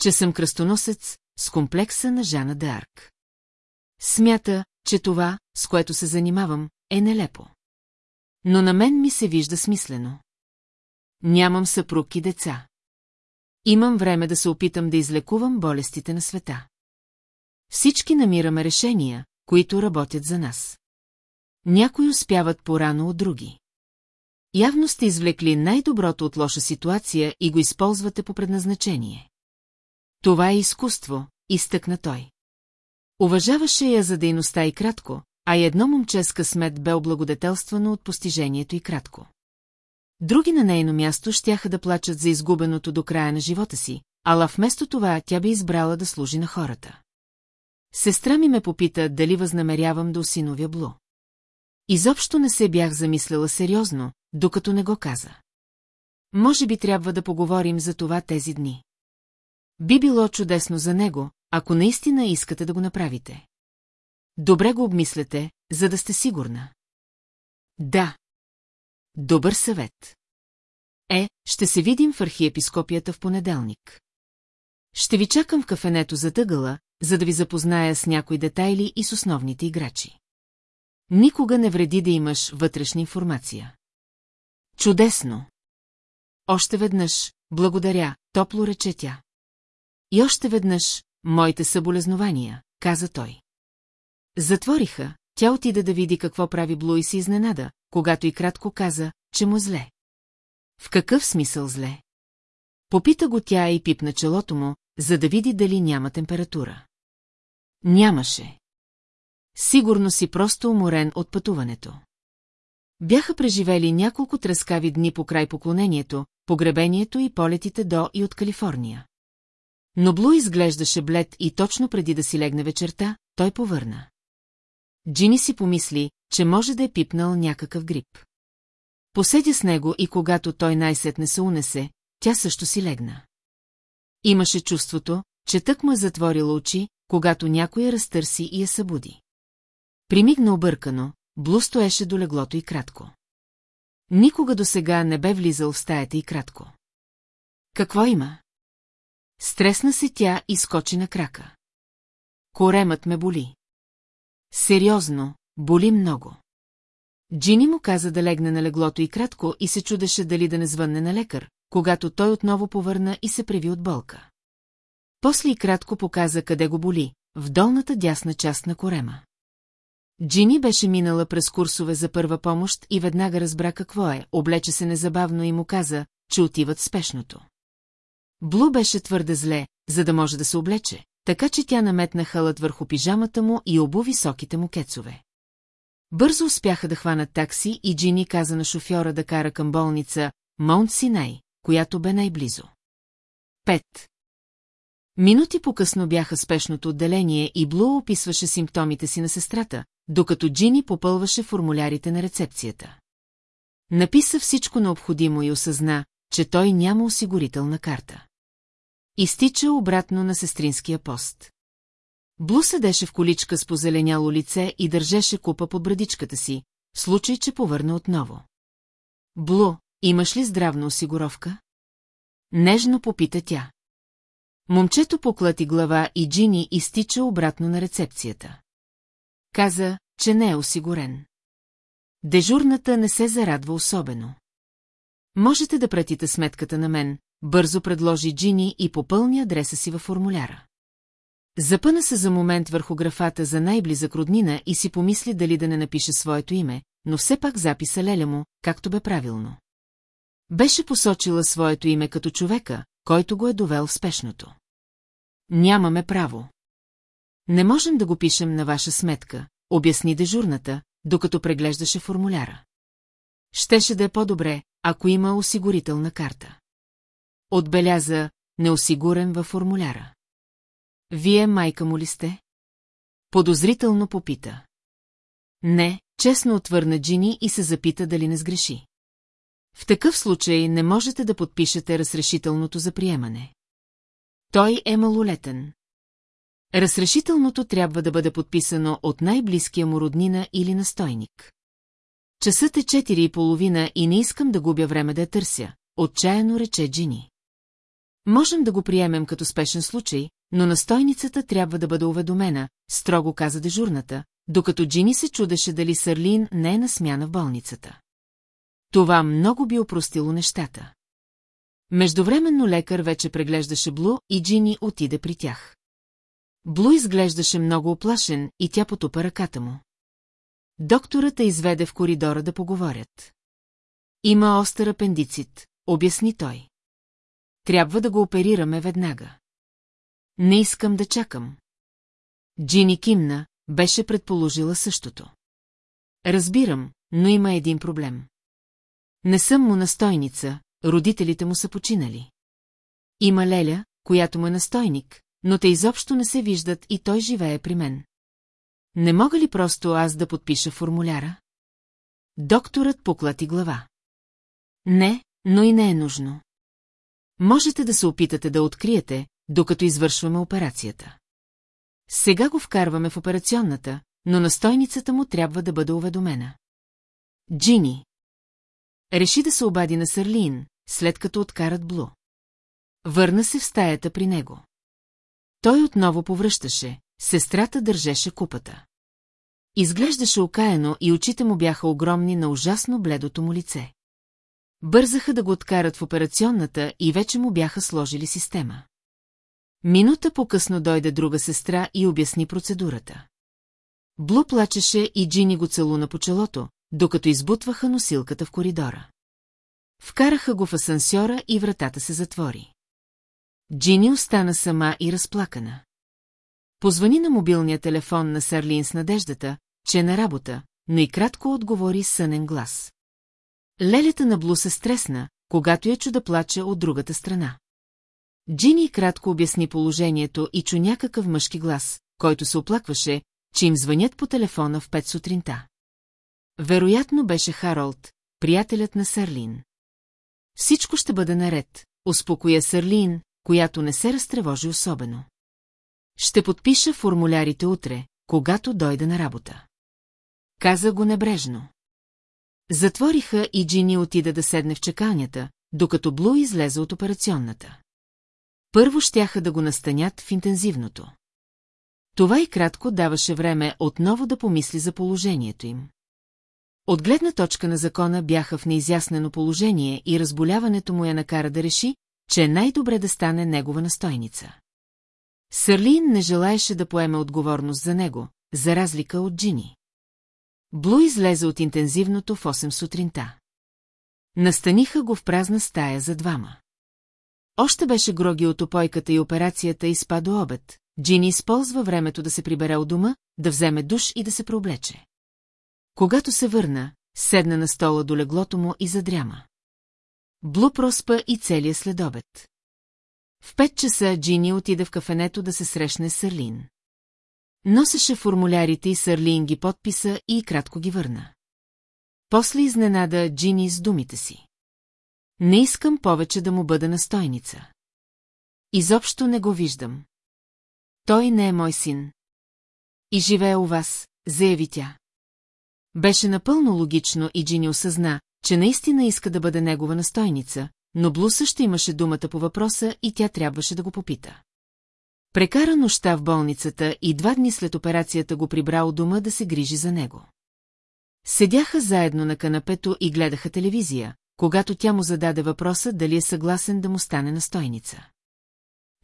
Че съм кръстоносец с комплекса на Жана Д'Арк. Смята, че това, с което се занимавам, е нелепо. Но на мен ми се вижда смислено. Нямам съпруг и деца. Имам време да се опитам да излекувам болестите на света. Всички намираме решения, които работят за нас. Някои успяват по-рано от други. Явно сте извлекли най-доброто от лоша ситуация и го използвате по предназначение. Това е изкуство, изтъкна той. Уважаваше я за дейността и кратко, а едно момче с късмет бе облагодетелствано от постижението и кратко. Други на нейно място щяха да плачат за изгубеното до края на живота си, ала вместо това тя би избрала да служи на хората. Сестра ми ме попита дали възнамерявам да осиновя Блу. Изобщо не се бях замисляла сериозно, докато не го каза. Може би трябва да поговорим за това тези дни. Би било чудесно за него, ако наистина искате да го направите. Добре го обмисляте, за да сте сигурна. Да. Добър съвет. Е, ще се видим в архиепископията в понеделник. Ще ви чакам в кафенето за тъгъла, за да ви запозная с някои детайли и с основните играчи. Никога не вреди да имаш вътрешна информация. Чудесно! Още веднъж, благодаря, топло рече тя. И още веднъж, моите съболезнования, каза той. Затвориха, тя отида да види какво прави Блу и се изненада, когато и кратко каза, че му зле. В какъв смисъл зле? Попита го тя и пипна челото му, за да види дали няма температура. Нямаше. Сигурно си просто уморен от пътуването. Бяха преживели няколко трескави дни по край поклонението, погребението и полетите до и от Калифорния. Но Блу изглеждаше блед и точно преди да си легне вечерта, той повърна. Джини си помисли, че може да е пипнал някакъв грип. Поседя с него и когато той най-сетне се унесе, тя също си легна. Имаше чувството, че тък му е затворила очи, когато някой я разтърси и я събуди. Примигна объркано, Блу стоеше до леглото и кратко. Никога до сега не бе влизал в стаята и кратко. Какво има? Стресна се тя и скочи на крака. Коремът ме боли. Сериозно, боли много. Джини му каза да легне на леглото и кратко и се чудеше дали да не звънне на лекар, когато той отново повърна и се преви от болка. После и кратко показа къде го боли, в долната дясна част на корема. Джини беше минала през курсове за първа помощ и веднага разбра какво е, облече се незабавно и му каза, че отиват спешното. Блу беше твърде зле, за да може да се облече, така че тя наметна халът върху пижамата му и обу високите му кецове. Бързо успяха да хванат такси и Джини каза на шофьора да кара към болница Маунт Синай, която бе най-близо. Пет. Минути по-късно бяха спешното отделение и Блу описваше симптомите си на сестрата, докато Джини попълваше формулярите на рецепцията. Написа всичко необходимо и осъзна, че той няма осигурителна карта. Изтича обратно на сестринския пост. Блу седеше в количка с позеленяло лице и държеше купа под брадичката си, в случай, че повърна отново. Блу, имаш ли здравна осигуровка? Нежно попита тя. Момчето поклати глава и Джини изтича обратно на рецепцията. Каза, че не е осигурен. Дежурната не се зарадва особено. Можете да пратите сметката на мен, бързо предложи Джини и попълни адреса си във формуляра. Запъна се за момент върху графата за най-близък роднина и си помисли дали да не напише своето име, но все пак записа Леля му, както бе правилно. Беше посочила своето име като човека, който го е довел в спешното. Нямаме право. Не можем да го пишем на ваша сметка, обясни дежурната, докато преглеждаше формуляра. Щеше да е по-добре, ако има осигурителна карта. Отбеляза неосигурен във формуляра. Вие майка му ли сте? Подозрително попита. Не, честно отвърна Джини и се запита дали не сгреши. В такъв случай не можете да подпишете разрешителното за приемане. Той е малолетен. Разрешителното трябва да бъде подписано от най-близкия му роднина или настойник. Часът е четири и половина и не искам да губя време да я търся, отчаяно рече Джини. Можем да го приемем като спешен случай, но настойницата трябва да бъде уведомена, строго каза дежурната, докато Джини се чудеше дали Сърлин не е на смяна в болницата. Това много би опростило нещата. Междувременно лекар вече преглеждаше Блу и Джини отиде при тях. Блу изглеждаше много оплашен и тя потупа ръката му. Докторът изведе в коридора да поговорят. Има остър апендицит, обясни той. Трябва да го оперираме веднага. Не искам да чакам. Джини кимна, беше предположила същото. Разбирам, но има един проблем. Не съм му настойница, родителите му са починали. Има Леля, която му е настойник, но те изобщо не се виждат и той живее при мен. Не мога ли просто аз да подпиша формуляра? Докторът поклати глава. Не, но и не е нужно. Можете да се опитате да откриете, докато извършваме операцията. Сега го вкарваме в операционната, но настойницата му трябва да бъде уведомена. Джини. Реши да се обади на Сърлин, след като откарат Блу. Върна се в стаята при него. Той отново повръщаше, сестрата държеше купата. Изглеждаше окаяно и очите му бяха огромни на ужасно бледото му лице. Бързаха да го откарат в операционната и вече му бяха сложили система. Минута по-късно дойде друга сестра и обясни процедурата. Блу плачеше и Джини го целуна по челото, докато избутваха носилката в коридора. Вкараха го в асансьора и вратата се затвори. Джини остана сама и разплакана. Позвани на мобилния телефон на Сарлин с надеждата, че е на работа, но и кратко отговори сънен глас. Лелята на Блу се стресна, когато я чу да плаче от другата страна. Джини кратко обясни положението и чу някакъв мъжки глас, който се оплакваше, че им звънят по телефона в пет сутринта. Вероятно беше Харолд, приятелят на Сарлин. Всичко ще бъде наред, успокоя Сарлин, която не се разтревожи особено. Ще подпиша формулярите утре, когато дойда на работа. Каза го небрежно. Затвориха и Джини отида да седне в чекалнята, докато Блу излезе от операционната. Първо щяха да го настанят в интензивното. Това и кратко даваше време отново да помисли за положението им. От гледна точка на закона бяха в неизяснено положение и разболяването му я накара да реши, че е най-добре да стане негова настойница. Сърлин не желаеше да поеме отговорност за него, за разлика от Джини. Блу излезе от интензивното в 8 сутринта. Настаниха го в празна стая за двама. Още беше гроги от опойката и операцията и спа до обед. Джини използва времето да се прибере от дома, да вземе душ и да се прооблече. Когато се върна, седна на стола до леглото му и задряма. Блу проспа и целия следобед. В пет часа Джини отида в кафенето да се срещне с Сърлин. Носеше формулярите и Сърлин ги подписа и кратко ги върна. После изненада Джини с думите си. Не искам повече да му бъда настойница. Изобщо не го виждам. Той не е мой син. И живее у вас, заяви тя. Беше напълно логично и Джини осъзна, че наистина иска да бъде негова настойница, но Блу също имаше думата по въпроса и тя трябваше да го попита. Прекара нощта в болницата и два дни след операцията го прибра у дома да се грижи за него. Седяха заедно на канапето и гледаха телевизия, когато тя му зададе въпроса дали е съгласен да му стане настойница.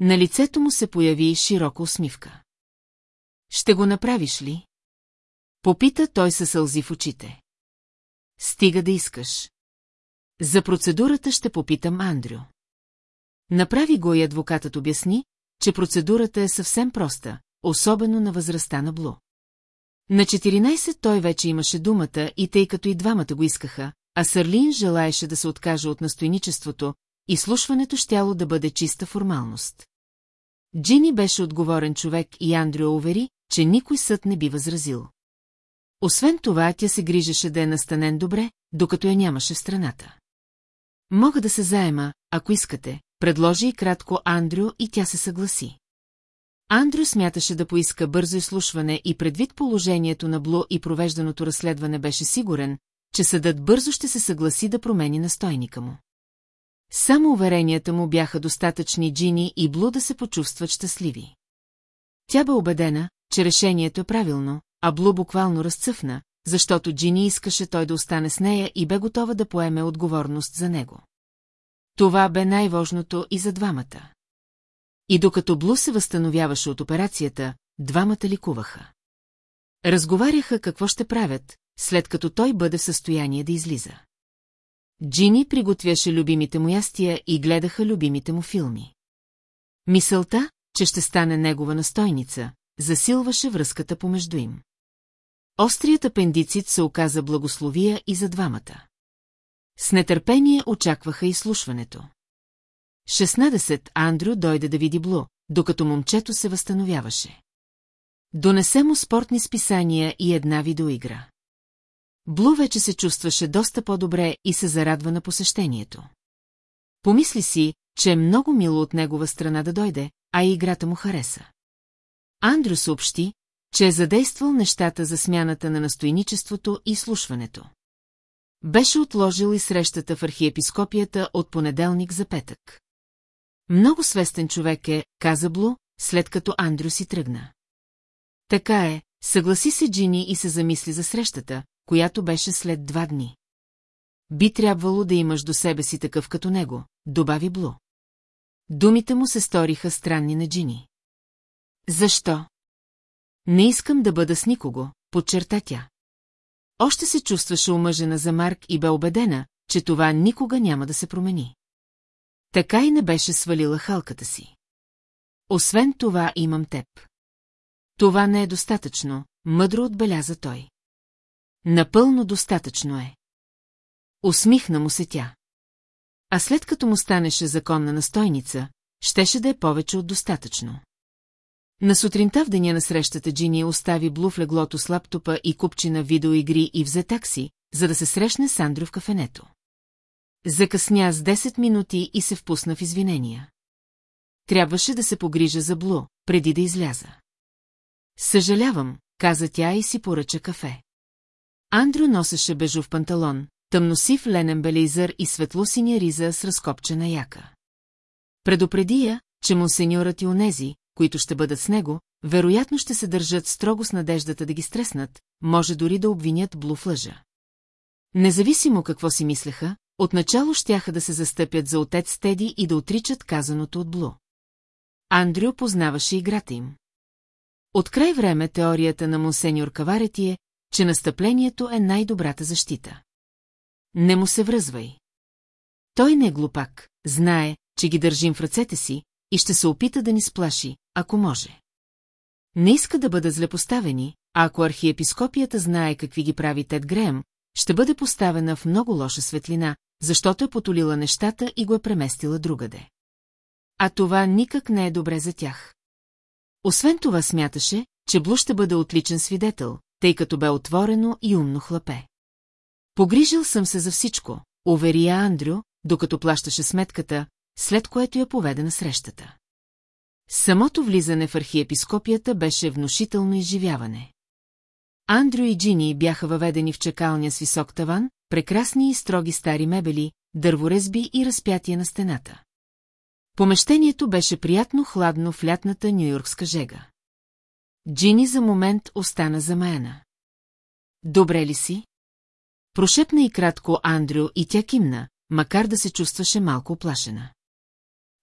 На лицето му се появи широка усмивка. Ще го направиш ли? Попита той със сълзи в очите. Стига да искаш. За процедурата ще попитам Андрю. Направи го и адвокатът обясни, че процедурата е съвсем проста, особено на възрастта на Блу. На 14 той вече имаше думата и тъй като и двамата го искаха, а Сърлин желаеше да се откаже от настойничеството, и слушването щяло да бъде чиста формалност. Джини беше отговорен човек и Андрю увери, че никой съд не би възразил. Освен това, тя се грижеше да е настанен добре, докато я нямаше в страната. Мога да се заема, ако искате, предложи и кратко Андрю и тя се съгласи. Андрю смяташе да поиска бързо изслушване и предвид положението на Бло и провежданото разследване беше сигурен, че съдът бързо ще се съгласи да промени настойника му. Само уверенията му бяха достатъчни Джини и Блу да се почувстват щастливи. Тя бе убедена, че решението е правилно, а Блу буквално разцъфна, защото Джини искаше той да остане с нея и бе готова да поеме отговорност за него. Това бе най-важното и за двамата. И докато Блу се възстановяваше от операцията, двамата ликуваха. Разговаряха какво ще правят, след като той бъде в състояние да излиза. Джини приготвяше любимите му ястия и гледаха любимите му филми. Мисълта, че ще стане негова настойница, засилваше връзката помежду им. Острият апендицит се оказа благословия и за двамата. С нетърпение очакваха изслушването. 16 Андрю дойде да види Блу, докато момчето се възстановяваше. Донесе му спортни списания и една видеоигра. Блу вече се чувстваше доста по-добре и се зарадва на посещението. Помисли си, че е много мило от негова страна да дойде, а и играта му хареса. Андрю съобщи, че е задействал нещата за смяната на настойничеството и слушването. Беше отложил и срещата в архиепископията от понеделник за петък. Много свестен човек е, каза Блу, след като Андрю си тръгна. Така е, съгласи се Джини и се замисли за срещата, която беше след два дни. Би трябвало да имаш до себе си такъв като него, добави Блу. Думите му се сториха странни на Джини. Защо? Не искам да бъда с никого, подчерта тя. Още се чувстваше омъжена за Марк и бе убедена, че това никога няма да се промени. Така и не беше свалила халката си. Освен това имам теб. Това не е достатъчно, мъдро отбеляза той. Напълно достатъчно е. Усмихна му се тя. А след като му станеше законна настойница, щеше да е повече от достатъчно. На сутринта в деня на срещата Джини остави Блу в леглото с лаптопа и купчина видеоигри и взе такси, за да се срещне с Андрю в кафенето. Закъсня с 10 минути и се впусна в извинения. Трябваше да се погрижа за Блу, преди да изляза. Съжалявам, каза тя и си поръча кафе. Андрю носеше бежов панталон, тъмносив ленен белейзър и светло-синя риза с разкопчена яка. Предупреди я, че монсеньорът и онези, които ще бъдат с него, вероятно ще се държат строго с надеждата да ги стреснат, може дори да обвинят Блу в лъжа. Независимо какво си мислеха, отначало щяха да се застъпят за отец Теди и да отричат казаното от Блу. Андрю познаваше играта им. От край време теорията на монсеньор Каварети е, че настъплението е най-добрата защита. Не му се връзвай. Той не е глупак, знае, че ги държим в ръцете си и ще се опита да ни сплаши, ако може. Не иска да бъдат злепоставени, а ако архиепископията знае какви ги прави Тед Греем, ще бъде поставена в много лоша светлина, защото е потолила нещата и го е преместила другаде. А това никак не е добре за тях. Освен това смяташе, че Блу ще бъде отличен свидетел, тъй като бе отворено и умно хлапе. Погрижил съм се за всичко, увери я Андрю, докато плащаше сметката, след което я поведе на срещата. Самото влизане в архиепископията беше внушително изживяване. Андрю и Джини бяха въведени в чекалня с висок таван, прекрасни и строги стари мебели, дърворезби и разпятия на стената. Помещението беше приятно хладно в лятната нюйоркска жега. Джини за момент остана замаяна. Добре ли си? Прошепна и кратко Андрю и тя кимна, макар да се чувстваше малко оплашена.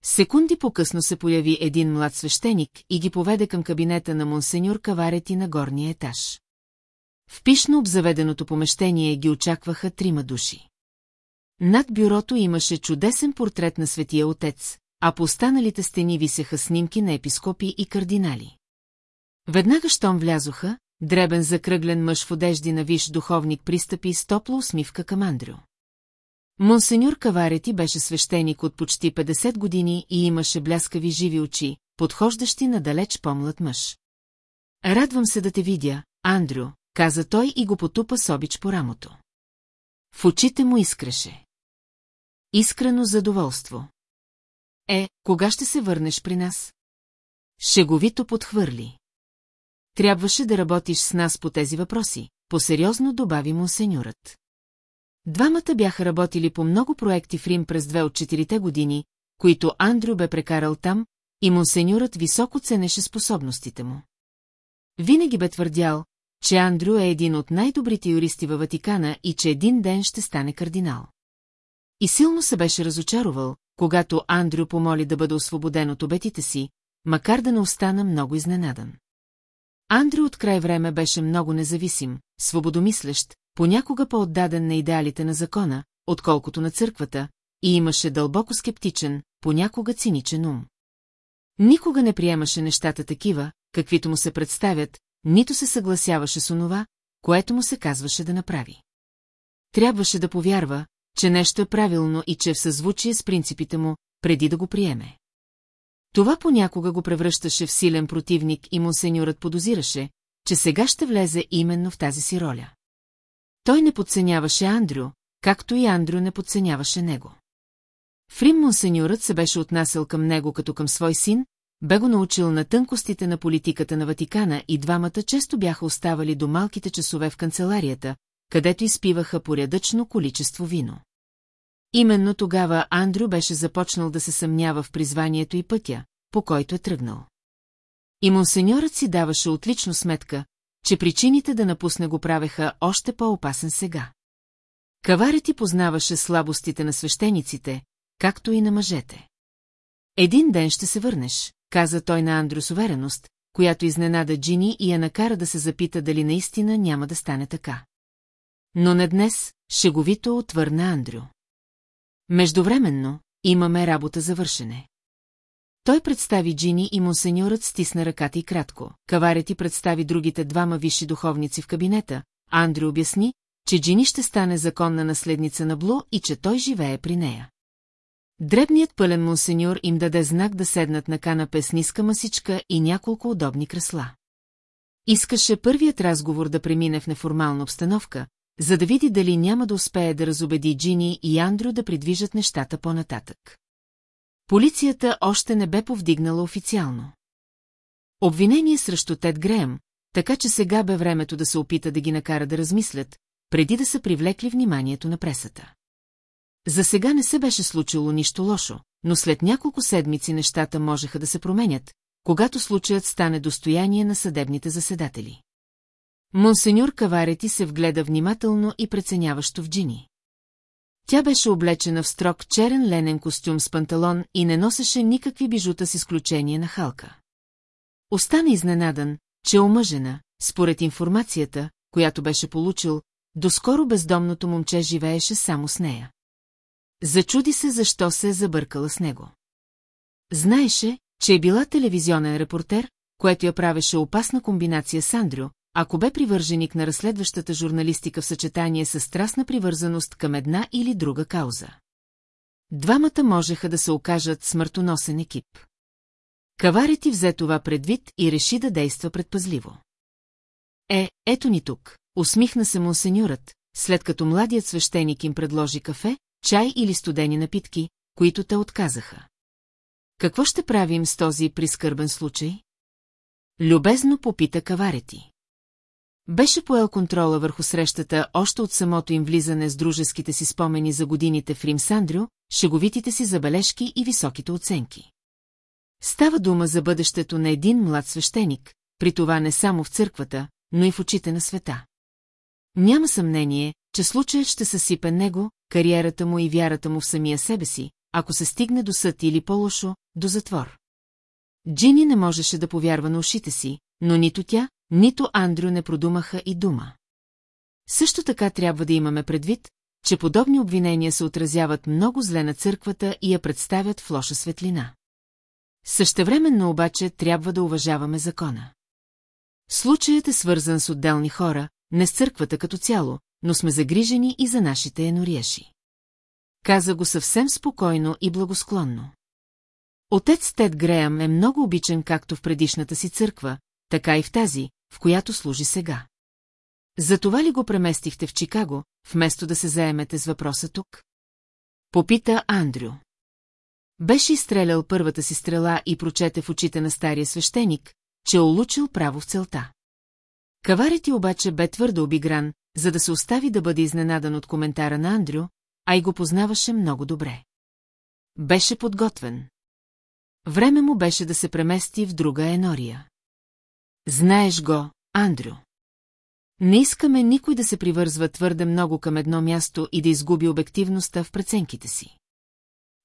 Секунди по-късно се появи един млад свещеник и ги поведе към кабинета на монсеньор Каварети на горния етаж. В пишно обзаведеното помещение ги очакваха трима души. Над бюрото имаше чудесен портрет на светия отец, а по останалите стени висеха снимки на епископи и кардинали. Веднага щом влязоха, дребен закръглен мъж в одежди на виш духовник пристъпи с топла усмивка към Андрю. Монсеньор Каварети беше свещеник от почти 50 години и имаше бляскави живи очи, подхождащи на далеч по-млад мъж. Радвам се да те видя, Андрю, каза той и го потупа с обич по рамото. В очите му искреше. Искрено задоволство. Е, кога ще се върнеш при нас? Шеговито подхвърли. Трябваше да работиш с нас по тези въпроси, посериозно добави му сеньорът. Двамата бяха работили по много проекти в Рим през две от четирите години, които Андрю бе прекарал там, и монсеньорът високо ценеше способностите му. Винаги бе твърдял, че Андрю е един от най-добрите юристи във Ватикана и че един ден ще стане кардинал. И силно се беше разочаровал, когато Андрю помоли да бъде освободен от обетите си, макар да не остана много изненадан. Андрю от край време беше много независим, свободомислещ, понякога по-отдаден на идеалите на закона, отколкото на църквата, и имаше дълбоко скептичен, понякога циничен ум. Никога не приемаше нещата такива, каквито му се представят, нито се съгласяваше с онова, което му се казваше да направи. Трябваше да повярва, че нещо е правилно и че е в съзвучие с принципите му, преди да го приеме. Това понякога го превръщаше в силен противник и монсеньорът подозираше, че сега ще влезе именно в тази си роля. Той не подценяваше Андрю, както и Андрю не подценяваше него. Фрим монсеньорът се беше отнасял към него като към свой син, бе го научил на тънкостите на политиката на Ватикана и двамата често бяха оставали до малките часове в канцеларията, където изпиваха порядъчно количество вино. Именно тогава Андрю беше започнал да се съмнява в призванието и пътя, по който е тръгнал. И монсеньорът си даваше отлично сметка, че причините да напусне го правеха още по-опасен сега. Каварет ти познаваше слабостите на свещениците, както и на мъжете. Един ден ще се върнеш, каза той на Андрю с увереност, която изненада Джини и я накара да се запита дали наистина няма да стане така. Но не днес, шеговито отвърна Андрю. Междувременно, имаме работа за вършене. Той представи Джини и монсеньорът стисна ръката и кратко. Каварет ти представи другите двама висши духовници в кабинета, Андрю обясни, че Джини ще стане законна наследница на Блу и че той живее при нея. Дребният пълен монсеньор им даде знак да седнат на канапе с ниска масичка и няколко удобни кресла. Искаше първият разговор да премине в неформална обстановка, за да види дали няма да успее да разобеди Джини и Андрю да придвижат нещата по-нататък. Полицията още не бе повдигнала официално. Обвинение срещу Тед Греем, така че сега бе времето да се опита да ги накара да размислят, преди да са привлекли вниманието на пресата. За сега не се беше случило нищо лошо, но след няколко седмици нещата можеха да се променят, когато случаят стане достояние на съдебните заседатели. Монсеньор Каварети се вгледа внимателно и преценяващо в Джини. Тя беше облечена в строг черен ленен костюм с панталон и не носеше никакви бижута с изключение на халка. Остана изненадан, че е омъжена, според информацията, която беше получил, доскоро бездомното момче живееше само с нея. Зачуди се защо се е забъркала с него. Знаеше, че е била телевизионен репортер, което я правеше опасна комбинация с Андрю, ако бе привърженик на разследващата журналистика в съчетание с страстна привързаност към една или друга кауза. Двамата можеха да се окажат смъртоносен екип. Каварети взе това предвид и реши да действа предпазливо. Е, ето ни тук, усмихна се монсеньорът, след като младият свещеник им предложи кафе, чай или студени напитки, които те отказаха. Какво ще правим с този прискърбен случай? Любезно попита Каварети. Беше поел контрола върху срещата още от самото им влизане с дружеските си спомени за годините в Рим Сандрю, шеговитите си забележки и високите оценки. Става дума за бъдещето на един млад свещеник, при това не само в църквата, но и в очите на света. Няма съмнение, че случаят ще съсипе него, кариерата му и вярата му в самия себе си, ако се стигне до съд или по-лошо, до затвор. Джини не можеше да повярва на ушите си, но нито тя, нито Андрю не продумаха и дума. Също така трябва да имаме предвид, че подобни обвинения се отразяват много зле на църквата и я представят в лоша светлина. Същевременно обаче трябва да уважаваме закона. Случаят е свързан с отделни хора, не с църквата като цяло, но сме загрижени и за нашите енориеши. Каза го съвсем спокойно и благосклонно. Отец Тед Греъм е много обичан както в предишната си църква, така и в тази, в която служи сега. Затова ли го преместихте в Чикаго, вместо да се заемете с въпроса тук? Попита Андрю. Беше изстрелял първата си стрела и прочете в очите на стария свещеник, че е улучил право в целта. Каварети обаче бе твърдо обигран, за да се остави да бъде изненадан от коментара на Андрю, а и го познаваше много добре. Беше подготвен. Време му беше да се премести в друга енория. Знаеш го, Андрю. Не искаме никой да се привързва твърде много към едно място и да изгуби обективността в преценките си.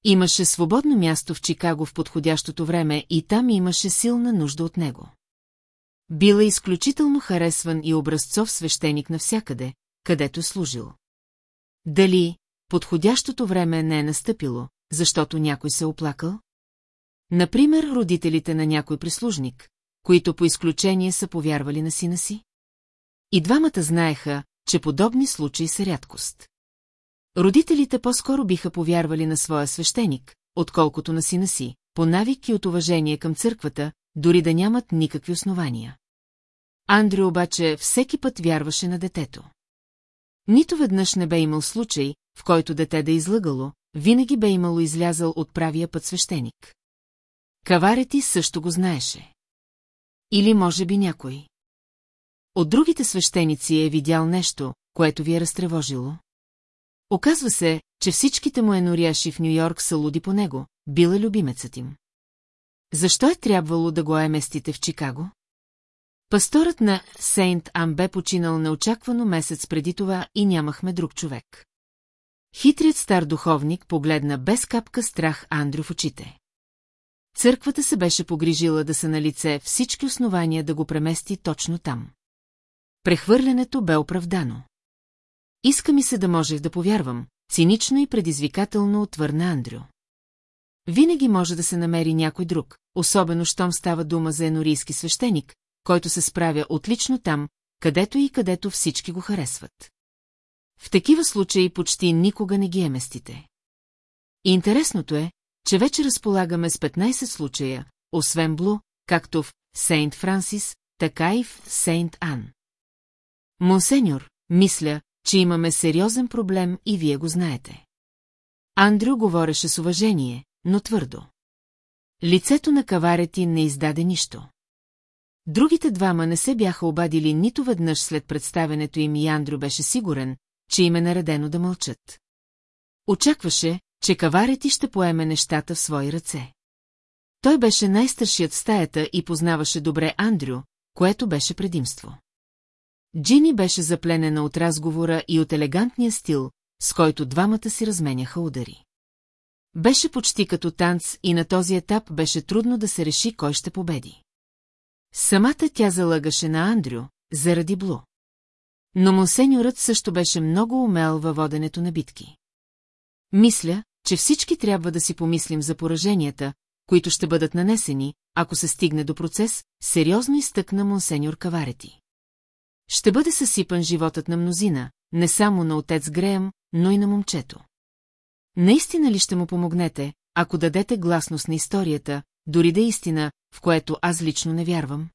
Имаше свободно място в Чикаго в подходящото време и там имаше силна нужда от него. Бил е изключително харесван и образцов свещеник навсякъде, където служил. Дали подходящото време не е настъпило, защото някой се оплакал? Например, родителите на някой прислужник, които по изключение са повярвали на сина си? И двамата знаеха, че подобни случаи са рядкост. Родителите по-скоро биха повярвали на своя свещеник, отколкото на сина си, по навик и от уважение към църквата, дори да нямат никакви основания. Андрю обаче всеки път вярваше на детето. Нито веднъж не бе имал случай, в който дете да е излъгало, винаги бе имало излязъл от правия път свещеник. Каварети също го знаеше. Или може би някой. От другите свещеници е видял нещо, което ви е разтревожило. Оказва се, че всичките му еноряши в Нью-Йорк са луди по него, била любимецът им. Защо е трябвало да го еместите в Чикаго? Пасторът на Сейнт Ам бе починал неочаквано месец преди това и нямахме друг човек. Хитрият стар духовник погледна без капка страх Андрю в очите. Църквата се беше погрижила да са на лице всички основания да го премести точно там. Прехвърлянето бе оправдано. Иска ми се да можех да повярвам, цинично и предизвикателно отвърна Андрю. Винаги може да се намери някой друг, особено щом става дума за енорийски свещеник, който се справя отлично там, където и където всички го харесват. В такива случаи почти никога не ги еместите. И интересното е, че вече разполагаме с 15 случая, освен Блу, както в Сейнт Франсис, така и в Сейнт Ан. Монсеньор, мисля, че имаме сериозен проблем и вие го знаете. Андрю говореше с уважение, но твърдо. Лицето на каварети не издаде нищо. Другите двама не се бяха обадили нито веднъж след представенето им и Андрю беше сигурен, че им е наредено да мълчат. Очакваше, че каварети ще поеме нещата в свои ръце. Той беше най-старшият в стаята и познаваше добре Андрю, което беше предимство. Джини беше запленена от разговора и от елегантния стил, с който двамата си разменяха удари. Беше почти като танц и на този етап беше трудно да се реши кой ще победи. Самата тя залъгаше на Андрю, заради Блу. Но монсеньорът също беше много умел във воденето на битки. Мисля, че всички трябва да си помислим за пораженията, които ще бъдат нанесени, ако се стигне до процес, сериозно изтъкна монсеньор Каварети. Ще бъде съсипан животът на мнозина, не само на отец Греем, но и на момчето. Наистина ли ще му помогнете, ако дадете гласност на историята, дори да е истина, в което аз лично не вярвам?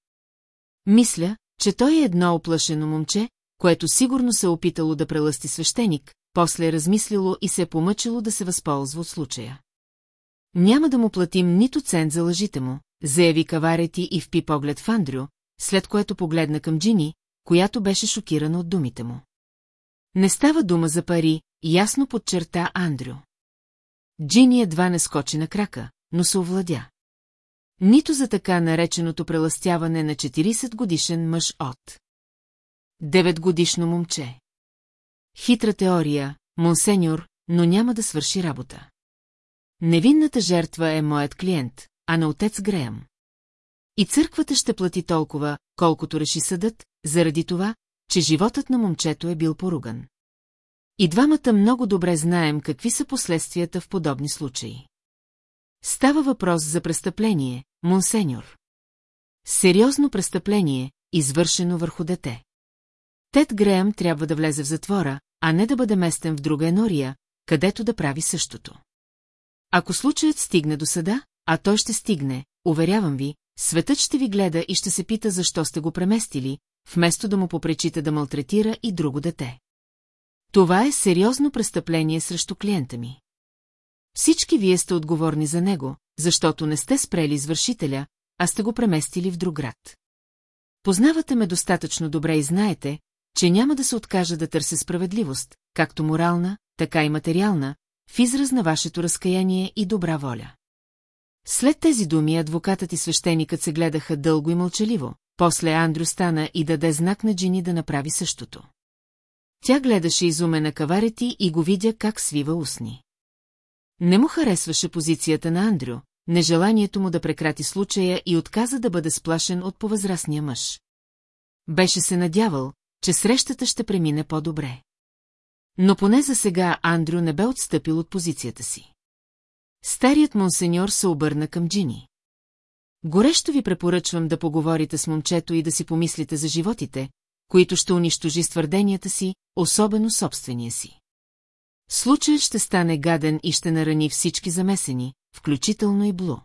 Мисля, че той е едно оплашено момче, което сигурно се е опитало да прелъсти свещеник, после е размислило и се е помъчило да се възползва от случая. Няма да му платим нито цент за лъжите му, заяви Каварети и впи поглед в Андрю, след което погледна към Джини, която беше шокирана от думите му. Не става дума за пари, ясно подчерта Андрю. Джини едва не скочи на крака, но се овладя. Нито за така нареченото преластяване на 40 годишен мъж от. 9 годишно момче. Хитра теория, монсеньор, но няма да свърши работа. Невинната жертва е моят клиент, а на отец Греъм. И църквата ще плати толкова, колкото реши съдът, заради това, че животът на момчето е бил поруган. И двамата много добре знаем какви са последствията в подобни случаи. Става въпрос за престъпление, монсеньор. Сериозно престъпление, извършено върху дете. Тед Греъм трябва да влезе в затвора, а не да бъде местен в друга енория, където да прави същото. Ако случаят стигне до съда, а той ще стигне, уверявам ви, светът ще ви гледа и ще се пита защо сте го преместили, вместо да му попречите да малтретира и друго дете. Това е сериозно престъпление срещу клиента ми. Всички вие сте отговорни за него, защото не сте спрели извършителя, а сте го преместили в друг град. Познавате ме достатъчно добре и знаете, че няма да се откажа да търся справедливост, както морална, така и материална, в израз на вашето разкаяние и добра воля. След тези думи адвокатът и свещеникът се гледаха дълго и мълчаливо, после Андрю стана и даде знак на Джини да направи същото. Тя гледаше изумена каварети и го видя как свива устни. Не му харесваше позицията на Андрю, нежеланието му да прекрати случая и отказа да бъде сплашен от повъзрастния мъж. Беше се надявал, че срещата ще премине по-добре. Но поне за сега Андрю не бе отстъпил от позицията си. Старият монсеньор се обърна към Джини. Горещо ви препоръчвам да поговорите с момчето и да си помислите за животите, които ще унищожи твърденията си, особено собствения си. Случаят ще стане гаден и ще нарани всички замесени, включително и Блу.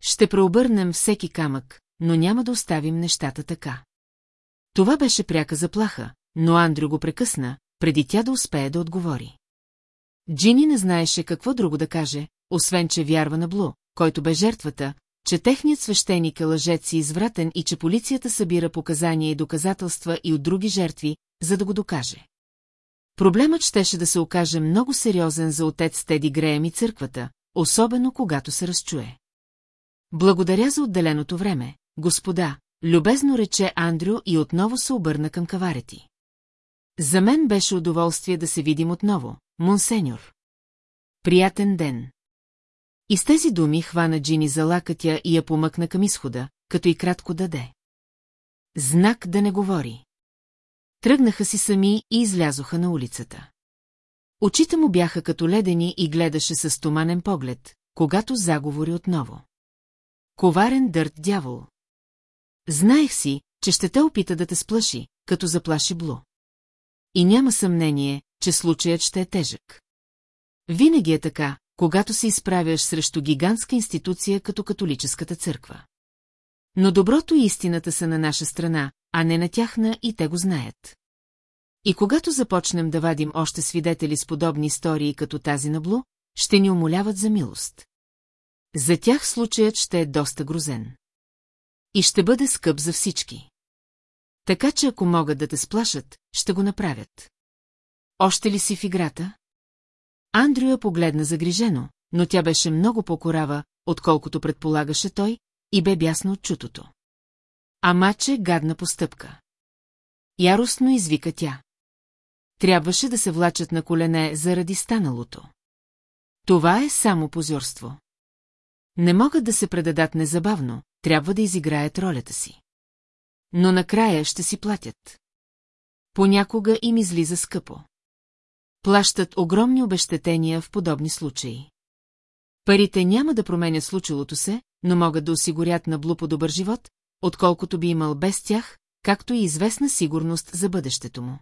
Ще преобърнем всеки камък, но няма да оставим нещата така. Това беше пряка заплаха, но Андрю го прекъсна, преди тя да успее да отговори. Джини не знаеше какво друго да каже, освен че вярва на Блу, който бе жертвата, че техният свещеник е лъжец и извратен и че полицията събира показания и доказателства и от други жертви, за да го докаже. Проблемът щеше да се окаже много сериозен за отец Теди Греем и църквата, особено когато се разчуе. Благодаря за отделеното време, господа, любезно рече Андрю и отново се обърна към каварети. За мен беше удоволствие да се видим отново, монсеньор. Приятен ден. И с тези думи хвана Джини за лакътя и я помъкна към изхода, като и кратко даде. Знак да не говори. Тръгнаха си сами и излязоха на улицата. Очите му бяха като ледени и гледаше с туманен поглед, когато заговори отново. Коварен дърт дявол. Знаех си, че ще те опита да те сплаши, като заплаши Блу. И няма съмнение, че случаят ще е тежък. Винаги е така, когато се изправяш срещу гигантска институция като католическата църква. Но доброто и истината са на наша страна, а не на тяхна и те го знаят. И когато започнем да вадим още свидетели с подобни истории като тази на Блу, ще ни умоляват за милост. За тях случаят ще е доста грозен. И ще бъде скъп за всички. Така че ако могат да те сплашат, ще го направят. Още ли си в играта? Андрюя погледна загрижено, но тя беше много по-корава, отколкото предполагаше той, и бе бясна от чутото. А маче гадна постъпка. Яростно извика тя. Трябваше да се влачат на колене заради станалото. Това е само позорство. Не могат да се предадат незабавно, трябва да изиграят ролята си. Но накрая ще си платят. Понякога им излиза скъпо. Плащат огромни обещетения в подобни случаи. Парите няма да променят случилото се, но могат да осигурят на Блу по-добър живот, отколкото би имал без тях, както и известна сигурност за бъдещето му.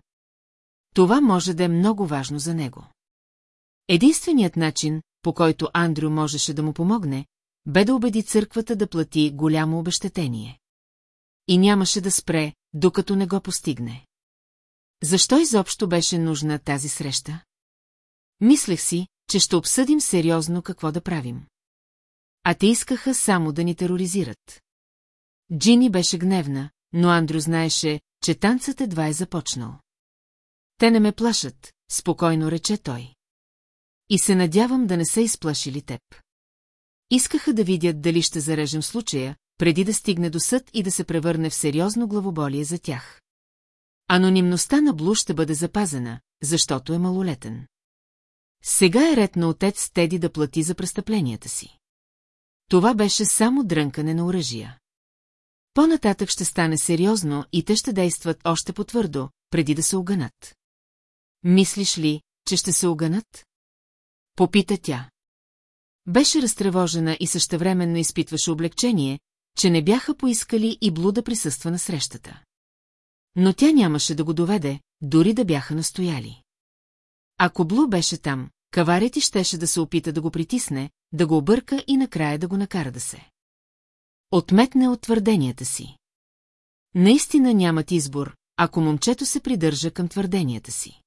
Това може да е много важно за него. Единственият начин, по който Андрю можеше да му помогне, бе да убеди църквата да плати голямо обещетение. И нямаше да спре, докато не го постигне. Защо изобщо беше нужна тази среща? Мислех си, че ще обсъдим сериозно какво да правим. А те искаха само да ни тероризират. Джини беше гневна, но Андрю знаеше, че танцът едва е започнал. Те не ме плашат, спокойно рече той. И се надявам да не са изплашили теб. Искаха да видят дали ще зарежем случая, преди да стигне до съд и да се превърне в сериозно главоболие за тях. Анонимността на Блу ще бъде запазена, защото е малолетен. Сега е ред на отец Теди да плати за престъпленията си. Това беше само дрънкане на оръжия. По-нататък ще стане сериозно и те ще действат още по-твърдо, преди да се огънат. Мислиш ли, че ще се огънат? Попита тя. Беше разтревожена и същевременно изпитваше облегчение, че не бяха поискали и Блу да присъства на срещата. Но тя нямаше да го доведе, дори да бяха настояли. Ако Блу беше там, каварят щеше да се опита да го притисне, да го обърка и накрая да го накара да се. Отметне от твърденията си. Наистина нямат избор, ако момчето се придържа към твърденията си.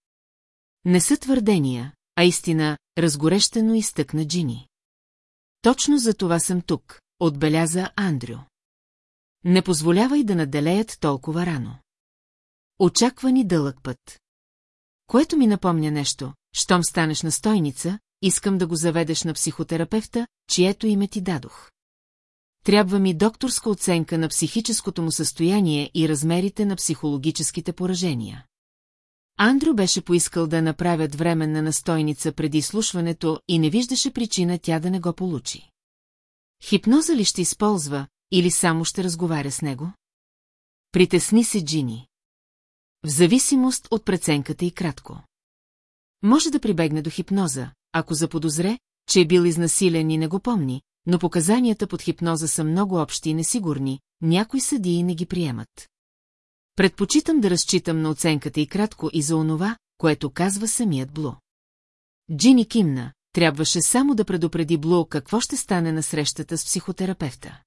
Не са твърдения, а истина, разгорещено изтъкна Джини. Точно за това съм тук, отбеляза Андрю. Не позволявай да наделеят толкова рано. Очаква ни дълъг път. Което ми напомня нещо, щом станеш настойница, искам да го заведеш на психотерапевта, чието име ти дадох. Трябва ми докторска оценка на психическото му състояние и размерите на психологическите поражения. Андрю беше поискал да направят временна настойница преди изслушването и не виждаше причина тя да не го получи. Хипноза ли ще използва или само ще разговаря с него? Притесни се Джини. В зависимост от преценката и кратко. Може да прибегне до хипноза, ако заподозре, че е бил изнасилен и не го помни, но показанията под хипноза са много общи и несигурни, някои съдии не ги приемат. Предпочитам да разчитам на оценката и кратко и за онова, което казва самият Блу. Джини кимна, трябваше само да предупреди Блу какво ще стане на срещата с психотерапевта.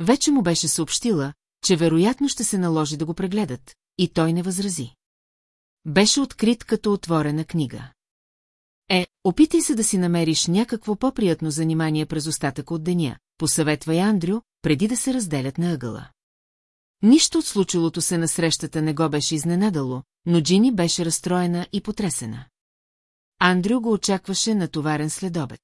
Вече му беше съобщила, че вероятно ще се наложи да го прегледат, и той не възрази. Беше открит като отворена книга. Е, опитай се да си намериш някакво по-приятно занимание през остатъка от деня, посъветва Андрю, преди да се разделят на ъгъла. Нищо от случилото се на срещата не го беше изненадало, но Джини беше разстроена и потресена. Андрю го очакваше натоварен следобед.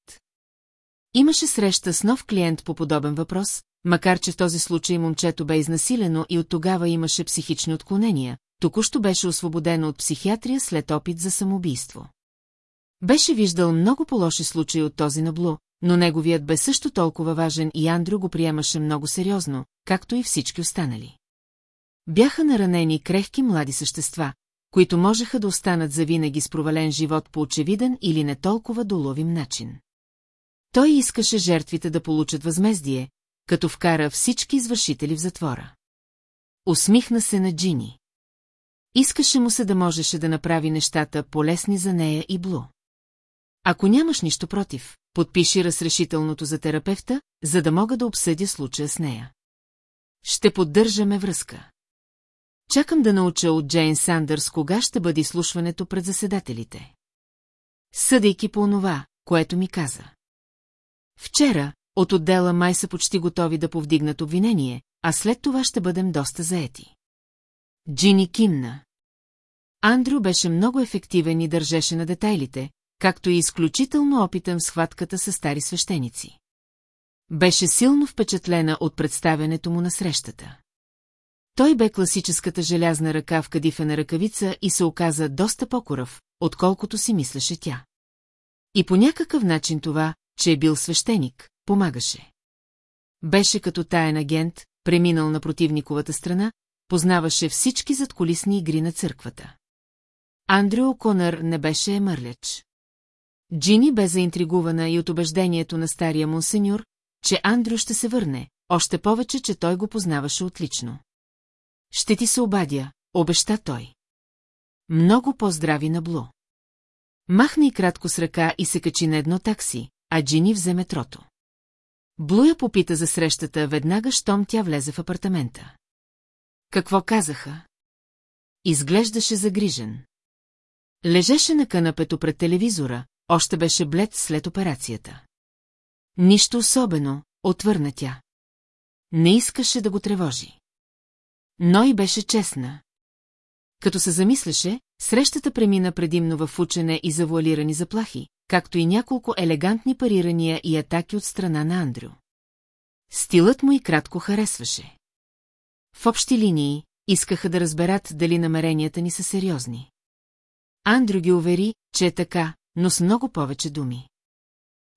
Имаше среща с нов клиент по подобен въпрос, макар че в този случай момчето бе изнасилено и от тогава имаше психични отклонения, току-що беше освободено от психиатрия след опит за самоубийство. Беше виждал много по-лоши случаи от този на Блу, но неговият бе също толкова важен и Андрю го приемаше много сериозно, както и всички останали. Бяха наранени крехки млади същества, които можеха да останат завинаги с провален живот по очевиден или не толкова доловим начин. Той искаше жертвите да получат възмездие, като вкара всички извършители в затвора. Усмихна се на Джини. Искаше му се да можеше да направи нещата полезни за нея и Блу. Ако нямаш нищо против, подпиши разрешителното за терапевта, за да мога да обсъдя случая с нея. Ще поддържаме връзка. Чакам да науча от Джейн Сандърс кога ще бъде изслушването пред заседателите. Съдейки по онова, което ми каза. Вчера, от отдела май са почти готови да повдигнат обвинение, а след това ще бъдем доста заети. Джини кимна. Андрю беше много ефективен и държеше на детайлите, както и изключително опитен в схватката с стари свещеници. Беше силно впечатлена от представянето му на срещата. Той бе класическата желязна ръка в кадифена ръкавица и се оказа доста по-корав, отколкото си мислеше тя. И по някакъв начин това, че е бил свещеник, помагаше. Беше като таен агент, преминал на противниковата страна, познаваше всички задколисни игри на църквата. Андрю О'Конър не беше емърляч. Джини бе заинтригувана и от убеждението на стария монсеньор, че Андрю ще се върне, още повече, че той го познаваше отлично. Ще ти се обадя, обеща той. Много по-здрави на Блу. Махна кратко с ръка и се качи на едно такси, а Джини взе метрото. Блу я попита за срещата веднага, щом тя влезе в апартамента. Какво казаха? Изглеждаше загрижен. Лежеше на канапето пред телевизора, още беше блед след операцията. Нищо особено, отвърна тя. Не искаше да го тревожи. Но и беше честна. Като се замисляше, срещата премина предимно в учене и завуалирани заплахи, както и няколко елегантни парирания и атаки от страна на Андрю. Стилът му и кратко харесваше. В общи линии искаха да разберат дали намеренията ни са сериозни. Андрю ги увери, че е така, но с много повече думи.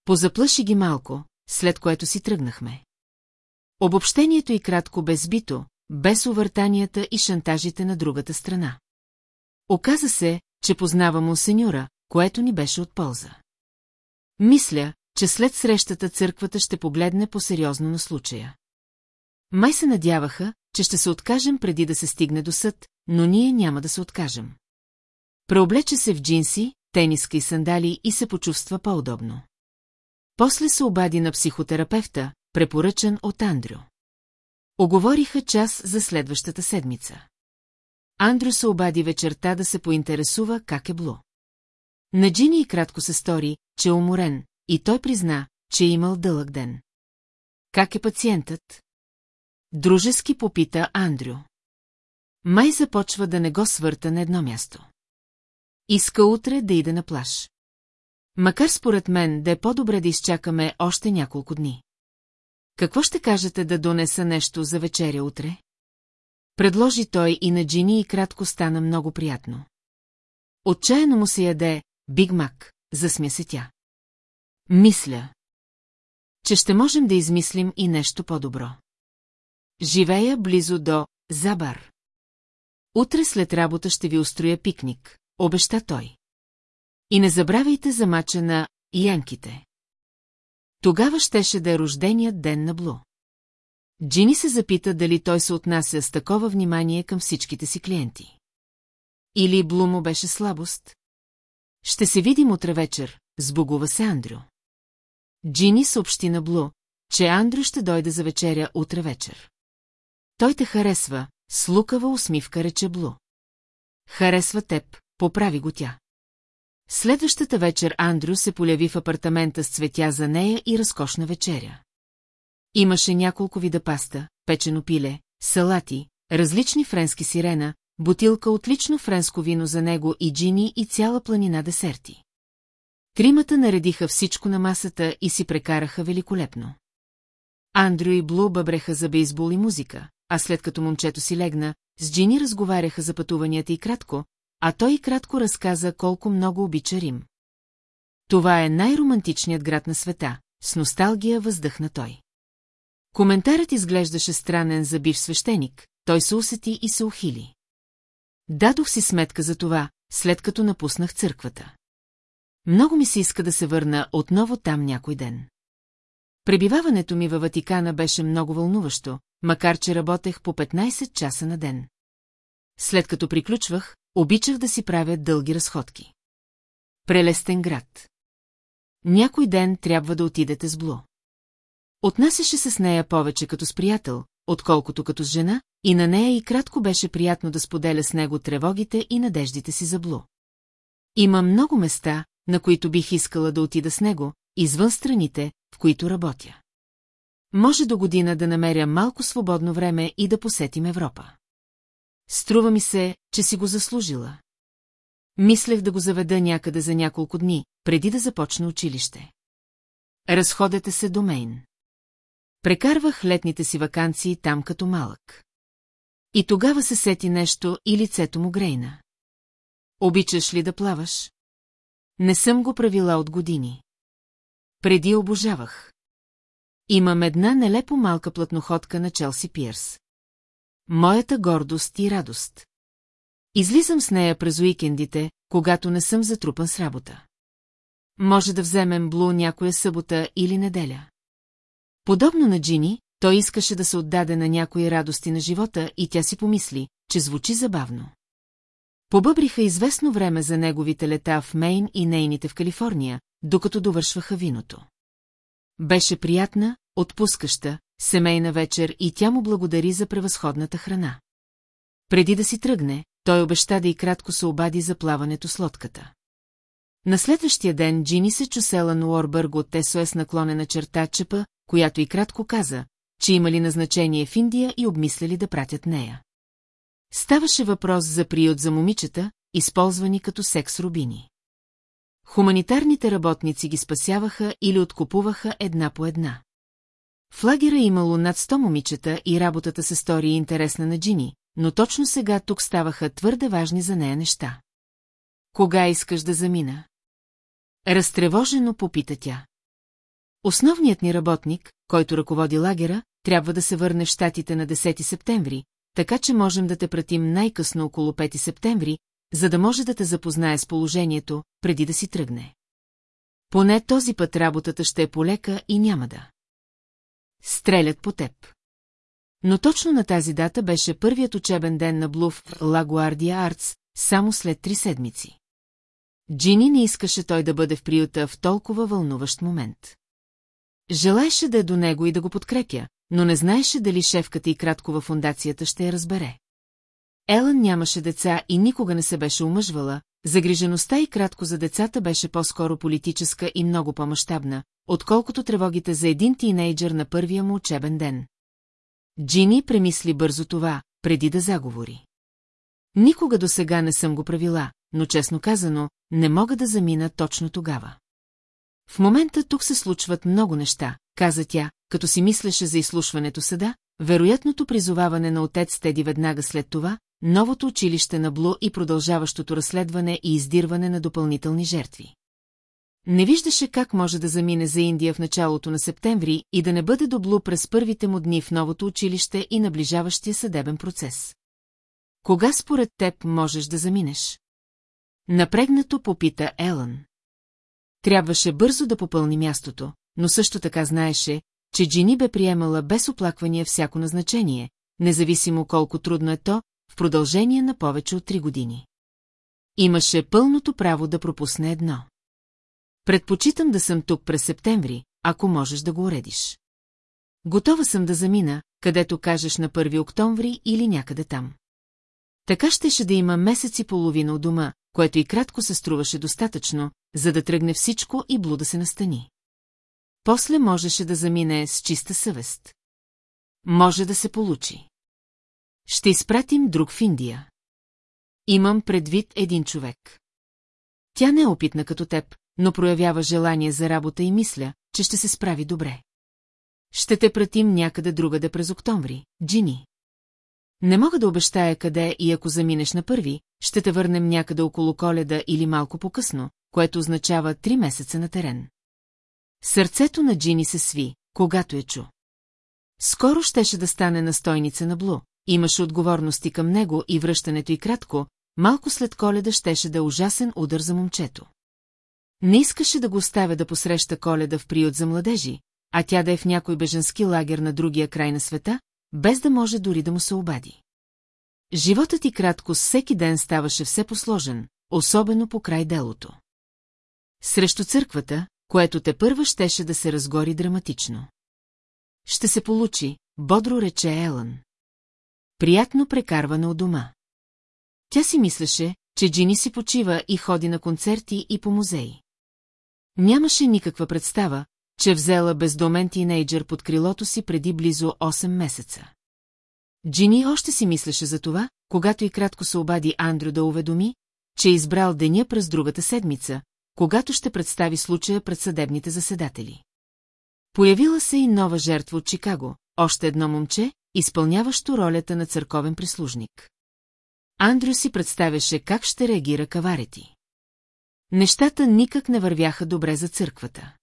Позаплаши ги малко, след което си тръгнахме. Обобщението и кратко безбито, без увъртанията и шантажите на другата страна. Оказа се, че познава му сеньора, което ни беше от полза. Мисля, че след срещата църквата ще погледне по-сериозно на случая. Май се надяваха, че ще се откажем преди да се стигне до съд, но ние няма да се откажем. Преоблече се в джинси, тениска и сандали и се почувства по-удобно. После се обади на психотерапевта, препоръчан от Андрю. Оговориха час за следващата седмица. Андрю се обади вечерта да се поинтересува как е Блу. На Джини и кратко се стори, че е уморен, и той призна, че е имал дълъг ден. Как е пациентът? Дружески попита Андрю. Май започва да не го свърта на едно място. Иска утре да иде на плаж. Макар според мен да е по-добре да изчакаме още няколко дни. Какво ще кажете да донеса нещо за вечеря утре? Предложи той и на Джини и кратко стана много приятно. Отчаяно му се яде Биг Мак, засмя се тя. Мисля, че ще можем да измислим и нещо по-добро. Живея близо до Забар. Утре след работа ще ви устроя пикник, обеща той. И не забравяйте за мача на Янките. Тогава щеше да е рожденият ден на Блу. Джини се запита дали той се отнася с такова внимание към всичките си клиенти. Или Блу му беше слабост? Ще се видим утре вечер, сбогува се Андрю. Джини съобщи на Блу, че Андрю ще дойде за вечеря утре вечер. Той те харесва, с лукава усмивка рече Блу. Харесва теб, поправи го тя. Следващата вечер Андрю се поляви в апартамента с цветя за нея и разкошна вечеря. Имаше няколко вида паста, печено пиле, салати, различни френски сирена, бутилка отлично френско вино за него и джини и цяла планина десерти. Тримата наредиха всичко на масата и си прекараха великолепно. Андрю и Блу бъбреха за бейсбол и музика, а след като момчето си легна, с Джини разговаряха за пътуванията и кратко, а той кратко разказа колко много обича Рим. Това е най-романтичният град на света, с носталгия въздъхна той. Коментарът изглеждаше странен за бив свещеник, той се усети и се ухили. Дадох си сметка за това, след като напуснах църквата. Много ми се иска да се върна отново там някой ден. Пребиваването ми във Ватикана беше много вълнуващо, макар че работех по 15 часа на ден. След като приключвах, обичах да си правя дълги разходки. Прелестен град. Някой ден трябва да отидете с Блу. Отнасяше се с нея повече като с приятел, отколкото като с жена, и на нея и кратко беше приятно да споделя с него тревогите и надеждите си за Блу. Има много места, на които бих искала да отида с него, извън страните, в които работя. Може до година да намеря малко свободно време и да посетим Европа. Струва ми се, че си го заслужила. Мислех да го заведа някъде за няколко дни, преди да започне училище. Разходете се до Мейн. Прекарвах летните си вакансии там като малък. И тогава се сети нещо и лицето му грейна. Обичаш ли да плаваш? Не съм го правила от години. Преди обожавах. Имам една нелепо малка платноходка на Челси Пирс. Моята гордост и радост. Излизам с нея през уикендите, когато не съм затрупан с работа. Може да вземем Блу някоя събота или неделя. Подобно на Джини, той искаше да се отдаде на някои радости на живота и тя си помисли, че звучи забавно. Побъбриха известно време за неговите лета в Мейн и нейните в Калифорния, докато довършваха виното. Беше приятна, отпускаща, семейна вечер и тя му благодари за превъзходната храна. Преди да си тръгне, той обеща да и кратко се обади за плаването с лодката. На следващия ден Джини се чусела на Уорбърг от СОС наклонена черта чепа, която и кратко каза, че имали назначение в Индия и обмисляли да пратят нея. Ставаше въпрос за приют за момичета, използвани като секс-рубини. Хуманитарните работници ги спасяваха или откупуваха една по една. В лагера имало над 100 момичета и работата се стори интересна на Джини, но точно сега тук ставаха твърде важни за нея неща. Кога искаш да замина? Разтревожено попита тя. Основният ни работник, който ръководи лагера, трябва да се върне в щатите на 10 септември, така че можем да те пратим най-късно около 5 септември, за да може да те запознае с положението, преди да си тръгне. Поне този път работата ще е полека и няма да. Стрелят по теб. Но точно на тази дата беше първият учебен ден на Блуф Лагуардия Артс, само след три седмици. Джини не искаше той да бъде в приюта в толкова вълнуващ момент. Желаеше да е до него и да го подкрепя, но не знаеше дали шефката и кратко във фундацията ще я разбере. Елън нямаше деца и никога не се беше омъжвала, загрижеността и кратко за децата беше по-скоро политическа и много по-мащабна, отколкото тревогите за един тинейджър на първия му учебен ден. Джини премисли бързо това, преди да заговори. Никога до сега не съм го правила, но честно казано, не мога да замина точно тогава. В момента тук се случват много неща, каза тя, като си мислеше за изслушването съда, вероятното призоваване на отец Теди веднага след това, новото училище на Блу и продължаващото разследване и издирване на допълнителни жертви. Не виждаше как може да замине за Индия в началото на септември и да не бъде до Блу през първите му дни в новото училище и наближаващия съдебен процес. Кога според теб можеш да заминеш? Напрегнато попита Елън. Трябваше бързо да попълни мястото, но също така знаеше, че Джини бе приемала без оплаквания всяко назначение, независимо колко трудно е то, в продължение на повече от три години. Имаше пълното право да пропусне едно. Предпочитам да съм тук през септември, ако можеш да го уредиш. Готова съм да замина, където кажеш на 1 октомври или някъде там. Така щеше да има месец и половина от дома, което и кратко се струваше достатъчно, за да тръгне всичко и блуда се настани. После можеше да замине с чиста съвест. Може да се получи. Ще изпратим друг в Индия. Имам предвид един човек. Тя не е опитна като теб, но проявява желание за работа и мисля, че ще се справи добре. Ще те пратим някъде другаде през октомври, Джини. Не мога да обещая къде и ако заминеш на първи, ще те върнем някъде около коледа или малко по-късно, което означава три месеца на терен. Сърцето на Джини се сви, когато я чу. Скоро щеше да стане настойница на Блу, имаше отговорности към него и връщането и кратко, малко след коледа щеше да е ужасен удар за момчето. Не искаше да го оставя да посреща коледа в приют за младежи, а тя да е в някой беженски лагер на другия край на света, без да може дори да му се обади. Животът ти кратко всеки ден ставаше все посложен, особено по край делото. Срещу църквата, което те първа щеше да се разгори драматично. Ще се получи, бодро рече Елън. Приятно прекарване от дома. Тя си мислеше, че Джини си почива и ходи на концерти и по музеи. Нямаше никаква представа, че взела бездомен тинейджър под крилото си преди близо 8 месеца. Джини още си мислеше за това, когато и кратко се обади Андрю да уведоми, че е избрал деня през другата седмица, когато ще представи случая пред съдебните заседатели. Появила се и нова жертва от Чикаго, още едно момче, изпълняващо ролята на църковен прислужник. Андрю си представяше как ще реагира каварети. Нещата никак не вървяха добре за църквата.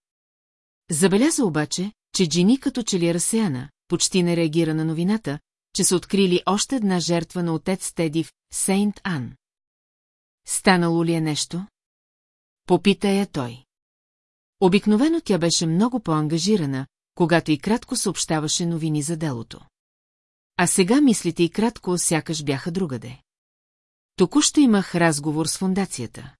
Забеляза обаче, че Джини като че ли е разсеяна, почти не реагира на новината, че са открили още една жертва на отец Теди в Сейнт Ан. Станало ли е нещо? Попита я той. Обикновено тя беше много по-ангажирана, когато и кратко съобщаваше новини за делото. А сега мислите и кратко сякаш бяха другаде. Току-що имах разговор с фундацията.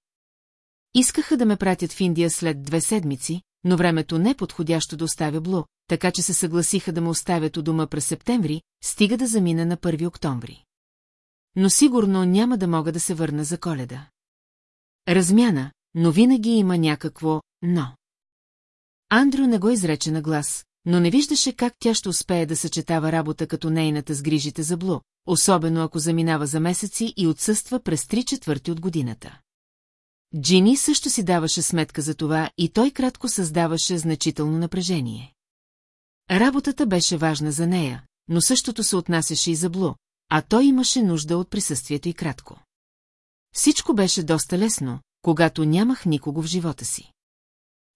Искаха да ме пратят в Индия след две седмици, но времето не е подходящо да оставя Блу, така че се съгласиха да ме оставят у дома през септември, стига да замина на 1 октомври. Но сигурно няма да мога да се върна за коледа. Размяна, но винаги има някакво «но». Андрю не го изрече на глас, но не виждаше как тя ще успее да съчетава работа като нейната с грижите за Блу, особено ако заминава за месеци и отсъства през три четвърти от годината. Джини също си даваше сметка за това и той кратко създаваше значително напрежение. Работата беше важна за нея, но същото се отнасяше и за Блу, а той имаше нужда от присъствието и кратко. Всичко беше доста лесно, когато нямах никого в живота си.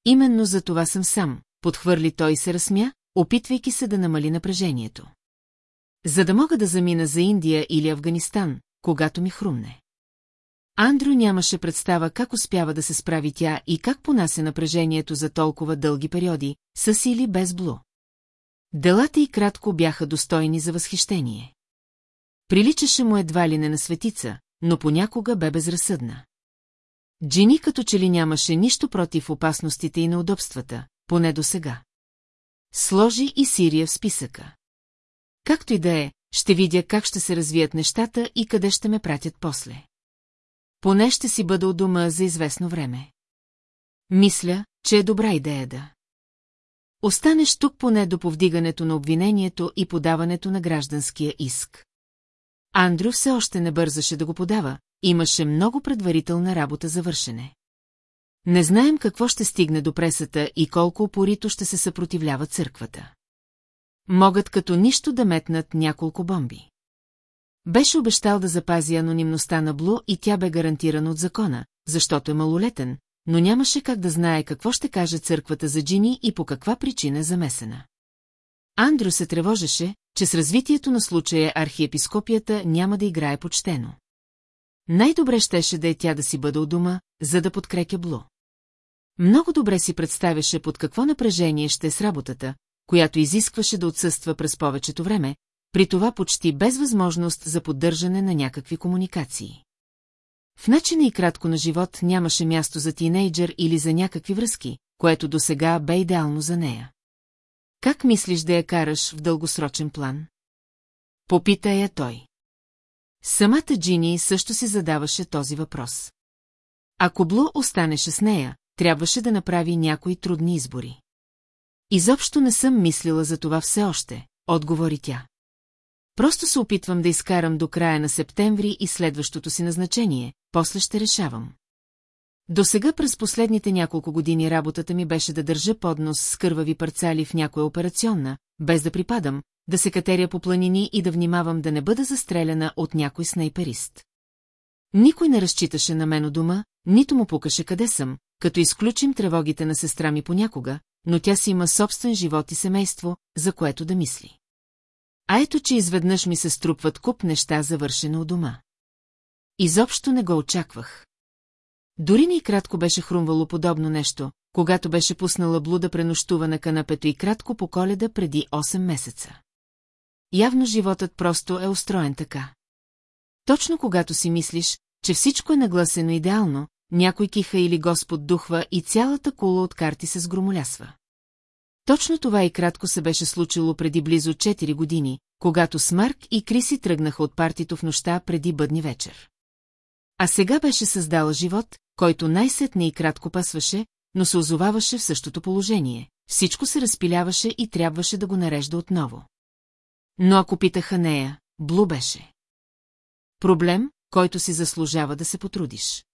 Именно за това съм сам, подхвърли той се разсмя, опитвайки се да намали напрежението. За да мога да замина за Индия или Афганистан, когато ми хрумне. Андрю нямаше представа как успява да се справи тя и как понася напрежението за толкова дълги периоди, с или без Блу. Делата и кратко бяха достойни за възхищение. Приличаше му едва ли не на светица, но понякога бе безразсъдна. Джини като че ли нямаше нищо против опасностите и неудобствата, поне до сега. Сложи и Сирия в списъка. Както и да е, ще видя как ще се развият нещата и къде ще ме пратят после. Поне ще си бъда у дома за известно време. Мисля, че е добра идея да. Останеш тук поне до повдигането на обвинението и подаването на гражданския иск. Андрю все още не бързаше да го подава, имаше много предварителна работа за вършене. Не знаем какво ще стигне до пресата и колко опорито ще се съпротивлява църквата. Могат като нищо да метнат няколко бомби. Беше обещал да запази анонимността на Блу и тя бе гарантирана от закона, защото е малолетен, но нямаше как да знае какво ще каже църквата за Джини и по каква причина е замесена. Андрю се тревожеше, че с развитието на случая архиепископията няма да играе почтено. Най-добре щеше да е тя да си бъде у дома, за да подкрепя Блу. Много добре си представяше под какво напрежение ще е с работата, която изискваше да отсъства през повечето време, при това почти без възможност за поддържане на някакви комуникации. В начина и кратко на живот нямаше място за тинейджър или за някакви връзки, което до сега бе идеално за нея. Как мислиш да я караш в дългосрочен план? Попита я той. Самата Джини също си задаваше този въпрос. Ако Блу останеше с нея, трябваше да направи някои трудни избори. Изобщо не съм мислила за това все още, отговори тя. Просто се опитвам да изкарам до края на септември и следващото си назначение, после ще решавам. До сега през последните няколко години работата ми беше да държа поднос с кървави парцали в някоя операционна, без да припадам, да се катеря по планини и да внимавам да не бъда застреляна от някой снайперист. Никой не разчиташе на мен у дома, нито му пукаше къде съм, като изключим тревогите на сестра ми понякога, но тя си има собствен живот и семейство, за което да мисли. А ето, че изведнъж ми се струпват куп неща, завършено у дома. Изобщо не го очаквах. Дори ни и кратко беше хрумвало подобно нещо, когато беше пуснала блуда пренощува на канапето и кратко по коледа преди 8 месеца. Явно животът просто е устроен така. Точно когато си мислиш, че всичко е нагласено идеално, някой киха или Господ духва и цялата кула от карти се сгромолясва. Точно това и кратко се беше случило преди близо 4 години, когато Смарк и Криси тръгнаха от партито в нощта преди бъдни вечер. А сега беше създала живот, който най-сетне и кратко пасваше, но се озоваваше в същото положение. Всичко се разпиляваше и трябваше да го нарежда отново. Но ако питаха нея, Блу беше. Проблем, който си заслужава да се потрудиш.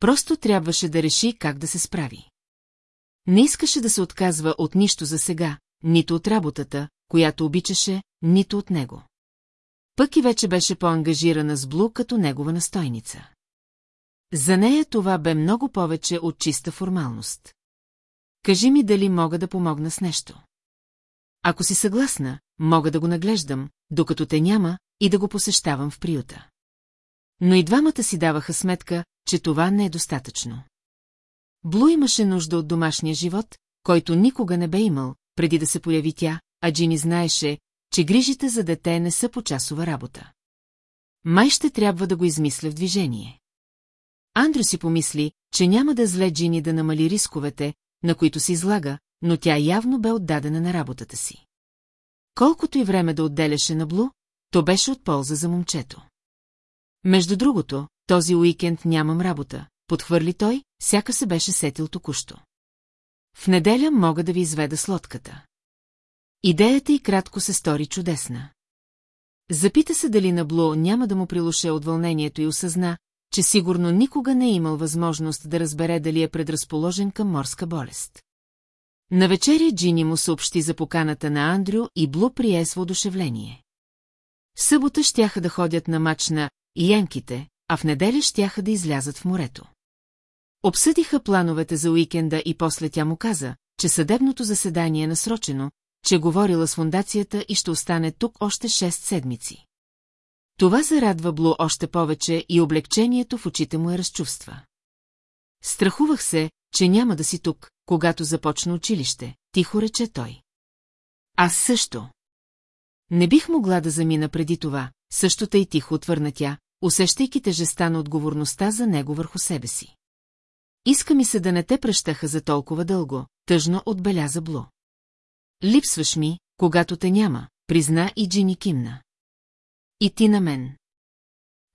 Просто трябваше да реши как да се справи. Не искаше да се отказва от нищо за сега, нито от работата, която обичаше, нито от него. Пък и вече беше по-ангажирана с Блу като негова настойница. За нея това бе много повече от чиста формалност. Кажи ми дали мога да помогна с нещо. Ако си съгласна, мога да го наглеждам, докато те няма, и да го посещавам в приюта. Но и двамата си даваха сметка, че това не е достатъчно. Блу имаше нужда от домашния живот, който никога не бе имал, преди да се появи тя, а Джини знаеше, че грижите за дете не са по часова работа. Май ще трябва да го измисля в движение. Андрю си помисли, че няма да зле Джини да намали рисковете, на които се излага, но тя явно бе отдадена на работата си. Колкото и време да отделяше на Блу, то беше от полза за момчето. Между другото, този уикенд нямам работа, подхвърли той, сяка се беше сетил току-що. В неделя мога да ви изведа с лодката. Идеята и кратко се стори чудесна. Запита се дали на Блу няма да му прилуше от вълнението и осъзна, че сигурно никога не е имал възможност да разбере дали е предразположен към морска болест. На вечеря Джини му съобщи за поканата на Андрю и Блу прие с воодушевление. В събота щяха да ходят на мач на Янките, а в неделя щяха да излязат в морето. Обсъдиха плановете за уикенда и после тя му каза, че съдебното заседание е насрочено, че говорила с фундацията и ще остане тук още 6 седмици. Това зарадва Блу още повече и облегчението в очите му е разчувства. Страхувах се, че няма да си тук, когато започна училище, тихо рече той. Аз също. Не бих могла да замина преди това, същото и тихо отвърна тя, усещайки тежеста на отговорността за него върху себе си. Иска ми се да не те пръщаха за толкова дълго, тъжно отбеляза Блу. Липсваш ми, когато те няма, призна и Джини кимна. И ти на мен.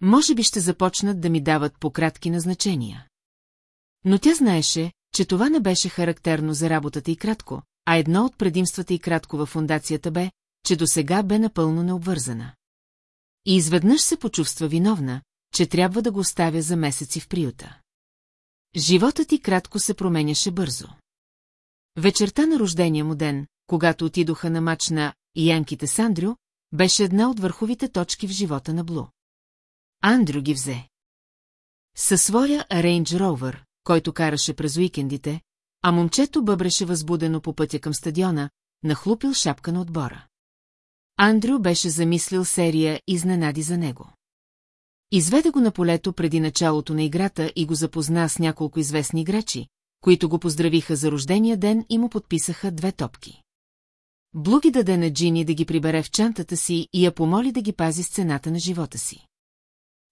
Може би ще започнат да ми дават пократки назначения. Но тя знаеше, че това не беше характерно за работата и кратко, а едно от предимствата и кратко във фундацията бе, че до сега бе напълно необвързана. И изведнъж се почувства виновна, че трябва да го оставя за месеци в приюта. Животът ти кратко се променяше бързо. Вечерта на рождения му ден, когато отидоха на мач на Янките Сандрю, беше една от върховите точки в живота на Блу. Андрю ги взе. Със своя Range Rover, който караше през уикендите, а момчето бъбреше възбудено по пътя към стадиона, нахлупил шапка на отбора. Андрю беше замислил серия изненади за него. Изведе го на полето преди началото на играта и го запозна с няколко известни играчи, които го поздравиха за рождения ден и му подписаха две топки. Блуги даде на Джини да ги прибере в чантата си и я помоли да ги пази с цената на живота си.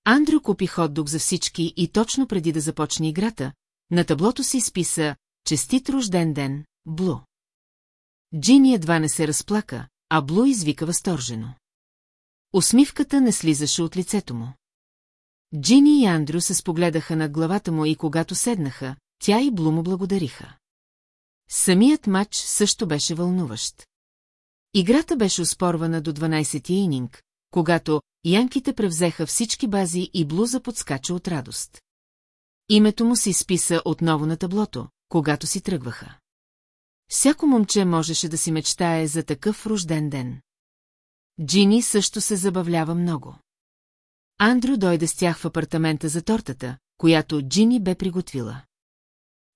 Андрю купи хот за всички и точно преди да започне играта, на таблото си изписа «Честит рожден ден, Блу». Джини едва не се разплака, а Блу извика възторжено. Усмивката не слизаше от лицето му. Джини и Андрю се спогледаха над главата му и когато седнаха, тя и Блу му благодариха. Самият матч също беше вълнуващ. Играта беше успорвана до 12-ти ининг, когато янките превзеха всички бази и Блуза подскача от радост. Името му се изписа отново на таблото, когато си тръгваха. Всяко момче можеше да си мечтае за такъв рожден ден. Джини също се забавлява много. Андрю дойде с тях в апартамента за тортата, която Джини бе приготвила.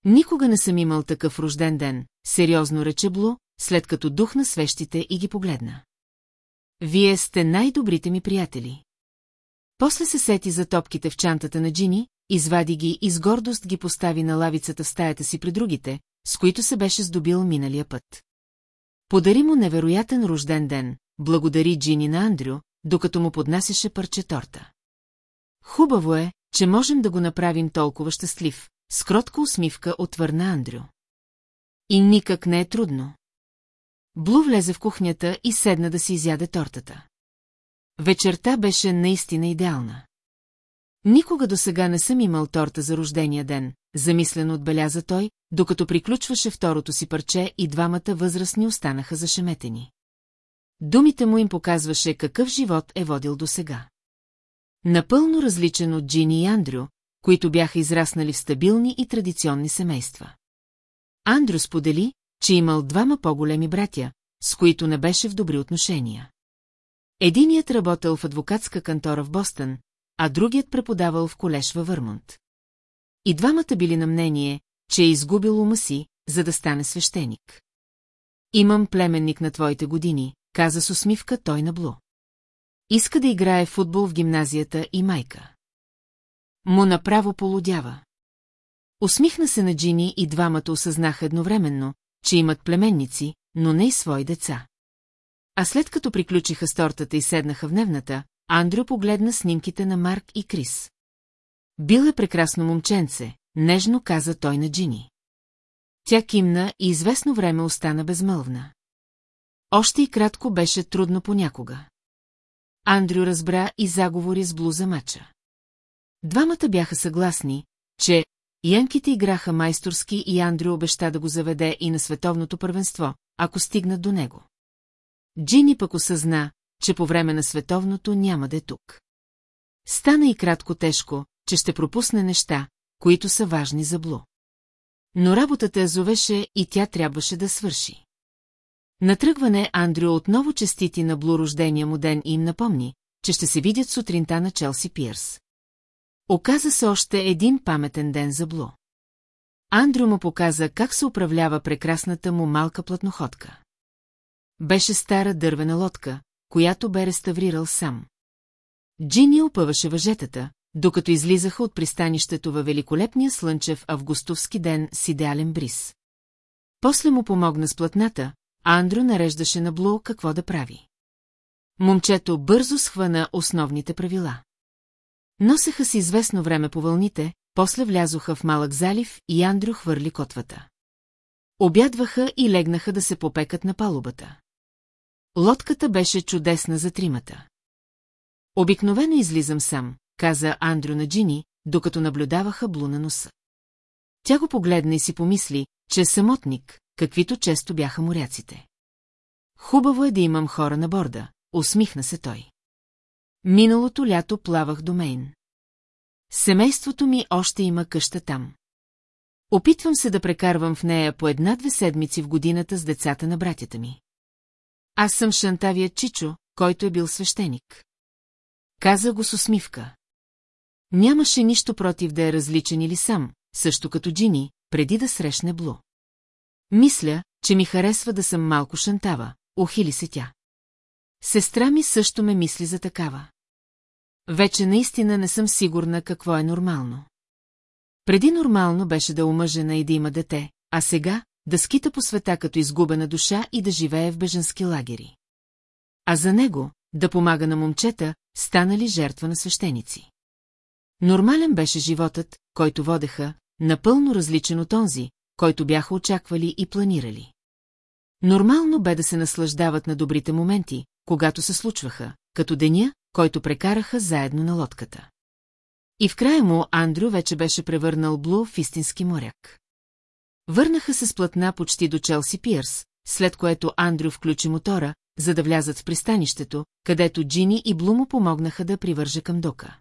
Никога не съм имал такъв рожден ден, сериозно рече Блу, след като духна свещите и ги погледна. Вие сте най-добрите ми приятели. После се сети за топките в чантата на Джини, извади ги и с гордост ги постави на лавицата в стаята си при другите, с които се беше здобил миналия път. Подари му невероятен рожден ден, благодари Джини на Андрю, докато му поднасяше парче торта. Хубаво е, че можем да го направим толкова щастлив, с кротка усмивка отвърна Андрю. И никак не е трудно. Блу влезе в кухнята и седна да си изяде тортата. Вечерта беше наистина идеална. Никога до сега не съм имал торта за рождения ден, замислено отбеляза той, докато приключваше второто си парче и двамата възрастни останаха зашеметени. Думите му им показваше какъв живот е водил досега. Напълно различен от Джини и Андрю, които бяха израснали в стабилни и традиционни семейства. Андрю сподели, че имал двама по-големи братя, с които не беше в добри отношения. Единият работел в адвокатска кантора в Бостън, а другият преподавал в колеж във Върмонт. И двамата били на мнение, че е изгубил ума си, за да стане свещеник. Имам племенник на твоите години, каза с усмивка той на Блу. Иска да играе футбол в гимназията и майка. Му направо полудява. Усмихна се на Джини и двамата осъзнаха едновременно, че имат племенници, но не и свои деца. А след като приключиха с тортата и седнаха в дневната, Андрю погледна снимките на Марк и Крис. Бил е прекрасно момченце, нежно каза той на Джини. Тя кимна и известно време остана безмълвна. Още и кратко беше трудно понякога. Андрю разбра и заговори с блуза мача. Двамата бяха съгласни, че янките играха майсторски и Андрю обеща да го заведе и на световното първенство, ако стигнат до него. Джини пък осъзна, че по време на световното няма да е тук. Стана и кратко тежко, че ще пропусне неща, които са важни за Блу. Но работата я зовеше и тя трябваше да свърши. Натръгване Андрю отново честити на Блу рождения му ден и им напомни, че ще се видят сутринта на Челси Пирс. Оказа се още един паметен ден за Блу. Андрю му показа как се управлява прекрасната му малка платноходка. Беше стара дървена лодка, която бе реставрирал сам. Джини опъваше въжетата, докато излизаха от пристанището във великолепния слънчев августовски ден с идеален бриз. После му помогна с платната, а Андрю нареждаше на Блу какво да прави. Момчето бързо схвана основните правила. Носеха се известно време по вълните, после влязоха в малък залив и Андрю хвърли котвата. Обядваха и легнаха да се попекат на палубата. Лодката беше чудесна за тримата. Обикновено излизам сам, каза Андрю на Джини, докато наблюдаваха Блу на носа. Тя го погледна и си помисли, че е самотник, каквито често бяха моряците. Хубаво е да имам хора на борда, усмихна се той. Миналото лято плавах до Мейн. Семейството ми още има къща там. Опитвам се да прекарвам в нея по една-две седмици в годината с децата на братята ми. Аз съм шантавия Чичо, който е бил свещеник. Каза го с усмивка. Нямаше нищо против да е различен или сам, също като Джини, преди да срещне Блу. Мисля, че ми харесва да съм малко шантава, ухили се тя. Сестра ми също ме мисли за такава. Вече наистина не съм сигурна какво е нормално. Преди нормално беше да омъжена и да има дете, а сега да скита по света като изгубена душа и да живее в бежански лагери. А за него да помага на момчета, станали жертва на свещеници. Нормален беше животът, който водеха, напълно различен от онзи, който бяха очаквали и планирали. Нормално бе да се наслаждават на добрите моменти, когато се случваха, като деня, който прекараха заедно на лодката. И в края му Андрю вече беше превърнал Блу в истински моряк. Върнаха се с платна почти до Челси Пирс, след което Андрю включи мотора, за да влязат в пристанището, където Джини и Блу му помогнаха да привърже към дока.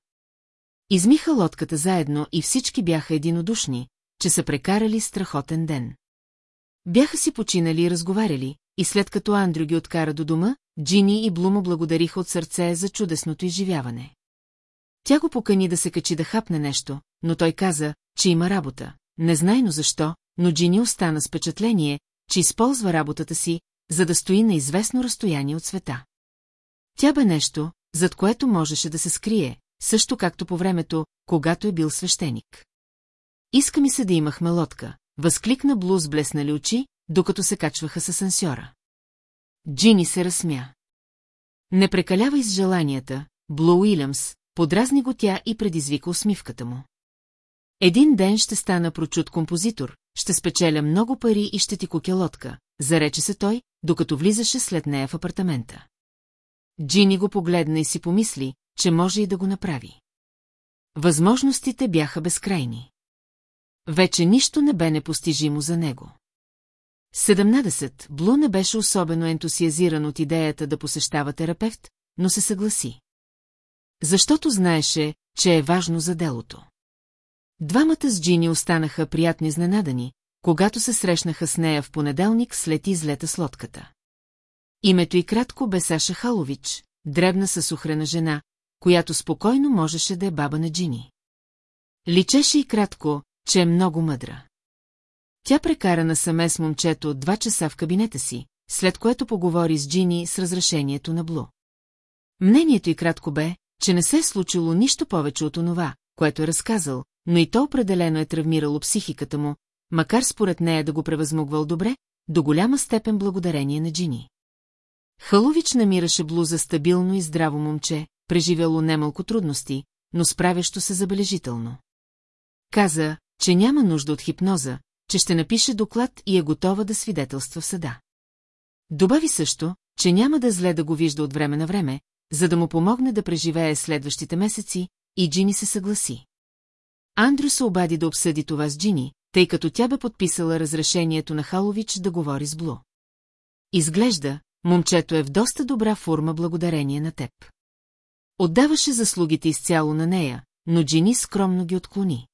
Измиха лодката заедно и всички бяха единодушни, че са прекарали страхотен ден. Бяха си починали и разговаряли, и след като Андрю ги откара до дома, Джини и Блумо благодариха от сърце за чудесното изживяване. Тя го покани да се качи да хапне нещо, но той каза, че има работа. Незнайно защо, но Джини остана с впечатление, че използва работата си, за да стои на известно разстояние от света. Тя бе нещо, зад което можеше да се скрие, също както по времето, когато е бил свещеник. Иска ми се да имахме лодка, възкликна Блуз блеснали очи, докато се качваха с асансьора. Джини се разсмя. Не прекалявай с желанията, Блу Уилямс, подразни го тя и предизвика усмивката му. Един ден ще стана прочут композитор, ще спечеля много пари и ще ти кукя лодка, зарече се той, докато влизаше след нея в апартамента. Джини го погледна и си помисли, че може и да го направи. Възможностите бяха безкрайни. Вече нищо не бе непостижимо за него. 17. Блу не беше особено ентусиазиран от идеята да посещава терапевт, но се съгласи. Защото знаеше, че е важно за делото. Двамата с Джини останаха приятно изненадани, когато се срещнаха с нея в понеделник след излета с лодката. Името и кратко бе Саша Халович, дребна със сухрена жена, която спокойно можеше да е баба на Джини. Личеше и кратко, че е много мъдра. Тя прекара насаме с момчето два часа в кабинета си, след което поговори с Джини с разрешението на Блу. Мнението и кратко бе, че не се е случило нищо повече от онова, което е разказал, но и то определено е травмирало психиката му, макар според нея да го превъзмогвал добре, до голяма степен благодарение на Джини. Халович намираше Блу за стабилно и здраво момче, преживяло немалко трудности, но справящо се забележително. Каза, че няма нужда от хипноза, че ще напише доклад и е готова да свидетелства в съда. Добави също, че няма да зле да го вижда от време на време, за да му помогне да преживее следващите месеци, и Джини се съгласи. Андрю се обади да обсъди това с Джини, тъй като тя бе подписала разрешението на Халович да говори с Блу. Изглежда, момчето е в доста добра форма благодарение на теб. Отдаваше заслугите изцяло на нея, но Джини скромно ги отклони.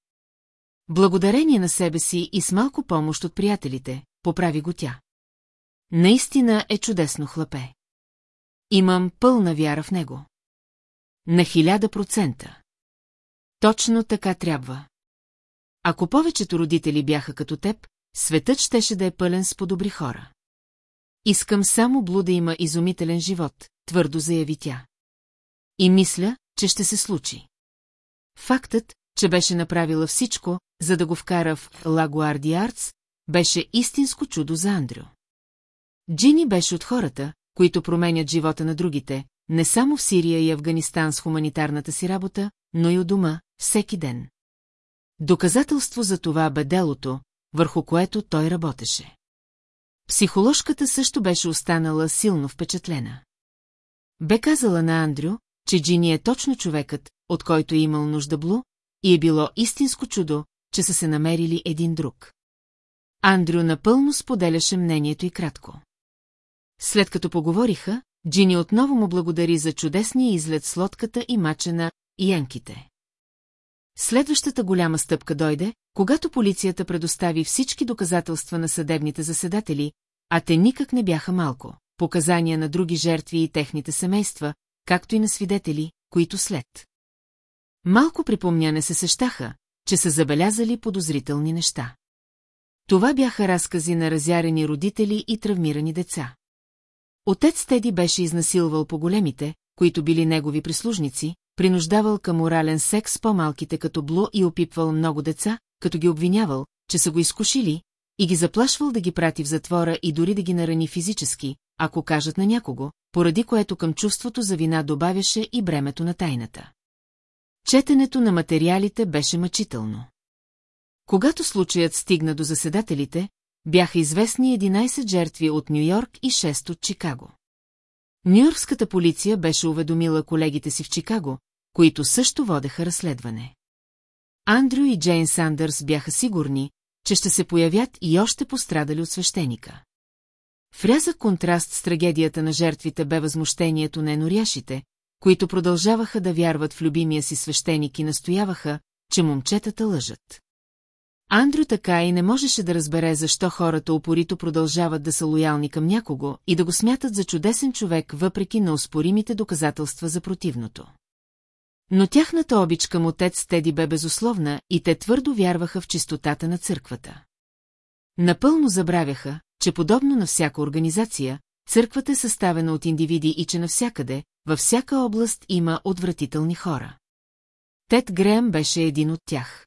Благодарение на себе си и с малко помощ от приятелите, поправи го тя. Наистина е чудесно хлапе. Имам пълна вяра в него. На хиляда процента. Точно така трябва. Ако повечето родители бяха като теб, светът щеше да е пълен с подобри хора. Искам само Блу да има изумителен живот, твърдо заяви тя. И мисля, че ще се случи. Фактът, че беше направила всичко, за да го вкара в Лагуарди Артс, беше истинско чудо за Андрю. Джини беше от хората, които променят живота на другите, не само в Сирия и Афганистан с хуманитарната си работа, но и у дома, всеки ден. Доказателство за това бе делото, върху което той работеше. Психоложката също беше останала силно впечатлена. Бе казала на Андрю, че Джини е точно човекът, от който е имал нужда Блу, и е било истинско чудо, че са се намерили един друг. Андрю напълно споделяше мнението и кратко. След като поговориха, Джини отново му благодари за чудесния излет с лодката и мача на Янките. Следващата голяма стъпка дойде, когато полицията предостави всички доказателства на съдебните заседатели, а те никак не бяха малко. показания на други жертви и техните семейства, както и на свидетели, които след. Малко припомняне се сещаха, че са забелязали подозрителни неща. Това бяха разкази на разярени родители и травмирани деца. Отец Теди беше изнасилвал по големите, които били негови прислужници, принуждавал към морален секс по-малките като Бло и опипвал много деца, като ги обвинявал, че са го изкушили, и ги заплашвал да ги прати в затвора и дори да ги нарани физически, ако кажат на някого, поради което към чувството за вина добавяше и бремето на тайната. Четенето на материалите беше мъчително. Когато случаят стигна до заседателите, бяха известни 11 жертви от Нью-Йорк и 6 от Чикаго. Нью-Йоркската полиция беше уведомила колегите си в Чикаго, които също водеха разследване. Андрю и Джейн Сандърс бяха сигурни, че ще се появят и още пострадали от свещеника. В рязък контраст с трагедията на жертвите бе възмущението на еноряшите, които продължаваха да вярват в любимия си свещеник и настояваха, че момчетата лъжат. Андрю така и не можеше да разбере защо хората упорито продължават да са лоялни към някого и да го смятат за чудесен човек въпреки на успоримите доказателства за противното. Но тяхната обич към отец Теди бе безусловна и те твърдо вярваха в чистотата на църквата. Напълно забравяха, че подобно на всяка организация, църквата е съставена от индивиди и че навсякъде, във всяка област има отвратителни хора. Тед Греъм беше един от тях.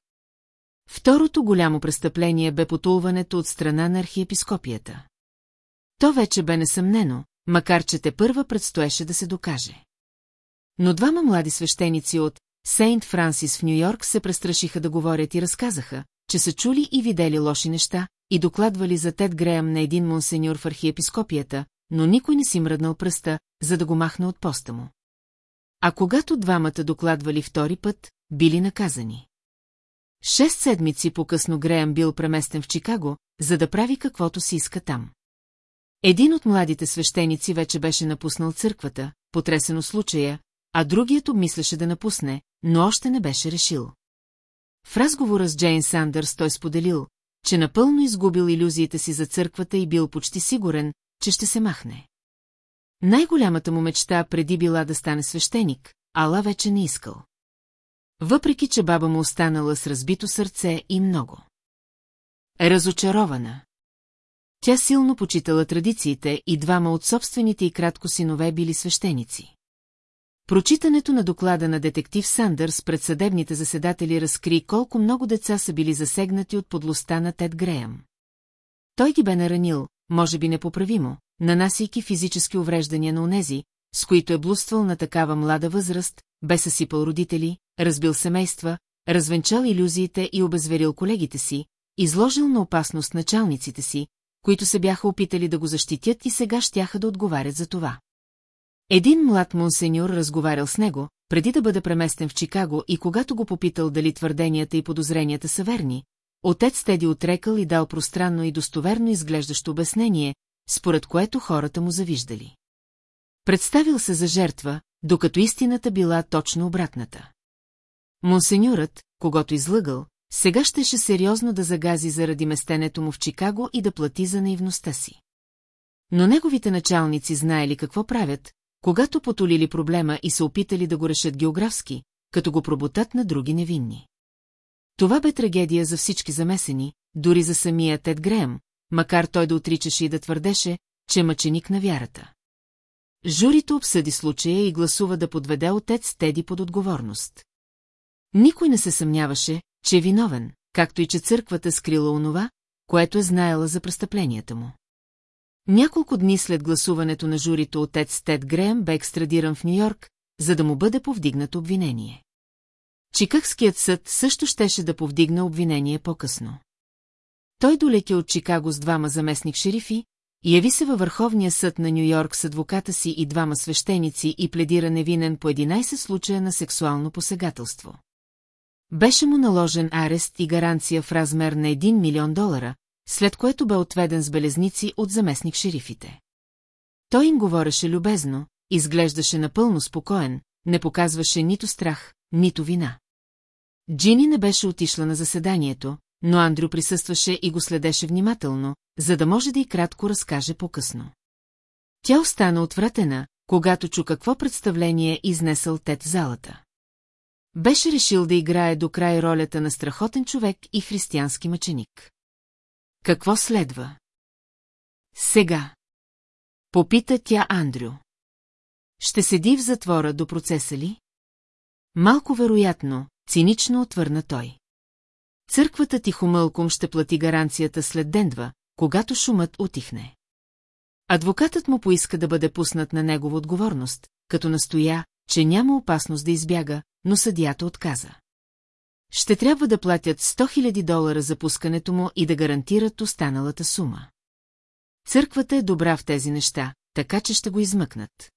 Второто голямо престъпление бе потулването от страна на архиепископията. То вече бе несъмнено, макар че те първа предстоеше да се докаже. Но двама млади свещеници от Сейнт Франсис в Нью-Йорк се престрашиха да говорят и разказаха, че са чули и видели лоши неща и докладвали за Тед Греъм на един монсеньор в архиепископията, но никой не си мръднал пръста, за да го махне от поста му. А когато двамата докладвали втори път, били наказани. Шест седмици по-късно Греъм бил преместен в Чикаго, за да прави каквото си иска там. Един от младите свещеници вече беше напуснал църквата, потресено случая, а другият обмисляше да напусне, но още не беше решил. В разговора с Джейн Сандърс той споделил, че напълно изгубил иллюзиите си за църквата и бил почти сигурен, че ще се махне. Най-голямата му мечта преди била да стане свещеник, ала вече не искал. Въпреки, че баба му останала с разбито сърце и много. Разочарована. Тя силно почитала традициите и двама от собствените и кратко синове били свещеници. Прочитането на доклада на детектив Сандърс пред съдебните заседатели разкри колко много деца са били засегнати от подлостта на Тед Греъм. Той ги бе наранил, може би непоправимо, нанасяйки физически увреждания на онези, с които е блудствал на такава млада възраст, бе съсипал родители, разбил семейства, развенчал иллюзиите и обезверил колегите си, изложил на опасност началниците си, които се бяха опитали да го защитят и сега щяха да отговарят за това. Един млад монсеньор разговарял с него, преди да бъде преместен в Чикаго и когато го попитал дали твърденията и подозренията са верни, отец Теди отрекал и дал пространно и достоверно изглеждащо обяснение, според което хората му завиждали. Представил се за жертва, докато истината била точно обратната. Монсеньорът, когато излъгал, сега щеше сериозно да загази заради местенето му в Чикаго и да плати за наивността си. Но неговите началници знаели какво правят, когато потолили проблема и се опитали да го решат географски, като го пробутат на други невинни. Това бе трагедия за всички замесени, дори за самия Тед Греъм, макар той да отричаше и да твърдеше, че е мъченик на вярата. Журито обсъди случая и гласува да подведе отец Теди под отговорност. Никой не се съмняваше, че е виновен, както и че църквата скрила онова, което е знаела за престъпленията му. Няколко дни след гласуването на журито отец Тед Греъм бе екстрадиран в Нью-Йорк, за да му бъде повдигнато обвинение. Чикагският съд също щеше да повдигна обвинение по-късно. Той долеки от Чикаго с двама заместник шерифи, яви се във Върховния съд на Нью-Йорк с адвоката си и двама свещеници и пледира невинен по 11 случая на сексуално посегателство. Беше му наложен арест и гаранция в размер на 1 милион долара, след което бе отведен с белезници от заместник шерифите. Той им говореше любезно, изглеждаше напълно спокоен, не показваше нито страх, нито вина. Джини не беше отишла на заседанието, но Андрю присъстваше и го следеше внимателно, за да може да и кратко разкаже по-късно. Тя остана отвратена, когато чу какво представление изнесъл Тед в залата. Беше решил да играе до край ролята на страхотен човек и християнски мъченик. Какво следва? Сега. Попита тя Андрю. Ще седи в затвора до процеса ли? Малко вероятно, цинично отвърна той. Църквата тихомълком ще плати гаранцията след ден-два, когато шумът отихне. Адвокатът му поиска да бъде пуснат на негова отговорност, като настоя, че няма опасност да избяга, но съдията отказа. Ще трябва да платят 100 000 долара за пускането му и да гарантират останалата сума. Църквата е добра в тези неща, така че ще го измъкнат.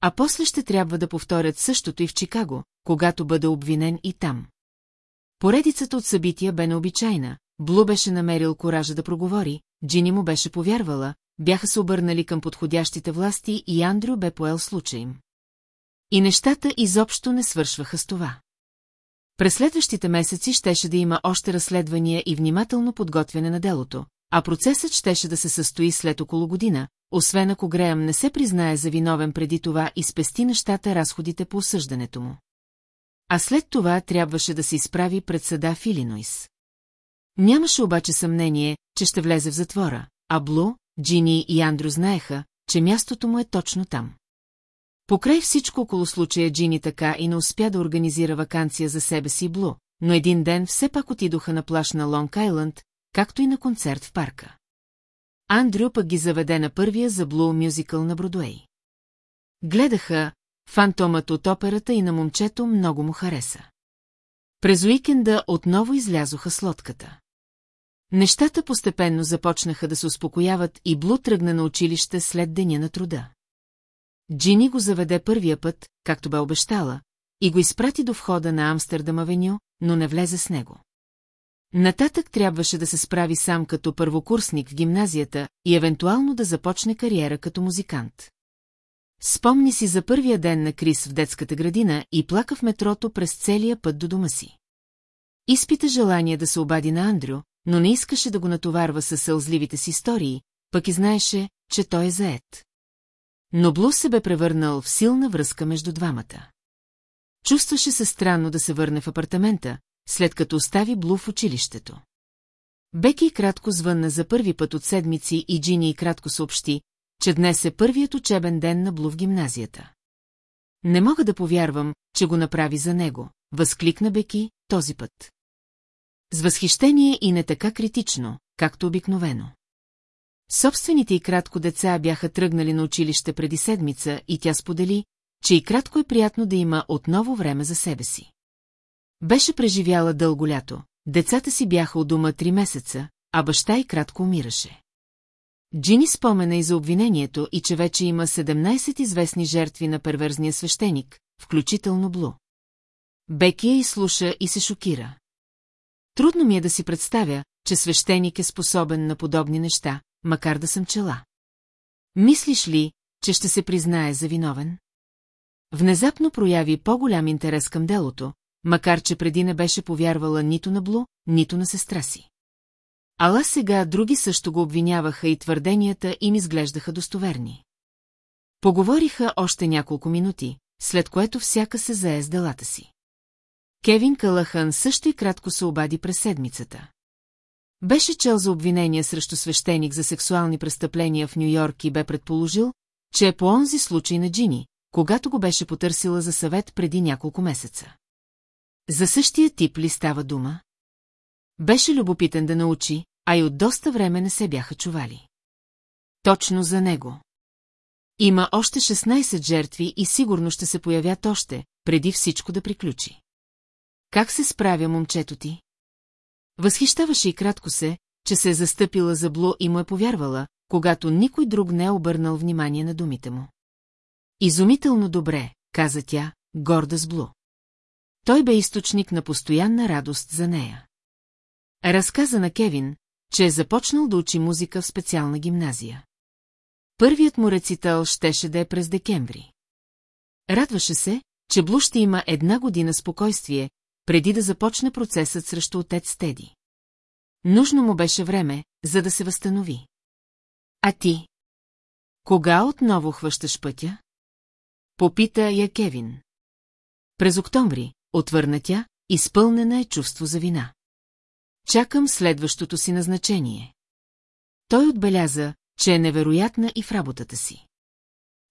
А после ще трябва да повторят същото и в Чикаго, когато бъде обвинен и там. Поредицата от събития бе необичайна, Блу беше намерил коража да проговори, Джини му беше повярвала, бяха се обърнали към подходящите власти и Андрю бе поел случай им. И нещата изобщо не свършваха с това. През следващите месеци щеше да има още разследвания и внимателно подготвяне на делото, а процесът щеше да се състои след около година, освен ако Греъм не се признае за виновен преди това и спести нещата разходите по осъждането му. А след това трябваше да се изправи пред съда в. Нямаше обаче съмнение, че ще влезе в затвора, а Блу, Джини и Андрю знаеха, че мястото му е точно там. Покрай всичко около случая Джини така и не успя да организира вакансия за себе си Блу, но един ден все пак отидоха на плаш на Лонг Айланд, както и на концерт в парка. Андрю пък ги заведе на първия за Блу мюзикъл на Бродуей. Гледаха фантомът от операта и на момчето много му хареса. През уикенда отново излязоха с лодката. Нещата постепенно започнаха да се успокояват и Блу тръгна на училище след деня на труда. Джини го заведе първия път, както бе обещала, и го изпрати до входа на Амстердам Авеню, но не влезе с него. Нататък трябваше да се справи сам като първокурсник в гимназията и евентуално да започне кариера като музикант. Спомни си за първия ден на Крис в детската градина и плака в метрото през целия път до дома си. Изпита желание да се обади на Андрю, но не искаше да го натоварва със сълзливите си истории, пък и знаеше, че той е заед. Но Блу се бе превърнал в силна връзка между двамата. Чувстваше се странно да се върне в апартамента, след като остави Блу в училището. Беки кратко звънна за първи път от седмици и Джини и кратко съобщи, че днес е първият учебен ден на Блу в гимназията. Не мога да повярвам, че го направи за него, възкликна Беки този път. С възхищение и не така критично, както обикновено. Собствените и кратко деца бяха тръгнали на училище преди седмица и тя сподели, че и кратко е приятно да има отново време за себе си. Беше преживяла дълго лято, децата си бяха у дома три месеца, а баща и кратко умираше. Джини спомена и за обвинението и че вече има 17 известни жертви на перверзния свещеник, включително Блу. Беки я изслуша и се шокира. Трудно ми е да си представя, че свещеник е способен на подобни неща, макар да съм чела. Мислиш ли, че ще се признае за виновен? Внезапно прояви по-голям интерес към делото, макар че преди не беше повярвала нито на Блу, нито на сестра си. Ала сега други също го обвиняваха и твърденията им изглеждаха достоверни. Поговориха още няколко минути, след което всяка се зае с делата си. Кевин Калахан също и кратко се обади през седмицата. Беше чел за обвинения срещу свещеник за сексуални престъпления в Нью-Йорк и бе предположил, че е по онзи случай на Джини, когато го беше потърсила за съвет преди няколко месеца. За същия тип ли става дума? Беше любопитен да научи, а и от доста време не се бяха чували. Точно за него. Има още 16 жертви и сигурно ще се появят още, преди всичко да приключи. Как се справя момчето ти? Възхищаваше и кратко се, че се е застъпила за Блу и му е повярвала, когато никой друг не е обърнал внимание на думите му. Изумително добре, каза тя, горда с Блу. Той бе източник на постоянна радост за нея. Разказа на Кевин, че е започнал да учи музика в специална гимназия. Първият му рецитал щеше да е през декември. Радваше се, че Блу ще има една година спокойствие, преди да започне процесът срещу отец Теди. Нужно му беше време, за да се възстанови. А ти? Кога отново хващаш пътя? Попита я Кевин. През октомври, отвърна тя, изпълнена е чувство за вина. Чакам следващото си назначение. Той отбеляза, че е невероятна и в работата си.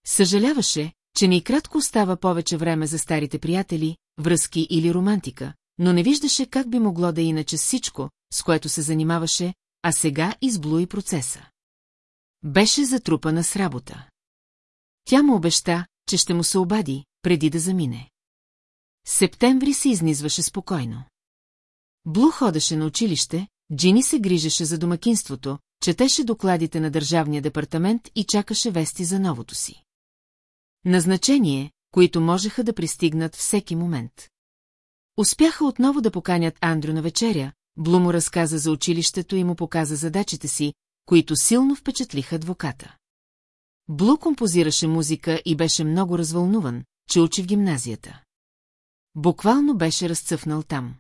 Съжаляваше, че ни кратко остава повече време за старите приятели, връзки или романтика, но не виждаше как би могло да е иначе всичко, с което се занимаваше, а сега изблуи процеса. Беше затрупана с работа. Тя му обеща, че ще му се обади, преди да замине. Септември се изнизваше спокойно. Блу ходеше на училище, Джини се грижеше за домакинството, четеше докладите на Държавния департамент и чакаше вести за новото си. Назначение, които можеха да пристигнат всеки момент. Успяха отново да поканят Андрю на вечеря, Блу му разказа за училището и му показа задачите си, които силно впечатлиха адвоката. Блу композираше музика и беше много развълнуван, че учи в гимназията. Буквално беше разцъфнал там.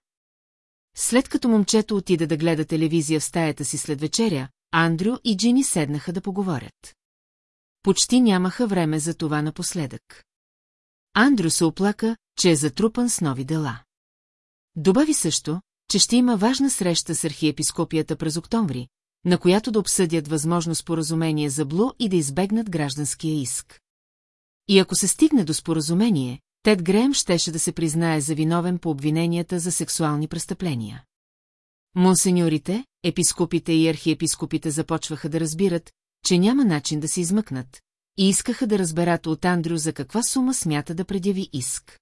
След като момчето отида да гледа телевизия в стаята си след вечеря, Андрю и Джини седнаха да поговорят. Почти нямаха време за това напоследък. Андрю се оплака, че е затрупан с нови дела. Добави също, че ще има важна среща с архиепископията през октомври, на която да обсъдят възможно споразумение за Блу и да избегнат гражданския иск. И ако се стигне до споразумение, Тед Греем щеше да се признае за виновен по обвиненията за сексуални престъпления. Монсеньорите, епископите и архиепископите започваха да разбират, че няма начин да се измъкнат, и искаха да разберат от Андрю за каква сума смята да предяви иск.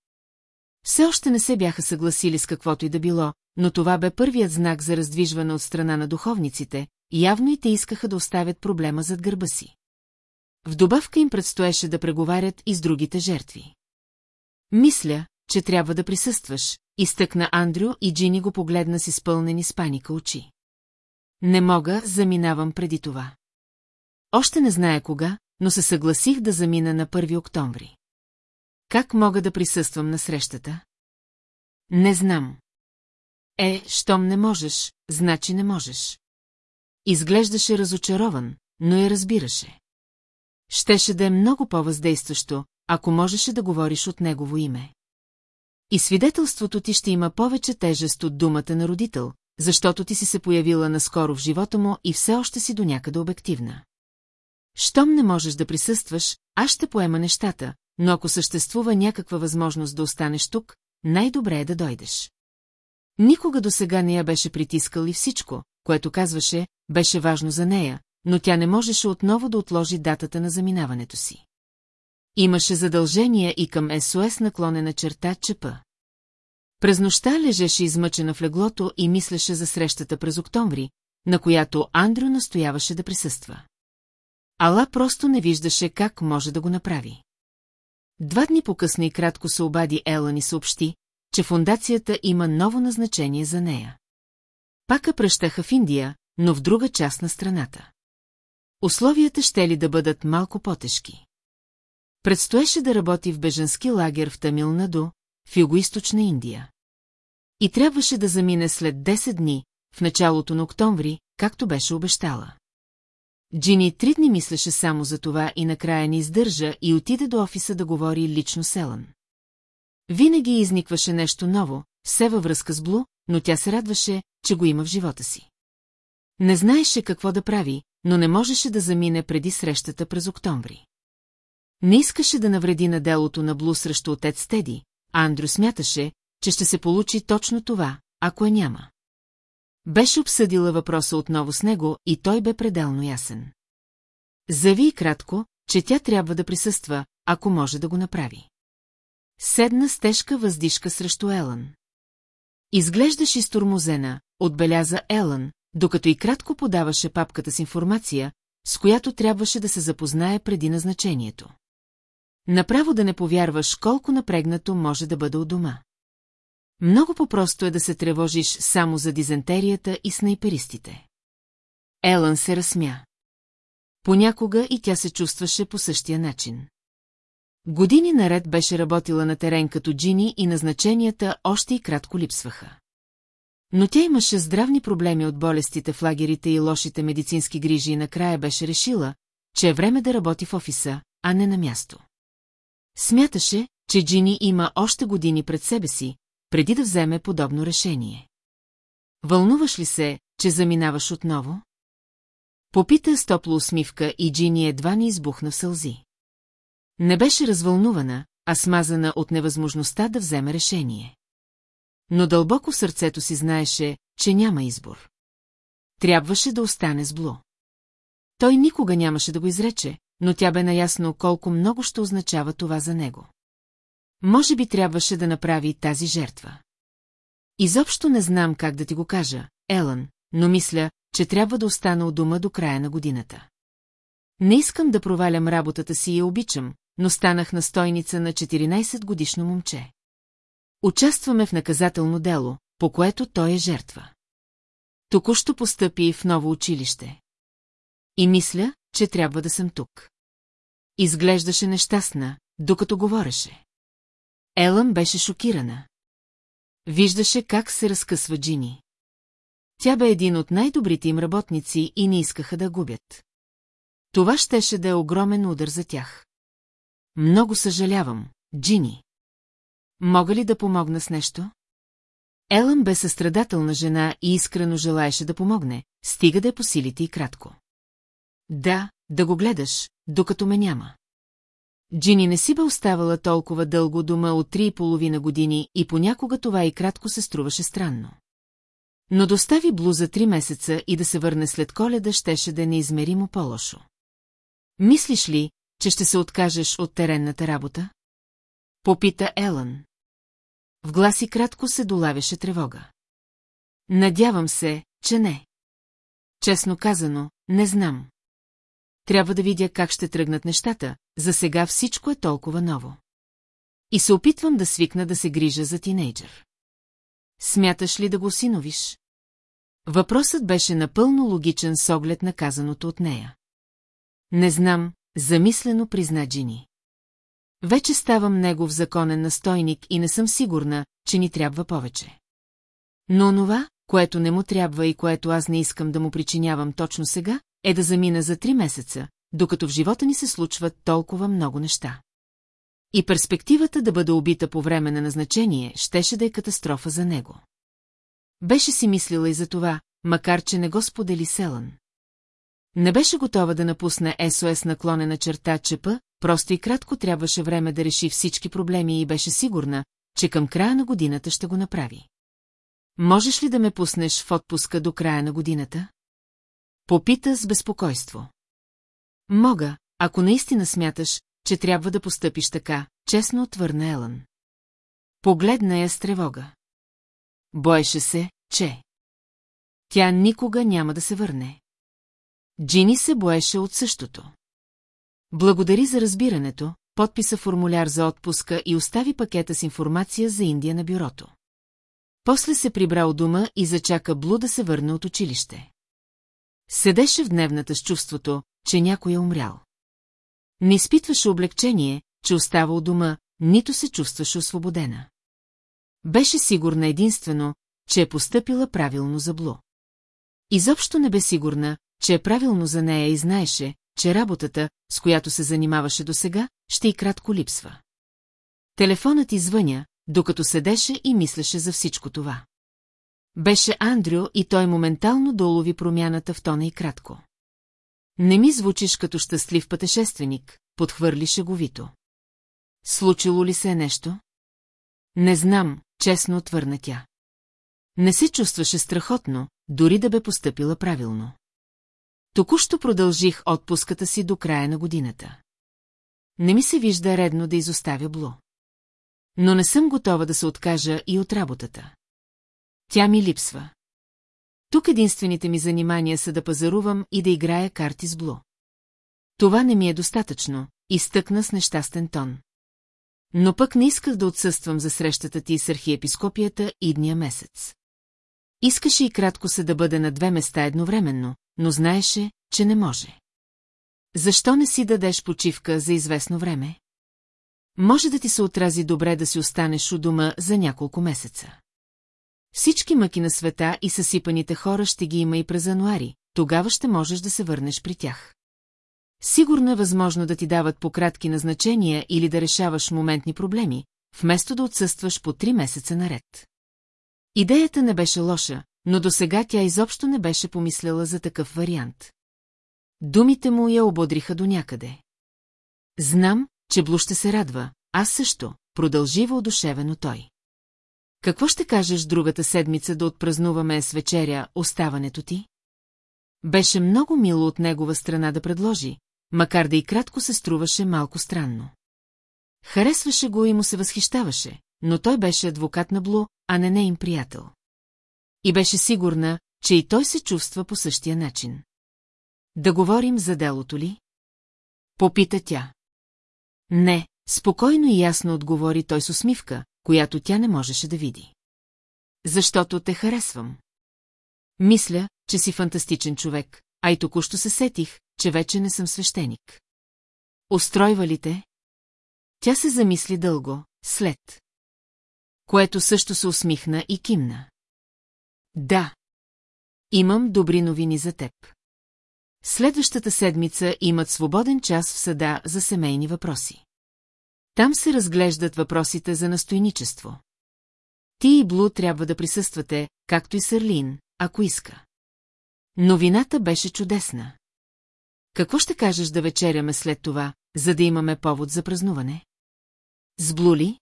Все още не се бяха съгласили с каквото и да било, но това бе първият знак за раздвижване от страна на духовниците, явно и те искаха да оставят проблема зад гърба си. В добавка им предстоеше да преговарят и с другите жертви. Мисля, че трябва да присъстваш, изтъкна Андрю и Джини го погледна с изпълнени с паника очи. Не мога, заминавам преди това. Още не зная кога, но се съгласих да замина на 1 октомври. Как мога да присъствам на срещата? Не знам. Е, щом не можеш, значи не можеш. Изглеждаше разочарован, но я разбираше. Щеше да е много по-въздействащо, ако можеше да говориш от негово име. И свидетелството ти ще има повече тежест от думата на родител, защото ти си се появила наскоро в живота му и все още си до някъде обективна. Щом не можеш да присъстваш, аз ще поема нещата, но ако съществува някаква възможност да останеш тук, най-добре е да дойдеш. Никога до сега не я беше притискал и всичко, което казваше, беше важно за нея, но тя не можеше отново да отложи датата на заминаването си. Имаше задължения и към СОС наклонена черта ЧП. През нощта лежеше измъчена в леглото и мислеше за срещата през октомври, на която Андрю настояваше да присъства. Ала просто не виждаше как може да го направи. Два дни по-късно и кратко се обади Елън и съобщи, че фундацията има ново назначение за нея. Пака пръщаха в Индия, но в друга част на страната. Условията ще ли да бъдат малко по-тежки. Предстоеше да работи в беженски лагер в Тамилнаду, в югоисточна Индия. И трябваше да замине след 10 дни, в началото на октомври, както беше обещала. Джини три дни мислеше само за това и накрая не издържа и отиде до офиса да говори лично с Елън. Винаги изникваше нещо ново, все във връзка с Блу, но тя се радваше, че го има в живота си. Не знаеше какво да прави, но не можеше да замине преди срещата през октомври. Не искаше да навреди на делото на Блу срещу отец Теди, а Андрю смяташе, че ще се получи точно това, ако я няма. Беше обсъдила въпроса отново с него и той бе пределно ясен. Зави кратко, че тя трябва да присъства, ако може да го направи. Седна с тежка въздишка срещу Елън. Изглеждаш изтормозена, отбеляза Елън, докато и кратко подаваше папката с информация, с която трябваше да се запознае преди назначението. Направо да не повярваш колко напрегнато може да бъде у дома. Много по-просто е да се тревожиш само за дизентерията и снайперистите. Елън се разсмя. Понякога и тя се чувстваше по същия начин. Години наред беше работила на терен като Джини и назначенията още и кратко липсваха. Но тя имаше здравни проблеми от болестите в лагерите и лошите медицински грижи и накрая беше решила, че е време да работи в офиса, а не на място. Смяташе, че Джини има още години пред себе си, преди да вземе подобно решение. Вълнуваш ли се, че заминаваш отново? Попита с топла усмивка и Джини едва не избухна сълзи. Не беше развълнувана, а смазана от невъзможността да вземе решение. Но дълбоко в сърцето си знаеше, че няма избор. Трябваше да остане с Блу. Той никога нямаше да го изрече, но тя бе наясно колко много ще означава това за него. Може би трябваше да направи тази жертва. Изобщо не знам как да ти го кажа, Елън, но мисля, че трябва да остана у дома до края на годината. Не искам да провалям работата си и я обичам, но станах настойница на 14-годишно момче. Участваме в наказателно дело, по което той е жертва. Току-що постъпи в ново училище. И мисля, че трябва да съм тук. Изглеждаше нещастна, докато говореше. Елън беше шокирана. Виждаше как се разкъсва Джини. Тя бе един от най-добрите им работници и не искаха да губят. Това щеше да е огромен удар за тях. Много съжалявам, Джини. Мога ли да помогна с нещо? Елън бе състрадателна жена и искрено желаеше да помогне, стига да е по силите и кратко. Да, да го гледаш, докато ме няма. Джини не си бе оставала толкова дълго дома от три и половина години и понякога това и кратко се струваше странно. Но достави Блу за три месеца и да се върне след коледа щеше да е неизмеримо по-лошо. Мислиш ли, че ще се откажеш от теренната работа? Попита Елън. В гласи кратко се долавяше тревога. Надявам се, че не. Честно казано, не знам. Трябва да видя как ще тръгнат нещата, за сега всичко е толкова ново. И се опитвам да свикна да се грижа за тинейджър. Смяташ ли да го синовиш? Въпросът беше напълно логичен с оглед на казаното от нея. Не знам, замислено призна Джини. Вече ставам негов законен настойник и не съм сигурна, че ни трябва повече. Но онова, което не му трябва и което аз не искам да му причинявам точно сега, е да замина за три месеца, докато в живота ни се случват толкова много неща. И перспективата да бъде убита по време на назначение щеше да е катастрофа за него. Беше си мислила и за това, макар че не го сподели Селън. Не беше готова да напусне СОС наклонена черта ЧП, просто и кратко трябваше време да реши всички проблеми и беше сигурна, че към края на годината ще го направи. Можеш ли да ме пуснеш в отпуска до края на годината? Попита с безпокойство. Мога, ако наистина смяташ, че трябва да постъпиш така, честно отвърна Елън. Погледна я с тревога. Боеше се, че... Тя никога няма да се върне. Джини се боеше от същото. Благодари за разбирането, подписа формуляр за отпуска и остави пакета с информация за Индия на бюрото. После се прибра от дома и зачака Блу да се върне от училище. Седеше в дневната с чувството, че някой е умрял. Не изпитваше облегчение, че остава у дома, нито се чувстваше освободена. Беше сигурна единствено, че е постъпила правилно за Блу. Изобщо не бе сигурна, че е правилно за нея и знаеше, че работата, с която се занимаваше досега, ще и кратко липсва. Телефонът извъня, докато седеше и мислеше за всичко това. Беше Андрю и той моментално долови промяната в тона и кратко. Не ми звучиш като щастлив пътешественик, подхвърли шеговито. Случило ли се е нещо? Не знам, честно отвърна тя. Не се чувстваше страхотно, дори да бе поступила правилно. Току-що продължих отпуската си до края на годината. Не ми се вижда редно да изоставя Блу. Но не съм готова да се откажа и от работата. Тя ми липсва. Тук единствените ми занимания са да пазарувам и да играя карти с Блу. Това не ми е достатъчно, изтъкна с нещастен тон. Но пък не исках да отсъствам за срещата ти с архиепископията идния месец. Искаше и кратко се да бъде на две места едновременно, но знаеше, че не може. Защо не си дадеш почивка за известно време? Може да ти се отрази добре да си останеш у дома за няколко месеца. Всички мъки на света и съсипаните хора ще ги има и през януари, тогава ще можеш да се върнеш при тях. Сигурно е възможно да ти дават по кратки назначения или да решаваш моментни проблеми, вместо да отсъстваш по три месеца наред. Идеята не беше лоша, но до сега тя изобщо не беше помисляла за такъв вариант. Думите му я ободриха до някъде. Знам, че Блу ще се радва, аз също, продължи въодушевено той. Какво ще кажеш другата седмица да отпразнуваме с вечеря оставането ти? Беше много мило от негова страна да предложи, макар да и кратко се струваше малко странно. Харесваше го и му се възхищаваше, но той беше адвокат на Блу, а не нейн приятел. И беше сигурна, че и той се чувства по същия начин. Да говорим за делото ли? Попита тя. Не, спокойно и ясно отговори той с усмивка, която тя не можеше да види. Защото те харесвам. Мисля, че си фантастичен човек, а и току-що се сетих, че вече не съм свещеник. Устройва ли те? Тя се замисли дълго, след. Което също се усмихна и кимна. Да. Имам добри новини за теб. Следващата седмица имат свободен час в съда за семейни въпроси. Там се разглеждат въпросите за настойничество. Ти и Блу трябва да присъствате, както и Сърлин, ако иска. Новината беше чудесна. Какво ще кажеш да вечеряме след това, за да имаме повод за празнуване? С Блу ли?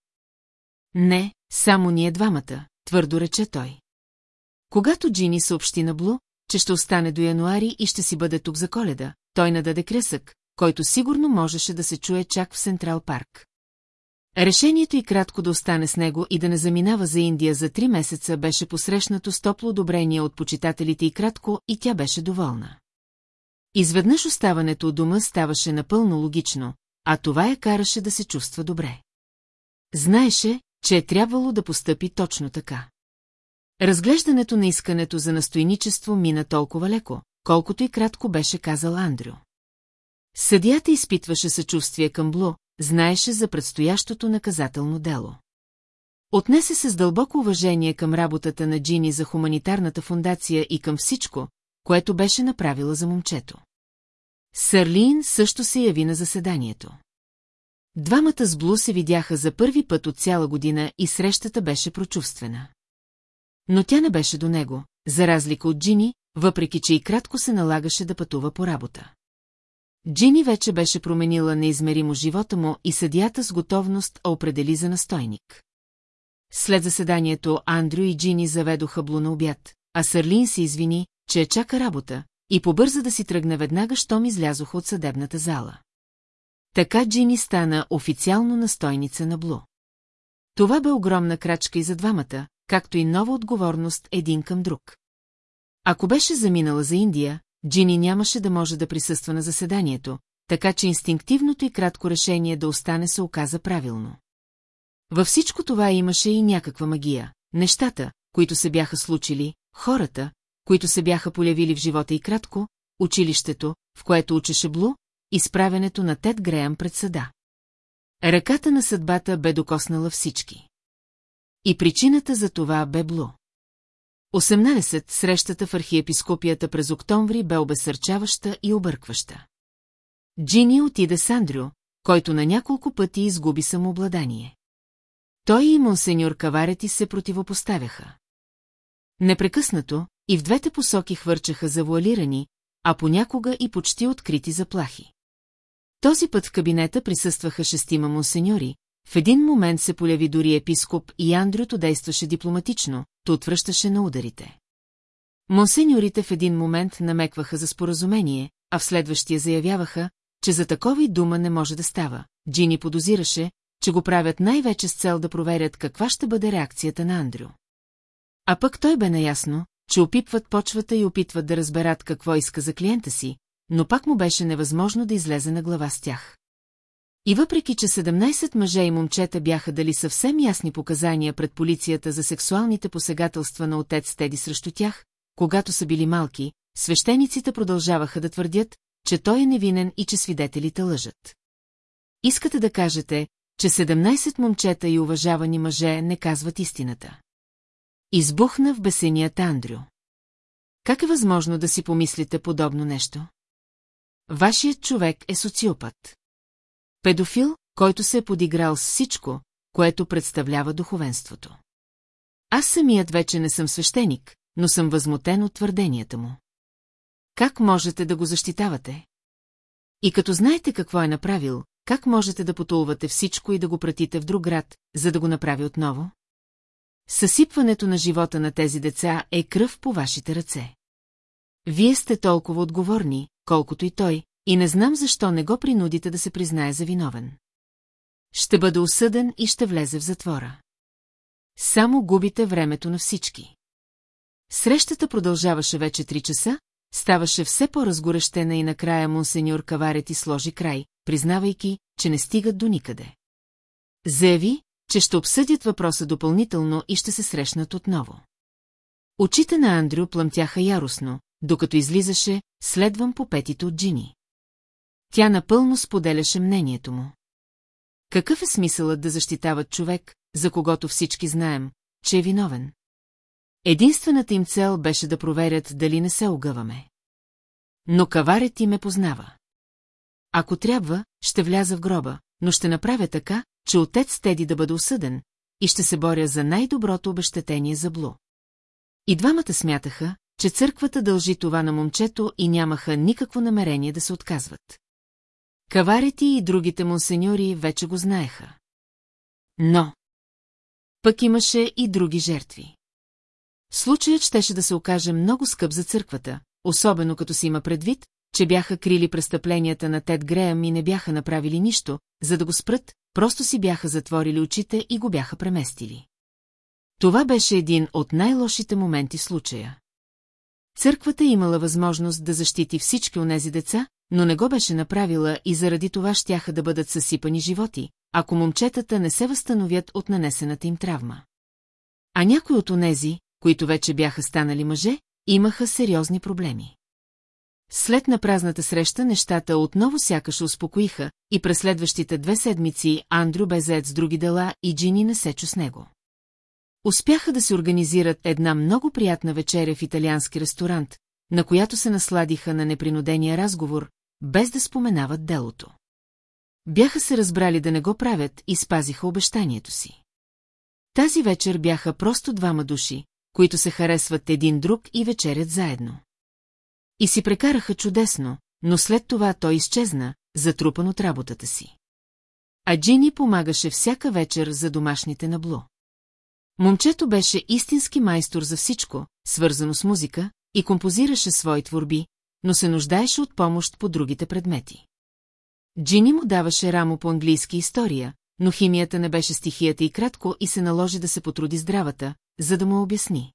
Не, само ние двамата, твърдо рече той. Когато Джини съобщи на Блу, че ще остане до януари и ще си бъде тук за коледа, той нададе кресък, който сигурно можеше да се чуе чак в Централ парк. Решението и кратко да остане с него и да не заминава за Индия за три месеца беше посрещнато с топло одобрение от почитателите и кратко, и тя беше доволна. Изведнъж оставането от дома ставаше напълно логично, а това я караше да се чувства добре. Знаеше, че е трябвало да постъпи точно така. Разглеждането на искането за настойничество мина толкова леко, колкото и кратко беше казал Андрю. Съдията изпитваше съчувствие към Блу, знаеше за предстоящото наказателно дело. Отнесе се с дълбоко уважение към работата на Джини за хуманитарната фундация и към всичко, което беше направила за момчето. Сърлин също се яви на заседанието. Двамата с Блу се видяха за първи път от цяла година и срещата беше прочувствена. Но тя не беше до него, за разлика от Джини, въпреки че и кратко се налагаше да пътува по работа. Джини вече беше променила неизмеримо живота му и съдията с готовност определи за настойник. След заседанието Андрю и Джини заведоха Блу на обяд, а Сърлин се извини, че е чака работа, и побърза да си тръгне веднага, щом излязоха от съдебната зала. Така Джини стана официално настойница на Блу. Това бе огромна крачка и за двамата, както и нова отговорност един към друг. Ако беше заминала за Индия, Джини нямаше да може да присъства на заседанието, така че инстинктивното и кратко решение да остане се оказа правилно. Във всичко това имаше и някаква магия. Нещата, които се бяха случили, хората, които се бяха полявили в живота и кратко, училището, в което учеше Блу, изправенето на Тед Греъм пред съда. Ръката на съдбата бе докоснала всички. И причината за това бе Блу. 18. Срещата в архиепископията през октомври бе обесърчаваща и объркваща. Джини отиде с Андрю, който на няколко пъти изгуби самообладание. Той и монсеньор Каварети се противопоставяха. Непрекъснато и в двете посоки хвърчаха завуалирани, а понякога и почти открити заплахи. Този път в кабинета присъстваха шестима монсеньори, в един момент се поляви дори епископ и Андрюто действаше дипломатично, то отвръщаше на ударите. Монсеньорите в един момент намекваха за споразумение, а в следващия заявяваха, че за такова и дума не може да става. Джини подозираше, че го правят най-вече с цел да проверят каква ще бъде реакцията на Андрю. А пък той бе наясно, че опипват почвата и опитват да разберат какво иска за клиента си, но пак му беше невъзможно да излезе на глава с тях. И въпреки, че 17 мъже и момчета бяха дали съвсем ясни показания пред полицията за сексуалните посегателства на отец Теди срещу тях, когато са били малки, свещениците продължаваха да твърдят, че той е невинен и че свидетелите лъжат. Искате да кажете, че 17 момчета и уважавани мъже не казват истината. Избухна в бесеният Андрю. Как е възможно да си помислите подобно нещо? вашият човек е социопат. Педофил, който се е подиграл с всичко, което представлява духовенството. Аз самият вече не съм свещеник, но съм възмутен от твърденията му. Как можете да го защитавате? И като знаете какво е направил, как можете да потулвате всичко и да го пратите в друг град, за да го направи отново? Съсипването на живота на тези деца е кръв по вашите ръце. Вие сте толкова отговорни, колкото и той, и не знам защо не го принудите да се признае за виновен. Ще бъде осъден и ще влезе в затвора. Само губите времето на всички. Срещата продължаваше вече три часа, ставаше все по-разгорещена и накрая монсеньор Каварети сложи край, признавайки, че не стигат до никъде. Заяви, че ще обсъдят въпроса допълнително и ще се срещнат отново. Очите на Андрю плъмтяха яростно, докато излизаше, следвам по петите от Джини. Тя напълно споделяше мнението му. Какъв е смисълът да защитават човек, за когото всички знаем, че е виновен? Единствената им цел беше да проверят дали не се огъваме. Но каварет ти ме познава. Ако трябва, ще вляза в гроба, но ще направя така, че отец Теди да бъде осъден и ще се боря за най-доброто обещетение за Блу. И двамата смятаха, че църквата дължи това на момчето и нямаха никакво намерение да се отказват. Каварети и другите монсеньори вече го знаеха. Но... Пък имаше и други жертви. Случаят щеше да се окаже много скъп за църквата, особено като си има предвид, че бяха крили престъпленията на Тед Греъм и не бяха направили нищо, за да го спрат, просто си бяха затворили очите и го бяха преместили. Това беше един от най-лошите моменти случая. Църквата имала възможност да защити всички онези деца, но не го беше направила и заради това щяха да бъдат съсипани животи, ако момчетата не се възстановят от нанесената им травма. А някои от онези, които вече бяха станали мъже, имаха сериозни проблеми. След напразната среща нещата отново сякаш успокоиха и през следващите две седмици Андрю бе заед с други дела и Джини не се чу с него. Успяха да се организират една много приятна вечеря в италиански ресторант, на която се насладиха на непринудения разговор, без да споменават делото. Бяха се разбрали да не го правят и спазиха обещанието си. Тази вечер бяха просто двама души, които се харесват един друг и вечерят заедно. И си прекараха чудесно, но след това той изчезна, затрупан от работата си. А Джини помагаше всяка вечер за домашните на Блу. Момчето беше истински майстор за всичко, свързано с музика, и композираше свои творби, но се нуждаеше от помощ по другите предмети. Джини му даваше рамо по английски история, но химията не беше стихията и кратко и се наложи да се потруди здравата, за да му обясни.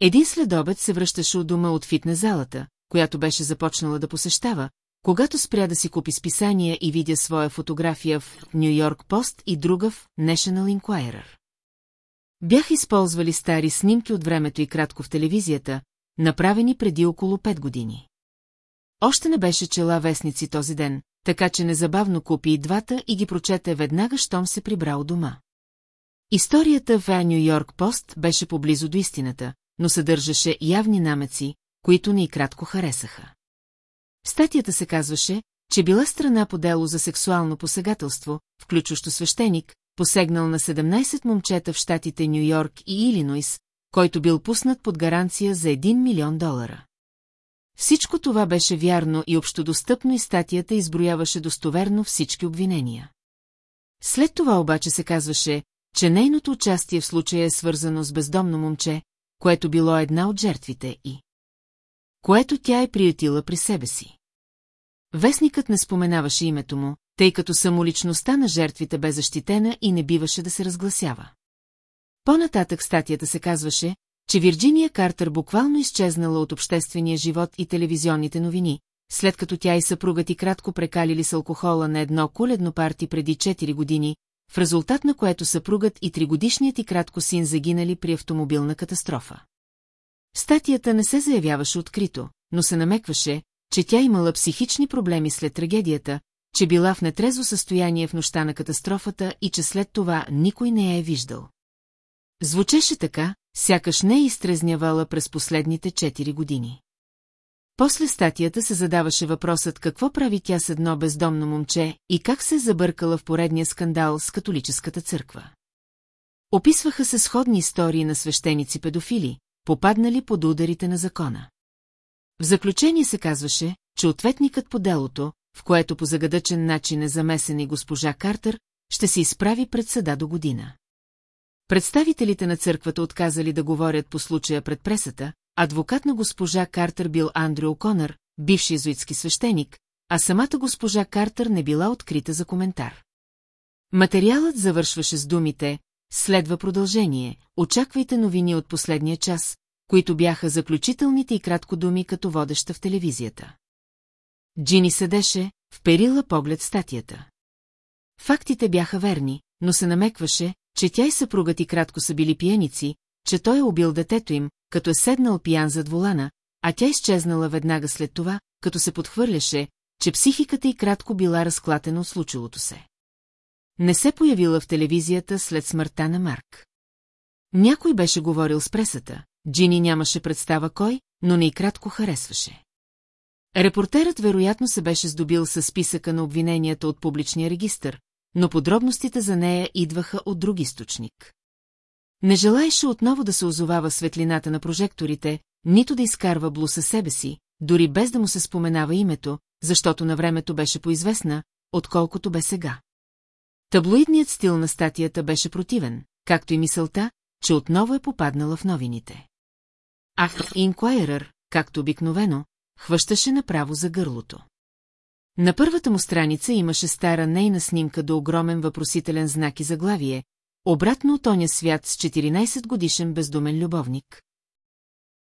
Един следобед се връщаше от дома от фитнес залата, която беше започнала да посещава, когато спря да си купи списания и видя своя фотография в Нью Йорк Пост и друга в National Enquirer. Бяха използвали стари снимки от времето и кратко в телевизията, направени преди около 5 години. Още не беше чела вестници този ден, така че незабавно купи и двата и ги прочете веднага, щом се прибра у дома. Историята в Нью Йорк Пост беше поблизо до истината, но съдържаше явни намеци, които ни и кратко харесаха. статията се казваше, че била страна по дело за сексуално посегателство, включващо свещеник, посегнал на 17 момчета в щатите Нью Йорк и Илинойс, който бил пуснат под гаранция за 1 милион долара. Всичко това беше вярно и общодостъпно и статията изброяваше достоверно всички обвинения. След това обаче се казваше, че нейното участие в случая е свързано с бездомно момче, което било една от жертвите и което тя е приятила при себе си. Вестникът не споменаваше името му, тъй като самоличността на жертвите бе защитена и не биваше да се разгласява. По-нататък статията се казваше, че Вирджиния Картер буквално изчезнала от обществения живот и телевизионните новини, след като тя и съпругът и кратко прекалили с алкохола на едно коледно парти преди 4 години, в резултат на което съпругът и тригодишният и кратко син загинали при автомобилна катастрофа. Статията не се заявяваше открито, но се намекваше, че тя имала психични проблеми след трагедията, че била в нетрезо състояние в нощта на катастрофата и че след това никой не я е виждал. Звучеше така, сякаш не е изтрезнявала през последните 4 години. После статията се задаваше въпросът какво прави тя с едно бездомно момче и как се е забъркала в поредния скандал с католическата църква. Описваха се сходни истории на свещеници-педофили, попаднали под ударите на закона. В заключение се казваше, че ответникът по делото, в което по загадъчен начин е замесен и госпожа Картер, ще се изправи пред съда до година. Представителите на църквата отказали да говорят по случая пред пресата, адвокат на госпожа Картер бил Андрю О'Конър, бивши езуитски свещеник, а самата госпожа Картер не била открита за коментар. Материалът завършваше с думите «Следва продължение, очаквайте новини от последния час», които бяха заключителните и кратко думи като водеща в телевизията. Джини седеше, вперила поглед статията. Фактите бяха верни, но се намекваше, че тя и съпругът и кратко са били пияници, че той е убил детето им, като е седнал пиян зад волана, а тя изчезнала веднага след това, като се подхвърляше, че психиката й кратко била разклатена от случилото се. Не се появила в телевизията след смъртта на Марк. Някой беше говорил с пресата, Джини нямаше представа кой, но не и кратко харесваше. Репортерът вероятно се беше здобил със списъка на обвиненията от публичния регистр, но подробностите за нея идваха от друг източник. Не желаеше отново да се озовава светлината на прожекторите, нито да изкарва Блу със себе си, дори без да му се споменава името, защото на времето беше поизвестна, отколкото бе сега. Таблоидният стил на статията беше противен, както и мисълта, че отново е попаднала в новините. Ах, Инкуайрър, както обикновено, хващаше направо за гърлото. На първата му страница имаше стара нейна снимка до огромен въпросителен знак и заглавие, обратно от оня свят с 14 годишен бездумен любовник.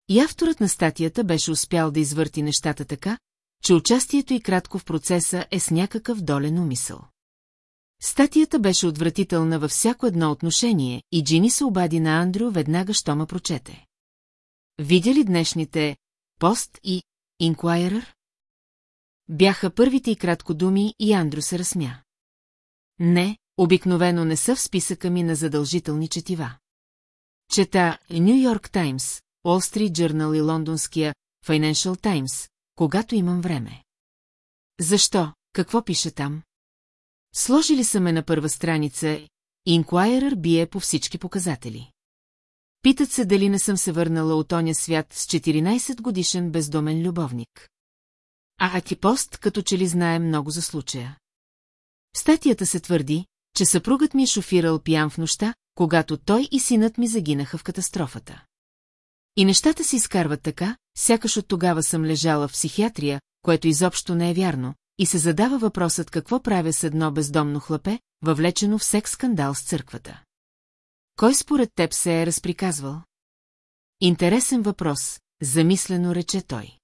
И авторът на статията беше успял да извърти нещата така, че участието и кратко в процеса е с някакъв долен умисъл. Статията беше отвратителна във всяко едно отношение и Джини се обади на Андрю веднага, що ма прочете. Видя ли днешните «Пост» и «Инкуайрър»? Бяха първите и кратко думи и Андрю се разсмя. Не, обикновено не са в списъка ми на задължителни четива. Чета Нью Йорк Таймс, Стрит Джърнал и лондонския Financial Times, когато имам време. Защо? Какво пише там? Сложили са ме на първа страница, Инкуайрър бие по всички показатели. Питат се дали не съм се върнала от оня свят с 14 годишен бездомен любовник. А Атипост като че ли знае много за случая. В статията се твърди, че съпругът ми е шофирал пиян в нощта, когато той и синът ми загинаха в катастрофата. И нещата се изкарват така, сякаш от тогава съм лежала в психиатрия, което изобщо не е вярно, и се задава въпросът какво правя с едно бездомно хлапе, въвлечено в секс скандал с църквата. Кой според теб се е разприказвал? Интересен въпрос, замислено рече той.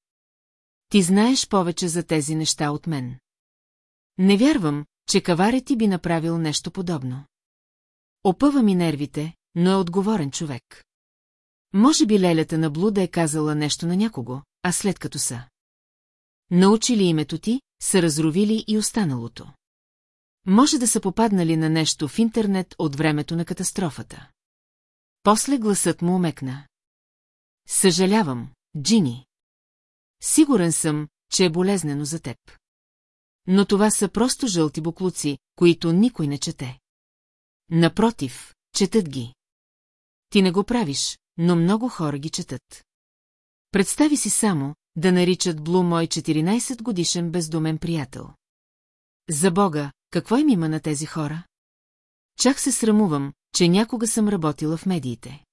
Ти знаеш повече за тези неща от мен. Не вярвам, че каварят ти би направил нещо подобно. Опъва ми нервите, но е отговорен човек. Може би лелята на блуда е казала нещо на някого, а след като са. Научили името ти, са разровили и останалото. Може да са попаднали на нещо в интернет от времето на катастрофата. После гласът му омекна. Съжалявам, Джини. Сигурен съм, че е болезнено за теб. Но това са просто жълти буклуци, които никой не чете. Напротив, четат ги. Ти не го правиш, но много хора ги четат. Представи си само, да наричат Блу мой 14 годишен бездумен приятел. За Бога, какво им има на тези хора? Чак се срамувам, че някога съм работила в медиите.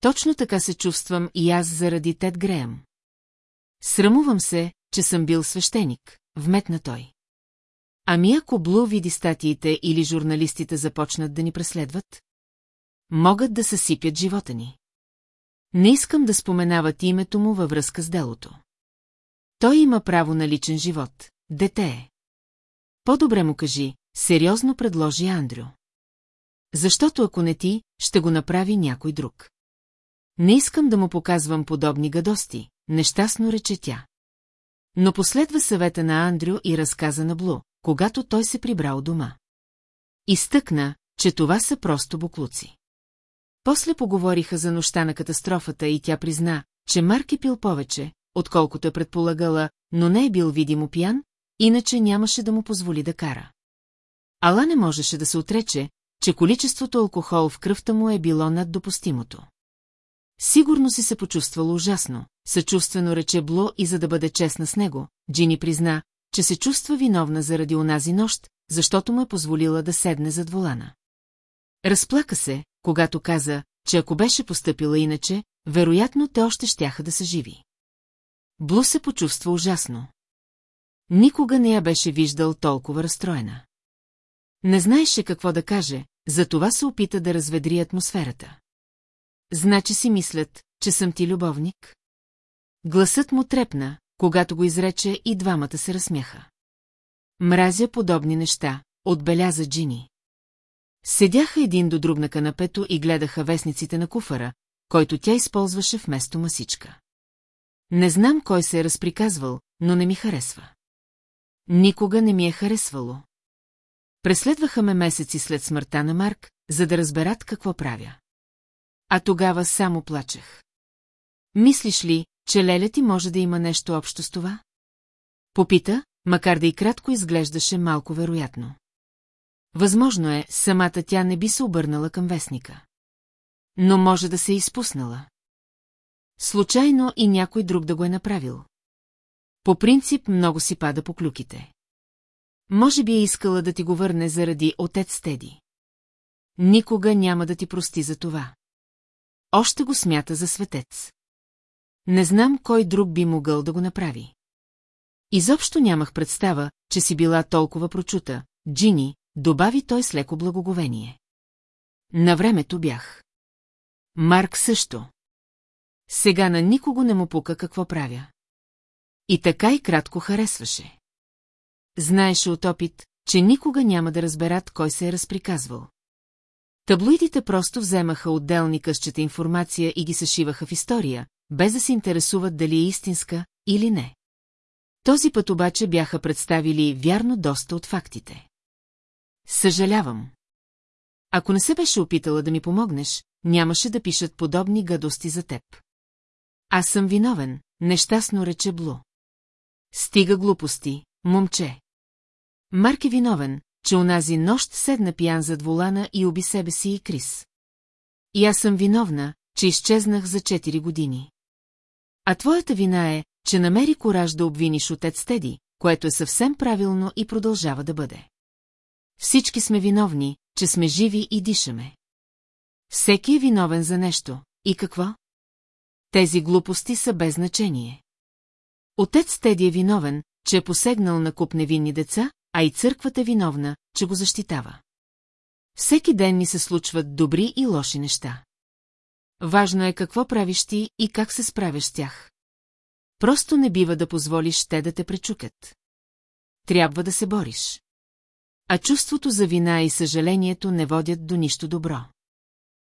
Точно така се чувствам и аз заради Тед Греем. Срамувам се, че съм бил свещеник, вметна той. Ами ако Блу види статиите или журналистите започнат да ни преследват? Могат да съсипят живота ни. Не искам да споменават името му във връзка с делото. Той има право на личен живот, дете е. По-добре му кажи, сериозно предложи Андрю. Защото ако не ти, ще го направи някой друг. Не искам да му показвам подобни гадости, нещастно рече тя. Но последва съвета на Андрю и разказа на Блу, когато той се прибрал дома. Изтъкна, че това са просто буклуци. После поговориха за нощта на катастрофата и тя призна, че Марк е пил повече, отколкото е предполагала, но не е бил видимо пиян, иначе нямаше да му позволи да кара. Ала не можеше да се отрече, че количеството алкохол в кръвта му е било над допустимото. Сигурно си се почувствала ужасно, съчувствено рече Бло и за да бъде честна с него, Джини призна, че се чувства виновна заради онази нощ, защото му е позволила да седне зад волана. Разплака се, когато каза, че ако беше поступила иначе, вероятно те още щяха да са живи. Блу се почувства ужасно. Никога не я беше виждал толкова разстроена. Не знаеше какво да каже, затова се опита да разведри атмосферата. Значи си мислят, че съм ти любовник? Гласът му трепна, когато го изрече и двамата се разсмяха. Мразя подобни неща, отбеляза Джини. Седяха един до друг на канапето и гледаха вестниците на куфара, който тя използваше вместо масичка. Не знам кой се е разприказвал, но не ми харесва. Никога не ми е харесвало. Преследваха ме месеци след смъртта на Марк, за да разберат какво правя. А тогава само плачех. Мислиш ли, че Леля ти може да има нещо общо с това? Попита, макар да и кратко изглеждаше малко вероятно. Възможно е, самата тя не би се обърнала към вестника. Но може да се е изпуснала. Случайно и някой друг да го е направил. По принцип много си пада по клюките. Може би е искала да ти го върне заради отец Теди. Никога няма да ти прости за това. Още го смята за светец. Не знам кой друг би могъл да го направи. Изобщо нямах представа, че си била толкова прочута, Джини, добави той с леко благоговение. На времето бях. Марк също. Сега на никого не му пука какво правя. И така и кратко харесваше. Знаеше от опит, че никога няма да разберат кой се е разприказвал. Таблоидите просто вземаха отделни късчета информация и ги съшиваха в история, без да се интересуват дали е истинска или не. Този път обаче бяха представили вярно доста от фактите. Съжалявам. Ако не се беше опитала да ми помогнеш, нямаше да пишат подобни гадости за теб. Аз съм виновен, нещастно рече Блу. Стига глупости, момче. Марк е виновен, че онази нощ седна пиян зад волана и уби себе си и Крис. И аз съм виновна, че изчезнах за 4 години. А твоята вина е, че намери кораж да обвиниш отец Теди, което е съвсем правилно и продължава да бъде. Всички сме виновни, че сме живи и дишаме. Всеки е виновен за нещо. И какво? Тези глупости са без значение. Отец Теди е виновен, че е посегнал на куп невинни деца, а и църквата виновна, че го защитава. Всеки ден ни се случват добри и лоши неща. Важно е какво правиш ти и как се справяш с тях. Просто не бива да позволиш те да те пречукат. Трябва да се бориш. А чувството за вина и съжалението не водят до нищо добро.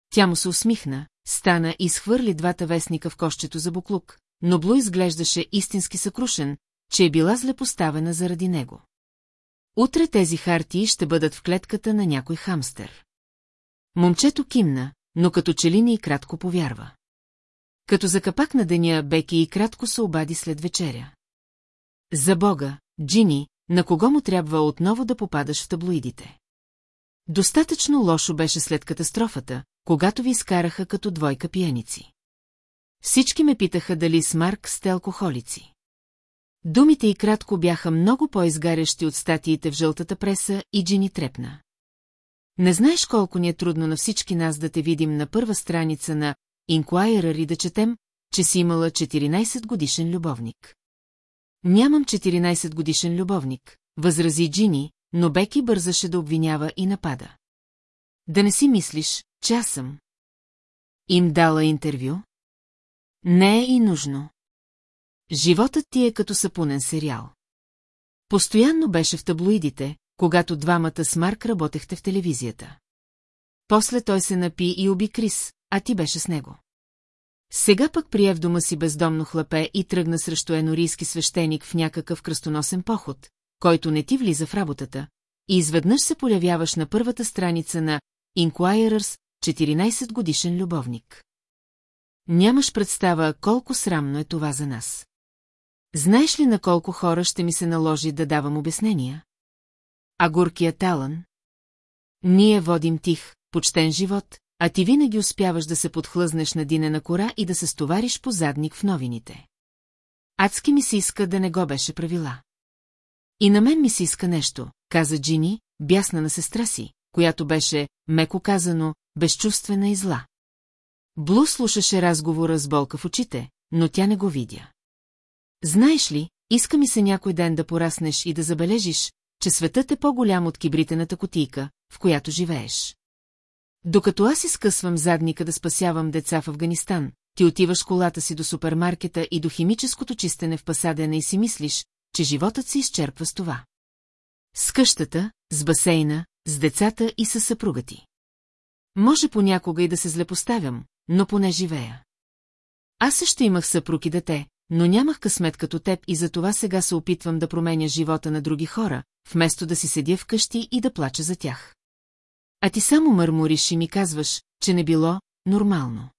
Тя му се усмихна, стана и схвърли двата вестника в кощето за буклук, но Блу изглеждаше истински съкрушен, че е била зле поставена заради него. Утре тези хартии ще бъдат в клетката на някой хамстер. Момчето кимна, но като че ли не и кратко повярва. Като за капак на деня Беки и кратко се обади след вечеря. За бога, Джини, на кого му трябва отново да попадаш в таблоидите? Достатъчно лошо беше след катастрофата, когато ви изкараха като двойка пияници. Всички ме питаха дали с Марк сте алкохолици. Думите и кратко бяха много по-изгарящи от статиите в жълтата преса и Джини трепна. Не знаеш колко ни е трудно на всички нас да те видим на първа страница на Inquirer и да четем, че си имала 14 годишен любовник. Нямам 14 годишен любовник, възрази Джини, но Беки бързаше да обвинява и напада. Да не си мислиш, че аз съм. Им дала интервю? Не е и нужно. Животът ти е като сапунен сериал. Постоянно беше в таблоидите, когато двамата с Марк работехте в телевизията. После той се напи и уби Крис, а ти беше с него. Сега пък прие в дома си бездомно хлапе и тръгна срещу енорийски свещеник в някакъв кръстоносен поход, който не ти влиза в работата, и изведнъж се полявяваш на първата страница на Inquirers 14 годишен любовник. Нямаш представа колко срамно е това за нас. Знаеш ли на колко хора ще ми се наложи да давам обяснения? А горкия талан? Ние водим тих, почтен живот, а ти винаги успяваш да се подхлъзнеш на динена кора и да се стовариш по задник в новините. Адски ми се иска да не го беше правила. И на мен ми се иска нещо, каза Джини, бясна на сестра си, която беше, меко казано, безчувствена и зла. Блу слушаше разговора с болка в очите, но тя не го видя. Знаеш ли, иска ми се някой ден да пораснеш и да забележиш, че светът е по-голям от кибритената котийка, в която живееш. Докато аз изкъсвам задника да спасявам деца в Афганистан, ти отиваш колата си до супермаркета и до химическото чистене в Пасадена и си мислиш, че животът се изчерпва с това. С къщата, с басейна, с децата и със съпруга ти. Може понякога и да се злепоставям, но поне живея. Аз също имах съпруг и дете, но нямах късмет като теб и затова сега се опитвам да променя живота на други хора, вместо да си седя вкъщи и да плача за тях. А ти само мърмориш и ми казваш, че не било нормално.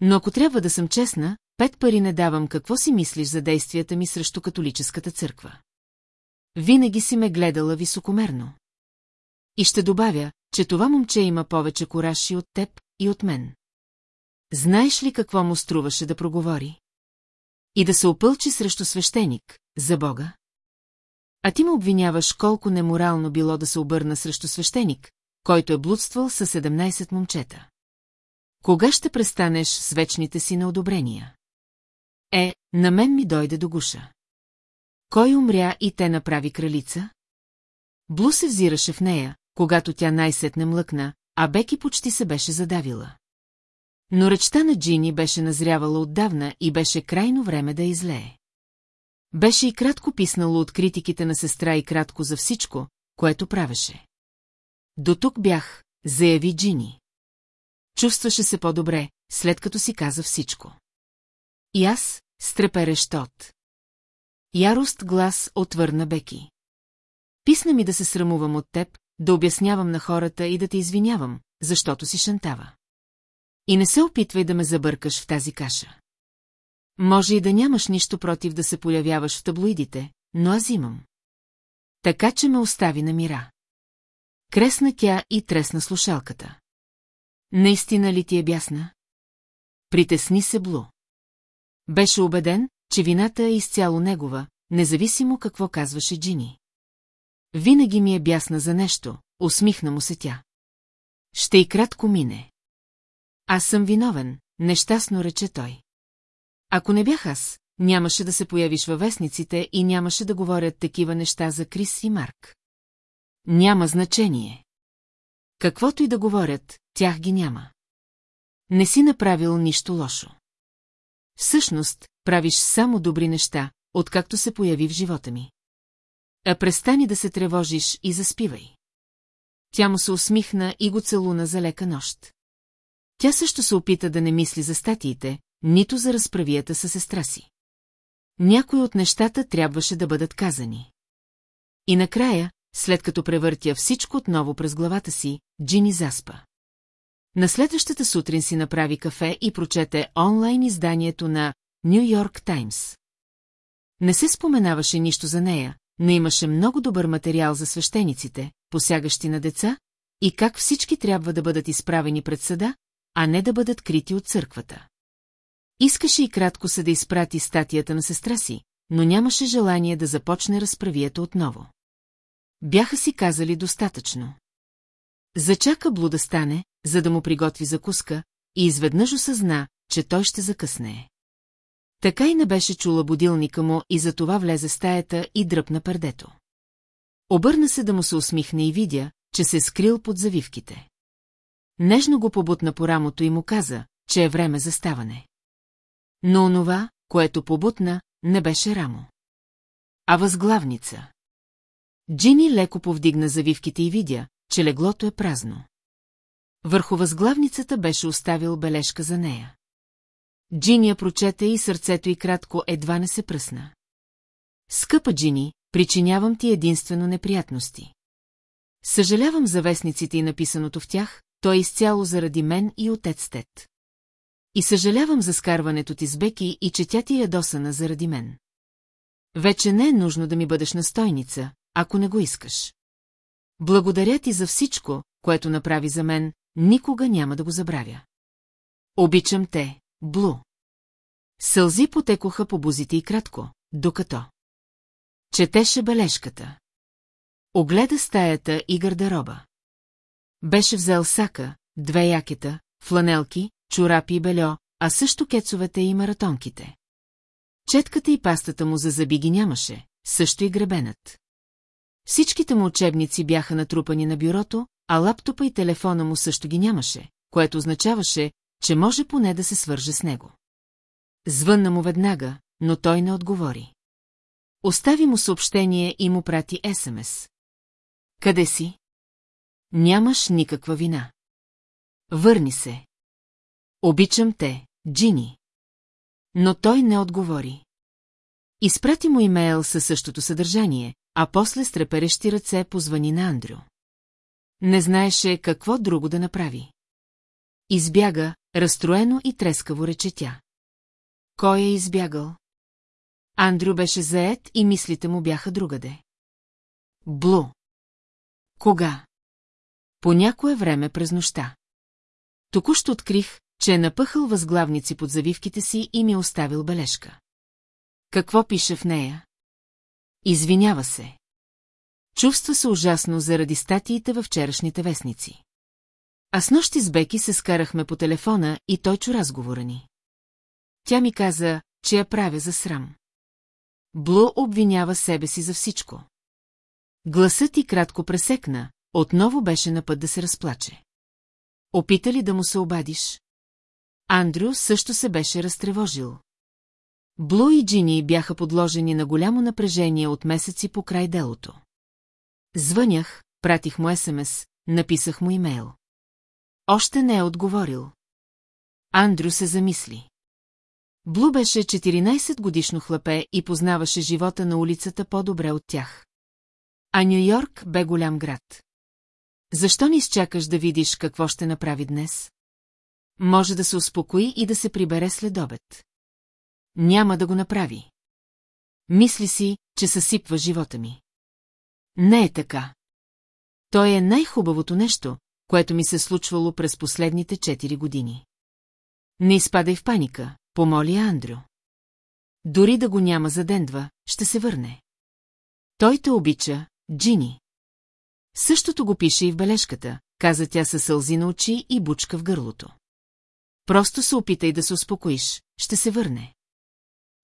Но ако трябва да съм честна, пет пари не давам какво си мислиш за действията ми срещу католическата църква. Винаги си ме гледала високомерно. И ще добавя, че това момче има повече кораж и от теб, и от мен. Знаеш ли какво му струваше да проговори? И да се опълчи срещу свещеник, за Бога? А ти му обвиняваш колко неморално било да се обърна срещу свещеник, който е блудствал със 17 момчета. Кога ще престанеш с вечните си неодобрения? Е, на мен ми дойде до гуша. Кой умря и те направи кралица? Блу се взираше в нея, когато тя най-сетне млъкна, а Беки почти се беше задавила. Но речта на Джини беше назрявала отдавна и беше крайно време да излее. Беше и кратко писнало от критиките на сестра и кратко за всичко, което правеше. До тук бях, заяви Джини. Чувстваше се по-добре, след като си каза всичко. И аз, стреперещ от. Ярост глас отвърна Беки. Писна ми да се срамувам от теб, да обяснявам на хората и да те извинявам, защото си шантава. И не се опитвай да ме забъркаш в тази каша. Може и да нямаш нищо против да се появяваш в таблоидите, но аз имам. Така, че ме остави на мира. Кресна тя и тресна слушалката. Наистина ли ти е бясна? Притесни се Блу. Беше убеден, че вината е изцяло негова, независимо какво казваше Джини. Винаги ми е бясна за нещо, усмихна му се тя. Ще и кратко мине. Аз съм виновен, нещастно рече той. Ако не бях аз, нямаше да се появиш във вестниците и нямаше да говорят такива неща за Крис и Марк. Няма значение. Каквото и да говорят, тях ги няма. Не си направил нищо лошо. Всъщност, правиш само добри неща, откакто се появи в живота ми. А престани да се тревожиш и заспивай. Тя му се усмихна и го целуна за лека нощ. Тя също се опита да не мисли за статиите, нито за разправията със сестра си. Някои от нещата трябваше да бъдат казани. И накрая, след като превъртя всичко отново през главата си, Джини заспа. На следващата сутрин си направи кафе и прочете онлайн изданието на Нью Йорк Таймс. Не се споменаваше нищо за нея, но имаше много добър материал за свещениците, посягащи на деца, и как всички трябва да бъдат изправени пред съда, а не да бъдат крити от църквата. Искаше и кратко се да изпрати статията на сестра си, но нямаше желание да започне разправията отново. Бяха си казали достатъчно. Зачака Блу да стане, за да му приготви закуска, и изведнъж осъзна, че той ще закъснее. Така и не беше чула будилника му и затова влезе в стаята и дръпна пердето. Обърна се да му се усмихне и видя, че се е скрил под завивките. Нежно го побутна по рамото и му каза, че е време за ставане. Но онова, което побутна, не беше рамо. А възглавница. Джини леко повдигна завивките и видя, че леглото е празно. Върху възглавницата беше оставил бележка за нея. Джини я прочете и сърцето й кратко едва не се пръсна. Скъпа Джини, причинявам ти единствено неприятности. Съжалявам за вестниците и написаното в тях, то е изцяло заради мен и отец Тет. И съжалявам за скарването ти с Беки и че тя ти е ядосана заради мен. вече не е нужно да ми бъдеш настойница, ако не го искаш. Благодаря ти за всичко, което направи за мен, никога няма да го забравя. Обичам те, Блу. Сълзи потекоха по бузите и кратко, докато. Четеше бележката. Огледа стаята и гардероба. Беше взел сака, две якета, фланелки, чорапи и бельо, а също кецовете и маратонките. Четката и пастата му за зъби ги нямаше, също и гребенът. Всичките му учебници бяха натрупани на бюрото, а лаптопа и телефона му също ги нямаше, което означаваше, че може поне да се свърже с него. Звънна му веднага, но той не отговори. Остави му съобщение и му прати СМС. Къде си? Нямаш никаква вина. Върни се. Обичам те, Джини. Но той не отговори. Изпрати му имейл със същото съдържание, а после с треперещи ръце позвани на Андрю. Не знаеше какво друго да направи. Избяга, разстроено и трескаво рече тя. Кой е избягал? Андрю беше заед и мислите му бяха другаде. Блу. Кога? По някое време през нощта. Току-що открих, че е напъхал възглавници под завивките си и ми е оставил бележка. Какво пише в нея? Извинява се. Чувства се ужасно заради статиите във вчерашните вестници. А с нощи с Беки се скарахме по телефона и той чу разговора ни. Тя ми каза, че я правя за срам. Блу обвинява себе си за всичко. Гласът ти кратко пресекна, отново беше на път да се разплаче. Опита ли да му се обадиш? Андрю също се беше разтревожил. Блу и Джини бяха подложени на голямо напрежение от месеци по край делото. Звънях, пратих му СМС, написах му имейл. Още не е отговорил. Андрю се замисли. Блу беше 14 годишно хлапе и познаваше живота на улицата по-добре от тях. А Нью-Йорк бе голям град. Защо не изчакаш да видиш какво ще направи днес? Може да се успокои и да се прибере след обед. Няма да го направи. Мисли си, че съсипва живота ми. Не е така. Той е най-хубавото нещо, което ми се случвало през последните 4 години. Не изпадай в паника, помоли Андрю. Дори да го няма за ден-два, ще се върне. Той те обича, Джини. Същото го пише и в бележката, каза тя със сълзи на очи и бучка в гърлото. Просто се опитай да се успокоиш, ще се върне.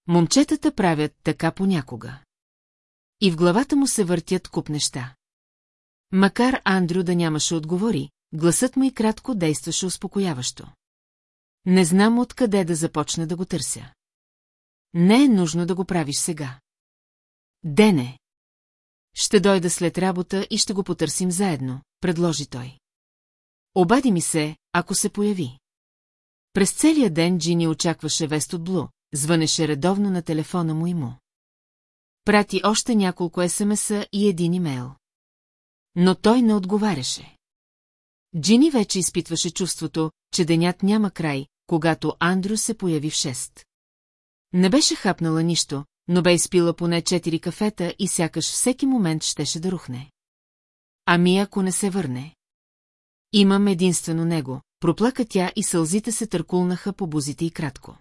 Момчетата правят така понякога. И в главата му се въртят куп неща. Макар Андрю да нямаше отговори, гласът му и кратко действаше успокояващо. Не знам откъде да започна да го търся. Не е нужно да го правиш сега. Дене. Ще дойда след работа и ще го потърсим заедно, предложи той. Обади ми се, ако се появи. През целия ден Джини очакваше вест от Блу, звънеше редовно на телефона му и му. Прати още няколко СМС-а и един имейл. Но той не отговаряше. Джини вече изпитваше чувството, че денят няма край, когато Андрю се появи в 6. Не беше хапнала нищо, но бе изпила поне четири кафета и сякаш всеки момент щеше да рухне. Ами ако не се върне? Имам единствено него, проплака тя и сълзите се търкулнаха по бузите и кратко.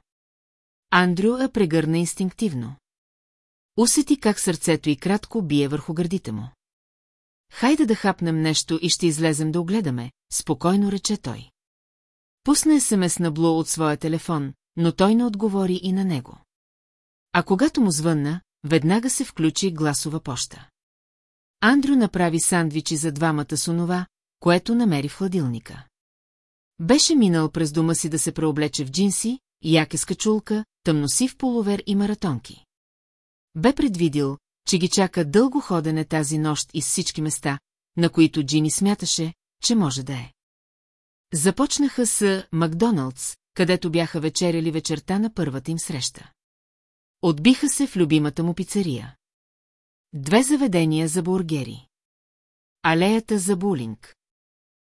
Андрю я прегърна инстинктивно. Усети как сърцето и кратко бие върху гърдите му. Хайде да хапнем нещо и ще излезем да огледаме, спокойно рече той. Пусна СМС на Блу от своя телефон, но той не отговори и на него. А когато му звънна, веднага се включи гласова поща. Андрю направи сандвичи за двамата с онова, което намери в хладилника. Беше минал през дома си да се преоблече в джинси, яке с качулка, тъмносив половер и маратонки. Бе предвидил, че ги чака дълго ходене тази нощ из всички места, на които Джини смяташе, че може да е. Започнаха с Макдоналдс, където бяха вечеряли вечерта на първата им среща. Отбиха се в любимата му пицария. Две заведения за бургери. Алеята за булинг.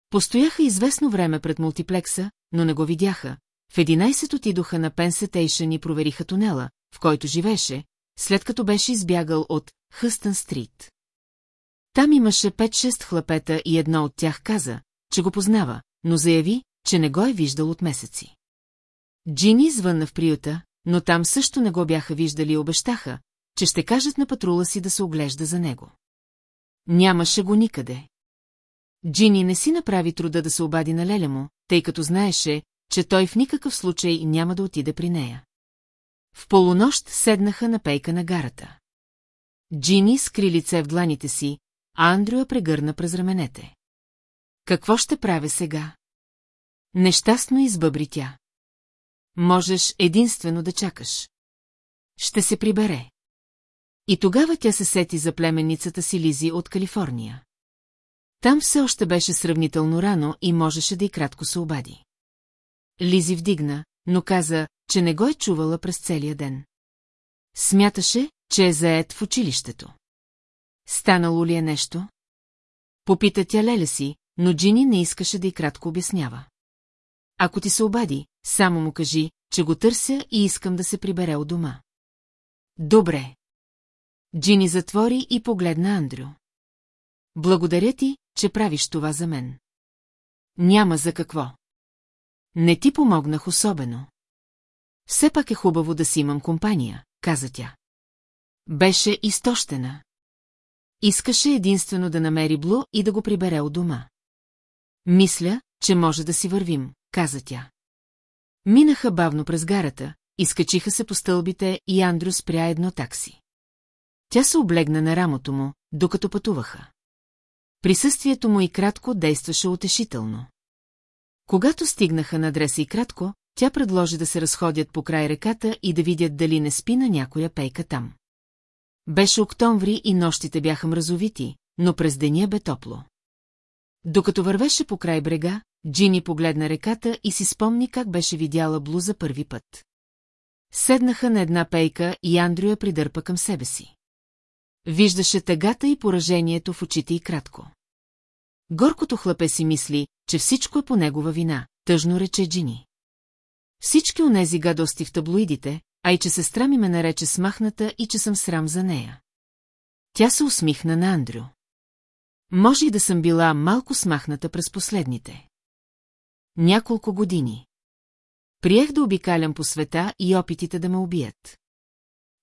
Постояха известно време пред мултиплекса, но не го видяха. В 11 отидоха на Пенсетейшън и провериха тунела, в който живеше, след като беше избягал от Хъстън Стрит. Там имаше 5-6 хлапета и едно от тях каза, че го познава, но заяви, че не го е виждал от месеци. Джини звънна в приюта, но там също не го бяха виждали и обещаха, че ще кажат на патрула си да се оглежда за него. Нямаше го никъде. Джини не си направи труда да се обади на леля му, тъй като знаеше, че той в никакъв случай няма да отиде при нея. В полунощ седнаха на пейка на гарата. Джини скри лице в дланите си, а Андрю я прегърна през раменете. Какво ще правя сега? Нещастно избъбри тя. Можеш единствено да чакаш. Ще се прибере. И тогава тя се сети за племенницата си Лизи от Калифорния. Там все още беше сравнително рано и можеше да и кратко се обади. Лизи вдигна, но каза, че не го е чувала през целия ден. Смяташе, че е заед в училището. Станало ли е нещо? Попита тя леля си, но Джини не искаше да и кратко обяснява. Ако ти се обади, само му кажи, че го търся и искам да се прибере от дома. Добре. Джини затвори и погледна Андрю. Благодаря ти, че правиш това за мен. Няма за какво. Не ти помогнах особено. Все пак е хубаво да си имам компания, каза тя. Беше изтощена. Искаше единствено да намери Блу и да го прибере от дома. Мисля, че може да си вървим, каза тя. Минаха бавно през гарата, изкачиха се по стълбите и Андрю спря едно такси. Тя се облегна на рамото му, докато пътуваха. Присъствието му и кратко действаше утешително. Когато стигнаха на адреса и кратко, тя предложи да се разходят по край реката и да видят дали не спи на някоя пейка там. Беше октомври и нощите бяха мразовити, но през деня бе топло. Докато вървеше по край брега, Джини погледна реката и си спомни как беше видяла Блу за първи път. Седнаха на една пейка и Андрю я придърпа към себе си. Виждаше тъгата и поражението в очите и кратко. Горкото хлапе си мисли, че всичко е по негова вина, тъжно рече Джини. Всички онези гадости в таблоидите, а и че сестра ми ме нарече смахната и че съм срам за нея. Тя се усмихна на Андрю. Може и да съм била малко смахната през последните. Няколко години. Приех да обикалям по света и опитите да ме убият.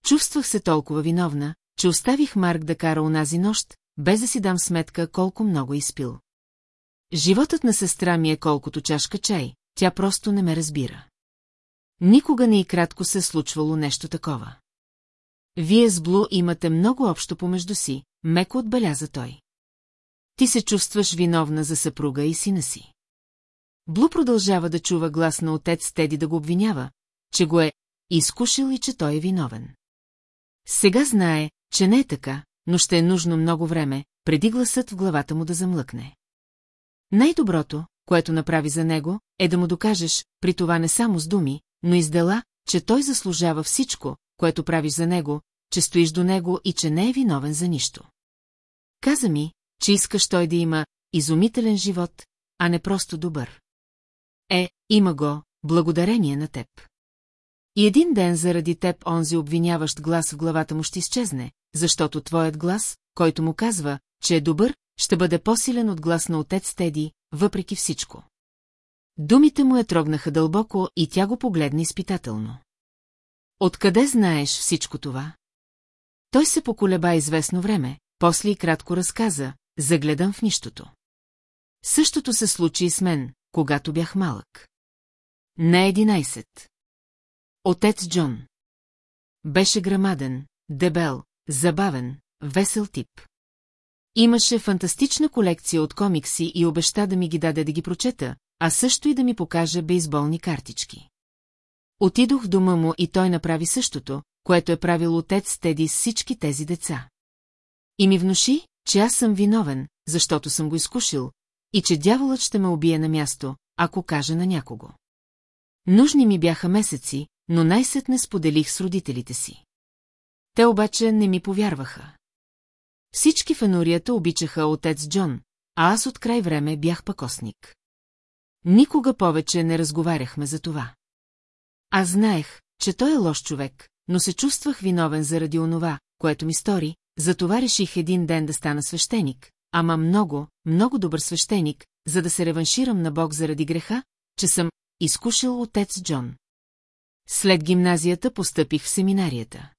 Чувствах се толкова виновна, че оставих Марк да кара унази нощ, без да си дам сметка колко много е изпил. Животът на сестра ми е колкото чашка чай, тя просто не ме разбира. Никога не и кратко се случвало нещо такова. Вие с Блу имате много общо помежду си, меко отбеляза той. Ти се чувстваш виновна за съпруга и сина си. Блу продължава да чува глас на отец Теди да го обвинява, че го е изкушил и че той е виновен. Сега знае, че не е така, но ще е нужно много време, преди гласът в главата му да замлъкне. Най-доброто, което направи за него, е да му докажеш, при това не само с думи, но и с дела, че той заслужава всичко, което правиш за него, че стоиш до него и че не е виновен за нищо. Каза ми, че искаш той да има изумителен живот, а не просто добър. Е, има го, благодарение на теб. И един ден заради теб онзи обвиняващ глас в главата му ще изчезне, защото твоят глас, който му казва, че е добър, ще бъде по-силен от глас на отец Теди, въпреки всичко. Думите му я трогнаха дълбоко и тя го погледна изпитателно. Откъде знаеш всичко това? Той се поколеба известно време, после и кратко разказа, загледан в нищото. Същото се случи и с мен, когато бях малък. На 11. Отец Джон. Беше грамаден, дебел, забавен, весел тип. Имаше фантастична колекция от комикси и обеща да ми ги даде да ги прочета, а също и да ми покаже бейсболни картички. Отидох в дома му и той направи същото, което е правил отец Теди с всички тези деца. И ми внуши, че аз съм виновен, защото съм го изкушил, и че дяволът ще ме убие на място, ако каже на някого. Нужни ми бяха месеци, но най-сетне споделих с родителите си. Те обаче не ми повярваха. Всички в обичаха отец Джон, а аз от край време бях пакосник. Никога повече не разговаряхме за това. Аз знаех, че той е лош човек, но се чувствах виновен заради онова, което ми стори, затова реших един ден да стана свещеник, ама много, много добър свещеник, за да се реванширам на Бог заради греха, че съм изкушил отец Джон. След гимназията постъпих в семинарията.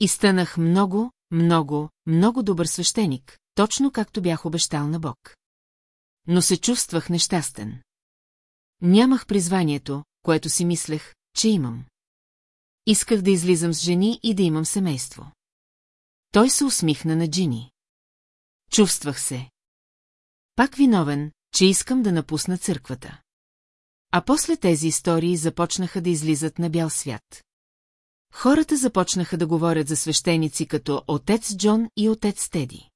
И станах много, много, много добър свещеник, точно както бях обещал на Бог. Но се чувствах нещастен. Нямах призванието, което си мислех, че имам. Исках да излизам с жени и да имам семейство. Той се усмихна на Джини. Чувствах се. Пак виновен, че искам да напусна църквата. А после тези истории започнаха да излизат на бял свят. Хората започнаха да говорят за свещеници като отец Джон и отец Теди.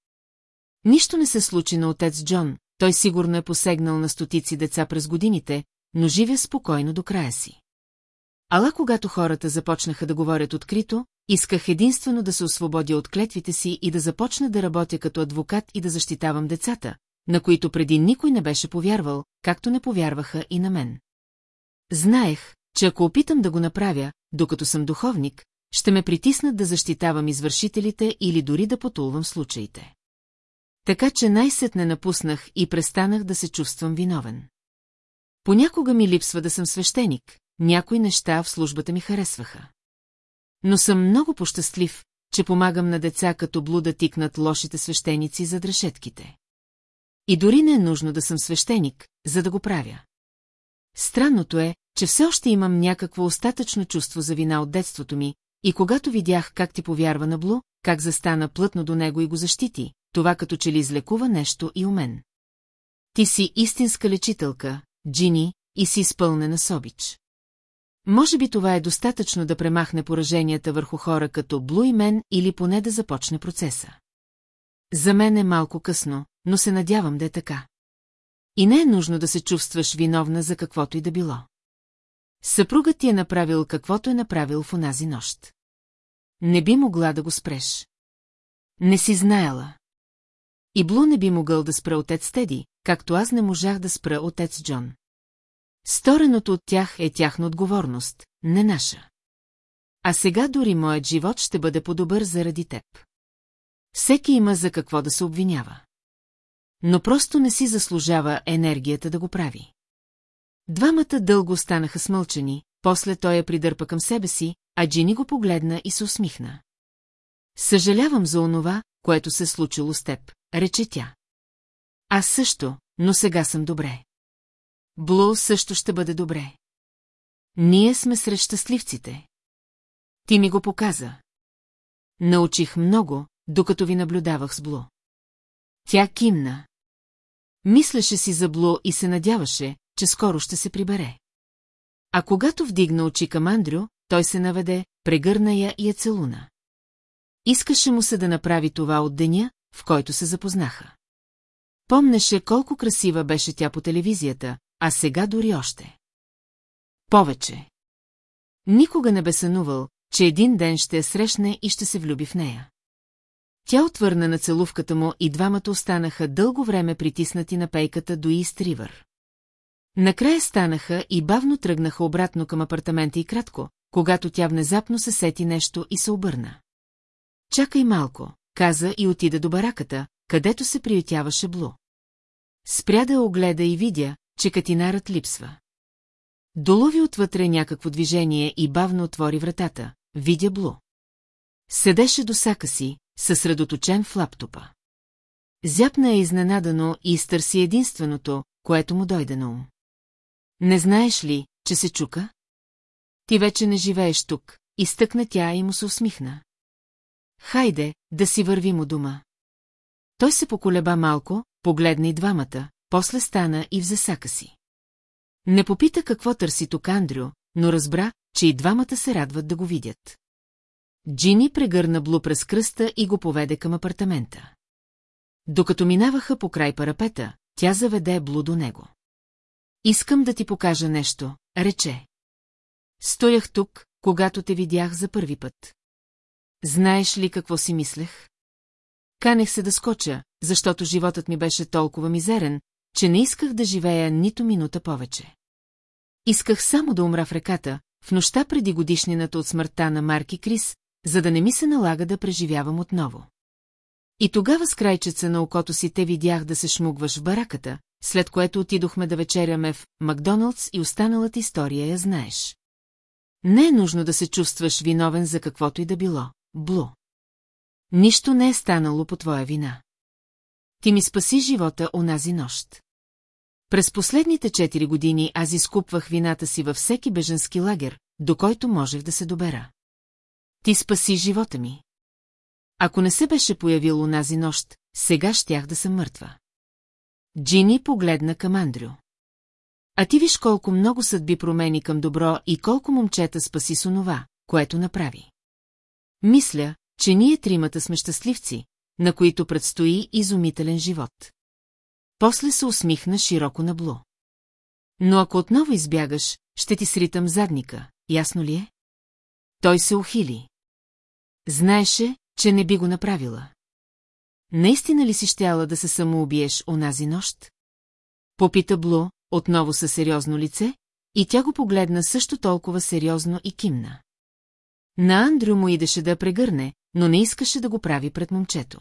Нищо не се случи на отец Джон, той сигурно е посегнал на стотици деца през годините, но живя спокойно до края си. Ала когато хората започнаха да говорят открито, исках единствено да се освободя от клетвите си и да започна да работя като адвокат и да защитавам децата, на които преди никой не беше повярвал, както не повярваха и на мен. Знаех, че ако опитам да го направя, докато съм духовник, ще ме притиснат да защитавам извършителите или дори да потулвам случаите. Така че най-сетне напуснах и престанах да се чувствам виновен. Понякога ми липсва да съм свещеник, някои неща в службата ми харесваха. Но съм много пощастлив, че помагам на деца като блуда тикнат лошите свещеници за дрешетките. И дори не е нужно да съм свещеник, за да го правя. Странното е, че все още имам някакво остатъчно чувство за вина от детството ми, и когато видях как ти повярва на Блу, как застана плътно до него и го защити, това като че ли излекува нещо и у мен. Ти си истинска лечителка, Джини, и си изпълнена с обич. Може би това е достатъчно да премахне пораженията върху хора като Блу и мен или поне да започне процеса. За мен е малко късно, но се надявам да е така. И не е нужно да се чувстваш виновна за каквото и да било. Съпругът ти е направил каквото е направил в онази нощ. Не би могла да го спреш. Не си знаела. И Блу не би могъл да спра отец Теди, както аз не можах да спра отец Джон. Стореното от тях е тяхна отговорност, не наша. А сега дори моят живот ще бъде по-добър заради теб. Всеки има за какво да се обвинява. Но просто не си заслужава енергията да го прави. Двамата дълго останаха смълчени, после той я придърпа към себе си, а Джини го погледна и се усмихна. Съжалявам за онова, което се случило с теб, рече тя. Аз също, но сега съм добре. Блу също ще бъде добре. Ние сме сред щастливците. Ти ми го показа. Научих много, докато ви наблюдавах с Блу. Тя кимна. Мислеше си за Блу и се надяваше, че скоро ще се прибере. А когато вдигна очи към Андрю, той се наведе, прегърна я и я целуна. Искаше му се да направи това от деня, в който се запознаха. Помнеше колко красива беше тя по телевизията, а сега дори още. Повече. Никога не бе сънувал, че един ден ще я срещне и ще се влюби в нея. Тя отвърна на целувката му и двамата останаха дълго време притиснати на пейката до Ист Ривър. Накрая станаха и бавно тръгнаха обратно към апартамента и кратко, когато тя внезапно се сети нещо и се обърна. Чакай малко, каза и отида до бараката, където се приютяваше Блу. Спря да огледа и видя, че катинарът липсва. Долови отвътре някакво движение и бавно отвори вратата, видя Блу. Седеше до сака си, съсредоточен в лаптопа. Зяпна е изненадано и изтърси единственото, което му дойде на ум. Не знаеш ли, че се чука? Ти вече не живееш тук, изтъкна тя и му се усмихна. Хайде, да си вървим у дома. Той се поколеба малко, погледна и двамата, после стана и взе сака си. Не попита какво търси тук Андрю, но разбра, че и двамата се радват да го видят. Джини прегърна Блу през кръста и го поведе към апартамента. Докато минаваха по край парапета, тя заведе Блу до него. Искам да ти покажа нещо, рече. Стоях тук, когато те видях за първи път. Знаеш ли какво си мислех? Канех се да скоча, защото животът ми беше толкова мизерен, че не исках да живея нито минута повече. Исках само да умра в реката, в нощта преди годишнината от смъртта на Марки Крис, за да не ми се налага да преживявам отново. И тогава с крайчеца на окото си те видях да се шмугваш в бараката, след което отидохме да вечеряме в Макдоналдс и останалата история я знаеш. Не е нужно да се чувстваш виновен за каквото и да било, Блу. Нищо не е станало по твоя вина. Ти ми спаси живота онази нощ. През последните четири години аз изкупвах вината си във всеки беженски лагер, до който можех да се добера. Ти спаси живота ми. Ако не се беше появил онази нощ, сега щях да съм мъртва. Джини погледна към Андрю. А ти виж колко много съдби промени към добро и колко момчета спаси с онова, което направи. Мисля, че ние тримата сме щастливци, на които предстои изумителен живот. После се усмихна широко на Блу. Но ако отново избягаш, ще ти сритам задника, ясно ли е? Той се ухили. Знаеше, че не би го направила. Наистина ли си щяла да се самоубиеш онази нощ? Попита Блу, отново със сериозно лице, и тя го погледна също толкова сериозно и кимна. На Андрю му идеше да прегърне, но не искаше да го прави пред момчето.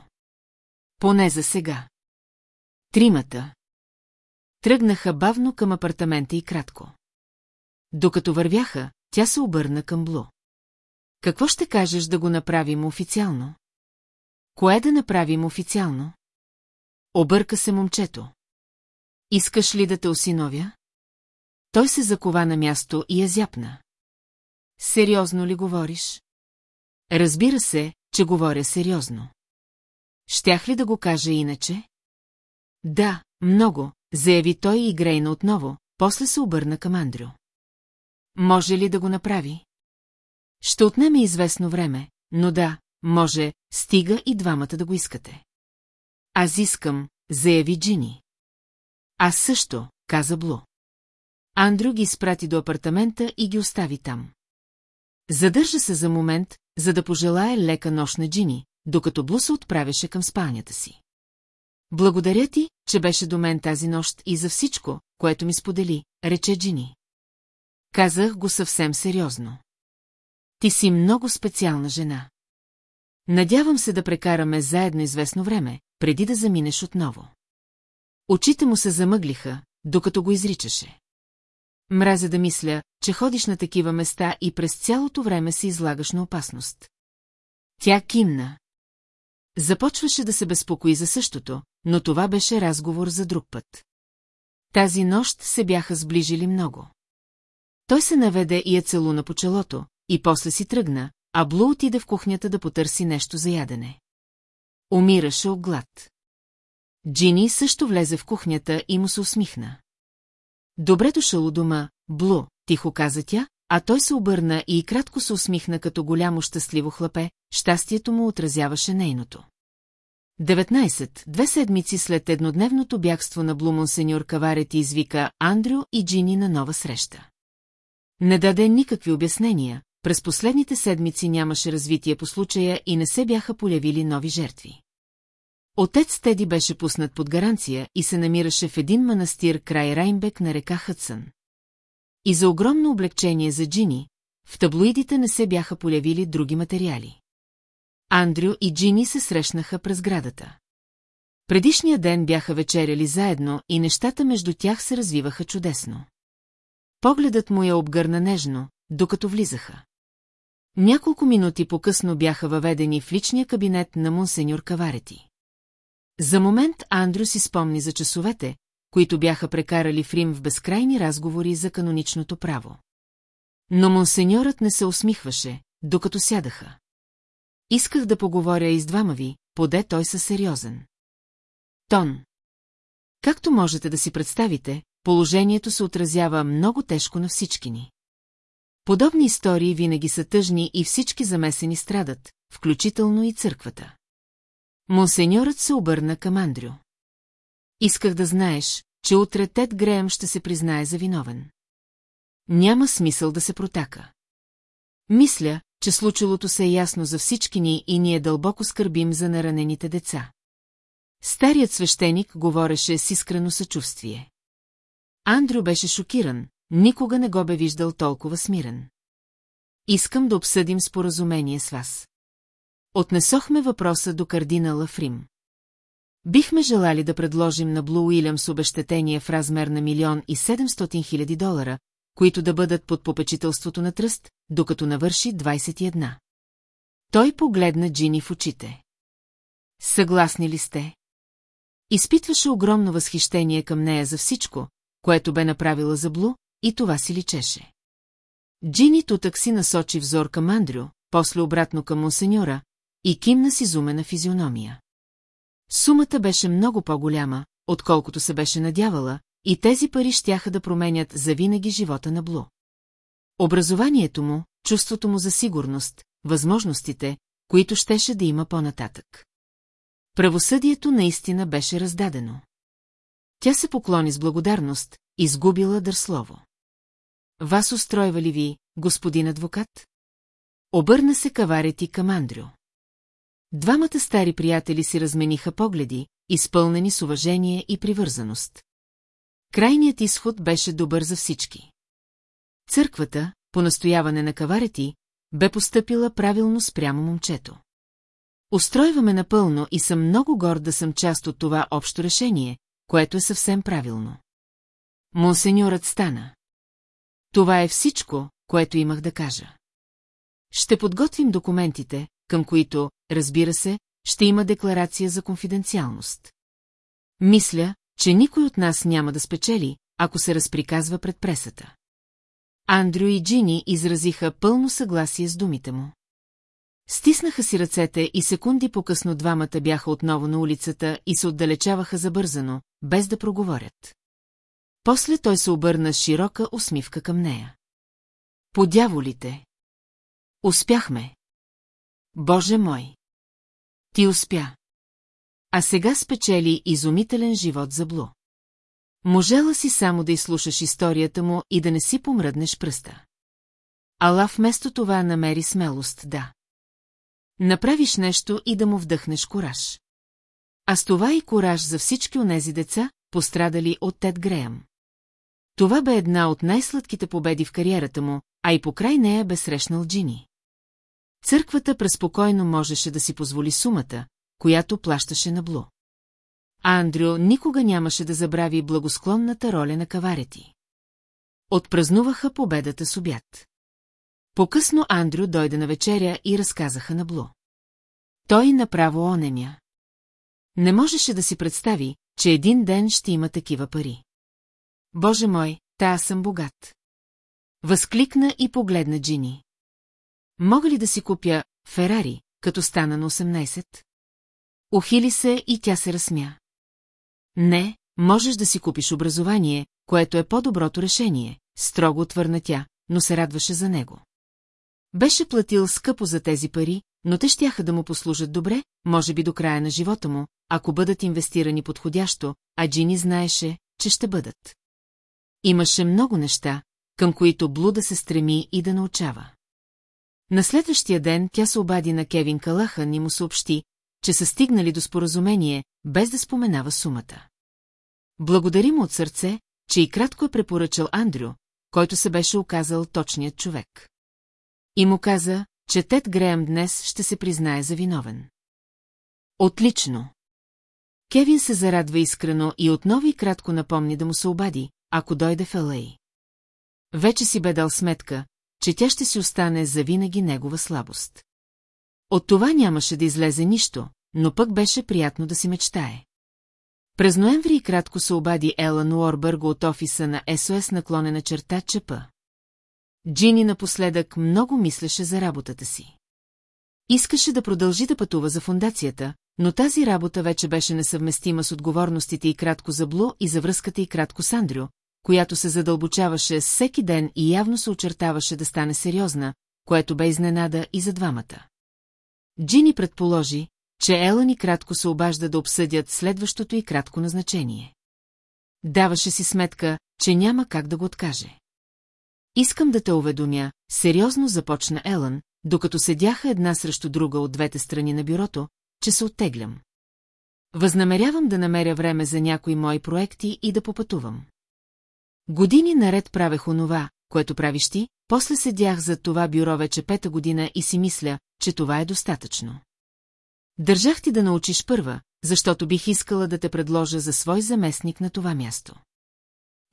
Поне за сега. Тримата. Тръгнаха бавно към апартамента и кратко. Докато вървяха, тя се обърна към Блу. Какво ще кажеш да го направим официално? Кое да направим официално? Обърка се момчето. Искаш ли да те осиновя? Той се закова на място и я зяпна. Сериозно ли говориш? Разбира се, че говоря сериозно. Щях ли да го кажа иначе? Да, много, заяви той и грейна отново, после се обърна към Андрю. Може ли да го направи? Ще отнеме известно време, но да, може, стига и двамата да го искате. Аз искам, заяви Джини. Аз също, каза Блу. Андрю ги спрати до апартамента и ги остави там. Задържа се за момент, за да пожелая лека нощ на Джини, докато Блу се отправяше към спалнята си. Благодаря ти, че беше до мен тази нощ и за всичко, което ми сподели, рече Джини. Казах го съвсем сериозно. Ти си много специална жена. Надявам се да прекараме заедно известно време, преди да заминеш отново. Очите му се замъглиха, докато го изричаше. Мразя да мисля, че ходиш на такива места и през цялото време се излагаш на опасност. Тя кимна. Започваше да се безпокои за същото, но това беше разговор за друг път. Тази нощ се бяха сближили много. Той се наведе и я целуна по челото, и после си тръгна, а Блу отиде в кухнята да потърси нещо за ядене. Умираше от глад. Джини също влезе в кухнята и му се усмихна. Добре дошъл у дома, Блу, тихо каза тя, а той се обърна и кратко се усмихна като голямо щастливо хлапе, щастието му отразяваше нейното. 19. Две седмици след еднодневното бягство на Блумон сеньор Каварет извика Андрю и Джини на нова среща. Не даде никакви обяснения, през последните седмици нямаше развитие по случая и не се бяха полявили нови жертви. Отец Теди беше пуснат под гаранция и се намираше в един манастир край Райнбек на река Хътсън. И за огромно облегчение за Джини, в таблоидите не се бяха полявили други материали. Андрю и Джини се срещнаха през градата. Предишния ден бяха вечеряли заедно и нещата между тях се развиваха чудесно. Погледът му я обгърна нежно, докато влизаха. Няколко минути по-късно бяха въведени в личния кабинет на монсеньор Каварети. За момент Андрю си спомни за часовете, които бяха прекарали в Рим в безкрайни разговори за каноничното право. Но монсеньорът не се усмихваше, докато сядаха. Исках да поговоря и с двама ви, поде той със сериозен. Тон. Както можете да си представите, положението се отразява много тежко на всички ни. Подобни истории винаги са тъжни и всички замесени страдат, включително и църквата. Монсеньорът се обърна към Андрю. Исках да знаеш, че утре Тед Греем ще се признае за виновен. Няма смисъл да се протака. Мисля, че случилото се е ясно за всички ни и ние дълбоко скърбим за наранените деца. Старият свещеник говореше с искрено съчувствие. Андрю беше шокиран, никога не го бе виждал толкова смирен. Искам да обсъдим споразумение с вас. Отнесохме въпроса до кардинала Фрим. Бихме желали да предложим на Блу Уилямс обещетение в размер на милион и 700 хиляди долара, които да бъдат под попечителството на тръст, докато навърши 21. Той погледна Джини в очите. Съгласни ли сте? Изпитваше огромно възхищение към нея за всичко, което бе направила за Блу, и това си личеше. Джини тутък си насочи взор към Андрю, после обратно към монсеньора, и кимна с изумена физиономия. Сумата беше много по-голяма, отколкото се беше надявала, и тези пари щяха да променят завинаги живота на Блу. Образованието му, чувството му за сигурност, възможностите, които щеше да има по-нататък. Правосъдието наистина беше раздадено. Тя се поклони с благодарност, изгубила дърслово. Вас устройва ли ви, господин адвокат? Обърна се каварети към Андрю. Двамата стари приятели си размениха погледи, изпълнени с уважение и привързаност. Крайният изход беше добър за всички. Църквата, по настояване на каварети, бе постъпила правилно спрямо момчето. Устройваме напълно и съм много горд да съм част от това общо решение, което е съвсем правилно. Монсеньорът стана. Това е всичко, което имах да кажа. Ще подготвим документите, към които, разбира се, ще има декларация за конфиденциалност. Мисля, че никой от нас няма да спечели, ако се разприказва пред пресата. Андрю и Джини изразиха пълно съгласие с думите му. Стиснаха си ръцете и секунди по-късно двамата бяха отново на улицата и се отдалечаваха забързано, без да проговорят. После той се обърна с широка усмивка към нея. Подяволите! Успяхме! Боже мой! Ти успя! А сега спечели изумителен живот за Блу. Можела си само да изслушаш историята му и да не си помръднеш пръста. Ала вместо това намери смелост, да. Направиш нещо и да му вдъхнеш кораж. А с това и кораж за всички онези деца, пострадали от Тед Греъм. Това бе една от най-сладките победи в кариерата му, а и покрай нея бе срещнал Джини. Църквата преспокойно можеше да си позволи сумата, която плащаше на Блу. А Андрю никога нямаше да забрави благосклонната роля на каварети. Отпразнуваха победата с обяд. По-късно Андрю дойде на вечеря и разказаха на Блу. Той направо онемя. Не можеше да си представи, че един ден ще има такива пари. Боже мой, та аз съм богат. Възкликна и погледна Джини. Мога ли да си купя Ферари, като стана на 18? Охили се и тя се разсмя. Не, можеш да си купиш образование, което е по-доброто решение, строго отвърна тя, но се радваше за него. Беше платил скъпо за тези пари, но те щяха да му послужат добре, може би до края на живота му, ако бъдат инвестирани подходящо, а Джини знаеше, че ще бъдат. Имаше много неща, към които Блуда се стреми и да научава. На следващия ден тя се обади на Кевин Калахан и му съобщи, че са стигнали до споразумение, без да споменава сумата. Благодари му от сърце, че и кратко е препоръчал Андрю, който се беше оказал точният човек. И му каза, че Тед Греъм днес ще се признае за виновен. Отлично! Кевин се зарадва искрено и отново и кратко напомни да му се обади, ако дойде в Елей. Вече си бе дал сметка, че тя ще си остане завинаги негова слабост. От това нямаше да излезе нищо, но пък беше приятно да си мечтае. През ноември и кратко се обади Елан Уорбърго от офиса на СОС наклонена черта ЧП. Джини напоследък много мислеше за работата си. Искаше да продължи да пътува за фундацията, но тази работа вече беше несъвместима с отговорностите и кратко за Блу и за връзката и кратко с Андрю, която се задълбочаваше всеки ден и явно се очертаваше да стане сериозна, което бе изненада и за двамата. Джини предположи, че Елън и кратко се обажда да обсъдят следващото и кратко назначение. Даваше си сметка, че няма как да го откаже. Искам да те уведомя, сериозно започна Елън, докато седяха една срещу друга от двете страни на бюрото, че се оттеглям. Възнамерявам да намеря време за някои мои проекти и да попътувам. Години наред правех онова, което правиш ти, после седях за това бюро вече пета година и си мисля, че това е достатъчно. Държах ти да научиш първа, защото бих искала да те предложа за свой заместник на това място.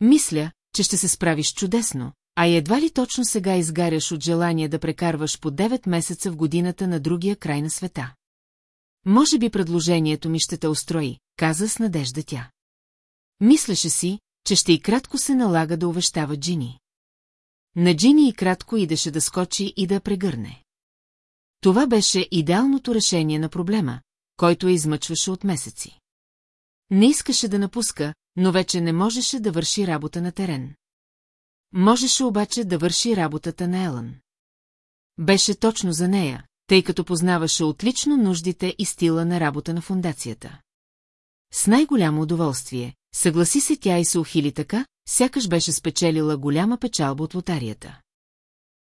Мисля, че ще се справиш чудесно, а едва ли точно сега изгаряш от желание да прекарваш по 9 месеца в годината на другия край на света. Може би предложението ми ще те устрои, каза с надежда тя. Мислеше си, че ще и кратко се налага да увещава Джини. На Джини и кратко идеше да скочи и да прегърне. Това беше идеалното решение на проблема, който я измъчваше от месеци. Не искаше да напуска, но вече не можеше да върши работа на терен. Можеше обаче да върши работата на Елън. Беше точно за нея, тъй като познаваше отлично нуждите и стила на работа на фундацията. С най-голямо удоволствие, съгласи се тя и се ухили така, сякаш беше спечелила голяма печалба от лотарията.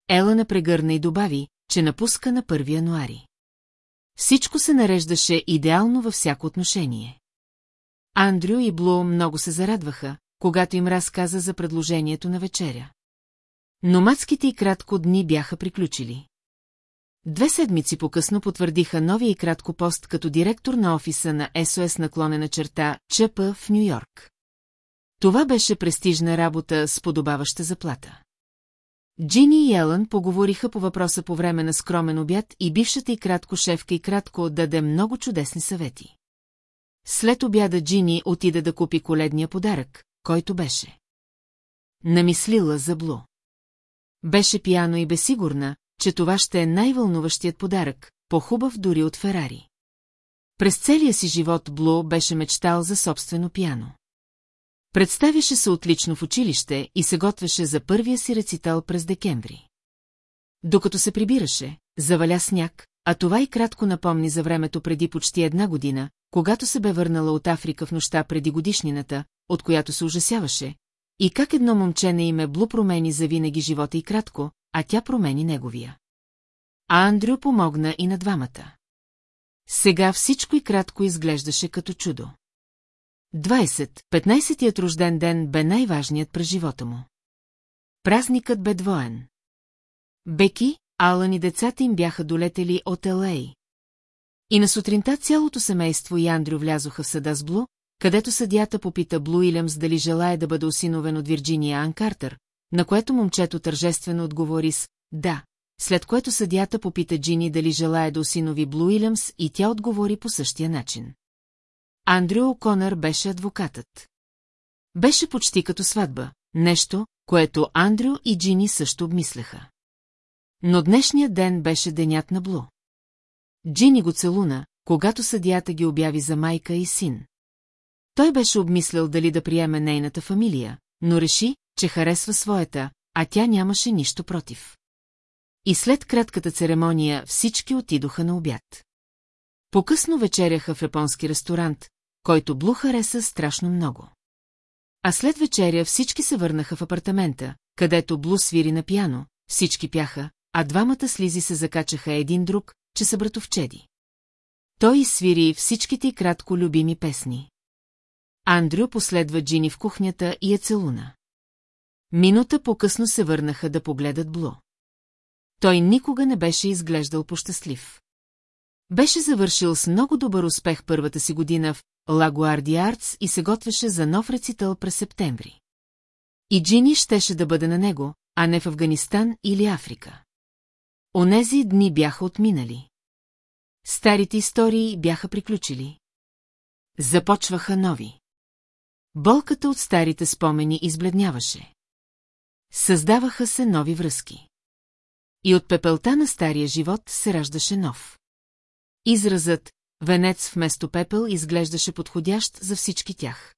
Ела напрегърна и добави, че напуска на 1 януари. Всичко се нареждаше идеално във всяко отношение. Андрю и Блу много се зарадваха, когато им разказа за предложението на вечеря. Номадските и кратко дни бяха приключили. Две седмици по-късно потвърдиха новия и кратко пост като директор на офиса на СОС наклонена черта ЧП в Нью-Йорк. Това беше престижна работа с подобаваща заплата. Джини и Елън поговориха по въпроса по време на скромен обяд и бившата и кратко шефка и кратко даде много чудесни съвети. След обяда Джини отида да купи коледния подарък, който беше. Намислила за Блу. Беше пияно и безсигурна, че това ще е най-вълнуващият подарък, по-хубав дори от Ферари. През целия си живот Блу беше мечтал за собствено пияно. Представяше се отлично в училище и се готвеше за първия си рецитал през декември. Докато се прибираше, заваля сняг, а това и кратко напомни за времето преди почти една година, когато се бе върнала от Африка в нощта преди годишнината, от която се ужасяваше, и как едно момче на име Блу промени за винаги живота и кратко, а тя промени неговия. А Андрю помогна и на двамата. Сега всичко и кратко изглеждаше като чудо. 20, 15-тият рожден ден бе най-важният през живота му. Празникът бе двоен. Беки, Алън и децата им бяха долетели от Елей. И на сутринта цялото семейство и Андрю влязоха в съда с Блу, където съдята попита Блу Илямс дали желая да бъде осиновен от Вирджиния Ан Картер, на което момчето тържествено отговори с «да», след което съдята попита Джини дали желая да осинови Блу Илямс и тя отговори по същия начин. Андрю Оконър беше адвокатът. Беше почти като сватба, нещо, което Андрю и Джини също обмисляха. Но днешният ден беше денят на Блу. Джини го целуна, когато съдията ги обяви за майка и син. Той беше обмислял дали да приеме нейната фамилия, но реши, че харесва своята, а тя нямаше нищо против. И след кратката церемония всички отидоха на обяд. Покъсно вечеряха в японски ресторант, който Блу хареса страшно много. А след вечеря всички се върнаха в апартамента, където Блу свири на пяно, всички пяха, а двамата слизи се закачаха един друг, че са братовчеди. Той изсвири всичките кратко любими песни. Андрю последва Джини в кухнята и я целуна. Минута по-късно се върнаха да погледат Блу. Той никога не беше изглеждал пощастлив. Беше завършил с много добър успех първата си година в Лагуарди Артс и се готвеше за нов рецитал през септември. И Джини щеше да бъде на него, а не в Афганистан или Африка. Онези дни бяха отминали. Старите истории бяха приключили. Започваха нови. Болката от старите спомени избледняваше. Създаваха се нови връзки. И от пепелта на стария живот се раждаше нов. Изразът «венец вместо пепел» изглеждаше подходящ за всички тях.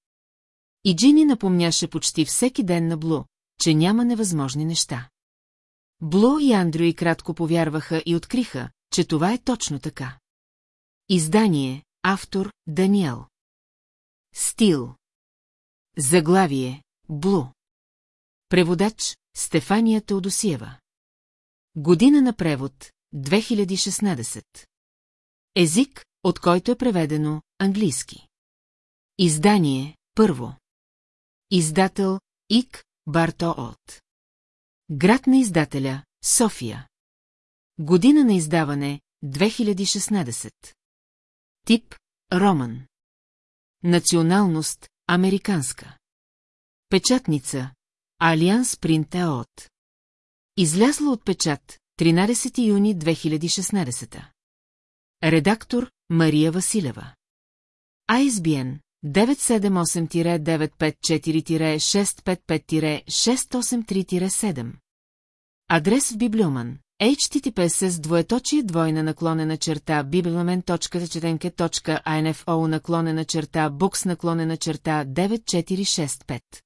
И Джини напомняше почти всеки ден на Блу, че няма невъзможни неща. Блу и Андрю и кратко повярваха и откриха, че това е точно така. Издание, автор, Даниел. Стил. Заглавие, Блу. Преводач, Стефания Теодосиева. Година на превод, 2016. Език, от който е преведено английски. Издание, първо. Издател, Ик, Барто от. Град на издателя – София. Година на издаване – 2016. Тип – Роман. Националност – Американска. Печатница – Алианс Принт ЕОТ. Излязла от печат 13 юни 2016. Редактор – Мария Василева. ISBN 978-954-655-683-7. Адрес в Библиоман. HTTPS с двоеточие двойна наклонена черта bibliомен.четенке.info наклонена черта букс наклонена черта 9465.